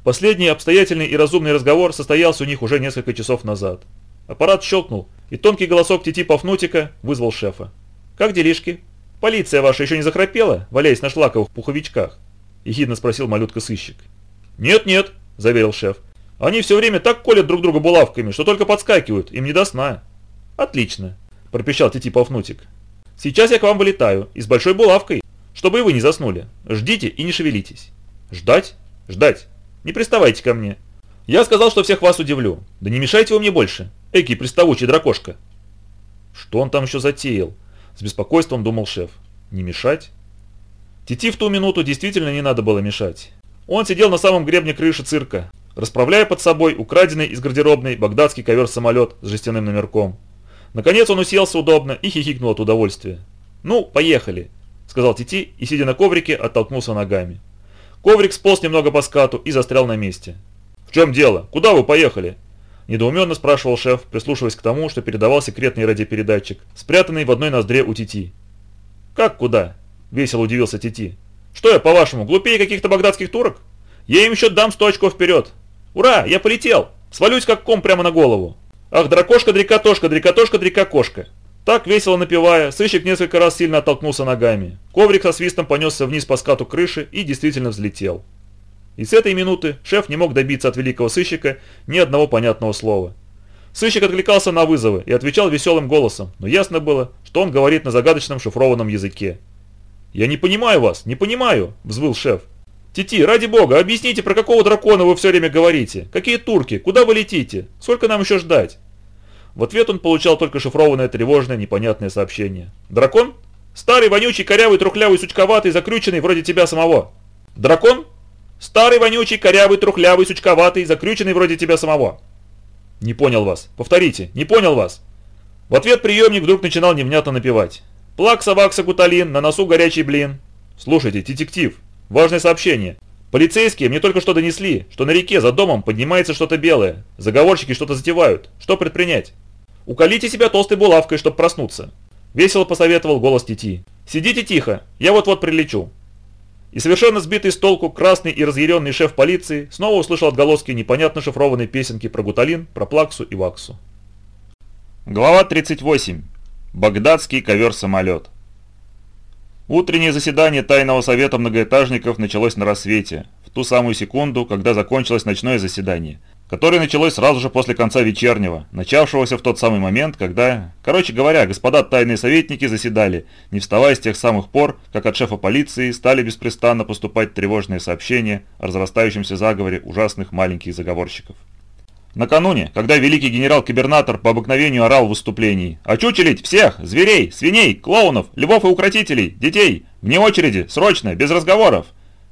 S1: Последний обстоятельный и разумный разговор состоялся у них уже несколько часов назад. Аппарат щелкнул, и тонкий голосок Тити Пафнутика вызвал шефа. «Как делишки? Полиция ваша еще не захрапела, валяясь на шлаковых пуховичках?» – ехидно спросил малютка-сыщик. «Нет-нет», – заверил шеф. «Они все время так колят друг друга булавками, что только подскакивают, им не до сна». «Отлично», – пропищал Тити Пафнутик. «Сейчас я к вам вылетаю, и с большой булавкой, чтобы и вы не заснули. Ждите и не шевелитесь». «Ждать? Ждать. Не приставайте ко мне. Я сказал, что всех вас удивлю. Да не мешайте вы мне больше, экий приставучий дракошка». Что он там еще затеял? С беспокойством думал шеф. Не мешать? Тити в ту минуту действительно не надо было мешать. Он сидел на самом гребне крыши цирка, расправляя под собой украденный из гардеробной багдадский ковер-самолет с жестяным номерком. Наконец он уселся удобно и хихикнул от удовольствия. «Ну, поехали», — сказал Тити и, сидя на коврике, оттолкнулся ногами. Коврик сполз немного по скату и застрял на месте. «В чем дело? Куда вы поехали?» Недоуменно спрашивал шеф, прислушиваясь к тому, что передавал секретный радиопередатчик, спрятанный в одной ноздре у Тити. «Как куда?» – весело удивился Тити. «Что я, по-вашему, глупее каких-то багдадских турок? Я им еще дам сто очков вперед! Ура, я полетел! Свалюсь как ком прямо на голову! Ах, дракошка, дрикотошка, дрикотошка, дрикокошка!» Так, весело напевая, сыщик несколько раз сильно оттолкнулся ногами. Коврик со свистом понесся вниз по скату крыши и действительно взлетел. И с этой минуты шеф не мог добиться от великого сыщика ни одного понятного слова. Сыщик откликался на вызовы и отвечал веселым голосом, но ясно было, что он говорит на загадочном шифрованном языке. «Я не понимаю вас, не понимаю», – взвыл шеф. «Тити, ради бога, объясните, про какого дракона вы все время говорите? Какие турки? Куда вы летите? Сколько нам еще ждать?» В ответ он получал только шифрованное тревожное непонятное сообщение. «Дракон? Старый, вонючий, корявый, трухлявый, сучковатый, закрюченный, вроде тебя самого. Дракон? Старый, вонючий, корявый, трухлявый, сучковатый, закрюченный вроде тебя самого. Не понял вас. Повторите. Не понял вас. В ответ приемник вдруг начинал невнятно напевать. Плак, собак, сакуталин, на носу горячий блин. Слушайте, детектив. Важное сообщение. Полицейские мне только что донесли, что на реке за домом поднимается что-то белое. Заговорщики что-то затевают. Что предпринять? Уколите себя толстой булавкой, чтобы проснуться. Весело посоветовал голос Тити. Сидите тихо, я вот-вот прилечу. И совершенно сбитый с толку красный и разъяренный шеф полиции снова услышал отголоски непонятно шифрованной песенки про гуталин, про плаксу и ваксу.
S2: Глава 38. Багдадский ковер-самолет. Утреннее заседание Тайного совета многоэтажников началось на рассвете, в ту самую секунду, когда закончилось ночное заседание, которое началось сразу же после конца вечернего, начавшегося в тот самый момент, когда, короче говоря, господа тайные советники заседали, не вставая с тех самых пор, как от шефа полиции стали беспрестанно поступать тревожные сообщения о разрастающемся заговоре ужасных маленьких заговорщиков. Накануне, когда великий генерал-кибернатор по обыкновению орал в выступлении «Очучелить всех! Зверей, свиней, клоунов, львов и укротителей, детей! Вне очереди, срочно, без разговоров!»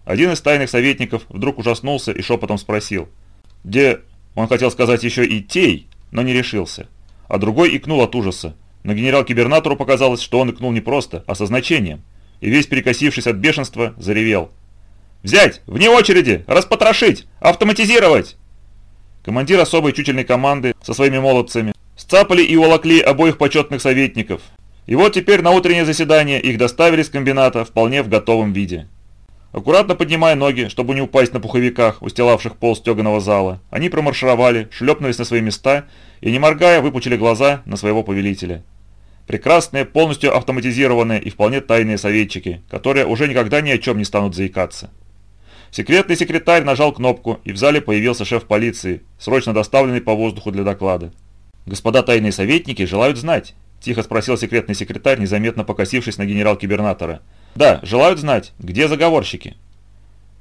S2: Один из тайных советников вдруг ужаснулся и шепотом спросил – где он хотел сказать еще и «тей», но не решился. А другой икнул от ужаса. Но генерал-кибернатору показалось, что он икнул не просто, а со значением. И весь перекосившись от бешенства, заревел. «Взять! Вне очереди! Распотрошить! Автоматизировать!» Командир особой чучельной команды со своими молодцами сцапали и уволокли обоих почетных советников. И вот теперь на утреннее заседание их доставили с комбината вполне в готовом виде. Аккуратно поднимая ноги, чтобы не упасть на пуховиках, устилавших пол стеганого зала, они промаршировали, шлепнулись на свои места и, не моргая, выпучили глаза на своего повелителя. Прекрасные, полностью автоматизированные и вполне тайные советчики, которые уже никогда ни о чем не станут заикаться. Секретный секретарь нажал кнопку, и в зале появился шеф полиции, срочно доставленный по воздуху для доклада. «Господа тайные советники желают знать», – тихо спросил секретный секретарь, незаметно покосившись на генерал-кибернатора – да, желают знать, где заговорщики.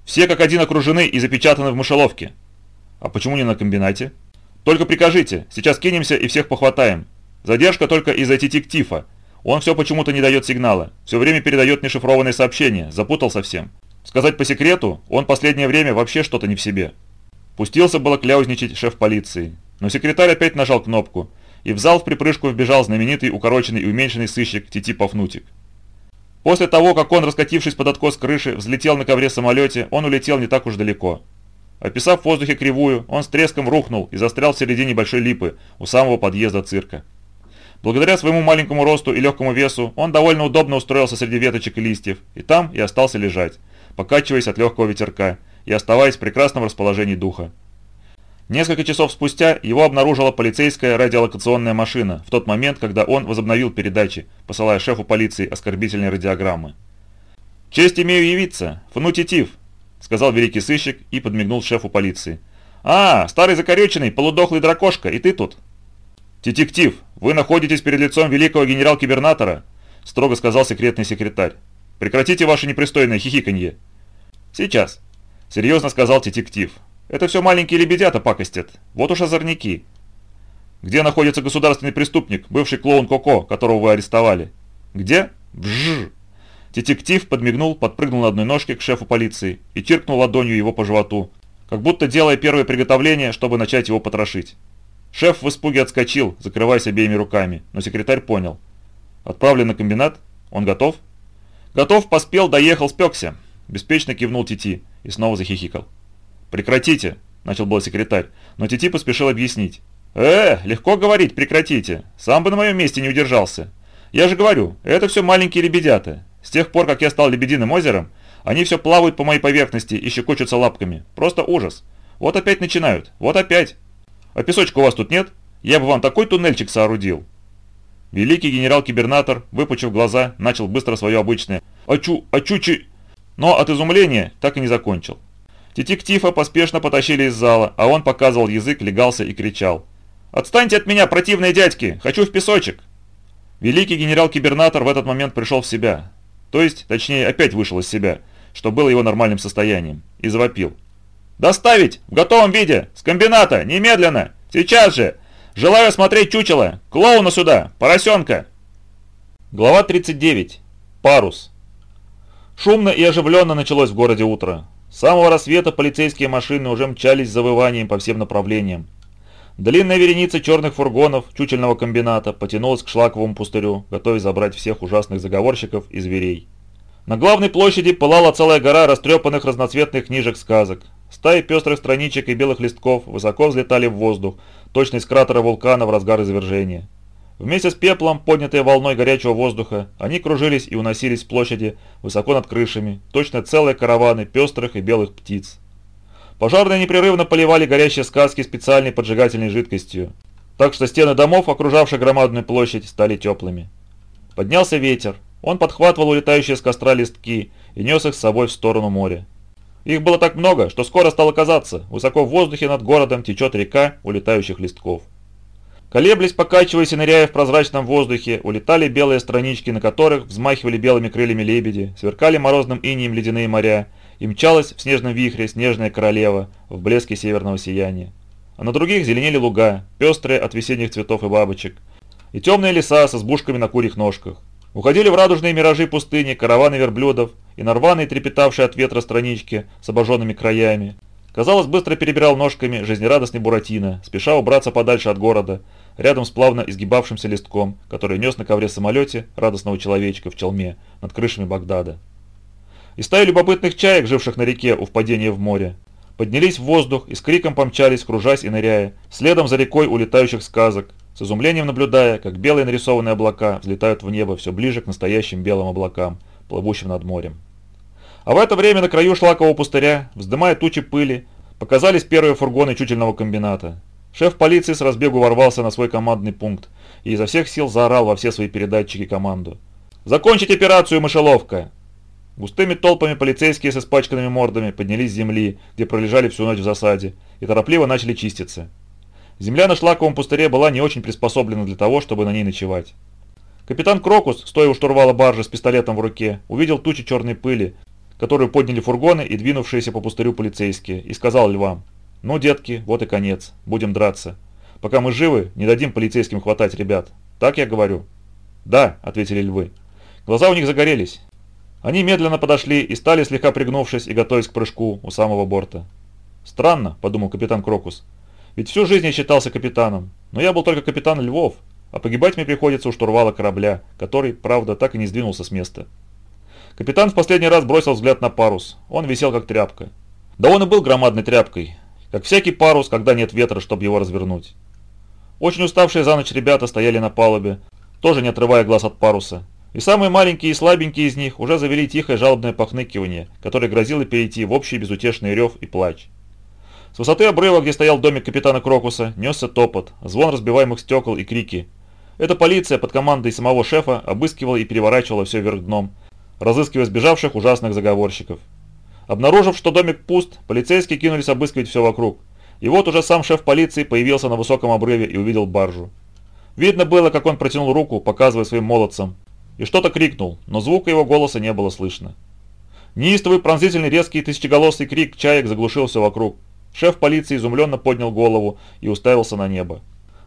S2: Все как один окружены и запечатаны в мышеловке. А почему не на комбинате? Только прикажите, сейчас кинемся и всех похватаем. Задержка только из-за детектива. Он все почему-то не дает сигнала, все время передает нешифрованные сообщения, запутал совсем. Сказать по секрету, он последнее время вообще что-то не в себе. Пустился было кляузничать шеф полиции, но секретарь опять нажал кнопку, и в зал в припрыжку вбежал знаменитый укороченный и уменьшенный сыщик Тити Пафнутик. После того, как он, раскатившись под откос крыши, взлетел на ковре самолете, он улетел не так уж далеко. Описав в воздухе кривую, он с треском рухнул и застрял в середине большой липы у самого подъезда цирка.
S1: Благодаря своему маленькому росту и легкому весу он довольно удобно устроился среди веточек и листьев, и там и остался лежать, покачиваясь от легкого ветерка и оставаясь в прекрасном расположении духа. Несколько часов спустя его обнаружила полицейская радиолокационная машина в тот момент, когда он возобновил передачи, посылая шефу полиции оскорбительные радиограммы. «Честь имею явиться, Фанутитив», — сказал великий сыщик и подмигнул шефу полиции. «А, старый закорюченный, полудохлый дракошка, и ты тут?» «Детектив, вы находитесь перед лицом великого генерал-кибернатора», – строго сказал секретный секретарь. «Прекратите ваше непристойное хихиканье». «Сейчас», – серьезно сказал детектив. «Это все маленькие лебедята пакостят. Вот уж озорники». «Где находится государственный преступник, бывший клоун Коко, которого вы арестовали?» «Где?» «Бжжж». Детектив подмигнул, подпрыгнул на одной ножке к шефу полиции и чиркнул ладонью его по животу, как будто делая первое приготовление, чтобы начать его потрошить. Шеф в испуге отскочил, закрываясь обеими руками, но секретарь понял. Отправлен на комбинат? Он готов? Готов, поспел, доехал, спекся. Беспечно кивнул Тити и снова захихикал. «Прекратите!» – начал был секретарь, но Тити поспешил объяснить. «Э, легко говорить, прекратите. Сам бы на моем месте не удержался. Я же говорю, это все маленькие лебедята. С тех пор, как я стал лебединым озером, они все плавают по моей поверхности и щекочутся лапками. Просто ужас. Вот опять начинают. Вот опять. А песочка у вас тут нет? Я бы вам такой туннельчик соорудил». Великий генерал-кибернатор, выпучив глаза, начал быстро свое обычное «Ачу, ачучи!», но от изумления так и не закончил. Детектива поспешно потащили из зала, а он показывал язык, легался и кричал. «Отстаньте от меня, противные дядьки! Хочу в песочек!» Великий генерал-кибернатор в этот момент пришел в себя. То есть, точнее, опять вышел из себя, что было его нормальным состоянием, и завопил. «Доставить! В готовом виде! С комбината! Немедленно! Сейчас же! Желаю смотреть чучело! Клоуна сюда! Поросенка!» Глава 39. Парус. Шумно и оживленно началось в городе утро. С самого рассвета полицейские машины уже мчались завыванием по всем направлениям. Длинная вереница черных фургонов чучельного комбината потянулась к шлаковому пустырю, готовясь забрать всех ужасных заговорщиков и зверей. На главной площади пылала целая гора растрепанных разноцветных книжек сказок. Стаи пестрых страничек и белых листков высоко взлетали в воздух, точно из кратера вулкана в разгар извержения. Вместе с пеплом, поднятой волной горячего воздуха, они кружились и уносились с площади высоко над крышами, точно целые караваны пестрых и белых птиц. Пожарные непрерывно поливали горящие сказки специальной поджигательной жидкостью, так что стены домов, окружавших громадную площадь, стали теплыми. Поднялся ветер, он подхватывал улетающие с костра листки и нес их с собой в сторону моря. Их было так много, что скоро стало казаться, высоко в воздухе над городом течет река улетающих листков. Колеблясь, покачиваясь и ныряя в прозрачном воздухе, улетали белые странички, на которых взмахивали белыми крыльями лебеди, сверкали морозным инием ледяные моря, и мчалась в снежном вихре снежная королева в блеске северного сияния. А на других зеленели луга, пестрые от весенних цветов и бабочек, и темные леса с избушками на курьих ножках. Уходили в радужные миражи пустыни караваны верблюдов и нарваные трепетавшие от ветра странички с обожженными краями. Казалось, быстро перебирал ножками жизнерадостный Буратино, спеша убраться подальше от города, рядом с плавно изгибавшимся листком, который нес на ковре самолете радостного человечка в челме над крышами Багдада. И стаи любопытных чаек, живших на реке у впадения в море, поднялись в воздух и с криком помчались, кружась и ныряя, следом за рекой улетающих сказок, с изумлением наблюдая, как белые нарисованные облака взлетают в небо все ближе к настоящим белым облакам, плывущим над морем. А в это время на краю шлакового пустыря, вздымая тучи пыли, показались первые фургоны чучельного комбината. Шеф полиции с разбегу ворвался на свой командный пункт и изо всех сил заорал во все свои передатчики команду. «Закончить операцию, мышеловка!» Густыми толпами полицейские с испачканными мордами поднялись с земли, где пролежали всю ночь в засаде, и торопливо начали чиститься. Земля на шлаковом пустыре была не очень приспособлена для того, чтобы на ней ночевать. Капитан Крокус, стоя у штурвала баржи с пистолетом в руке, увидел тучи черной пыли, которую подняли фургоны и двинувшиеся по пустырю полицейские, и сказал львам, «Ну, детки, вот и конец, будем драться. Пока мы живы, не дадим полицейским хватать ребят. Так я говорю?» «Да», — ответили львы. Глаза у них загорелись. Они медленно подошли и стали, слегка пригнувшись и готовясь к прыжку у самого борта. «Странно», — подумал капитан Крокус, — ведь всю жизнь я считался капитаном, но я был только капитан Львов, а погибать мне приходится у штурвала корабля, который, правда, так и не сдвинулся с места. Капитан в последний раз бросил взгляд на парус. Он висел как тряпка. Да он и был громадной тряпкой, как всякий парус, когда нет ветра, чтобы его развернуть. Очень уставшие за ночь ребята стояли на палубе, тоже не отрывая глаз от паруса. И самые маленькие и слабенькие из них уже завели тихое жалобное похныкивание, которое грозило перейти в общий безутешный рев и плач. С высоты обрыва, где стоял домик капитана Крокуса, несся топот, звон разбиваемых стекол и крики. Эта полиция под командой самого шефа обыскивала и переворачивала все вверх дном, разыскивая сбежавших ужасных заговорщиков. Обнаружив, что домик пуст, полицейские кинулись обыскивать все вокруг. И вот уже сам шеф полиции появился на высоком обрыве и увидел баржу. Видно было, как он протянул руку, показывая своим молодцам, и что-то крикнул, но звука его голоса не было слышно. Неистовый, пронзительный, резкий, тысячеголосый крик чаек заглушил все вокруг. Шеф полиции изумленно поднял голову и уставился на небо.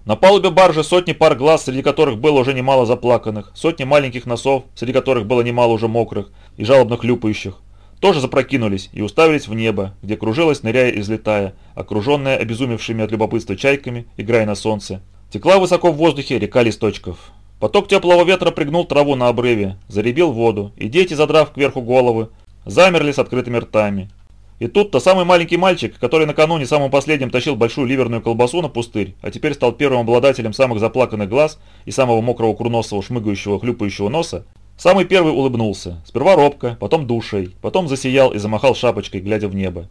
S1: На палубе баржи сотни пар глаз, среди которых было уже немало заплаканных, сотни маленьких носов, среди которых было немало уже мокрых и жалобно хлюпающих, тоже запрокинулись и уставились в небо, где кружилась, ныряя и взлетая, окруженная обезумевшими от любопытства чайками, играя на солнце. Текла высоко в воздухе река листочков. Поток теплого ветра пригнул траву на обрыве, заребил воду, и дети, задрав кверху головы, замерли с открытыми ртами. И тут-то самый маленький мальчик, который накануне самым последним тащил большую ливерную колбасу на пустырь, а теперь стал первым обладателем самых заплаканных глаз и самого мокрого курносого шмыгающего хлюпающего носа, самый первый улыбнулся, сперва робко, потом душей, потом засиял и замахал шапочкой, глядя в небо.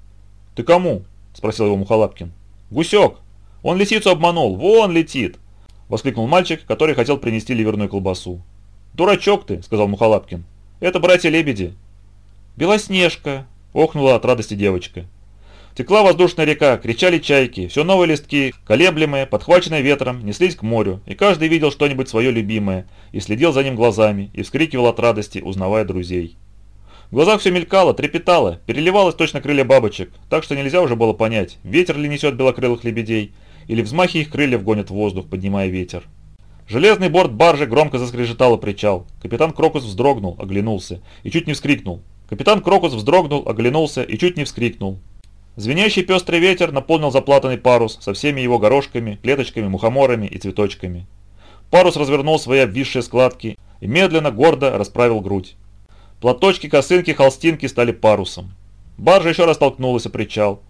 S1: «Ты кому?» – спросил его Мухалапкин. «Гусек! Он лисицу обманул, вон летит!» – воскликнул мальчик, который хотел принести ливерную колбасу. «Дурачок ты!» – сказал Мухалапкин. «Это братья-лебеди». «Белоснежка!» Охнула от радости девочка. Текла воздушная река, кричали чайки, все новые листки, колеблемые, подхваченные ветром, неслись к морю, и каждый видел что-нибудь свое любимое, и следил за ним глазами, и вскрикивал от радости, узнавая друзей. В глазах все мелькало, трепетало, переливалось точно крылья бабочек, так что нельзя уже было понять, ветер ли несет белокрылых лебедей, или взмахи их крыльев гонят в воздух, поднимая ветер. Железный борт баржи громко заскрежетал и причал. Капитан Крокус вздрогнул, оглянулся и чуть не вскрикнул. Капитан Крокус вздрогнул, оглянулся и чуть не вскрикнул. Звенящий пестрый ветер наполнил заплатанный парус со всеми его горошками, клеточками, мухоморами и цветочками. Парус развернул свои обвисшие складки и медленно, гордо расправил грудь. Платочки, косынки, холстинки стали парусом. Баржа еще раз толкнулась о причал,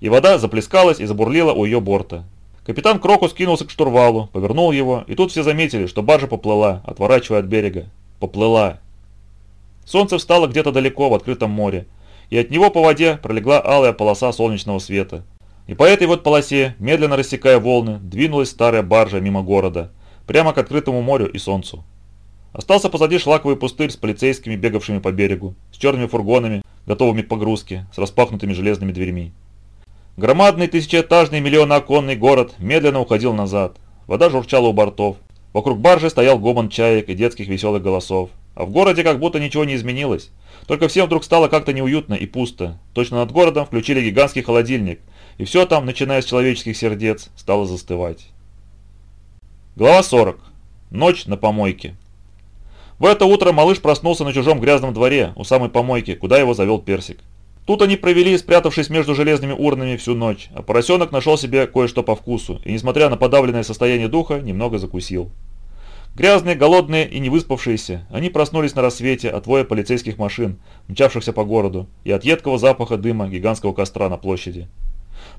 S1: и вода заплескалась и забурлила у ее борта. Капитан Крокус кинулся к штурвалу, повернул его, и тут все заметили, что баржа поплыла, отворачивая от берега. Поплыла. Солнце встало где-то далеко в открытом море, и от него по воде пролегла алая полоса солнечного света. И по этой вот полосе, медленно рассекая волны, двинулась старая баржа мимо города, прямо к открытому морю и солнцу. Остался позади шлаковый пустырь с полицейскими, бегавшими по берегу, с черными фургонами, готовыми к погрузке, с распахнутыми железными дверьми. Громадный тысячеэтажный миллионооконный город медленно уходил назад. Вода журчала у бортов. Вокруг баржи стоял гомон чаек и детских веселых голосов. А в городе как будто ничего не изменилось. Только всем вдруг стало как-то неуютно и пусто. Точно над городом включили гигантский холодильник, и все там, начиная с человеческих сердец, стало застывать. Глава 40. Ночь на помойке. В это утро малыш проснулся на чужом грязном дворе, у самой помойки, куда его завел персик. Тут они провели, спрятавшись между железными урнами всю ночь, а поросенок нашел себе кое-что по вкусу и, несмотря на подавленное состояние духа, немного закусил. Грязные, голодные и не выспавшиеся, они проснулись на рассвете от воя полицейских машин, мчавшихся по городу, и от едкого запаха дыма гигантского костра на площади.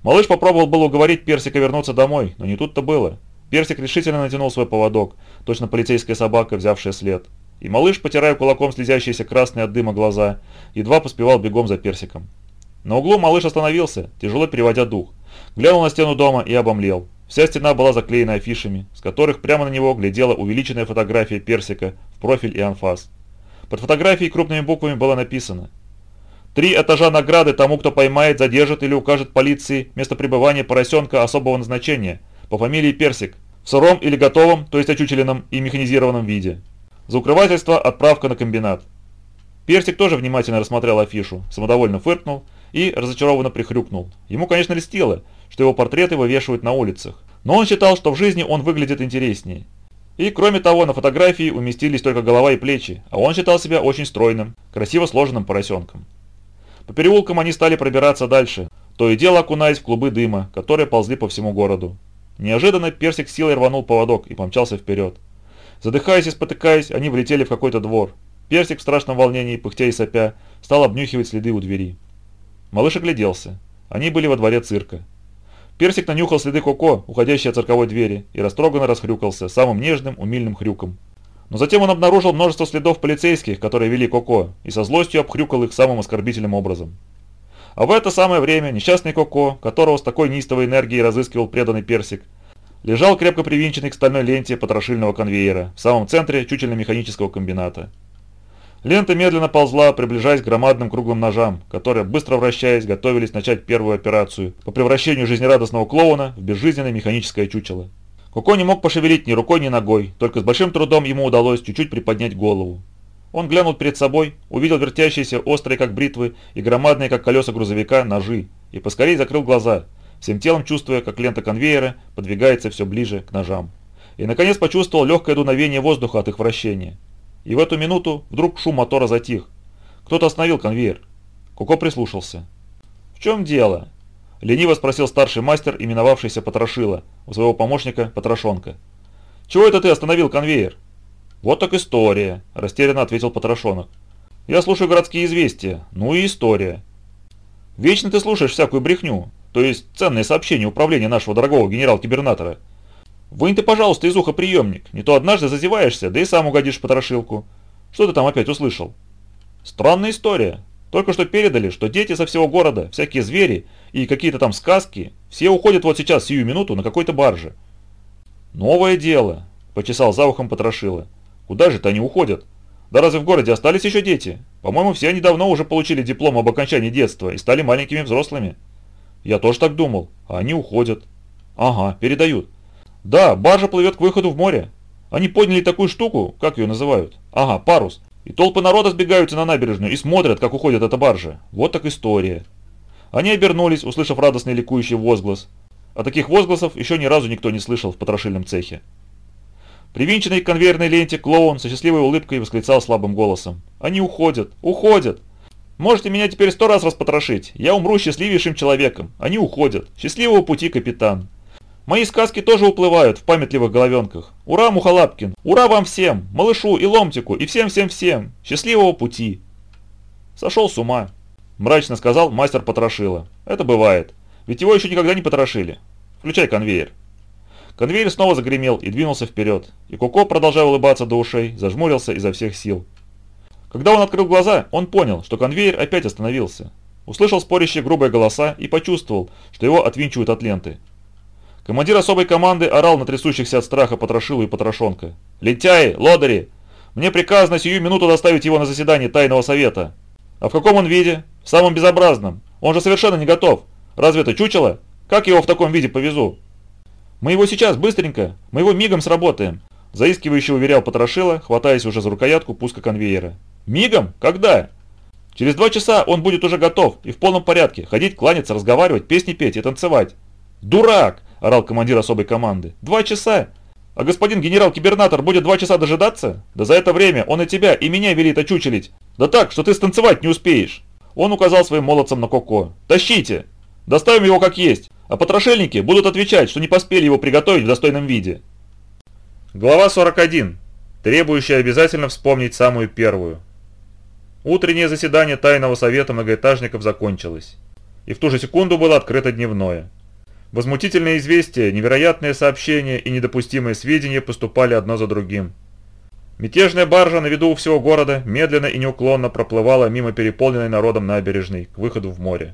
S1: Малыш попробовал было уговорить Персика вернуться домой, но не тут-то было. Персик решительно натянул свой поводок, точно полицейская собака, взявшая след. И малыш, потирая кулаком слезящиеся красные от дыма глаза, едва поспевал бегом за Персиком. На углу малыш остановился, тяжело переводя дух. Глянул на стену дома и обомлел. Вся стена была заклеена афишами, с которых прямо на него глядела увеличенная фотография персика в профиль и анфас. Под фотографией крупными буквами было написано «Три этажа награды тому, кто поймает, задержит или укажет полиции место пребывания поросенка особого назначения по фамилии Персик в сыром или готовом, то есть очучеленном и механизированном виде. За укрывательство отправка на комбинат». Персик тоже внимательно рассмотрел афишу, самодовольно фыркнул и разочарованно прихрюкнул. Ему, конечно, льстило, что его портреты вывешивают на улицах. Но он считал, что в жизни он выглядит интереснее. И кроме того, на фотографии уместились только голова и плечи, а он считал себя очень стройным, красиво сложенным поросенком. По переулкам они стали пробираться дальше, то и дело окунаясь в клубы дыма, которые ползли по всему городу. Неожиданно персик силой рванул поводок и помчался вперед. Задыхаясь и спотыкаясь, они влетели в какой-то двор. Персик в страшном волнении, пыхтя и сопя, стал обнюхивать следы у двери. Малыш огляделся. Они были во дворе цирка. Персик нанюхал следы Коко, уходящие от цирковой двери, и растроганно расхрюкался самым нежным, умильным хрюком. Но затем он обнаружил множество следов полицейских, которые вели Коко, и со злостью обхрюкал их самым оскорбительным образом. А в это самое время несчастный Коко, которого с такой неистовой энергией разыскивал преданный персик, лежал крепко привинченный к стальной ленте потрошильного конвейера в самом центре чучельно-механического комбината. Лента медленно ползла, приближаясь к громадным круглым ножам, которые, быстро вращаясь, готовились начать первую операцию по превращению жизнерадостного клоуна в безжизненное механическое чучело. Коко не мог пошевелить ни рукой, ни ногой, только с большим трудом ему удалось чуть-чуть приподнять голову. Он глянул перед собой, увидел вертящиеся, острые как бритвы и громадные как колеса грузовика, ножи, и поскорее закрыл глаза, всем телом чувствуя, как лента конвейера подвигается все ближе к ножам. И наконец почувствовал легкое дуновение воздуха от их вращения. И в эту минуту вдруг шум мотора затих. Кто-то остановил конвейер. Коко прислушался. «В чем дело?» Лениво спросил старший мастер, именовавшийся Потрошила, у своего помощника Потрошонка. «Чего это ты остановил конвейер?» «Вот так история», – растерянно ответил Потрошонок. «Я слушаю городские известия. Ну и история». «Вечно ты слушаешь всякую брехню, то есть ценные сообщения управления нашего дорогого генерал-кибернатора. Вынь ты, пожалуйста, из уха приемник, не то однажды зазеваешься, да и сам угодишь по трошилку. Что ты там опять услышал? Странная история. Только что передали, что дети со всего города, всякие звери и какие-то там сказки, все уходят вот сейчас, сию минуту, на какой-то барже. Новое дело, почесал за ухом потрошила. Куда же-то они уходят? Да разве в городе остались еще дети? По-моему, все они давно уже получили диплом об окончании детства и стали маленькими взрослыми. Я тоже так думал, а они уходят. Ага, передают. Да, баржа плывет к выходу в море. Они подняли такую штуку, как ее называют? Ага, парус. И толпы народа сбегаются на набережную и смотрят, как уходит эта баржа. Вот так история. Они обернулись, услышав радостный ликующий возглас. А таких возгласов еще ни разу никто не слышал в потрошильном цехе. Привинченный к конвейерной ленте клоун со счастливой улыбкой восклицал слабым голосом. «Они уходят! Уходят! Можете меня теперь сто раз распотрошить. Я умру счастливейшим человеком. Они уходят. Счастливого пути, капитан!» Мои сказки тоже уплывают в памятливых головенках. Ура, Мухолапкин! Ура вам всем! Малышу и Ломтику и всем-всем-всем! Счастливого пути!» «Сошел с ума», – мрачно сказал мастер Потрошила. «Это бывает. Ведь его еще никогда не потрошили. Включай конвейер». Конвейер снова загремел и двинулся вперед, и Коко, продолжая улыбаться до ушей, зажмурился изо всех сил. Когда он открыл глаза, он понял, что конвейер опять остановился. Услышал спорящие грубые голоса и почувствовал, что его отвинчивают от ленты. Командир особой команды орал на трясущихся от страха Потрошилу и Потрошонка. «Лентяи! Лодыри! Мне приказано сию минуту доставить его на заседание тайного совета. А в каком он виде? В самом безобразном. Он же совершенно не готов. Разве это чучело? Как его в таком виде повезу?» «Мы его сейчас, быстренько! Мы его мигом сработаем!» Заискивающе уверял Потрошила, хватаясь уже за рукоятку пуска конвейера. «Мигом? Когда?» «Через два часа он будет уже готов и в полном порядке. Ходить, кланяться, разговаривать, песни петь и танцевать». «Дурак!» Орал командир особой команды. «Два часа! А господин генерал-кибернатор будет два часа дожидаться? Да за это время он и тебя, и меня велит очучелить. Да так, что ты станцевать не успеешь!» Он указал своим молодцам на Коко. «Тащите! Доставим его как есть, а потрошельники будут отвечать, что не поспели его приготовить в достойном виде». Глава 41. Требующая обязательно вспомнить самую первую. Утреннее заседание тайного совета многоэтажников закончилось. И в ту же секунду было открыто дневное. Возмутительные известия, невероятные сообщения и недопустимые сведения поступали одно за другим. Мятежная баржа на виду у всего города медленно и неуклонно проплывала мимо переполненной народом набережной к выходу в море.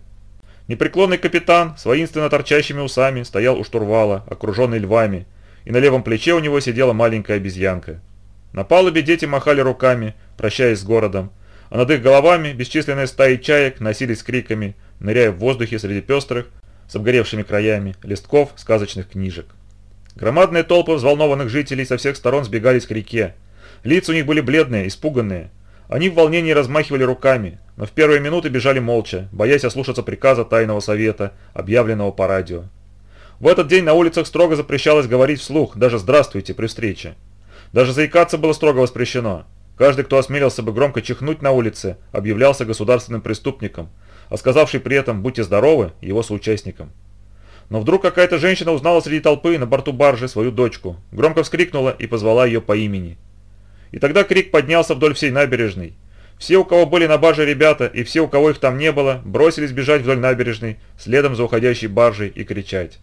S1: Непреклонный капитан с воинственно торчащими усами стоял у штурвала, окруженный львами, и на левом плече у него сидела маленькая обезьянка. На палубе дети махали руками, прощаясь с городом, а над их головами бесчисленные стаи чаек носились криками, ныряя в воздухе среди пестрых, с обгоревшими краями, листков сказочных книжек. Громадные толпы взволнованных жителей со всех сторон сбегались к реке. Лица у них были бледные, испуганные. Они в волнении размахивали руками, но в первые минуты бежали молча, боясь ослушаться приказа тайного совета, объявленного по радио. В этот день на улицах строго запрещалось говорить вслух, даже «здравствуйте» при встрече. Даже заикаться было строго воспрещено. Каждый, кто осмелился бы громко чихнуть на улице, объявлялся государственным преступником, а сказавший при этом «будьте здоровы» его соучастникам. Но вдруг какая-то женщина узнала среди толпы на борту баржи свою дочку, громко вскрикнула и позвала ее по имени. И тогда крик поднялся вдоль всей набережной. Все, у кого были на барже ребята, и все, у кого их там не было, бросились бежать вдоль набережной, следом за уходящей баржей и кричать.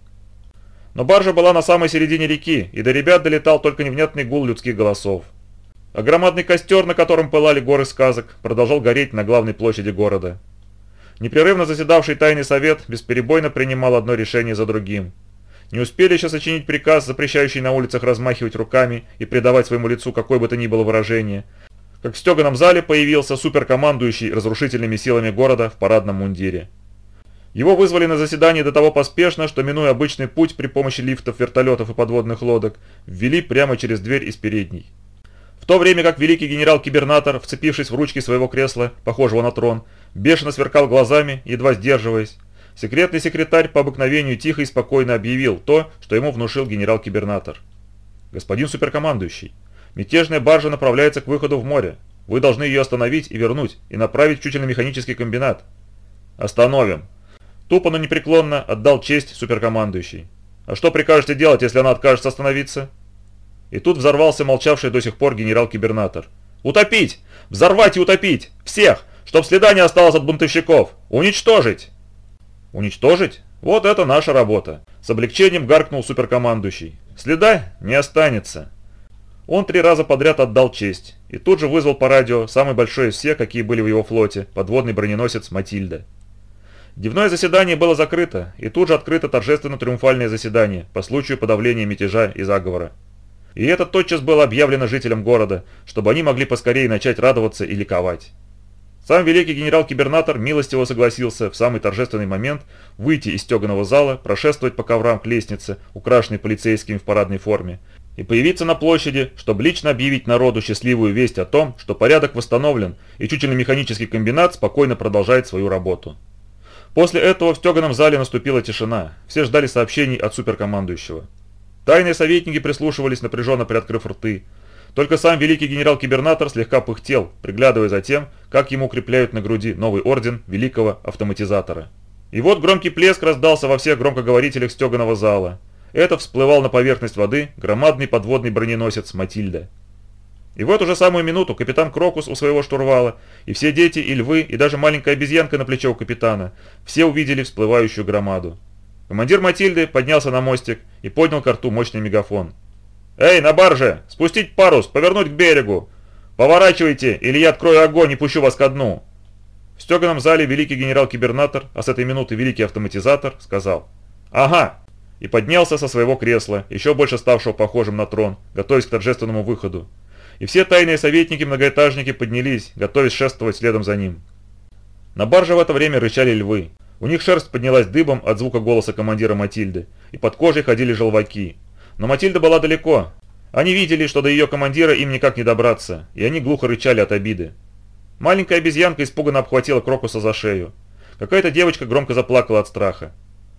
S1: Но баржа была на самой середине реки, и до ребят долетал только невнятный гул людских голосов. а громадный костер, на котором пылали горы сказок, продолжал гореть на главной площади города. Непрерывно заседавший тайный совет бесперебойно принимал одно решение за другим. Не успели еще сочинить приказ, запрещающий на улицах размахивать руками и придавать своему лицу какое бы то ни было выражение, как в стеганом зале появился суперкомандующий разрушительными силами города в парадном мундире. Его вызвали на заседание до того поспешно, что, минуя обычный путь при помощи лифтов, вертолетов и подводных лодок, ввели прямо через дверь из передней. В то время как великий генерал-кибернатор, вцепившись в ручки своего кресла, похожего на трон, бешено сверкал глазами, едва сдерживаясь, секретный секретарь по обыкновению тихо и спокойно объявил то, что ему внушил генерал-кибернатор. «Господин суперкомандующий, мятежная баржа направляется к выходу в море. Вы должны ее остановить и вернуть, и направить в чучельно-механический комбинат». «Остановим!» Тупо, но непреклонно отдал честь суперкомандующий. «А что прикажете делать, если она откажется остановиться?» И тут взорвался молчавший до сих пор генерал-кибернатор. «Утопить! Взорвать и утопить! Всех! Чтоб следа не осталось от бунтовщиков! Уничтожить!» «Уничтожить? Вот это наша работа!» С облегчением гаркнул суперкомандующий. «Следа не останется!» Он три раза подряд отдал честь и тут же вызвал по радио самый большой из всех, какие были в его флоте, подводный броненосец «Матильда». Дневное заседание было закрыто, и тут же открыто торжественно-триумфальное заседание по случаю подавления мятежа и заговора. И это тотчас было объявлено жителям города, чтобы они могли поскорее начать радоваться и ликовать. Сам великий генерал-кибернатор милостиво согласился в самый торжественный момент выйти из стеганого зала, прошествовать по коврам к лестнице, украшенной полицейскими в парадной форме, и появиться на площади, чтобы лично объявить народу счастливую весть о том, что порядок восстановлен и чучельно-механический комбинат спокойно продолжает свою работу. После этого в стеганом зале наступила тишина. Все ждали сообщений от суперкомандующего. Тайные советники прислушивались, напряженно приоткрыв рты. Только сам великий генерал-кибернатор слегка пыхтел, приглядывая за тем, как ему укрепляют на груди новый орден великого автоматизатора. И вот громкий плеск раздался во всех громкоговорителях стеганого зала. Это всплывал на поверхность воды громадный подводный броненосец «Матильда». И в эту же самую минуту капитан Крокус у своего штурвала, и все дети, и львы, и даже маленькая обезьянка на плече у капитана, все увидели всплывающую громаду. Командир Матильды поднялся на мостик и поднял к рту мощный мегафон. «Эй, на барже! Спустить парус, повернуть к берегу! Поворачивайте, или я открою огонь и пущу вас ко дну!» В стеганом зале великий генерал-кибернатор, а с этой минуты великий автоматизатор, сказал «Ага!» и поднялся со своего кресла, еще больше ставшего похожим на трон, готовясь к торжественному выходу и все тайные советники-многоэтажники поднялись, готовясь шествовать следом за ним. На барже в это время рычали львы. У них шерсть поднялась дыбом от звука голоса командира Матильды, и под кожей ходили желваки. Но Матильда была далеко. Они видели, что до ее командира им никак не добраться, и они глухо рычали от обиды. Маленькая обезьянка испуганно обхватила Крокуса за шею. Какая-то девочка громко заплакала от страха.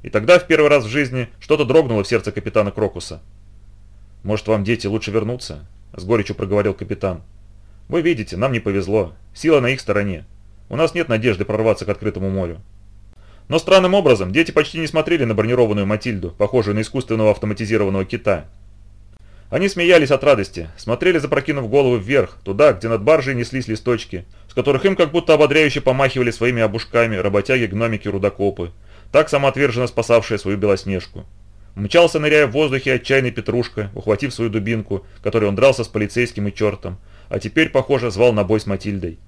S1: И тогда в первый раз в жизни что-то дрогнуло в сердце капитана Крокуса. «Может, вам, дети, лучше вернуться?» с горечью проговорил капитан. «Вы видите, нам не повезло. Сила на их стороне. У нас нет надежды прорваться к открытому морю». Но странным образом дети почти не смотрели на бронированную Матильду, похожую на искусственного автоматизированного кита. Они смеялись от радости, смотрели, запрокинув голову вверх, туда, где над баржей неслись листочки, с которых им как будто ободряюще помахивали своими обушками работяги-гномики-рудокопы, так самоотверженно спасавшие свою Белоснежку. Мчался, ныряя в воздухе, отчаянный Петрушка, ухватив свою дубинку, которой он дрался с полицейским и чертом, а теперь, похоже, звал на бой с Матильдой.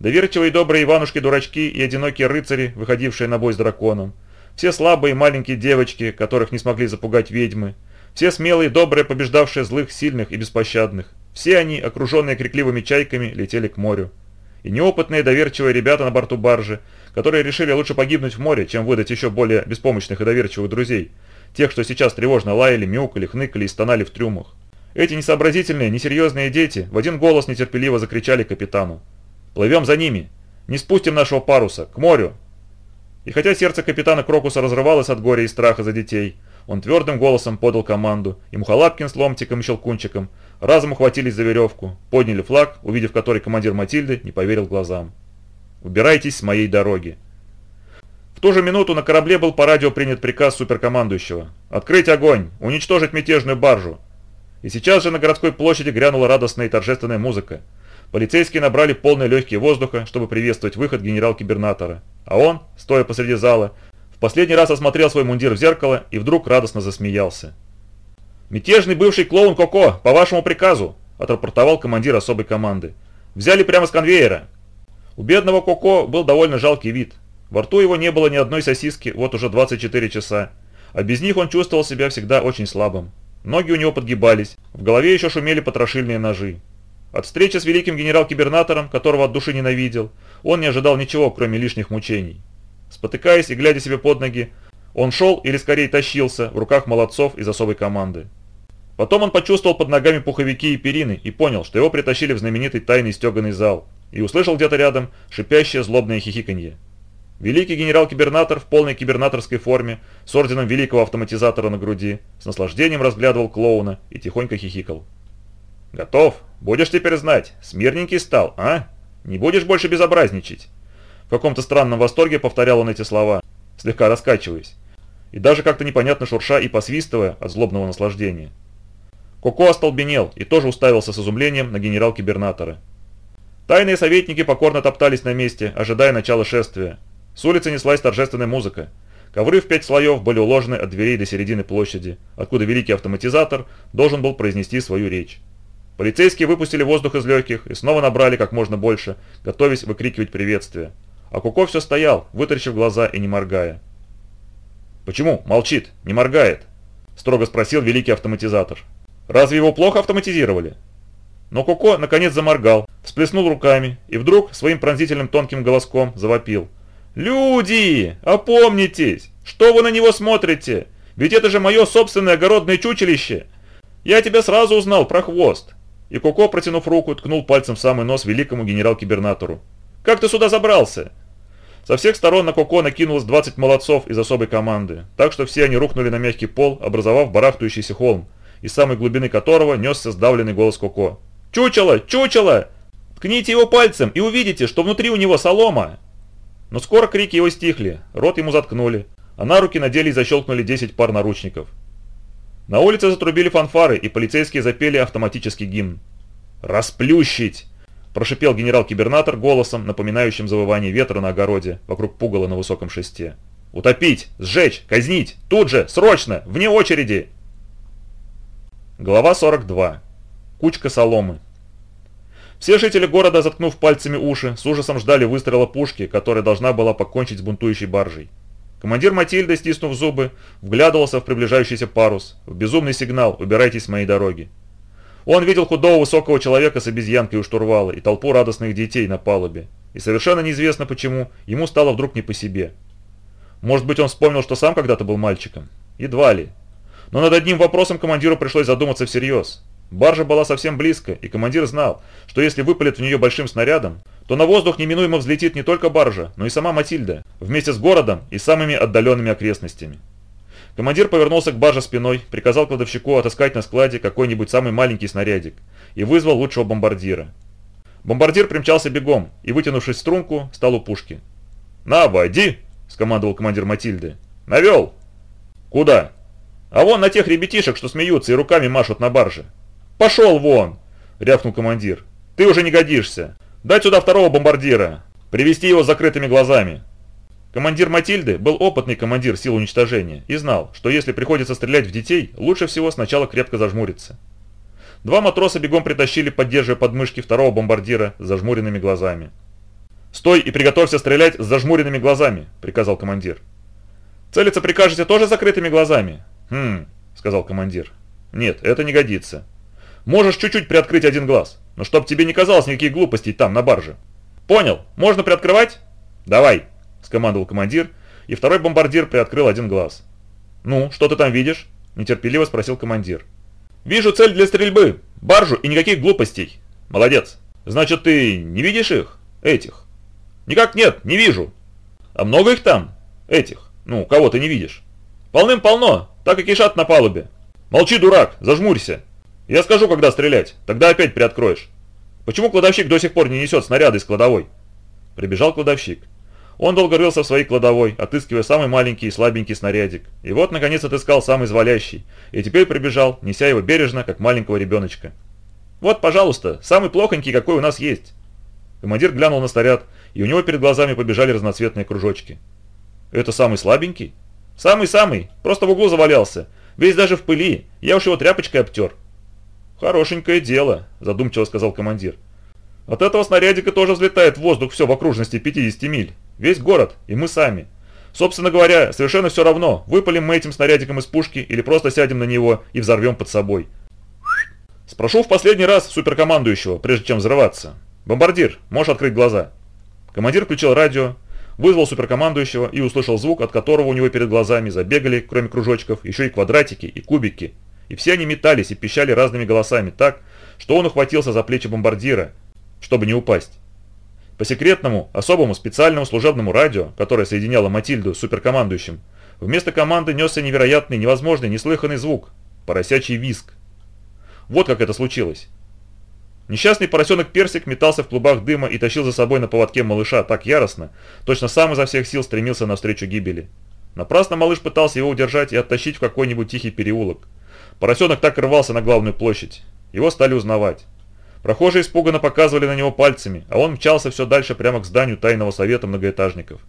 S1: Доверчивые и добрые Иванушки-дурачки и одинокие рыцари, выходившие на бой с драконом. Все слабые маленькие девочки, которых не смогли запугать ведьмы. Все смелые, добрые, побеждавшие злых, сильных и беспощадных. Все они, окруженные крикливыми чайками, летели к морю. И неопытные доверчивые ребята на борту баржи, которые решили лучше погибнуть в море, чем выдать еще более беспомощных и доверчивых друзей, Тех, что сейчас тревожно лаяли, мяукали, хныкали и стонали в трюмах. Эти несообразительные, несерьезные дети в один голос нетерпеливо закричали капитану. «Плывем за ними! Не спустим нашего паруса! К морю!» И хотя сердце капитана Крокуса разрывалось от горя и страха за детей, он твердым голосом подал команду, и Мухолапкин с Ломтиком и Щелкунчиком разом ухватились за веревку, подняли флаг, увидев который командир Матильды не поверил глазам. «Убирайтесь с моей дороги!» ту же минуту на корабле был по радио принят приказ суперкомандующего «Открыть огонь! Уничтожить мятежную баржу!» И сейчас же на городской площади грянула радостная и торжественная музыка. Полицейские набрали полные легкие воздуха, чтобы приветствовать выход генерал-кибернатора. А он, стоя посреди зала, в последний раз осмотрел свой мундир в зеркало и вдруг радостно засмеялся. «Мятежный бывший клоун Коко, по вашему приказу!» – отрапортовал командир особой команды. «Взяли прямо с конвейера». У бедного Коко был довольно жалкий вид. Во рту его не было ни одной сосиски вот уже 24 часа, а без них он чувствовал себя всегда очень слабым. Ноги у него подгибались, в голове еще шумели потрошильные ножи. От встречи с великим генерал-кибернатором, которого от души ненавидел, он не ожидал ничего, кроме лишних мучений. Спотыкаясь и глядя себе под ноги, он шел или скорее тащился в руках молодцов из особой команды. Потом он почувствовал под ногами пуховики и перины и понял, что его притащили в знаменитый тайный стеганый зал, и услышал где-то рядом шипящее злобное хихиканье. Великий генерал-кибернатор в полной кибернаторской форме, с орденом великого автоматизатора на груди, с наслаждением разглядывал клоуна и тихонько хихикал. «Готов? Будешь теперь знать. Смирненький стал, а? Не будешь больше безобразничать?» В каком-то странном восторге повторял он эти слова, слегка раскачиваясь, и даже как-то непонятно шурша и посвистывая от злобного наслаждения. Коко остолбенел и тоже уставился с изумлением на генерал-кибернатора. Тайные советники покорно топтались на месте, ожидая начала шествия. С улицы неслась торжественная музыка. Ковры в пять слоев были уложены от дверей до середины площади, откуда великий автоматизатор должен был произнести свою речь. Полицейские выпустили воздух из легких и снова набрали как можно больше, готовясь выкрикивать приветствие. А Куко все стоял, вытаращив глаза и не моргая. «Почему? Молчит, не моргает?» – строго спросил великий автоматизатор. «Разве его плохо автоматизировали?» Но Коко наконец заморгал, всплеснул руками и вдруг своим пронзительным тонким голоском завопил. «Люди! Опомнитесь! Что вы на него смотрите? Ведь это же мое собственное огородное чучелище! Я тебя сразу узнал, про хвост!» И Коко, протянув руку, ткнул пальцем в самый нос великому генерал-кибернатору. «Как ты сюда забрался?» Со всех сторон на Коко накинулось 20 молодцов из особой команды, так что все они рухнули на мягкий пол, образовав барахтающийся холм, из самой глубины которого несся сдавленный голос Коко. «Чучело! Чучело! Ткните его пальцем и увидите, что внутри у него солома!» Но скоро крики его стихли, рот ему заткнули, а на руки надели и защелкнули 10 пар наручников. На улице затрубили фанфары, и полицейские запели автоматический гимн. «Расплющить!» – прошипел генерал-кибернатор голосом, напоминающим завывание ветра на огороде вокруг пугала на высоком шесте. «Утопить! Сжечь! Казнить! Тут же! Срочно! Вне очереди!» Глава 42 кучка соломы. Все жители города, заткнув пальцами уши, с ужасом ждали выстрела пушки, которая должна была покончить с бунтующей баржей. Командир Матильды, стиснув зубы, вглядывался в приближающийся парус, в безумный сигнал «Убирайтесь с моей дороги». Он видел худого высокого человека с обезьянкой у штурвала и толпу радостных детей на палубе, и совершенно неизвестно почему, ему стало вдруг не по себе. Может быть он вспомнил, что сам когда-то был мальчиком? Едва ли. Но над одним вопросом командиру пришлось задуматься всерьез. Баржа была совсем близко, и командир знал, что если выпалит в нее большим снарядом, то на воздух неминуемо взлетит не только баржа, но и сама Матильда, вместе с городом и самыми отдаленными окрестностями. Командир повернулся к барже спиной, приказал кладовщику отыскать на складе какой-нибудь самый маленький снарядик и вызвал лучшего бомбардира. Бомбардир примчался бегом и, вытянувшись в струнку, стал у пушки. «Наводи!» – скомандовал командир Матильды. «Навел!» «Куда?» «А вон на тех ребятишек, что смеются и руками машут на барже. «Пошел вон!» – рявкнул командир. «Ты уже не годишься. Дай сюда второго бомбардира. Привести его с закрытыми глазами». Командир Матильды был опытный командир сил уничтожения и знал, что если приходится стрелять в детей, лучше всего сначала крепко зажмуриться. Два матроса бегом притащили, поддерживая подмышки второго бомбардира с зажмуренными глазами. «Стой и приготовься стрелять с зажмуренными глазами», – приказал командир. «Целиться прикажете тоже закрытыми глазами?» «Хм», – сказал командир. «Нет, это не годится. Можешь чуть-чуть приоткрыть один глаз, но чтоб тебе не казалось никаких глупостей там, на барже. Понял, можно приоткрывать? Давай, скомандовал командир, и второй бомбардир приоткрыл один глаз. Ну, что ты там видишь? Нетерпеливо спросил командир. Вижу цель для стрельбы, баржу и никаких глупостей. Молодец. Значит, ты не видишь их? Этих? Никак нет, не вижу. А много их там? Этих? Ну, кого ты не видишь? Полным-полно, так и кишат на палубе. Молчи, дурак, зажмурься. Я скажу, когда стрелять, тогда опять приоткроешь. Почему кладовщик до сих пор не несет снаряды из кладовой? Прибежал кладовщик. Он долго рылся в своей кладовой, отыскивая самый маленький и слабенький снарядик. И вот, наконец, отыскал самый звалящий. И теперь прибежал, неся его бережно, как маленького ребеночка. «Вот, пожалуйста, самый плохонький, какой у нас есть». Командир глянул на снаряд, и у него перед глазами побежали разноцветные кружочки. «Это самый слабенький?» «Самый-самый, просто в углу завалялся. Весь даже в пыли, я уж его тряпочкой обтер». «Хорошенькое дело», – задумчиво сказал командир. «От этого снарядика тоже взлетает в воздух все в окружности 50 миль. Весь город, и мы сами. Собственно говоря, совершенно все равно, выпалим мы этим снарядиком из пушки или просто сядем на него и взорвем под собой. Спрошу в последний раз суперкомандующего, прежде чем взрываться. Бомбардир, можешь открыть глаза?» Командир включил радио, вызвал суперкомандующего и услышал звук, от которого у него перед глазами забегали, кроме кружочков, еще и квадратики и кубики. И все они метались и пищали разными голосами так, что он ухватился за плечи бомбардира, чтобы не упасть. По секретному, особому специальному служебному радио, которое соединяло Матильду с суперкомандующим, вместо команды несся невероятный, невозможный, неслыханный звук – поросячий виск. Вот как это случилось. Несчастный поросенок Персик метался в клубах дыма и тащил за собой на поводке малыша так яростно, точно сам изо всех сил стремился навстречу гибели. Напрасно малыш пытался его удержать и оттащить в какой-нибудь тихий переулок. Поросенок так рвался на главную площадь. Его стали узнавать. Прохожие испуганно показывали на него пальцами, а он мчался все дальше прямо к зданию тайного совета многоэтажников.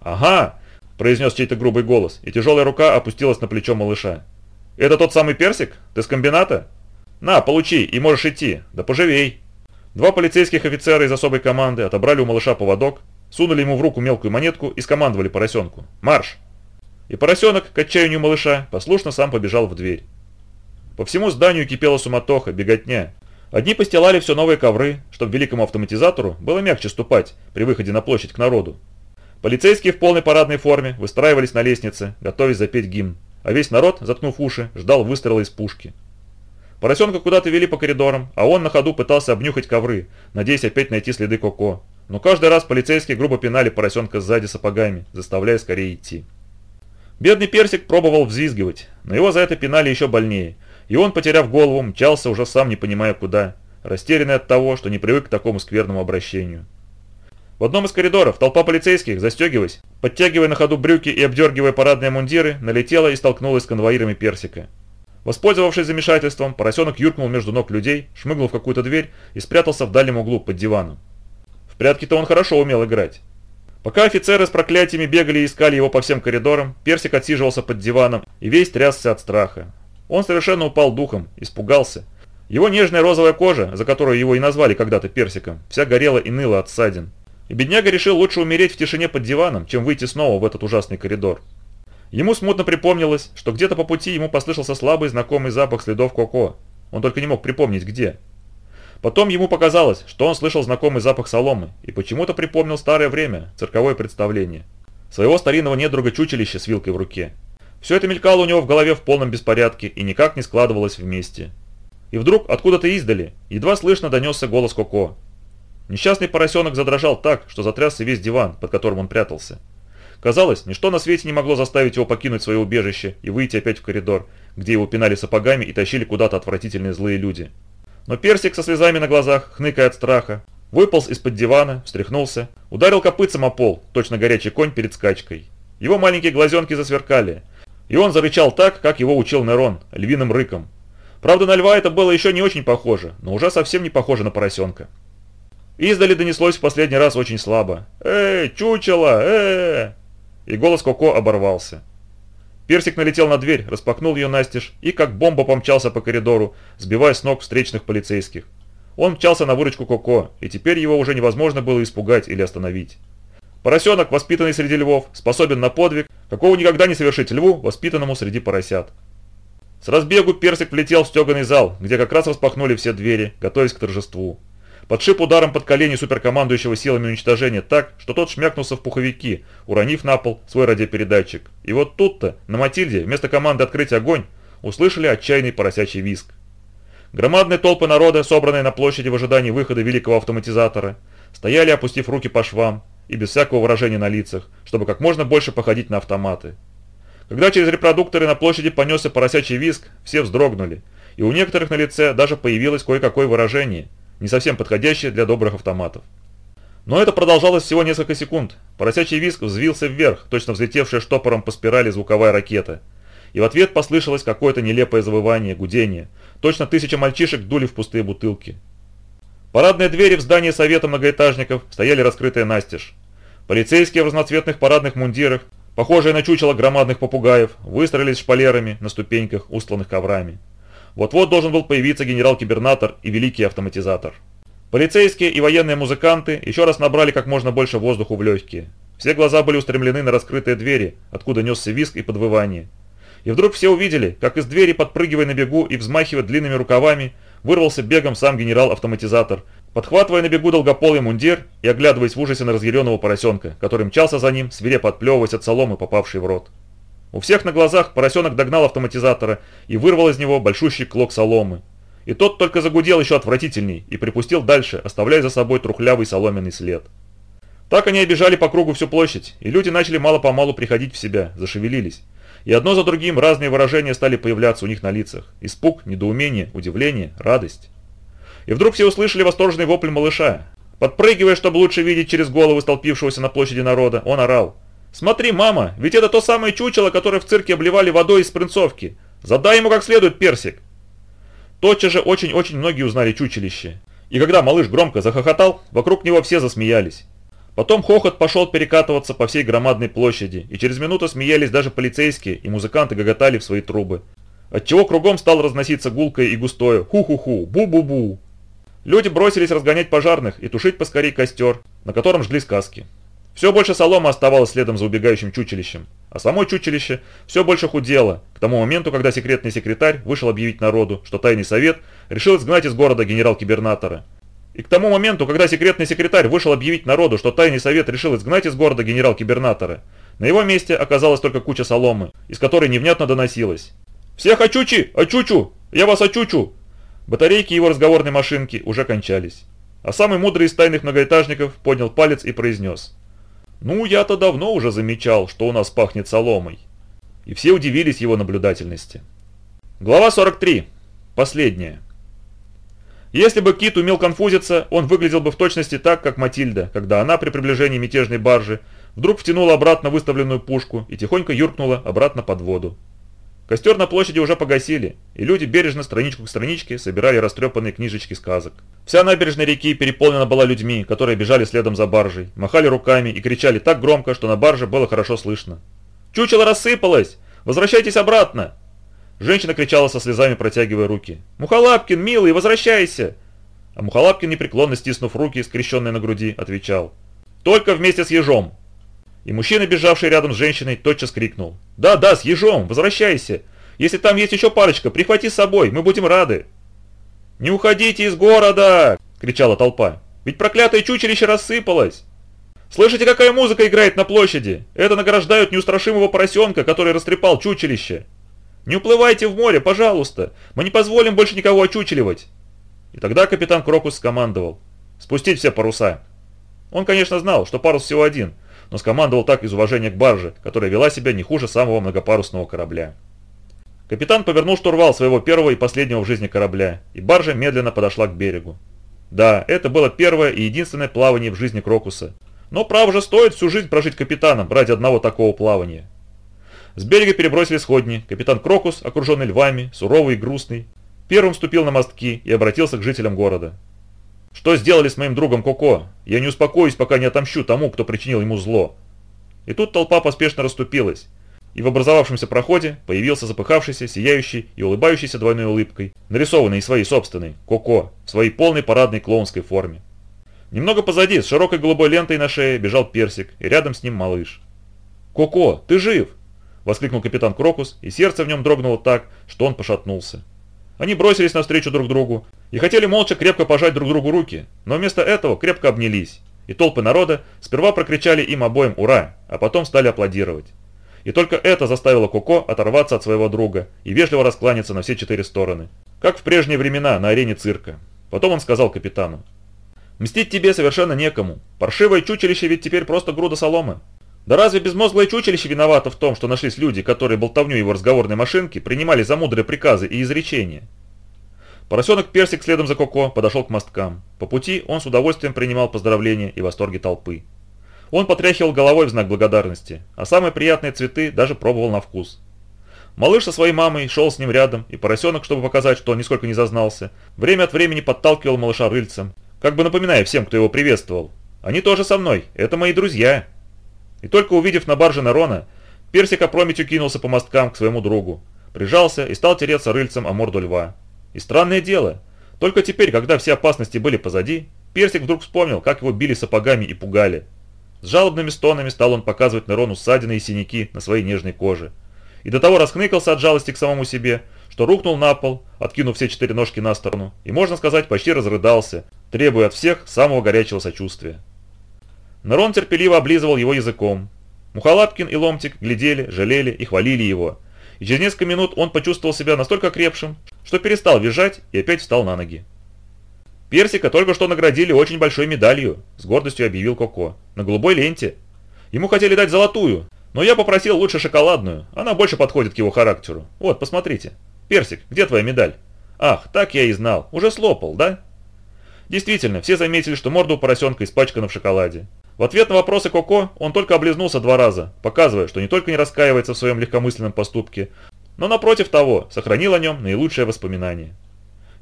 S1: «Ага!» – произнес чей-то грубый голос, и тяжелая рука опустилась на плечо малыша. «Это тот самый персик? Ты с комбината?» «На, получи, и можешь идти. Да поживей». Два полицейских офицера из особой команды отобрали у малыша поводок, сунули ему в руку мелкую монетку и скомандовали поросенку. «Марш!» И поросенок, к отчаянию малыша, послушно сам побежал в дверь. По всему зданию кипела суматоха, беготня. Одни постилали все новые ковры, чтобы великому автоматизатору было мягче ступать при выходе на площадь к народу. Полицейские в полной парадной форме выстраивались на лестнице, готовясь запеть гимн, а весь народ, заткнув уши, ждал выстрела из пушки. Поросенка куда-то вели по коридорам, а он на ходу пытался обнюхать ковры, надеясь опять найти следы Коко. Но каждый раз полицейские грубо пинали поросенка сзади сапогами, заставляя скорее идти. Бедный персик пробовал взвизгивать, но его за это пинали еще больнее, и он, потеряв голову, мчался уже сам не понимая куда, растерянный от того, что не привык к такому скверному обращению. В одном из коридоров толпа полицейских, застегиваясь, подтягивая на ходу брюки и обдергивая парадные мундиры, налетела и столкнулась с конвоирами персика. Воспользовавшись замешательством, поросенок юркнул между ног людей, шмыгнул в какую-то дверь и спрятался в дальнем углу под диваном. В прятки-то он хорошо умел играть. Пока офицеры с проклятиями бегали и искали его по всем коридорам, Персик отсиживался под диваном и весь трясся от страха. Он совершенно упал духом, испугался. Его нежная розовая кожа, за которую его и назвали когда-то Персиком, вся горела и ныла от ссадин. И бедняга решил лучше умереть в тишине под диваном, чем выйти снова в этот ужасный коридор. Ему смутно припомнилось, что где-то по пути ему послышался слабый знакомый запах следов Коко. Он только не мог припомнить где. Потом ему показалось, что он слышал знакомый запах соломы и почему-то припомнил старое время, цирковое представление. Своего старинного недруга чучелища с вилкой в руке. Все это мелькало у него в голове в полном беспорядке и никак не складывалось вместе. И вдруг откуда-то издали, едва слышно донесся голос Коко. Несчастный поросенок задрожал так, что затрясся весь диван, под которым он прятался. Казалось, ничто на свете не могло заставить его покинуть свое убежище и выйти опять в коридор, где его пинали сапогами и тащили куда-то отвратительные злые люди. Но Персик со слезами на глазах, хныкая от страха, выполз из-под дивана, встряхнулся, ударил копытцем о пол, точно горячий конь перед скачкой. Его маленькие глазенки засверкали, и он зарычал так, как его учил Нерон, львиным рыком. Правда, на льва это было еще не очень похоже, но уже совсем не похоже на поросенка. Издали донеслось в последний раз очень слабо. «Эй, чучело, э, И голос Коко оборвался. Персик налетел на дверь, распахнул ее настежь и как бомба помчался по коридору, сбивая с ног встречных полицейских. Он мчался на выручку Коко, и теперь его уже невозможно было испугать или остановить. Поросенок, воспитанный среди львов, способен на подвиг, какого никогда не совершить льву, воспитанному среди поросят. С разбегу Персик влетел в стеганый зал, где как раз распахнули все двери, готовясь к торжеству подшип ударом под колени суперкомандующего силами уничтожения так, что тот шмякнулся в пуховики, уронив на пол свой радиопередатчик. И вот тут-то, на Матильде, вместо команды «Открыть огонь», услышали отчаянный поросячий визг. Громадные толпы народа, собранные на площади в ожидании выхода великого автоматизатора, стояли, опустив руки по швам и без всякого выражения на лицах, чтобы как можно больше походить на автоматы. Когда через репродукторы на площади понесся поросячий визг, все вздрогнули, и у некоторых на лице даже появилось кое-какое выражение – не совсем подходящее для добрых автоматов. Но это продолжалось всего несколько секунд. Поросячий виск взвился вверх, точно взлетевшая штопором по спирали звуковая ракета. И в ответ послышалось какое-то нелепое завывание, гудение. Точно тысяча мальчишек дули в пустые бутылки. Парадные двери в здании Совета многоэтажников стояли раскрытые настежь. Полицейские в разноцветных парадных мундирах, похожие на чучело громадных попугаев, выстроились шпалерами на ступеньках, устланных коврами. Вот-вот должен был появиться генерал-кибернатор и великий автоматизатор. Полицейские и военные музыканты еще раз набрали как можно больше воздуху в легкие. Все глаза были устремлены на раскрытые двери, откуда несся визг и подвывание. И вдруг все увидели, как из двери, подпрыгивая на бегу и взмахивая длинными рукавами, вырвался бегом сам генерал-автоматизатор, подхватывая на бегу долгополый мундир и оглядываясь в ужасе на разъяренного поросенка, который мчался за ним, свирепо отплевываясь от соломы, попавшей в рот. У всех на глазах поросенок догнал автоматизатора и вырвал из него большущий клок соломы. И тот только загудел еще отвратительней и припустил дальше, оставляя за собой трухлявый соломенный след. Так они обежали по кругу всю площадь, и люди начали мало-помалу приходить в себя, зашевелились. И одно за другим разные выражения стали появляться у них на лицах. Испуг, недоумение, удивление, радость. И вдруг все услышали восторженный вопль малыша. Подпрыгивая, чтобы лучше видеть через голову столпившегося на площади народа, он орал. «Смотри, мама, ведь это то самое чучело, которое в цирке обливали водой из спринцовки. Задай ему как следует персик». Тотчас же очень-очень многие узнали чучелище. И когда малыш громко захохотал, вокруг него все засмеялись. Потом хохот пошел перекатываться по всей громадной площади, и через минуту смеялись даже полицейские, и музыканты гоготали в свои трубы. Отчего кругом стал разноситься гулкое и густое «ху-ху-ху», «бу-бу-бу». Люди бросились разгонять пожарных и тушить поскорей костер, на котором жгли сказки. Все больше солома оставалось следом за убегающим чучелищем, а само чучелище все больше худело к тому моменту, когда секретный секретарь вышел объявить народу, что тайный совет решил изгнать из города генерал-кибернатора – и к тому моменту, когда секретный секретарь вышел объявить народу, что тайный совет решил изгнать из города генерал-кибернатора, на его месте оказалась только куча соломы, из которой невнятно доносилось. «Всех очучи! Очучу! Я вас очучу!» Батарейки его разговорной машинки уже кончались. А самый мудрый из тайных многоэтажников поднял палец и произнес. «Ну, я-то давно уже замечал, что у нас пахнет соломой». И все удивились его наблюдательности. Глава 43. Последняя. Если бы Кит умел конфузиться, он выглядел бы в точности так, как Матильда, когда она при приближении мятежной баржи вдруг втянула обратно выставленную пушку и тихонько юркнула обратно под воду. Костер на площади уже погасили, и люди бережно страничку к страничке собирали растрепанные книжечки сказок. Вся набережная реки переполнена была людьми, которые бежали следом за баржей, махали руками и кричали так громко, что на барже было хорошо слышно. «Чучело рассыпалось! Возвращайтесь обратно!» Женщина кричала со слезами, протягивая руки. «Мухолапкин, милый, возвращайся!» А Мухолапкин, непреклонно стиснув руки, скрещенные на груди, отвечал. «Только вместе с ежом!» И мужчина, бежавший рядом с женщиной, тотчас крикнул. «Да, да, с ежом, возвращайся! Если там есть еще парочка, прихвати с собой, мы будем рады!» «Не уходите из города!» – кричала толпа. «Ведь проклятое чучелище рассыпалось!» «Слышите, какая музыка играет на площади? Это награждают неустрашимого поросенка, который растрепал чучелище!» Не уплывайте в море, пожалуйста! Мы не позволим больше никого очучеливать!» И тогда капитан Крокус скомандовал. «Спустить все паруса!» Он, конечно, знал, что парус всего один, но скомандовал так из уважения к барже, которая вела себя не хуже самого многопарусного корабля. Капитан повернул штурвал своего первого и последнего в жизни корабля, и баржа медленно подошла к берегу. Да, это было первое и единственное плавание в жизни Крокуса. Но право же стоит всю жизнь прожить капитаном ради одного такого плавания. С берега перебросили сходни. Капитан Крокус, окруженный львами, суровый и грустный, первым ступил на мостки и обратился к жителям города. «Что сделали с моим другом Коко? Я не успокоюсь, пока не отомщу тому, кто причинил ему зло». И тут толпа поспешно расступилась, и в образовавшемся проходе появился запыхавшийся, сияющий и улыбающийся двойной улыбкой, нарисованный своей собственной, Коко, в своей полной парадной клоунской форме. Немного позади, с широкой голубой лентой на шее, бежал Персик, и рядом с ним малыш. «Коко, ты жив!» Воскликнул капитан Крокус, и сердце в нем дрогнуло так, что он пошатнулся. Они бросились навстречу друг другу и хотели молча крепко пожать друг другу руки, но вместо этого крепко обнялись, и толпы народа сперва прокричали им обоим «Ура!», а потом стали аплодировать. И только это заставило Коко оторваться от своего друга и вежливо раскланяться на все четыре стороны, как в прежние времена на арене цирка. Потом он сказал капитану. «Мстить тебе совершенно некому. Паршивое чучелище ведь теперь просто груда соломы. Да разве безмозглое чучелище виновато в том, что нашлись люди, которые болтовню его разговорной машинки принимали за мудрые приказы и изречения? Поросенок Персик следом за Коко подошел к мосткам. По пути он с удовольствием принимал поздравления и восторги толпы. Он потряхивал головой в знак благодарности, а самые приятные цветы даже пробовал на вкус. Малыш со своей мамой шел с ним рядом, и поросенок, чтобы показать, что он нисколько не зазнался, время от времени подталкивал малыша рыльцем, как бы напоминая всем, кто его приветствовал. «Они тоже со мной, это мои друзья!» И только увидев на барже Нарона, Персик опрометью кинулся по мосткам к своему другу, прижался и стал тереться рыльцем о морду льва. И странное дело, только теперь, когда все опасности были позади, Персик вдруг вспомнил, как его били сапогами и пугали. С жалобными стонами стал он показывать Нерону ссадины и синяки на своей нежной коже. И до того расхныкался от жалости к самому себе, что рухнул на пол, откинув все четыре ножки на сторону, и, можно сказать, почти разрыдался, требуя от всех самого горячего сочувствия. Нерон терпеливо облизывал его языком. Мухолапкин и Ломтик глядели, жалели и хвалили его. И через несколько минут он почувствовал себя настолько крепшим, что перестал визжать и опять встал на ноги. Персика только что наградили очень большой медалью, с гордостью объявил Коко, на голубой ленте. Ему хотели дать золотую, но я попросил лучше шоколадную, она больше подходит к его характеру. Вот, посмотрите. Персик, где твоя медаль? Ах, так я и знал, уже слопал, да? Действительно, все заметили, что морда у поросенка испачкана в шоколаде. В ответ на вопросы Коко он только облизнулся два раза, показывая, что не только не раскаивается в своем легкомысленном поступке, но напротив того, сохранил о нем наилучшее воспоминание.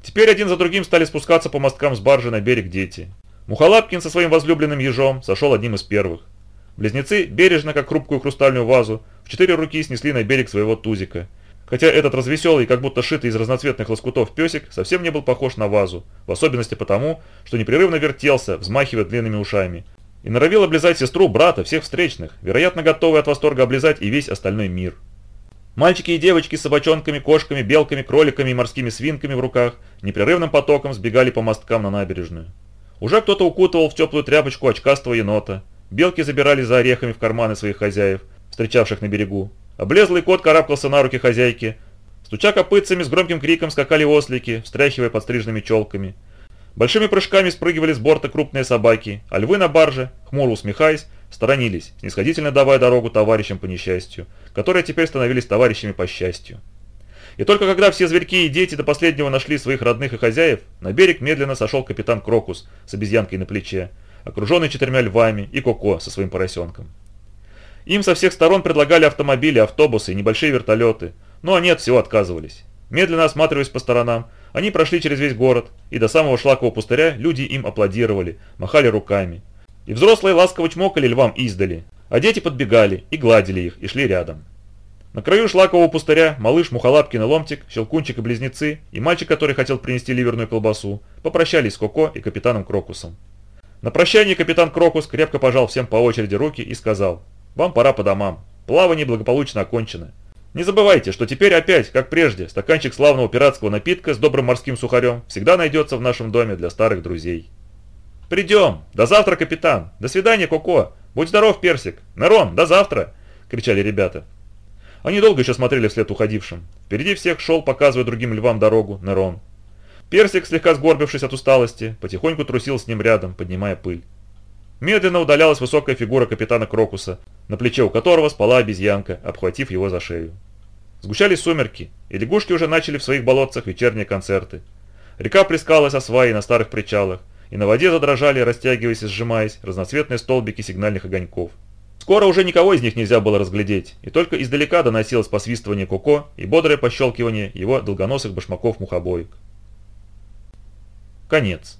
S1: Теперь один за другим стали спускаться по мосткам с баржи на берег дети. Мухолапкин со своим возлюбленным ежом сошел одним из первых. Близнецы бережно, как хрупкую хрустальную вазу, в четыре руки снесли на берег своего тузика. Хотя этот развеселый, как будто шитый из разноцветных лоскутов песик, совсем не был похож на вазу, в особенности потому, что непрерывно вертелся, взмахивая длинными ушами, и норовил облизать сестру, брата, всех встречных, вероятно, готовый от восторга облизать и весь остальной мир. Мальчики и девочки с собачонками, кошками, белками, кроликами и морскими свинками в руках непрерывным потоком сбегали по мосткам на набережную. Уже кто-то укутывал в теплую тряпочку очкастого енота. Белки забирали за орехами в карманы своих хозяев, встречавших на берегу. Облезлый кот карабкался на руки хозяйки. Стуча копытцами с громким криком скакали ослики, встряхивая подстриженными челками. Большими прыжками спрыгивали с борта крупные собаки, а львы на барже, хмуро усмехаясь, сторонились, снисходительно давая дорогу товарищам по несчастью, которые теперь становились товарищами по счастью. И только когда все зверьки и дети до последнего нашли своих родных и хозяев, на берег медленно сошел капитан Крокус с обезьянкой на плече, окруженный четырьмя львами и Коко со своим поросенком. Им со всех сторон предлагали автомобили, автобусы и небольшие вертолеты, но они от всего отказывались. Медленно осматриваясь по сторонам, они прошли через весь город, и до самого шлакового пустыря люди им аплодировали, махали руками. И взрослые ласково чмокали львам издали, а дети подбегали и гладили их, и шли рядом. На краю шлакового пустыря малыш Мухолапкин и Ломтик, Щелкунчик и Близнецы, и мальчик, который хотел принести ливерную колбасу, попрощались с Коко и капитаном Крокусом. На прощание капитан Крокус крепко пожал всем по очереди руки и сказал, «Вам пора по домам. Плавание благополучно окончено. Не забывайте, что теперь опять, как прежде, стаканчик славного пиратского напитка с добрым морским сухарем всегда найдется в нашем доме для старых друзей. «Придем! До завтра, капитан! До свидания, Коко! Будь здоров, Персик! Нерон, до завтра!» – кричали ребята. Они долго еще смотрели вслед уходившим. Впереди всех шел, показывая другим львам дорогу, Нерон. Персик, слегка сгорбившись от усталости, потихоньку трусил с ним рядом, поднимая пыль. Медленно удалялась высокая фигура капитана Крокуса, на плече у которого спала обезьянка, обхватив его за шею. Сгущались сумерки, и лягушки уже начали в своих болотцах вечерние концерты. Река плескалась о сваи на старых причалах, и на воде задрожали, растягиваясь и сжимаясь, разноцветные столбики сигнальных огоньков. Скоро уже никого из них нельзя было разглядеть, и только издалека доносилось посвистывание Коко и бодрое пощелкивание его долгоносых башмаков мухобоек. Конец.